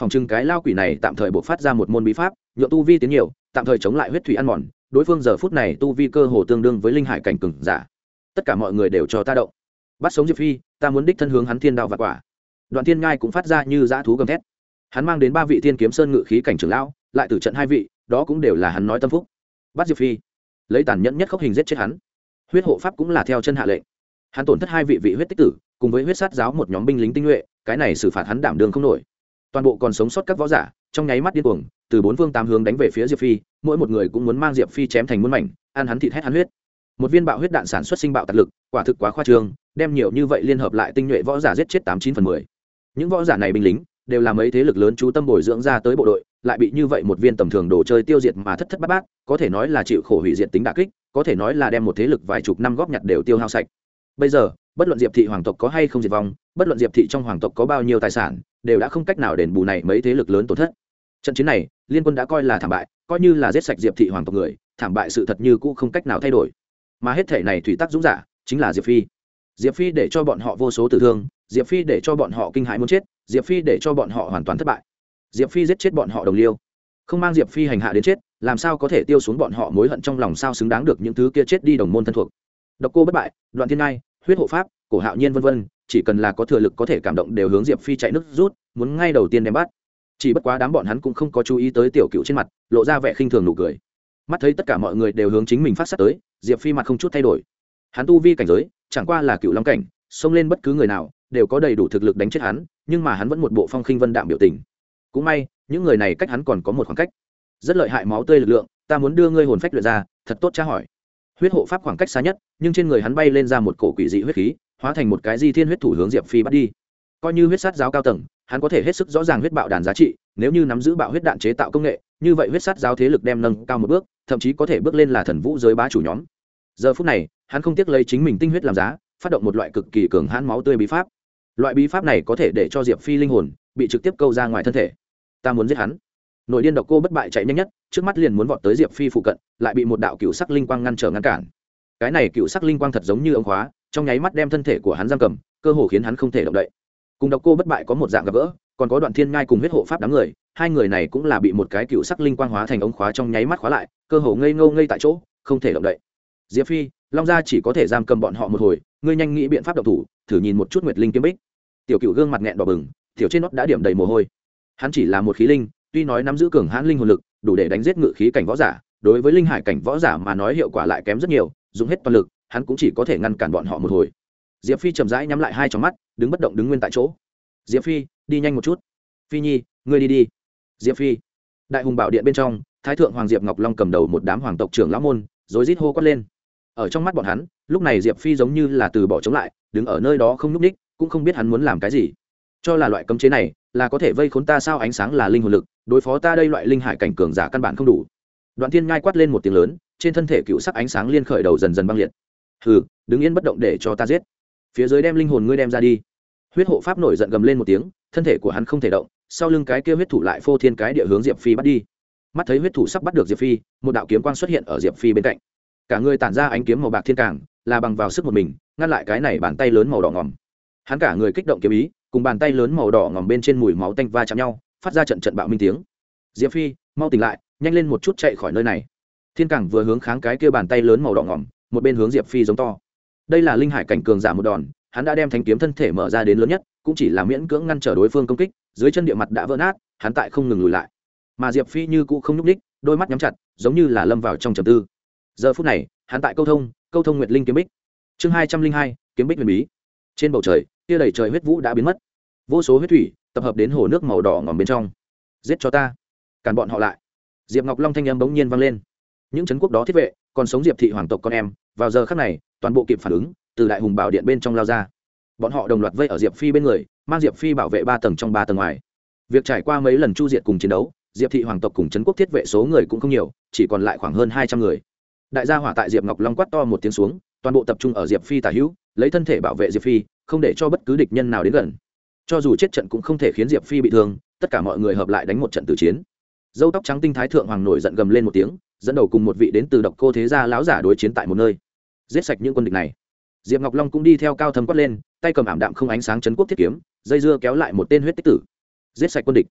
Phòng trưng cái lao quỷ này tạm thời buộc phát ra một môn bí pháp nhựa tu vi tiến nhiều, tạm thời chống lại huyết thủy ăn mòn, đối phương giờ phút này tu vi cơ hồ tương đương với linh hải cảnh cừng giả. Tất cả mọi người đều cho ta động. Bắt sống diệp phi, ta muốn đích thân hướng hắn thiên đạo và quả. Đoạn thiên ngai cũng phát ra như dã thú gầm thét hắn mang đến ba vị thiên kiếm sơn ngự khí cảnh trưởng lão, lại từ trận hai vị, đó cũng đều là hắn nói tâm phúc. Bắt diệp phi, lấy tàn nhẫn nhất khốc hình giết chết hắn. Huyết hộ pháp cũng là theo chân hạ lệnh. Hắn tổn thất hai vị vị huyết tích tử, cùng với huyết sát giáo một nhóm binh lính tinh nhuệ, cái này xử phạt hắn đảm đường không nổi. Toàn bộ còn sống sót các võ giả, trong nháy mắt điên cuồng, từ bốn phương tám hướng đánh về phía diệp phi, mỗi một người cũng muốn mang diệp phi chém thành muôn mảnh, ăn hắn thịt hét hắn huyết. Một viên bạo huyết đạn sản xuất sinh bạo tạt lực, quả thực quá khoa trương, đem nhiều như vậy liên hợp lại tinh nhuệ võ giả giết chết tám chín phần mười. Những võ giả này binh lính đều là mấy thế lực lớn chú tâm bồi dưỡng ra tới bộ đội, lại bị như vậy một viên tầm thường đồ chơi tiêu diệt mà thất thất bát bát, có thể nói là chịu khổ hủy diệt tính đà kích, có thể nói là đem một thế lực vài chục năm góp nhặt đều tiêu hao sạch. Bây giờ, bất luận diệp thị hoàng tộc có hay không diệt vong, bất luận diệp thị trong hoàng tộc có bao nhiêu tài sản, đều đã không cách nào đền bù này mấy thế lực lớn tổn thất. Trận chiến này, liên quân đã coi là thảm bại, coi như là giết sạch diệp thị hoàng tộc người, thảm bại sự thật như cũ không cách nào thay đổi. Mà hết thể này thủy tắc dũng giả, chính là diệp phi. Diệp phi để cho bọn họ vô số tử thương diệp phi để cho bọn họ kinh hãi muốn chết, diệp phi để cho bọn họ hoàn toàn thất bại. Diệp phi giết chết bọn họ đồng liêu. Không mang diệp phi hành hạ đến chết, làm sao có thể tiêu xuống bọn họ mối hận trong lòng sao xứng đáng được những thứ kia chết đi đồng môn thân thuộc. Độc cô bất bại, đoạn thiên ngai, huyết hộ pháp, cổ hạo nhiên vân vân, chỉ cần là có thừa lực có thể cảm động đều hướng diệp phi chạy nước rút, muốn ngay đầu tiên đem bắt. Chỉ bất quá đám bọn hắn cũng không có chú ý tới tiểu cựu trên mặt, lộ ra vẻ khinh thường nụ cười. Mắt thấy tất cả mọi người đều hướng chính mình phát sát tới, diệp phi mặt không chút thay đổi. Hắn tu vi cảnh giới, chẳng qua là cựu long cảnh, xông lên bất cứ người nào đều có đầy đủ thực lực đánh chết hắn, nhưng mà hắn vẫn một bộ phong khinh vân đạm biểu tình. Cũng may, những người này cách hắn còn có một khoảng cách. Rất lợi hại máu tươi lực lượng, ta muốn đưa ngươi hồn phách luyện ra, thật tốt tra hỏi. Huyết hộ pháp khoảng cách xa nhất, nhưng trên người hắn bay lên ra một cổ quỷ dị huyết khí, hóa thành một cái di thiên huyết thủ hướng diệp phi bắt đi. Coi như huyết sát giáo cao tầng, hắn có thể hết sức rõ ràng huyết bạo đàn giá trị, nếu như nắm giữ bạo huyết đạn chế tạo công nghệ, như vậy huyết sát giáo thế lực đem nâng cao một bước, thậm chí có thể bước lên là thần vũ giới bá chủ nhóm. Giờ phút này, hắn không tiếc lấy chính mình tinh huyết làm giá, phát động một loại cực kỳ cường hãn máu tươi bí pháp loại bí pháp này có thể để cho diệp phi linh hồn bị trực tiếp câu ra ngoài thân thể. Ta muốn giết hắn. Nội điên độc cô bất bại chạy nhanh nhất, trước mắt liền muốn vọt tới diệp phi phụ cận, lại bị một đạo cựu sắc linh quang ngăn trở ngăn cản. Cái này cựu sắc linh quang thật giống như ống khóa, trong nháy mắt đem thân thể của hắn giam cầm, cơ hồ khiến hắn không thể động đậy. Cùng độc cô bất bại có một dạng gặp gỡ, còn có đoạn thiên ngai cùng huyết hộ pháp đám người, hai người này cũng là bị một cái cựu sắc linh quang hóa thành ống khóa trong nháy mắt khóa lại, cơ hồ ngây ngâu ngây tại chỗ, không thể động đậy. Diệp phi, long gia chỉ có thể giam cầm bọn họ một hồi, ngươi nhanh nghĩ biện pháp độc thủ, thử nhìn một chút nguyệt linh kiếm bích tiểu cựu gương mặt nghẹn đỏ bừng, tiểu trên nót đã điểm đầy mồ hôi. Hắn chỉ là một khí linh, tuy nói nắm giữ cường hãn linh hồn lực, đủ để đánh giết ngự khí cảnh võ giả, đối với linh hải cảnh võ giả mà nói hiệu quả lại kém rất nhiều, dùng hết toàn lực, hắn cũng chỉ có thể ngăn cản bọn họ một hồi. Diệp phi chậm rãi nhắm lại hai trong mắt, đứng bất động đứng nguyên tại chỗ. Diệp phi, đi nhanh một chút. Phi nhi, ngươi đi đi. Diệp phi. Đại hùng bảo điện bên trong, thái thượng hoàng diệp ngọc long cầm đầu một đám hoàng tộc trưởng lão môn rồi rít hô quát lên. Ở trong mắt bọn hắn, lúc này diệp phi giống như là từ bỏ chống lại, đứng ở nơi đó không nhúc ních cũng không biết hắn muốn làm cái gì. Cho là loại cấm chế này, là có thể vây khốn ta sao ánh sáng là linh hồn lực, đối phó ta đây loại linh hải cảnh cường giả căn bản không đủ. Đoạn thiên ngai quát lên một tiếng lớn, trên thân thể cựu sắc ánh sáng liên khởi đầu dần dần băng liệt. Hừ, đứng yên bất động để cho ta giết. Phía dưới đem linh hồn ngươi đem ra đi. Huyết hộ pháp nổi giận gầm lên một tiếng, thân thể của hắn không thể động, sau lưng cái kia huyết thủ lại phô thiên cái địa hướng diệp phi bắt đi. Mắt thấy huyết thủ sắp bắt được diệp phi, một đạo kiếm quang xuất hiện ở diệp phi bên cạnh. Cả người tản ra ánh kiếm màu bạc thiên cảng là bằng vào sức một mình, ngăn lại cái này bàn tay lớn màu đỏ ngòm hắn cả người kích động kiếm ý, cùng bàn tay lớn màu đỏ ngòm bên trên mùi máu tanh va chạm nhau, phát ra trận trận bạo minh tiếng. Diệp phi, mau tỉnh lại, nhanh lên một chút chạy khỏi nơi này. Thiên cảng vừa hướng kháng cái kia bàn tay lớn màu đỏ ngòm một bên hướng diệp phi giống to. Đây là linh hải cảnh cường giả một đòn, hắn đã đem thanh kiếm thân thể mở ra đến lớn nhất, cũng chỉ là miễn cưỡng ngăn trở đối phương công kích, dưới chân địa mặt đã vỡ nát, hắn tại không ngừng lùi lại. Mà diệp phi như cũ không nhúc ních đôi mắt nhắm chặt, giống như là lâm vào trong trầm tư. Giờ phút này, hắn tại câu thông câu thông nguyệt linh kiếm bích. Chương hai trăm linh hai, kiếm bích huyền bí trên bầu trời, kia đầy trời huyết vũ đã biến mất. Vô số huyết thủy tập hợp đến hồ nước màu đỏ ngòm bên trong. Giết cho ta. Cản bọn họ lại. Diệp ngọc long thanh âm bỗng nhiên vang lên. Những trấn quốc đó thiết vệ, còn sống diệp thị hoàng tộc con em, vào giờ khắc này, toàn bộ kịp phản ứng, từ đại hùng bảo điện bên trong lao ra. Bọn họ đồng loạt vây ở diệp phi bên người, mang diệp phi bảo vệ ba tầng trong ba tầng ngoài. Việc trải qua mấy lần chu diệt cùng chiến đấu, diệp thị hoàng tộc cùng trấn quốc thiết vệ số người cũng không nhiều, chỉ còn lại khoảng hơn hai trăm người. Đại gia hỏa tại diệp ngọc long quát to một tiếng xuống, toàn bộ tập trung ở diệp phi tả hữu lấy thân thể bảo vệ diệp phi, không để cho bất cứ địch nhân nào đến gần. Cho dù chết trận cũng không thể khiến diệp phi bị thương, tất cả mọi người hợp lại đánh một trận tử chiến. Dâu tóc trắng tinh thái thượng hoàng nổi giận gầm lên một tiếng, dẫn đầu cùng một vị đến từ độc cô thế gia láo giả đối chiến tại một nơi. Giết sạch những quân địch này. Diệp ngọc long cũng đi theo cao thâm quất lên, tay cầm ảm đạm không ánh sáng chấn quốc thiết kiếm, dây dưa kéo lại một tên huyết tích tử. Giết sạch quân địch.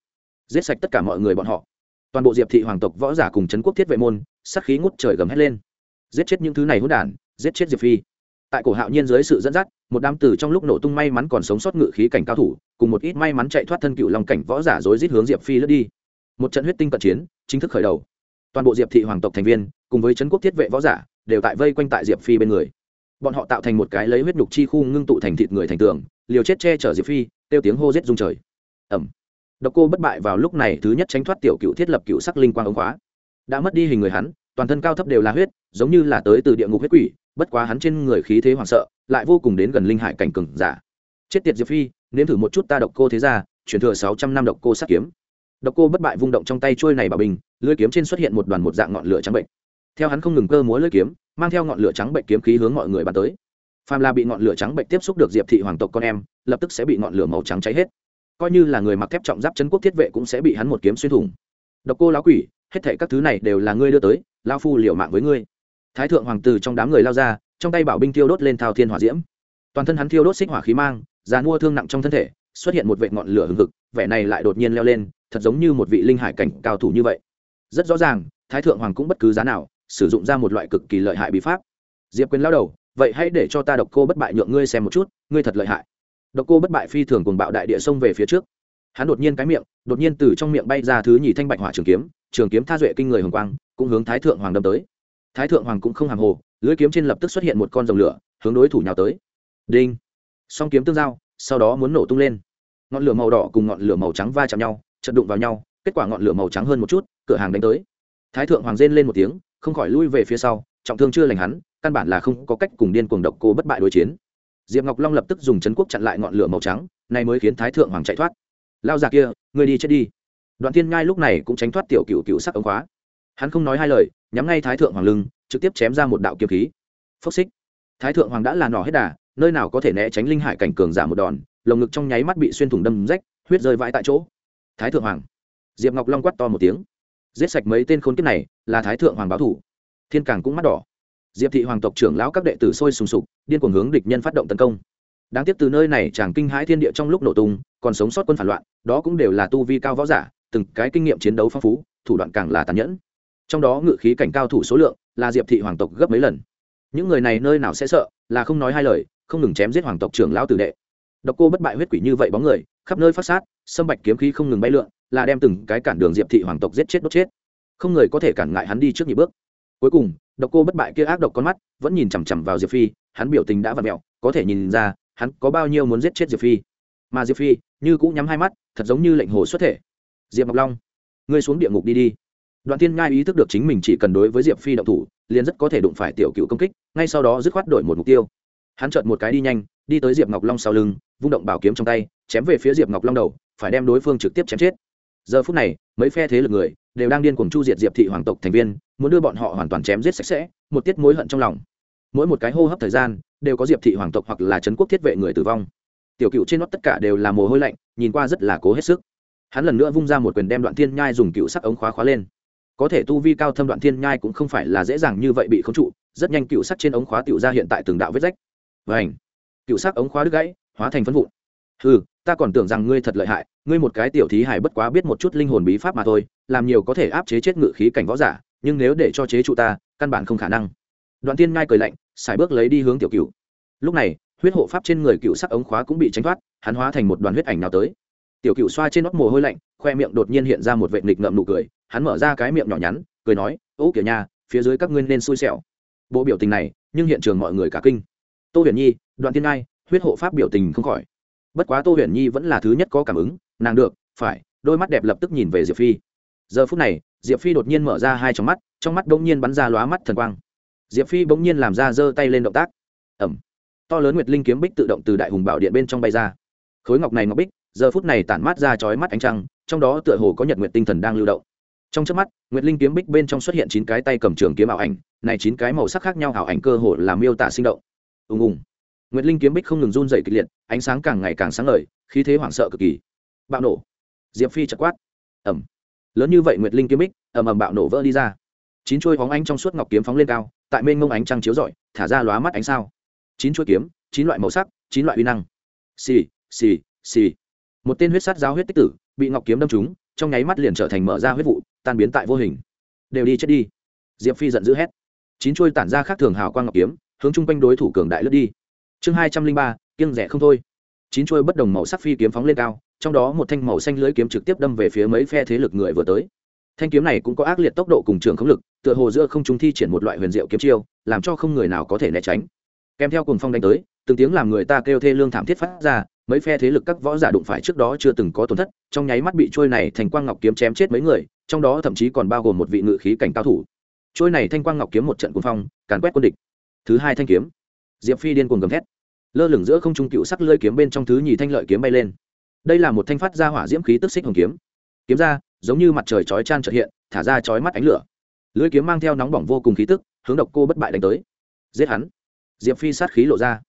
Giết sạch tất cả mọi người bọn họ. Toàn bộ diệp thị hoàng tộc võ giả cùng chấn quốc thiết vệ môn sắc khí ngút trời gầm hét lên. Giết chết những thứ này hỗn đản, giết chết diệp phi tại cổ hạo nhiên dưới sự dẫn dắt, một đám tử trong lúc nổ tung may mắn còn sống sót ngự khí cảnh cao thủ, cùng một ít may mắn chạy thoát thân cựu long cảnh võ giả rối rít hướng diệp phi lướt đi. Một trận huyết tinh cận chiến chính thức khởi đầu. Toàn bộ diệp thị hoàng tộc thành viên, cùng với trấn quốc thiết vệ võ giả, đều tại vây quanh tại diệp phi bên người. Bọn họ tạo thành một cái lấy huyết nhục chi khu ngưng tụ thành thịt người thành tường, liều chết che chở diệp phi, kêu tiếng hô rết dung trời. Ẩm độc cô bất bại vào lúc này thứ nhất tránh thoát tiểu cựu thiết lập cựu sắc linh quang ống khóa. Đã mất đi hình người hắn, toàn thân cao thấp đều là huyết, giống như là tới từ địa ngục huyết quỷ bất quá hắn trên người khí thế hoảng sợ, lại vô cùng đến gần linh hải cảnh cừng giả. Chết tiệt diệp phi, nếm thử một chút ta độc cô thế ra chuyển thừa sáu trăm năm độc cô sát kiếm. Độc cô bất bại vung động trong tay trôi này bảo bình, lưỡi kiếm trên xuất hiện một đoàn một dạng ngọn lửa trắng bệnh. Theo hắn không ngừng cơ múa lưỡi kiếm, mang theo ngọn lửa trắng bệnh kiếm khí hướng mọi người bắn tới. Phàm là bị ngọn lửa trắng bệnh tiếp xúc được diệp thị hoàng tộc con em, lập tức sẽ bị ngọn lửa màu trắng cháy hết. Coi như là người mặc thép trọng giáp chân quốc thiết vệ cũng sẽ bị hắn một kiếm xuyên thủng. Độc cô lão quỷ, hết thệ các thứ này đều là ngươi đưa tới lao phu liều mạng với ngươi thái thượng hoàng tử trong đám người lao ra, trong tay bảo binh thiêu đốt lên thao thiên hỏa diễm. Toàn thân hắn thiêu đốt xích hỏa khí mang giàn mua thương nặng trong thân thể, xuất hiện một vệ ngọn lửa hừng hực, vẻ này lại đột nhiên leo lên, thật giống như một vị linh hải cảnh cao thủ như vậy. Rất rõ ràng, thái thượng hoàng cũng bất cứ giá nào, sử dụng ra một loại cực kỳ lợi hại bí pháp. Diệp quyền lao đầu, vậy hãy để cho ta độc cô bất bại nhượng ngươi xem một chút, ngươi thật lợi hại. Độc cô bất bại phi thường cùng bạo đại địa sông về phía trước. Hắn đột nhiên cái miệng, đột nhiên từ trong miệng bay ra thứ nhì thanh bạch hỏa trường kiếm trường kiếm tha duệ kinh người hồng quang, cũng hướng thái thượng hoàng đâm tới thái thượng hoàng cũng không hàng hồ lưỡi kiếm trên lập tức xuất hiện một con rồng lửa, hướng đối thủ nhào tới. Đinh! Song kiếm tương giao, sau đó muốn nổ tung lên. Ngọn lửa màu đỏ cùng ngọn lửa màu trắng va chạm nhau chật đụng vào nhau, kết quả ngọn lửa màu trắng hơn một chút, cửa hàng đánh tới. Thái thượng hoàng rên lên một tiếng, không khỏi lui về phía sau, trọng thương chưa lành hắn, căn bản là không có cách cùng điên cuồng độc cô bất bại đối chiến. Diệp ngọc long lập tức dùng chấn quốc chặn lại ngọn lửa màu trắng, này mới khiến thái thượng hoàng chạy thoát. Lao già kia người đi chết đi. Đoạn thiên ngai lúc này cũng tránh thoát tiểu cựu cựu sắc ống khóa. Hắn không nói hai lời nhắm ngay thái thượng hoàng lưng, trực tiếp chém ra một đạo kiếm khí. Phốc xích. Thái thượng hoàng đã là nỏ hết đà, nơi nào có thể né tránh linh hải cảnh cường giả một đòn, lồng ngực trong nháy mắt bị xuyên thủng đâm rách, huyết rơi vãi tại chỗ. Thái thượng hoàng. Diệp ngọc long quát to một tiếng. Giết sạch mấy tên khốn kiếp này, là thái thượng hoàng báo thủ. Thiên càng cũng mắt đỏ. Diệp thị hoàng tộc trưởng lão các đệ tử sôi sùng sục, điên cuồng hướng địch nhân phát động tấn công. Đáng tiếc từ nơi này chàng kinh hãi thiên địa trong lúc nổ tung, còn sống sót quân phản loạn, đó cũng đều là tu vi cao võ giả, từng cái kinh nghiệm chiến đấu phong phú, thủ đoạn càng là tàn nhẫn trong đó ngự khí cảnh cao thủ số lượng là diệp thị hoàng tộc gấp mấy lần. Những người này nơi nào sẽ sợ, là không nói hai lời, không ngừng chém giết hoàng tộc trưởng lão tử đệ. Độc cô bất bại huyết quỷ như vậy bóng người, khắp nơi phát sát, sâm bạch kiếm khí không ngừng bay lượn, là đem từng cái cản đường diệp thị hoàng tộc giết chết đốt chết. Không người có thể cản ngại hắn đi trước nhị bước. Cuối cùng, độc cô bất bại kia ác độc con mắt vẫn nhìn chằm chằm vào diệp phi, hắn biểu tình đã vặt mẹo, có thể nhìn ra, hắn có bao nhiêu muốn giết chết diệp phi. Mà diệp phi, như cũng nhắm hai mắt, thật giống như lệnh hồ xuất thể. Diệp ngọc long, ngươi xuống địa ngục đi đi đoạn tiên ngai ý thức được chính mình chỉ cần đối với diệp phi động thủ, liền rất có thể đụng phải tiểu cựu công kích, ngay sau đó dứt khoát đổi một mục tiêu. Hắn chợt một cái đi nhanh, đi tới diệp ngọc long sau lưng, vung động bảo kiếm trong tay, chém về phía diệp ngọc long đầu, phải đem đối phương trực tiếp chém chết. Giờ phút này, mấy phe thế lực người đều đang điên cuồng chu diệt diệp thị hoàng tộc thành viên, muốn đưa bọn họ hoàn toàn chém giết sạch sẽ, một tiết mối hận trong lòng. Mỗi một cái hô hấp thời gian, đều có diệp thị hoàng tộc hoặc là trấn quốc thiết vệ người tử vong. Tiểu cựu trên nót tất cả đều là mồ hôi lạnh, nhìn qua rất là cố hết sức. Hắn lần nữa vung ra một quyền đem đoạn thiên nhai dùng cựu sắc ống khóa khóa lên có thể tu vi cao thâm đoạn thiên nhai cũng không phải là dễ dàng như vậy bị khống trụ, rất nhanh cựu sắc trên ống khóa tiểu ra hiện tại từng đạo vết rách. Vảnh cựu sắc ống khóa đứt gãy, hóa thành phân vụn. Ừ ta còn tưởng rằng ngươi thật lợi hại, ngươi một cái tiểu thí hải bất quá biết một chút linh hồn bí pháp mà thôi, làm nhiều có thể áp chế chết ngự khí cảnh võ giả, nhưng nếu để cho chế trụ ta, căn bản không khả năng. Đoạn tiên ngai cười lạnh xài bước lấy đi hướng tiểu cựu lúc này, huyết hộ pháp trên người cựu sắc ống khóa cũng bị tránh thoát, hắn hóa thành một đoàn huyết ảnh nào tới. Tiểu cựu xoa trên nót mồ hôi lạnh khoe miệng đột nhiên hiện ra một vệ nghịch ngậm nụ cười, hắn mở ra cái miệng nhỏ nhắn, cười nói ố kiểu nha, phía dưới các ngươi nên xui xẻo. Bộ biểu tình này, nhưng hiện trường mọi người cả kinh. Tô huyền nhi, đoạn tiên ngai, huyết hộ pháp biểu tình không khỏi. Bất quá tô huyền nhi vẫn là thứ nhất có cảm ứng, nàng được, phải, đôi mắt đẹp lập tức nhìn về diệp phi. Giờ phút này, diệp phi đột nhiên mở ra hai trong mắt trong mắt bỗng nhiên bắn ra lóa mắt thần quang. Diệp phi bỗng nhiên làm ra giơ tay lên động tác. Ẩm to lớn nguyệt linh kiếm bích tự động từ đại hùng bảo điện bên trong bay ra. Khối ngọc này ngọc bích giờ phút này tản mát ra chói mắt ánh trăng, trong đó tựa hồ có nhật nguyệt tinh thần đang lưu động. Trong trước mắt, nguyệt linh kiếm bích bên trong xuất hiện chín cái tay cầm trường kiếm ảo ảnh, này chín cái màu sắc khác nhau ảo ảnh cơ hồ làm miêu tả sinh động. Ùng ùng. Nguyệt linh kiếm bích không ngừng run dày kịch liệt, ánh sáng càng ngày càng sáng ngời, khí thế hoảng sợ cực kỳ. Bạo nổ. Diệp phi chật quát. Ẩm lớn như vậy nguyệt linh kiếm bích, ầm ầm bạo nổ vỡ đi ra. Chín chuôi bóng ánh trong suốt ngọc kiếm phóng lên cao, tại mênh mông ánh trăng chiếu rọi, thả ra lóa mắt ánh sao. Chín chuôi kiếm, chín loại màu sắc, chín loại uy năng. Xì xì xì một tên huyết sát giáo huyết tích tử, bị ngọc kiếm đâm trúng, trong nháy mắt liền trở thành mở ra huyết vụ, tan biến tại vô hình. Đều đi chết đi. Diệp phi giận dữ hét. Chín chuôi tản ra khác thường hào quang ngọc kiếm, hướng chung quanh đối thủ cường đại lướt đi. Chương hai trăm linh ba, kiêng rẻ không thôi. Chín chuôi bất đồng màu sắc phi kiếm phóng lên cao, trong đó một thanh màu xanh lưới kiếm trực tiếp đâm về phía mấy phe thế lực người vừa tới. Thanh kiếm này cũng có ác liệt tốc độ cùng trường không lực, tựa hồ giữa không trung thi triển một loại huyền diệu kiếm chiêu, làm cho không người nào có thể né tránh. Kèm theo cùng phong đánh tới, từng tiếng làm người ta kêu thê lương thảm thiết phát ra mấy phe thế lực các võ giả đụng phải trước đó chưa từng có tổn thất, trong nháy mắt bị trôi này thành quang ngọc kiếm chém chết mấy người, trong đó thậm chí còn bao gồm một vị ngự khí cảnh cao thủ. Trôi này thanh quang ngọc kiếm một trận cuồng phong, càn quét quân địch. Thứ hai thanh kiếm. Diệp phi điên cuồng gầm thét. Lơ lửng giữa không trung cựu sắc lơi kiếm bên trong thứ nhì thanh lợi kiếm bay lên. Đây là một thanh phát ra hỏa diễm khí tức xích hồng kiếm. Kiếm ra, giống như mặt trời chói chan trợ hiện, thả ra chói mắt ánh lửa. Lưỡi kiếm mang theo nóng bỏng vô cùng khí tức, hướng độc cô bất bại đánh tới. Giết hắn. Diệp phi sát khí lộ ra.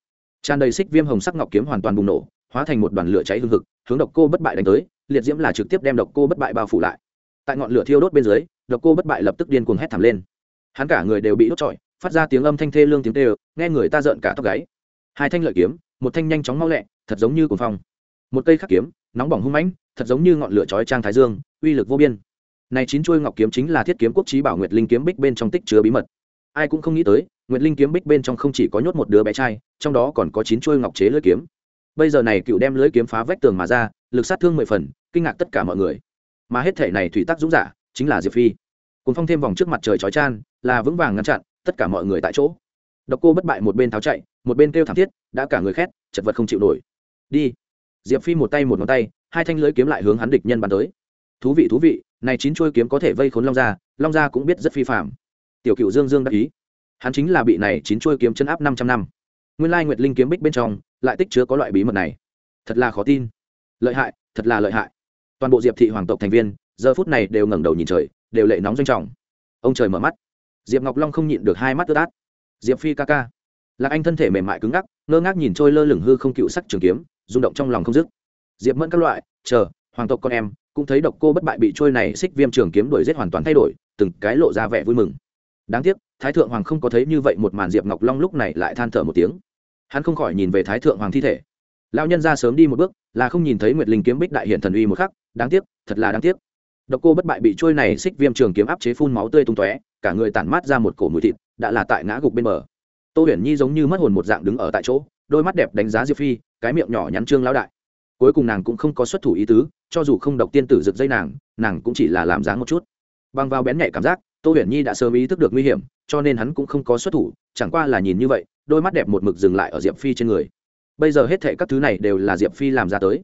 Tràn đầy xích viêm hồng sắc ngọc kiếm hoàn toàn bùng nổ hóa thành một đoàn lửa cháy hương hực, hướng độc cô bất bại đánh tới liệt diễm là trực tiếp đem độc cô bất bại bao phủ lại. Tại ngọn lửa thiêu đốt bên dưới độc cô bất bại lập tức điên cuồng hét thảm lên. Hắn cả người đều bị đốt trọi phát ra tiếng âm thanh thê lương tiếng tê nghe người ta rợn cả tóc gáy. Hai thanh lợi kiếm một thanh nhanh chóng mau lẹ thật giống như cuồng phong. Một cây khắc kiếm nóng bỏng hung mãnh thật giống như ngọn lửa chói trang thái dương uy lực vô biên. Này chín chuôi ngọc kiếm chính là thiết kiếm quốc trí bảo nguyệt linh kiếm bích bên trong tích chứa bí mật. Ai cũng không nghĩ tới nguyệt linh kiếm bích bên trong không chỉ có nhốt một đứa bé trai trong đó còn có chín chuôi ngọc chế lưỡi kiếm bây giờ này cựu đem lưỡi kiếm phá vách tường mà ra, lực sát thương mười phần, kinh ngạc tất cả mọi người. Mà hết thể này thủy tắc dũng giả, chính là diệp phi. Cùng phong thêm vòng trước mặt trời chói chan là vững vàng ngăn chặn tất cả mọi người tại chỗ. Độc cô bất bại một bên tháo chạy, một bên kêu thảm thiết, đã cả người khét, chật vật không chịu nổi. Đi. Diệp phi một tay một ngón tay, hai thanh lưỡi kiếm lại hướng hắn địch nhân bắn tới. Thú vị thú vị, này chín chuôi kiếm có thể vây khốn long gia long gia cũng biết rất phi phạm tiểu cựu dương dương đắc ý. Hắn chính là bị này chín chuôi kiếm chân áp năm trăm năm nguyên lai nguyệt linh kiếm bích bên trong lại tích chứa có loại bí mật này. Thật là khó tin. Lợi hại, thật là lợi hại. Toàn bộ diệp thị hoàng tộc thành viên, giờ phút này đều ngẩng đầu nhìn trời, đều lệ nóng doanh trọng. Ông trời mở mắt. Diệp ngọc long không nhịn được hai mắt tơ át. Diệp phi ca ca. Lạc anh thân thể mềm mại cứng ngắc, ngơ ngác nhìn trôi lơ lửng hư không cựu sắc trường kiếm, rung động trong lòng không dứt. Diệp mẫn các loại, chờ, hoàng tộc con em, cũng thấy độc cô bất bại bị trôi này xích viêm trường kiếm đuổi giết hoàn toàn thay đổi, từng cái lộ ra vẻ vui mừng. Đáng tiếc, thái thượng hoàng không có thấy như vậy một màn diệp ngọc long lúc này lại than thở một tiếng hắn không khỏi nhìn về thái thượng hoàng thi thể. Lao nhân ra sớm đi một bước, là không nhìn thấy nguyệt linh kiếm bích đại hiện thần uy một khắc, đáng tiếc, thật là đáng tiếc. Độc cô bất bại bị trôi này xích viêm trường kiếm áp chế phun máu tươi tung tóe, cả người tản mát ra một cổ mùi thịt, đã là tại ngã gục bên bờ. Tô huyền nhi giống như mất hồn một dạng đứng ở tại chỗ, đôi mắt đẹp đánh giá diệp phi, cái miệng nhỏ nhắn trương lão đại. Cuối cùng nàng cũng không có xuất thủ ý tứ, cho dù không độc tiên tử rực dây nàng nàng cũng chỉ là làm dáng một chút. Bằng vào bén nhạy cảm giác, tô huyền nhi đã sớm ý thức được nguy hiểm, cho nên hắn cũng không có xuất thủ, chẳng qua là nhìn như vậy đôi mắt đẹp một mực dừng lại ở diệp phi trên người. Bây giờ hết thể các thứ này đều là diệp phi làm ra tới.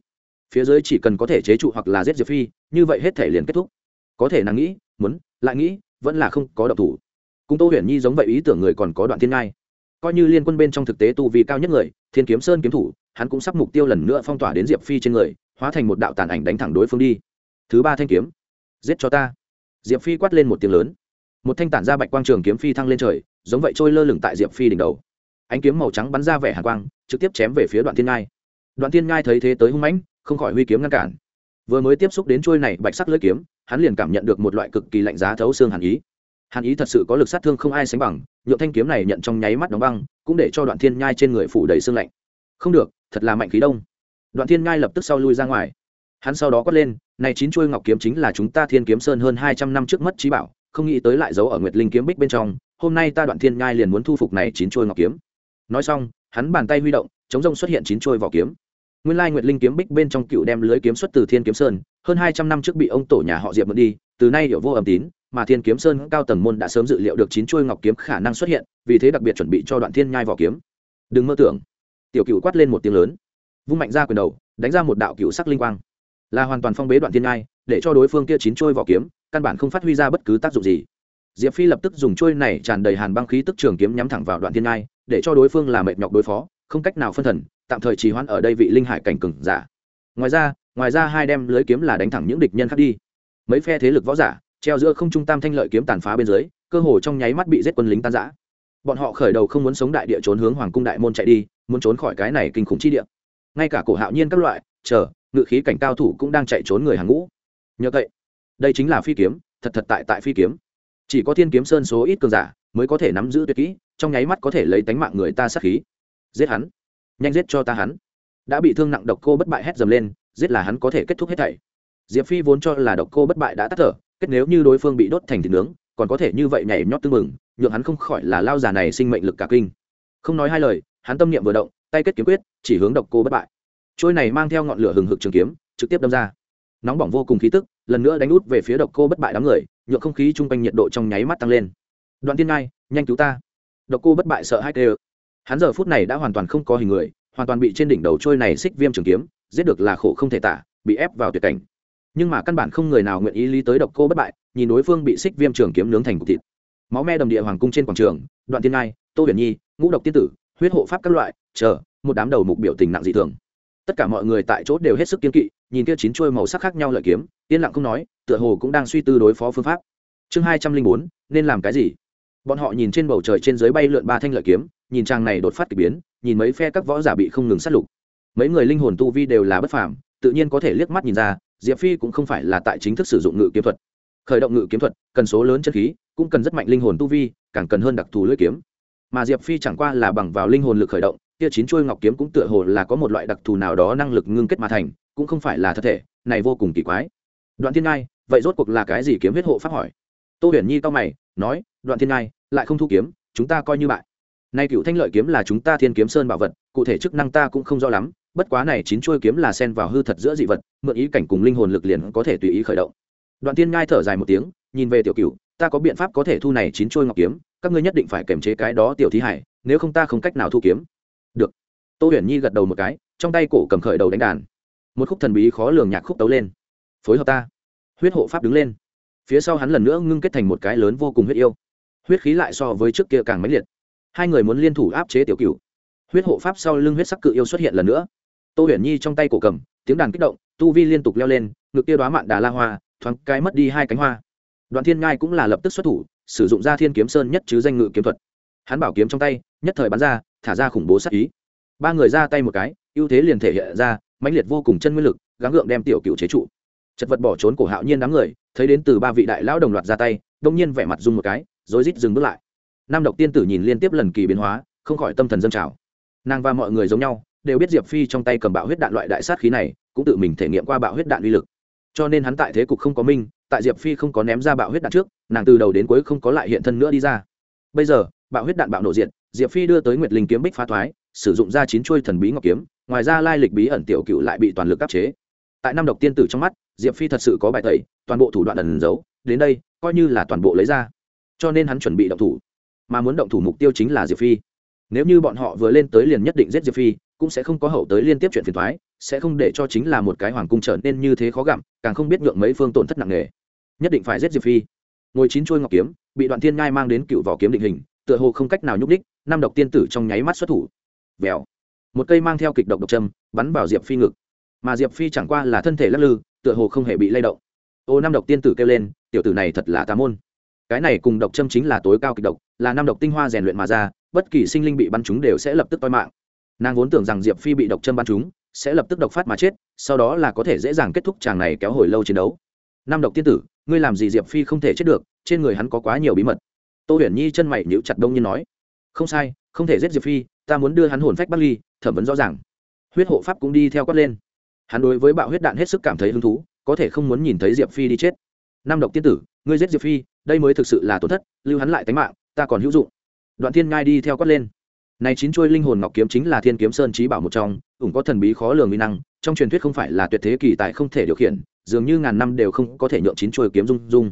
Phía dưới chỉ cần có thể chế trụ hoặc là giết diệp phi, như vậy hết thể liền kết thúc. Có thể nàng nghĩ, muốn, lại nghĩ, vẫn là không có độc thủ. Cung tô huyền nhi giống vậy ý tưởng người còn có đoạn thiên ngai. Coi như liên quân bên trong thực tế tu vi cao nhất người, thiên kiếm sơn kiếm thủ, hắn cũng sắp mục tiêu lần nữa phong tỏa đến diệp phi trên người, hóa thành một đạo tàn ảnh đánh thẳng đối phương đi. Thứ ba thanh kiếm. Giết cho ta. Diệp phi quát lên một tiếng lớn. Một thanh tản ra bạch quang trường kiếm phi thăng lên trời, giống vậy trôi lơ lửng tại diệp phi đỉnh đầu ánh kiếm màu trắng bắn ra vẻ hàn quang, trực tiếp chém về phía đoạn thiên ngai. Đoạn thiên ngai thấy thế tới hung mãnh, không khỏi huy kiếm ngăn cản. Vừa mới tiếp xúc đến trôi này bạch sắc lưỡi kiếm, hắn liền cảm nhận được một loại cực kỳ lạnh giá thấu xương hàn ý. Hàn ý thật sự có lực sát thương không ai sánh bằng, nhượng thanh kiếm này nhận trong nháy mắt đóng băng, cũng để cho đoạn thiên nhai trên người phủ đầy xương lạnh. Không được, thật là mạnh khí đông. Đoạn thiên nhai lập tức sau lui ra ngoài. Hắn sau đó quát lên, này chín chuôi ngọc kiếm chính là chúng ta thiên kiếm sơn hơn hai trăm năm trước mất trí bảo, không nghĩ tới lại giấu ở nguyệt linh kiếm bích bên trong, hôm nay ta đoạn thiên nhai liền muốn thu phục này chín chuôi ngọc kiếm nói xong, hắn bàn tay huy động, chống rông xuất hiện chín chuôi vỏ kiếm. Nguyên lai nguyệt linh kiếm bích bên trong cựu đem lưới kiếm xuất từ thiên kiếm sơn, hơn hai trăm năm trước bị ông tổ nhà họ diệp mượn đi, từ nay hiểu vô âm tín, mà thiên kiếm sơn cao tầng môn đã sớm dự liệu được chín chuôi ngọc kiếm khả năng xuất hiện, vì thế đặc biệt chuẩn bị cho đoạn thiên nhai vỏ kiếm. Đừng mơ tưởng. Tiểu cựu quát lên một tiếng lớn, vung mạnh ra quyền đầu, đánh ra một đạo cựu sắc linh quang. Là hoàn toàn phong bế đoạn thiên nhai, để cho đối phương kia chín chuôi vỏ kiếm, căn bản không phát huy ra bất cứ tác dụng gì. Diệp phi lập tức dùng chuôi này tràn đầy hàn băng khí tức trường kiếm nhắm thẳng vào đoạn thiên nhai để cho đối phương là mệt nhọc đối phó, không cách nào phân thần, tạm thời trì hoãn ở đây vị linh hải cảnh cừng giả. Ngoài ra ngoài ra hai đem lưới kiếm là đánh thẳng những địch nhân khác đi. Mấy phe thế lực võ giả, treo giữa không trung tam thanh lợi kiếm tàn phá bên dưới, cơ hồ trong nháy mắt bị giết quân lính tan giã bọn họ khởi đầu không muốn sống đại địa trốn hướng hoàng cung đại môn chạy đi, muốn trốn khỏi cái này kinh khủng chi địa. Ngay cả cổ hạo nhiên các loại, chờ, ngự khí cảnh cao thủ cũng đang chạy trốn người hàng ngũ. Nhờ vậy, đây chính là phi kiếm, thật thật tại tại phi kiếm. Chỉ có thiên kiếm sơn số ít cường giả mới có thể nắm giữ tuyệt kỹ, trong nháy mắt có thể lấy tánh mạng người ta sát khí. Giết hắn. Nhanh giết cho ta hắn. Đã bị thương nặng độc cô bất bại hét dầm lên, giết là hắn có thể kết thúc hết thảy. Diệp phi vốn cho là độc cô bất bại đã tắt thở, kết nếu như đối phương bị đốt thành thịt nướng, còn có thể như vậy nhảy nhót tư mừng nhượng hắn không khỏi là lao già này sinh mệnh lực cả kinh. Không nói hai lời, hắn tâm niệm vừa động, tay kết kiếm quyết, chỉ hướng độc cô bất bại. Trôi này mang theo ngọn lửa hừng hực trường kiếm, trực tiếp đâm ra. Nóng bỏng vô cùng khí tức, lần nữa đánh út về phía độc cô bất bại đám người nhựa không khí chung quanh nhiệt độ trong nháy mắt tăng lên đoạn tiên ngai, nhanh cứu ta. Độc cô bất bại sợ hai tê hắn giờ phút này đã hoàn toàn không có hình người, hoàn toàn bị trên đỉnh đầu trôi này xích viêm trường kiếm, giết được là khổ không thể tả, bị ép vào tuyệt cảnh. Nhưng mà căn bản không người nào nguyện ý lý tới độc cô bất bại, nhìn đối phương bị xích viêm trường kiếm nướng thành cục thịt. Máu me đầm địa hoàng cung trên quảng trường, đoạn tiên ngai, tô huyền nhi, ngũ độc tiên tử, huyết hộ pháp các loại, chờ, một đám đầu mục biểu tình nặng dị thường. Tất cả mọi người tại chỗ đều hết sức kiên kỵ, nhìn kia chín chuôi màu sắc khác nhau lợi kiếm, yên lặng không nói, tựa hồ cũng đang suy tư đối phó phương pháp. Chương hai trăm linh bốn, nên làm cái gì? Bọn họ nhìn trên bầu trời trên dưới bay lượn ba thanh lợi kiếm, nhìn trang này đột phát k ỳ biến, nhìn mấy phe các võ giả bị không ngừng sát lục. Mấy người linh hồn tu vi đều là bất phàm, tự nhiên có thể liếc mắt nhìn ra, diệp phi cũng không phải là tại chính thức sử dụng ngự kiếm thuật. Khởi động ngự kiếm thuật, cần số lớn chân khí, cũng cần rất mạnh linh hồn tu vi, càng cần hơn đặc thù lưỡi kiếm. Mà diệp phi chẳng qua là bằng vào linh hồn lực khởi động tia chín chuôi ngọc kiếm cũng tựa hồ là có một loại đặc thù nào đó năng lực ngưng kết mà thành, cũng không phải là thật thể, này vô cùng kỳ quái. Đoạn thiên ngai, vậy rốt cuộc là cái gì kiếm huyết hộ pháp hỏi? Tô huyền nhi cao mày nói, đoạn thiên ngai, lại không thu kiếm, chúng ta coi như bại. Nay cựu thanh lợi kiếm là chúng ta thiên kiếm sơn bảo vật, cụ thể chức năng ta cũng không rõ lắm, bất quá này chín chuôi kiếm là sen vào hư thật giữa dị vật, mượn ý cảnh cùng linh hồn lực liền có thể tùy ý khởi động. Đoạn thiên ngai thở dài một tiếng, nhìn về tiểu cựu ta có biện pháp có thể thu này chín chuôi ngọc kiếm, các ngươi nhất định phải kiềm chế cái đó tiểu thí hải, nếu không ta không cách nào thu kiếm. Được. Tô huyền nhi gật đầu một cái, trong tay cổ cầm khởi đầu đánh đàn. Một khúc thần bí khó lường nhạc khúc tấu lên. Phối hợp ta. Huyết hộ pháp đứng lên phía sau hắn lần nữa ngưng kết thành một cái lớn vô cùng huyết yêu. Huyết khí lại so với trước kia càng mãnh liệt. Hai người muốn liên thủ áp chế tiểu cửu. Huyết hộ pháp sau lưng huyết sắc cự yêu xuất hiện lần nữa. Tô huyền nhi trong tay cổ cầm, tiếng đàn kích động, tu vi liên tục leo lên, ngực kia đoá mạn đà la hoa, thoáng cái mất đi hai cánh hoa. Đoạn thiên ngai cũng là lập tức xuất thủ, sử dụng ra thiên kiếm sơn nhất chứ danh ngự kiếm thuật. Hắn bảo kiếm trong tay, nhất thời bắn ra, thả ra khủng bố sát ý. Ba người ra tay một cái, ưu thế liền thể hiện ra, mãnh liệt vô cùng chân nguyên lực, gắng gượng đem tiểu cựu chế trụ chật vật bỏ trốn cổ hạo nhiên đám người, thấy đến từ ba vị đại lão đồng loạt ra tay, đông nhiên vẻ mặt dung một cái, rồi rít dừng bước lại. Nam độc tiên tử nhìn liên tiếp lần kỳ biến hóa, không khỏi tâm thần dâng trào. Nàng và mọi người giống nhau, đều biết diệp phi trong tay cầm bạo huyết đạn loại đại sát khí này, cũng tự mình thể nghiệm qua bạo huyết đạn uy lực. Cho nên hắn tại thế cục không có minh, tại diệp phi không có ném ra bạo huyết đạn trước, nàng từ đầu đến cuối không có lại hiện thân nữa đi ra. Bây giờ, bạo huyết đạn bạo nổ diện diệp phi đưa tới nguyệt linh kiếm bích phá thoái, sử dụng ra chín chuôi thần bí ngọc kiếm, ngoài ra lai lịch bí ẩn tiểu cựu lại bị toàn lực áp chế. Tại năm độc tiên tử trong mắt diệp phi thật sự có bài tẩy, toàn bộ thủ đoạn ẩn giấu, đến đây, coi như là toàn bộ lấy ra. Cho nên hắn chuẩn bị động thủ. Mà muốn động thủ mục tiêu chính là diệp phi. Nếu như bọn họ vừa lên tới liền nhất định giết diệp phi, cũng sẽ không có hậu tới liên tiếp chuyện phiền thoái sẽ không để cho chính là một cái hoàng cung trở nên như thế khó gặm càng không biết nhượng mấy phương tổn thất nặng nề. Nhất định phải giết diệp phi. Ngồi chín chuôi ngọc kiếm, bị đoạn thiên ngai mang đến cựu vỏ kiếm định hình, tựa hồ không cách nào nhúc đích năm độc tiên tử trong nháy mắt xuất thủ. Vèo. Một cây mang theo kịch độc độc châm, bắn vào diệp phi ngực. Mà diệp phi chẳng qua là thân thể lắc lư tựa hồ không hề bị lay động. Ô năm độc tiên tử kêu lên, tiểu tử này thật là tà môn. Cái này cùng độc châm chính là tối cao kịch độc, là năm độc tinh hoa rèn luyện mà ra, bất kỳ sinh linh bị bắn chúng đều sẽ lập tức toi mạng. Nàng vốn tưởng rằng diệp phi bị độc châm bắn chúng, sẽ lập tức độc phát mà chết, sau đó là có thể dễ dàng kết thúc chàng này kéo hồi lâu chiến đấu. Năm độc tiên tử, ngươi làm gì diệp phi không thể chết được, trên người hắn có quá nhiều bí mật. Tô huyền nhi chân mày nhíu chặt đông như nói, không sai, không thể giết diệp phi, ta muốn đưa hắn hồn phách bắt ly, thẩm vấn rõ ràng. Huyết hộ pháp cũng đi theo quát lên hắn đối với bạo huyết đạn hết sức cảm thấy hứng thú, có thể không muốn nhìn thấy diệp phi đi chết. Năm độc tiên tử, ngươi giết diệp phi, đây mới thực sự là tổn thất, lưu hắn lại tánh mạng, ta còn hữu dụng. Đoạn thiên ngai đi theo quát lên. Này chín chuôi linh hồn ngọc kiếm chính là thiên kiếm sơn trí bảo một trong, ủng có thần bí khó lường mỹ năng, trong truyền thuyết không phải là tuyệt thế kỳ tại không thể điều khiển, dường như ngàn năm đều không có thể nhượng chín chuôi kiếm dung dung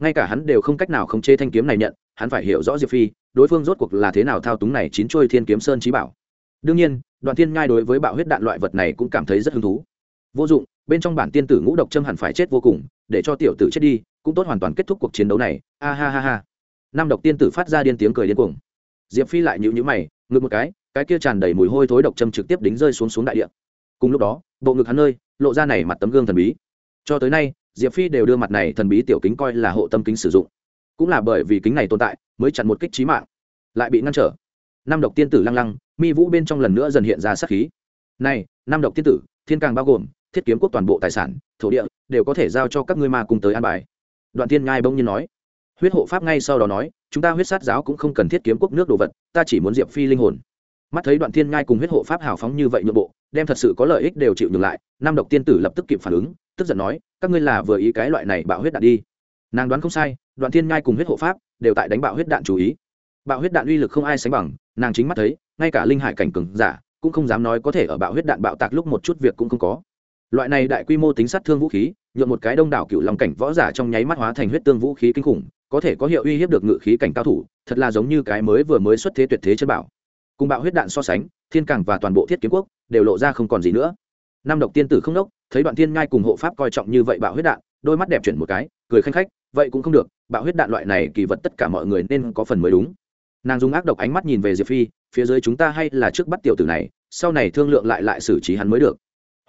ngay cả hắn đều không cách nào khống chế thanh kiếm này nhận, hắn phải hiểu rõ diệp phi, đối phương rốt cuộc là thế nào thao túng này chín chuôi thiên kiếm sơn trí bảo. Đương nhiên, đoạn thiên ngai đối với bạo huyết đạn loại vật này cũng cảm thấy rất hứng thú vô dụng, bên trong bản tiên tử ngũ độc châm hẳn phải chết vô cùng, để cho tiểu tử chết đi, cũng tốt hoàn toàn kết thúc cuộc chiến đấu này. A ha ha ha. Năm độc tiên tử phát ra điên tiếng cười điên cuồng. Diệp phi lại nhịu nhữ mày ngực một cái cái kia tràn đầy mùi hôi thối độc châm trực tiếp đính rơi xuống xuống đại địa. Cùng lúc đó, bộ ngực hắn nơi, lộ ra này mặt tấm gương thần bí. Cho tới nay, diệp phi đều đưa mặt này thần bí tiểu kính coi là hộ tâm kính sử dụng. Cũng là bởi vì kính này tồn tại, mới chặn một kích trí mạng. Lại bị ngăn trở. Năm độc tiên tử lăng lăng, mi vũ bên trong lần nữa dần hiện ra sát khí. Này năm độc tiên tử, thiên càng bao gồm thiết kiếm quốc toàn bộ tài sản, thổ địa, đều có thể giao cho các ngươi ma cùng tới an bài. Đoạn tiên ngai bỗng nhiên nói. Huyết hộ pháp ngay sau đó nói, chúng ta huyết sát giáo cũng không cần thiết kiếm quốc nước đồ vật, ta chỉ muốn diệp phi linh hồn. Mắt thấy đoạn thiên ngai cùng huyết hộ pháp hào phóng như vậy nội bộ, đem thật sự có lợi ích đều chịu nhường lại, nam độc tiên tử lập tức kịp phản ứng, tức giận nói, các ngươi là vừa ý cái loại này bạo huyết đạn đi. Nàng đoán không sai, đoạn thiên ngai cùng huyết hộ pháp đều tại đánh bạo huyết đạn chú ý. Bạo huyết đạn uy lực không ai sánh bằng, nàng chính mắt thấy, ngay cả linh hải cảnh cường giả, cũng không dám nói có thể ở bạo huyết đạn bạo tạc lúc một chút việc cũng không có loại này đại quy mô tính sát thương vũ khí, nhuộm một cái đông đảo cựu lòng cảnh võ giả trong nháy mắt hóa thành huyết tương vũ khí kinh khủng, có thể có hiệu uy hiếp được ngự khí cảnh cao thủ, thật là giống như cái mới vừa mới xuất thế tuyệt thế chân bảo. Cùng bạo huyết đạn so sánh, thiên cảng và toàn bộ thiết kiếm quốc đều lộ ra không còn gì nữa. Năm độc tiên tử không đốc, thấy đoạn thiên ngai cùng hộ pháp coi trọng như vậy bạo huyết đạn, đôi mắt đẹp chuyển một cái, cười khanh khách, vậy cũng không được, bạo huyết đạn loại này kỳ vật tất cả mọi người nên có phần mới đúng. Nàng dùng ác độc ánh mắt nhìn về diệp phi, phía dưới chúng ta hay là trước bắt tiểu tử này, sau này thương lượng lại lại xử trí hắn mới được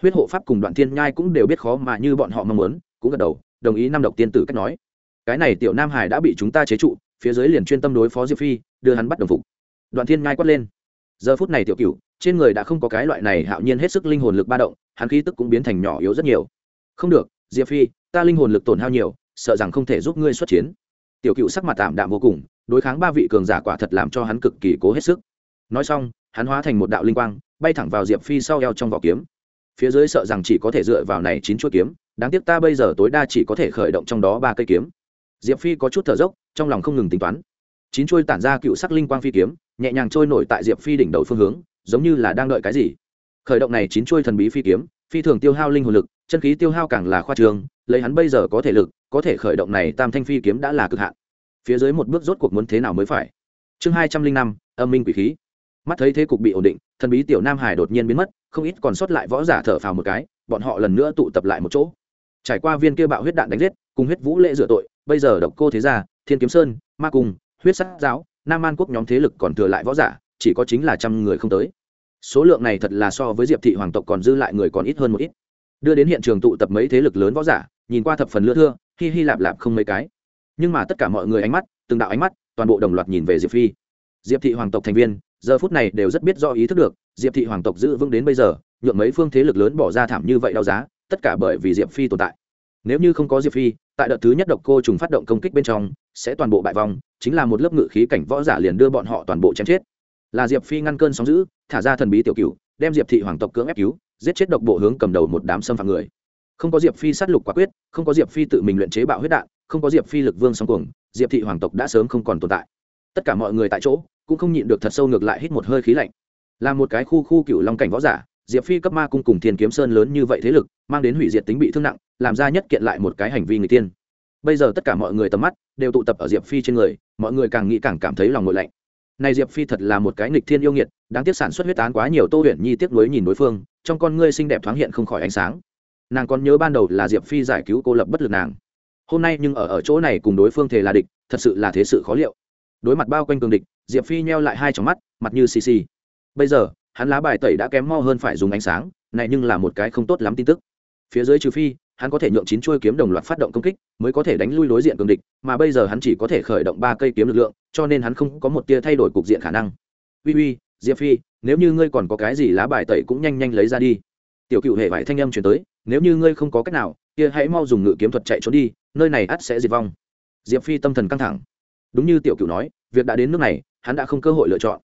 huyết hộ pháp cùng đoạn thiên nhai cũng đều biết khó mà như bọn họ mong muốn, cũng gật đầu, đồng ý năm độc tiên tử cách nói. Cái này tiểu nam hải đã bị chúng ta chế trụ, phía dưới liền chuyên tâm đối phó diệp phi, đưa hắn bắt đồng phục. Đoạn thiên nhai quát lên. Giờ phút này tiểu cựu trên người đã không có cái loại này hạo nhiên hết sức linh hồn lực ba động, hắn khí tức cũng biến thành nhỏ yếu rất nhiều. Không được, diệp phi, ta linh hồn lực tổn hao nhiều, sợ rằng không thể giúp ngươi xuất chiến. Tiểu cựu sắc mặt tạm đạm vô cùng, đối kháng ba vị cường giả quả thật làm cho hắn cực kỳ cố hết sức. Nói xong, hắn hóa thành một đạo linh quang, bay thẳng vào diệp phi sau eo trong vỏ kiếm phía dưới sợ rằng chỉ có thể dựa vào này chín chuỗi kiếm, đáng tiếc ta bây giờ tối đa chỉ có thể khởi động trong đó ba cây kiếm. Diệp phi có chút thở dốc, trong lòng không ngừng tính toán. Chín chuôi tản ra cựu sắc linh quang phi kiếm, nhẹ nhàng trôi nổi tại diệp phi đỉnh đầu phương hướng, giống như là đang đợi cái gì. Khởi động này chín chuôi thần bí phi kiếm, phi thường tiêu hao linh hồn lực, chân khí tiêu hao càng là khoa trường, lấy hắn bây giờ có thể lực, có thể khởi động này tam thanh phi kiếm đã là cực hạn. Phía dưới một bước rốt cuộc muốn thế nào mới phải? Chương hai trăm linh năm, âm minh quỷ khí. Mắt thấy thế cục bị ổn định thần bí tiểu nam hải đột nhiên biến mất, không ít còn sót lại võ giả thở phào một cái, bọn họ lần nữa tụ tập lại một chỗ. Trải qua viên kia bạo huyết đạn đánh giết, cùng huyết vũ lễ rửa tội, bây giờ độc cô thế gia, thiên kiếm sơn, ma cung, huyết sát giáo, nam an quốc nhóm thế lực còn thừa lại võ giả, chỉ có chính là trăm người không tới. Số lượng này thật là so với diệp thị hoàng tộc còn dư lại người còn ít hơn một ít. Đưa đến hiện trường tụ tập mấy thế lực lớn võ giả, nhìn qua thập phần lưa thưa, hi hi lạp lạp không mấy cái. Nhưng mà tất cả mọi người ánh mắt, từng đạo ánh mắt, toàn bộ đồng loạt nhìn về diệp phi. Diệp thị hoàng tộc thành viên giờ phút này đều rất biết do ý thức được, diệp thị hoàng tộc giữ vững đến bây giờ, nhượng mấy phương thế lực lớn bỏ ra thảm như vậy đau giá, tất cả bởi vì diệp phi tồn tại. Nếu như không có diệp phi, tại đợt thứ nhất độc cô trùng phát động công kích bên trong, sẽ toàn bộ bại vong, chính là một lớp ngự khí cảnh võ giả liền đưa bọn họ toàn bộ chém chết. Là diệp phi ngăn cơn sóng giữ thả ra thần bí tiểu cựu đem diệp thị hoàng tộc cưỡng ép cứu, giết chết độc bộ hướng cầm đầu một đám xâm phạm người. Không có diệp phi sát lục quả quyết, không có diệp phi tự mình luyện chế bạo huyết đạn, không có diệp phi lực vương song cuồng, diệp thị hoàng tộc đã sớm không còn tồn tại. Tất cả mọi người tại chỗ cũng không nhịn được thật sâu ngược lại hít một hơi khí lạnh. Là một cái khu khu cựu long cảnh võ giả, diệp phi cấp ma cung cùng thiên kiếm sơn lớn như vậy thế lực, mang đến hủy diệt tính bị thương nặng, làm ra nhất kiện lại một cái hành vi người tiên. Bây giờ tất cả mọi người tầm mắt đều tụ tập ở diệp phi trên người, mọi người càng nghĩ càng cảm thấy lòng ngội lạnh. Này diệp phi thật là một cái nghịch thiên yêu nghiệt, đáng tiếc sản xuất huyết tán quá nhiều tô huyền nhi tiếc nuối nhìn đối phương, trong con ngươi xinh đẹp thoáng hiện không khỏi ánh sáng. Nàng còn nhớ ban đầu là diệp phi giải cứu cô lập bất lực nàng. Hôm nay nhưng ở ở chỗ này cùng đối phương thề là địch, thật sự là thế sự khó liệu. Đối mặt bao quanh cường địch diệp phi nheo lại hai trong mắt, mặt như xì xì. Bây giờ, hắn lá bài tẩy đã kém mo hơn phải dùng ánh sáng, này nhưng là một cái không tốt lắm tin tức. Phía dưới trừ phi, hắn có thể nhượng chín chuôi kiếm đồng loạt phát động công kích, mới có thể đánh lui đối diện cường địch, mà bây giờ hắn chỉ có thể khởi động ba cây kiếm lực lượng, cho nên hắn không có một tia thay đổi cục diện khả năng. Uy uy, diệp phi, nếu như ngươi còn có cái gì lá bài tẩy cũng nhanh nhanh lấy ra đi. Tiểu cựu hệ vải thanh âm chuyển tới, nếu như ngươi không có cách nào, kia hãy mau dùng ngự kiếm thuật chạy trốn đi, nơi này ắt sẽ diệt vong. Diệp phi tâm thần căng thẳng. Đúng như tiểu cựu nói, việc đã đến nước này hắn đã không cơ hội lựa chọn.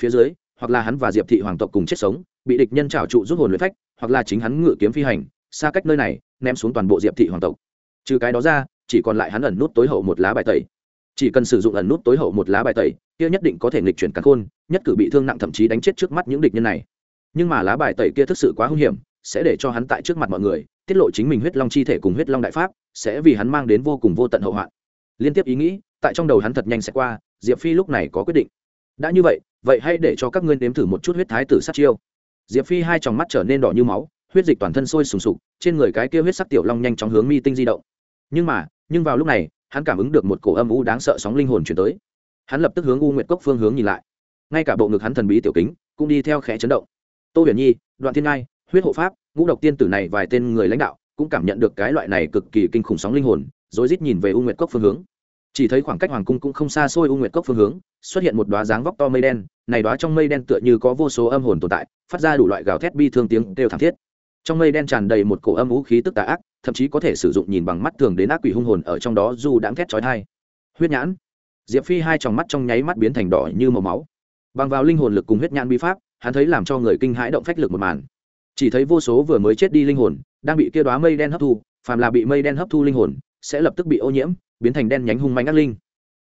Phía dưới, hoặc là hắn và diệp thị hoàng tộc cùng chết sống, bị địch nhân trảo trụ rút hồn luyện phách, hoặc là chính hắn ngự kiếm phi hành, xa cách nơi này, ném xuống toàn bộ diệp thị hoàng tộc. Trừ cái đó ra, chỉ còn lại hắn ẩn nút tối hậu một lá bài tẩy. Chỉ cần sử dụng ẩn nút tối hậu một lá bài tẩy, kia nhất định có thể nghịch chuyển cắn khôn, nhất cử bị thương nặng thậm chí đánh chết trước mắt những địch nhân này. Nhưng mà lá bài tẩy kia thực sự quá hung hiểm, sẽ để cho hắn tại trước mặt mọi người, tiết lộ chính mình huyết long chi thể cùng huyết long đại pháp, sẽ vì hắn mang đến vô cùng vô tận hậu hoạn. Liên tiếp ý nghĩ tại trong đầu hắn thật nhanh sẽ qua, diệp phi lúc này có quyết định. Đã như vậy vậy hãy để cho các ngươi nếm thử một chút huyết thái tử sát chiêu. Diệp phi hai tròng mắt trở nên đỏ như máu, huyết dịch toàn thân sôi sùng sục, trên người cái kia huyết sắc tiểu long nhanh chóng hướng mi tinh di động. Nhưng mà, nhưng vào lúc này, hắn cảm ứng được một cổ âm u đáng sợ sóng linh hồn chuyển tới. Hắn lập tức hướng u nguyệt cốc phương hướng nhìn lại. Ngay cả bộ ngực hắn thần bí tiểu kính cũng đi theo khẽ chấn động. Tô huyền nhi, đoạn thiên ngai, huyết hộ pháp, ngũ độc tiên tử này vài tên người lãnh đạo cũng cảm nhận được cái loại này cực kỳ kinh khủng sóng linh hồn rồi rít nhìn về u nguyệt cốc phương hướng chỉ thấy khoảng cách hoàng cung cũng không xa xôi u nguyệt cốc phương hướng, xuất hiện một đoá dáng vóc to mây đen, này đoá trong mây đen tựa như có vô số âm hồn tồn tại, phát ra đủ loại gào thét bi thương tiếng kêu thảm thiết. Trong mây đen tràn đầy một cổ âm vũ khí tức tà ác, thậm chí có thể sử dụng nhìn bằng mắt thường đến ác quỷ hung hồn ở trong đó dù đáng thét chói thai huyết nhãn. Diệp phi hai tròng mắt trong nháy mắt biến thành đỏ như màu máu. Bằng vào linh hồn lực cùng huyết nhãn bi pháp, hắn thấy làm cho người kinh hãi động phách lực một màn. Chỉ thấy vô số vừa mới chết đi linh hồn, đang bị kia đoá mây đen hấp thu, phàm là bị mây đen hấp thu linh hồn sẽ lập tức bị ô nhiễm, biến thành đen nhánh hung manh ác linh.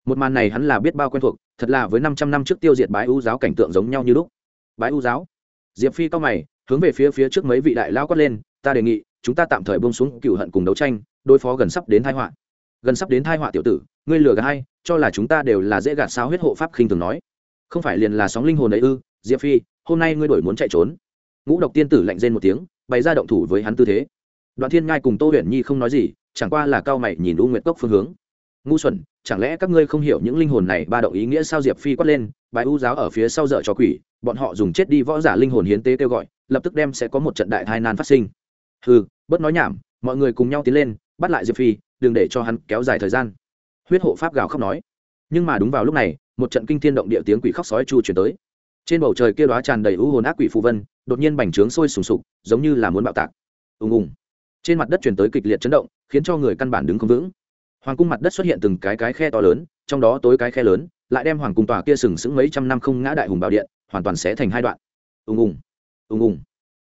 Một màn này hắn là biết bao quen thuộc, thật là với năm trăm năm trước tiêu diệt bái ưu giáo cảnh tượng giống nhau như lúc. Bái u giáo. Diệp phi cao mày, hướng về phía phía trước mấy vị đại lao quát lên, ta đề nghị, chúng ta tạm thời bông xuống cựu hận cùng đấu tranh, đối phó gần sắp đến thái họa. Gần sắp đến thai họa, tiểu tử, ngươi lừa gạt hay cho là chúng ta đều là dễ gạt sao huyết hộ pháp khinh thường nói. Không phải liền là sóng linh hồn ấy ư, diệp phi, hôm nay ngươi đổi muốn chạy trốn. Ngũ độc tiên tử lạnh rên một tiếng, bày ra động thủ với hắn tư thế. Đoạn thiên ngai cùng tô huyền nhi không nói gì chẳng qua là cao mày nhìn u nguyệt cốc phương hướng. Ngu xuẩn, chẳng lẽ các ngươi không hiểu những linh hồn này ba động ý nghĩa sao diệp phi quát lên bài u giáo ở phía sau dở cho quỷ, bọn họ dùng chết đi võ giả linh hồn hiến tế kêu gọi, lập tức đem sẽ có một trận đại tai nan phát sinh. Hừ, bớt nói nhảm, mọi người cùng nhau tiến lên, bắt lại diệp phi, đừng để cho hắn kéo dài thời gian. Huyết hộ pháp gào khóc nói. Nhưng mà đúng vào lúc này, một trận kinh thiên động địa tiếng quỷ khóc sói chu chuyển tới. Trên bầu trời kia đóa tràn đầy u hồn ác quỷ phù vân, đột nhiên bành trướng sôi sùng sục, giống như là muốn bạo tạc. Ùng ùng trên mặt đất chuyển tới kịch liệt chấn động, khiến cho người căn bản đứng không vững. Hoàng cung mặt đất xuất hiện từng cái cái khe to lớn, trong đó tối cái khe lớn, lại đem hoàng cung tòa kia sừng sững mấy trăm năm không ngã đại hùng bảo điện, hoàn toàn sẽ thành hai đoạn. Ùng ùng ùng ùng.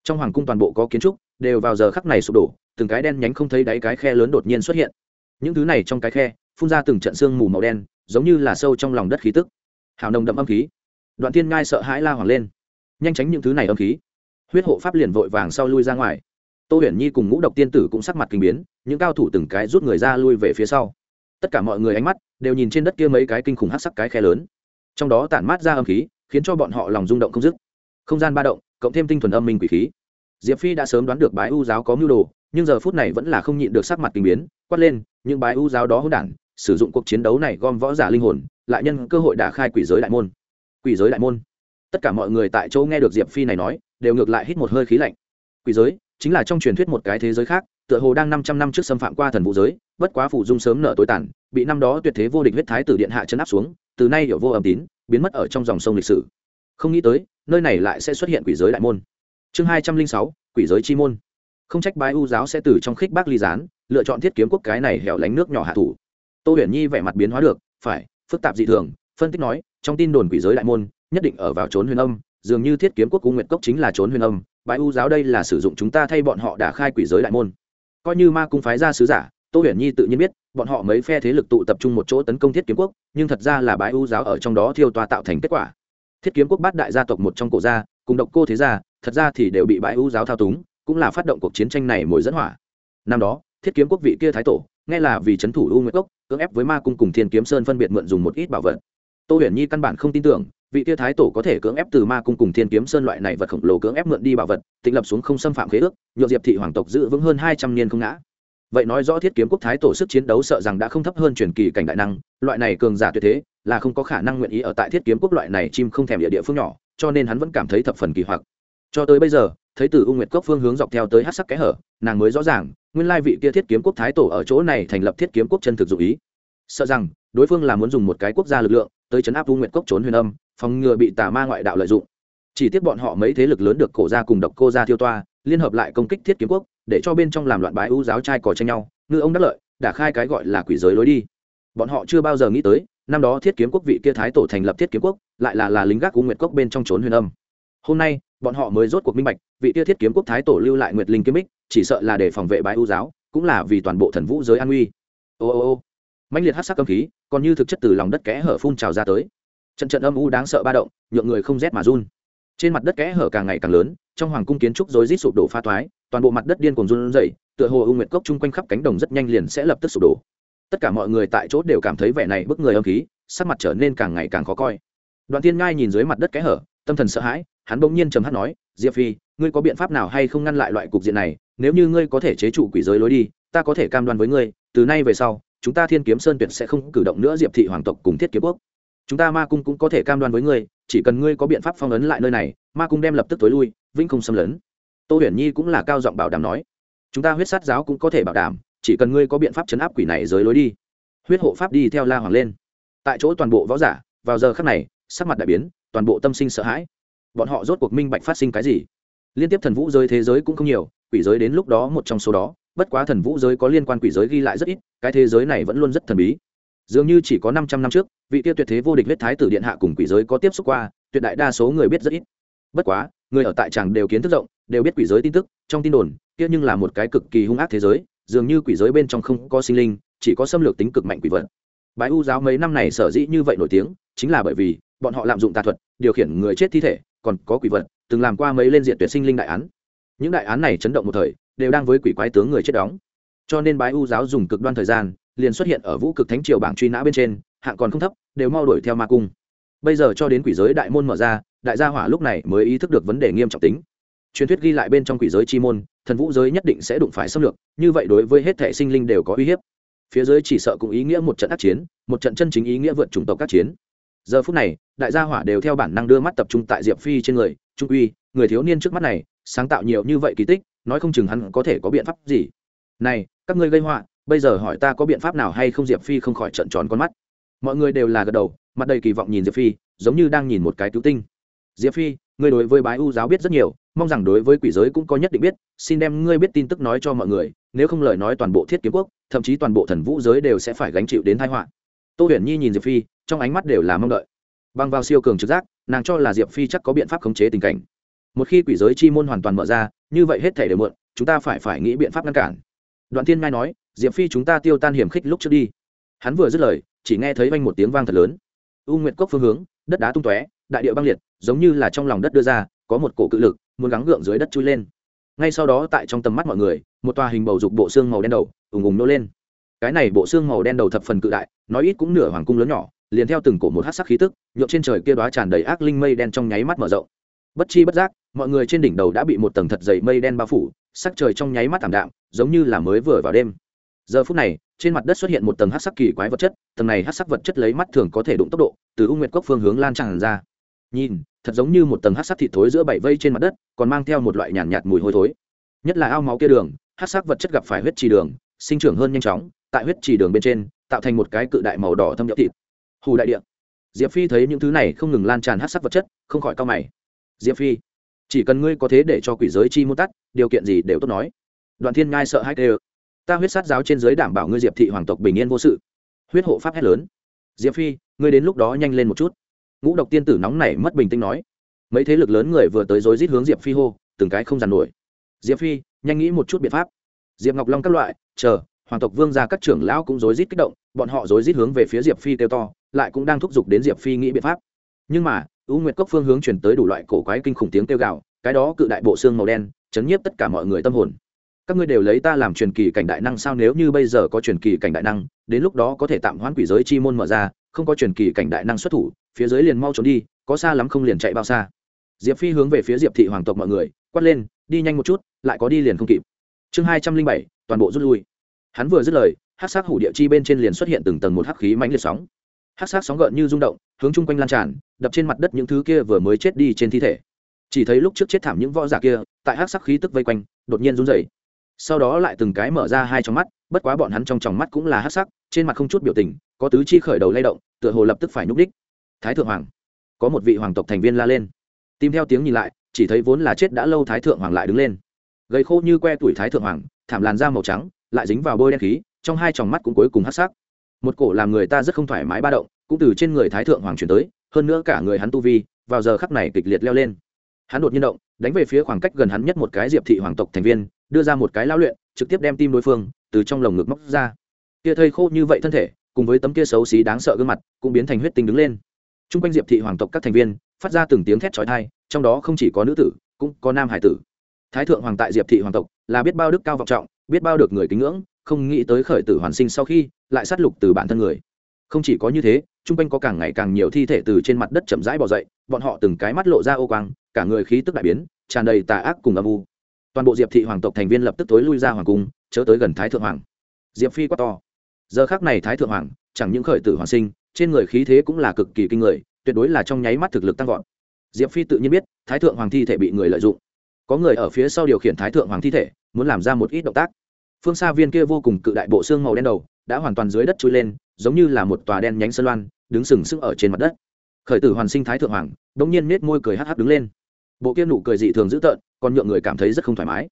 Trong hoàng cung toàn bộ có kiến trúc, đều vào giờ khắc này sụp đổ, từng cái đen nhánh không thấy đáy cái khe lớn đột nhiên xuất hiện. Những thứ này trong cái khe, phun ra từng trận sương mù màu đen, giống như là sâu trong lòng đất khí tức. Hào nồng đậm âm khí. Đoạn tiên ngai sợ hãi la hoàng lên. Nhanh tránh những thứ này âm khí. Huyết hộ pháp liền vội vàng sau lui ra ngoài tô huyền nhi cùng ngũ độc tiên tử cũng sắc mặt kinh biến, những cao thủ từng cái rút người ra lui về phía sau. Tất cả mọi người ánh mắt đều nhìn trên đất kia mấy cái kinh khủng hát sắc cái khe lớn. Trong đó tản mát ra âm khí, khiến cho bọn họ lòng rung động không dứt. Không gian ba động, cộng thêm tinh thuần âm minh quỷ khí. Diệp phi đã sớm đoán được bái u giáo có mưu đồ, nhưng giờ phút này vẫn là không nhịn được sắc mặt kinh biến, quát lên, những bái u giáo đó hỗn đản, sử dụng cuộc chiến đấu này gom võ giả linh hồn, lại nhân cơ hội đả khai quỷ giới đại môn. Quỷ giới đại môn. Tất cả mọi người tại chỗ nghe được diệp phi này nói, đều ngược lại hít một hơi khí lạnh. Quỷ giới chính là trong truyền thuyết một cái thế giới khác, tựa hồ đang năm trăm năm trước xâm phạm qua thần vũ giới, bất quá phủ dung sớm nợ tối tàn, bị năm đó tuyệt thế vô địch huyết thái tử điện hạ chấn áp xuống, từ nay hiểu vô âm tín, biến mất ở trong dòng sông lịch sử. Không nghĩ tới, nơi này lại sẽ xuất hiện quỷ giới đại môn. Chương hai trăm linh sáu, quỷ giới chi môn. Không trách bái u giáo sẽ từ trong khích bác ly gián, lựa chọn thiết kiếm quốc cái này hẻo lánh nước nhỏ hạ thủ. Tô huyền nhi vẻ mặt biến hóa được, phải, phức tạp dị thường, phân tích nói, trong tin đồn quỷ giới đại môn, nhất định ở vào trốn huyền âm, dường như thiết kiếm quốc cung nguyện cốc chính là trốn huyền âm Bái u giáo đây là sử dụng chúng ta thay bọn họ đã khai quỷ giới đại môn. Coi như ma cung phái ra sứ giả, tô huyền nhi tự nhiên biết, bọn họ mấy phe thế lực tụ tập trung một chỗ tấn công thiết kiếm quốc, nhưng thật ra là Bái u giáo ở trong đó thiêu toa tạo thành kết quả. Thiết kiếm quốc bát đại gia tộc một trong cổ gia, cùng độc cô thế gia, thật ra thì đều bị bãi u giáo thao túng, cũng là phát động cuộc chiến tranh này mồi dẫn hỏa. Năm đó, thiết kiếm quốc vị kia thái tổ, nghe là vì c h ấ n thủ u nguyệt cốc, cưỡng ép với ma cung cùng thiên kiếm sơn phân biệt mượn dùng một ít bảo vật. Tô huyền nhi căn bản không tin tưởng vị tia thái tổ có thể cưỡng ép từ ma cung cùng thiên kiếm sơn loại này vật khổng lồ cưỡng ép mượn đi bảo vật, tịnh lập xuống không xâm phạm khế ước nhộn diệp thị hoàng tộc giữ vững hơn hai trăm niên không ngã. Vậy nói rõ thiết kiếm quốc thái tổ sức chiến đấu sợ rằng đã không thấp hơn truyền kỳ cảnh đại năng, loại này cường giả tuyệt thế là không có khả năng nguyện ý ở tại thiết kiếm quốc loại này chim không thèm địa địa phương nhỏ, cho nên hắn vẫn cảm thấy thập phần kỳ hoặc. Cho tới bây giờ, thấy từ u nguyệt cốc phương hướng dọc theo tới hát sắc kẽ hở, nàng mới rõ ràng, nguyên lai vị kia thiết kiếm quốc thái tổ ở chỗ này thành lập thiết kiếm quốc chân thực dụng ý. Sợ rằng, đối phương là muốn dùng một cái quốc gia lực lượng tới chấn áp u nguyệt cốc trốn huyền âm phòng ngừa bị tà ma ngoại đạo lợi dụng. Chỉ tiếc bọn họ mấy thế lực lớn được cổ ra cùng độc cô ra thiêu toa, liên hợp lại công kích thiết kiếm quốc, để cho bên trong làm loạn bái ưu giáo trai cò tranh nhau, ngư ông đắc lợi, đã khai cái gọi là quỷ giới lối đi. Bọn họ chưa bao giờ nghĩ tới, năm đó thiết kiếm quốc vị kia thái tổ thành lập thiết kiếm quốc, lại là là lính gác của nguyệt cốc bên trong trốn huyền âm. Hôm nay, bọn họ mới rốt cuộc minh bạch, vị kia thiết kiếm quốc thái tổ lưu lại nguyệt linh kiếm bích, chỉ sợ là để phòng vệ bái ưu giáo, cũng là vì toàn bộ thần vũ giới an nguy. Ô ô ô. Mạnh liệt hát sắc âm khí, còn như thực chất từ lòng đất kẽ hở phun trào ra tới trận trận âm u đáng sợ ba động, nhượng người không rét mà run. Trên mặt đất kẽ hở càng ngày càng lớn, trong hoàng cung kiến trúc rối rít sụp đổ pha thoái toàn bộ mặt đất điên cuồng run rẩy, tựa hồ u nguyệt cốc chung quanh khắp cánh đồng rất nhanh liền sẽ lập tức sụp đổ. Tất cả mọi người tại chỗ đều cảm thấy vẻ này bức người âm khí, sắc mặt trở nên càng ngày càng khó coi. Đoạn Thiên ngai nhìn dưới mặt đất kẽ hở, tâm thần sợ hãi, hắn bỗng nhiên trầm hát nói, diệp phi, ngươi có biện pháp nào hay không ngăn lại loại cục diện này? Nếu như ngươi có thể chế trụ quỷ giới lối đi, ta có thể cam đoan với ngươi, từ nay về sau, chúng ta thiên kiếm sơn tuyệt sẽ không cử động nữa diệp thị hoàng tộc cùng thiết kiếm quốc chúng ta ma cung cũng có thể cam đoan với ngươi, chỉ cần ngươi có biện pháp phong ấn lại nơi này, ma cung đem lập tức tối lui, vĩnh không xâm lấn. Tô huyền nhi cũng là cao giọng bảo đảm nói. Chúng ta huyết sát giáo cũng có thể bảo đảm, chỉ cần ngươi có biện pháp chấn áp quỷ này dưới lối đi. Huyết hộ pháp đi theo la hoàng lên. Tại chỗ toàn bộ võ giả, vào giờ khắc này, sắc mặt đại biến, toàn bộ tâm sinh sợ hãi. Bọn họ rốt cuộc minh bạch phát sinh cái gì. Liên tiếp thần vũ giới thế giới cũng không nhiều, quỷ giới đến lúc đó một trong số đó, bất quá thần vũ giới có liên quan quỷ giới ghi lại rất ít, cái thế giới này vẫn luôn rất thần bí dường như chỉ có năm trăm năm trước, vị tiêu tuyệt thế vô địch huyết thái tử điện hạ cùng quỷ giới có tiếp xúc qua, tuyệt đại đa số người biết rất ít. Bất quá, người ở tại tràng đều kiến thức rộng, đều biết quỷ giới tin tức, trong tin đồn, kia nhưng là một cái cực kỳ hung ác thế giới, dường như quỷ giới bên trong không có sinh linh, chỉ có xâm lược tính cực mạnh quỷ vật. Bái u giáo mấy năm này sở dĩ như vậy nổi tiếng, chính là bởi vì, bọn họ lạm dụng tà thuật, điều khiển người chết thi thể, còn có quỷ vật, từng làm qua mấy lên diện tuyệt sinh linh đại án. Những đại án này chấn động một thời, đều đang với quỷ quái tướng người chết đóng. Cho nên bái u giáo dùng cực đoan thời gian liền xuất hiện ở vũ cực thánh triều bảng truy nã bên trên, hạng còn không thấp, đều mau đuổi theo ma cung. Bây giờ cho đến quỷ giới đại môn mở ra, đại gia hỏa lúc này mới ý thức được vấn đề nghiêm trọng tính. Truyền thuyết ghi lại bên trong quỷ giới chi môn, thần vũ giới nhất định sẽ đụng phải xâm lược, như vậy đối với hết thể sinh linh đều có uy hiếp. Phía dưới chỉ sợ cũng ý nghĩa một trận ác chiến, một trận chân chính ý nghĩa vượt chủng tộc các chiến. Giờ phút này, đại gia hỏa đều theo bản năng đưa mắt tập trung tại diệp phi trên người, trung uy, người thiếu niên trước mắt này, sáng tạo nhiều như vậy kỳ tích, nói không chừng hắn có thể có biện pháp gì. Này, các ngươi gây họa bây giờ hỏi ta có biện pháp nào hay không, diệp phi không khỏi trận tròn con mắt. Mọi người đều là gật đầu, mặt đầy kỳ vọng nhìn diệp phi, giống như đang nhìn một cái cứu tinh. Diệp phi, ngươi đối với bái u giáo biết rất nhiều, mong rằng đối với quỷ giới cũng có nhất định biết, xin đem ngươi biết tin tức nói cho mọi người, nếu không lời nói toàn bộ thiết kiếm quốc, thậm chí toàn bộ thần vũ giới đều sẽ phải gánh chịu đến thái họa. Tô huyền nhi nhìn diệp phi, trong ánh mắt đều là mong đợi. Băng vào siêu cường trực giác, nàng cho là diệp phi chắc có biện pháp khống chế tình cảnh. Một khi quỷ giới chi môn hoàn toàn mở ra, như vậy hết thể đều mượn chúng ta phải phải nghĩ biện pháp ngăn cản. Đoạn thiên ngai nói diệp phi chúng ta tiêu tan hiểm khích lúc trước đi. Hắn vừa dứt lời, chỉ nghe thấy vanh một tiếng vang thật lớn. U nguyệt cốc phương hướng, đất đá tung tóe, đại địa băng liệt, giống như là trong lòng đất đưa ra, có một cổ cự lực, muốn gắng gượng dưới đất chui lên. Ngay sau đó tại trong tầm mắt mọi người, một tòa hình bầu dục bộ xương màu đen đầu, ùng ùng nô lên. Cái này bộ xương màu đen đầu thập phần cự đại nói ít cũng nửa hoàng cung lớn nhỏ, liền theo từng cổ một hát sắc khí tức nhuộm trên trời kia đoá tràn đầy ác linh mây đen trong nháy mắt mở rộng. Bất chi bất giác, mọi người trên đỉnh đầu đã bị một tầng thật dày mây đen bao phủ, sắc trời trong nháy mắt thảm đạm, giống như là mới vừa vào đêm giờ phút này trên mặt đất xuất hiện một tầng hát sắc kỳ quái vật chất tầng này hát sắc vật chất lấy mắt thường có thể đụng tốc độ từ u nguyệt cốc phương hướng lan tràn ra. Nhìn thật giống như một tầng hát sắc thịt thối giữa bảy vây trên mặt đất còn mang theo một loại nhàn nhạt, nhạt mùi hôi thối. Nhất là ao máu kia đường hát sắc vật chất gặp phải huyết trì đường sinh trưởng hơn nhanh chóng tại huyết trì đường bên trên tạo thành một cái cự đại màu đỏ thâm nhỡ thịt. Hù đại địa. Diệp phi thấy những thứ này không ngừng lan tràn hát sắc vật chất không khỏi cao mày. Diệp phi chỉ cần ngươi có thế để cho quỷ giới chi mô tắt điều kiện gì đều tốt nói. Đoạn thiên ngai sợ hai tê ta huyết sát giáo trên giới đảm bảo ngươi diệp thị hoàng tộc bình yên vô sự. Huyết hộ pháp hét lớn. Diệp phi, ngươi đến lúc đó nhanh lên một chút. Ngũ độc tiên tử nóng nảy mất bình tĩnh nói. Mấy thế lực lớn người vừa tới dối rít hướng diệp phi hô, từng cái không dàn nổi. Diệp phi, nhanh nghĩ một chút biện pháp. Diệp ngọc long các loại, chờ, hoàng tộc vương ra các trưởng lão cũng rối rít kích động, bọn họ rối rít hướng về phía diệp phi kêu to, lại cũng đang thúc giục đến diệp phi nghĩ biện pháp. Nhưng mà, u nguyệt cốc phương hướng chuyển tới đủ loại cổ quái kinh khủng tiếng kêu gào, cái đó cự đại bộ xương màu đen, chấn nhiếp tất cả mọi người tâm hồn các ngươi đều lấy ta làm truyền kỳ cảnh đại năng sao? Nếu như bây giờ có truyền kỳ cảnh đại năng, đến lúc đó có thể tạm hoãn quỷ giới chi môn mở ra, không có truyền kỳ cảnh đại năng xuất thủ, phía dưới liền mau trốn đi, có xa lắm không liền chạy bao xa. Diệp phi hướng về phía diệp thị hoàng tộc mọi người, quát lên, đi nhanh một chút, lại có đi liền không kịp. Chương hai trăm linh bảy, toàn bộ rút lui. Hắn vừa dứt lời hát sát hủ địa chi bên trên liền xuất hiện từng tầng một hắc khí mãnh liệt sóng. Hát sát sóng gợn như rung động, hướng chung quanh lan tràn, đập trên mặt đất những thứ kia vừa mới chết đi trên thi thể. Chỉ thấy lúc trước chết thảm những võ giả kia, tại hát sắc khí tức vây quanh, đột nhiên run rẩy sau đó lại từng cái mở ra hai trong mắt, bất quá bọn hắn trong tròng mắt cũng là hát sắc, trên mặt không chút biểu tình, có tứ chi khởi đầu lay động, tựa hồ lập tức phải nhúc đích thái thượng hoàng, có một vị hoàng tộc thành viên la lên. Tìm theo tiếng nhìn lại, chỉ thấy vốn là chết đã lâu thái thượng hoàng lại đứng lên. Gầy khô như que tuổi thái thượng hoàng, thảm làn da màu trắng, lại dính vào bôi đen khí, trong hai tròng mắt cũng cuối cùng hát sắc. Một cổ làm người ta rất không thoải mái ba động, cũng từ trên người thái thượng hoàng chuyển tới, hơn nữa cả người hắn tu vi, vào giờ khắc này kịch liệt leo lên. Hắn đột nhiên động, đánh về phía khoảng cách gần hắn nhất một cái diệp thị hoàng tộc thành viên đưa ra một cái lao luyện, trực tiếp đem tim đối phương từ trong lồng ngực móc ra. Kia thây khô như vậy thân thể, cùng với tấm kia xấu xí đáng sợ gương mặt, cũng biến thành huyết tinh đứng lên. T r u n g quanh diệp thị hoàng tộc các thành viên, phát ra từng tiếng thét trói thai trong đó không chỉ có nữ tử, cũng có nam hải tử. Thái thượng hoàng tại diệp thị hoàng tộc là biết bao đức cao vọng trọng, biết bao được người kính ngưỡng, không nghĩ tới khởi tử hoàn sinh sau khi lại sát lục từ bản thân người. Không chỉ có như thế t r u n g quanh có càng ngày càng nhiều thi thể từ trên mặt đất chậm rãi bỏ dậy, bọn họ từng cái mắt lộ ra ô quang, cả người khí tức đại biến, tràn đầy tà ác cùng âm u toàn bộ diệp thị hoàng tộc thành viên lập tức tối lui ra hoàng cung, chớ tới gần thái thượng hoàng. Diệp phi quát to. Giờ khác này thái thượng hoàng, chẳng những khởi tử Hoàng sinh, trên người khí thế cũng là cực kỳ kinh người, tuyệt đối là trong nháy mắt thực lực tăng vọt. Diệp phi tự nhiên biết, thái thượng hoàng thi thể bị người lợi dụng. Có người ở phía sau điều khiển thái thượng hoàng thi thể, muốn làm ra một ít động tác. Phương xa viên kia vô cùng cự đại bộ xương màu đen đầu, đã hoàn toàn dưới đất trôi lên, giống như là một tòa đen nhánh sơn loan, đứng sừng sững ở trên mặt đất. Khởi tử hoàn sinh thái thượng hoàng đ ỗ n g nhiên nết môi cười hh đứng lên bộ kia nụ cười dị thường dữ tợn, còn nhượng người cảm thấy rất không thoải mái.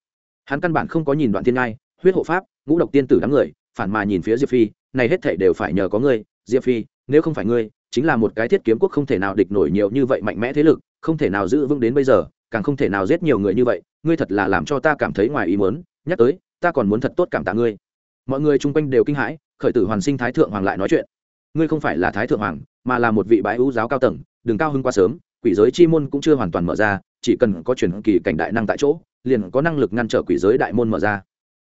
Hắn căn bản không có nhìn đoạn thiên ngai, huyết hộ pháp, ngũ độc tiên tử đám người, phản mà nhìn phía diệp phi, này hết thể đều phải nhờ có ngươi, diệp phi, nếu không phải ngươi, chính là một cái thiết kiếm quốc không thể nào địch nổi nhiều như vậy mạnh mẽ thế lực, không thể nào giữ vững đến bây giờ, càng không thể nào giết nhiều người như vậy, ngươi thật là làm cho ta cảm thấy ngoài ý muốn, nhắc tới, ta còn muốn thật tốt cảm tạ ngươi. Mọi người chung quanh đều kinh hãi, khởi tử hoàn sinh thái thượng hoàng lại nói chuyện. Ngươi không phải là thái thượng hoàng, mà là một vị bái ưu giáo cao tầng, đừng cao hưng quá sớm, quỷ giới chi môn cũng chưa hoàn toàn mở ra chỉ cần có truyền kỳ cảnh đại năng tại chỗ, liền có năng lực ngăn trở quỷ giới đại môn mở ra.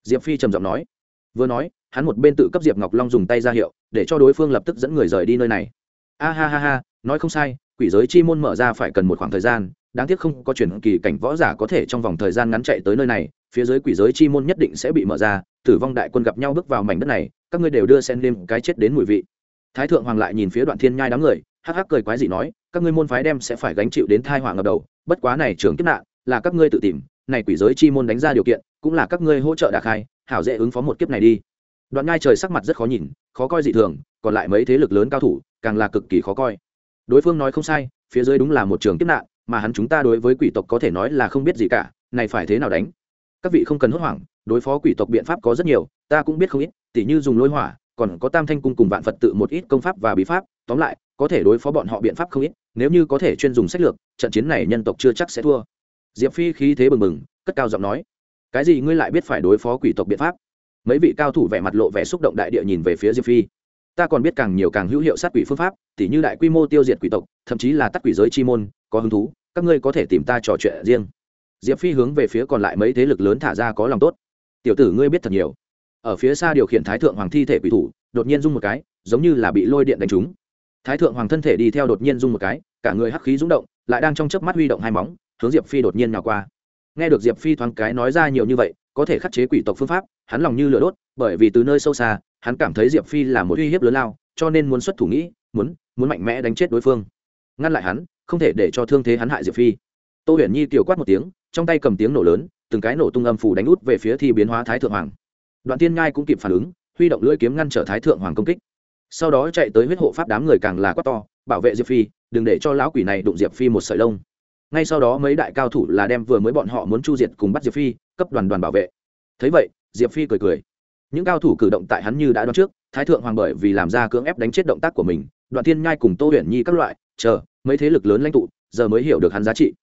Diệp phi trầm giọng nói. Vừa nói, hắn một bên tự cấp diệp ngọc long dùng tay ra hiệu, để cho đối phương lập tức dẫn người rời đi nơi này. A ha ha ha, nói không sai, quỷ giới chi môn mở ra phải cần một khoảng thời gian, đáng tiếc không có chuyển kỳ cảnh võ giả có thể trong vòng thời gian ngắn chạy tới nơi này, phía dưới quỷ giới chi môn nhất định sẽ bị mở ra, tử vong đại quân gặp nhau bước vào mảnh đất này, các ngươi đều đưa sen đêm cái chết đến mùi vị. Thái thượng hoàng lại nhìn phía đoạn thiên nhai đám người, hắc hắc cười quái dị nói, các ngươi môn phái đem sẽ phải gánh chịu đến thai họa ngập đầu bất quá này trưởng kiếp nạn, là các ngươi tự tìm, này quỷ giới chi môn đánh ra điều kiện, cũng là các ngươi hỗ trợ đà khai, hảo dễ ứng phó một kiếp này đi. Đoạn ngai trời sắc mặt rất khó nhìn, khó coi dị thường, còn lại mấy thế lực lớn cao thủ, càng là cực kỳ khó coi. Đối phương nói không sai, phía dưới đúng là một trường kiếp nạn, mà hắn chúng ta đối với quỷ tộc có thể nói là không biết gì cả, này phải thế nào đánh? Các vị không cần hốt hoảng, đối phó quỷ tộc biện pháp có rất nhiều, ta cũng biết không ít, tỉ như dùng lôi hỏa, còn có tam thanh cung cùng vạn phật tự một ít công pháp và bí pháp, tóm lại, có thể đối phó bọn họ biện pháp không ít nếu như có thể chuyên dùng sách lược, trận chiến này nhân tộc chưa chắc sẽ thua. Diệp phi khí thế bừng bừng, cất cao giọng nói, cái gì ngươi lại biết phải đối phó quỷ tộc biện pháp? Mấy vị cao thủ vẻ mặt lộ vẻ xúc động đại địa nhìn về phía diệp phi. Ta còn biết càng nhiều càng hữu hiệu sát quỷ phương pháp, tỉ như đại quy mô tiêu diệt quỷ tộc, thậm chí là tắt quỷ giới chi môn, có hứng thú, các ngươi có thể tìm ta trò chuyện riêng. Diệp phi hướng về phía còn lại mấy thế lực lớn thả ra có lòng tốt. Tiểu tử ngươi biết thật nhiều. Ở phía xa điều khiển thái thượng hoàng thi thể quỷ thủ, đột nhiên rung một cái, giống như là bị lôi điện đánh trúng thái thượng hoàng thân thể đi theo đột nhiên rung một cái, cả người hắc khí rung động, lại đang trong chớp mắt huy động hai móng, hướng diệp phi đột nhiên nào qua. Nghe được diệp phi thoáng cái nói ra nhiều như vậy, có thể khắc chế quỷ tộc phương pháp, hắn lòng như lửa đốt, bởi vì từ nơi sâu xa, hắn cảm thấy diệp phi là một uy hiếp lớn lao, cho nên muốn xuất thủ nghĩ, muốn muốn mạnh mẽ đánh chết đối phương. Ngăn lại hắn, không thể để cho thương thế hắn hại diệp phi. Tô huyền nhi kiều quát một tiếng, trong tay cầm tiếng nổ lớn, từng cái nổ tung âm phủ đánh út về phía thi biến hóa thái thượng hoàng. Đoạn tiên ngai cũng kịp phản ứng, huy động lưỡi kiếm ngăn trở thái thượng hoàng công kích sau đó chạy tới huyết hộ pháp đám người càng là quát to, bảo vệ diệp phi, đừng để cho lão quỷ này đụng diệp phi một sợi lông. Ngay sau đó mấy đại cao thủ là đem vừa mới bọn họ muốn chu diệt cùng bắt diệp phi, cấp đoàn đoàn bảo vệ. Thấy vậy, diệp phi cười cười. Những cao thủ cử động tại hắn như đã đoán trước, thái thượng hoàng bởi vì làm ra cưỡng ép đánh chết động tác của mình, đoạn thiên nhai cùng tô huyền nhi các loại, chờ, mấy thế lực lớn lãnh tụ, giờ mới hiểu được hắn giá trị.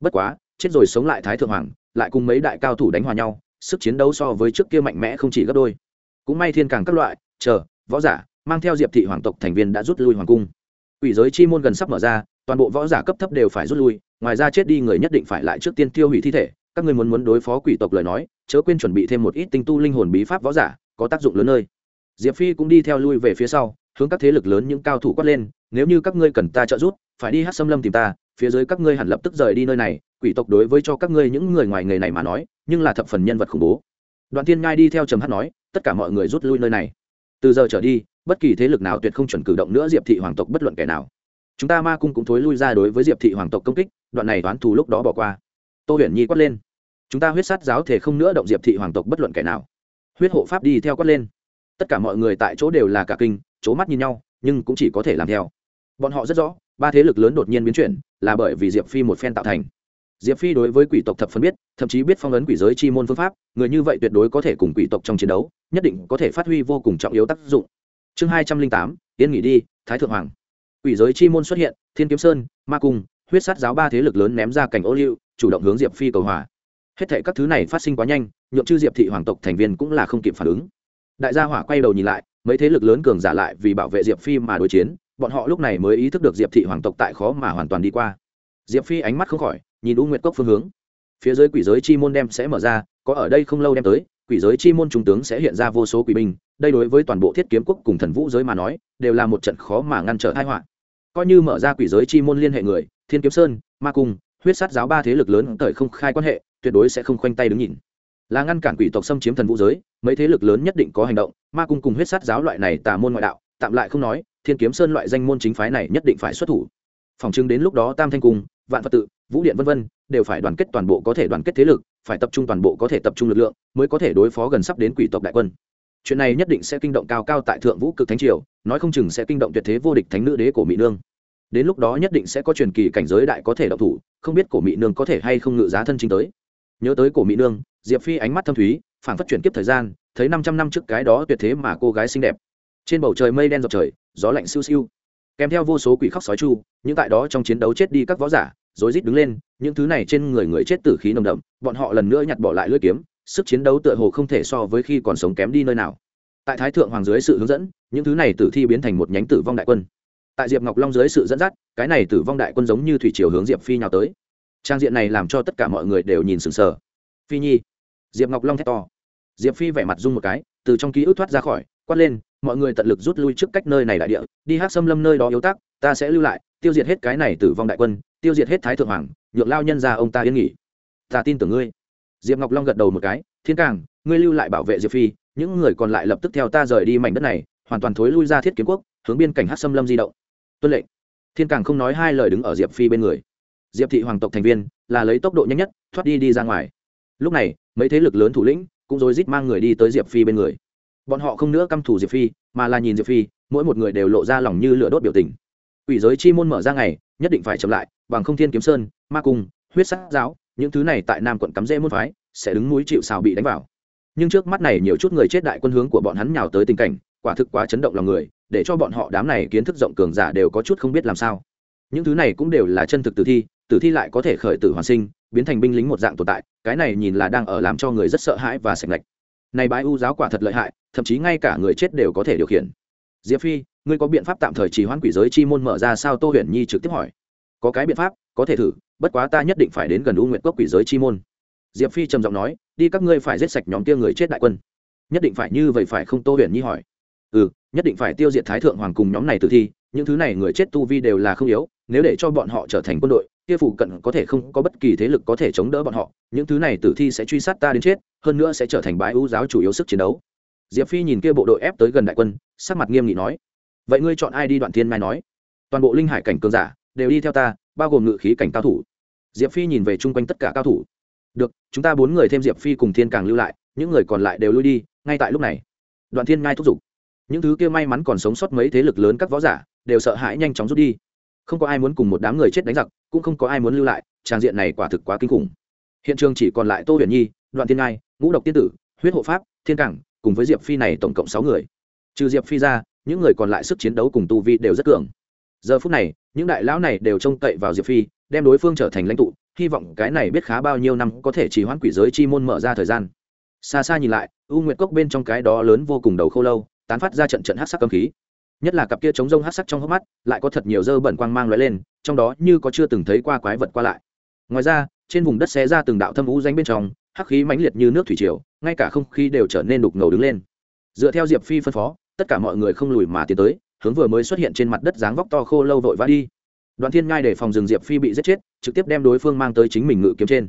Bất quá, chết rồi sống lại thái thượng hoàng, lại cùng mấy đại cao thủ đánh hòa nhau, sức chiến đấu so với trước kia mạnh mẽ không chỉ gấp đôi. Cũng may thiên càng các loại, chờ, võ giả mang theo diệp thị hoàng tộc thành viên đã rút lui hoàng cung. Ủy giới chi môn gần sắp mở ra, toàn bộ võ giả cấp thấp đều phải rút lui, ngoài ra chết đi người nhất định phải lại trước tiên tiêu hủy thi thể. Các ngươi muốn muốn đối phó quỷ tộc lời nói, chớ quên chuẩn bị thêm một ít tinh tu linh hồn bí pháp võ giả, có tác dụng lớn nơi. Diệp phi cũng đi theo lui về phía sau, hướng các thế lực lớn những cao thủ quát lên, nếu như các ngươi cần ta trợ giúp, phải đi hát xâm lâm tìm ta, phía dưới các ngươi hẳn lập tức rời đi nơi này. Quỷ tộc đối với cho các ngươi những người ngoài nghề này mà nói, nhưng là thập phần nhân vật khủng bố. Đoạn tiên ngai đi theo trầm hát nói, tất cả mọi người rút lui nơi này. Từ giờ trở đi bất kỳ thế lực nào tuyệt không chuẩn cử động nữa diệp thị hoàng tộc bất luận kẻ nào. Chúng ta ma cung cũng thối lui ra đối với diệp thị hoàng tộc công kích, đoạn này toán thù lúc đó bỏ qua. Tô huyền nhi quát lên. Chúng ta huyết sát giáo thể không nữa động diệp thị hoàng tộc bất luận kẻ nào. Huyết hộ pháp đi theo quát lên. Tất cả mọi người tại chỗ đều là cả kinh c h ố mắt nhìn nhau, nhưng cũng chỉ có thể làm theo. Bọn họ rất rõ, ba thế lực lớn đột nhiên biến chuyển, là bởi vì diệp phi một phen tạo thành. Diệp phi đối với quỷ tộc thập phân biết, thậm chí biết phong ấn quỷ giới chi môn phương pháp, người như vậy tuyệt đối có thể cùng quỷ tộc trong chiến đấu, nhất định có thể phát huy vô cùng trọng yếu tác dụng chương hai trăm linh tám, yên nghỉ đi, thái thượng hoàng. Quỷ giới chi môn xuất hiện, thiên kiếm sơn, ma cung, huyết sát giáo ba thế lực lớn ném ra cảnh ô liu, chủ động hướng diệp phi cầu hòa. Hết thệ các thứ này phát sinh quá nhanh, nhượng chư diệp thị hoàng tộc thành viên cũng là không kịp phản ứng. Đại gia hỏa quay đầu nhìn lại, mấy thế lực lớn cường giả lại vì bảo vệ diệp phi mà đối chiến, bọn họ lúc này mới ý thức được diệp thị hoàng tộc tại khó mà hoàn toàn đi qua. Diệp phi ánh mắt không khỏi, nhìn u nguyệt cốc phương hướng. Phía dưới quỷ giới chi môn đem sẽ mở ra, có ở đây không lâu đem tới quỷ giới chi môn trung tướng sẽ hiện ra vô số quỷ binh, đây đối với toàn bộ thiết kiếm quốc cùng thần vũ giới mà nói, đều là một trận khó mà ngăn trở tai họa. Coi như mở ra quỷ giới chi môn liên hệ người, thiên kiếm sơn, ma cung, huyết sát giáo ba thế lực lớn thời không khai quan hệ, tuyệt đối sẽ không khoanh tay đứng nhìn. Là ngăn cản quỷ tộc xâm chiếm thần vũ giới, mấy thế lực lớn nhất định có hành động, ma cung cùng huyết sát giáo loại này tà môn ngoại đạo, tạm lại không nói, thiên kiếm sơn loại danh môn chính phái này nhất định phải xuất thủ. Phòng chứng đến lúc đó tam thanh cung, vạn phật tự, vũ điện vân vân, đều phải đoàn kết toàn bộ có thể đoàn kết thế lực phải tập trung toàn bộ có thể tập trung lực lượng, mới có thể đối phó gần sắp đến quỷ tộc đại quân. Chuyện này nhất định sẽ kinh động cao cao tại thượng vũ cực thánh triều, nói không chừng sẽ kinh động tuyệt thế vô địch thánh nữ đế của mỹ nương. Đến lúc đó nhất định sẽ có truyền kỳ cảnh giới đại có thể động thủ, không biết cổ mỹ nương có thể hay không ngự giá thân chính tới. Nhớ tới cổ mỹ nương, diệp phi ánh mắt thâm thúy, phản phát chuyển kiếp thời gian, thấy năm trăm năm trước cái đó tuyệt thế mà cô gái xinh đẹp. Trên bầu trời mây đen dọc trời, gió lạnh siêu siêu. Kèm theo vô số quỷ khóc sói chu, những tại đó trong chiến đấu chết đi các võ giả rối rít đứng lên, những thứ này trên người người chết tử khí nồng đậm, bọn họ lần nữa nhặt bỏ lại lưỡi kiếm, sức chiến đấu tựa hồ không thể so với khi còn sống kém đi nơi nào. Tại thái thượng hoàng dưới sự hướng dẫn, những thứ này tử thi biến thành một nhánh tử vong đại quân. Tại diệp ngọc long dưới sự dẫn dắt, cái này tử vong đại quân giống như thủy chiều hướng diệp phi nhào tới. Trang diện này làm cho tất cả mọi người đều nhìn sừng sờ. Phi nhi, diệp ngọc long thét to. Diệp phi vẻ mặt rung một cái, từ trong ký ức thoát ra khỏi, quát lên, mọi người tận lực rút lui trước cách nơi này đại địa, đi hát xâm lâm nơi đó yếu tác ta sẽ lưu lại, tiêu diệt hết cái này tử vong đại quân tiêu diệt hết thái thượng hoàng, nhượng lao nhân ra ông ta yên nghỉ. Ta tin tưởng ngươi. Diệp ngọc long gật đầu một cái, thiên càng, ngươi lưu lại bảo vệ diệp phi, những người còn lại lập tức theo ta rời đi mảnh đất này, hoàn toàn thối lui ra thiết kiếm quốc, hướng biên cảnh hát xâm lâm di động. Tuân lệnh. Thiên càng không nói hai lời đứng ở diệp phi bên người. Diệp thị hoàng tộc thành viên, là lấy tốc độ nhanh nhất, thoát đi đi ra ngoài. Lúc này, mấy thế lực lớn thủ lĩnh, cũng rối rít mang người đi tới diệp phi bên người. Bọn họ không nữa căm thủ diệp phi, mà là nhìn diệp phi, mỗi một người đều lộ ra lòng như lửa đốt biểu tình. Ủy giới chi môn mở ra ngày nhất định phải chậm lại, bằng không thiên kiếm sơn, ma cung, huyết sát giáo, những thứ này tại nam quận cắm rễ môn phái, sẽ đứng núi chịu xào bị đánh vào. Nhưng trước mắt này nhiều chút người chết đại quân hướng của bọn hắn nhào tới tình cảnh, quả thực quá chấn động lòng người, để cho bọn họ đám này kiến thức rộng cường giả đều có chút không biết làm sao. Những thứ này cũng đều là chân thực tử thi tử thi lại có thể khởi tử hoàn sinh, biến thành binh lính một dạng tồn tại, cái này nhìn là đang ở làm cho người rất sợ hãi và sạch lệch. Này bái u giáo quả thật lợi hại, thậm chí ngay cả người chết đều có thể điều khiển. Diệp phi ngươi có biện pháp tạm thời trì hoãn quỷ giới chi môn mở ra sao? Tô huyền nhi trực tiếp hỏi. Có cái biện pháp, có thể thử, bất quá ta nhất định phải đến gần u nguyện cốc quỷ giới chi môn. Diệp phi trầm giọng nói, đi các ngươi phải giết sạch nhóm kia người chết đại quân. Nhất định phải như vậy phải không? Tô huyền nhi hỏi. Ừ nhất định phải tiêu diệt thái thượng hoàng cùng nhóm này tử thi, những thứ này người chết tu vi đều là không yếu, nếu để cho bọn họ trở thành quân đội, kia phủ cận có thể không có bất kỳ thế lực có thể chống đỡ bọn họ, những thứ này tử thi sẽ truy sát ta đến chết, hơn nữa sẽ trở thành bái ưu giáo chủ yếu sức chiến đấu. Diệp phi nhìn kia bộ đội ép tới gần đại quân, sắc mặt nghiêm nghị nói vậy ngươi chọn ai đi đoạn thiên mai nói? Toàn bộ linh hải cảnh cường giả đều đi theo ta, bao gồm ngự khí cảnh cao thủ. Diệp phi nhìn về chung quanh tất cả cao thủ. Được, chúng ta bốn người thêm diệp phi cùng thiên càng lưu lại, những người còn lại đều lui đi, ngay tại lúc này. Đoạn thiên ngai thúc giục. Những thứ kia may mắn còn sống sót mấy thế lực lớn các võ giả đều sợ hãi nhanh chóng rút đi. Không có ai muốn cùng một đám người chết đánh giặc, cũng không có ai muốn lưu lại trang diện này quả thực quá kinh khủng. Hiện trường chỉ còn lại tô huyền nhi, đoạn thiên ngai, ngũ độc tiên tử, huyết hộ pháp, thiên cảng cùng với diệp phi này tổng cộng sáu người. Trừ diệp phi ra những người còn lại sức chiến đấu cùng tu vi đều rất cường. Giờ phút này, những đại lão này đều trông cậy vào diệp phi, đem đối phương trở thành lãnh tụ, hy vọng cái này biết khá bao nhiêu năm có thể chỉ hoãn quỷ giới chi môn mở ra thời gian. Xa xa nhìn lại, u nguyệt cốc bên trong cái đó lớn vô cùng đầu khô lâu, tán phát ra trận trận hát sắc cầm khí. Nhất là cặp kia chống rông hát sắc trong hốc mắt, lại có thật nhiều dơ bẩn quang mang l lên, trong đó như có chưa từng thấy qua quái vật qua lại. Ngoài ra, trên vùng đất xé ra từng đạo thâm vũ danh bên trong, hắc khí mãnh liệt như nước thủy triều, ngay cả không khí đều trở nên đục ngầu đứng lên. Dựa theo diệp phi phân phó tất cả mọi người không lùi mà tiến tới, hướng vừa mới xuất hiện trên mặt đất dáng vóc to khô lâu vội vã đi. Đoàn thiên ngai để phòng rừng diệp phi bị giết chết, trực tiếp đem đối phương mang tới chính mình ngự kiếm trên.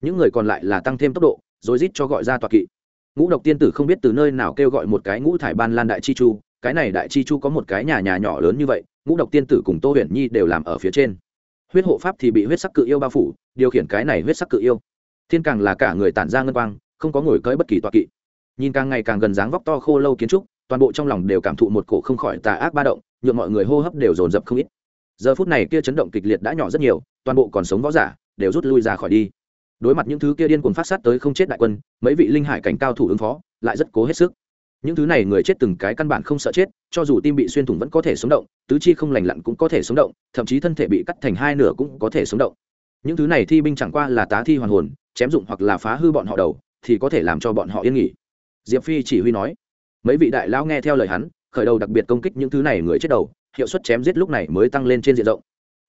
Những người còn lại là tăng thêm tốc độ rồi rít cho gọi ra tọa kỵ. Ngũ độc tiên tử không biết từ nơi nào kêu gọi một cái ngũ thải ban lan đại chi chu, cái này đại chi chu có một cái nhà nhà nhỏ lớn như vậy, ngũ độc tiên tử cùng tô huyền nhi đều làm ở phía trên. Huyết hộ pháp thì bị huyết sắc cự yêu bao phủ, điều khiển cái này huyết sắc cự yêu. Thiên càng là cả người tản ra ngân quang, không có ngồi cưỡi bất kỳ tọa kỵ. Nhìn càng ngày càng gần dáng vóc to khô lâu kiến trúc toàn bộ trong lòng đều cảm thụ một cổ không khỏi tà ác ba động nhuộm mọi người hô hấp đều dồn dập không ít. Giờ phút này kia chấn động kịch liệt đã nhỏ rất nhiều, toàn bộ còn sống võ giả đều rút lui ra khỏi đi. Đối mặt những thứ kia điên cuồng phát sát tới không chết đại quân, mấy vị linh hải cảnh cao thủ ứng phó, lại rất cố hết sức. Những thứ này người chết từng cái căn bản không sợ chết, cho dù tim bị xuyên thủng vẫn có thể sống động, tứ chi không lành lặn cũng có thể sống động, thậm chí thân thể bị cắt thành hai nửa cũng có thể sống động. Những thứ này thi binh chẳng qua là tá thi hoàn hồn, chém dụng hoặc là phá hư bọn họ đầu, thì có thể làm cho bọn họ yên nghỉ. Diệp phi chỉ huy nói mấy vị đại lão nghe theo lời hắn, khởi đầu đặc biệt công kích những thứ này người chết đầu, hiệu suất chém giết lúc này mới tăng lên trên diện rộng.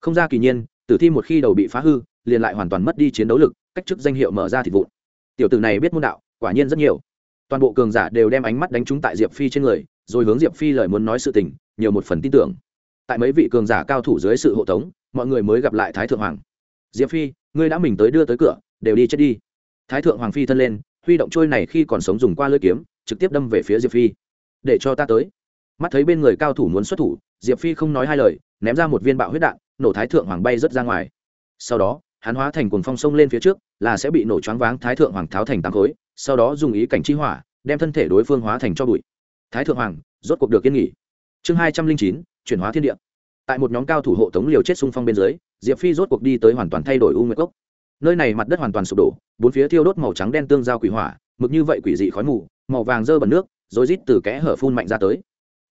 Không ra kỳ nhiên, tử thi một khi đầu bị phá hư, liền lại hoàn toàn mất đi chiến đấu lực, cách chức danh hiệu mở ra thịt vụn. Tiểu tử này biết môn đạo, quả nhiên rất nhiều. Toàn bộ cường giả đều đem ánh mắt đánh trúng tại diệp phi trên người, rồi hướng diệp phi lời muốn nói sự tình, nhiều một phần tin tưởng. Tại mấy vị cường giả cao thủ dưới sự hộ tống, mọi người mới gặp lại thái thượng hoàng. Diệp phi, ngươi đã mình tới đưa tới cửa, đều đi chết đi. Thái thượng hoàng phi thân lên, huy động trôi này khi còn sống dùng qua lưỡi kiếm trực tiếp đâm về phía diệp phi. Để cho ta tới. Mắt thấy bên người cao thủ muốn xuất thủ, diệp phi không nói hai lời, ném ra một viên bạo huyết đạn, nổ thái thượng hoàng bay rớt ra ngoài. Sau đó, hắn hóa thành cuồng phong sông lên phía trước, là sẽ bị nổ choáng váng thái thượng hoàng tháo thành tám khối, sau đó dùng ý cảnh chi hỏa, đem thân thể đối phương hóa thành cho bụi. Thái thượng hoàng, rốt cuộc được yên nghỉ. Chương hai trăm linh chín, chuyển hóa thiên địa. Tại một nhóm cao thủ hộ tống liều chết xung phong bên dưới, diệp phi rốt cuộc đi tới hoàn toàn thay đổi u nguyệt cốc. Nơi này mặt đất hoàn toàn sụp đổ, bốn phía thiêu đốt màu trắng đen tương giao quỷ hỏa, mực như vậy quỷ dị khói mù màu vàng dơ bẩn nước, rồi rít từ kẽ hở phun mạnh ra tới.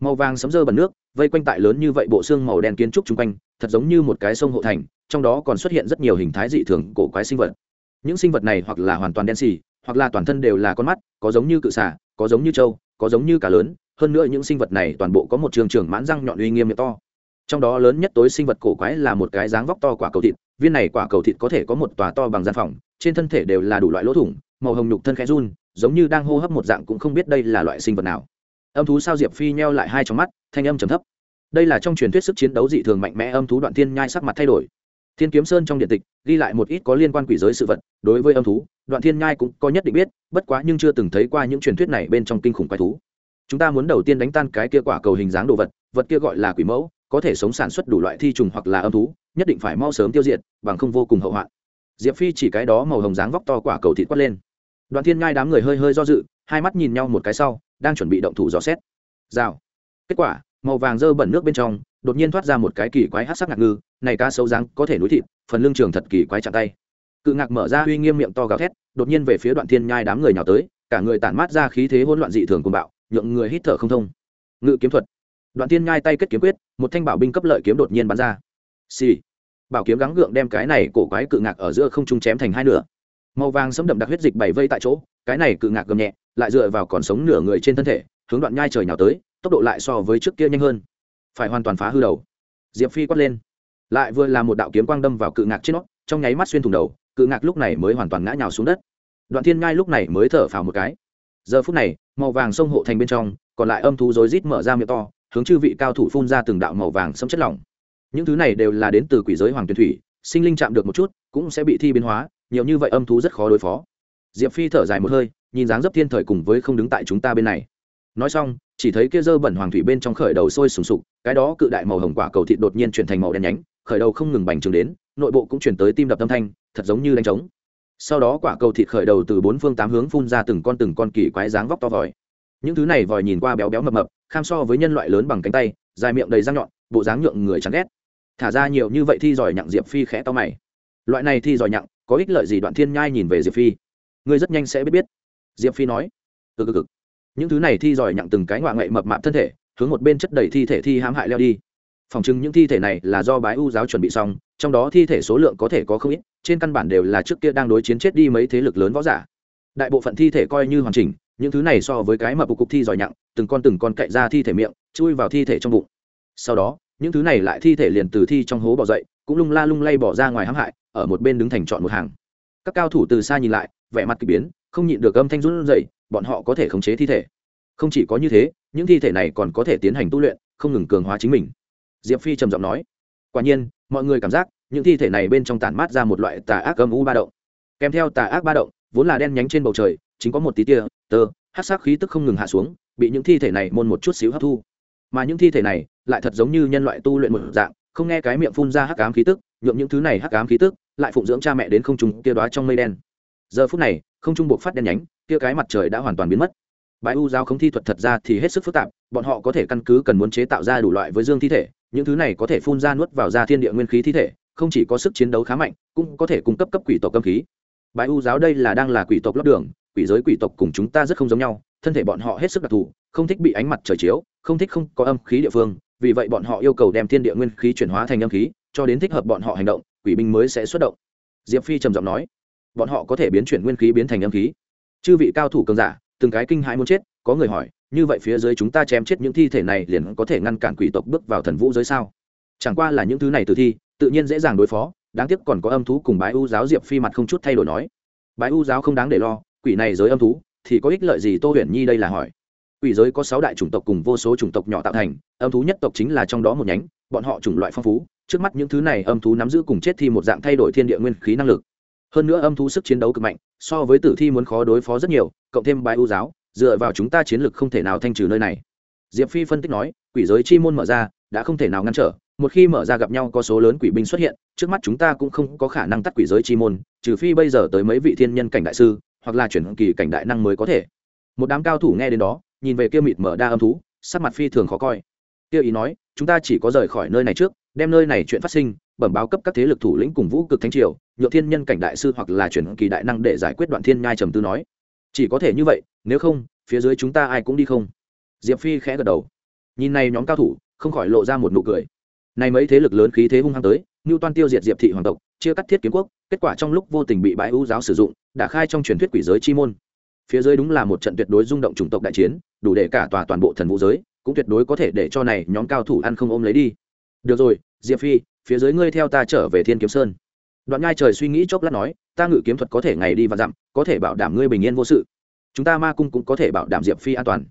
Màu vàng sấm dơ bẩn nước, vây quanh tại lớn như vậy bộ xương màu đen kiến trúc chung quanh, thật giống như một cái sông hộ thành, trong đó còn xuất hiện rất nhiều hình thái dị thường cổ quái sinh vật. Những sinh vật này hoặc là hoàn toàn đen xì, hoặc là toàn thân đều là con mắt, có giống như cự xả có giống như trâu, có giống như cả lớn, hơn nữa những sinh vật này toàn bộ có một trường trường mãn răng nhọn uy nghiêm miệng to. Trong đó lớn nhất tối sinh vật cổ quái là một cái dáng vóc to quả cầu thịt, viên này quả cầu thịt có thể có một tòa to bằng gian phòng, trên thân thể đều là đủ loại lỗ thủng, màu hồng nhục thân khẽ run giống như đang hô hấp một dạng cũng không biết đây là loại sinh vật nào. Âm thú sao diệp phi nheo lại hai trong mắt, thanh âm trầm thấp. Đây là trong truyền thuyết sức chiến đấu dị thường mạnh mẽ âm thú đoạn thiên nhai sắc mặt thay đổi. Thiên kiếm sơn trong điện tịch ghi lại một ít có liên quan quỷ giới sự vật, đối với âm thú, đoạn thiên nhai cũng có nhất định biết, bất quá nhưng chưa từng thấy qua những truyền thuyết này bên trong kinh khủng quái thú. Chúng ta muốn đầu tiên đánh tan cái kia quả cầu hình dáng đồ vật vật kia gọi là quỷ mẫu, có thể sống sản xuất đủ loại thi trùng hoặc là âm thú, nhất định phải mau sớm tiêu diệt, bằng không vô cùng hậu hoạn. Diệp phi chỉ cái đó màu hồng dáng vóc to quả cầu thịt quát lên đoàn thiên ngai đám người hơi hơi do dự, hai mắt nhìn nhau một cái sau, đang chuẩn bị động thủ dò xét. Rào. Kết quả, màu vàng dơ bẩn nước bên trong, đột nhiên thoát ra một cái kỳ quái hát sắc ngạc ngư, này cá sấu dáng có thể núi thịt, phần lưng trường thật kỳ quái chạm tay. Cự ngạc mở ra uy nghiêm miệng to gào thét, đột nhiên về phía đoạn thiên nhai đám người nhào tới, cả người tản mát ra khí thế hỗn loạn dị thường cùng bạo, nhượng người hít thở không thông. Ngự kiếm thuật. Đoạn thiên nhai tay kết kiếm quyết, một thanh bảo binh cấp lợi kiếm đột nhiên bắn ra. Xì、sì. bảo kiếm gắng gượng đem cái này cổ quái cự ngạc ở giữa không trung chém thành hai nửa màu vàng sấm đậm đặc huyết dịch bảy vây tại chỗ, cái này cự ngạc gầm nhẹ, lại dựa vào còn sống nửa người trên thân thể, hướng đoạn nhai trời nhào tới, tốc độ lại so với trước kia nhanh hơn. Phải hoàn toàn phá hư đầu. Diệp phi quát lên. Lại vừa là một đạo kiếm quang đâm vào cự ngạc trên nó, trong nháy mắt xuyên thủng đầu, cự ngạc lúc này mới hoàn toàn ngã nhào xuống đất. Đoạn thiên ngai lúc này mới thở phào một cái. Giờ phút này, màu vàng sông hộ thành bên trong, còn lại âm thú rối rít mở ra miệng to, hướng chư vị cao thủ phun ra từng đạo màu vàng sẫm chất lỏng. Những thứ này đều là đến từ quỷ giới hoàng tuyền thủy, sinh linh chạm được một chút, cũng sẽ bị thi biến hóa nhiều như vậy âm thú rất khó đối phó. Diệp phi thở dài một hơi, nhìn dáng dấp thiên thời cùng với không đứng tại chúng ta bên này. Nói xong, chỉ thấy kia dơ bẩn hoàng thủy bên trong khởi đầu sôi sùng sục, cái đó cự đại màu hồng quả cầu thịt đột nhiên chuyển thành màu đen nhánh, khởi đầu không ngừng bành trướng đến, nội bộ cũng chuyển tới tim đập âm thanh, thật giống như đánh trống. Sau đó quả cầu thịt khởi đầu từ bốn phương tám hướng phun ra từng con từng con kỳ quái dáng vóc to vòi. Những thứ này vòi nhìn qua béo béo mập mập, kham so với nhân loại lớn bằng cánh tay, dài miệng đầy răng nhọn, bộ dáng nhượng người chán ghét. Thả ra nhiều như vậy thi giỏi nhặng diệp phi khẽ to mày loại này thi giỏi nhặng, có ích lợi gì đoạn thiên nhai nhìn về diệp phi? Ngươi rất nhanh sẽ biết biết. Diệp phi nói. Ừ cực cực. Những thứ này thi giỏi nhặng từng cái ngoại ngậy mập mạp thân thể, hướng một bên chất đầy thi thể thi hãm hại leo đi. Phòng chứng những thi thể này là do bái u giáo chuẩn bị xong, trong đó thi thể số lượng có thể có không ít, trên căn bản đều là trước kia đang đối chiến chết đi mấy thế lực lớn võ giả. Đại bộ phận thi thể coi như hoàn chỉnh, những thứ này so với cái mà bộ cục thi giỏi nhặng, từng con từng con cậy ra thi thể miệng, chui vào thi thể trong bụng. Sau đó, những thứ này lại thi thể liền từ thi trong hố bỏ dậy cũng lung la lung lay bỏ ra ngoài hãm hại, ở một bên đứng thành chọn một hàng. Các cao thủ từ xa nhìn lại, vẻ mặt k ỳ biến, không nhịn được âm thanh run dậy bọn họ có thể khống chế thi thể. Không chỉ có như thế, những thi thể này còn có thể tiến hành tu luyện, không ngừng cường hóa chính mình. Diệp phi trầm giọng nói, quả nhiên, mọi người cảm giác, những thi thể này bên trong tản mát ra một loại tà ác âm u ba động. Kèm theo tà ác ba động, vốn là đen nhánh trên bầu trời, chính có một tí tia, tơ hát sắc khí tức không ngừng hạ xuống, bị những thi thể này môn một chút xíu hấp thu. Mà những thi thể này, lại thật giống như nhân loại tu luyện một dạng không nghe cái miệng phun ra hắc ám khí tức nhuộm những thứ này hắc ám khí tức lại phụng dưỡng cha mẹ đến không trung kia đoá trong mây đen. Giờ phút này, không trung buộc phát đen nhánh, kia cái mặt trời đã hoàn toàn biến mất. Bãi u giao không thi thuật thật ra thì hết sức phức tạp, bọn họ có thể căn cứ cần muốn chế tạo ra đủ loại với dương thi thể, những thứ này có thể phun ra nuốt vào ra thiên địa nguyên khí thi thể, không chỉ có sức chiến đấu khá mạnh, cũng có thể cung cấp cấp quỷ tộc âm khí. Bãi u giáo đây là đang là quỷ tộc lót đường, quỷ giới quỷ tộc cùng chúng ta rất không giống nhau, thân thể bọn họ hết sức đặc thù, không thích bị ánh mặt trời chiếu, không thích không có âm khí địa phương vì vậy bọn họ yêu cầu đem thiên địa nguyên khí chuyển hóa thành âm khí, cho đến thích hợp bọn họ hành động, quỷ binh mới sẽ xuất động. Diệp phi trầm giọng nói, bọn họ có thể biến chuyển nguyên khí biến thành âm khí. Chư vị cao thủ cường giả, từng cái kinh hãi muốn chết, có người hỏi, như vậy phía dưới chúng ta chém chết những thi thể này liền có thể ngăn cản quỷ tộc bước vào thần vũ giới sao? Chẳng qua là những thứ này tử thi, tự nhiên dễ dàng đối phó, đáng tiếc còn có âm thú cùng bái u giáo diệp phi mặt không chút thay đổi nói. Bái u giáo không đáng để lo, quỷ này giới âm thú, thì có ích lợi gì tô huyền nhi đây là hỏi quỷ giới có sáu đại chủng tộc cùng vô số chủng tộc nhỏ tạo thành, âm thú nhất tộc chính là trong đó một nhánh, bọn họ chủng loại phong phú, trước mắt những thứ này âm thú nắm giữ cùng chết thi một dạng thay đổi thiên địa nguyên khí năng lực. Hơn nữa âm thú sức chiến đấu cực mạnh, so với tử thi muốn khó đối phó rất nhiều, cộng thêm bài ưu giáo, dựa vào chúng ta chiến lược không thể nào thanh trừ nơi này. Diệp phi phân tích nói, quỷ giới chi môn mở ra, đã không thể nào ngăn trở, một khi mở ra gặp nhau có số lớn quỷ binh xuất hiện, trước mắt chúng ta cũng không có khả năng tắt quỷ giới chi môn, trừ phi bây giờ tới mấy vị thiên nhân cảnh đại sư, hoặc là chuyển kỳ cảnh đại năng mới có thể. Một đám cao thủ nghe đến đó nhìn về kia mịt mở đa âm thú, sắc mặt phi thường khó coi. Kia ý nói, chúng ta chỉ có rời khỏi nơi này trước, đem nơi này chuyện phát sinh, bẩm báo cấp các thế lực thủ lĩnh cùng vũ cực thánh triều nhựa thiên nhân cảnh đại sư hoặc là chuyển kỳ đại năng để giải quyết đoạn thiên nhai trầm tư nói. Chỉ có thể như vậy, nếu không, phía dưới chúng ta ai cũng đi không. Diệp phi khẽ gật đầu. Nhìn này nhóm cao thủ, không khỏi lộ ra một nụ cười. Này mấy thế lực lớn khí thế hung hăng tới như toan tiêu diệt diệp thị hoàng tộc, chia cắt thiết kiến quốc, kết quả trong lúc vô tình bị bãi ưu giáo sử dụng, đã khai trong truyền thuyết quỷ giới chi môn phía dưới đúng là một trận tuyệt đối rung động chủng tộc đại chiến, đủ để cả tòa toàn bộ thần vũ giới cũng tuyệt đối có thể để cho này nhóm cao thủ ăn không ôm lấy đi. Được rồi, diệp phi, phía dưới ngươi theo ta trở về thiên kiếm sơn. Đoạn ngai trời suy nghĩ chốc lát nói, ta ngự kiếm thuật có thể ngày đi và dặm, có thể bảo đảm ngươi bình yên vô sự. Chúng ta ma cung cũng có thể bảo đảm diệp phi an toàn.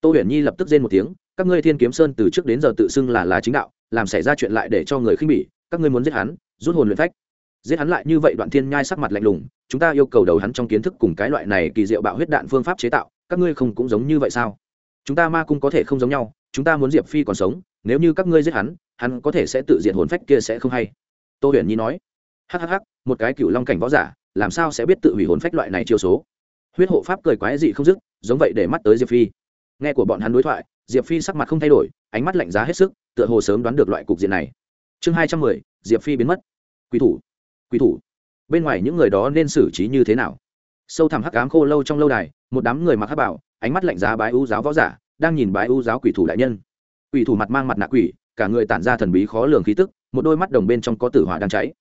Tô huyền nhi lập tức rên một tiếng, các ngươi thiên kiếm sơn từ trước đến giờ tự xưng là là chính đạo, làm xảy ra chuyện lại để cho người khinh bỉ, các ngươi muốn giết hắn, rút hồn luyện phách giết hắn lại như vậy đoạn thiên nhai sắc mặt lạnh lùng, chúng ta yêu cầu đầu hắn trong kiến thức cùng cái loại này kỳ diệu bạo huyết đạn phương pháp chế tạo, các ngươi không cũng giống như vậy sao? Chúng ta ma cung có thể không giống nhau, chúng ta muốn diệp phi còn sống, nếu như các ngươi giết hắn hắn có thể sẽ tự diện hồn phách kia sẽ không hay. Tô huyền nhi nói. Hhh một cái cựu long cảnh võ giả, làm sao sẽ biết tự hủy hồn phách loại này chiêu số? Huyết hộ pháp cười quái dị không dứt, giống vậy để mắt tới diệp phi. Nghe của bọn hắn đối thoại, diệp phi sắc mặt không thay đổi, ánh mắt lạnh giá hết sức, tựa hồ sớm đoán được loại cục diện này. Chương hai trăm mười, diệp phi biến mất. Quy thủ. Quỷ thủ. Bên ngoài những người đó nên xử trí như thế nào? Sâu thẳm hắc ám khô lâu trong lâu đài, một đám người mặc hắc bảo, ánh mắt lạnh giá bái ưu giáo võ giả, đang nhìn bái ưu giáo quỷ thủ đại nhân. Quỷ thủ mặt mang mặt nạ quỷ, cả người tản ra thần bí khó lường khí tức, một đôi mắt đồng bên trong có tử hỏa đang cháy.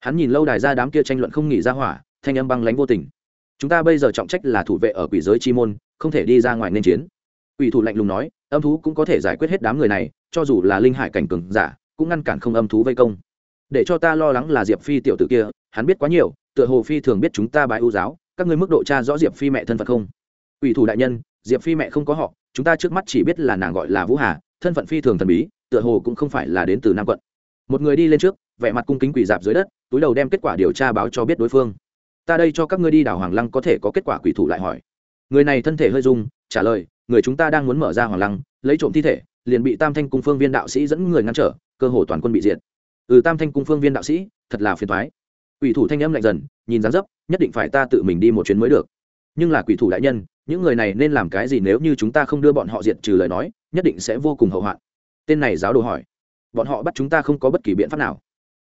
Hắn nhìn lâu đài ra đám kia tranh luận không nghỉ ra hỏa, thanh âm băng lánh vô tình. Chúng ta bây giờ trọng trách là thủ vệ ở quỷ giới chi môn, không thể đi ra ngoài nên chiến. Quỷ thủ lạnh lùng nói, âm thú cũng có thể giải quyết hết đám người này, cho dù là linh hải cảnh cường giả, cũng ngăn cản không âm thú vây công để cho ta lo lắng là diệp phi tiểu tử kia, hắn biết quá nhiều, tựa hồ phi thường biết chúng ta bái ưu giáo, các ngươi mức độ cha rõ diệp phi mẹ thân phận không? Ủy thủ đại nhân, diệp phi mẹ không có họ, chúng ta trước mắt chỉ biết là nàng gọi là vũ hà, thân phận phi thường thần bí, tựa hồ cũng không phải là đến từ nam quận. Một người đi lên trước, vẻ mặt cung kính quỷ dạp dưới đất, túi đầu đem kết quả điều tra báo cho biết đối phương. Ta đây cho các ngươi đi đảo hoàng lăng có thể có kết quả, quỷ thủ lại hỏi. Người này thân thể hơi rung, trả lời, người chúng ta đang muốn mở ra hoàng lăng, lấy trộm thi thể, liền bị tam thanh cung phương viên đạo sĩ dẫn người ngăn trở, cơ hồ toàn quân bị diệt ừ tam thanh cung phương viên đạo sĩ, thật là phiền thoái quỷ thủ thanh âm lạnh dần, nhìn dáng dấp, nhất định phải ta tự mình đi một chuyến mới được. Nhưng là quỷ thủ đại nhân, những người này nên làm cái gì nếu như chúng ta không đưa bọn họ diệt trừ lời nói, nhất định sẽ vô cùng hậu hoạn. Tên này giáo đồ hỏi. Bọn họ bắt chúng ta không có bất kỳ biện pháp nào.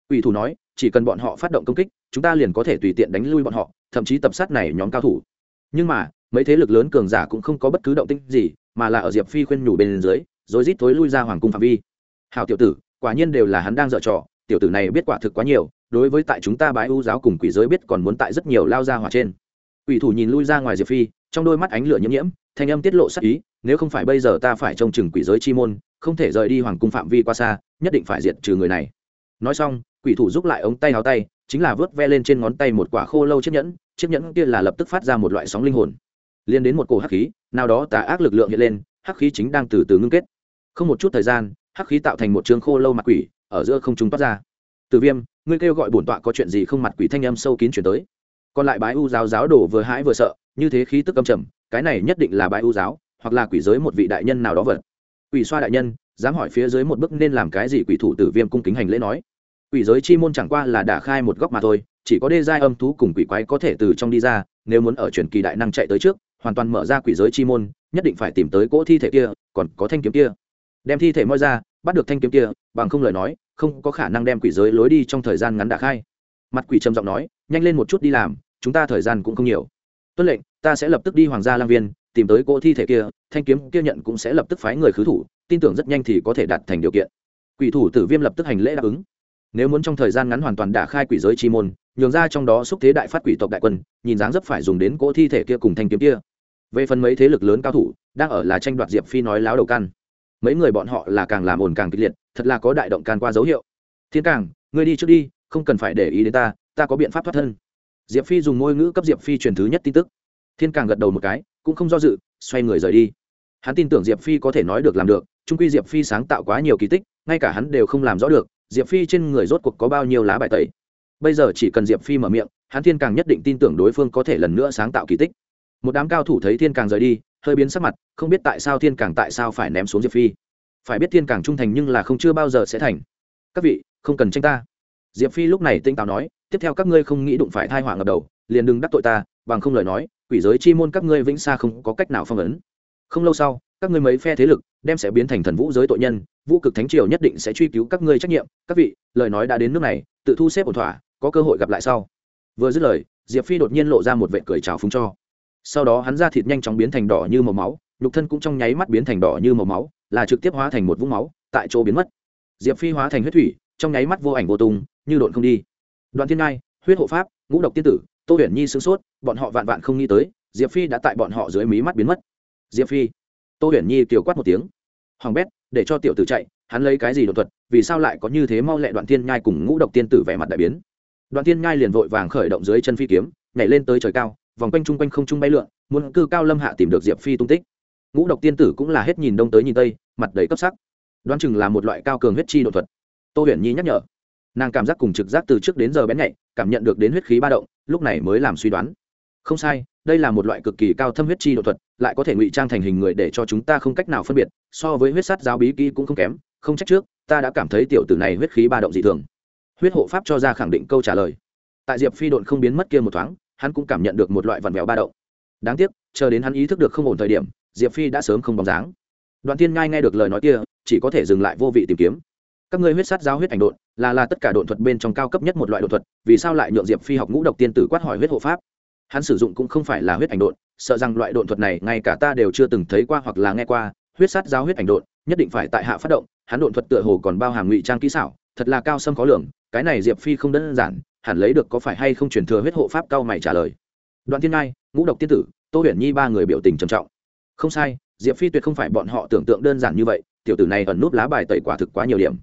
Quỷ thủ nói, chỉ cần bọn họ phát động công kích, chúng ta liền có thể tùy tiện đánh lui bọn họ, thậm chí tập sát này nhóm cao thủ. Nhưng mà, mấy thế lực lớn cường giả cũng không có bất cứ động tĩnh gì, mà là ở diệp phi khuyên nhủ bên dưới, rồi rít thối lui ra hoàng cung phạm vi. Hào tiểu tử, quả nhiên đều là hắn đang dở trò tiểu tử này biết quả thực quá nhiều, đối với tại chúng ta bái ưu giáo cùng quỷ giới biết còn muốn tại rất nhiều lao ra hỏa trên. Quỷ thủ nhìn lui ra ngoài diệp phi, trong đôi mắt ánh lửa nhiễm nhiễm, thanh âm tiết lộ sắc ý, nếu không phải bây giờ ta phải trông chừng quỷ giới chi môn, không thể rời đi hoàng cung phạm vi qua xa, nhất định phải diệt trừ người này. Nói xong, quỷ thủ giúp lại ống tay áo tay, chính là vớt ve lên trên ngón tay một quả khô lâu chiếc nhẫn chiếc nhẫn kia là lập tức phát ra một loại sóng linh hồn. Liên đến một cổ hắc khí, nào đó tà ác lực lượng hiện lên, hắc khí chính đang từ từ ngưng kết. Không một chút thời gian, hắc khí tạo thành một trường khô lâu mặt quỷ ở giữa không trung toát ra. Từ viêm, ngươi kêu gọi bổn tọa có chuyện gì không mặt quỷ thanh âm sâu kín chuyển tới. Còn lại bái u giáo giáo đổ vừa hãi vừa sợ, như thế khí tức âm trầm, cái này nhất định là bái u giáo, hoặc là quỷ giới một vị đại nhân nào đó vật. Quỷ xoa đại nhân, dám hỏi phía dưới một bước nên làm cái gì quỷ thủ tử viêm cung kính hành lễ nói. Quỷ giới chi môn chẳng qua là đả khai một góc mà thôi, chỉ có đê giai âm thú cùng quỷ quái có thể từ trong đi ra, nếu muốn ở truyền kỳ đại năng chạy tới trước, hoàn toàn mở ra quỷ giới chi môn, nhất định phải tìm tới cỗ thi thể kia, còn có thanh kiếm kia. Đem thi thể moi ra, bắt được thanh kiếm kia, bằng không lời nói không có khả năng đem quỷ giới lối đi trong thời gian ngắn đả khai. Mặt quỷ trầm giọng nói, nhanh lên một chút đi làm, chúng ta thời gian cũng không nhiều. Tuân lệnh, ta sẽ lập tức đi hoàng gia lang viên, tìm tới cỗ thi thể kia, thanh kiếm kia nhận cũng sẽ lập tức phái người khứ thủ, tin tưởng rất nhanh thì có thể đạt thành điều kiện. Quỷ thủ tử viêm lập tức hành lễ đáp ứng. Nếu muốn trong thời gian ngắn hoàn toàn đả khai quỷ giới chi môn, nhường ra trong đó xúc thế đại phát quỷ tộc đại quân, nhìn dáng dấp phải dùng đến cỗ thi thể kia cùng thanh kiếm kia. Về phần mấy thế lực lớn cao thủ, đang ở là tranh đoạt diệp phi nói láo đầu căn mấy người bọn họ là càng làm ồn càng kịch liệt, thật là có đại động can qua dấu hiệu. Thiên càng ngươi đi trước đi, không cần phải để ý đến ta ta có biện pháp thoát thân. Diệp phi dùng ngôn ngữ cấp diệp phi truyền thứ nhất tin tức. Thiên càng gật đầu một cái, cũng không do dự, xoay người rời đi. Hắn tin tưởng diệp phi có thể nói được làm được trung quy diệp phi sáng tạo quá nhiều kỳ tích, ngay cả hắn đều không làm rõ được, diệp phi trên người rốt cuộc có bao nhiêu lá bài tẩy. Bây giờ chỉ cần diệp phi mở miệng, hắn thiên càng nhất định tin tưởng đối phương có thể lần nữa sáng tạo kỳ tích. Một đám cao thủ thấy thiên càng rời đi hơi biến sắc mặt, không biết tại sao thiên càng tại sao phải ném xuống diệp phi. Phải biết thiên càng trung thành nhưng là không chưa bao giờ sẽ thành. Các vị, không cần tranh ta. Diệp phi lúc này tinh táo nói, tiếp theo các ngươi không nghĩ đụng phải thai họa ngập đầu, liền đừng đắc tội ta, bằng không lời nói, quỷ giới chi môn các ngươi vĩnh xa không có cách nào phong ấn. Không lâu sau, các ngươi mấy phe thế lực đem sẽ biến thành thần vũ giới tội nhân, vũ cực thánh triều nhất định sẽ truy cứu các ngươi trách nhiệm. Các vị, lời nói đã đến nước này, tự thu xếp ổn thỏa, có cơ hội gặp lại sau. Vừa dứt lời, diệp phi đột nhiên lộ ra một vệ cười trào phúng cho sau đó hắn ra thịt nhanh chóng biến thành đỏ như màu máu, nhục thân cũng trong nháy mắt biến thành đỏ như màu máu, là trực tiếp hóa thành một vũng máu, tại chỗ biến mất. Diệp phi hóa thành huyết thủy, trong nháy mắt vô ảnh vô tung, như độn không đi. Đoạn thiên ngai, huyết hộ pháp, ngũ độc tiên tử, tô huyền nhi sửng sốt, bọn họ vạn vạn không nghĩ tới, diệp phi đã tại bọn họ dưới mí mắt biến mất. Diệp phi. Tô huyền nhi kiều quát một tiếng. Hoàng bét, để cho tiểu tử chạy, hắn lấy cái gì đột thuật, vì sao lại có như thế mau lẹ đoạn Thiên nhai cùng ngũ độc tiên tử vẻ mặt đại biến. Đoạn Thiên nhai liền vội vàng khởi động dưới chân phi kiếm, nhảy lên tới trời cao vòng quanh chung quanh không trung bay lượn, muốn cư cao lâm hạ tìm được diệp phi tung tích. Ngũ độc tiên tử cũng là hết nhìn đông tới nhìn tây, mặt đầy cấp sắc. Đoán chừng là một loại cao cường huyết chi đột thuật. Tô huyền nhi nhắc nhở. Nàng cảm giác cùng trực giác từ trước đến giờ bén nhạy, cảm nhận được đến huyết khí ba động, lúc này mới làm suy đoán. Không sai, đây là một loại cực kỳ cao thâm huyết chi đột thuật, lại có thể ngụy trang thành hình người để cho chúng ta không cách nào phân biệt, so với huyết sát giáo bí kỹ cũng không kém, không trách trước, ta đã cảm thấy tiểu tử này huyết khí ba động dị thường. Huyết hộ pháp cho ra khẳng định câu trả lời. Tại diệp phi độn không biến mất kia một thoáng hắn cũng cảm nhận được một loại vằn vẹo ba động. Đáng tiếc, chờ đến hắn ý thức được không ổn thời điểm, diệp phi đã sớm không bóng dáng. Đoạn tiên ngai nghe được lời nói kia, chỉ có thể dừng lại vô vị tìm kiếm. Các ngươi huyết sát giáo huyết ảnh độn, là là tất cả độn thuật bên trong cao cấp nhất một loại độn thuật, vì sao lại nhượng diệp phi học ngũ độc tiên tử quát hỏi huyết hộ pháp? Hắn sử dụng cũng không phải là huyết ảnh độn, sợ rằng loại độn thuật này ngay cả ta đều chưa từng thấy qua hoặc là nghe qua, huyết sát giáo huyết ảnh độn, nhất định phải tại hạ phát động, hắn độn thuật tựa hồ còn bao hàm ngụy trang kỹ xảo, thật là cao sâm khó lường, cái này diệp phi không đơn giản hẳn lấy được có phải hay không truyền thừa huyết hộ pháp cao mày trả lời. Đoạn thiên ngai, ngũ độc tiên tử, tô huyền nhi ba người biểu tình trầm trọng. Không sai, diệp phi tuyệt không phải bọn họ tưởng tượng đơn giản như vậy, tiểu tử này ẩn núp lá bài tẩy quả thực quá nhiều điểm.